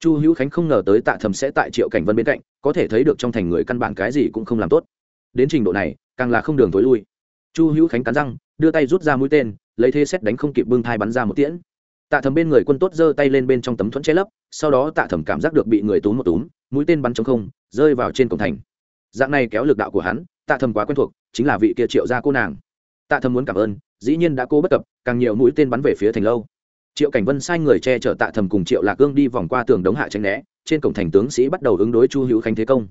Chu hữu khánh không ngờ tới tạ thầm sẽ tại triệu cảnh vân bên cạnh có thể thấy được trong thành người căn bản cái gì cũng không làm tốt. Đến trình độ này càng là không đường tối lui chu hữu khánh cắn răng, đưa tay rút ra mũi tên, lấy thế xét đánh không kịp bưng thai bắn ra một tiễn. Tạ thầm bên người quân tốt giơ tay lên bên trong tấm thuẫn che lấp, sau đó tạ thầm cảm giác được bị người túm một túm, mũi tên bắn trong không, rơi vào trên cổng thành. Dạng này kéo lực đạo của hắn, tạ thầm quá quen thuộc, chính là vị kia triệu gia cô nàng. Tạ thầm muốn cảm ơn, dĩ nhiên đã cô bất cập, càng nhiều mũi tên bắn về phía thành lâu. Triệu cảnh vân sai người che chở tạ thầm cùng triệu lạc cương đi vòng qua tường đống hạ tranh né, trên cổng thành tướng sĩ bắt đầu ứng đối chu hữu khánh thế công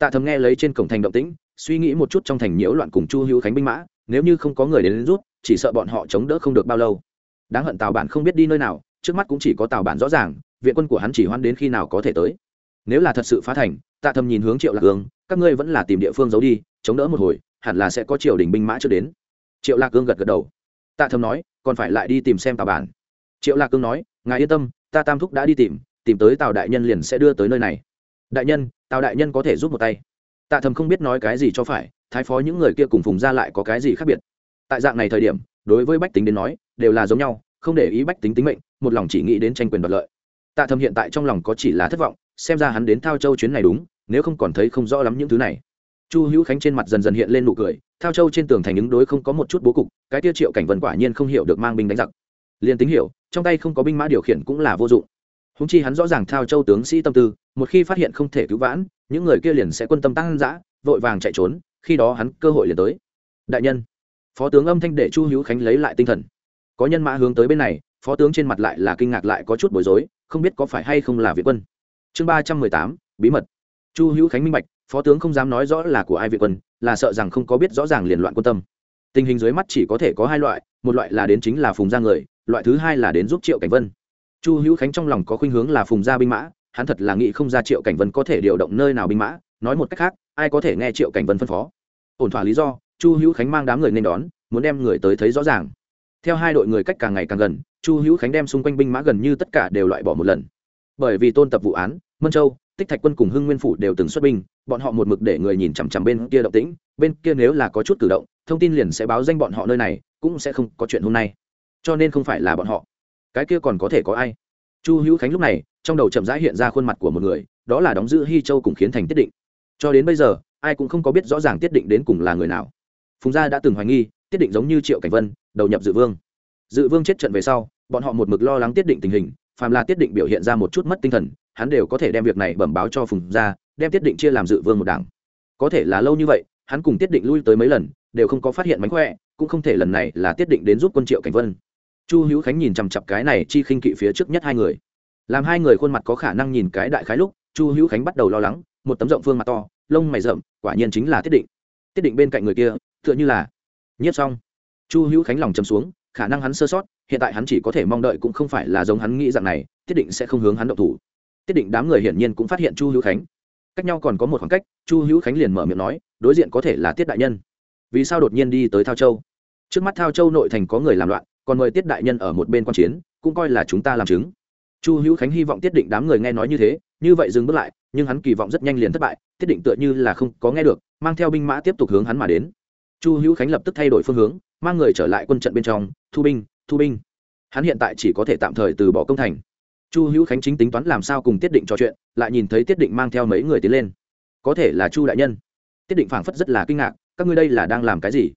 tạ thầm nghe lấy trên cổng thành động tĩnh suy nghĩ một chút trong thành nhiễu loạn cùng chu hữu khánh binh mã nếu như không có người đến, đến rút chỉ sợ bọn họ chống đỡ không được bao lâu. Đáng hận tào bản không biết đi nơi nào trước mắt cũng chỉ có tào bản rõ ràng viện quân của hắn chỉ hoan đến khi nào có thể tới. Nếu là thật sự phá thành tạ thầm nhìn hướng triệu lạc cương các ngươi vẫn là tìm địa phương giấu đi chống đỡ một hồi hẳn là sẽ có triều đình binh mã chưa đến. Triệu lạc cương gật gật đầu. Tạ thầm nói còn phải lại đi tìm xem tào bản. Triệu lạc cương nói ngài yên tâm ta tam thúc đã đi tìm tìm tới tào đại nhân liền sẽ đưa tới nơi này đại nhân, tào đại nhân có thể giúp một tay. Tạ thầm không biết nói cái gì cho phải, thái phó những người kia cùng phùng ra lại có cái gì khác biệt. Tại dạng này thời điểm, đối với bách tính đến nói, đều là giống nhau, không để ý bách tính tính mệnh, một lòng chỉ nghĩ đến tranh quyền đoạt lợi. Tạ thầm hiện tại trong lòng có chỉ là thất vọng, xem ra hắn đến thao châu chuyến này đúng, nếu không còn thấy không rõ lắm những thứ này. Chu hữu khánh trên mặt dần dần hiện lên nụ cười, thao châu trên tường thành ứng đối không có một chút bố cục, cái tiêu triệu cảnh vân quả nhiên không hiểu được mang binh đánh giặc. Liền tính hiểu, trong tay không có binh mã điều khiển cũng là vô dụng húng chi hắn rõ ràng thao châu tướng sĩ tâm tư, một khi phát hiện không thể cứu vãn, những người kia liền sẽ quân tâm tăng giã vội vàng chạy trốn, khi đó hắn cơ hội liền tới. Đại nhân, phó tướng âm thanh để chu hữu khánh lấy lại tinh thần. Có nhân mã hướng tới bên này, phó tướng trên mặt lại là kinh ngạc lại có chút bối rối, không biết có phải hay không là việt quân. Chương ba trăm mười tám, bí mật. Chu hữu khánh minh bạch, phó tướng không dám nói rõ là của ai việt quân, là sợ rằng không có biết rõ ràng liền loạn quân tâm. Tình hình dưới mắt chỉ có thể có hai loại, một loại là đến chính là phùng ra người, loại thứ hai là đến giúp triệu cảnh vân chu hữu khánh trong lòng có khuynh hướng là phùng gia binh mã, hắn thật là nghĩ không ra triệu cảnh vân có thể điều động nơi nào binh mã, nói một cách khác, ai có thể nghe triệu cảnh vân phân phó. Ổn thỏa lý do, chu hữu khánh mang đám người nên đón, muốn đem người tới thấy rõ ràng. Theo hai đội người cách càng ngày càng gần, chu hữu khánh đem xung quanh binh mã gần như tất cả đều loại bỏ một lần. Bởi vì tôn tập vụ án, mân châu, tích thạch quân cùng hưng nguyên phủ đều từng xuất binh, bọn họ một mực để người nhìn chằm chằm bên kia động tĩnh, bên kia nếu là có chút cử động, thông tin liền sẽ báo danh bọn họ nơi này, cũng sẽ không có chuyện hôm nay. Cho nên không phải là bọn họ cái kia còn có thể có ai? Chu hữu khánh lúc này, trong đầu chậm rãi hiện ra khuôn mặt của một người, đó là đóng giữ hy châu cùng khiến thành tiết định. Cho đến bây giờ, ai cũng không có biết rõ ràng tiết định đến cùng là người nào. Phùng gia đã từng hoài nghi, tiết định giống như triệu cảnh vân, đầu nhập dự vương. Dự vương chết trận về sau, bọn họ một mực lo lắng tiết định tình hình, phàm là tiết định biểu hiện ra một chút mất tinh thần, hắn đều có thể đem việc này bẩm báo cho phùng gia, đem tiết định chia làm dự vương một đảng. Có thể là lâu như vậy, hắn cùng tiết định lui tới mấy lần, đều không có phát hiện mánh khỏe, cũng không thể lần này là tiết định đến giúp quân triệu cảnh vân chu hữu khánh nhìn chằm chặp cái này chi khinh kỵ phía trước nhất hai người. Làm hai người khuôn mặt có khả năng nhìn cái đại khái lúc, chu hữu khánh bắt đầu lo lắng, một tấm rộng phương mặt to, lông mày rậm, quả nhiên chính là tiết định. Tiết định bên cạnh người kia, tựa như là nhiếp xong chu hữu khánh lòng chầm xuống, khả năng hắn sơ sót, hiện tại hắn chỉ có thể mong đợi cũng không phải là giống hắn nghĩ rằng này, tiết định sẽ không hướng hắn động thủ. Tiết định đám người hiển nhiên cũng phát hiện chu hữu khánh. Cách nhau còn có một khoảng cách, chu hữu khánh liền mở miệng nói, đối diện có thể là tiết đại nhân. Vì sao đột nhiên đi tới thao châu? Trước mắt thao châu nội thành có người làm loạn còn mời tiết đại nhân ở một bên quan chiến, cũng coi là chúng ta làm chứng. Chu hữu khánh hy vọng tiết định đám người nghe nói như thế, như vậy dừng bước lại, nhưng hắn kỳ vọng rất nhanh liền thất bại, tiết định tựa như là không có nghe được, mang theo binh mã tiếp tục hướng hắn mà đến. Chu hữu khánh lập tức thay đổi phương hướng, mang người trở lại quân trận bên trong, thu binh thu binh. Hắn hiện tại chỉ có thể tạm thời từ bỏ công thành. Chu hữu khánh chính tính toán làm sao cùng tiết định trò chuyện, lại nhìn thấy tiết định mang theo mấy người tiến lên. Có thể là chu đại nhân. Tiết định phảng phất rất là kinh ngạc, các ngươi đây là đang làm cái gì?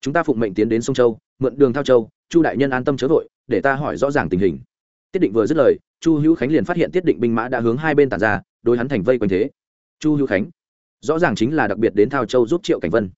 Chúng ta phụng mệnh tiến đến sông châu, mượn đường thao châu chu đại nhân an tâm chớ vội, để ta hỏi rõ ràng tình hình. Tiết định vừa dứt lời, chu hữu khánh liền phát hiện tiết định binh mã đã hướng hai bên tàn ra, đối hắn thành vây quanh thế. Chu hữu khánh, rõ ràng chính là đặc biệt đến thao châu giúp triệu cảnh vân.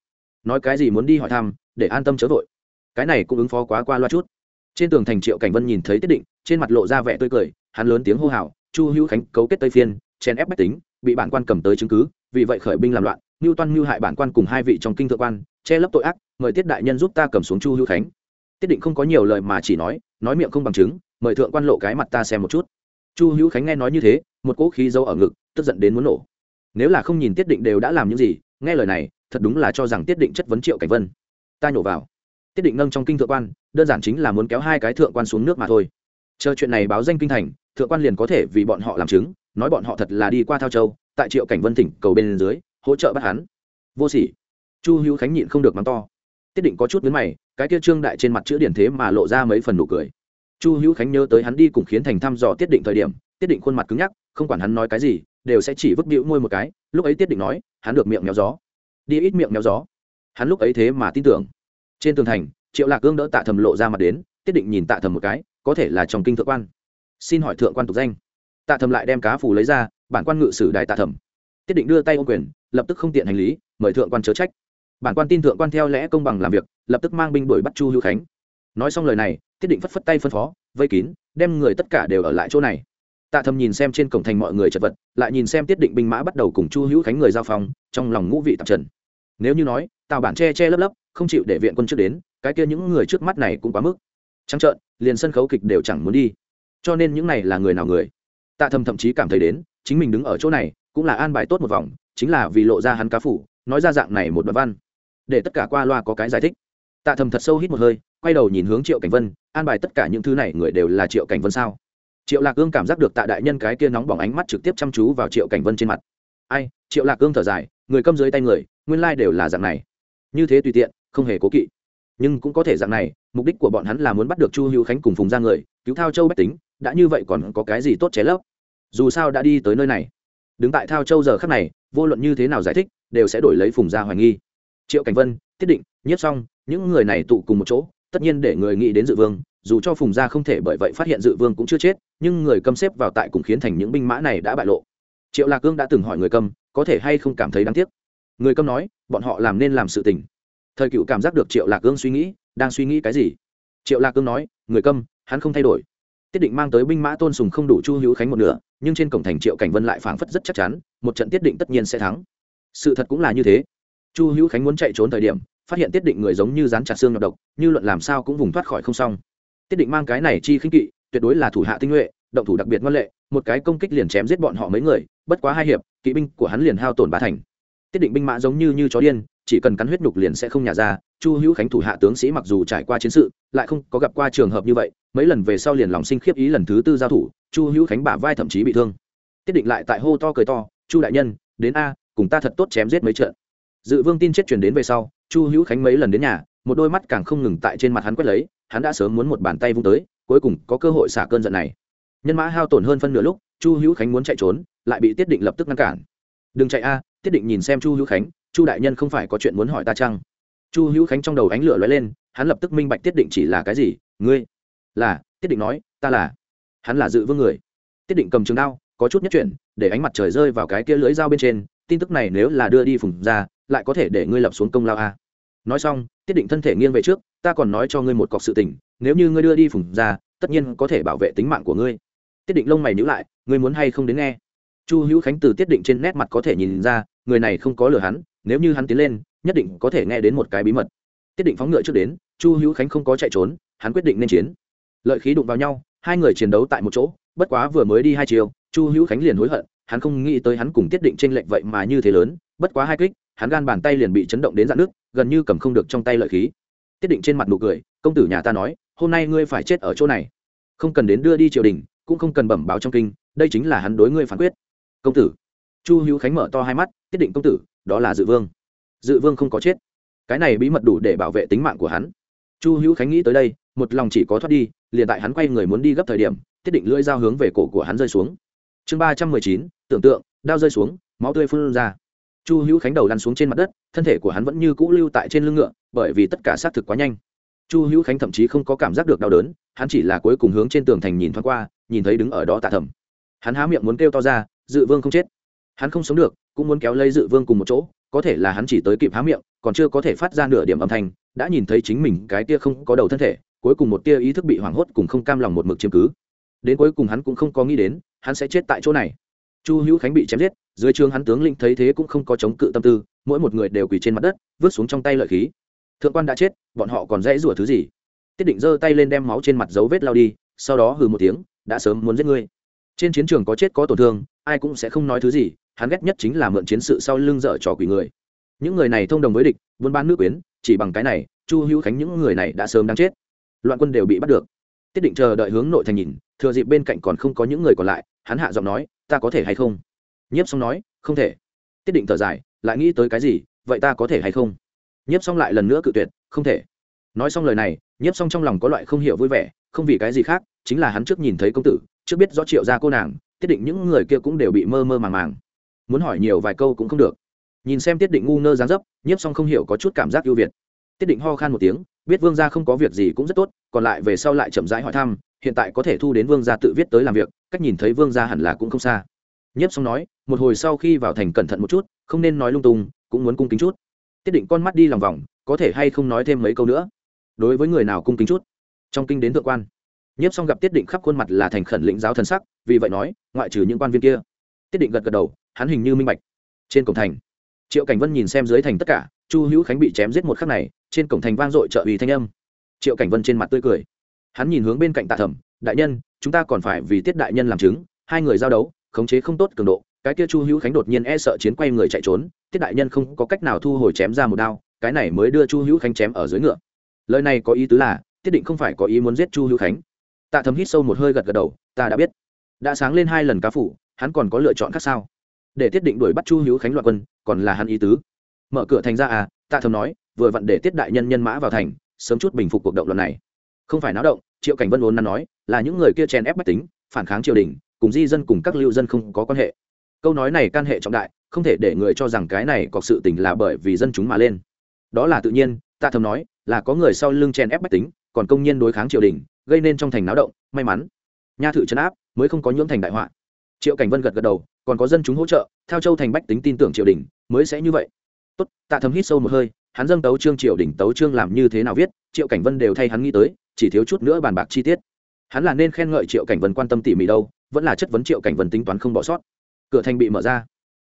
Nói cái gì muốn đi hỏi thăm, để an tâm chớ vội. Cái này cũng ứng phó quá qua loa chút. Trên tường thành triệu cảnh vân nhìn thấy tiết định, trên mặt lộ ra vẻ tươi cười, hắn lớn tiếng hô hào, chu hữu khánh, cấu kết tây phiên, chèn ép bách tính, bị bản quan cầm tới chứng cứ, vì vậy khởi binh làm loạn mưu toan mưu hại bản quan cùng hai vị trong kinh thượng quan, che lấp tội ác, mời tiết đại nhân giúp ta cầm xuống chu hữu khánh tiết định không có nhiều lời mà chỉ nói nói miệng không bằng chứng, mời thượng quan lộ cái mặt ta xem một chút. Chu hữu khánh nghe nói như thế, một cỗ khí dâu ở ngực, tức giận đến muốn nổ. Nếu là không nhìn tiết định đều đã làm những gì, nghe lời này, thật đúng là cho rằng tiết định chất vấn triệu cảnh vân. Ta nhổ vào. Tiết định nâng trong kinh thượng quan, đơn giản chính là muốn kéo hai cái thượng quan xuống nước mà thôi. Chờ chuyện này báo danh kinh thành, thượng quan liền có thể vì bọn họ làm chứng, nói bọn họ thật là đi qua thao châu, tại triệu cảnh vân tỉnh cầu bên dưới, hỗ trợ bắt hắn. Vô sỉ. Chu hữu khánh nhịn không được mắng to. Tiết định có chút nhấn mày cái kia trương đại trên mặt chữ điển thế mà lộ ra mấy phần nụ cười. Chu hữu khánh nhớ tới hắn đi cùng khiến thành thăm dò tiết định thời điểm, tiết định khuôn mặt cứng nhắc, không quản hắn nói cái gì, đều sẽ chỉ vứt bĩu môi một cái, lúc ấy tiết định nói, hắn được miệng méo gió. Đi ít miệng méo gió. Hắn lúc ấy thế mà tin tưởng. Trên tường thành, triệu lạc gương đỡ tạ thầm lộ ra mặt đến, tiết định nhìn tạ thầm một cái, có thể là trong kinh thượng quan. Xin hỏi thượng quan tục danh. Tạ thầm lại đem cá phù lấy ra, bản quan ngự sử đại tạ thầm. Tiết định đưa tay ô quyền, lập tức không tiện hành lý, mời thượng quan chớ trách bản quan tin thượng quan theo lẽ công bằng làm việc lập tức mang binh đuổi bắt chu hữu khánh. Nói xong lời này tiết định phất phất tay phân phó vây kín đem người tất cả đều ở lại chỗ này. Tạ thầm nhìn xem trên cổng thành mọi người chật vật lại nhìn xem tiết định binh mã bắt đầu cùng chu hữu khánh người giao phòng, trong lòng ngũ vị tạp trần. Nếu như nói tào bản che che lấp lấp không chịu để viện quân trước đến cái kia những người trước mắt này cũng quá mức. Trắng trợn liền sân khấu kịch đều chẳng muốn đi. Cho nên những này là người nào người? Tạ thầm thậm chí cảm thấy đến chính mình đứng ở chỗ này cũng là an bài tốt một vòng chính là vì lộ ra hắn cá phủ nói ra dạng này một đoạn văn để tất cả qua loa có cái giải thích. Tạ thầm thật sâu hít một hơi, quay đầu nhìn hướng triệu cảnh vân, an bài tất cả những thứ này người đều là triệu cảnh vân sao? Triệu lạc ương cảm giác được tạ đại nhân cái kia nóng bỏng ánh mắt trực tiếp chăm chú vào triệu cảnh vân trên mặt. Ai, triệu lạc ương thở dài, người câm dưới tay người, nguyên lai đều là dạng này. Như thế tùy tiện, không hề cố kỵ. Nhưng cũng có thể dạng này, mục đích của bọn hắn là muốn bắt được chu hữu khánh cùng phùng ra người, cứu thao châu bách tính, đã như vậy còn có cái gì tốt chế lấp? Dù sao đã đi tới nơi này. Đứng tại thao châu giờ khắc này, vô luận như thế nào giải thích, đều sẽ đổi lấy phùng ra hoài nghi triệu cảnh vân, tiết định, nhiếp xong những người này tụ cùng một chỗ, tất nhiên để người nghĩ đến dự vương, dù cho phùng gia không thể bởi vậy phát hiện dự vương cũng chưa chết, nhưng người câm xếp vào tại cùng khiến thành những binh mã này đã bại lộ. Triệu lạc cương đã từng hỏi người câm có thể hay không cảm thấy đáng tiếc? Người câm nói, bọn họ làm nên làm sự tình. Thời cựu cảm giác được triệu lạc cương suy nghĩ, đang suy nghĩ cái gì? Triệu lạc cương nói, người câm hắn không thay đổi. Tiết định mang tới binh mã tôn sùng không đủ chu hữu khánh một nửa, nhưng trên cổng thành triệu cảnh vân lại phảng phất rất chắc chắn, một trận tiết định tất nhiên sẽ thắng. Sự thật cũng là như thế chu hữu khánh muốn chạy trốn thời điểm, phát hiện tiết định người giống như rán chặt xương nhọc độc, như luận làm sao cũng vùng thoát khỏi không xong. Tiết định mang cái này chi khinh kỵ, tuyệt đối là thủ hạ tinh nhuệ, động thủ đặc biệt ngoan lệ, một cái công kích liền chém giết bọn họ mấy người, bất quá hai hiệp, kỵ binh của hắn liền hao tổn bá thành. Tiết định binh mã giống như như chó điên, chỉ cần cắn huyết nhục liền sẽ không nhả ra, chu hữu khánh thủ hạ tướng sĩ mặc dù trải qua chiến sự, lại không có gặp qua trường hợp như vậy, mấy lần về sau liền lòng sinh khiếp ý lần thứ tư giao thủ, chu hữu khánh bả vai thậm chí bị thương. Tiết định lại tại hô to cười to, chu đại nhân, đến a, cùng ta thật tốt chém giết mấy trận dự vương tin chết truyền đến về sau, chu hữu khánh mấy lần đến nhà, một đôi mắt càng không ngừng tại trên mặt hắn quét lấy, hắn đã sớm muốn một bàn tay vung tới, cuối cùng có cơ hội xả cơn giận này. Nhân mã hao tổn hơn phân nửa lúc, chu hữu khánh muốn chạy trốn, lại bị tiết định lập tức ngăn cản. Đừng chạy a, tiết định nhìn xem chu hữu khánh, chu đại nhân không phải có chuyện muốn hỏi ta chăng? Chu hữu khánh trong đầu ánh lửa lóe lên, hắn lập tức minh bạch tiết định chỉ là cái gì, ngươi là? Tiết định nói, ta là. Hắn là dự vương người. Tiết định cầm trường đao, có chút nhất chuyển, để ánh mặt trời rơi vào cái kia lưỡi dao bên trên, tin tức này nếu là đưa đi phùng ra lại có thể để ngươi lập xuống công lao a. Nói xong, tiết định thân thể nghiêng về trước, ta còn nói cho ngươi một cọc sự tình, nếu như ngươi đưa đi phùng ra, tất nhiên có thể bảo vệ tính mạng của ngươi. Tiết định lông mày nhữ lại, ngươi muốn hay không đến nghe? Chu hữu khánh từ tiết định trên nét mặt có thể nhìn ra, người này không có lừa hắn, nếu như hắn tiến lên, nhất định có thể nghe đến một cái bí mật. Tiết định phóng ngựa trước đến, chu hữu khánh không có chạy trốn, hắn quyết định nên chiến. Lợi khí đụng vào nhau, hai người chiến đấu tại một chỗ, bất quá vừa mới đi hai chiều, chu hữu khánh liền hối hận, hắn không nghĩ tới hắn cùng tiết định trên lệnh vậy mà như thế lớn, bất quá hai kích hắn gan bàn tay liền bị chấn động đến dạn nước gần như cầm không được trong tay lợi khí. Tiết định trên mặt nụ cười, công tử nhà ta nói, hôm nay ngươi phải chết ở chỗ này. Không cần đến đưa đi triều đình, cũng không cần bẩm báo trong kinh, đây chính là hắn đối ngươi phán quyết. Công tử. Chu hữu khánh mở to hai mắt, tiết định công tử, đó là dự vương. Dự vương không có chết. Cái này bí mật đủ để bảo vệ tính mạng của hắn. Chu hữu khánh nghĩ tới đây, một lòng chỉ có thoát đi, liền tại hắn quay người muốn đi gấp thời điểm, tiết định lưỡi dao hướng về cổ của hắn rơi xuống. Chương ba trăm mười chín, tưởng tượng, đao rơi xuống, máu tươi phun ra chu hữu khánh đầu lăn xuống trên mặt đất, thân thể của hắn vẫn như cũ lưu tại trên lưng ngựa, bởi vì tất cả xác thực quá nhanh. Chu hữu khánh thậm chí không có cảm giác được đau đớn, hắn chỉ là cuối cùng hướng trên tường thành nhìn thoáng qua, nhìn thấy đứng ở đó tạ thầm. Hắn há miệng muốn kêu to ra, dự vương không chết. Hắn không sống được, cũng muốn kéo lấy dự vương cùng một chỗ, có thể là hắn chỉ tới kịp há miệng, còn chưa có thể phát ra nửa điểm âm thanh, đã nhìn thấy chính mình cái tia không có đầu thân thể, cuối cùng một tia ý thức bị hoảng hốt cùng không cam lòng một mực chiếm cứ. Đến cuối cùng hắn cũng không có nghĩ đến, hắn sẽ chết tại chỗ này chu hữu khánh bị chém giết, dưới trường hắn tướng lĩnh thấy thế cũng không có chống cự tâm tư, mỗi một người đều quỳ trên mặt đất, vứt xuống trong tay lợi khí. Thượng quan đã chết, bọn họ còn dễ rủa thứ gì? Tiết định giơ tay lên đem máu trên mặt dấu vết lao đi, sau đó hừ một tiếng, đã sớm muốn giết ngươi. Trên chiến trường có chết có tổn thương, ai cũng sẽ không nói thứ gì, hắn ghét nhất chính là mượn chiến sự sau lưng dở trò quỷ người. Những người này thông đồng với địch, buôn bán nước quyến, chỉ bằng cái này, chu hữu khánh những người này đã sớm đang chết. Loạn quân đều bị bắt được. Tiết định chờ đợi hướng nội thành nhìn, thừa dịp bên cạnh còn không có những người còn lại, hắn hạ giọng nói ta có thể hay không? Nhiếp xong nói, không thể. Tiết định thở dài, lại nghĩ tới cái gì, vậy ta có thể hay không? Nhiếp xong lại lần nữa cự tuyệt, không thể. Nói xong lời này, nhiếp xong trong lòng có loại không hiểu vui vẻ, không vì cái gì khác, chính là hắn trước nhìn thấy công tử, trước biết rõ triệu ra cô nàng, tiết định những người kia cũng đều bị mơ mơ màng màng. Muốn hỏi nhiều vài câu cũng không được. Nhìn xem tiết định ngu ngơ dáng dấp, nhiếp xong không hiểu có chút cảm giác ưu việt. Tiết định ho khan một tiếng, biết vương gia không có việc gì cũng rất tốt, còn lại về sau lại chậm rãi hỏi thăm, hiện tại có thể thu đến vương gia tự viết tới làm việc cách nhìn thấy vương gia hẳn là cũng không xa. Nhiếp xong nói, một hồi sau khi vào thành cẩn thận một chút, không nên nói lung tung, cũng muốn cung kính chút. Tiết định con mắt đi lòng vòng, có thể hay không nói thêm mấy câu nữa? Đối với người nào cung kính chút? Trong kinh đến thượng quan. Nhiếp xong gặp tiết định khắp khuôn mặt là thành khẩn lĩnh giáo thần sắc, vì vậy nói, ngoại trừ những quan viên kia. Tiết định gật gật đầu, hắn hình như minh bạch. Trên cổng thành, triệu cảnh vân nhìn xem dưới thành tất cả, chu hữu khánh bị chém giết một khắc này, trên cổng thành vang dội trợ ủy thanh âm. Triệu cảnh vân trên mặt tươi cười. Hắn nhìn hướng bên cạnh tạ thẩm, đại nhân chúng ta còn phải vì tiết đại nhân làm chứng, hai người giao đấu, khống chế không tốt cường độ, cái kia chu hữu khánh đột nhiên e sợ chiến quay người chạy trốn, tiết đại nhân không có cách nào thu hồi chém ra một đao, cái này mới đưa chu hữu khánh chém ở dưới ngựa. Lời này có ý tứ là, tiết định không phải có ý muốn giết chu hữu khánh. Tạ thấm hít sâu một hơi gật gật đầu, ta đã biết. Đã sáng lên hai lần cá phủ, hắn còn có lựa chọn khác sao? Để tiết định đuổi bắt chu hữu khánh loạn quân, còn là hắn ý tứ. Mở cửa thành ra à tạ thấm nói, vừa vặn để tiết đại nhân nhân mã vào thành, sớm chút bình phục cuộc động lần này. Không phải náo động, triệu cảnh vân vốn nắn nói là những người kia chèn ép bách tính, phản kháng triều đình, cùng di dân cùng các lưu dân không có quan hệ. Câu nói này can hệ trọng đại, không thể để người cho rằng cái này có sự tình là bởi vì dân chúng mà lên. Đó là tự nhiên, tạ thầm nói, là có người sau lưng chèn ép bách tính, còn công nhân đối kháng triều đình, gây nên trong thành náo động, may mắn. Nha thự trấn áp, mới không có nhưỡng thành đại họa. Triệu cảnh vân gật gật đầu, còn có dân chúng hỗ trợ, theo châu thành bách tính tin tưởng triều đình, mới sẽ như vậy. Tốt, tạ thầm hít sâu một hơi, hắn dâng tấu trương triều đình tấu trương làm như thế nào viết, triệu cảnh vân đều thay hắn nghĩ tới, chỉ thiếu chút nữa bàn bạc chi tiết hắn là nên khen ngợi triệu cảnh vân quan tâm tỉ mỉ đâu, vẫn là chất vấn triệu cảnh vân tính toán không bỏ sót. Cửa thành bị mở ra.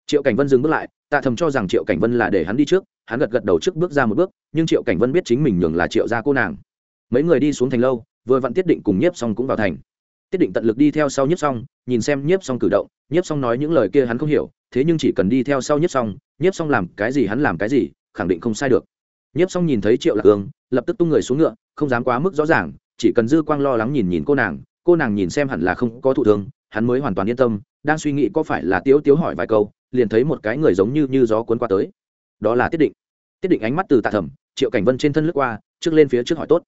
Triệu cảnh vân dừng bước lại, tạ thầm cho rằng triệu cảnh vân là để hắn đi trước, hắn gật gật đầu trước bước ra một bước, nhưng triệu cảnh vân biết chính mình nhường là triệu gia cô nàng. Mấy người đi xuống thành lâu, vừa vặn tiết định cùng nhiếp xong cũng vào thành. Tiết định tận lực đi theo sau nhiếp xong nhìn xem nhiếp xong cử động, nhiếp xong nói những lời kia hắn không hiểu, thế nhưng chỉ cần đi theo sau nhiếp xong nhiếp xong làm cái gì hắn làm cái gì, khẳng định không sai được. Nhiếp xong nhìn thấy triệu lạc hương, lập tức tung người xuống ngựa, không dám quá mức rõ ràng chỉ cần dư quang lo lắng nhìn nhìn cô nàng cô nàng nhìn xem hẳn là không có thụ thương, hắn mới hoàn toàn yên tâm, đang suy nghĩ có phải là tiếu tiếu hỏi vài câu, liền thấy một cái người giống như như gió cuốn qua tới. Đó là tiết định. Tiết định ánh mắt từ tạ thẩm, triệu cảnh vân trên thân lướt qua, trước lên phía trước hỏi tốt.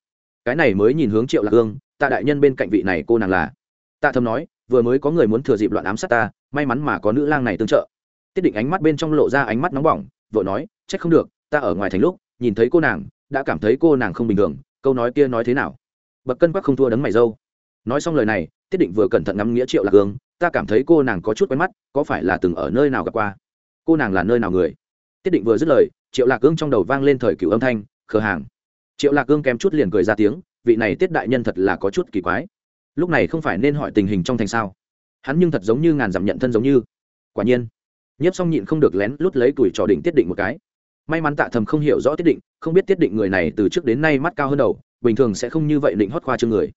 Cái này mới nhìn hướng triệu lạc hương, tạ đại nhân bên cạnh vị này cô nàng là. Tạ thẩm nói, vừa mới có người muốn thừa dịp loạn ám sát ta, may mắn mà có nữ lang này tương trợ. Tiết định ánh mắt bên trong lộ ra ánh mắt nóng bỏng, vội nói, trách không được, ta ở ngoài thành lúc, nhìn thấy cô nàng, đã cảm thấy cô nàng không bình thường, câu nói kia nói thế nào? Bậc cân quắc không thua đấng mày dâu. Nói xong lời này, tiết định vừa cẩn thận ngắm nghĩa triệu lạc hương, ta cảm thấy cô nàng có chút quen mắt, có phải là từng ở nơi nào gặp qua? Cô nàng là nơi nào người? Tiết định vừa dứt lời, triệu lạc hương trong đầu vang lên thời cựu âm thanh, khờ hàng. Triệu lạc hương kém chút liền cười ra tiếng, vị này tiết đại nhân thật là có chút kỳ quái. Lúc này không phải nên hỏi tình hình trong thành sao? Hắn nhưng thật giống như ngàn dặm nhận thân giống như. Quả nhiên, nhiếp xong nhịn không được lén lút lấy tuổi trò định tiết định một cái. May mắn tạ thầm không hiểu rõ tiết định, không biết tiết định người này từ trước đến nay mắt cao hơn đầu bình thường sẽ không như vậy định hót khoa chương người.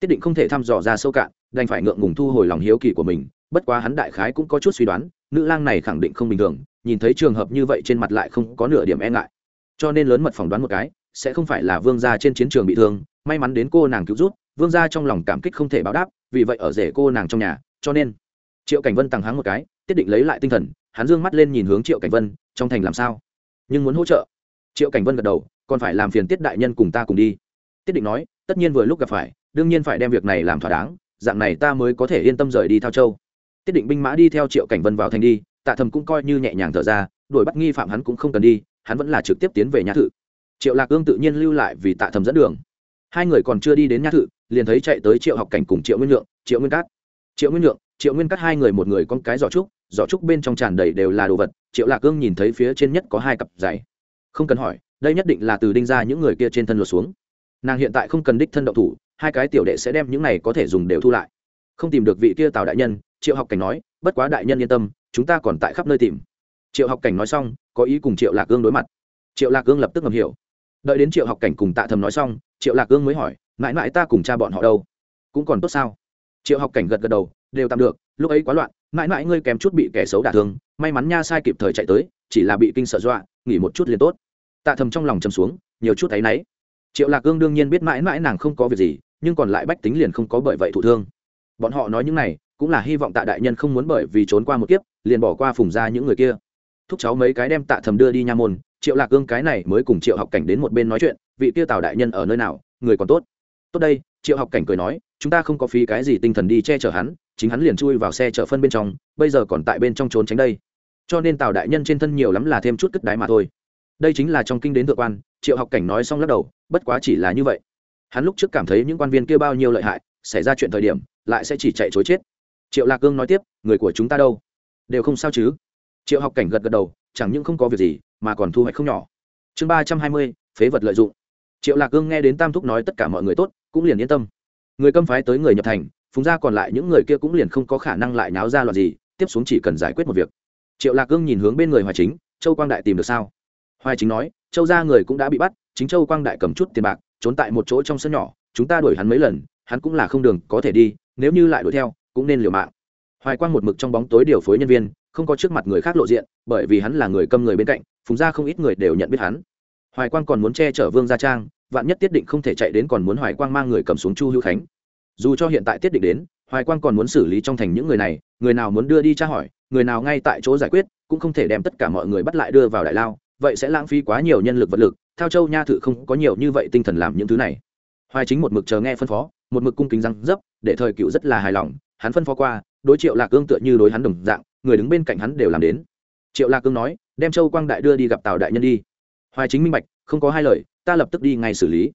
Tiết định không thể thăm dò ra sâu cạn, đành phải ngượng ngùng thu hồi lòng hiếu kỳ của mình, bất quá hắn đại khái cũng có chút suy đoán, nữ lang này khẳng định không bình thường, nhìn thấy trường hợp như vậy trên mặt lại không có nửa điểm e ngại. Cho nên lớn mật phỏng đoán một cái, sẽ không phải là vương gia trên chiến trường bị thương, may mắn đến cô nàng cứu rút vương gia trong lòng cảm kích không thể báo đáp, vì vậy ở rể cô nàng trong nhà, cho nên. Triệu cảnh vân tăng háng một cái, tiết định lấy lại tinh thần, hắn dương mắt lên nhìn hướng triệu cảnh vân, trong thành làm sao? Nhưng muốn hỗ trợ. Triệu cảnh vân gật đầu, còn phải làm phiền tiết đại nhân cùng ta cùng đi tiết định nói, tất nhiên vừa lúc gặp phải, đương nhiên phải đem việc này làm thỏa đáng, dạng này ta mới có thể yên tâm rời đi thao châu. Tiết định binh mã đi theo triệu cảnh vân vào thành đi, tạ thầm cũng coi như nhẹ nhàng thở ra, đuổi bắt nghi phạm hắn cũng không cần đi, hắn vẫn là trực tiếp tiến về nhã thự. Triệu lạc ương tự nhiên lưu lại vì tạ thầm dẫn đường. Hai người còn chưa đi đến nhã thự, liền thấy chạy tới triệu học cảnh cùng triệu nguyên lượng, triệu nguyên cát. Triệu nguyên lượng, triệu nguyên cát hai người một người con cái giỏ trúc giỏ trúc bên trong tràn đầy đều là đồ vật, triệu lạc ương nhìn thấy phía trên nhất có hai cặp giày. Không cần hỏi, đây nhất định là từ đinh ra những người kia trên thân lột xuống nàng hiện tại không cần đích thân động thủ, hai cái tiểu đệ sẽ đem những này có thể dùng đều thu lại. Không tìm được vị kia tào đại nhân, triệu học cảnh nói, bất quá đại nhân yên tâm, chúng ta còn tại khắp nơi tìm. Triệu học cảnh nói xong, có ý cùng triệu lạc ương đối mặt. Triệu lạc ương lập tức ngầm hiểu. Đợi đến triệu học cảnh cùng tạ thầm nói xong, triệu lạc ương mới hỏi, mãi mãi ta cùng cha bọn họ đâu? Cũng còn tốt sao? Triệu học cảnh gật gật đầu, đều tạm được, lúc ấy quá loạn, mãi mãi ngươi kém chút bị kẻ xấu đả thương, may mắn nha sai kịp thời chạy tới, chỉ là bị kinh sợ dọa, nghỉ một chút liền tốt. Tạ thầm trong lòng chầm xuống, nhiều chút thấy náy triệu lạc cương đương nhiên biết mãi mãi nàng không có việc gì, nhưng còn lại bách tính liền không có bởi vậy thụ thương. Bọn họ nói những này, cũng là hy vọng tạ đại nhân không muốn bởi vì trốn qua một kiếp, liền bỏ qua phùng ra những người kia. Thúc cháu mấy cái đem tạ thầm đưa đi nha môn, triệu lạc cương cái này mới cùng triệu học cảnh đến một bên nói chuyện, vị kia tào đại nhân ở nơi nào, người còn tốt. Tốt đây, triệu học cảnh cười nói, chúng ta không có phí cái gì tinh thần đi che chở hắn, chính hắn liền chui vào xe chở phân bên trong, bây giờ còn tại bên trong trốn tránh đây. Cho nên tào đại nhân trên thân nhiều lắm là thêm chút cất đái mà thôi. Đây chính là trong kinh đến thượng quan triệu học cảnh nói xong lắc đầu, bất quá chỉ là như vậy. Hắn lúc trước cảm thấy những quan viên kia bao nhiêu lợi hại, xảy ra chuyện thời điểm, lại sẽ chỉ chạy chối chết. Triệu lạc cương nói tiếp, người của chúng ta đâu? Đều không sao chứ? Triệu học cảnh gật gật đầu, chẳng những không có việc gì, mà còn thu hoạch không nhỏ. Chương ba trăm hai mươi, phế vật lợi dụng. Triệu lạc cương nghe đến tam thúc nói tất cả mọi người tốt, cũng liền yên tâm. Người câm phái tới người nhập thành, phùng ra còn lại những người kia cũng liền không có khả năng lại náo ra loạt gì, tiếp xuống chỉ cần giải quyết một việc. Triệu lạc cương nhìn hướng bên người hoài chính, châu quang đại tìm được sao? Hoài chính nói châu gia người cũng đã bị bắt, chính châu quang đại cầm chút tiền bạc, trốn tại một chỗ trong sân nhỏ, chúng ta đuổi hắn mấy lần, hắn cũng là không đường, có thể đi, nếu như lại đuổi theo, cũng nên liều mạng. Hoài quang một mực trong bóng tối điều phối nhân viên, không có trước mặt người khác lộ diện, bởi vì hắn là người câm người bên cạnh, phùng gia không ít người đều nhận biết hắn. Hoài quang còn muốn che chở vương gia trang, vạn nhất tiết định không thể chạy đến còn muốn hoài quang mang người cầm xuống chu hữu khánh. Dù cho hiện tại tiết định đến, hoài quang còn muốn xử lý trong thành những người này, người nào muốn đưa đi tra hỏi, người nào ngay tại chỗ giải quyết, cũng không thể đem tất cả mọi người bắt lại đưa vào đại lao vậy sẽ lãng phí quá nhiều nhân lực vật lực, Thao châu nha thự không có nhiều như vậy tinh thần làm những thứ này. Hoài chính một mực chờ nghe phân phó, một mực cung kính răng dấp, để thời cựu rất là hài lòng, hắn phân phó qua, đối triệu lạc cương tựa như đối hắn đồng dạng, người đứng bên cạnh hắn đều làm đến. Triệu lạc cương nói, đem châu quang đại đưa đi gặp tào đại nhân đi. Hoài chính minh bạch, không có hai lời, ta lập tức đi ngay xử lý.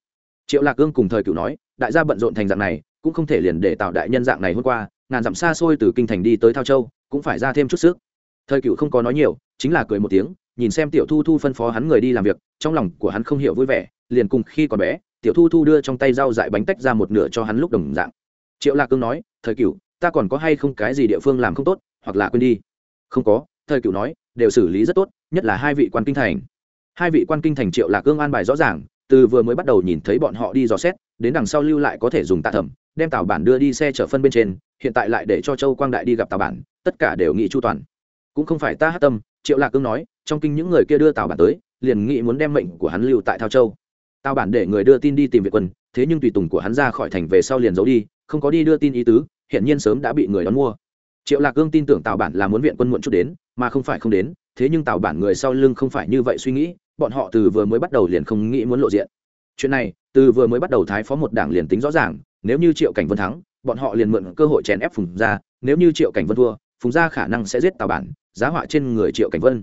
Triệu lạc cương cùng thời cựu nói, đại gia bận rộn thành dạng này, cũng không thể liền để tào đại nhân dạng này hôm qua, ngàn dặm xa xôi từ kinh thành đi tới thao châu, cũng phải ra thêm chút sức. Thời cựu không có nói nhiều, chính là cười một tiếng nhìn xem tiểu thu thu phân phó hắn người đi làm việc, trong lòng của hắn không hiểu vui vẻ, liền cùng khi còn bé, tiểu thu thu đưa trong tay rau dại bánh tách ra một nửa cho hắn lúc đồng dạng. Triệu lạc cương nói, thời cựu ta còn có hay không cái gì địa phương làm không tốt, hoặc là quên đi? Không có. Thời cựu nói, đều xử lý rất tốt, nhất là hai vị quan kinh thành. Hai vị quan kinh thành triệu lạc cương an bài rõ ràng, từ vừa mới bắt đầu nhìn thấy bọn họ đi dò xét, đến đằng sau lưu lại có thể dùng tạ thẩm, đem tàu bản đưa đi xe chở phân bên trên, hiện tại lại để cho châu quang đại đi gặp tàu bản, tất cả đều nghĩ chu toàn. Cũng không phải ta hát tâm, triệu lạc cương nói trong kinh những người kia đưa tào bản tới, liền nghĩ muốn đem mệnh của hắn lưu tại thao châu. Tào bản để người đưa tin đi tìm việt quân, thế nhưng tùy tùng của hắn ra khỏi thành về sau liền giấu đi, không có đi đưa tin ý tứ hiện nhiên sớm đã bị người đón mua. Triệu lạc cương tin tưởng tào bản là muốn viện quân muộn chút đến, mà không phải không đến, thế nhưng tào bản người sau lưng không phải như vậy suy nghĩ, bọn họ từ vừa mới bắt đầu liền không nghĩ muốn lộ diện. Chuyện này, từ vừa mới bắt đầu thái phó một đảng liền tính rõ ràng, nếu như triệu cảnh vân thắng, bọn họ liền mượn cơ hội chèn ép phùng gia, nếu như triệu cảnh vân thua, phùng gia khả năng sẽ giết tào bản, giá họa trên người triệu cảnh vân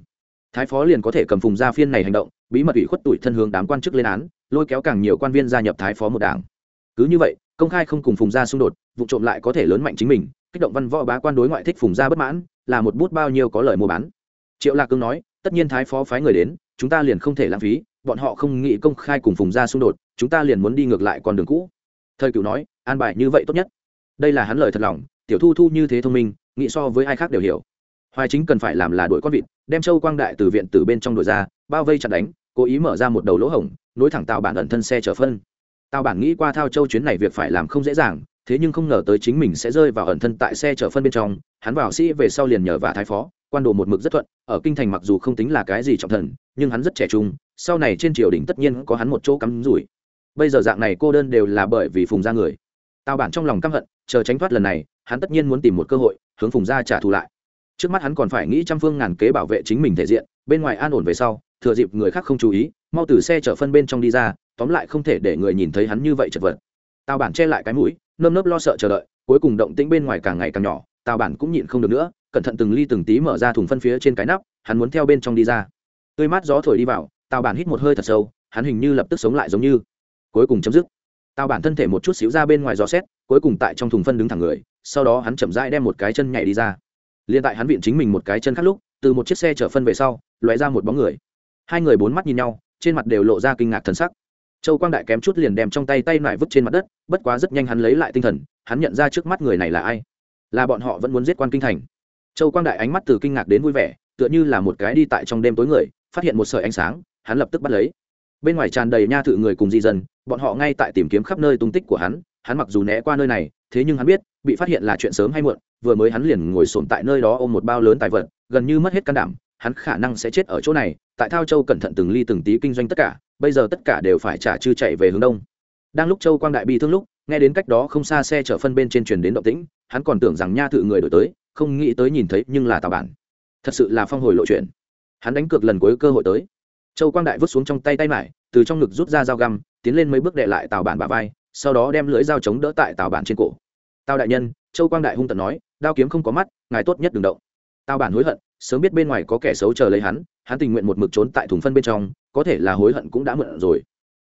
thái phó liền có thể cầm phùng gia phiên này hành động, bí mật ủy khuất tuổi thân hướng đám quan chức lên án, lôi kéo càng nhiều quan viên gia nhập thái phó một đảng. Cứ như vậy, công khai không cùng phùng gia xung đột, vụ trộm lại có thể lớn mạnh chính mình, kích động văn võ bá quan đối ngoại thích phùng gia bất mãn, là một bút bao nhiêu có lời mua bán. Triệu lạc cương nói, tất nhiên thái phó phái người đến, chúng ta liền không thể lãng phí, bọn họ không nghĩ công khai cùng phùng gia xung đột, chúng ta liền muốn đi ngược lại con đường cũ. Thời cựu nói, an bài như vậy tốt nhất. Đây là hắn lời thật lòng, tiểu thu thu như thế thông minh, nghĩ so với ai khác đều hiểu hoài chính cần phải làm là đuổi con vịt, đem châu quang đại từ viện từ bên trong đuổi ra, bao vây chặn đánh, cố ý mở ra một đầu lỗ hổng, nối thẳng tàu bản ẩn thân xe chở phân. Tàu bản nghĩ qua thao châu chuyến này việc phải làm không dễ dàng, thế nhưng không ngờ tới chính mình sẽ rơi vào ẩn thân tại xe chở phân bên trong, hắn vào sĩ về sau liền nhờ và thái phó, quan đồ một mực rất thuận, ở kinh thành mặc dù không tính là cái gì trọng thần, nhưng hắn rất trẻ trung, sau này trên triều đình tất nhiên có hắn một chỗ cắm rủi. Bây giờ dạng này cô đơn đều là bởi vì phùng gia người. Tào bản trong lòng căm hận, chờ tránh thoát lần này, hắn tất nhiên muốn tìm một cơ hội, hướng phùng gia trả thù lại trước mắt hắn còn phải nghĩ trăm phương ngàn kế bảo vệ chính mình thể diện, bên ngoài an ổn về sau, thừa dịp người khác không chú ý, mau từ xe chở phân bên trong đi ra, tóm lại không thể để người nhìn thấy hắn như vậy chật vật. Tào bản che lại cái mũi, nơm nớp lo sợ chờ đợi, cuối cùng động tĩnh bên ngoài càng ngày càng nhỏ, tào bản cũng nhịn không được nữa, cẩn thận từng ly từng tí mở ra thùng phân phía trên cái nắp, hắn muốn theo bên trong đi ra. Tươi mát gió thổi đi vào, tào bản hít một hơi thật sâu, hắn hình như lập tức sống lại giống như. Cuối cùng chấm dứt. Tào bản thân thể một chút xíu ra bên ngoài gió xét, cuối cùng tại trong thùng phân đứng thẳng người, sau đó hắn chậm rãi đem một cái chân nhảy đi ra liền tại hắn viện chính mình một cái chân khác lúc, từ một chiếc xe chở phân về sau, lóe ra một bóng người. Hai người bốn mắt nhìn nhau, trên mặt đều lộ ra kinh ngạc thần sắc. Châu quang đại kém chút liền đem trong tay tay lại vứt trên mặt đất, bất quá rất nhanh hắn lấy lại tinh thần, hắn nhận ra trước mắt người này là ai. Là bọn họ vẫn muốn giết quan kinh thành. Châu quang đại ánh mắt từ kinh ngạc đến vui vẻ, tựa như là một cái đi tại trong đêm tối người, phát hiện một sợi ánh sáng, hắn lập tức bắt lấy. Bên ngoài tràn đầy nha thự người cùng di dân, bọn họ ngay tại tìm kiếm khắp nơi tung tích của hắn hắn mặc dù né qua nơi này, thế nhưng hắn biết bị phát hiện là chuyện sớm hay muộn, vừa mới hắn liền ngồi sồn tại nơi đó ôm một bao lớn tài vật, gần như mất hết can đảm, hắn khả năng sẽ chết ở chỗ này, tại thao châu cẩn thận từng ly từng tí kinh doanh tất cả, bây giờ tất cả đều phải trả chư chạy về hướng đông. Đang lúc châu quang đại bi thương lúc, nghe đến cách đó không xa xe chở phân bên trên truyền đến động tĩnh, hắn còn tưởng rằng nha thự người đổi tới, không nghĩ tới nhìn thấy nhưng là tào bản. Thật sự là phong hồi lộ chuyện. Hắn đánh cược lần cuối cơ hội tới. Châu quang đại vứt xuống trong tay tay mải, từ trong ngực rút ra dao găm, tiến lên mấy bước đệ lại tào bản bà vai, sau đó đem lưỡi dao chống đỡ tại tào bản trên cổ. Tao đại nhân, châu quang đại hung tận nói, đao kiếm không có mắt, ngài tốt nhất đừng động. Tao bản hối hận, sớm biết bên ngoài có kẻ xấu chờ lấy hắn hắn tình nguyện một mực trốn tại thùng phân bên trong, có thể là hối hận cũng đã mượn rồi.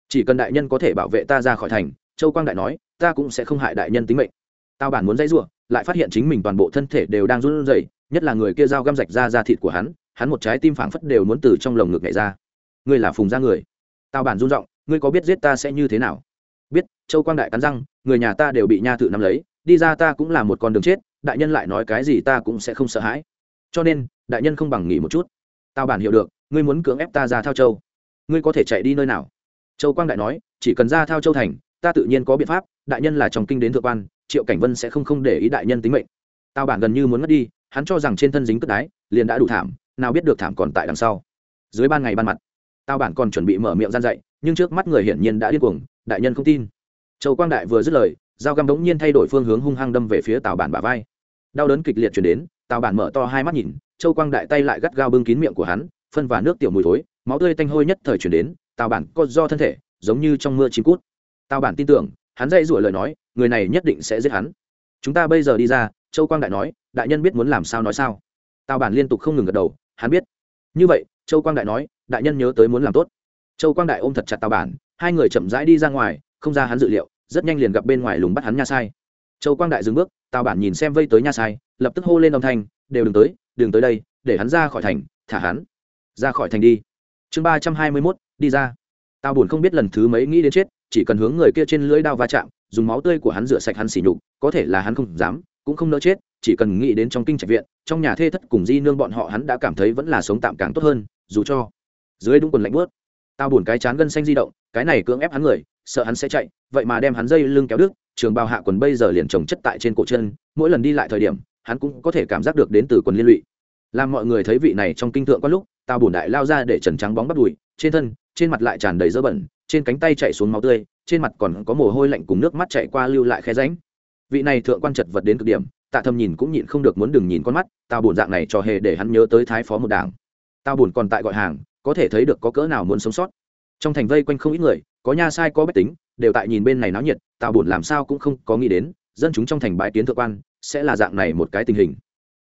Chỉ cần đại nhân có thể bảo vệ ta ra khỏi thành, châu quang đại nói, ta cũng sẽ không hại đại nhân tính mệnh. Tao bản muốn dãy ruộng lại phát hiện chính mình toàn bộ thân thể đều đang run rẩy, nhất là người kia dao găm rạch ra da thịt của hắn hắn một trái tim phảng phất đều muốn từ trong lồng ngực nhảy ra. Ngươi là phùng gia người. Tao bản run giọng, ngươi có biết giết ta sẽ như thế nào? Biết, châu quang đại cắn răng, người nhà ta đều bị nha thự nắm lấy đi ra ta cũng là một con đường chết, đại nhân lại nói cái gì ta cũng sẽ không sợ hãi. Cho nên, đại nhân không bằng nghỉ một chút. Tao bản hiểu được, ngươi muốn cưỡng ép ta ra thao châu. Ngươi có thể chạy đi nơi nào? Châu quang đại nói, chỉ cần ra thao châu thành, ta tự nhiên có biện pháp, đại nhân là trong kinh đến thượng quan, triệu cảnh vân sẽ không không để ý đại nhân tính mệnh. Tao bản gần như muốn mất đi, hắn cho rằng trên thân dính cất đái, liền đã đủ thảm, nào biết được thảm còn tại đằng sau. Dưới ban ngày ban mặt tao bản còn chuẩn bị mở miệng gian dạy, nhưng trước mắt người hiển nhiên đã điên cuồng, đại nhân không tin. Châu quang đại vừa dứt lời dao găm bỗng nhiên thay đổi phương hướng hung hăng đâm về phía tào bản bả vai. Đau đớn kịch liệt chuyển đến, tào bản mở to hai mắt nhìn, châu quang đại tay lại gắt gao bưng kín miệng của hắn, phân và nước tiểu mùi thối, máu tươi tanh hôi nhất thời chuyển đến, tào bản co do thân thể, giống như trong mưa chim cút. Tào bản tin tưởng, hắn dây rủa lời nói, người này nhất định sẽ giết hắn. Chúng ta bây giờ đi ra, châu quang đại nói, đại nhân biết muốn làm sao nói sao. Tào bản liên tục không ngừng gật đầu, hắn biết. Như vậy, châu quang đại nói, đại nhân nhớ tới muốn làm tốt. Châu quang đại ôm thật chặt tào bản, hai người chậm rãi đi ra ngoài, không ra hắn dự liệu rất nhanh liền gặp bên ngoài lùng bắt hắn nha sai. Châu quang đại dừng bước, tào bản nhìn xem vây tới nha sai, lập tức hô lên âm thanh, đều đừng tới đừng tới đây, để hắn ra khỏi thành, thả hắn. Ra khỏi thành đi. Chương ba trăm hai mươi mốt, đi ra. Tào buồn không biết lần thứ mấy nghĩ đến chết, chỉ cần hướng người kia trên lưỡi đao va chạm, dùng máu tươi của hắn rửa sạch hắn xỉ nhục, có thể là hắn không dám, cũng không nỡ chết, chỉ cần nghĩ đến trong kinh trạch viện, trong nhà thê thất cùng di nương bọn họ hắn đã cảm thấy vẫn là sống tạm càng tốt hơn, dù cho dưới đúng quần lạnh bớt tao buồn cái chán gân xanh di động, cái này cưỡng ép hắn người sợ hắn sẽ chạy, vậy mà đem hắn dây lưng kéo đứt, trường bào hạ quần bây giờ liền trồng chất tại trên cổ chân, mỗi lần đi lại thời điểm, hắn cũng có thể cảm giác được đến từ quần liên lụy. Làm mọi người thấy vị này trong kinh thượng có lúc, tao bổn đại lao ra để trần trắng bóng bắt đùi, trên thân, trên mặt lại tràn đầy dơ bẩn, trên cánh tay chạy xuống máu tươi, trên mặt còn có mồ hôi lạnh cùng nước mắt chạy qua lưu lại khe ránh vị này thượng quan chật vật đến cực điểm, tạ thâm nhìn cũng nhịn không được muốn đừng nhìn con mắt, tao buồn dạng này cho hề để hắn nhớ tới thái phó một đảng. Tao buồn còn tại gọi hàng, có thể thấy được có cỡ nào muốn sống sót. Trong thành vây quanh không ít người có nha sai có bách tính, đều tại nhìn bên này náo nhiệt, tào buồn làm sao cũng không có nghĩ đến, dân chúng trong thành bãi tiến thượng quan, sẽ là dạng này một cái tình hình.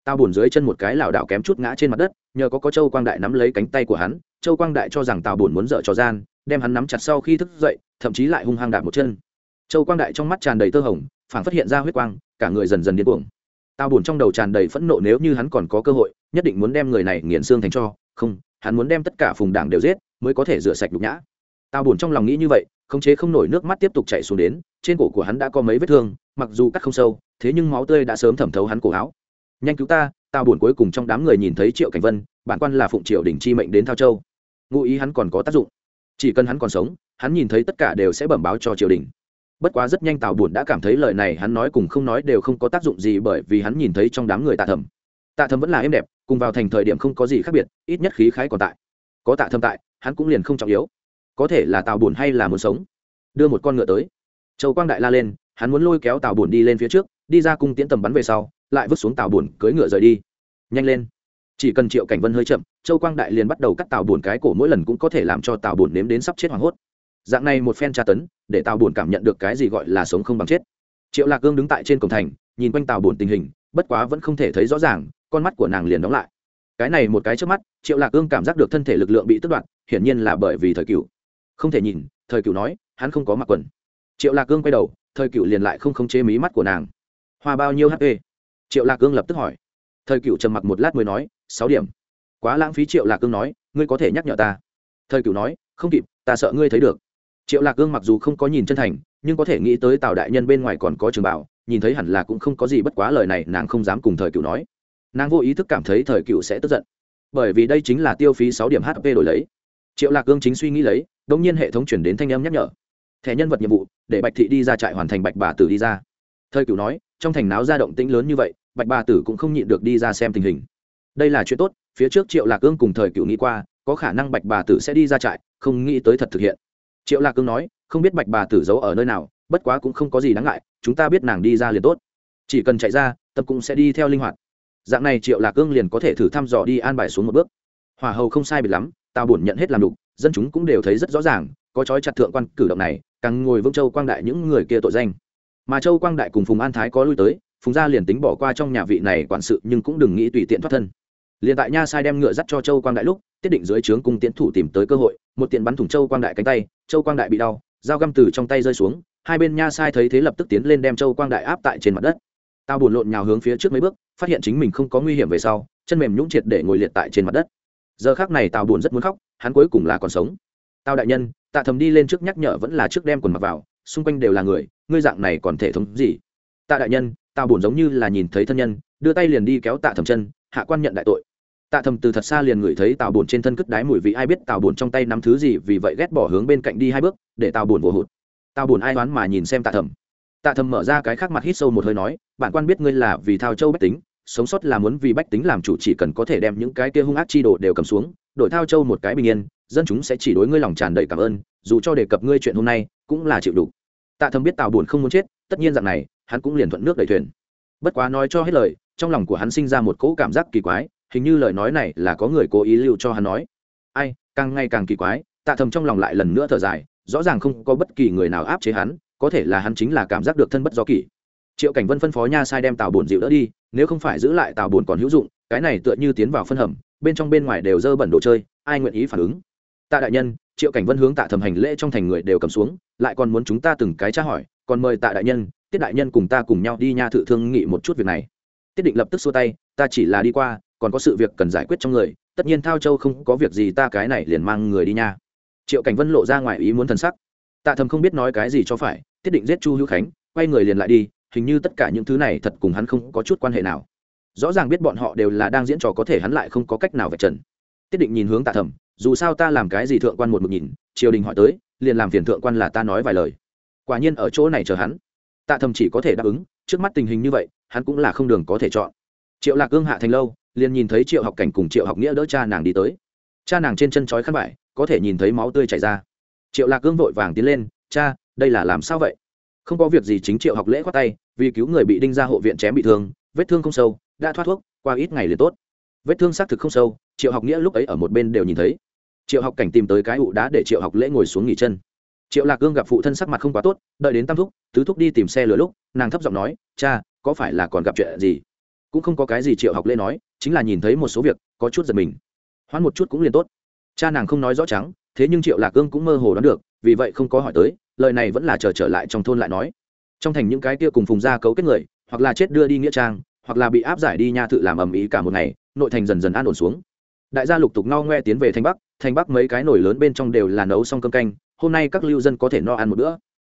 Tào buồn dưới chân một cái lảo đảo kém chút ngã trên mặt đất, nhờ có có châu quang đại nắm lấy cánh tay của hắn, châu quang đại cho rằng tào buồn muốn dở trò gian, đem hắn nắm chặt sau khi thức dậy, thậm chí lại hung hăng đạp một chân. Châu quang đại trong mắt tràn đầy tơ hồng, phảng phát hiện ra huyết quang, cả người dần dần điên cuồng. Tào buồn trong đầu tràn đầy phẫn nộ nếu như hắn còn có cơ hội, nhất định muốn đem người này nghiền xương thành cho, không, hắn muốn đem tất cả phùng đảng đều giết, mới có thể rửa sạch nhục nhã tao buồn trong lòng nghĩ như vậy, khống chế không nổi nước mắt tiếp tục chảy xuống đến, trên cổ của hắn đã có mấy vết thương, mặc dù cắt không sâu, thế nhưng máu tươi đã sớm thẩm thấu hắn cổ áo. Nhanh cứu ta, tao buồn cuối cùng trong đám người nhìn thấy triệu cảnh vân, bản quan là phụng triệu đình chi mệnh đến thao châu. Ngụ ý hắn còn có tác dụng. Chỉ cần hắn còn sống, hắn nhìn thấy tất cả đều sẽ bẩm báo cho triều đình. Bất quá rất nhanh tào buồn đã cảm thấy lời này hắn nói cùng không nói đều không có tác dụng gì bởi vì hắn nhìn thấy trong đám người tạ thầm. Tạ thầm vẫn là êm đẹp, cùng vào thành thời điểm không có gì khác biệt, ít nhất khí khái còn tại. Có tạ thầm tại, hắn cũng liền không trọng yếu có thể là tào buồn hay là muốn sống. Đưa một con ngựa tới. Châu quang đại la lên, hắn muốn lôi kéo tào buồn đi lên phía trước, đi ra cung tiễn tầm bắn về sau, lại vứt xuống tào buồn cưỡi ngựa rời đi. Nhanh lên. Chỉ cần triệu cảnh vân hơi chậm, châu quang đại liền bắt đầu cắt tào buồn cái cổ mỗi lần cũng có thể làm cho tào buồn nếm đến sắp chết hoảng hốt. Dạng này một phen tra tấn, để tào buồn cảm nhận được cái gì gọi là sống không bằng chết. Triệu lạc gương đứng tại trên cổng thành, nhìn quanh tào buồn tình hình, bất quá vẫn không thể thấy rõ ràng, con mắt của nàng liền đóng lại. Cái này một cái trước mắt, triệu lạc gương cảm giác được thân thể lực lượng bị tức đoạt, hiển nhiên là bởi vì thời cựu không thể nhìn, thời cựu nói, hắn không có mặc quần. Triệu lạc Cương quay đầu, thời cựu liền lại không khống chế mí mắt của nàng. Hoa bao nhiêu hp triệu lạc Cương lập tức hỏi. Thời cựu trầm mặc một lát mới nói, sáu điểm. Quá lãng phí triệu lạc Cương nói, ngươi có thể nhắc nhở ta. Thời cựu nói, không kịp, ta sợ ngươi thấy được. Triệu lạc Cương mặc dù không có nhìn chân thành, nhưng có thể nghĩ tới tào đại nhân bên ngoài còn có trường bảo, nhìn thấy hẳn là cũng không có gì bất quá lời này, nàng không dám cùng thời cựu nói. Nàng vô ý thức cảm thấy thời cựu sẽ tức giận. Bởi vì đây chính là tiêu phí sáu điểm hp đổi lấy triệu lạc Cương chính suy nghĩ lấy đ ỗ n g nhiên hệ thống chuyển đến thanh âm nhắc nhở. Thẻ nhân vật nhiệm vụ, để bạch thị đi ra trại hoàn thành bạch bà tử đi ra. Thời cựu nói, trong thành náo ra động tĩnh lớn như vậy, bạch bà tử cũng không nhịn được đi ra xem tình hình. Đây là chuyện tốt, phía trước triệu lạc Cương cùng thời cựu nghĩ qua, có khả năng bạch bà tử sẽ đi ra trại, không nghĩ tới thật thực hiện. Triệu lạc cương nói, không biết bạch bà tử giấu ở nơi nào, bất quá cũng không có gì đáng ngại, chúng ta biết nàng đi ra liền tốt. Chỉ cần chạy ra, tập cũng sẽ đi theo linh hoạt. Dạng này triệu lạc cương liền có thể thử thăm dò đi an bài xuống một bước. Hòa hầu không sai biệt lắm tào bổn nhận hết làm đục, dân chúng cũng đều thấy rất rõ ràng, có trói chặt thượng quan cử động này, càng ngồi vương châu quang đại những người kia tội danh. Mà châu quang đại cùng phùng an thái có lui tới, phùng gia liền tính bỏ qua trong nhà vị này quản sự nhưng cũng đừng nghĩ tùy tiện thoát thân. Liền tại nha sai đem ngựa dắt cho châu quang đại lúc, tiết định dưới trướng cung tiến thủ tìm tới cơ hội, một tiện bắn thủng châu quang đại cánh tay, châu quang đại bị đau, dao găm từ trong tay rơi xuống, hai bên nha sai thấy thế lập tức tiến lên đem châu quang đại áp tại trên mặt đất. Tao buồn lộn nhào hướng phía trước mấy bước, phát hiện chính mình không có nguy hiểm về sau, chân mềm nhũng triệt để ngồi liệt tại trên mặt đất giờ khác này tào buồn rất muốn khóc, hắn cuối cùng là còn sống. Tào đại nhân, tạ thầm đi lên trước nhắc nhở vẫn là trước đem quần mặc vào, xung quanh đều là người, ngươi dạng này còn thể thống gì? Tạ đại nhân, tào buồn giống như là nhìn thấy thân nhân, đưa tay liền đi kéo tạ thầm chân, hạ quan nhận đại tội. Tạ thầm từ thật xa liền ngửi thấy tào buồn trên thân cất đái mùi vị, ai biết tào buồn trong tay nắm thứ gì, vì vậy ghét bỏ hướng bên cạnh đi hai bước, để tào buồn vô hụt. Tào buồn ai đoán mà nhìn xem tạ thầm. Tạ thầm mở ra cái khác mặt hít sâu một hơi nói, bản quan biết ngươi là vì thao châu bách tính sống sót là muốn vì bách tính làm chủ, chỉ cần có thể đem những cái kia hung ác chi đồ đều cầm xuống, đổi thao châu một cái bình yên, dân chúng sẽ chỉ đối ngươi lòng tràn đầy cảm ơn, dù cho đề cập ngươi chuyện hôm nay, cũng là chịu đủ. Tạ thầm biết tào buồn không muốn chết, tất nhiên dạng này, hắn cũng liền thuận nước đẩy thuyền. Bất quá nói cho hết lời, trong lòng của hắn sinh ra một cỗ cảm giác kỳ quái, hình như lời nói này là có người cố ý lưu cho hắn nói. Ai, càng ngày càng kỳ quái, tạ thầm trong lòng lại lần nữa thở dài, rõ ràng không có bất kỳ người nào áp chế hắn, có thể là hắn chính là cảm giác được thân bất do kỳ triệu cảnh vân phân phó nha sai đem tàu bồn dịu đỡ đi, nếu không phải giữ lại tàu bồn còn hữu dụng, cái này tựa như tiến vào phân hầm, bên trong bên ngoài đều dơ bẩn đồ chơi, ai nguyện ý phản ứng? Tạ đại nhân, triệu cảnh vân hướng tạ thầm hành lễ trong thành người đều cầm xuống, lại còn muốn chúng ta từng cái tra hỏi, còn mời tạ đại nhân, tiết đại nhân cùng ta cùng nhau đi nha thự thương nghị một chút việc này. Tiết định lập tức xua tay, ta chỉ là đi qua, còn có sự việc cần giải quyết trong người, tất nhiên thao châu không có việc gì ta cái này liền mang người đi nha. Triệu cảnh vân lộ ra ngoài ý muốn thần sắc. Tạ thầm không biết nói cái gì cho phải, tiết định giết chu hữu khánh, quay người liền lại đi hình như tất cả những thứ này thật cùng hắn không có chút quan hệ nào. Rõ ràng biết bọn họ đều là đang diễn trò có thể hắn lại không có cách nào vạch trần. Tiết định nhìn hướng tạ thẩm, dù sao ta làm cái gì thượng quan một mực nhìn, triều đình hỏi tới, liền làm phiền thượng quan là ta nói vài lời. Quả nhiên ở chỗ này chờ hắn. Tạ thẩm chỉ có thể đáp ứng, trước mắt tình hình như vậy, hắn cũng là không đường có thể chọn. Triệu lạc gương hạ thành lâu, liền nhìn thấy triệu học cảnh cùng triệu học nghĩa đỡ cha nàng đi tới. Cha nàng trên chân trói khăn vải, có thể nhìn thấy máu tươi chảy ra. Triệu lạc gương vội vàng tiến lên, cha, đây là làm sao vậy? Không có việc gì chính triệu học lễ khoát tay, vì cứu người bị đinh ra hộ viện chém bị thương, vết thương không sâu, đã thoát thuốc, qua ít ngày liền tốt. Vết thương xác thực không sâu, triệu học nghĩa lúc ấy ở một bên đều nhìn thấy. Triệu học cảnh tìm tới cái ụ đá để triệu học lễ ngồi xuống nghỉ chân. Triệu lạc gương gặp phụ thân sắc mặt không quá tốt, đợi đến tam thúc, tứ thúc đi tìm xe lửa lúc, nàng thấp giọng nói, cha, có phải là còn gặp chuyện gì? Cũng không có cái gì triệu học lễ nói, chính là nhìn thấy một số việc, có chút giật mình. Hoãn một chút cũng liền tốt. Cha nàng không nói rõ trắng, thế nhưng triệu lạc gương cũng mơ hồ đoán được, vì vậy không có hỏi tới lời này vẫn là chờ trở, trở lại trong thôn lại nói. Trong thành những cái kia cùng phùng gia cấu kết người hoặc là chết đưa đi nghĩa trang hoặc là bị áp giải đi nha thự làm ầm ĩ cả một ngày nội thành dần dần an ổn xuống. Đại gia lục tục no ngoe tiến về thành bắc thành bắc mấy cái nồi lớn bên trong đều là nấu xong cơm canh hôm nay các lưu dân có thể no ăn một bữa.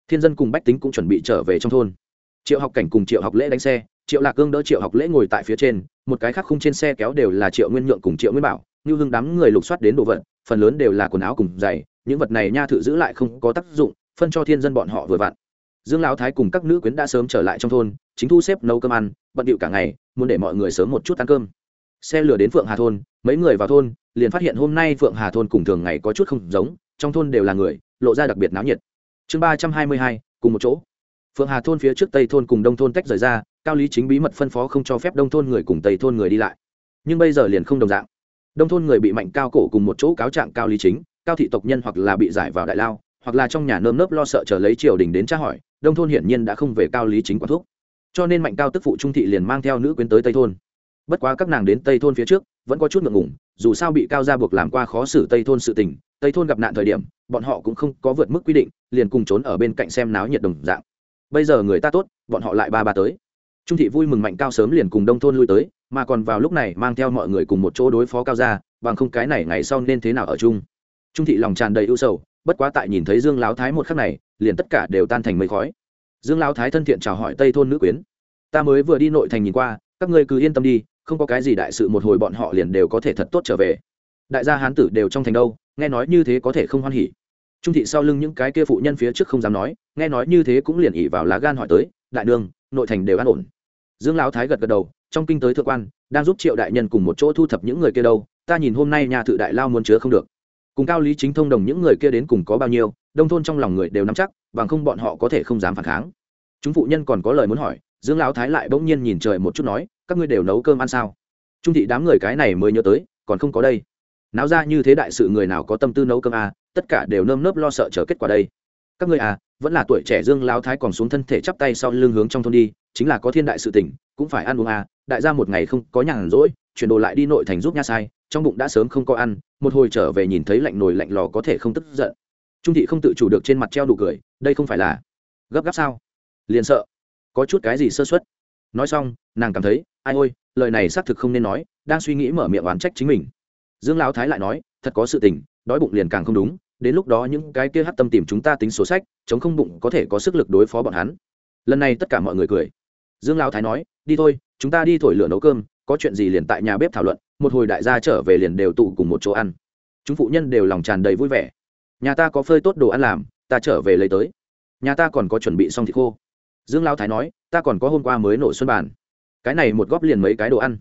Thiên dân cùng bách tính cũng chuẩn bị trở về trong thôn. Triệu học cảnh cùng triệu học lễ đánh xe triệu lạc cương đỡ triệu học lễ ngồi tại phía trên một cái khác khung trên xe kéo đều là triệu nguyên nhượng cùng triệu nguyên bảo như hưng đám người lục soát đến đồ vật phần lớn đều là quần áo cùng giày những vật này nha thự giữ lại không có tác dụng phân cho thiên dân bọn họ vừa vặn. Dương lão thái cùng các nữ quyến đã sớm trở lại trong thôn, chính thu xếp nấu cơm ăn, bận điệu cả ngày, muốn để mọi người sớm một chút ăn cơm. Xe lửa đến phượng hà thôn, mấy người vào thôn, liền phát hiện hôm nay phượng hà thôn cùng thường ngày có chút không giống, trong thôn đều là người, lộ ra đặc biệt náo nhiệt. Chương ba trăm hai mươi hai, cùng một chỗ. Phượng hà thôn phía trước tây thôn cùng đông thôn tách rời ra, cao lý chính bí mật phân phó không cho phép đông thôn người cùng tây thôn người đi lại. Nhưng bây giờ liền không đồng dạng. Đông thôn người bị mạnh cao cổ cùng một chỗ cáo trạng cao lý chính, cao thị tộc nhân hoặc là bị giải vào đại lao hoặc là trong nhà nơm nớp lo sợ chờ lấy triều đình đến tra hỏi, đông thôn hiển nhiên đã không về cao lý chính quản thuốc cho nên mạnh cao tức phụ trung thị liền mang theo nữ quyến tới tây thôn. Bất quá các nàng đến tây thôn phía trước, vẫn có chút ngượng ngủng dù sao bị cao gia buộc làm qua khó xử tây thôn sự tình, tây thôn gặp nạn thời điểm, bọn họ cũng không có vượt mức quy định, liền cùng trốn ở bên cạnh xem náo nhiệt đồng dạng. Bây giờ người ta tốt, bọn họ lại ba ba tới. Trung thị vui mừng mạnh cao sớm liền cùng đông thôn lui tới, mà còn vào lúc này mang theo mọi người cùng một chỗ đối phó cao gia, bằng không cái này ngày sau nên thế nào ở chung. Trung thị lòng tràn đầy ưu sầu bất quá tại nhìn thấy dương lão thái một khắc này, liền tất cả đều tan thành mây khói. Dương lão thái thân thiện chào hỏi tây thôn nữ quyến. Ta mới vừa đi nội thành nhìn qua, các ngươi cứ yên tâm đi, không có cái gì đại sự một hồi bọn họ liền đều có thể thật tốt trở về. Đại gia hán tử đều trong thành đâu, nghe nói như thế có thể không hoan hỉ. Trung thị sau lưng những cái kia phụ nhân phía trước không dám nói, nghe nói như thế cũng liền ỉ vào lá gan hỏi tới, đại đường nội thành đều an ổn. Dương lão thái gật gật đầu, trong kinh tới thượng quan, đang giúp triệu đại nhân cùng một chỗ thu thập những người kia đâu, ta nhìn hôm nay nhà thự đại lao muốn chứa không được cùng cao lý chính thông đồng những người kia đến cùng có bao nhiêu đông thôn trong lòng người đều nắm chắc bằng không bọn họ có thể không dám phản kháng. Chúng phụ nhân còn có lời muốn hỏi dương lão thái lại bỗng nhiên nhìn trời một chút nói các ngươi đều nấu cơm ăn sao? Trung thị đám người cái này mới nhớ tới còn không có đây. Náo ra như thế đại sự người nào có tâm tư nấu cơm à, tất cả đều nơm nớp lo sợ chờ kết quả đây. Các ngươi à vẫn là tuổi trẻ dương lão thái còn xuống thân thể chắp tay sau lưng hướng trong thôn đi chính là có thiên đại sự tỉnh cũng phải ăn uống à đại gia một ngày không có nhàn rỗi chuyển đồ lại đi nội thành giúp nha sai trong bụng đã sớm không có ăn, một hồi trở về nhìn thấy lạnh nồi lạnh lò có thể không tức giận. Trung thị không tự chủ được trên mặt treo đủ cười, đây không phải là gấp gáp sao? Liền sợ. Có chút cái gì sơ xuất nói xong, nàng cảm thấy, ai ôi, lời này xác thực không nên nói, đang suy nghĩ mở miệng oán trách chính mình. Dương lão thái lại nói, thật có sự tình, đói bụng liền càng không đúng, đến lúc đó những cái kia hát tâm tìm chúng ta tính số sách, chống không bụng có thể có sức lực đối phó bọn hắn. Lần này tất cả mọi người cười. Dương lão thái nói, đi thôi, chúng ta đi thổi lửa nấu cơm, có chuyện gì liền tại nhà bếp thảo luận một hồi đại gia trở về liền đều tụ cùng một chỗ ăn. Chúng phụ nhân đều lòng tràn đầy vui vẻ. Nhà ta có phơi tốt đồ ăn làm, ta trở về lấy tới. Nhà ta còn có chuẩn bị xong thịt khô. Dương lao thái nói, ta còn có hôm qua mới nổ xuân bàn. Cái này một góp liền mấy cái đồ ăn.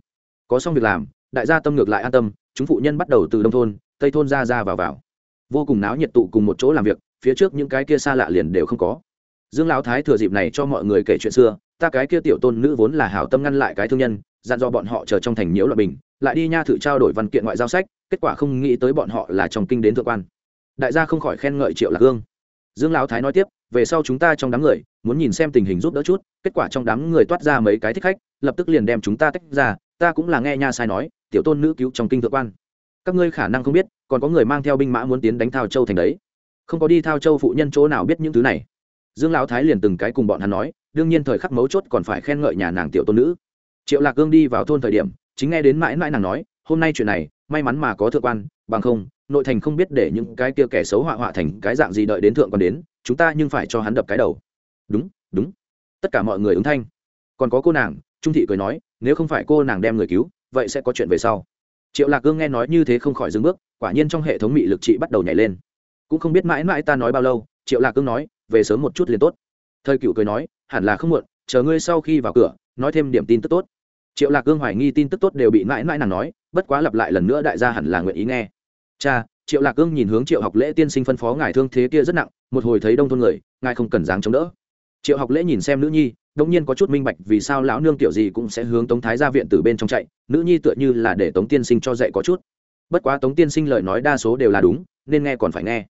Có xong việc làm, đại gia tâm ngược lại an tâm, chúng phụ nhân bắt đầu từ đông thôn, tây thôn ra ra vào vào. Vô cùng náo nhiệt tụ cùng một chỗ làm việc, phía trước những cái kia xa lạ liền đều không có. Dương lão thái thừa dịp này cho mọi người kể chuyện xưa ta cái kia tiểu tôn nữ vốn là hảo tâm ngăn lại cái thương nhân, dặn dò bọn họ chờ trong thành nhiễu loại bình, lại đi nha thử trao đổi văn kiện ngoại giao sách, kết quả không nghĩ tới bọn họ là trong kinh đến thượng quan. Đại gia không khỏi khen ngợi triệu lạc hương. Dương lão thái nói tiếp, về sau chúng ta trong đám người, muốn nhìn xem tình hình giúp đỡ chút, kết quả trong đám người toát ra mấy cái thích khách, lập tức liền đem chúng ta tách ra, ta cũng là nghe nha sai nói, tiểu tôn nữ cứu trong kinh thượng quan. Các ngươi khả năng không biết, còn có người mang theo binh mã muốn tiến đánh thao châu thành đấy. Không có đi thao châu phụ nhân chỗ nào biết những thứ này dương lão thái liền từng cái cùng bọn hắn nói, đương nhiên thời khắc mấu chốt còn phải khen ngợi nhà nàng tiểu tôn nữ. Triệu lạc cương đi vào thôn thời điểm, chính nghe đến mãi mãi nàng nói, hôm nay chuyện này, may mắn mà có thượng quan, bằng không, nội thành không biết để những cái kia kẻ xấu họa họa thành cái dạng gì đợi đến thượng quan đến, chúng ta nhưng phải cho hắn đập cái đầu. Đúng đúng. Tất cả mọi người ứng thanh. Còn có cô nàng, trung thị cười nói, nếu không phải cô nàng đem người cứu, vậy sẽ có chuyện về sau. Triệu lạc cương nghe nói như thế không khỏi dừng bước, quả nhiên trong hệ thống mị lực trị bắt đầu nhảy lên. Cũng không biết mãi mãi ta nói bao lâu, triệu lạc cương nói về sớm một chút liền tốt. Thời cựu cười nói, hẳn là không muộn, chờ ngươi sau khi vào cửa, nói thêm điểm tin tức tốt. Triệu lạc cương hoài nghi tin tức tốt đều bị mãi mãi nàng nói, bất quá lặp lại lần nữa đại gia hẳn là nguyện ý nghe. Cha, triệu lạc cương nhìn hướng triệu học lễ tiên sinh phân phó ngài thương thế kia rất nặng, một hồi thấy đông thôn người, ngài không cần dáng chống đỡ. Triệu học lễ nhìn xem nữ nhi đông nhiên có chút minh bạch vì sao lão nương kiểu gì cũng sẽ hướng tống thái ra viện từ bên trong chạy, nữ nhi tựa như là để tống tiên sinh cho dạy có chút. Bất quá tống tiên sinh lời nói đa số đều là đúng, nên nghe còn phải nghe.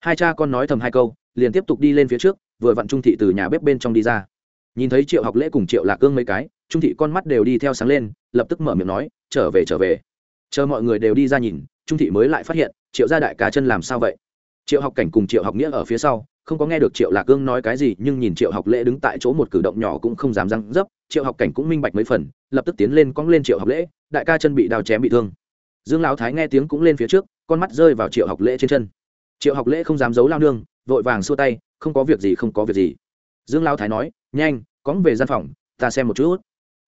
Hai cha con nói thầm hai câu liền tiếp tục đi lên phía trước, vừa vặn trung thị từ nhà bếp bên trong đi ra. Nhìn thấy triệu học lễ cùng triệu lạc cương mấy cái, trung thị con mắt đều đi theo sáng lên, lập tức mở miệng nói, trở về trở về. Chờ mọi người đều đi ra nhìn, trung thị mới lại phát hiện, triệu gia đại cá chân làm sao vậy? Triệu học cảnh cùng triệu học nghĩa ở phía sau, không có nghe được triệu lạc cương nói cái gì, nhưng nhìn triệu học lễ đứng tại chỗ một cử động nhỏ cũng không dám răng dấp, triệu học cảnh cũng minh bạch mấy phần, lập tức tiến lên cong lên triệu học lễ, đại ca chân bị đào chém bị thương. Dương lão thái nghe tiếng cũng lên phía trước, con mắt rơi vào triệu học lễ trên chân. Triệu học lễ không dám giấu lao nương vội vàng xua tay, không có việc gì, không có việc gì. Dương lao thái nói, nhanh, cóng về gian phòng, ta xem một chút.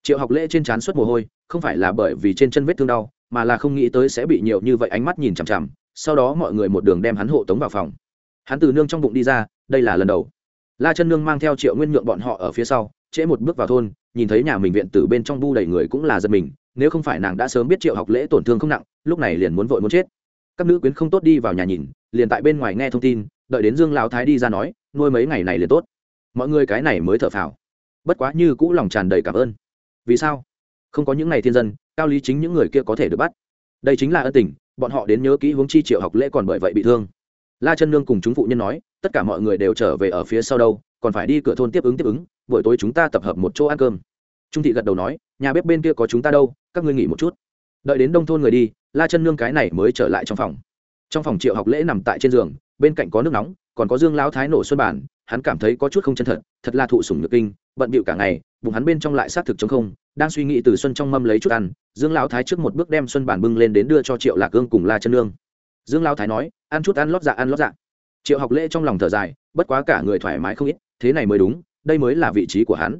Triệu học lễ trên trán suất mồ hôi, không phải là bởi vì trên chân vết thương đau, mà là không nghĩ tới sẽ bị nhiều như vậy ánh mắt nhìn chằm chằm, sau đó mọi người một đường đem hắn hộ tống vào phòng. Hắn từ nương trong bụng đi ra, đây là lần đầu. La chân nương mang theo triệu nguyên nhượng bọn họ ở phía sau, trễ một bước vào thôn, nhìn thấy nhà mình viện từ bên trong bu đầy người cũng là giật mình, nếu không phải nàng đã sớm biết triệu học lễ tổn thương không nặng, lúc này liền muốn vội muốn chết. Các nữ quyến không tốt đi vào nhà nhìn, liền tại bên ngoài nghe thông tin đợi đến dương lão thái đi ra nói, nuôi mấy ngày này liền tốt. Mọi người cái này mới thở phào. Bất quá như cũ lòng tràn đầy cảm ơn. Vì sao? Không có những ngày thiên dân, cao lý chính những người kia có thể được bắt. Đây chính là ân tình, bọn họ đến nhớ kỹ hướng chi triệu học lễ còn bởi vậy bị thương. La chân nương cùng chúng phụ nhân nói, tất cả mọi người đều trở về ở phía sau đâu, còn phải đi cửa thôn tiếp ứng tiếp ứng, buổi tối chúng ta tập hợp một chỗ ăn cơm. Trung thị gật đầu nói, nhà bếp bên kia có chúng ta đâu, các ngươi nghỉ một chút. Đợi đến đông thôn người đi, la chân nương cái này mới trở lại trong phòng. Trong phòng triệu học lễ nằm tại trên giường bên cạnh có nước nóng, còn có dương lão thái nổ xuân bản, hắn cảm thấy có chút không chân thật thật là thụ sủng nhược kinh, bận bịu cả ngày, bụng hắn bên trong lại xác thực chống không, đang suy nghĩ từ xuân trong mâm lấy chút ăn, dương lão thái trước một bước đem xuân bản bưng lên đến đưa cho triệu lạc cương cùng la chân nương. Dương lão thái nói, ăn chút, ăn lót dạ ăn lót dạ. Triệu học lễ trong lòng thở dài, bất quá cả người thoải mái không ít, thế này mới đúng, đây mới là vị trí của hắn.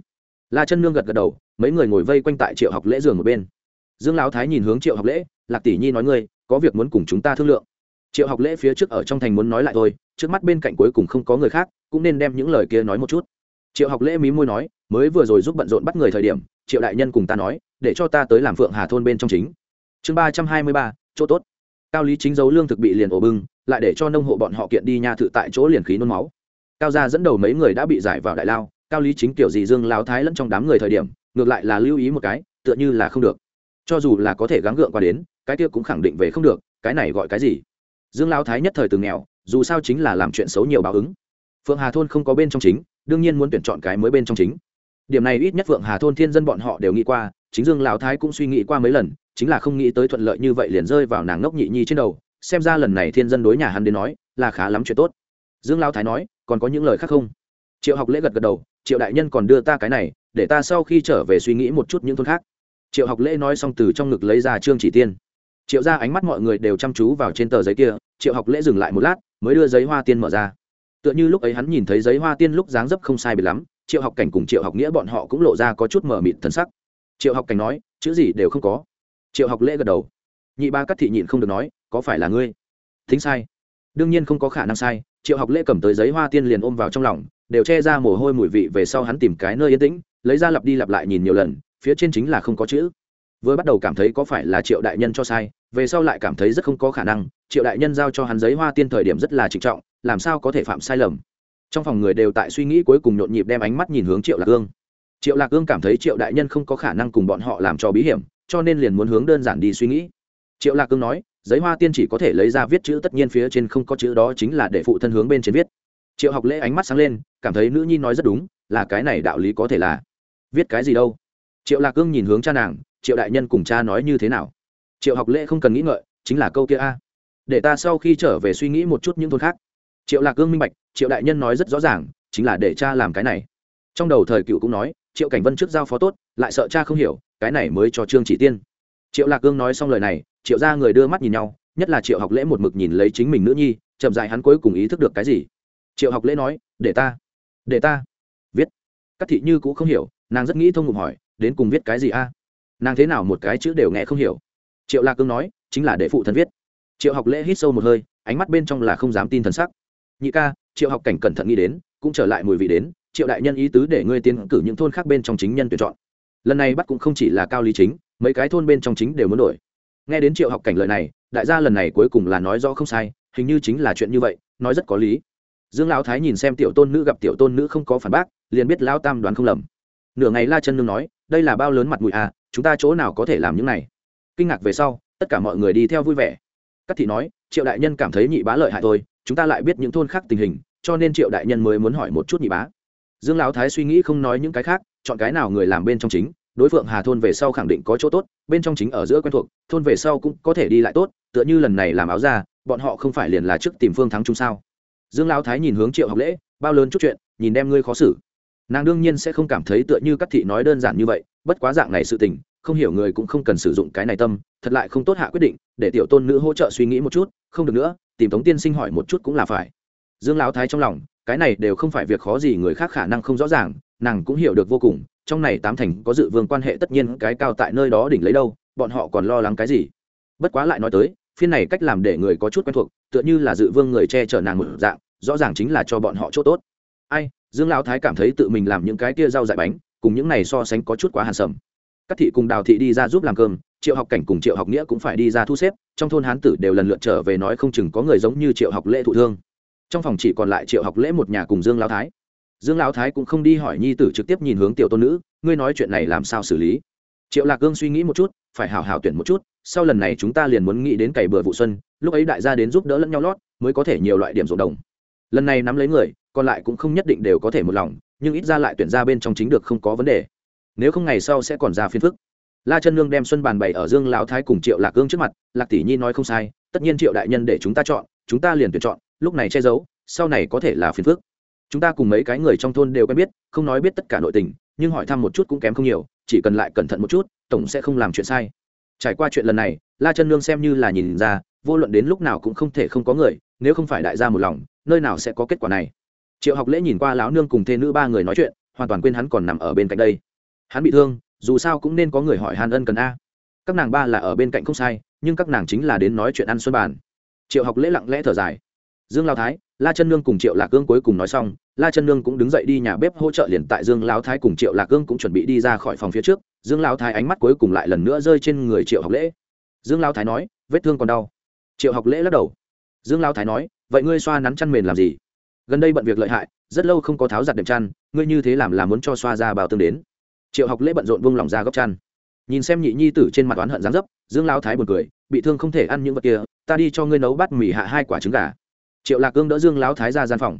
La chân nương gật gật đầu, mấy người ngồi vây quanh tại triệu học lễ giường một bên. Dương lão thái nhìn hướng triệu học lễ, lạc tỷ nhi nói ngươi, có việc muốn cùng chúng ta thương lượng triệu học lễ phía trước ở trong thành muốn nói lại thôi, trước mắt bên cạnh cuối cùng không có người khác, cũng nên đem những lời kia nói một chút. Triệu học lễ mí môi nói, mới vừa rồi giúp bận rộn bắt người thời điểm, triệu đại nhân cùng ta nói, để cho ta tới làm phượng hà thôn bên trong chính. Chương ba trăm hai mươi ba, chỗ tốt. Cao lý chính dấu lương thực bị liền ổ bưng, lại để cho nông hộ bọn họ kiện đi nha thự tại chỗ liền khí nôn máu. Cao gia dẫn đầu mấy người đã bị giải vào đại lao, cao lý chính kiểu gì dương lao thái lẫn trong đám người thời điểm, ngược lại là lưu ý một cái, tựa như là không được. Cho dù là có thể gắng gượng qua đến, cái kia cũng khẳng định về không được, cái này gọi cái gì? Dương lao thái nhất thời từ nghèo, dù sao chính là làm chuyện xấu nhiều báo ứng. Phượng hà thôn không có bên trong chính, đương nhiên muốn tuyển chọn cái mới bên trong chính. Điểm này ít nhất phượng hà thôn thiên dân bọn họ đều nghĩ qua, chính dương lão thái cũng suy nghĩ qua mấy lần, chính là không nghĩ tới thuận lợi như vậy liền rơi vào nàng ngốc nhị nhi trên đầu, xem ra lần này thiên dân đối nhà hắn đến nói, là khá lắm chuyện tốt. Dương lão thái nói, còn có những lời khác không? Triệu học lễ gật gật đầu, triệu đại nhân còn đưa ta cái này, để ta sau khi trở về suy nghĩ một chút những thôn khác. Triệu học lễ nói xong từ trong ngực lấy ra trương chỉ tiên triệu ra ánh mắt mọi người đều chăm chú vào trên tờ giấy kia, triệu học lễ dừng lại một lát, mới đưa giấy hoa tiên mở ra. Tựa như lúc ấy hắn nhìn thấy giấy hoa tiên lúc dáng dấp không sai bị lắm, triệu học cảnh cùng triệu học nghĩa bọn họ cũng lộ ra có chút mở mịt thần sắc. Triệu học cảnh nói, chữ gì đều không có. Triệu học lễ gật đầu. Nhị ba cắt thị nhịn không được nói, có phải là ngươi? Thính sai. Đương nhiên không có khả năng sai. Triệu học lễ cầm tới giấy hoa tiên liền ôm vào trong lòng, đều che ra mồ hôi mùi vị về sau hắn tìm cái nơi yên tĩnh, lấy ra lặp đi lặp lại nhìn nhiều lần, phía trên chính là không có chữ. Vừa bắt đầu cảm thấy có phải là triệu đại nhân cho sai về sau lại cảm thấy rất không có khả năng, triệu đại nhân giao cho hắn giấy hoa tiên thời điểm rất là trịnh trọng, làm sao có thể phạm sai lầm? Trong phòng người đều tại suy nghĩ cuối cùng nhộn nhịp đem ánh mắt nhìn hướng triệu lạc ương. Triệu lạc ương cảm thấy triệu đại nhân không có khả năng cùng bọn họ làm cho bí hiểm, cho nên liền muốn hướng đơn giản đi suy nghĩ. Triệu lạc ương nói, giấy hoa tiên chỉ có thể lấy ra viết chữ tất nhiên phía trên không có chữ đó chính là để phụ thân hướng bên trên viết. Triệu học lễ ánh mắt sáng lên, cảm thấy nữ nhi nói rất đúng, là cái này đạo lý có thể là. Viết cái gì đâu? Triệu lạc ương nhìn hướng cha nàng, triệu đại nhân cùng cha nói như thế nào? Triệu học lễ không cần nghĩ ngợi, chính là câu kia a. Để ta sau khi trở về suy nghĩ một chút những thôn khác. Triệu lạc Cương minh bạch, triệu đại nhân nói rất rõ ràng, chính là để cha làm cái này. Trong đầu thời cựu cũng nói, triệu cảnh vân trước giao phó tốt, lại sợ cha không hiểu, cái này mới cho trương chỉ tiên. Triệu lạc cương nói xong lời này, triệu ra người đưa mắt nhìn nhau, nhất là triệu học lễ một mực nhìn lấy chính mình nữ nhi, chậm dại hắn cuối cùng ý thức được cái gì. Triệu học lễ nói, để ta để ta. Viết. Các thị như cũng không hiểu, nàng rất nghĩ thông ngục hỏi, đến cùng viết cái gì a? Nàng thế nào một cái chữ đều nghe không hiểu triệu lạc cương nói, chính là để phụ thân viết. Triệu học lễ hít sâu một hơi, ánh mắt bên trong là không dám tin thần sắc. Nhị ca, triệu học cảnh cẩn thận nghĩ đến, cũng trở lại mùi vị đến, triệu đại nhân ý tứ để ngươi tiến cử những thôn khác bên trong chính nhân tuyển chọn. Lần này bắt cũng không chỉ là cao lý chính, mấy cái thôn bên trong chính đều muốn đổi. Nghe đến triệu học cảnh lời này, đại gia lần này cuối cùng là nói rõ không sai, hình như chính là chuyện như vậy, nói rất có lý. Dương lão thái nhìn xem tiểu tôn nữ gặp tiểu tôn nữ không có phản bác, liền biết lão tam đoán không lầm. Nửa ngày la chân nương nói, đây là bao lớn mặt mũi à chúng ta chỗ nào có thể làm những này? Kinh ngạc về sau, tất cả mọi người đi theo vui vẻ. Các thị nói, triệu đại nhân cảm thấy nhị bá lợi hại thôi, chúng ta lại biết những thôn khác tình hình, cho nên triệu đại nhân mới muốn hỏi một chút nhị bá. Dương lão thái suy nghĩ không nói những cái khác, chọn cái nào người làm bên trong chính, đối phượng hà thôn về sau khẳng định có chỗ tốt, bên trong chính ở giữa quen thuộc, thôn về sau cũng có thể đi lại tốt, tựa như lần này làm áo ra bọn họ không phải liền là trước tìm phương thắng chung sao? Dương lão thái nhìn hướng triệu học lễ, bao lớn chút chuyện, nhìn đem ngươi khó xử. Nàng đương nhiên sẽ không cảm thấy tựa như các thị nói đơn giản như vậy, bất quá dạng này sự tình không hiểu người cũng không cần sử dụng cái này tâm, thật lại không tốt hạ quyết định, để tiểu tôn nữ hỗ trợ suy nghĩ một chút, không được nữa, tìm tống tiên sinh hỏi một chút cũng là phải. Dương lão thái trong lòng, cái này đều không phải việc khó gì người khác khả năng không rõ ràng, nàng cũng hiểu được vô cùng, trong này tám thành có dự vương quan hệ tất nhiên cái cao tại nơi đó đỉnh lấy đâu, bọn họ còn lo lắng cái gì? Bất quá lại nói tới, phiên này cách làm để người có chút quen thuộc, tựa như là dự vương người che chở nàng một dạng, rõ ràng chính là cho bọn họ chỗ tốt. Ai, dương lão thái cảm thấy tự mình làm những cái kia rau dại bánh, cùng những này so sánh có chút quá hàn sầm các thị cùng đào thị đi ra giúp làm cơm, triệu học cảnh cùng triệu học nghĩa cũng phải đi ra thu xếp, trong thôn hán tử đều lần lượt trở về nói không chừng có người giống như triệu học lễ thụ thương. Trong phòng chỉ còn lại triệu học lễ một nhà cùng dương lão thái. Dương lão thái cũng không đi hỏi nhi tử trực tiếp nhìn hướng tiểu tôn nữ, ngươi nói chuyện này làm sao xử lý? Triệu lạc cương suy nghĩ một chút, phải hảo hảo tuyển một chút, sau lần này chúng ta liền muốn nghĩ đến cày bừa vụ xuân, lúc ấy đại gia đến giúp đỡ lẫn nhau lót, mới có thể nhiều loại điểm ruộng đồng. Lần này nắm lấy người, còn lại cũng không nhất định đều có thể một lòng, nhưng ít ra lại tuyển ra bên trong chính được không có vấn đề nếu không ngày sau sẽ còn ra phiên phức. La chân nương đem xuân bàn bày ở dương lão thái cùng triệu lạc cương trước mặt, lạc tỷ nhi nói không sai, tất nhiên triệu đại nhân để chúng ta chọn, chúng ta liền tuyển chọn, lúc này che giấu, sau này có thể là phiền phức. Chúng ta cùng mấy cái người trong thôn đều quen biết, không nói biết tất cả nội tình, nhưng hỏi thăm một chút cũng kém không nhiều, chỉ cần lại cẩn thận một chút, tổng sẽ không làm chuyện sai. Trải qua chuyện lần này, la chân nương xem như là nhìn ra, vô luận đến lúc nào cũng không thể không có người, nếu không phải đại gia một lòng, nơi nào sẽ có kết quả này. Triệu học lễ nhìn qua lão nương cùng thê nữ ba người nói chuyện, hoàn toàn quên hắn còn nằm ở bên cạnh đây hắn bị thương, dù sao cũng nên có người hỏi hàn ân cần a. Các nàng ba là ở bên cạnh không sai, nhưng các nàng chính là đến nói chuyện ăn xuân bàn. Triệu học lễ lặng lẽ thở dài. Dương lao thái, la chân nương cùng triệu lạc cương cuối cùng nói xong, la chân nương cũng đứng dậy đi nhà bếp hỗ trợ liền tại dương lao thái cùng triệu lạc cương cũng chuẩn bị đi ra khỏi phòng phía trước. Dương lao thái ánh mắt cuối cùng lại lần nữa rơi trên người triệu học lễ. Dương lao thái nói, vết thương còn đau. Triệu học lễ lắc đầu. Dương lao thái nói, vậy ngươi xoa nắn chăn mền làm gì? Gần đây bận việc lợi hại, rất lâu không có tháo giặt đệm chăn, ngươi như thế làm là muốn cho xoa ra bào tương đến triệu học lễ bận rộn vung lòng ra góc chăn. Nhìn xem nhị nhi tử trên mặt oán hận dáng dấp, dương lao thái buồn cười, bị thương không thể ăn những vật kia, ta đi cho ngươi nấu bát mì hạ hai quả trứng gà. Triệu lạc cương đỡ dương lao thái ra gian phòng.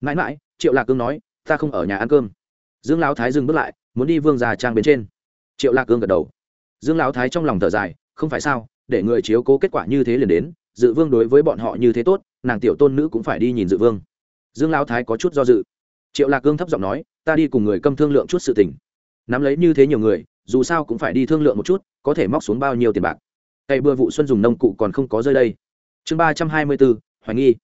Mãi mãi, triệu lạc cương nói, ta không ở nhà ăn cơm. Dương lao thái dừng bước lại, muốn đi vương già trang bên trên. Triệu lạc cương gật đầu. Dương lao thái trong lòng thở dài, không phải sao, để người chiếu cố kết quả như thế liền đến, dự vương đối với bọn họ như thế tốt, nàng tiểu tôn nữ cũng phải đi nhìn dự vương. Dương lao thái có chút do dự. Triệu lạc cương thấp giọng nói, ta đi cùng người câm thương lượng chút sự tình nắm lấy như thế nhiều người, dù sao cũng phải đi thương lượng một chút, có thể móc xuống bao nhiêu tiền bạc. Cây bừa vụ xuân dùng nông cụ còn không có rơi đây. Chương ba trăm hai mươi bốn hoài nghi.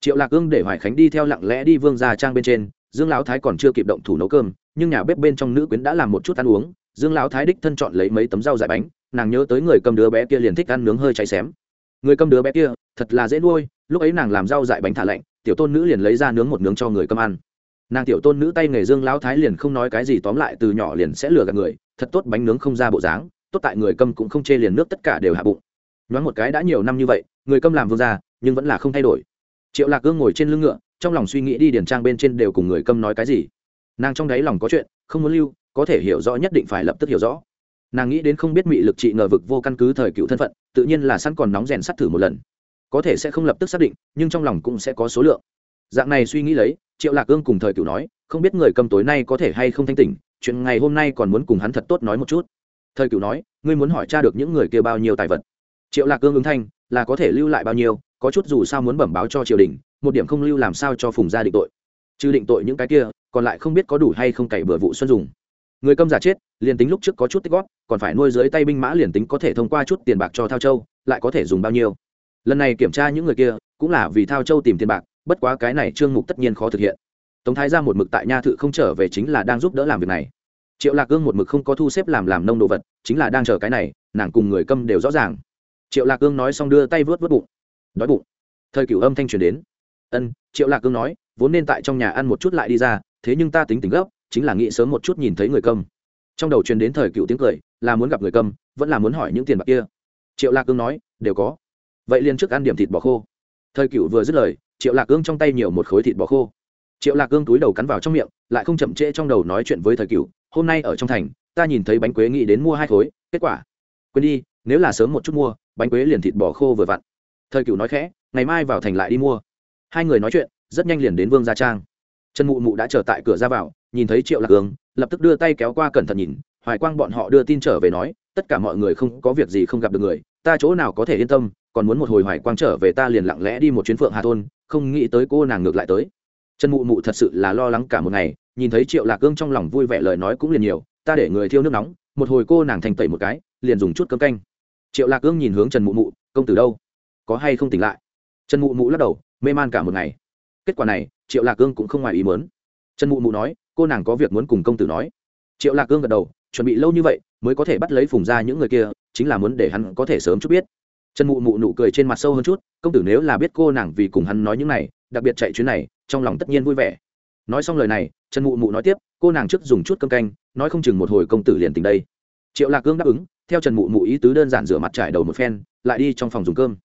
Triệu lạc ương để hoài khánh đi theo lặng lẽ đi vương gia trang bên trên, dương lão thái còn chưa kịp động thủ nấu cơm, nhưng nhà bếp bên trong nữ quyến đã làm một chút ăn uống. Dương lão thái đích thân chọn lấy mấy tấm rau dại bánh, nàng nhớ tới người cầm đứa bé kia liền thích ăn nướng hơi cháy xém. Người cầm đứa bé kia, thật là dễ nuôi, lúc ấy nàng làm rau dại bánh thả lạnh, tiểu tôn nữ liền lấy ra nướng một nướng cho người cầm ăn nàng tiểu tôn nữ tay nghề dương lão thái liền không nói cái gì tóm lại từ nhỏ liền sẽ lừa gạt người, thật tốt bánh nướng không ra bộ dáng, tốt tại người cầm cũng không chê liền nước tất cả đều hạ bụng. Nhoáng một cái đã nhiều năm như vậy, người cầm làm vương ra nhưng vẫn là không thay đổi. Triệu lạc gương ngồi trên lưng ngựa, trong lòng suy nghĩ đi điển trang bên trên đều cùng người cầm nói cái gì. Nàng trong đáy lòng có chuyện, không muốn lưu, có thể hiểu rõ nhất định phải lập tức hiểu rõ. Nàng nghĩ đến không biết mị lực trị ngờ vực vô căn cứ thời cựu thân phận, tự nhiên là sẵn còn nóng rèn sắt thử một lần. Có thể sẽ không lập tức xác định, nhưng trong lòng cũng sẽ có số lượng dạng này suy nghĩ lấy, triệu lạc ương cùng thời cửu nói, không biết người cầm tối nay có thể hay không thanh tỉnh, chuyện ngày hôm nay còn muốn cùng hắn thật tốt nói một chút. Thời cửu nói, ngươi muốn hỏi cha được những người kia bao nhiêu tài vật? Triệu lạc ương ứng thanh, là có thể lưu lại bao nhiêu, có chút dù sao muốn bẩm báo cho triều đình, một điểm không lưu làm sao cho phùng gia định tội. Trừ định tội những cái kia, còn lại không biết có đủ hay không cày bừa vụ xuân dùng. Người câm giả chết, liền tính lúc trước có chút tích góp, còn phải nuôi dưới tay binh mã liền tính có thể thông qua chút tiền bạc cho thao châu, lại có thể dùng bao nhiêu. Lần này kiểm tra những người kia, cũng là vì thao châu tìm tiền bạc bất quá cái này trương mục tất nhiên khó thực hiện. Tống thái ra một mực tại nha thự không trở về chính là đang giúp đỡ làm việc này. Triệu lạc ương một mực không có thu xếp làm làm nông đồ vật, chính là đang chờ cái này, nàng cùng người câm đều rõ ràng. Triệu lạc ương nói xong đưa tay vớt vớt bụng. Đói bụng. Thời cửu âm thanh truyền đến. Ân, triệu lạc ương nói, vốn nên tại trong nhà ăn một chút lại đi ra, thế nhưng ta tính tính gấp, chính là nghĩ sớm một chút nhìn thấy người câm. Trong đầu truyền đến thời cựu tiếng cười, là muốn gặp người câm, vẫn là muốn hỏi những tiền bạc kia. Triệu lạc cương nói, đều có. Vậy liền trước ăn điểm thịt bò khô. Thời cựu vừa dứt lời triệu lạc cương trong tay nhiều một khối thịt bò khô. Triệu lạc cương túi đầu cắn vào trong miệng, lại không chậm trễ trong đầu nói chuyện với thời cựu, hôm nay ở trong thành, ta nhìn thấy bánh quế nghĩ đến mua hai khối, kết quả? Quên đi, nếu là sớm một chút mua, bánh quế liền thịt bò khô vừa vặn. Thời cựu nói khẽ, ngày mai vào thành lại đi mua. Hai người nói chuyện, rất nhanh liền đến vương gia trang. Trần mụ mụ đã chờ tại cửa ra vào, nhìn thấy triệu lạc cương lập tức đưa tay kéo qua cẩn thận nhìn, hoài quang bọn họ đưa tin trở về nói, tất cả mọi người không có việc gì không gặp được người, ta chỗ nào có thể yên tâm còn muốn một hồi hoài quang trở về ta liền lặng lẽ đi một chuyến phượng hà thôn, không nghĩ tới cô nàng ngược lại tới. Trần mụ mụ thật sự là lo lắng cả một ngày, nhìn thấy triệu lạc cương trong lòng vui vẻ lời nói cũng liền nhiều, ta để người thiêu nước nóng, một hồi cô nàng thành tẩy một cái, liền dùng chút cơm canh. Triệu lạc cương nhìn hướng trần mụ mụ, công tử đâu? Có hay không tỉnh lại? Trần mụ mụ lắc đầu, mê man cả một ngày. Kết quả này, triệu lạc cương cũng không ngoài ý mớn trần mụ mụ nói, cô nàng có việc muốn cùng công tử nói. Triệu lạc cương gật đầu, chuẩn bị lâu như vậy, mới có thể bắt lấy phùng ra những người kia, chính là muốn để hắn có thể sớm chút biết trần mụ mụ nụ cười trên mặt sâu hơn chút, công tử nếu là biết cô nàng vì cùng hắn nói những này, đặc biệt chạy chuyến này, trong lòng tất nhiên vui vẻ. Nói xong lời này, trần mụ mụ nói tiếp, cô nàng trước dùng chút cơm canh, nói không chừng một hồi công tử liền tình đây. Triệu lạc cương đáp ứng, theo trần mụ mụ ý tứ đơn giản rửa mặt trải đầu một phen, lại đi trong phòng dùng cơm.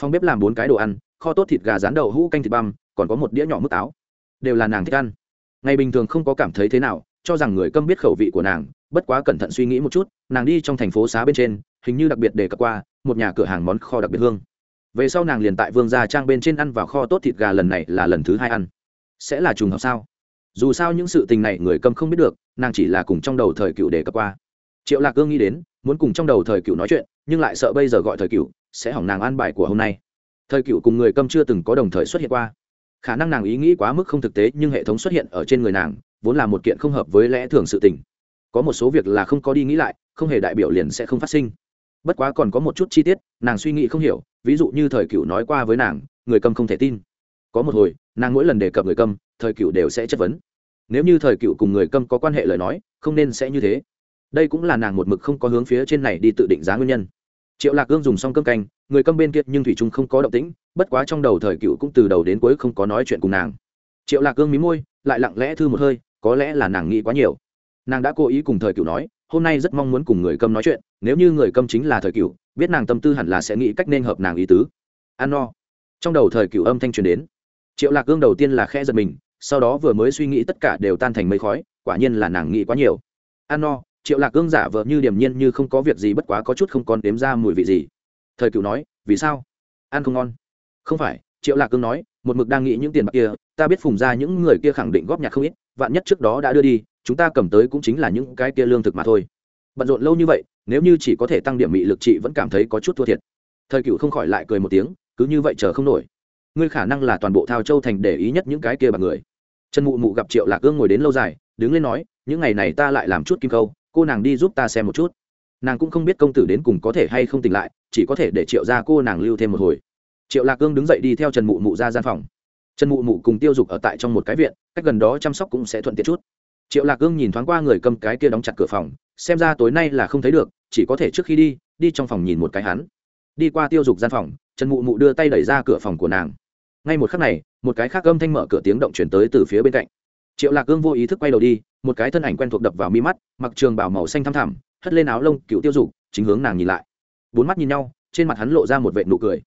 Phòng bếp làm bốn cái đồ ăn, kho tốt thịt gà rán đậu hũ canh thịt băm, còn có một đĩa nhỏ mức táo. Đều là nàng thích ăn. Ngày bình thường không có cảm thấy thế nào, cho rằng người câm biết khẩu vị của nàng, bất quá cẩn thận suy nghĩ một chút, nàng đi trong thành phố xá bên trên, hình như đặc biệt đề cập qua một nhà cửa hàng món kho đặc biệt hương. Về sau nàng liền tại vương gia trang bên trên ăn vào kho tốt thịt gà lần này là lần thứ hai ăn. Sẽ là trùng hợp sao? Dù sao những sự tình này người cầm không biết được, nàng chỉ là cùng trong đầu thời cựu đề cập qua. Triệu lạc cương nghĩ đến, muốn cùng trong đầu thời cựu nói chuyện, nhưng lại sợ bây giờ gọi thời cựu, sẽ hỏng nàng ăn bài của hôm nay. Thời cựu cùng người cầm chưa từng có đồng thời xuất hiện qua. Khả năng nàng ý nghĩ quá mức không thực tế, nhưng hệ thống xuất hiện ở trên người nàng, vốn là một kiện không hợp với lẽ thường sự tình. Có một số việc là không có đi nghĩ lại, không hề đại biểu liền sẽ không phát sinh bất quá còn có một chút chi tiết nàng suy nghĩ không hiểu ví dụ như thời cựu nói qua với nàng người cầm không thể tin. Có một hồi nàng mỗi lần đề cập người cầm, thời cựu đều sẽ chất vấn. Nếu như thời cựu cùng người cầm có quan hệ lời nói không nên sẽ như thế. Đây cũng là nàng một mực không có hướng phía trên này đi tự định giá nguyên nhân. Triệu lạc gương dùng xong cơm canh người cầm bên kia nhưng thủy trung không có động tĩnh bất quá trong đầu thời cựu cũng từ đầu đến cuối không có nói chuyện cùng nàng. Triệu lạc gương mí môi lại lặng lẽ thư một hơi có lẽ là nàng nghĩ quá nhiều. Nàng đã cố ý cùng thời cựu nói hôm nay rất mong muốn cùng người câm nói chuyện, nếu như người câm chính là thời cựu, biết nàng tâm tư hẳn là sẽ nghĩ cách nên hợp nàng ý tứ. Ăn no. Trong đầu thời cựu âm thanh truyền đến. Triệu lạc gương đầu tiên là khe giật mình, sau đó vừa mới suy nghĩ tất cả đều tan thành mây khói, quả nhiên là nàng nghĩ quá nhiều. Ăn no, triệu lạc gương giả vờ như điềm nhiên như không có việc gì bất quá có chút không còn đếm ra mùi vị gì. Thời cựu nói, vì sao? Ăn không ngon. Không phải, triệu lạc cương nói, một mực đang nghĩ những tiền bạc kia, ta biết phùng ra những người kia khẳng định góp nhặt không ít, vạn nhất trước đó đã đưa đi chúng ta cầm tới cũng chính là những cái kia lương thực mà thôi. Bận rộn lâu như vậy, nếu như chỉ có thể tăng điểm mị lực, chị vẫn cảm thấy có chút thua thiệt. Thời cựu không khỏi lại cười một tiếng, cứ như vậy chờ không nổi. Ngươi khả năng là toàn bộ thao châu thành để ý nhất những cái kia bằng người. Trần mụ mụ gặp triệu lạc cương ngồi đến lâu dài, đứng lên nói, những ngày này ta lại làm chút kim câu, cô nàng đi giúp ta xem một chút. Nàng cũng không biết công tử đến cùng có thể hay không tỉnh lại, chỉ có thể để triệu ra cô nàng lưu thêm một hồi. Triệu lạc cương đứng dậy đi theo trần mụ mụ ra gian phòng. Trần mụ mụ cùng tiêu dục ở tại trong một cái viện, cách gần đó chăm sóc cũng sẽ thuận tiện chút triệu lạc gương nhìn thoáng qua người cầm cái kia đóng chặt cửa phòng, xem ra tối nay là không thấy được, chỉ có thể trước khi đi đi trong phòng nhìn một cái hắn. Đi qua tiêu dục gian phòng, trần mụ mụ đưa tay đẩy ra cửa phòng của nàng. Ngay một khắc này, một cái khác âm thanh mở cửa tiếng động chuyển tới từ phía bên cạnh. Triệu lạc gương vô ý thức quay đầu đi, một cái thân ảnh quen thuộc đập vào mi mắt, mặc trường bảo màu xanh thăm thẳm, hất lên áo lông cựu tiêu dục, chính hướng nàng nhìn lại. Bốn mắt nhìn nhau, trên mặt hắn lộ ra một vệ nụ cười.